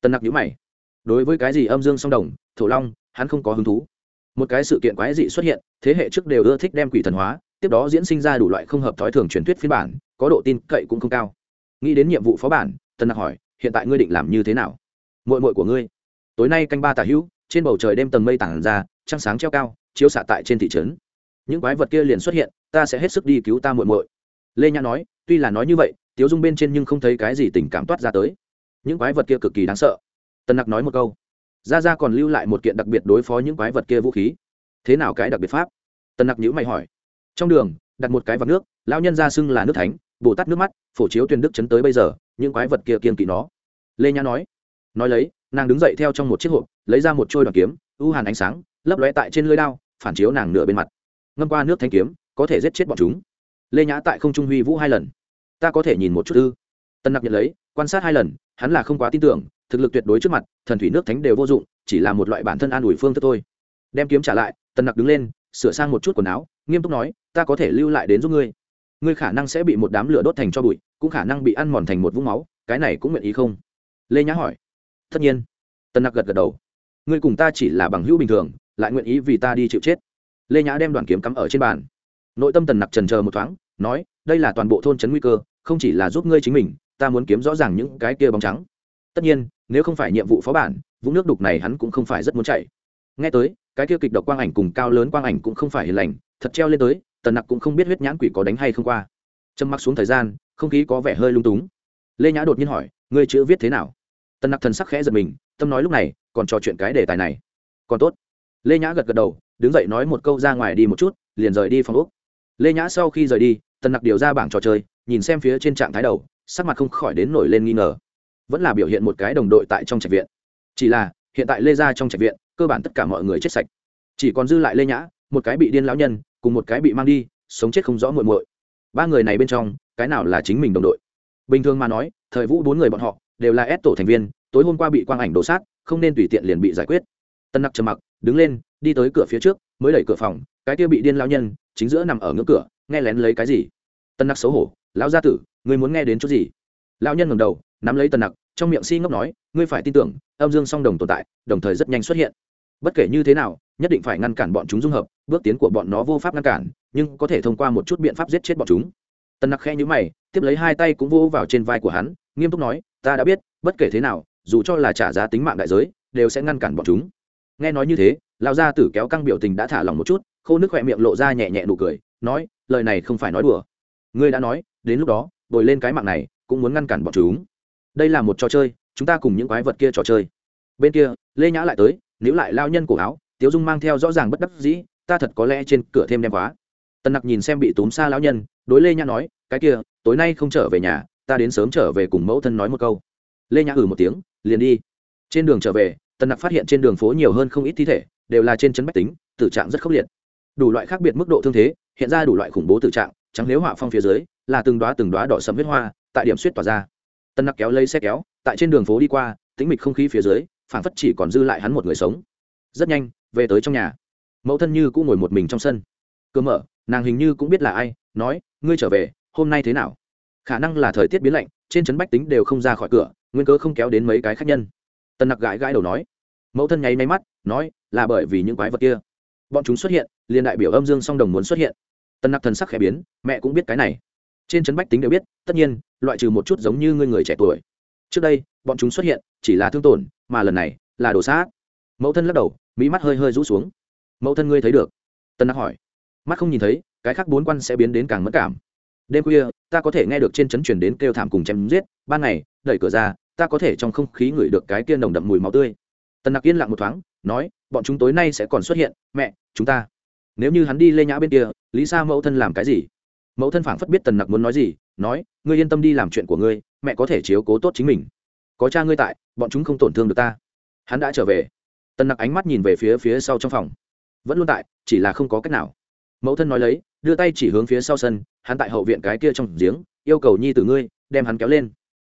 Tân nặc nhữ mày, đối với cái gì âm dương song đồng, thổ long, hắn không có hứng thú một cái sự kiện quái dị xuất hiện, thế hệ trước đều ưa thích đem quỷ thần hóa, tiếp đó diễn sinh ra đủ loại không hợp thói thường truyền thuyết phiên bản, có độ tin cậy cũng không cao. Nghĩ đến nhiệm vụ phó bản tân nặc hỏi, hiện tại ngươi định làm như thế nào? Mội mội của ngươi. Tối nay canh ba tả hữu, trên bầu trời đêm tầng mây tản ra, trăng sáng treo cao, chiếu xạ tại trên thị trấn. Những quái vật kia liền xuất hiện, ta sẽ hết sức đi cứu ta muội muội. Lê nhã nói, tuy là nói như vậy, tiếu dung bên trên nhưng không thấy cái gì tình cảm toát ra tới. Những quái vật kia cực kỳ đáng sợ. Tần nặc nói một câu ra ra còn lưu lại một kiện đặc biệt đối phó những quái vật kia vũ khí. Thế nào cái đặc biệt pháp? Tần nặc nhữ mày hỏi. Trong đường, đặt một cái vạc nước, lão nhân ra xưng là nước thánh, bồ tát nước mắt, phổ chiếu tuyên đức chấn tới bây giờ, những quái vật kia kiên kỵ nó. Lê nhã nói. Nói lấy, nàng đứng dậy theo trong một chiếc hộp, lấy ra một trôi đoàn kiếm ưu hàn ánh sáng, lấp lóe tại trên lưới đao, phản chiếu nàng nửa bên mặt. Ngâm qua nước thanh kiếm, có thể giết chết bọn chúng. Lê nhã tại không trung huy vũ hai lần. Ta có thể nhìn một chút ư? Tân nặc nhận lấy, quan sát hai lần, hắn là không quá tin tưởng thực lực tuyệt đối trước mặt, thần thủy nước thánh đều vô dụng, chỉ là một loại bản thân an ủi phương thức thôi. Đem kiếm trả lại, tần nặc đứng lên, sửa sang một chút quần áo, nghiêm túc nói, ta có thể lưu lại đến giúp ngươi. Ngươi khả năng sẽ bị một đám lửa đốt thành cho bụi, cũng khả năng bị ăn mòn thành một vũng máu, cái này cũng nguyện ý không? Lê nhã hỏi. Tất nhiên. Tần nặc gật gật đầu. Ngươi cùng ta chỉ là bằng hữu bình thường, lại nguyện ý vì ta đi chịu chết. Lê nhã đem đoàn kiếm cắm ở trên bàn. Nội tâm tần nặc trần chờ một thoáng, nói, đây là toàn bộ thôn trấn nguy cơ, không chỉ là giúp ngươi chính mình, ta muốn kiếm rõ ràng những cái kia bóng trắng. Tất nhiên nếu không phải nhiệm vụ phó bản, vũng nước đục này hắn cũng không phải rất muốn chạy. Nghe tới, cái kia kịch độc quang ảnh cùng cao lớn quang ảnh cũng không phải hiền lành, thật treo lên tới, tần nặc cũng không biết huyết nhãn quỷ có đánh hay không qua. Trầm mặc xuống thời gian, không khí có vẻ hơi lung túng. Lê nhã đột nhiên hỏi, ngươi chữ viết thế nào? Tần nặc thần sắc khẽ giật mình, tâm nói lúc này, còn trò chuyện cái đề tài này. Còn tốt. Lê nhã gật gật đầu, đứng dậy nói một câu ra ngoài đi một chút, liền rời đi phòng úc lê nhã sau khi rời đi, tần nặc điều ra bảng trò chơi, nhìn xem phía trên trạng thái đầu, sắc mặt không khỏi đến nổi lên nghi ngờ vẫn là biểu hiện một cái đồng đội tại trong trạch viện. Chỉ là, hiện tại lê ra trong trạch viện, cơ bản tất cả mọi người chết sạch. Chỉ còn dư lại lê nhã, một cái bị điên lão nhân, cùng một cái bị mang đi, sống chết không rõ muội muội. Ba người này bên trong, cái nào là chính mình đồng đội? Bình thường mà nói, thời vũ bốn người bọn họ, đều là ép tổ thành viên, tối hôm qua bị quang ảnh đổ sát, không nên tùy tiện liền bị giải quyết. Tân nặc trầm mặc, đứng lên, đi tới cửa phía trước, mới đẩy cửa phòng, cái kia bị điên lão nhân, chính giữa nằm ở ngưỡng cửa, nghe lén lấy cái gì? Tân nặc xấu hổ, lão gia tử, ngươi muốn nghe đến chút gì? Lão nhân ngẩng đầu, nắm lấy tần nặc, trong miệng si ngốc nói, ngươi phải tin tưởng, âm dương song đồng tồn tại, đồng thời rất nhanh xuất hiện. Bất kể như thế nào, nhất định phải ngăn cản bọn chúng dung hợp, bước tiến của bọn nó vô pháp ngăn cản, nhưng có thể thông qua một chút biện pháp giết chết bọn chúng. Tần nặc khe nhữ mày, tiếp lấy hai tay cũng vô vào trên vai của hắn, nghiêm túc nói, ta đã biết, bất kể thế nào, dù cho là trả giá tính mạng đại giới, đều sẽ ngăn cản bọn chúng. Nghe nói như thế, lão gia tử kéo căng biểu tình đã thả lòng một chút, khô nước khỏe miệng lộ ra nhẹ nhẹ nụ cười, nói, lời này không phải nói đùa. Ngươi đã nói, đến lúc đó, bồi lên cái mạng này cũng muốn ngăn cản bọn chúng. Đây là một trò chơi, chúng ta cùng những quái vật kia trò chơi. Bên kia, lê nhã lại tới nếu lại lao nhân cổ áo, tiếu dung mang theo rõ ràng bất đắc dĩ, ta thật có lẽ trên cửa thêm đem khóa. Tần nặc nhìn xem bị túm xa lão nhân, đối lê nhã nói, cái kia, tối nay không trở về nhà, ta đến sớm trở về cùng mẫu thân nói một câu. Lê nhã ử ừ một tiếng, liền đi. Trên đường trở về, tần nặc phát hiện trên đường phố nhiều hơn không ít thi thể, đều là trên chấn bách tính, tử trạng rất khốc liệt. Đủ loại khác biệt mức độ thương thế, hiện ra đủ loại khủng bố tử trạng trắng nếu họa phong phía dưới, là từng đoá từng đoá đỏ sầm huyết hoa tại điểm suýt tỏa ra. Tân nặc kéo lấy xe kéo, tại trên đường phố đi qua, tĩnh mịch không khí phía dưới phản phất chỉ còn dư lại hắn một người sống. Rất nhanh, về tới trong nhà. Mẫu thân như cũng ngồi một mình trong sân. Cơ mở, nàng hình như cũng biết là ai, nói, ngươi trở về, hôm nay thế nào? Khả năng là thời tiết biến lạnh, trên trấn bách tính đều không ra khỏi cửa, nguyên cớ không kéo đến mấy cái khách nhân. Tân nặc gãi gãi đầu nói. Mẫu thân nháy máy mắt, nói, là bởi vì những quái vật kia. Bọn chúng xuất hiện, liền đại biểu âm dương song đồng muốn xuất hiện. Tân nặc thần sắc khẽ biến, mẹ cũng biết cái này trên trấn bách tính đều biết, tất nhiên, loại trừ một chút giống như ngươi người trẻ tuổi. Trước đây, bọn chúng xuất hiện chỉ là thương tổn, mà lần này là đồ sát. Mẫu thân lắc đầu, mỹ mắt hơi hơi rũ xuống. Mẫu thân ngươi thấy được? Tân nặc hỏi. Mắt không nhìn thấy, cái khác bốn quan sẽ biến đến càng mất cảm. Đêm khuya, ta có thể nghe được trên trấn chuyển đến kêu thảm cùng chém giết, ban ngày, đẩy cửa ra, ta có thể trong không khí ngửi được cái kia nồng đậm mùi máu tươi. Tần nặc yên lặng một thoáng, nói, bọn chúng tối nay sẽ còn xuất hiện, mẹ, chúng ta. Nếu như hắn đi lê nhã bên kia, lý sa mẫu thân làm cái gì? Mẫu thân phảng phất biết tần nặc muốn nói gì, nói, ngươi yên tâm đi làm chuyện của ngươi, mẹ có thể chiếu cố tốt chính mình. Có cha ngươi tại, bọn chúng không tổn thương được ta. Hắn đã trở về. Tần nặc ánh mắt nhìn về phía phía sau trong phòng. Vẫn luôn tại, chỉ là không có cách nào. Mẫu thân nói lấy, đưa tay chỉ hướng phía sau sân, hắn tại hậu viện cái kia trong giếng, yêu cầu nhi từ ngươi, đem hắn kéo lên.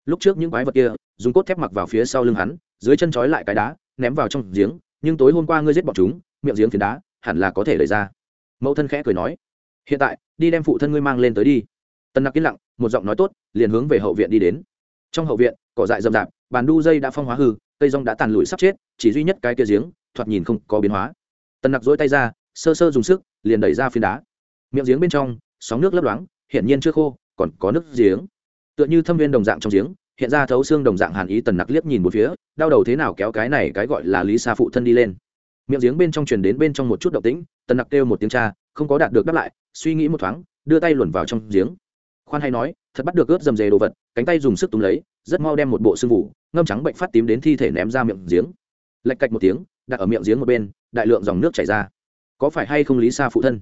Lúc trước những quái vật kia, dùng cốt thép mặc vào phía sau lưng hắn, dưới chân trói lại cái đá, ném vào trong giếng, nhưng tối hôm qua ngươi giết bọn chúng, miệng giếng phiến đá, hẳn là có thể lấy ra. Mẫu thân khẽ cười nói hiện tại, đi đem phụ thân ngươi mang lên tới đi. Tân nặc yên lặng, một giọng nói tốt, liền hướng về hậu viện đi đến. Trong hậu viện, cỏ dại rậm rạp, bàn đu dây đã phong hóa hư, cây rong đã tàn lụi sắp chết, chỉ duy nhất cái kia giếng, thoạt nhìn không có biến hóa. Tân nặc dỗi tay ra, sơ sơ dùng sức, liền đẩy ra phiến đá. Miệng giếng bên trong, sóng nước lấp loáng, hiển nhiên chưa khô, còn có nước giếng. Tựa như thâm viên đồng dạng trong giếng, hiện ra thấu xương đồng dạng hàn ý, tần nặc liếc nhìn một phía, đau đầu thế nào kéo cái này cái gọi là lý sa phụ thân đi lên. Miệng giếng bên trong truyền đến bên trong một chút động tĩnh, tần nặc kêu một tiếng cha, không có đạt được đáp lại suy nghĩ một thoáng, đưa tay luồn vào trong giếng. Khoan hay nói, thật bắt được ướt dầm dề đồ vật, cánh tay dùng sức túm lấy, rất mau đem một bộ sưng vụ ngâm trắng bệnh phát tím đến thi thể ném ra miệng giếng. Lạch cạch một tiếng, đặt ở miệng giếng một bên, đại lượng dòng nước chảy ra. Có phải hay không lý sa phụ thân?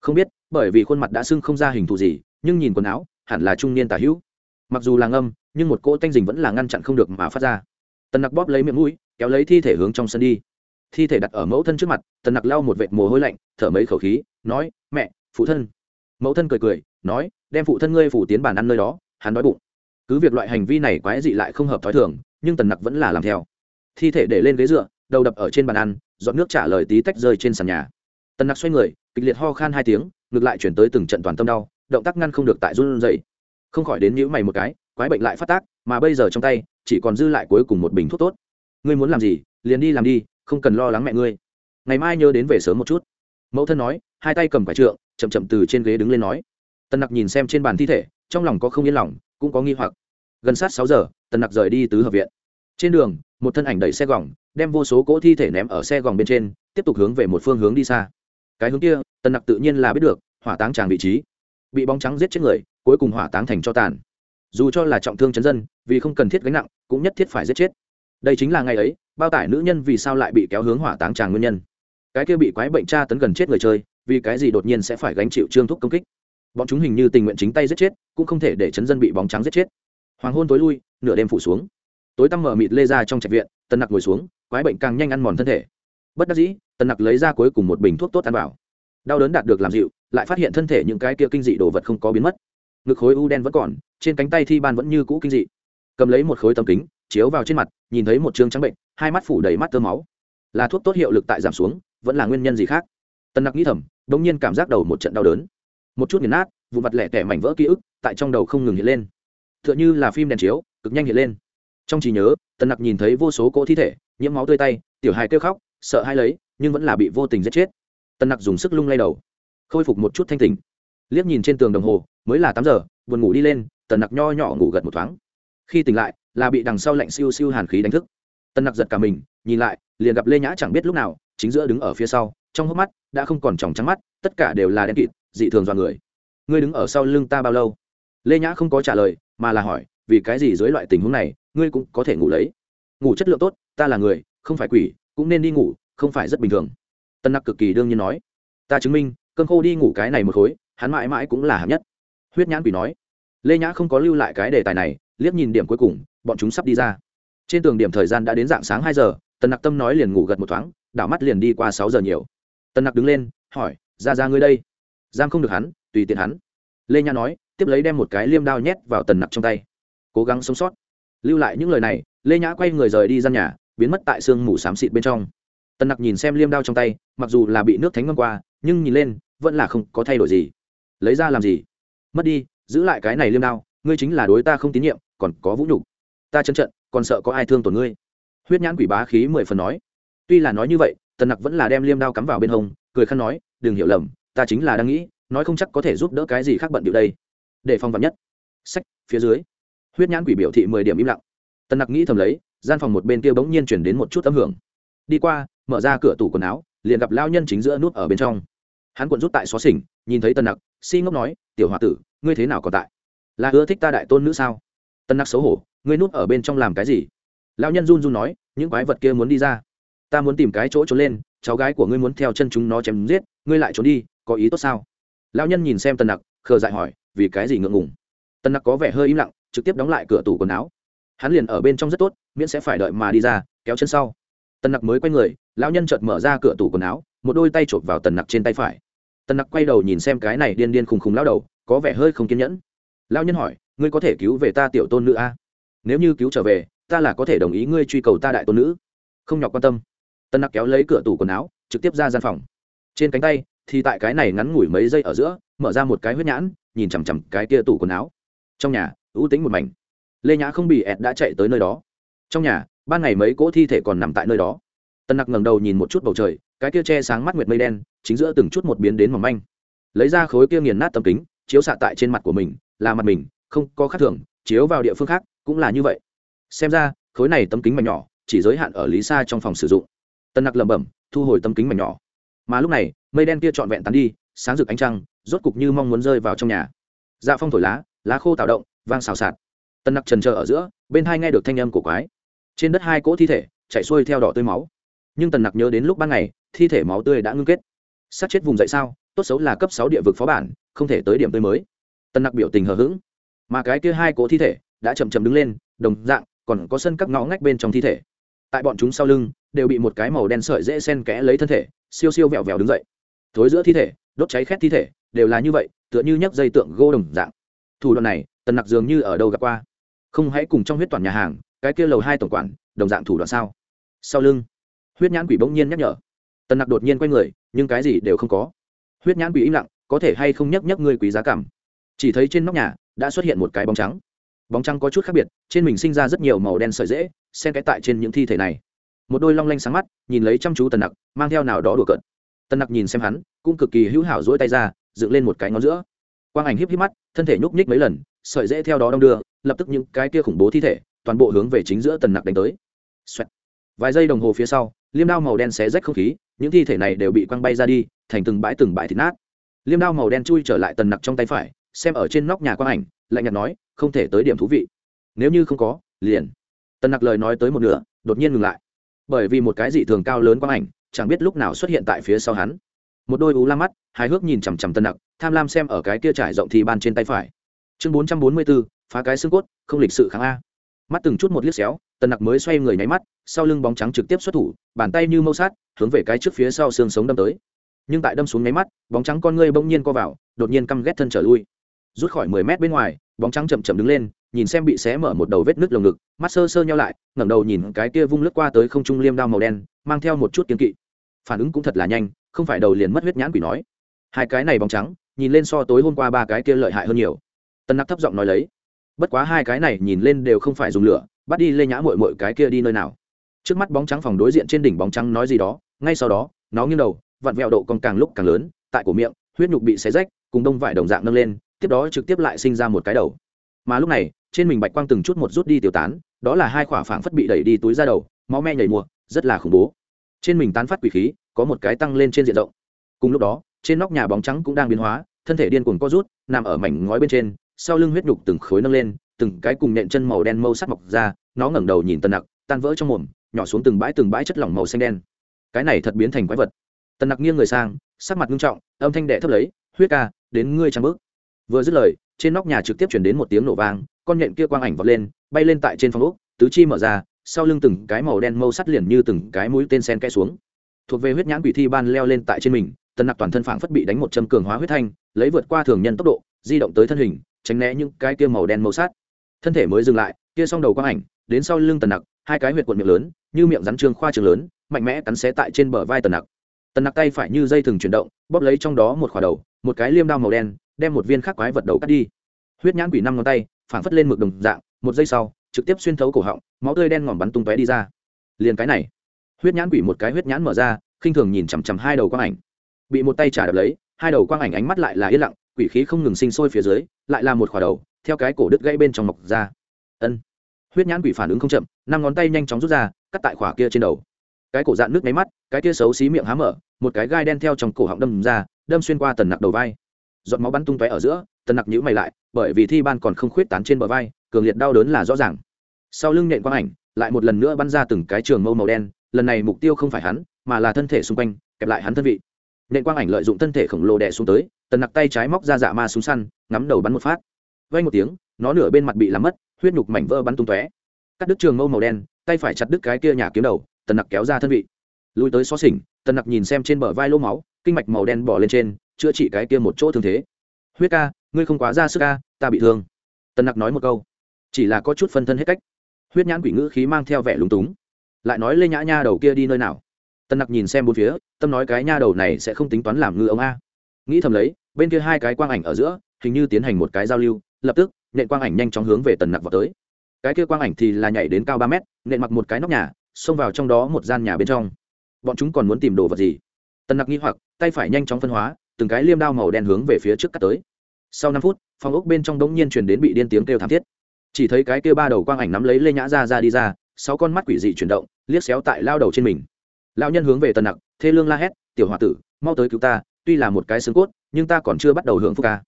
Không biết, bởi vì khuôn mặt đã sưng không ra hình thù gì, nhưng nhìn quần áo, hẳn là trung niên tả hữu. Mặc dù là ngâm, nhưng một cỗ tanh dình vẫn là ngăn chặn không được mà phát ra. Tần nặc bóp lấy miệng mũi, kéo lấy thi thể hướng trong sân đi. Thi thể đặt ở mẫu thân trước mặt, tần nặc lau một vệt mồ hôi lạnh, thở mấy khẩu khí, nói, mẹ phụ thân. Mẫu thân cười cười, nói, đem phụ thân ngươi phủ tiến bàn ăn nơi đó, hắn đói bụng. Cứ việc loại hành vi này quái dị lại không hợp t h ó i thường, nhưng tần nặc vẫn là làm theo. Thi thể để lên ghế dựa, đầu đập ở trên bàn ăn dọn nước trả lời tí tách rơi trên sàn nhà. Tần nặc xoay người, kịch liệt ho khan hai tiếng, ngược lại chuyển tới từng trận toàn tâm đau, động tác ngăn không được tại run dậy không khỏi đến nhữ mày một cái, quái bệnh lại phát tác, mà bây giờ trong tay, chỉ còn dư lại cuối cùng một bình thuốc tốt. Ngươi muốn làm gì, liền đi làm đi, không cần lo lắng mẹ ngươi. Ngày mai nhớ đến về sớm một chút. Mẫu thân nói, hai tay cầm quả trượng chậm chậm từ trên ghế đứng lên nói. Tần nặc nhìn xem trên bàn thi thể, trong lòng có không yên lòng, cũng có nghi hoặc. Gần sát sáu giờ tần nặc rời đi tứ hợp viện. Trên đường, một thân ảnh đẩy xe gỏng đem vô số cỗ thi thể ném ở xe gỏng bên trên, tiếp tục hướng về một phương hướng đi xa. Cái hướng kia tần nặc tự nhiên là biết được, hỏa táng tràng vị trí. Bị bóng trắng giết chết người, cuối cùng hỏa táng thành cho tàn. Dù cho là trọng thương chấn dân, vì không cần thiết gánh nặng, cũng nhất thiết phải giết chết. Đây chính là ngày ấy, bao tải nữ nhân vì sao lại bị kéo hướng hỏa táng tràng nguyên nhân. Cái kia bị quái bệnh tra tấn gần chết người chơi vì cái gì đột nhiên sẽ phải gánh chịu trương thúc công kích? Bọn chúng hình như tình nguyện chính tay giết chết, cũng không thể để chấn dân bị bóng trắng giết chết. Hoàng hôn tối lui, nửa đêm phủ xuống. Tối tăm mở mịt lê ra trong trạch viện tân nặc ngồi xuống, quái bệnh càng nhanh ăn mòn thân thể. Bất đắc dĩ tân nặc lấy ra cuối cùng một bình thuốc tốt ăn vào. Đau đớn đạt được làm dịu, lại phát hiện thân thể những cái kia kinh dị đồ vật không có biến mất. Ngực khối u đen vẫn còn, trên cánh tay thi ban vẫn như cũ kinh dị. Cầm lấy một khối tấm kính, chiếu vào trên mặt, nhìn thấy một chương trắng bệnh, hai mắt phủ đầy mắt tơ máu. Là thuốc tốt hiệu lực tại giảm xuống, vẫn là nguyên nhân gì khác? Tân nặc nghĩ thầm bỗng nhiên cảm giác đầu một trận đau đớn. Một chút nghiền nát vụ mặt lẻ tẻ mảnh vỡ ký ức tại trong đầu không ngừng hiện lên. T h ư ợ n h ư là phim đèn chiếu, cực nhanh hiện lên. Trong trí nhớ, Tần nặc nhìn thấy vô số cỗ thi thể, nhiễm máu tươi tay, tiểu hài kêu khóc, sợ hai lấy, nhưng vẫn là bị vô tình giết chết. Tần nặc dùng sức lung lay đầu, khôi phục một chút thanh tình liếc nhìn trên tường đồng hồ, mới là tám giờ, buồn ngủ đi lên, tần nặc nho nhỏ ngủ gật một thoáng. Khi tỉnh lại, là bị đằng sau lạnh siêu siêu hàn khí đánh thức. Tần nặc giật cả mình, nhìn lại, liền gặp lê nhã chẳng biết lúc nào, chính giữa đứng ở phía sau trong hốc mắt, đã không còn tròng trắng mắt, tất cả đều là đen kịt, dị thường do người. Ngươi đứng ở sau lưng ta bao lâu? Lê nhã không có trả lời, mà là hỏi, vì cái gì dưới loại tình huống này, ngươi cũng có thể ngủ lấy? Ngủ chất lượng tốt, ta là người, không phải quỷ, cũng nên đi ngủ, không phải rất bình thường. Tân nặc cực kỳ đương nhiên nói. Ta chứng minh, cơn khô đi ngủ cái này một khối, hắn mãi mãi cũng là hạng nhất. Huyết nhãn quỷ nói. Lê nhã không có lưu lại cái đề tài này, liếc nhìn điểm cuối cùng, bọn chúng sắp đi ra. Trên tường điểm thời gian đã đến dạng sáng hai giờ tần nặc tâm nói liền ngủ gật một thoáng, đảo mắt liền đi qua sáu giờ nhiều tần nặc đứng lên, hỏi, ra ra ngươi đây. Giam không được hắn, tùy tiện hắn. Lê nha nói, tiếp lấy đem một cái liêm đao nhét vào tần nặc trong tay. Cố gắng sống sót. Lưu lại những lời này, lê nhã quay người rời đi gian nhà, biến mất tại sương mù xám xịt bên trong. Tần nặc nhìn xem liêm đao trong tay, mặc dù là bị nước thánh ngâm qua, nhưng nhìn lên, vẫn là không có thay đổi gì. Lấy ra làm gì? Mất đi, giữ lại cái này liêm đao, ngươi chính là đối ta không tín nhiệm, còn có vũ nhục. Ta chân trận, còn sợ có ai thương tổn ngươi. Huyết nhãn quỷ bá khí mười phần nói. Tuy là nói như vậy tần nặc vẫn là đem liêm đao cắm vào bên hông, cười khăn nói, đừng hiểu lầm, ta chính là đang nghĩ, nói không chắc có thể giúp đỡ cái gì khác bận điệu đây. Để phong vắn nhất. Sách, phía dưới. Huyết nhãn quỷ biểu thị mười điểm im lặng. Tần nặc nghĩ thầm lấy, gian phòng một bên kia bỗng nhiên chuyển đến một chút âm hưởng. Đi qua, mở ra cửa tủ quần áo, liền gặp lao nhân chính giữa nút ở bên trong. Hắn quận rút tại xó xỉnh, nhìn thấy tần nặc, si ngốc nói, tiểu h o a tử, ngươi thế nào còn tại? Là ưa thích ta đại tôn nữ sao? Tần nặc xấu hổ, ngươi nút ở bên trong làm cái gì? Lao nhân run run nói, những quái vật kia muốn đi ra ta muốn tìm cái chỗ trốn lên, cháu gái của ngươi muốn theo chân chúng nó chém giết, ngươi lại trốn đi, có ý tốt sao? Lao nhân nhìn xem tần nặc, khờ dại hỏi, vì cái gì ngượng ngùng? Tần nặc có vẻ hơi im lặng, trực tiếp đóng lại cửa tủ quần áo. Hắn liền ở bên trong rất tốt, miễn sẽ phải đợi mà đi ra, kéo chân sau. Tần nặc mới quay người, lão nhân chợt mở ra cửa tủ quần áo, một đôi tay chộp vào tần nặc trên tay phải. Tần nặc quay đầu nhìn xem cái này điên điên khùng khùng lao đầu, có vẻ hơi không kiên nhẫn. Lao nhân hỏi, ngươi có thể cứu về ta tiểu tôn nữ a? À? nếu như cứu trở về, ta là có thể đồng ý ngươi truy cầu ta đại tôn nữ? Không nhọc quan tâm tân nặc kéo lấy cửa tủ quần áo, trực tiếp ra gian phòng. Trên cánh tay, thì tại cái này ngắn ngủi mấy giây ở giữa, mở ra một cái huyết nhãn, nhìn chằm chằm cái kia tủ quần áo. Trong nhà, ưu tính một mảnh. Lê nhã không bị ẹt đã chạy tới nơi đó. Trong nhà, ban ngày mấy cỗ thi thể còn nằm tại nơi đó. Tân nặc ngẩng đầu nhìn một chút bầu trời, cái kia che sáng mắt nguyệt mây đen, chính giữa từng chút một biến đến mỏng manh. Lấy ra khối kia nghiền nát tầm kính, chiếu xạ tại trên mặt của mình, là mặt mình, không có khác thường, chiếu vào địa phương khác, cũng là như vậy. Xem ra, khối này tấm kính mảnh nhỏ, chỉ giới hạn ở lý xa trong phòng sử dụng tân nặc lẩm bẩm, thu hồi tấm kính mảnh nhỏ. Mà lúc này, mây đen kia trọn vẹn tán đi, sáng rực ánh trăng, rốt cục như mong muốn rơi vào trong nhà. Dạ phong thổi lá lá khô tạo động, vang xào xạc. Tân nặc trần trờ ở giữa, bên hai nghe được thanh âm của quái. Trên đất hai cỗ thi thể, chạy xuôi theo đỏ tươi máu. Nhưng tần nặc nhớ đến lúc ban ngày, thi thể máu tươi đã ngưng kết. Sát chết vùng dậy sao, tốt xấu là cấp sáu địa vực phó bản, không thể tới điểm tươi mới. Tần nặc biểu tình hờ hững. Mà cái kia hai cỗ thi thể, đã chậm chậm đứng lên, đồng dạng, còn có sân các ngõ ngách bên trong thi thể. Tại bọn chúng sau lưng đều bị một cái màu đen sợi dễ sen kẽ lấy thân thể, siêu siêu vẹo vẹo đứng dậy. Thối giữa thi thể, đốt cháy khét thi thể, đều là như vậy, tựa như nhấc dây tượng gô đồng dạng. Thủ đoạn này, tần nặc dường như ở đâu gặp qua. Không hãy cùng trong huyết toàn nhà hàng, cái kia lầu hai tổng quản, đồng dạng thủ đoạn sao? Sau lưng, huyết nhãn quỷ bỗng nhiên nhắc nhở. Tần nặc đột nhiên quay người, nhưng cái gì đều không có. Huyết nhãn quỷ im lặng, có thể hay không nhấc nhấc ngươi quý giá cảm? Chỉ thấy trên nóc nhà, đã xuất hiện một cái bóng trắng. Bóng trắng có chút khác biệt, trên mình sinh ra rất nhiều màu đen sợi dễ, xen cái tại trên những thi thể này một đôi long lanh sáng mắt, nhìn lấy chăm chú tần nặc, mang theo nào đó đùa cợt. Tần nặc nhìn xem hắn, cũng cực kỳ hữu hảo dỗi tay ra, dựng lên một cái ngón giữa. Quang ảnh híp híp mắt, thân thể nhúc nhích mấy lần, sợi dễ theo đó đong đưa, lập tức những cái kia khủng bố thi thể, toàn bộ hướng về chính giữa tần nặc đánh tới. Xoẹt. vài giây đồng hồ phía sau, liêm đao màu đen xé rách không khí, những thi thể này đều bị quăng bay ra đi, thành từng bãi từng bãi thịt nát. Liêm đao màu đen chui trở lại tần nặc trong tay phải, xem ở trên nóc nhà quang ảnh, lạnh nhạt nói, không thể tới điểm thú vị. Nếu như không có, liền. Tần nặc lời nói tới một nửa, đột nhiên ngừng lại bởi vì một cái dị thường cao lớn quang ảnh, chẳng biết lúc nào xuất hiện tại phía sau hắn. Một đôi ú la mắt, hài hước nhìn chằm chằm tân nặc, tham lam xem ở cái kia trải rộng thì ban trên tay phải. Chương bốn trăm bốn mươi bốn phá cái xương cốt, không lịch sự kháng a. Mắt từng chút một liếc xéo, tân nặc mới xoay người nháy mắt, sau lưng bóng trắng trực tiếp xuất thủ, bàn tay như mâu sát, hướng về cái trước phía sau xương sống đâm tới. Nhưng tại đâm xuống nháy mắt, bóng trắng con ngươi bỗng nhiên co vào, đột nhiên căm ghét thân trở lui rút khỏi mười mét bên ngoài, bóng trắng chậm chậm đứng lên, nhìn xem bị xé mở một đầu vết nứt lồng ngực, mắt sơ sơ nhau lại, ngẩng đầu nhìn cái kia vung lướt qua tới không trung liêm đao màu đen, mang theo một chút kiên kỵ. Phản ứng cũng thật là nhanh, không phải đầu liền mất huyết nhãn quỷ nói. Hai cái này bóng trắng, nhìn lên so tối hôm qua ba cái kia lợi hại hơn nhiều. Tân nặc thấp giọng nói lấy. Bất quá hai cái này nhìn lên đều không phải dùng lửa, bắt đi lê nhã mội mội cái kia đi nơi nào. Trước mắt bóng trắng phòng đối diện trên đỉnh bóng trắng nói gì đó, ngay sau đó, nó nghiêng đầu, vặn vẹo độ còn càng lúc càng lớn, tại cổ miệng, huyết nhục bị xé rách, cùng đông vải đồng dạng nâng lên tiếp đó trực tiếp lại sinh ra một cái đầu. Mà lúc này, trên mình bạch quang từng chút một rút đi tiêu tán, đó là hai khỏa phảng phất bị đẩy đi túi ra đầu, máu me nhảy mùa, rất là khủng bố. Trên mình tán phát quỷ khí, có một cái tăng lên trên diện rộng. Cùng lúc đó, trên nóc nhà bóng trắng cũng đang biến hóa, thân thể điên cuồng co rút, nằm ở mảnh ngói bên trên, sau lưng huyết nhục từng khối nâng lên, từng cái cùng nện chân màu đen mâu sắc mọc ra, nó ngẩng đầu nhìn tần nặc, tan vỡ trong mồm, nhỏ xuống từng bãi từng bãi chất lỏng màu xanh đen. Cái này thật biến thành quái vật. Tần nặc nghiêng người sang, sắc mặt nghiêm trọng, âm thanh đệ thấp lấy, huyết ca, đến ngươi trang bước vừa dứt lời, trên nóc nhà trực tiếp chuyển đến một tiếng nổ vang, con nhện kia quang ảnh vọt lên, bay lên tại trên phòng úc tứ chi mở ra, sau lưng từng cái màu đen mâu sắt liền như từng cái mũi tên sen kẽ xuống. Thuộc về huyết nhãn quỷ thi ban leo lên tại trên mình, tần nặc toàn thân phảng phất bị đánh một châm cường hóa huyết thanh, lấy vượt qua thường nhân tốc độ, di động tới thân hình, tránh né những cái kia màu đen màu sát thân thể mới dừng lại, kia xong đầu quang ảnh, đến sau lưng tần nặc, hai cái huyệt cuộn miệng lớn, như miệng rắn trương khoa trường lớn, mạnh mẽ cắn xé tại trên bờ vai tần nặc. Tần nặc tay phải như dây thừng chuyển động, bóp lấy trong đó một khỏa đầu, một cái liêm đao màu đen đem một viên khắc quái vật đầu cắt đi. Huyết nhãn quỷ năm ngón tay phản phất lên mực đồng dạng, một giây sau, trực tiếp xuyên thấu cổ họng, máu tươi đen ngòm bắn tung tóe đi ra. Liền cái này, huyết nhãn quỷ một cái huyết nhãn mở ra, khinh thường nhìn chằm chằm hai đầu quang ảnh. Bị một tay trả đập lấy, hai đầu quang ảnh ánh mắt lại là yên lặng, quỷ khí không ngừng sinh sôi phía dưới, lại là một khỏa đầu, theo cái cổ đứt gãy bên trong mọc ra. Ân. Huyết nhãn quỷ phản ứng không chậm, năm ngón tay nhanh chóng rút ra, cắt tại khỏa kia trên đầu. Cái cổ dạn nước mấy mắt, cái kia xấu xí miệng há mở, một cái gai đen theo trong cổ họng đâm ra, đâm xuyên qua tần nặc đầu vai giọt máu bắn tung tóe ở giữa, tần nặc nhữ mày lại, bởi vì thi ban còn không khuyết tán trên bờ vai, cường liệt đau đớn là rõ ràng. Sau lưng nện quang ảnh, lại một lần nữa bắn ra từng cái trường mâu màu đen, lần này mục tiêu không phải hắn, mà là thân thể xung quanh, kẹp lại hắn thân vị. Nện quang ảnh lợi dụng thân thể khổng lồ đè xuống tới, tần nặc tay trái móc ra dạ ma súng săn, ngắm đầu bắn một phát. Vây một tiếng, nó nửa bên mặt bị làm mất, huyết nhục mảnh vỡ bắn tung tóe. Cắt đứt trường mâu màu đen, tay phải chặt đứt cái kia nhà kiếm đầu, tần nặc kéo ra thân vị. Lùi tới xó xỉnh, tần nặc nhìn xem trên bờ vai lỗ máu, kinh mạch màu đen bỏ lên trên chữa trị cái kia một chỗ thương thế. Huyết ca, ngươi không quá ra sức ca ta bị thương. Tần nặc nói một câu. Chỉ là có chút phân thân hết cách. Huyết nhãn quỷ ngữ khí mang theo vẻ lúng túng. Lại nói lê nhã nha đầu kia đi nơi nào? Tần nặc nhìn xem bốn phía, tâm nói cái nha đầu này sẽ không tính toán làm ngư ông a. Nghĩ thầm lấy, bên kia hai cái quang ảnh ở giữa, hình như tiến hành một cái giao lưu, lập tức, nện quang ảnh nhanh chóng hướng về tần nặc vào tới. Cái kia quang ảnh thì là nhảy đến cao ba mét, nện mặc một cái nóc nhà, xông vào trong đó một gian nhà bên trong. Bọn chúng còn muốn tìm đồ vật gì? Tần nặc nghi hoặc, tay phải nhanh chóng phân hóa từng cái liêm đao màu đen hướng về phía trước cắt tới. Sau năm phút, phòng ốc bên trong đống nhiên truyền đến bị điên tiếng kêu thảm thiết. Chỉ thấy cái kêu ba đầu quang ảnh nắm lấy lê nhã ra ra đi ra, sáu con mắt quỷ dị chuyển động, liếc xéo tại lao đầu trên mình. Lao nhân hướng về tần nặc, thê lương la hét, tiểu h o a tử, mau tới cứu ta, tuy là một cái xương cốt, nhưng ta còn chưa bắt đầu hưởng phúc ca.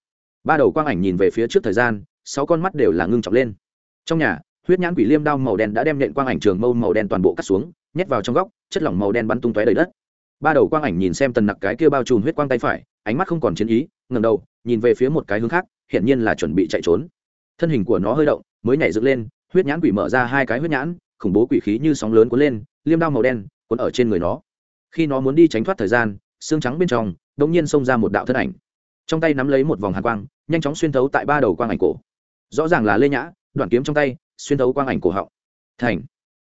Ba đầu quang ảnh nhìn về phía trước thời gian, sáu con mắt đều là ngưng trọng lên. Trong nhà, huyết nhãn quỷ liêm đao màu đen đã đem nện quang ảnh trường mâu màu đen toàn bộ cắt xuống, nhét vào trong góc, chất lỏng màu đen bắn tung tóe đầy đất. Ba đầu quang ảnh nhìn xem tần nặc cái kia bao trùm huyết quang tay phải ánh mắt không còn chiến ý ngầm đầu, nhìn về phía một cái hướng khác, hiển nhiên là chuẩn bị chạy trốn. Thân hình của nó hơi động, mới nhảy dựng lên, huyết nhãn quỷ mở ra hai cái huyết nhãn, khủng bố quỷ khí như sóng lớn cuốn lên, liêm đao màu đen cuốn ở trên người nó. Khi nó muốn đi tránh thoát thời gian, xương trắng bên trong đ ỗ n g nhiên xông ra một đạo thân ảnh. Trong tay nắm lấy một vòng hàn quang, nhanh chóng xuyên thấu tại ba đầu quang ảnh cổ. Rõ ràng là lê nhã, đoạn kiếm trong tay, xuyên thấu quang ảnh cổ họng. Thành.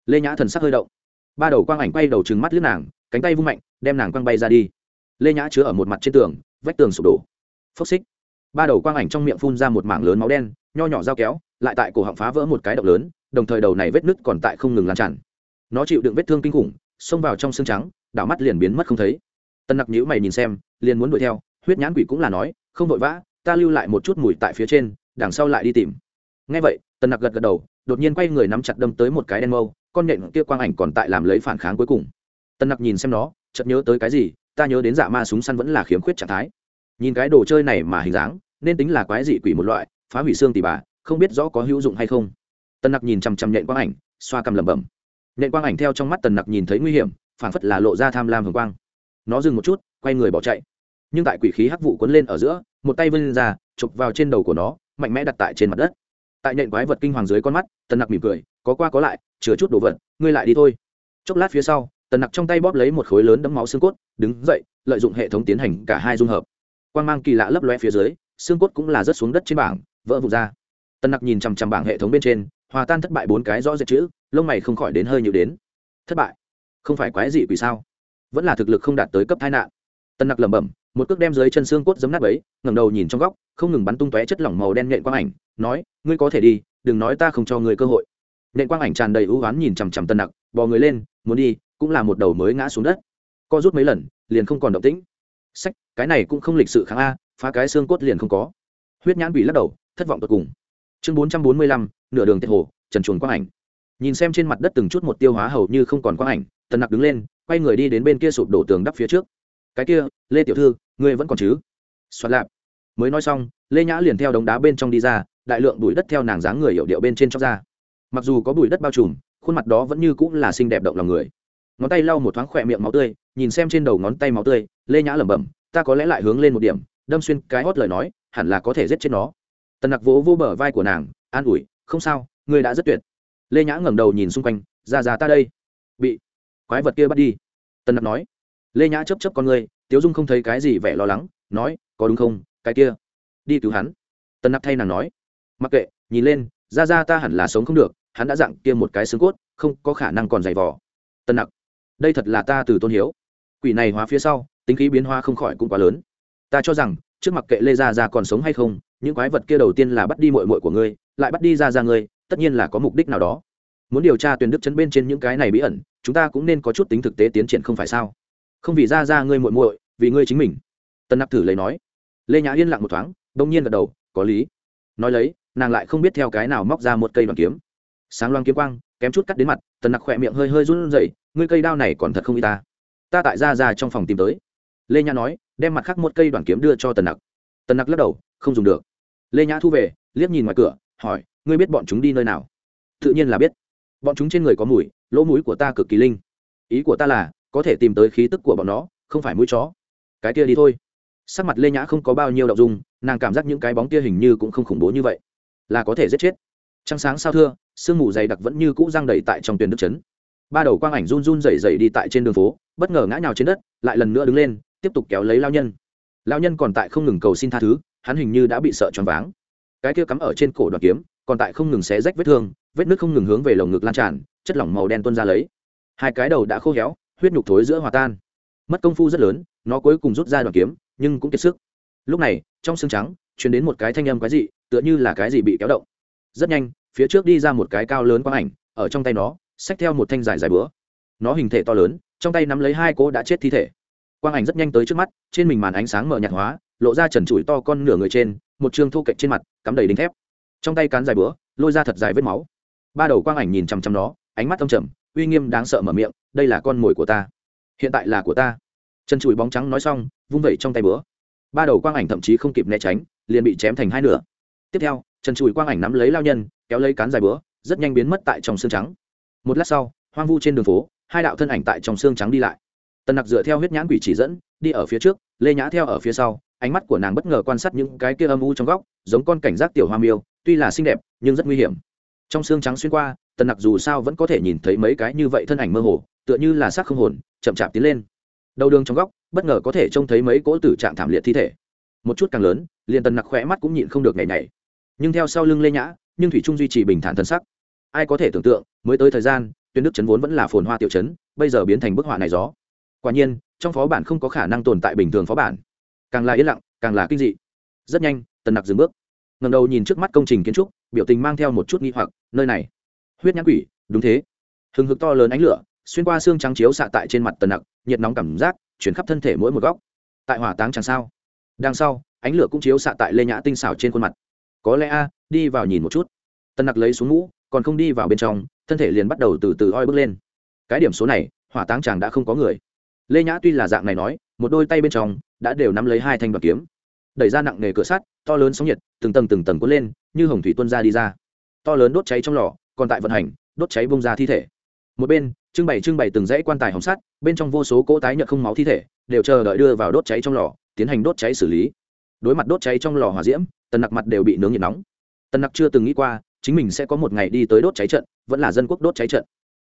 Lê nhã thần sắc hơi động. Ba đầu quang ảnh quay đầu trừng mắt lướt nàng, cánh tay vung mạnh, đem nàng quăng bay ra đi lê nhã chứa ở một mặt trên tường, vách tường sụp đổ. Phốc xích. Ba đầu quang ảnh trong miệng phun ra một mảng lớn máu đen, nho nhỏ dao kéo, lại tại cổ họng phá vỡ một cái động lớn, đồng thời đầu này vết nứt còn tại không ngừng lan tràn. Nó chịu đựng vết thương kinh khủng, xông vào trong xương trắng, đảo mắt liền biến mất không thấy. Tân nặc nhữ mày nhìn xem, liền muốn đuổi theo, huyết nhãn quỷ cũng là nói, không vội vã, ta lưu lại một chút mùi tại phía trên, đằng sau lại đi tìm. Ngay vậy, tân nặc gật gật đầu, đột nhiên quay người nắm chặt đâm tới một cái đen mâu, con nhện kia quang ảnh còn tại làm lấy phản kháng cuối cùng. Tân nặc nhìn xem nó, chợt nhớ tới cái gì ta nhớ đến dạ ma súng săn vẫn là khiếm khuyết trạng thái. Nhìn cái đồ chơi này mà hình dáng, nên tính là quái dị quỷ một loại, phá hủy xương tỉ bà, không biết rõ có hữu dụng hay không. Tân nặc nhìn chằm chằm nhện quang ảnh, xoa cầm lẩm bẩm. Nhện quang ảnh theo trong mắt tần nặc nhìn thấy nguy hiểm phản phất là lộ ra tham lam hồng quang. Nó dừng một chút, quay người bỏ chạy. Nhưng tại quỷ khí hắc vụ cuốn lên ở giữa, một tay vươn ra, chụp vào trên đầu của nó, mạnh mẽ đặt tại trên mặt đất. Tại nhện quái vật kinh hoàng dưới con mắt, tần nặc mỉm cười, có qua có lại, chừa chút đồ vật, ngươi lại đi thôi. Chốc lát phía sau tần nặc trong tay bóp lấy một khối lớn đấm máu xương cốt, đứng dậy, lợi dụng hệ thống tiến hành cả hai dung hợp. Quan g mang kỳ lạ lấp loe phía dưới, xương cốt cũng là rớt xuống đất trên bảng, vỡ vụt ra. Tần nặc nhìn chằm chằm bảng hệ thống bên trên, hòa tan thất bại bốn cái rõ rệt chữ, lông mày không khỏi đến hơi nhiều đến. Thất bại? Không phải quái gì quỷ sao? Vẫn là thực lực không đạt tới cấp tai nạn. Tần nặc lẩm bẩm, một cước đem dưới chân xương cốt giấm nát ấy ngẩng đầu nhìn trong góc, không ngừng bắn tung tóe chất lỏng màu đen nhện quang ảnh, nói, ngươi có thể đi, đừng nói ta không cho ngươi cơ hội. Nhện quang ảnh tràn đầy ưu oán nhìn chằm chằm tần nặc, bò người lên, muốn đi cũng là một đầu mới ngã xuống đất. Co rút mấy lần, liền không còn động tĩnh. Sách, cái này cũng không lịch sự kháng a, phá cái xương cốt liền không có. Huyết nhãn bị lắc đầu, thất vọng tột cùng. Chương bốn trăm bốn mươi lăm, nửa đường tiệt hồ, trần chuồn quang ảnh. Nhìn xem trên mặt đất từng chút một tiêu hóa hầu như không còn quang ảnh, tần nặc đứng lên, quay người đi đến bên kia sụp đổ tường đắp phía trước. Cái kia, lê tiểu thư, ngươi vẫn còn chứ? Xoắn lạp. Mới nói xong, lê nhã liền theo đống đá bên trong đi ra, đại lượng bụi đất theo nàng dáng người hiệu điệu bên trên chóc ra. Mặc dù có bụi đất bao trùm, khuôn mặt đó vẫn như cũng là xinh đẹp động lòng người ngón tay lau một thoáng khỏe miệng máu tươi, nhìn xem trên đầu ngón tay máu tươi, lê nhã lẩm bẩm, ta có lẽ lại hướng lên một điểm, đâm xuyên cái hót lời nói, hẳn là có thể giết chết nó. Tần nặc vỗ vô bờ vai của nàng, an ủi, không sao, ngươi đã rất tuyệt. Lê nhã ngẩng đầu nhìn xung quanh, ra ra ta đây. Bị quái vật kia bắt đi. Tần nặc nói. Lê nhã chấp chấp con ngươi, tiếu dung không thấy cái gì vẻ lo lắng, nói, có đúng không, cái kia, đi cứu hắn. Tần nặc thay nàng nói. Mặc kệ, nhìn lên, ra ra ta hẳn là sống không được, hắn đã dặn kia một cái xương cốt, không có khả năng còn dày vò. Tần nặc đây thật là ta từ tôn hiếu. Quỷ này hóa phía sau, tính khí biến hóa không khỏi cũng quá lớn. Ta cho rằng, trước mặt kệ lê gia gia còn sống hay không, những quái vật kia đầu tiên là bắt đi mội mội của ngươi, lại bắt đi ra ra ngươi, tất nhiên là có mục đích nào đó. Muốn điều tra tuyển đức chấn bên trên những cái này bí ẩn, chúng ta cũng nên có chút tính thực tế tiến triển không phải sao? Không vì ra ra ngươi muội muội, vì ngươi chính mình. Tân nặc thử lấy nói. Lê nhã yên lặng một thoáng, đông nhiên gật đầu, có lý. Nói lấy, nàng lại không biết theo cái nào móc ra một cây đoàn kiếm. Sáng loang kiếm quang, kém chút cắt đến mặt tần nặc khỏe miệng hơi hơi run rẩy ngươi cây đao này còn thật không y ta. Ta tại ra ra trong phòng tìm tới. Lê nhã nói, đem mặt khác một cây đoàn kiếm đưa cho tần nặc. Tần nặc lắc đầu, không dùng được. Lê nhã thu về, liếc nhìn ngoài cửa, hỏi, ngươi biết bọn chúng đi nơi nào? Tự nhiên là biết. Bọn chúng trên người có mùi, lỗ mũi của ta cực kỳ linh. Ý của ta là, có thể tìm tới khí tức của bọn nó, không phải mũi chó. Cái kia đi thôi. Sắc mặt lê nhã không có bao nhiêu đ ộ n g dung, nàng cảm giác những cái bóng kia hình như cũng không khủng bố như vậy. Là có thể giết chết. Trăng sáng sao thưa, sương mù dày đặc vẫn như cũ răng đầy tại trong tuyển đức chấn ba đầu quang ảnh run run rẩy rẩy đi tại trên đường phố, bất ngờ ngã nhào trên đất, lại lần nữa đứng lên, tiếp tục kéo lấy lao nhân. Lao nhân còn tại không ngừng cầu xin tha thứ, hắn hình như đã bị sợ choáng váng. Cái kia cắm ở trên cổ đoàn kiếm, còn tại không ngừng xé rách vết thương, vết nước không ngừng hướng về lồng ngực lan tràn, chất lỏng màu đen tuôn ra lấy. Hai cái đầu đã khô héo, huyết nhục thối giữa hòa tan. Mất công phu rất lớn, nó cuối cùng rút ra đoàn kiếm, nhưng cũng kiệt sức. Lúc này, trong xương trắng chuyển đến một cái thanh âm quái dị, tựa như là cái gì bị kéo động. Rất nhanh, phía trước đi ra một cái cao lớn quang ảnh, ở trong tay nó xách theo một thanh dài dài bữa nó hình thể to lớn, trong tay nắm lấy hai cô đã chết thi thể. Quang ảnh rất nhanh tới trước mắt, trên mình màn ánh sáng mở nhạt hóa, lộ ra trần trụi to con nửa người trên, một chương thu cạnh trên mặt, cắm đầy đinh thép. Trong tay cán dài bữa lôi ra thật dài vết máu. Ba đầu quang ảnh nhìn chằm chằm nó, ánh mắt âm trầm, uy nghiêm đáng sợ mở miệng, đây là con mồi của ta. Hiện tại là của ta. Chân chùi bóng trắng nói xong, vung vẩy trong tay bữa ba đầu quang ảnh thậm chí không kịp né tránh, liền bị chém thành hai nửa. Tiếp theo chân chùi quang ảnh nắm lấy lao nhân, kéo lấy cán dài bữa rất nhanh biến mất tại trong xương trắng một lát sau, hoang vu trên đường phố, hai đạo thân ảnh tại trong xương trắng đi lại. Tần nặc dựa theo huyết nhãn quỷ chỉ dẫn, đi ở phía trước, lê nhã theo ở phía sau, ánh mắt của nàng bất ngờ quan sát những cái kia âm u trong góc, giống con cảnh giác tiểu hoa miêu, tuy là xinh đẹp, nhưng rất nguy hiểm. Trong xương trắng xuyên qua, tần nặc dù sao vẫn có thể nhìn thấy mấy cái như vậy thân ảnh mơ hồ, tựa như là xác không hồn, chậm chạp tiến lên. Đầu đường trong góc, bất ngờ có thể trông thấy mấy cỗ tử trạng thảm liệt thi thể. Một chút càng lớn, liền tần nặc khỏe mắt cũng nhịn không được nhảy nhảy. Nhưng theo sau lưng lê nhã, nhưng thủy trung duy trì bình thản thân sắc. Ai có thể tưởng tượng mới tới thời gian tuyên đức trấn vốn vẫn là phồn hoa tiểu trấn bây giờ biến thành bức họa này gió. Quả nhiên, trong phó bản không có khả năng tồn tại bình thường phó bản. Càng là yên lặng, càng là kinh dị. Rất nhanh, tần nặc dừng bước. Ngầm đầu nhìn trước mắt công trình kiến trúc, biểu tình mang theo một chút nghi hoặc, nơi này. Huyết nhãn quỷ, đúng thế. Hừng hực to lớn ánh lửa, xuyên qua xương trắng chiếu xạ tại trên mặt tần nặc, nhiệt nóng cảm giác, chuyển khắp thân thể mỗi một góc. Tại hỏa táng chẳng sao. Đằng sau, ánh lửa cũng chiếu xạ tại lê nhã tinh xảo trên khuôn mặt. Có lẽ a, đi vào nhìn một chút. Tần nặc lấy xuống mũ, còn không đi vào bên trong thân thể liền bắt đầu từ từ oi bước lên. Cái điểm số này, hỏa táng chàng đã không có người. Lê nhã tuy là dạng này nói, một đôi tay bên trong đã đều nắm lấy hai thanh đoàn kiếm. Đẩy ra nặng nề cửa sắt, to lớn sóng nhiệt, từng tầng từng tầng cuốn lên, như hồng thủy tuân ra đi ra. To lớn đốt cháy trong lò, còn tại vận hành, đốt cháy bông ra thi thể. Một bên, trưng bày trưng bày từng dãy quan tài hồng sắt, bên trong vô số cỗ tái nhợt không máu thi thể, đều chờ đợi đưa vào đốt cháy trong lò, tiến hành đốt cháy xử lý. Đối mặt đốt cháy trong lò hỏa diễm, tần nặc mặt đều bị nướng nhiệt nóng. Tần nặc chưa từng nghĩ qua chính mình sẽ có một ngày đi tới đốt cháy trận, vẫn là dân quốc đốt cháy trận.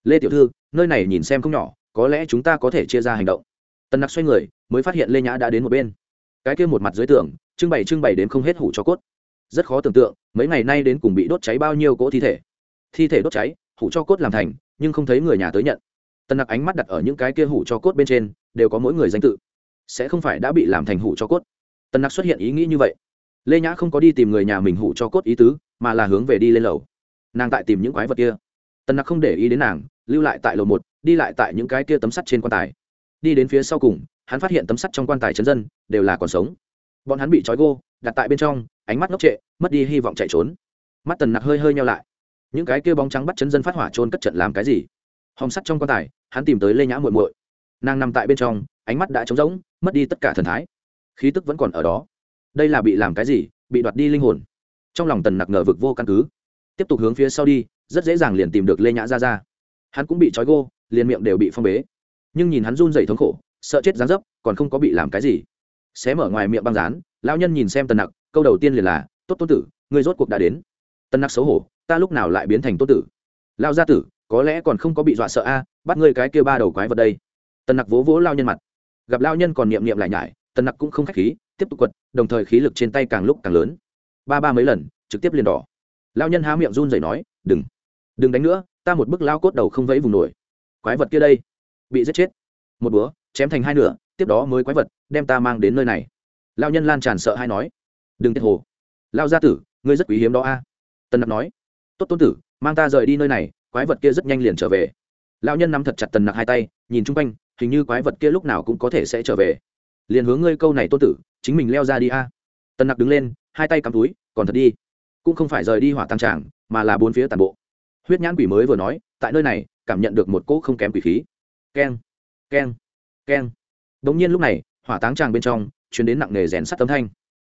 Lê tiểu thư, nơi này nhìn xem không nhỏ, có lẽ chúng ta có thể chia ra hành động. Tần nặc xoay người, mới phát hiện lê nhã đã đến một bên. Cái kia một mặt dưới tường, trưng bày trưng bày đến không hết hủ cho cốt. Rất khó tưởng tượng, mấy ngày nay đến cùng bị đốt cháy bao nhiêu cỗ thi thể. Thi thể đốt cháy, hủ cho cốt làm thành, nhưng không thấy người nhà tới nhận. Tần nặc ánh mắt đặt ở những cái kia hủ cho cốt bên trên, đều có mỗi người danh tự. Sẽ không phải đã bị làm thành hủ cho cốt. Tần nặc xuất hiện ý nghĩ như vậy. Lê nhã không có đi tìm người nhà mình hủ cho cốt ý tứ mà là hướng về đi lên lầu. Nàng tại tìm những quái vật kia. Tần nặc không để ý đến nàng, lưu lại tại lầu một, đi lại tại những cái kia tấm sắt trên quan tài. Đi đến phía sau cùng, hắn phát hiện tấm sắt trong quan tài chấn dân, đều là còn sống. Bọn hắn bị trói gô, đặt tại bên trong, ánh mắt ngốc trệ, mất đi hy vọng chạy trốn. Mắt tần nặc hơi hơi nhau lại. Những cái kia bóng trắng bắt chấn dân phát hỏa trôn cất trận làm cái gì? Hòng sắt trong quan tài, hắn tìm tới lê nhã muội muội. Nàng nằm tại bên trong, ánh mắt đã trống rỗng, mất đi tất cả thần thái. Khí tức vẫn còn ở đó. Đây là bị làm cái gì? Bị đoạt đi linh hồn trong lòng tần nặc ngờ vực vô căn cứ. Tiếp tục hướng phía sau đi, rất dễ dàng liền tìm được lê nhã ra ra hắn cũng bị trói gô, liền miệng đều bị phong bế. Nhưng nhìn hắn run dày thống khổ, sợ chết dán dấp, còn không có bị làm cái gì. Xé mở ngoài miệng băng rán, lão nhân nhìn xem tần nặc, câu đầu tiên liền là, tốt tôn tử, ngươi rốt cuộc đã đến. Tần nặc xấu hổ, ta lúc nào lại biến thành tôn tử? Lao gia tử, có lẽ còn không có bị dọa sợ a, bắt ngươi cái kia ba đầu quái vật đây. Tần nặc vỗ vỗ lao nhân mặt. Gặp lao nhân còn niệm niệm lại nhải, tần nặc cũng không k h á c h khí, tiếp tục quật, đồng thời khí lực trên tay càng lúc càng lớn ba ba mấy lần, trực tiếp liền đỏ. Lao nhân há miệng run rẩy nói, đừng đừng đánh nữa, ta một bức lao cốt đầu không vẫy vùng nổi. Quái vật kia đây, bị giết chết. Một búa, chém thành hai nửa, tiếp đó mới quái vật, đem ta mang đến nơi này. Lao nhân lan tràn sợ hay nói, đừng tiết hồ. Lao gia tử, ngươi rất quý hiếm đó a. Tần nặc nói, tốt tôn tử, mang ta rời đi nơi này, quái vật kia rất nhanh liền trở về. Lao nhân nắm thật chặt tần nặc hai tay, nhìn chung quanh, hình như quái vật kia lúc nào cũng có thể sẽ trở về. Liền hướng ngươi câu này tôn tử, chính mình leo ra đi a. Tần nặc đứng lên hai tay cắm túi, còn thật đi. Cũng không phải rời đi hỏa tăng tràng, mà là bốn phía tàn bộ. Huyết nhãn quỷ mới vừa nói, tại nơi này, cảm nhận được một cỗ không kém quỷ khí. Keng keng keng. Đ ỗ n g nhiên lúc này, hỏa táng tràng bên trong chuyến đến nặng nề rèn sắt âm thanh.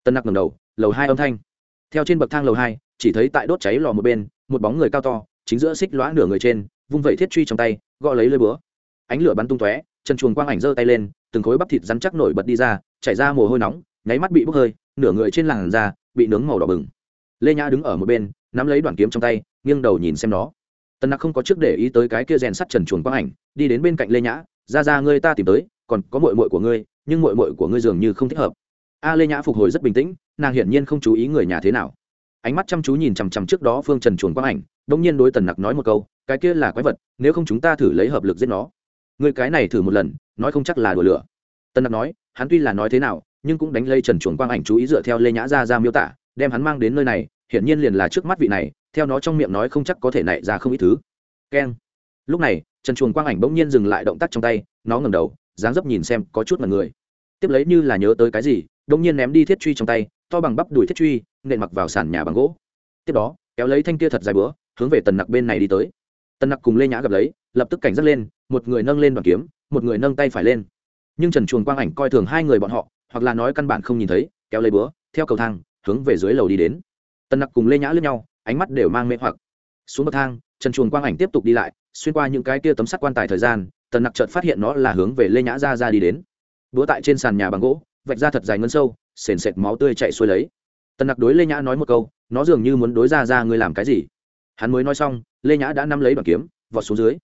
Tân nặc ngầm đầu, lầu hai âm thanh. Theo trên bậc thang lầu hai, chỉ thấy tại đốt cháy lò một bên, một bóng người cao to, chính giữa xích lõa nửa người trên, vung vẩy thiết truy trong tay, gõ lấy lơi búa. Ánh lửa bắn tung tóe, chân chuồng quang ảnh giơ tay lên, từng khối bắp thịt rắn chắc nổi bật đi ra, chảy ra mồ hôi nóng, nháy mắt bị bốc hơi nửa người trên làn da bị nướng màu đỏ bừng. Lê nhã đứng ở một bên, nắm lấy đoàn kiếm trong tay, nghiêng đầu nhìn xem nó. Tần nặc không có trước để ý tới cái kia rèn sắt trần chuồn quang ảnh, đi đến bên cạnh lê nhã, ra ra, ngươi ta tìm tới, còn có mội mội của ngươi, nhưng mội mội của ngươi dường như không thích hợp. A lê nhã phục hồi rất bình tĩnh, nàng hiển nhiên không chú ý người nhà thế nào. Ánh mắt chăm chú nhìn chằm chằm trước đó phương trần chuồn quang ảnh đông nhiên đối tần nặc nói một câu, cái kia là quái vật, nếu không chúng ta thử lấy hợp lực giết nó. Người cái này thử một lần, nói không chắc là đùa lửa. Tần nặc nói, hắn tuy là nói thế nào nhưng cũng đánh lây trần chuồng quang ảnh chú ý dựa theo lê nhã ra ra miêu tả, đem hắn mang đến nơi này, hiển nhiên liền là trước mắt vị này, theo nó trong miệng nói không chắc có thể nảy ra không ít thứ. Keng lúc này, trần chuồng quang ảnh bỗng nhiên dừng lại động tác trong tay, nó ngầm đầu, dáng dấp nhìn xem có chút mặt người. Tiếp lấy như là nhớ tới cái gì, bỗng nhiên ném đi thiết truy trong tay, to bằng bắp đùi thiết truy, nện mặc vào sàn nhà bằng gỗ. Tiếp đó, kéo lấy thanh kia thật dài bữa, hướng về tần nặc bên này đi tới. Tần nặc cùng lê nhã gặp lấy, lập tức cảnh giác lên, một người nâng lên đoàn kiếm, một người nâng tay phải lên. Nhưng trần chuồng quang ảnh coi thường hai người bọn họ hoặc là nói căn bản không nhìn thấy, kéo lấy bữa theo cầu thang, hướng về dưới lầu đi đến. Tần nặc cùng lê nhã lướt nhau, ánh mắt đều mang mê hoặc. Xuống bậc thang, trần chuồng quang ảnh tiếp tục đi lại, xuyên qua những cái kia tấm sắt quan tài thời gian, tần nặc chợt phát hiện nó là hướng về lê nhã ra ra đi đến. Búa tại trên sàn nhà bằng gỗ, vạch ra thật dài ngân sâu, sền sệt máu tươi chạy xuôi lấy. Tần nặc đối lê nhã nói một câu, nó dường như muốn đối ra ra ngươi làm cái gì? Hắn mới nói xong, lê nhã đã nắm lấy đoàn kiếm, vọt xuống dưới.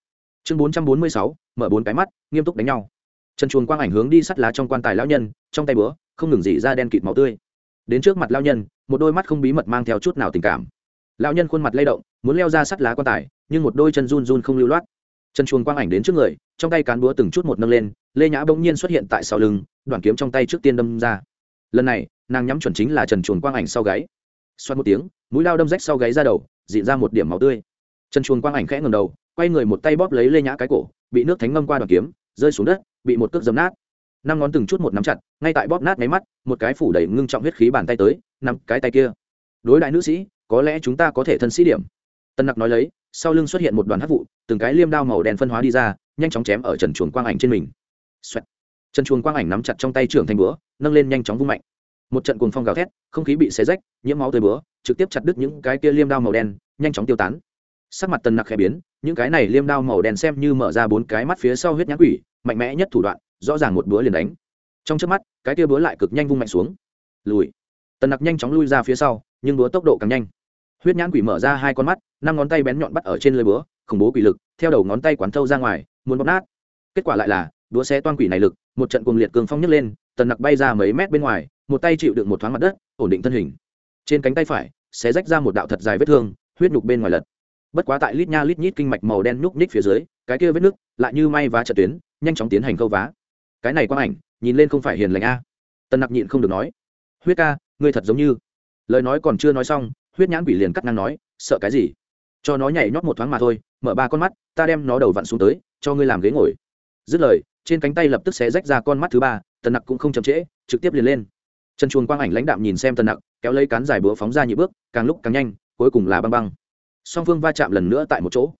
Chương bốn trăm bốn mươi sáu, mở bốn cái mắt, nghiêm túc đánh nhau trần chuồn quang ảnh hướng đi sắt lá trong quan tài lão nhân, trong tay búa, không ngừng dỉ ra đen kịt máu tươi. Đến trước mặt lão nhân, một đôi mắt không bí mật mang theo chút nào tình cảm. Lão nhân khuôn mặt lay động, muốn leo ra sắt lá quan tài, nhưng một đôi chân run run không lưu loát. Chân chuồng quang ảnh đến trước người, trong tay cán búa từng chút một nâng lên, lê nhã bỗng nhiên xuất hiện tại sau lưng, đoạn kiếm trong tay trước tiên đâm ra. Lần này, nàng nhắm chuẩn chính là trần chuồng quang ảnh sau gáy. Xoát một tiếng, mũi lao đâm rách sau gáy ra đầu, dịn ra một điểm máu tươi. Trần chuồng quang ảnh khẽ ngầm đầu, quay người một tay bóp lấy lê nhã cái cổ, bị nước thánh ngâm qua đoạn kiếm, rơi xuống đất bị một cước dấm nát. Năm ngón từng chút một nắm chặt, ngay tại bóp nát máy mắt, một cái phủ đầy ngưng trọng huyết khí bàn tay tới, nắm cái tay kia. Đối đại nữ sĩ, có lẽ chúng ta có thể thân sĩ điểm. Tân nặc nói lấy, sau lưng xuất hiện một đoàn hát vụ, từng cái liêm đao màu đen phân hóa đi ra, nhanh chóng chém ở trần chuồng quang ảnh trên mình. Xoẹt. trần chuồng quang ảnh nắm chặt trong tay trưởng thành búa, nâng lên nhanh chóng vung mạnh. Một trận cuồng phong gào thét, không khí bị xé rách, nhiễm máu tơi búa, trực tiếp chặt đứt những cái kia liêm đao màu đen, nhanh chóng tiêu tán. Sắc mặt tần nặc khẽ biến, những cái này liêm đao màu đen xem như mở ra bốn cái mắt phía sau huyết nhãn quỷ mạnh mẽ nhất thủ đoạn, rõ ràng một búa liền đánh. Trong trước mắt, cái tia búa lại cực nhanh vung mạnh xuống. Lùi. Tần nặc nhanh chóng lui ra phía sau, nhưng búa tốc độ càng nhanh. Huyết nhãn quỷ mở ra hai con mắt, năm ngón tay bén nhọn bắt ở trên lưới búa khủng bố quỷ lực, theo đầu ngón tay quán thâu ra ngoài, muốn bóp nát. Kết quả lại là đũa xe toan quỷ này lực, một trận cuồng liệt cường phong nhấc lên, tần nặc bay ra mấy mét bên ngoài, một tay chịu đựng một thoáng mặt đất, ổn định thân hình. Trên cánh tay phải xé rách ra một đạo thật dài vết thương, huyết nhục bên ngoài lật. Bất quá tại lít nha lít nhít kinh mạch màu đen nhúc ních phía dưới cái kia vết nước lại như may vá trận tuyến, nhanh chóng tiến hành câu vá. Cái này quang ảnh, nhìn lên không phải hiền lành a. Tần nặc nhịn không được nói, huyết ca, ngươi thật giống như. Lời nói còn chưa nói xong, huyết nhãn quỷ liền cắt ngang nói, sợ cái gì? Cho nó nhảy nhót một thoáng mà thôi, mở ba con mắt, ta đem nó đầu vặn xuống tới, cho ngươi làm ghế ngồi. Dứt lời, trên cánh tay lập tức xé rách ra con mắt thứ ba, tần nặc cũng không chậm trễ, trực tiếp liền lên. Chân chuồng quang ảnh lãnh đạm nhìn xem tần nặc, kéo lấy cán dài búa phóng ra nhị bước, càng lúc càng nhanh, cuối cùng là băng băng. Song phương va chạm lần nữa tại một chỗ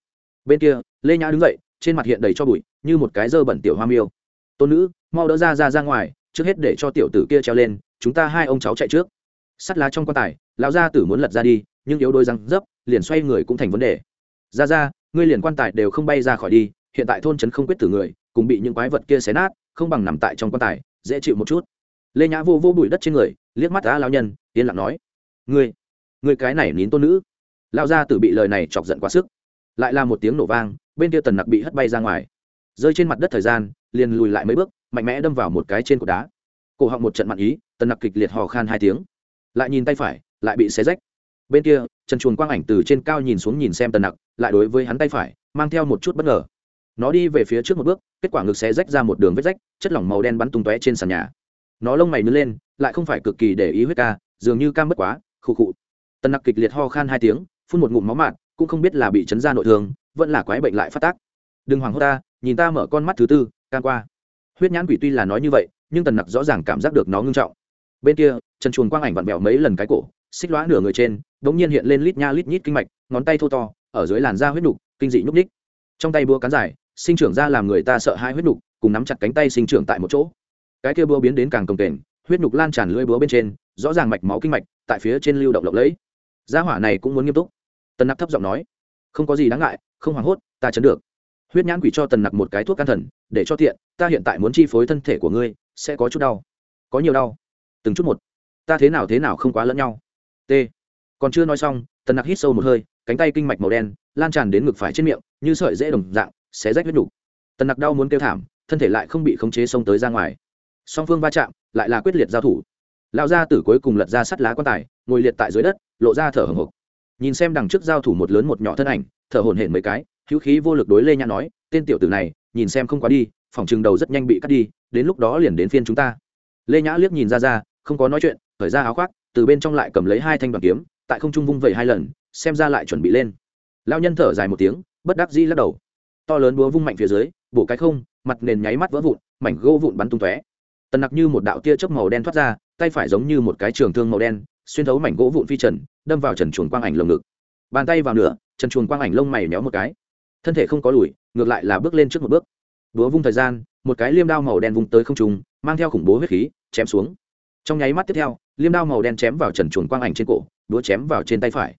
bên kia, lê nhã đứng dậy, trên mặt hiện đầy cho bụi, như một cái dơ bẩn tiểu hoa miêu. Tôn nữ, mau đỡ ra ra ra ngoài, trước hết để cho tiểu tử kia treo lên, chúng ta hai ông cháu chạy trước. Sắt lá trong quan tài, lão gia tử muốn lật ra đi, nhưng yếu đôi răng dấp liền xoay người cũng thành vấn đề. Ra ra, ngươi liền quan tài đều không bay ra khỏi đi, hiện tại thôn trấn không quyết tử người, cùng bị những quái vật kia xé nát, không bằng nằm tại trong quan tài, dễ chịu một chút. Lê nhã vô vô bụi đất trên người, liếc mắt á lao nhân, yên lặng nói, ngươi ngươi cái này nín tôn nữ. Lao gia tử bị lời này chọc giận quá sức lại là một tiếng nổ vang, bên kia tần nặc bị hất bay ra ngoài. Rơi trên mặt đất thời gian, liền lùi lại mấy bước, mạnh mẽ đâm vào một cái trên cột đá. Cổ họng một trận mặn ý, tần nặc kịch liệt hò khan hai tiếng. Lại nhìn tay phải, lại bị xé rách. Bên kia, trần chuồn quang ảnh từ trên cao nhìn xuống nhìn xem tần nặc, lại đối với hắn tay phải, mang theo một chút bất ngờ. Nó đi về phía trước một bước, kết quả ngực xé rách ra một đường vết rách, chất lỏng màu đen bắn tung tóe trên sàn nhà. Nó lông mày nứt lên, lại không phải cực kỳ để ý huyết ca, dường như cam bất quá, khụ khụ. Tần nặc kịch liệt ho khan hai tiếng, phun một ngụm máu mạt cũng không biết là bị chấn ra nội thương, vẫn là quái bệnh lại phát tác. Đừng hoảng hốt ta, nhìn ta mở con mắt thứ tư, can qua. Huyết nhãn quỷ tuy là nói như vậy, nhưng tần nặc rõ ràng cảm giác được nó ngưng trọng. Bên kia trần chuồn quang ảnh vặn vẹo mấy lần cái cổ, xích lõa nửa người trên đ ỗ n g nhiên hiện lên lít nha lít nhít kinh mạch, ngón tay thô to, ở dưới làn da huyết nục, kinh dị nhúc ních trong tay búa cán dài, sinh trưởng ra làm người ta sợ hai huyết nục, cùng nắm chặt cánh tay sinh trưởng tại một chỗ. Cái kia búa biến đến càng cồng kềnh, huyết nục lan tràn lưỡi búa bên trên, rõ ràng mạch máu kinh mạch, tại phía trên lưu động lộng lẫy. Gia hỏa này cũng muốn nghiêm túc tần nặc thấp giọng nói, không có gì đáng ngại, không hoảng hốt, ta chấn được. Huyết nhãn quỷ cho tần nặc một cái thuốc can thần, để cho tiện, ta hiện tại muốn chi phối thân thể của ngươi, sẽ có chút đau. Có nhiều đau. Từng chút một. Ta thế nào thế nào không quá lẫn nhau. T. Còn chưa nói xong, tần nặc hít sâu một hơi, cánh tay kinh mạch màu đen, lan tràn đến ngực phải trên miệng, như sợi dễ đồng dạng xé rách huyết nhục. Tần nặc đau muốn kêu thảm, thân thể lại không bị khống chế xông tới ra ngoài. Song phương va chạm, lại là quyết liệt giao thủ. Lão gia tử cuối cùng lật ra sắt lá quan tài, ngồi liệt tại dưới đất, lộ ra thở hồng hộc nhìn xem đằng trước giao thủ một lớn một nhỏ thân ảnh, thở hổn hển mấy cái, hữu khí vô lực đối lê nhã nói, tên tiểu tử này, nhìn xem không quá đi, phòng chừng đầu rất nhanh bị cắt đi, đến lúc đó liền đến phiên chúng ta. Lê nhã liếc nhìn ra ra, không có nói chuyện khởi ra áo khoác, từ bên trong lại cầm lấy hai thanh đoàn kiếm, tại không trung vung vẩy hai lần, xem ra lại chuẩn bị lên. Lao nhân thở dài một tiếng, bất đắc dĩ lắc đầu. To lớn búa vung mạnh phía dưới, bổ cái không, mặt nền nháy mắt vỡ vụn, mảnh gỗ vụn bắn tung tóe. Tần nặc như một đạo tia chớp màu đen thoát ra, tay phải giống như một cái trường thương màu đen xuyên thấu mảnh gỗ vụn phi trần, đâm vào trần chuồn quang ảnh lồng ngực. Bàn tay vào nửa, trần chuồn quang ảnh lông mày méo một cái. Thân thể không có lùi, ngược lại là bước lên trước một bước. Búa vung thời gian, một cái liêm đao màu đen vung tới không trùng mang theo khủng bố huyết khí, chém xuống. Trong nháy mắt tiếp theo, liêm đao màu đen chém vào trần chuồn quang ảnh trên cổ đũa chém vào trên tay phải.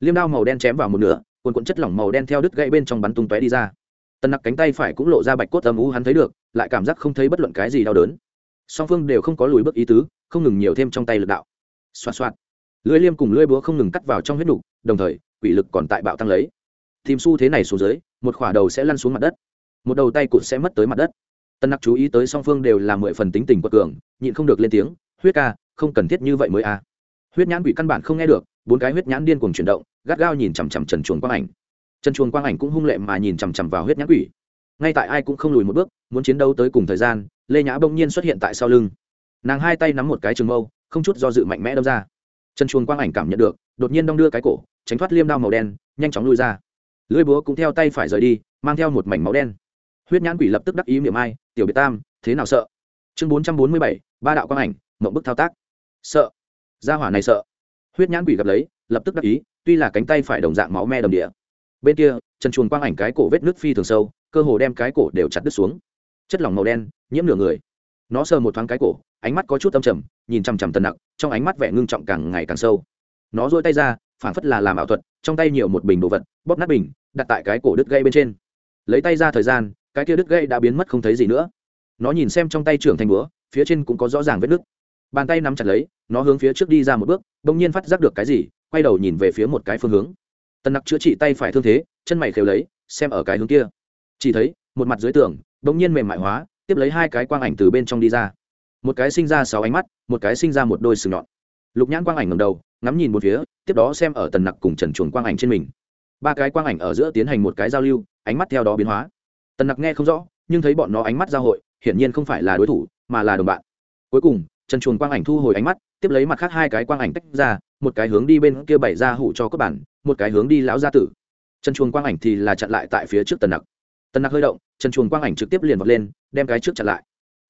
Liêm đao màu đen chém vào một nửa cuộn cuộn chất lỏng màu đen theo đứt gãy bên trong bắn tung tóe đi ra. Tần nặc cánh tay phải cũng lộ ra bạch cốt âm ú hắn thấy được, lại cảm giác không thấy bất luận cái gì đau đớn. Song phương đều không có lùi bước ý tứ, không ngừng nhiều thêm trong tay lực đạo xoạt xoạt. Lưỡi liêm cùng lưỡi búa không ngừng cắt vào trong huyết nục, đồng thời, quỷ lực còn tại bạo tăng lấy. Tìm xu thế này xuống dưới, một khỏa đầu sẽ lăn xuống mặt đất. Một đầu tay cụt sẽ mất tới mặt đất. Tân nặc chú ý tới song phương đều là mười phần tính tình quật cường, nhịn không được lên tiếng, huyết ca, không cần thiết như vậy mới a. À. huyết nhãn quỷ căn bản không nghe được, bốn cái huyết nhãn điên cuồng chuyển động, gắt gao nhìn chằm chằm trần chuồng quang ảnh. Trần chuồng quang ảnh cũng hung lệ mà nhìn chằm chằm vào huyết nhãn quỷ. Ngay tại ai cũng không lùi một bước, muốn chiến đấu tới cùng thời gian, lê nhã bỗng nhiên xuất hiện tại sau lưng. Nàng hai tay nắm một cái trường mâu không chút do dự mạnh mẽ đâm ra. Trần chuồng quang ảnh cảm nhận được, đột nhiên đong đưa cái cổ, tránh thoát liêm đao màu đen, nhanh chóng lui ra. Lưỡi búa cũng theo tay phải rời đi, mang theo một mảnh máu đen. Huyết nhãn quỷ lập tức đắc ý miệng ai, tiểu biệt tam, thế nào sợ? Chương bốn trăm bốn mươi bảy, ba đạo quang ảnh, mộng bức thao tác. Sợ. Gia hỏa này sợ. Huyết nhãn quỷ gặp lấy, lập tức đắc ý, tuy là cánh tay phải đồng dạng máu me đầm địa. Bên kia, trần chuồng quang ảnh cái cổ vết nước phi thường sâu, cơ hồ đem cái cổ đều chặt đứt xuống. Chất lỏng màu đen, nhiễm nửa người. Nó sờ một thoáng cái cổ ánh mắt có chút âm trầm, nhìn chằm chằm tần nặc, trong ánh mắt vẻ ngưng trọng càng ngày càng sâu. Nó dôi tay ra phản phất là làm ảo thuật, trong tay nhiều một bình đồ vật, bóp nát bình, đặt tại cái cổ đứt gây bên trên. Lấy tay ra thời gian, cái kia đứt gây đã biến mất không thấy gì nữa. Nó nhìn xem trong tay trưởng thành búa, phía trên cũng có rõ ràng vết nứt. Bàn tay nắm chặt lấy, nó hướng phía trước đi ra một bước, bỗng nhiên phát giác được cái gì, quay đầu nhìn về phía một cái phương hướng. Tần nặc chữa trị tay phải thương thế, chân mày khều lấy, xem ở cái hướng kia. Chỉ thấy, một mặt dưới tường, bỗng nhiên mềm mại hóa, tiếp lấy hai cái quang ảnh từ bên trong đi ra một cái sinh ra sáu ánh mắt, một cái sinh ra một đôi sừng nhọn. Lục nhãn quang ảnh ngầm đầu, ngắm nhìn một phía, tiếp đó xem ở tần nặc cùng trần chuồng quang ảnh trên mình. Ba cái quang ảnh ở giữa tiến hành một cái giao lưu, ánh mắt theo đó biến hóa. Tần nặc nghe không rõ, nhưng thấy bọn nó ánh mắt giao hội, hiển nhiên không phải là đối thủ, mà là đồng bạn. Cuối cùng, trần chuồng quang ảnh thu hồi ánh mắt, tiếp lấy mặt khác hai cái quang ảnh tách ra, một cái hướng đi bên kia bảy ra hủ cho các bản, một cái hướng đi lão gia tử. Trần chuồng quang ảnh thì là chặn lại tại phía trước tần nặc. Tần nặc hơi động, trần chuồng quang ảnh trực tiếp liền vọt lên, đem cái trước chặn lại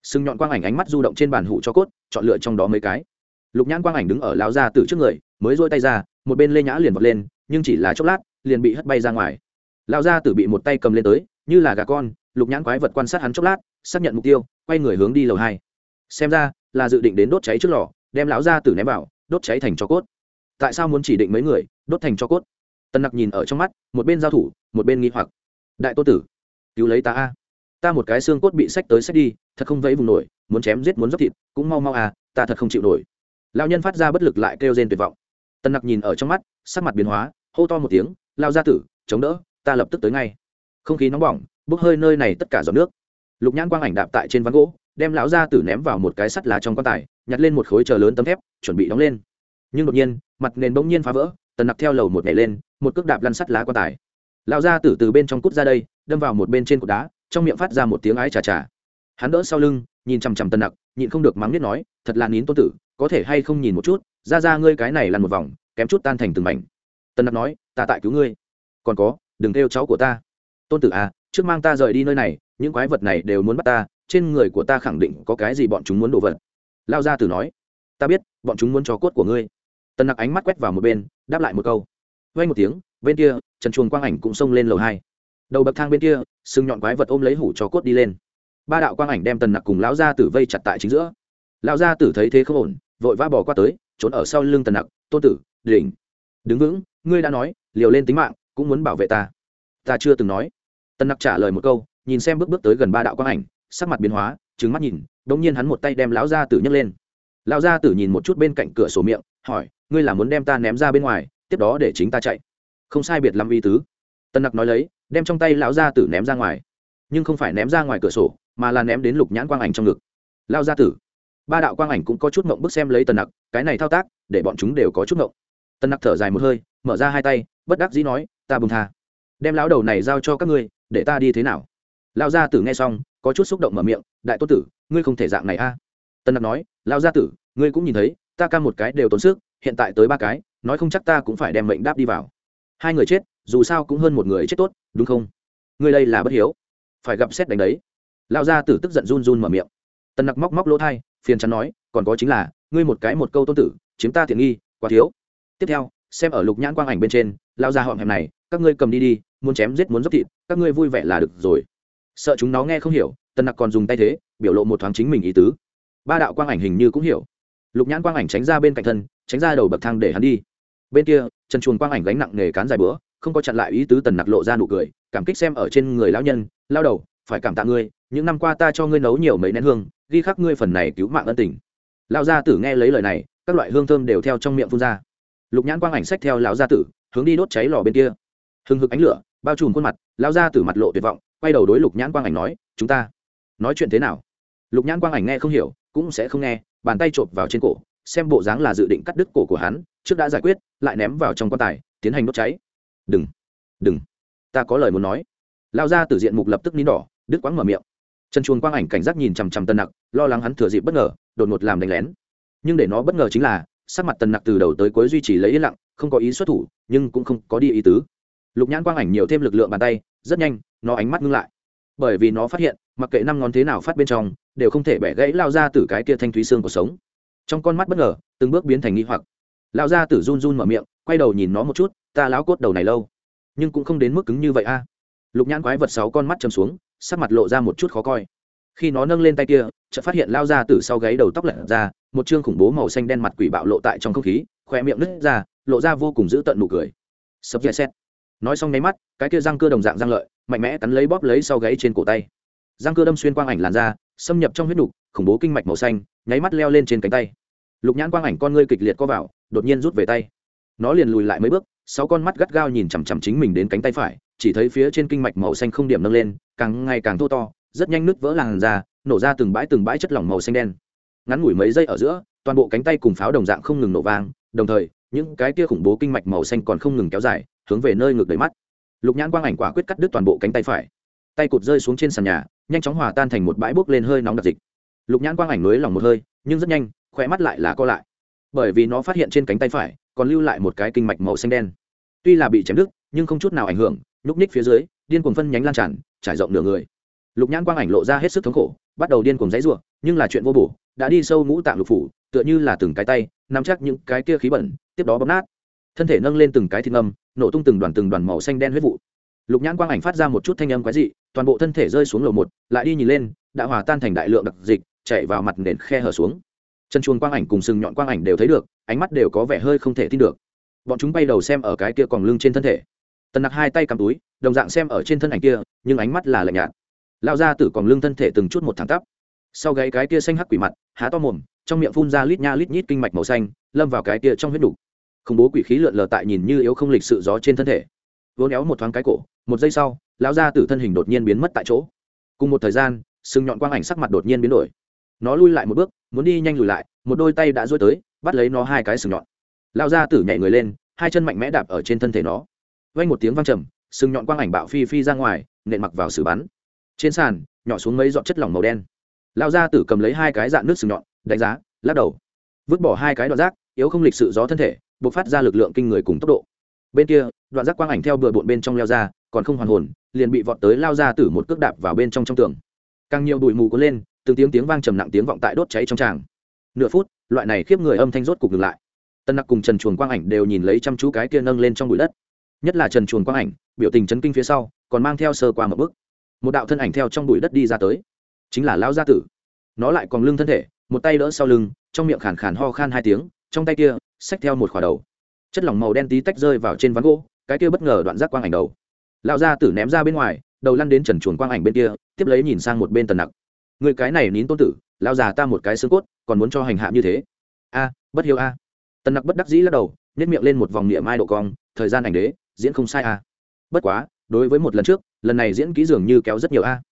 sừng nhọn quang ảnh ánh mắt du động trên bàn hủ cho cốt, chọn lựa trong đó mấy cái. Lục nhãn quang ảnh đứng ở lão gia tử trước người, mới dôi tay ra, một bên lê nhã liền vọt lên, nhưng chỉ là chốc lát, liền bị hất bay ra ngoài. Lão gia tử bị một tay cầm lên tới, như là gà con, lục nhãn quái vật quan sát hắn chốc lát, xác nhận mục tiêu, quay người hướng đi lầu hai. Xem ra, là dự định đến đốt cháy trước lò, đem lão gia tử ném vào, đốt cháy thành cho cốt. Tại sao muốn chỉ định mấy người, đốt thành cho cốt? Tân nặc nhìn ở trong mắt, một bên giao thủ, một bên nghi hoặc. Đại tô tử, cứu lấy ta a ta một cái xương cốt bị sách tới sách đi, thật không vẫy vùng nổi, muốn chém giết muốn dốc thịt, cũng mau mau à ta thật không chịu nổi. Lao nhân phát ra bất lực lại kêu rên tuyệt vọng. Tân nặc nhìn ở trong mắt, sắc mặt biến hóa, hô to một tiếng lao ra tử, chống đỡ, ta lập tức tới ngay. Không khí nóng bỏng, bốc hơi nơi này tất cả giọt nước. Lục nhãn quang ảnh đạp tại trên ván gỗ, đem lão gia tử ném vào một cái sắt lá trong quan tài, nhặt lên một khối chờ lớn tấm thép, chuẩn bị đóng lên. Nhưng đột nhiên, mặt nền bỗng nhiên phá vỡ, tần nặc theo lầu một nhảy lên, một cước đạp lăn sắt lá quan tài. Lão gia tử từ bên trong cút ra đây, đâm vào một bên trên cột đá trong miệng phát ra một tiếng ái chà chà. Hắn đỡ sau lưng, nhìn chằm chằm tần nặc, nhịn không được mắng biết nói, thật là nín tôn tử, có thể hay không nhìn một chút, ra ra ngươi cái này lăn một vòng, kém chút tan thành từng mảnh. Tần nặc nói, ta tại cứu ngươi. Còn có, đừng kêu cháu của ta. Tôn tử à trước mang ta rời đi nơi này, những quái vật này đều muốn bắt ta, trên người của ta khẳng định có cái gì bọn chúng muốn đổ vật. Lao ra từ nói, ta biết, bọn chúng muốn cho cốt của ngươi. Tần nặc ánh mắt quét vào một bên, đáp lại một câu. Vay một tiếng, bên kia, trần chuồng quang ảnh cũng xông lên lầu hai đầu bậc thang bên kia, sừng nhọn quái vật ôm lấy hủ cho cốt đi lên. Ba đạo quang ảnh đem tần nặc cùng lão gia tử vây chặt tại chính giữa. Lão gia tử thấy thế không ổn, vội vã bỏ qua tới, trốn ở sau lưng tần nặc, tôn tử, đỉnh. Đứng vững, ngươi đã nói, liều lên tính mạng, cũng muốn bảo vệ ta. Ta chưa từng nói. Tần nặc trả lời một câu, nhìn xem bước bước tới gần ba đạo quang ảnh, sắc mặt biến hóa trứng mắt nhìn đ nhiên hắn một tay đem lão gia tử nhấc lên. Lão gia tử nhìn một chút bên cạnh cửa sổ miệng, hỏi, ngươi là muốn đem ta ném ra bên ngoài, tiếp đó để chính ta chạy? Không sai biệt lắm vi tứ tân nặc nói lấy, đem trong tay lão gia tử ném ra ngoài. Nhưng không phải ném ra ngoài cửa sổ, mà là ném đến lục nhãn quang ảnh trong ngực. Lao gia tử. Ba đạo quang ảnh cũng có chút mộng bức xem lấy tần nặc, cái này thao tác, để bọn chúng đều có chút mộng tần nặc thở dài một hơi, mở ra hai tay, bất đắc dĩ nói, ta bùng tha. Đem lão đầu này giao cho các ngươi, để ta đi thế nào? Lao gia tử nghe xong, có chút xúc động mở miệng, đại tô tử, ngươi không thể dạng này a. Tân nặc nói lao gia tử, ngươi cũng nhìn thấy, ta ca một cái đều tốn sức, hiện tại tới ba cái, nói không chắc ta cũng phải đem mệnh đáp đi vào. Hai người chết dù sao cũng hơn một người chết tốt, đúng không? Ngươi đây là bất hiếu. Phải gặp xét đánh đấy. Lao gia tử tức giận run run mở miệng. Tân nặc móc móc lỗ thai, phiền chắn nói, còn có chính là, ngươi một cái một câu tôn tử, chiếm ta tiện nghi, quá thiếu. Tiếp theo, xem ở lục nhãn quang ảnh bên trên lao ra họng hẹp này, các ngươi cầm đi đi, muốn chém giết muốn dốc thịt, các ngươi vui vẻ là được rồi. Sợ chúng nó nghe không hiểu tân nặc còn dùng tay thế, biểu lộ một thoáng chính mình ý tứ. Ba đạo quang ảnh hình như cũng hiểu. Lục nhãn quang ảnh tránh ra bên cạnh thân, tránh ra đầu bậc thang để hắn đi. Bên kia trần chuồng quang ảnh gánh nặng nghề cán dài bữa không có chặn lại ý tứ tần nặc lộ ra nụ cười, cảm kích xem ở trên người lão nhân, lao đầu, phải cảm tạ ngươi, những năm qua ta cho ngươi nấu nhiều mấy nén hương, ghi khắc ngươi phần này cứu mạng ân tình. Lão gia tử nghe lấy lời này, các loại hương thơm đều theo trong miệng phun ra. Lục nhãn quang ảnh sách theo lão gia tử, hướng đi đốt cháy lò bên kia. Hừng hực ánh lửa, bao trùm khuôn mặt, lão gia tử mặt lộ tuyệt vọng, quay đầu đối lục nhãn quang ảnh nói, chúng ta nói chuyện thế nào? Lục nhãn quang ảnh nghe không hiểu, cũng sẽ không nghe, bàn tay chộp vào trên cổ, xem bộ dáng là dự định cắt đứt cổ của hắn, trước đã giải quyết, lại ném vào trong quan tài, tiến hành đốt cháy đừng đừng. Ta có lời muốn nói. Lao ra từ diện mục lập tức nín đỏ, đứt quãng mở miệng. Trần chuồng quang ảnh cảnh giác nhìn chằm chằm tân nặc, lo lắng hắn thừa dịp bất ngờ, đột ngột làm đánh lén. Nhưng để nó bất ngờ chính là, sắc mặt tần nặc từ đầu tới cuối duy trì lấy yên lặng, không có ý xuất thủ, nhưng cũng không có đi ý tứ. Lục nhãn quang ảnh nhiều thêm lực lượng bàn tay, rất nhanh, nó ánh mắt ngưng lại. Bởi vì nó phát hiện, mặc kệ năm ngón thế nào phát bên trong, đều không thể bẻ gãy lao ra từ cái kia thanh thúy xương của sống. Trong con mắt bất ngờ, từng bước biến thành nghi hoặc. Lao ra tử run run mở miệng, quay đầu nhìn nó một chút ta láo cốt đầu này lâu. Nhưng cũng không đến mức cứng như vậy a. Lục nhãn quái vật sáu con mắt chầm xuống, sắc mặt lộ ra một chút khó coi. Khi nó nâng lên tay kia, chợt phát hiện lao ra từ sau gáy đầu tóc lật ra, một chương khủng bố màu xanh đen mặt quỷ bạo lộ tại trong không khí khoe miệng nứt ra, lộ ra vô cùng dữ tận nụ cười. Sập dẹ xét nói xong nháy mắt, cái kia răng cơ đồng dạng răng lợi, mạnh mẽ cắn lấy bóp lấy sau gáy trên cổ tay. Răng cơ đâm xuyên quang ảnh làn ra xâm nhập trong huyết nục, khủng bố kinh mạch màu xanh, nháy mắt leo lên trên cánh tay. Lục nhãn quang ảnh con ngươi kịch liệt co vào, đột nhiên rút về tay. Nó liền lùi lại mấy bước sáu con mắt gắt gao nhìn chằm chằm chính mình đến cánh tay phải, chỉ thấy phía trên kinh mạch màu xanh không điểm nâng lên, càng ngày càng thô to, rất nhanh nứt vỡ làn ra nổ ra từng bãi từng bãi chất lỏng màu xanh đen. Ngắn ngủi mấy giây ở giữa, toàn bộ cánh tay cùng pháo đồng dạng không ngừng nổ vang, đồng thời, những cái kia khủng bố kinh mạch màu xanh còn không ngừng kéo dài, hướng về nơi ngược đầy mắt. Lục nhãn quang ảnh quả quyết cắt đứt toàn bộ cánh tay phải. Tay cụt rơi xuống trên sàn nhà, nhanh chóng hòa tan thành một bãi bốc lên hơi nóng đặc dịch. Lục nhãn quang ảnh nới lòng một hơi, nhưng rất nhanh khỏe mắt lại là co lại. Bởi vì nó phát hiện trên cánh tay phải còn lưu lại một cái kinh mạch màu xanh đen. Tuy là bị chém đứt, nhưng không chút nào ảnh hưởng, nhúc ních phía dưới, điên cuồng phân nhánh lan tràn, trải rộng nửa người. Lục nhãn quang ảnh lộ ra hết sức thống khổ, bắt đầu điên cuồng dãy ruộng nhưng là chuyện vô bổ, đã đi sâu ngũ tạng lục phủ, tựa như là từng cái tay, nắm chắc những cái kia khí bẩn, tiếp đó bóp nát. Thân thể nâng lên từng cái thịt ngâm, nổ tung từng đoàn từng đoàn màu xanh đen huyết vụ. Lục nhãn quang ảnh phát ra một chút thanh âm quái dị, toàn bộ thân thể rơi xuống lầu một, lại đi nhìn lên, đã hòa tan thành đại lượng đặc dịch chạy vào mặt nền khe hở xuống. Chân chuồng quang ảnh cùng sừng nhọn quang ảnh đều thấy được ánh mắt đều có vẻ hơi không thể tin được. Bọn chúng bay đầu xem ở cái kia còn lưng trên thân thể. Tần nặc hai tay cầm túi, đồng dạng xem ở trên thân ảnh kia, nhưng ánh mắt là lạnh nhạt. Lao ra từ còn lưng thân thể từng chút một thẳng tắp. Sau gáy cái kia xanh hắc quỷ mặt, há to mồm, trong miệng phun ra lít nha lít nhít kinh mạch màu xanh, lâm vào cái kia trong huyết đủ khủng bố quỷ khí lượn lờ tại nhìn như yếu không lịch sự gió trên thân thể. Vốn éo một thoáng cái cổ, một giây sau, lão ra từ thân hình đột nhiên biến mất tại chỗ. Cùng một thời gian, sừng nhọn quang ảnh sắc mặt đột nhiên biến đổi. Nó lui lại một bước, muốn đi nhanh lùi lại, một đôi tay đã dôi tới bắt lấy nó hai cái sừng nhọn. Lao ra tử nhảy người lên, hai chân mạnh mẽ đạp ở trên thân thể nó. Vang một tiếng vang trầm, sừng nhọn quang ảnh bạo phi phi ra ngoài, nện mặc vào xử bắn. Trên sàn, nhỏ xuống mấy giọt chất lỏng màu đen. Lao ra tử cầm lấy hai cái dạng nước sừng nhọn, đánh giá, lắc đầu. Vứt bỏ hai cái đoạn rác, yếu không lịch sự gió thân thể buộc phát ra lực lượng kinh người cùng tốc độ. Bên kia, đoạn rác quang ảnh theo bừa bộn bên trong leo ra, còn không hoàn hồn, liền bị vọt tới lao ra tử một cước đạp vào bên trong trong tường. Càng nhiều bụi mù cuốn lên, từng tiếng tiếng vang trầm nặng tiếng vọng tại đốt cháy trong tràng. Nửa phút loại này khiếp người âm thanh rốt cục ngừng lại. Tân nặc cùng trần chuồn quang ảnh đều nhìn lấy chăm chú cái kia nâng lên trong bụi đất. Nhất là trần chuồn quang ảnh, biểu tình chấn kinh phía sau, còn mang theo sơ qua một bước. Một đạo thân ảnh theo trong bụi đất đi ra tới, chính là lão gia tử. Nó lại còn lưng thân thể, một tay đỡ sau lưng, trong miệng khàn khàn ho khan hai tiếng, trong tay kia, xách theo một khỏa đầu. Chất lỏng màu đen tí tách rơi vào trên ván gỗ, cái kia bất ngờ đoạn giác quang ảnh đầu. Lão gia tử ném ra bên ngoài, đầu lăn đến trần chuồn quang ảnh bên kia, tiếp lấy nhìn sang một bên tần nặc người cái này nín tôn tử, lao già ta một cái xương cốt, còn muốn cho hành hạ như thế. A, bất hiếu a. Tần nặc bất đắc dĩ lắc đầu nhét miệng lên một vòng niệm ai độ cong, thời gian ảnh đế, diễn không sai a. Bất quá, đối với một lần trước, lần này diễn kỹ dường như kéo rất nhiều a.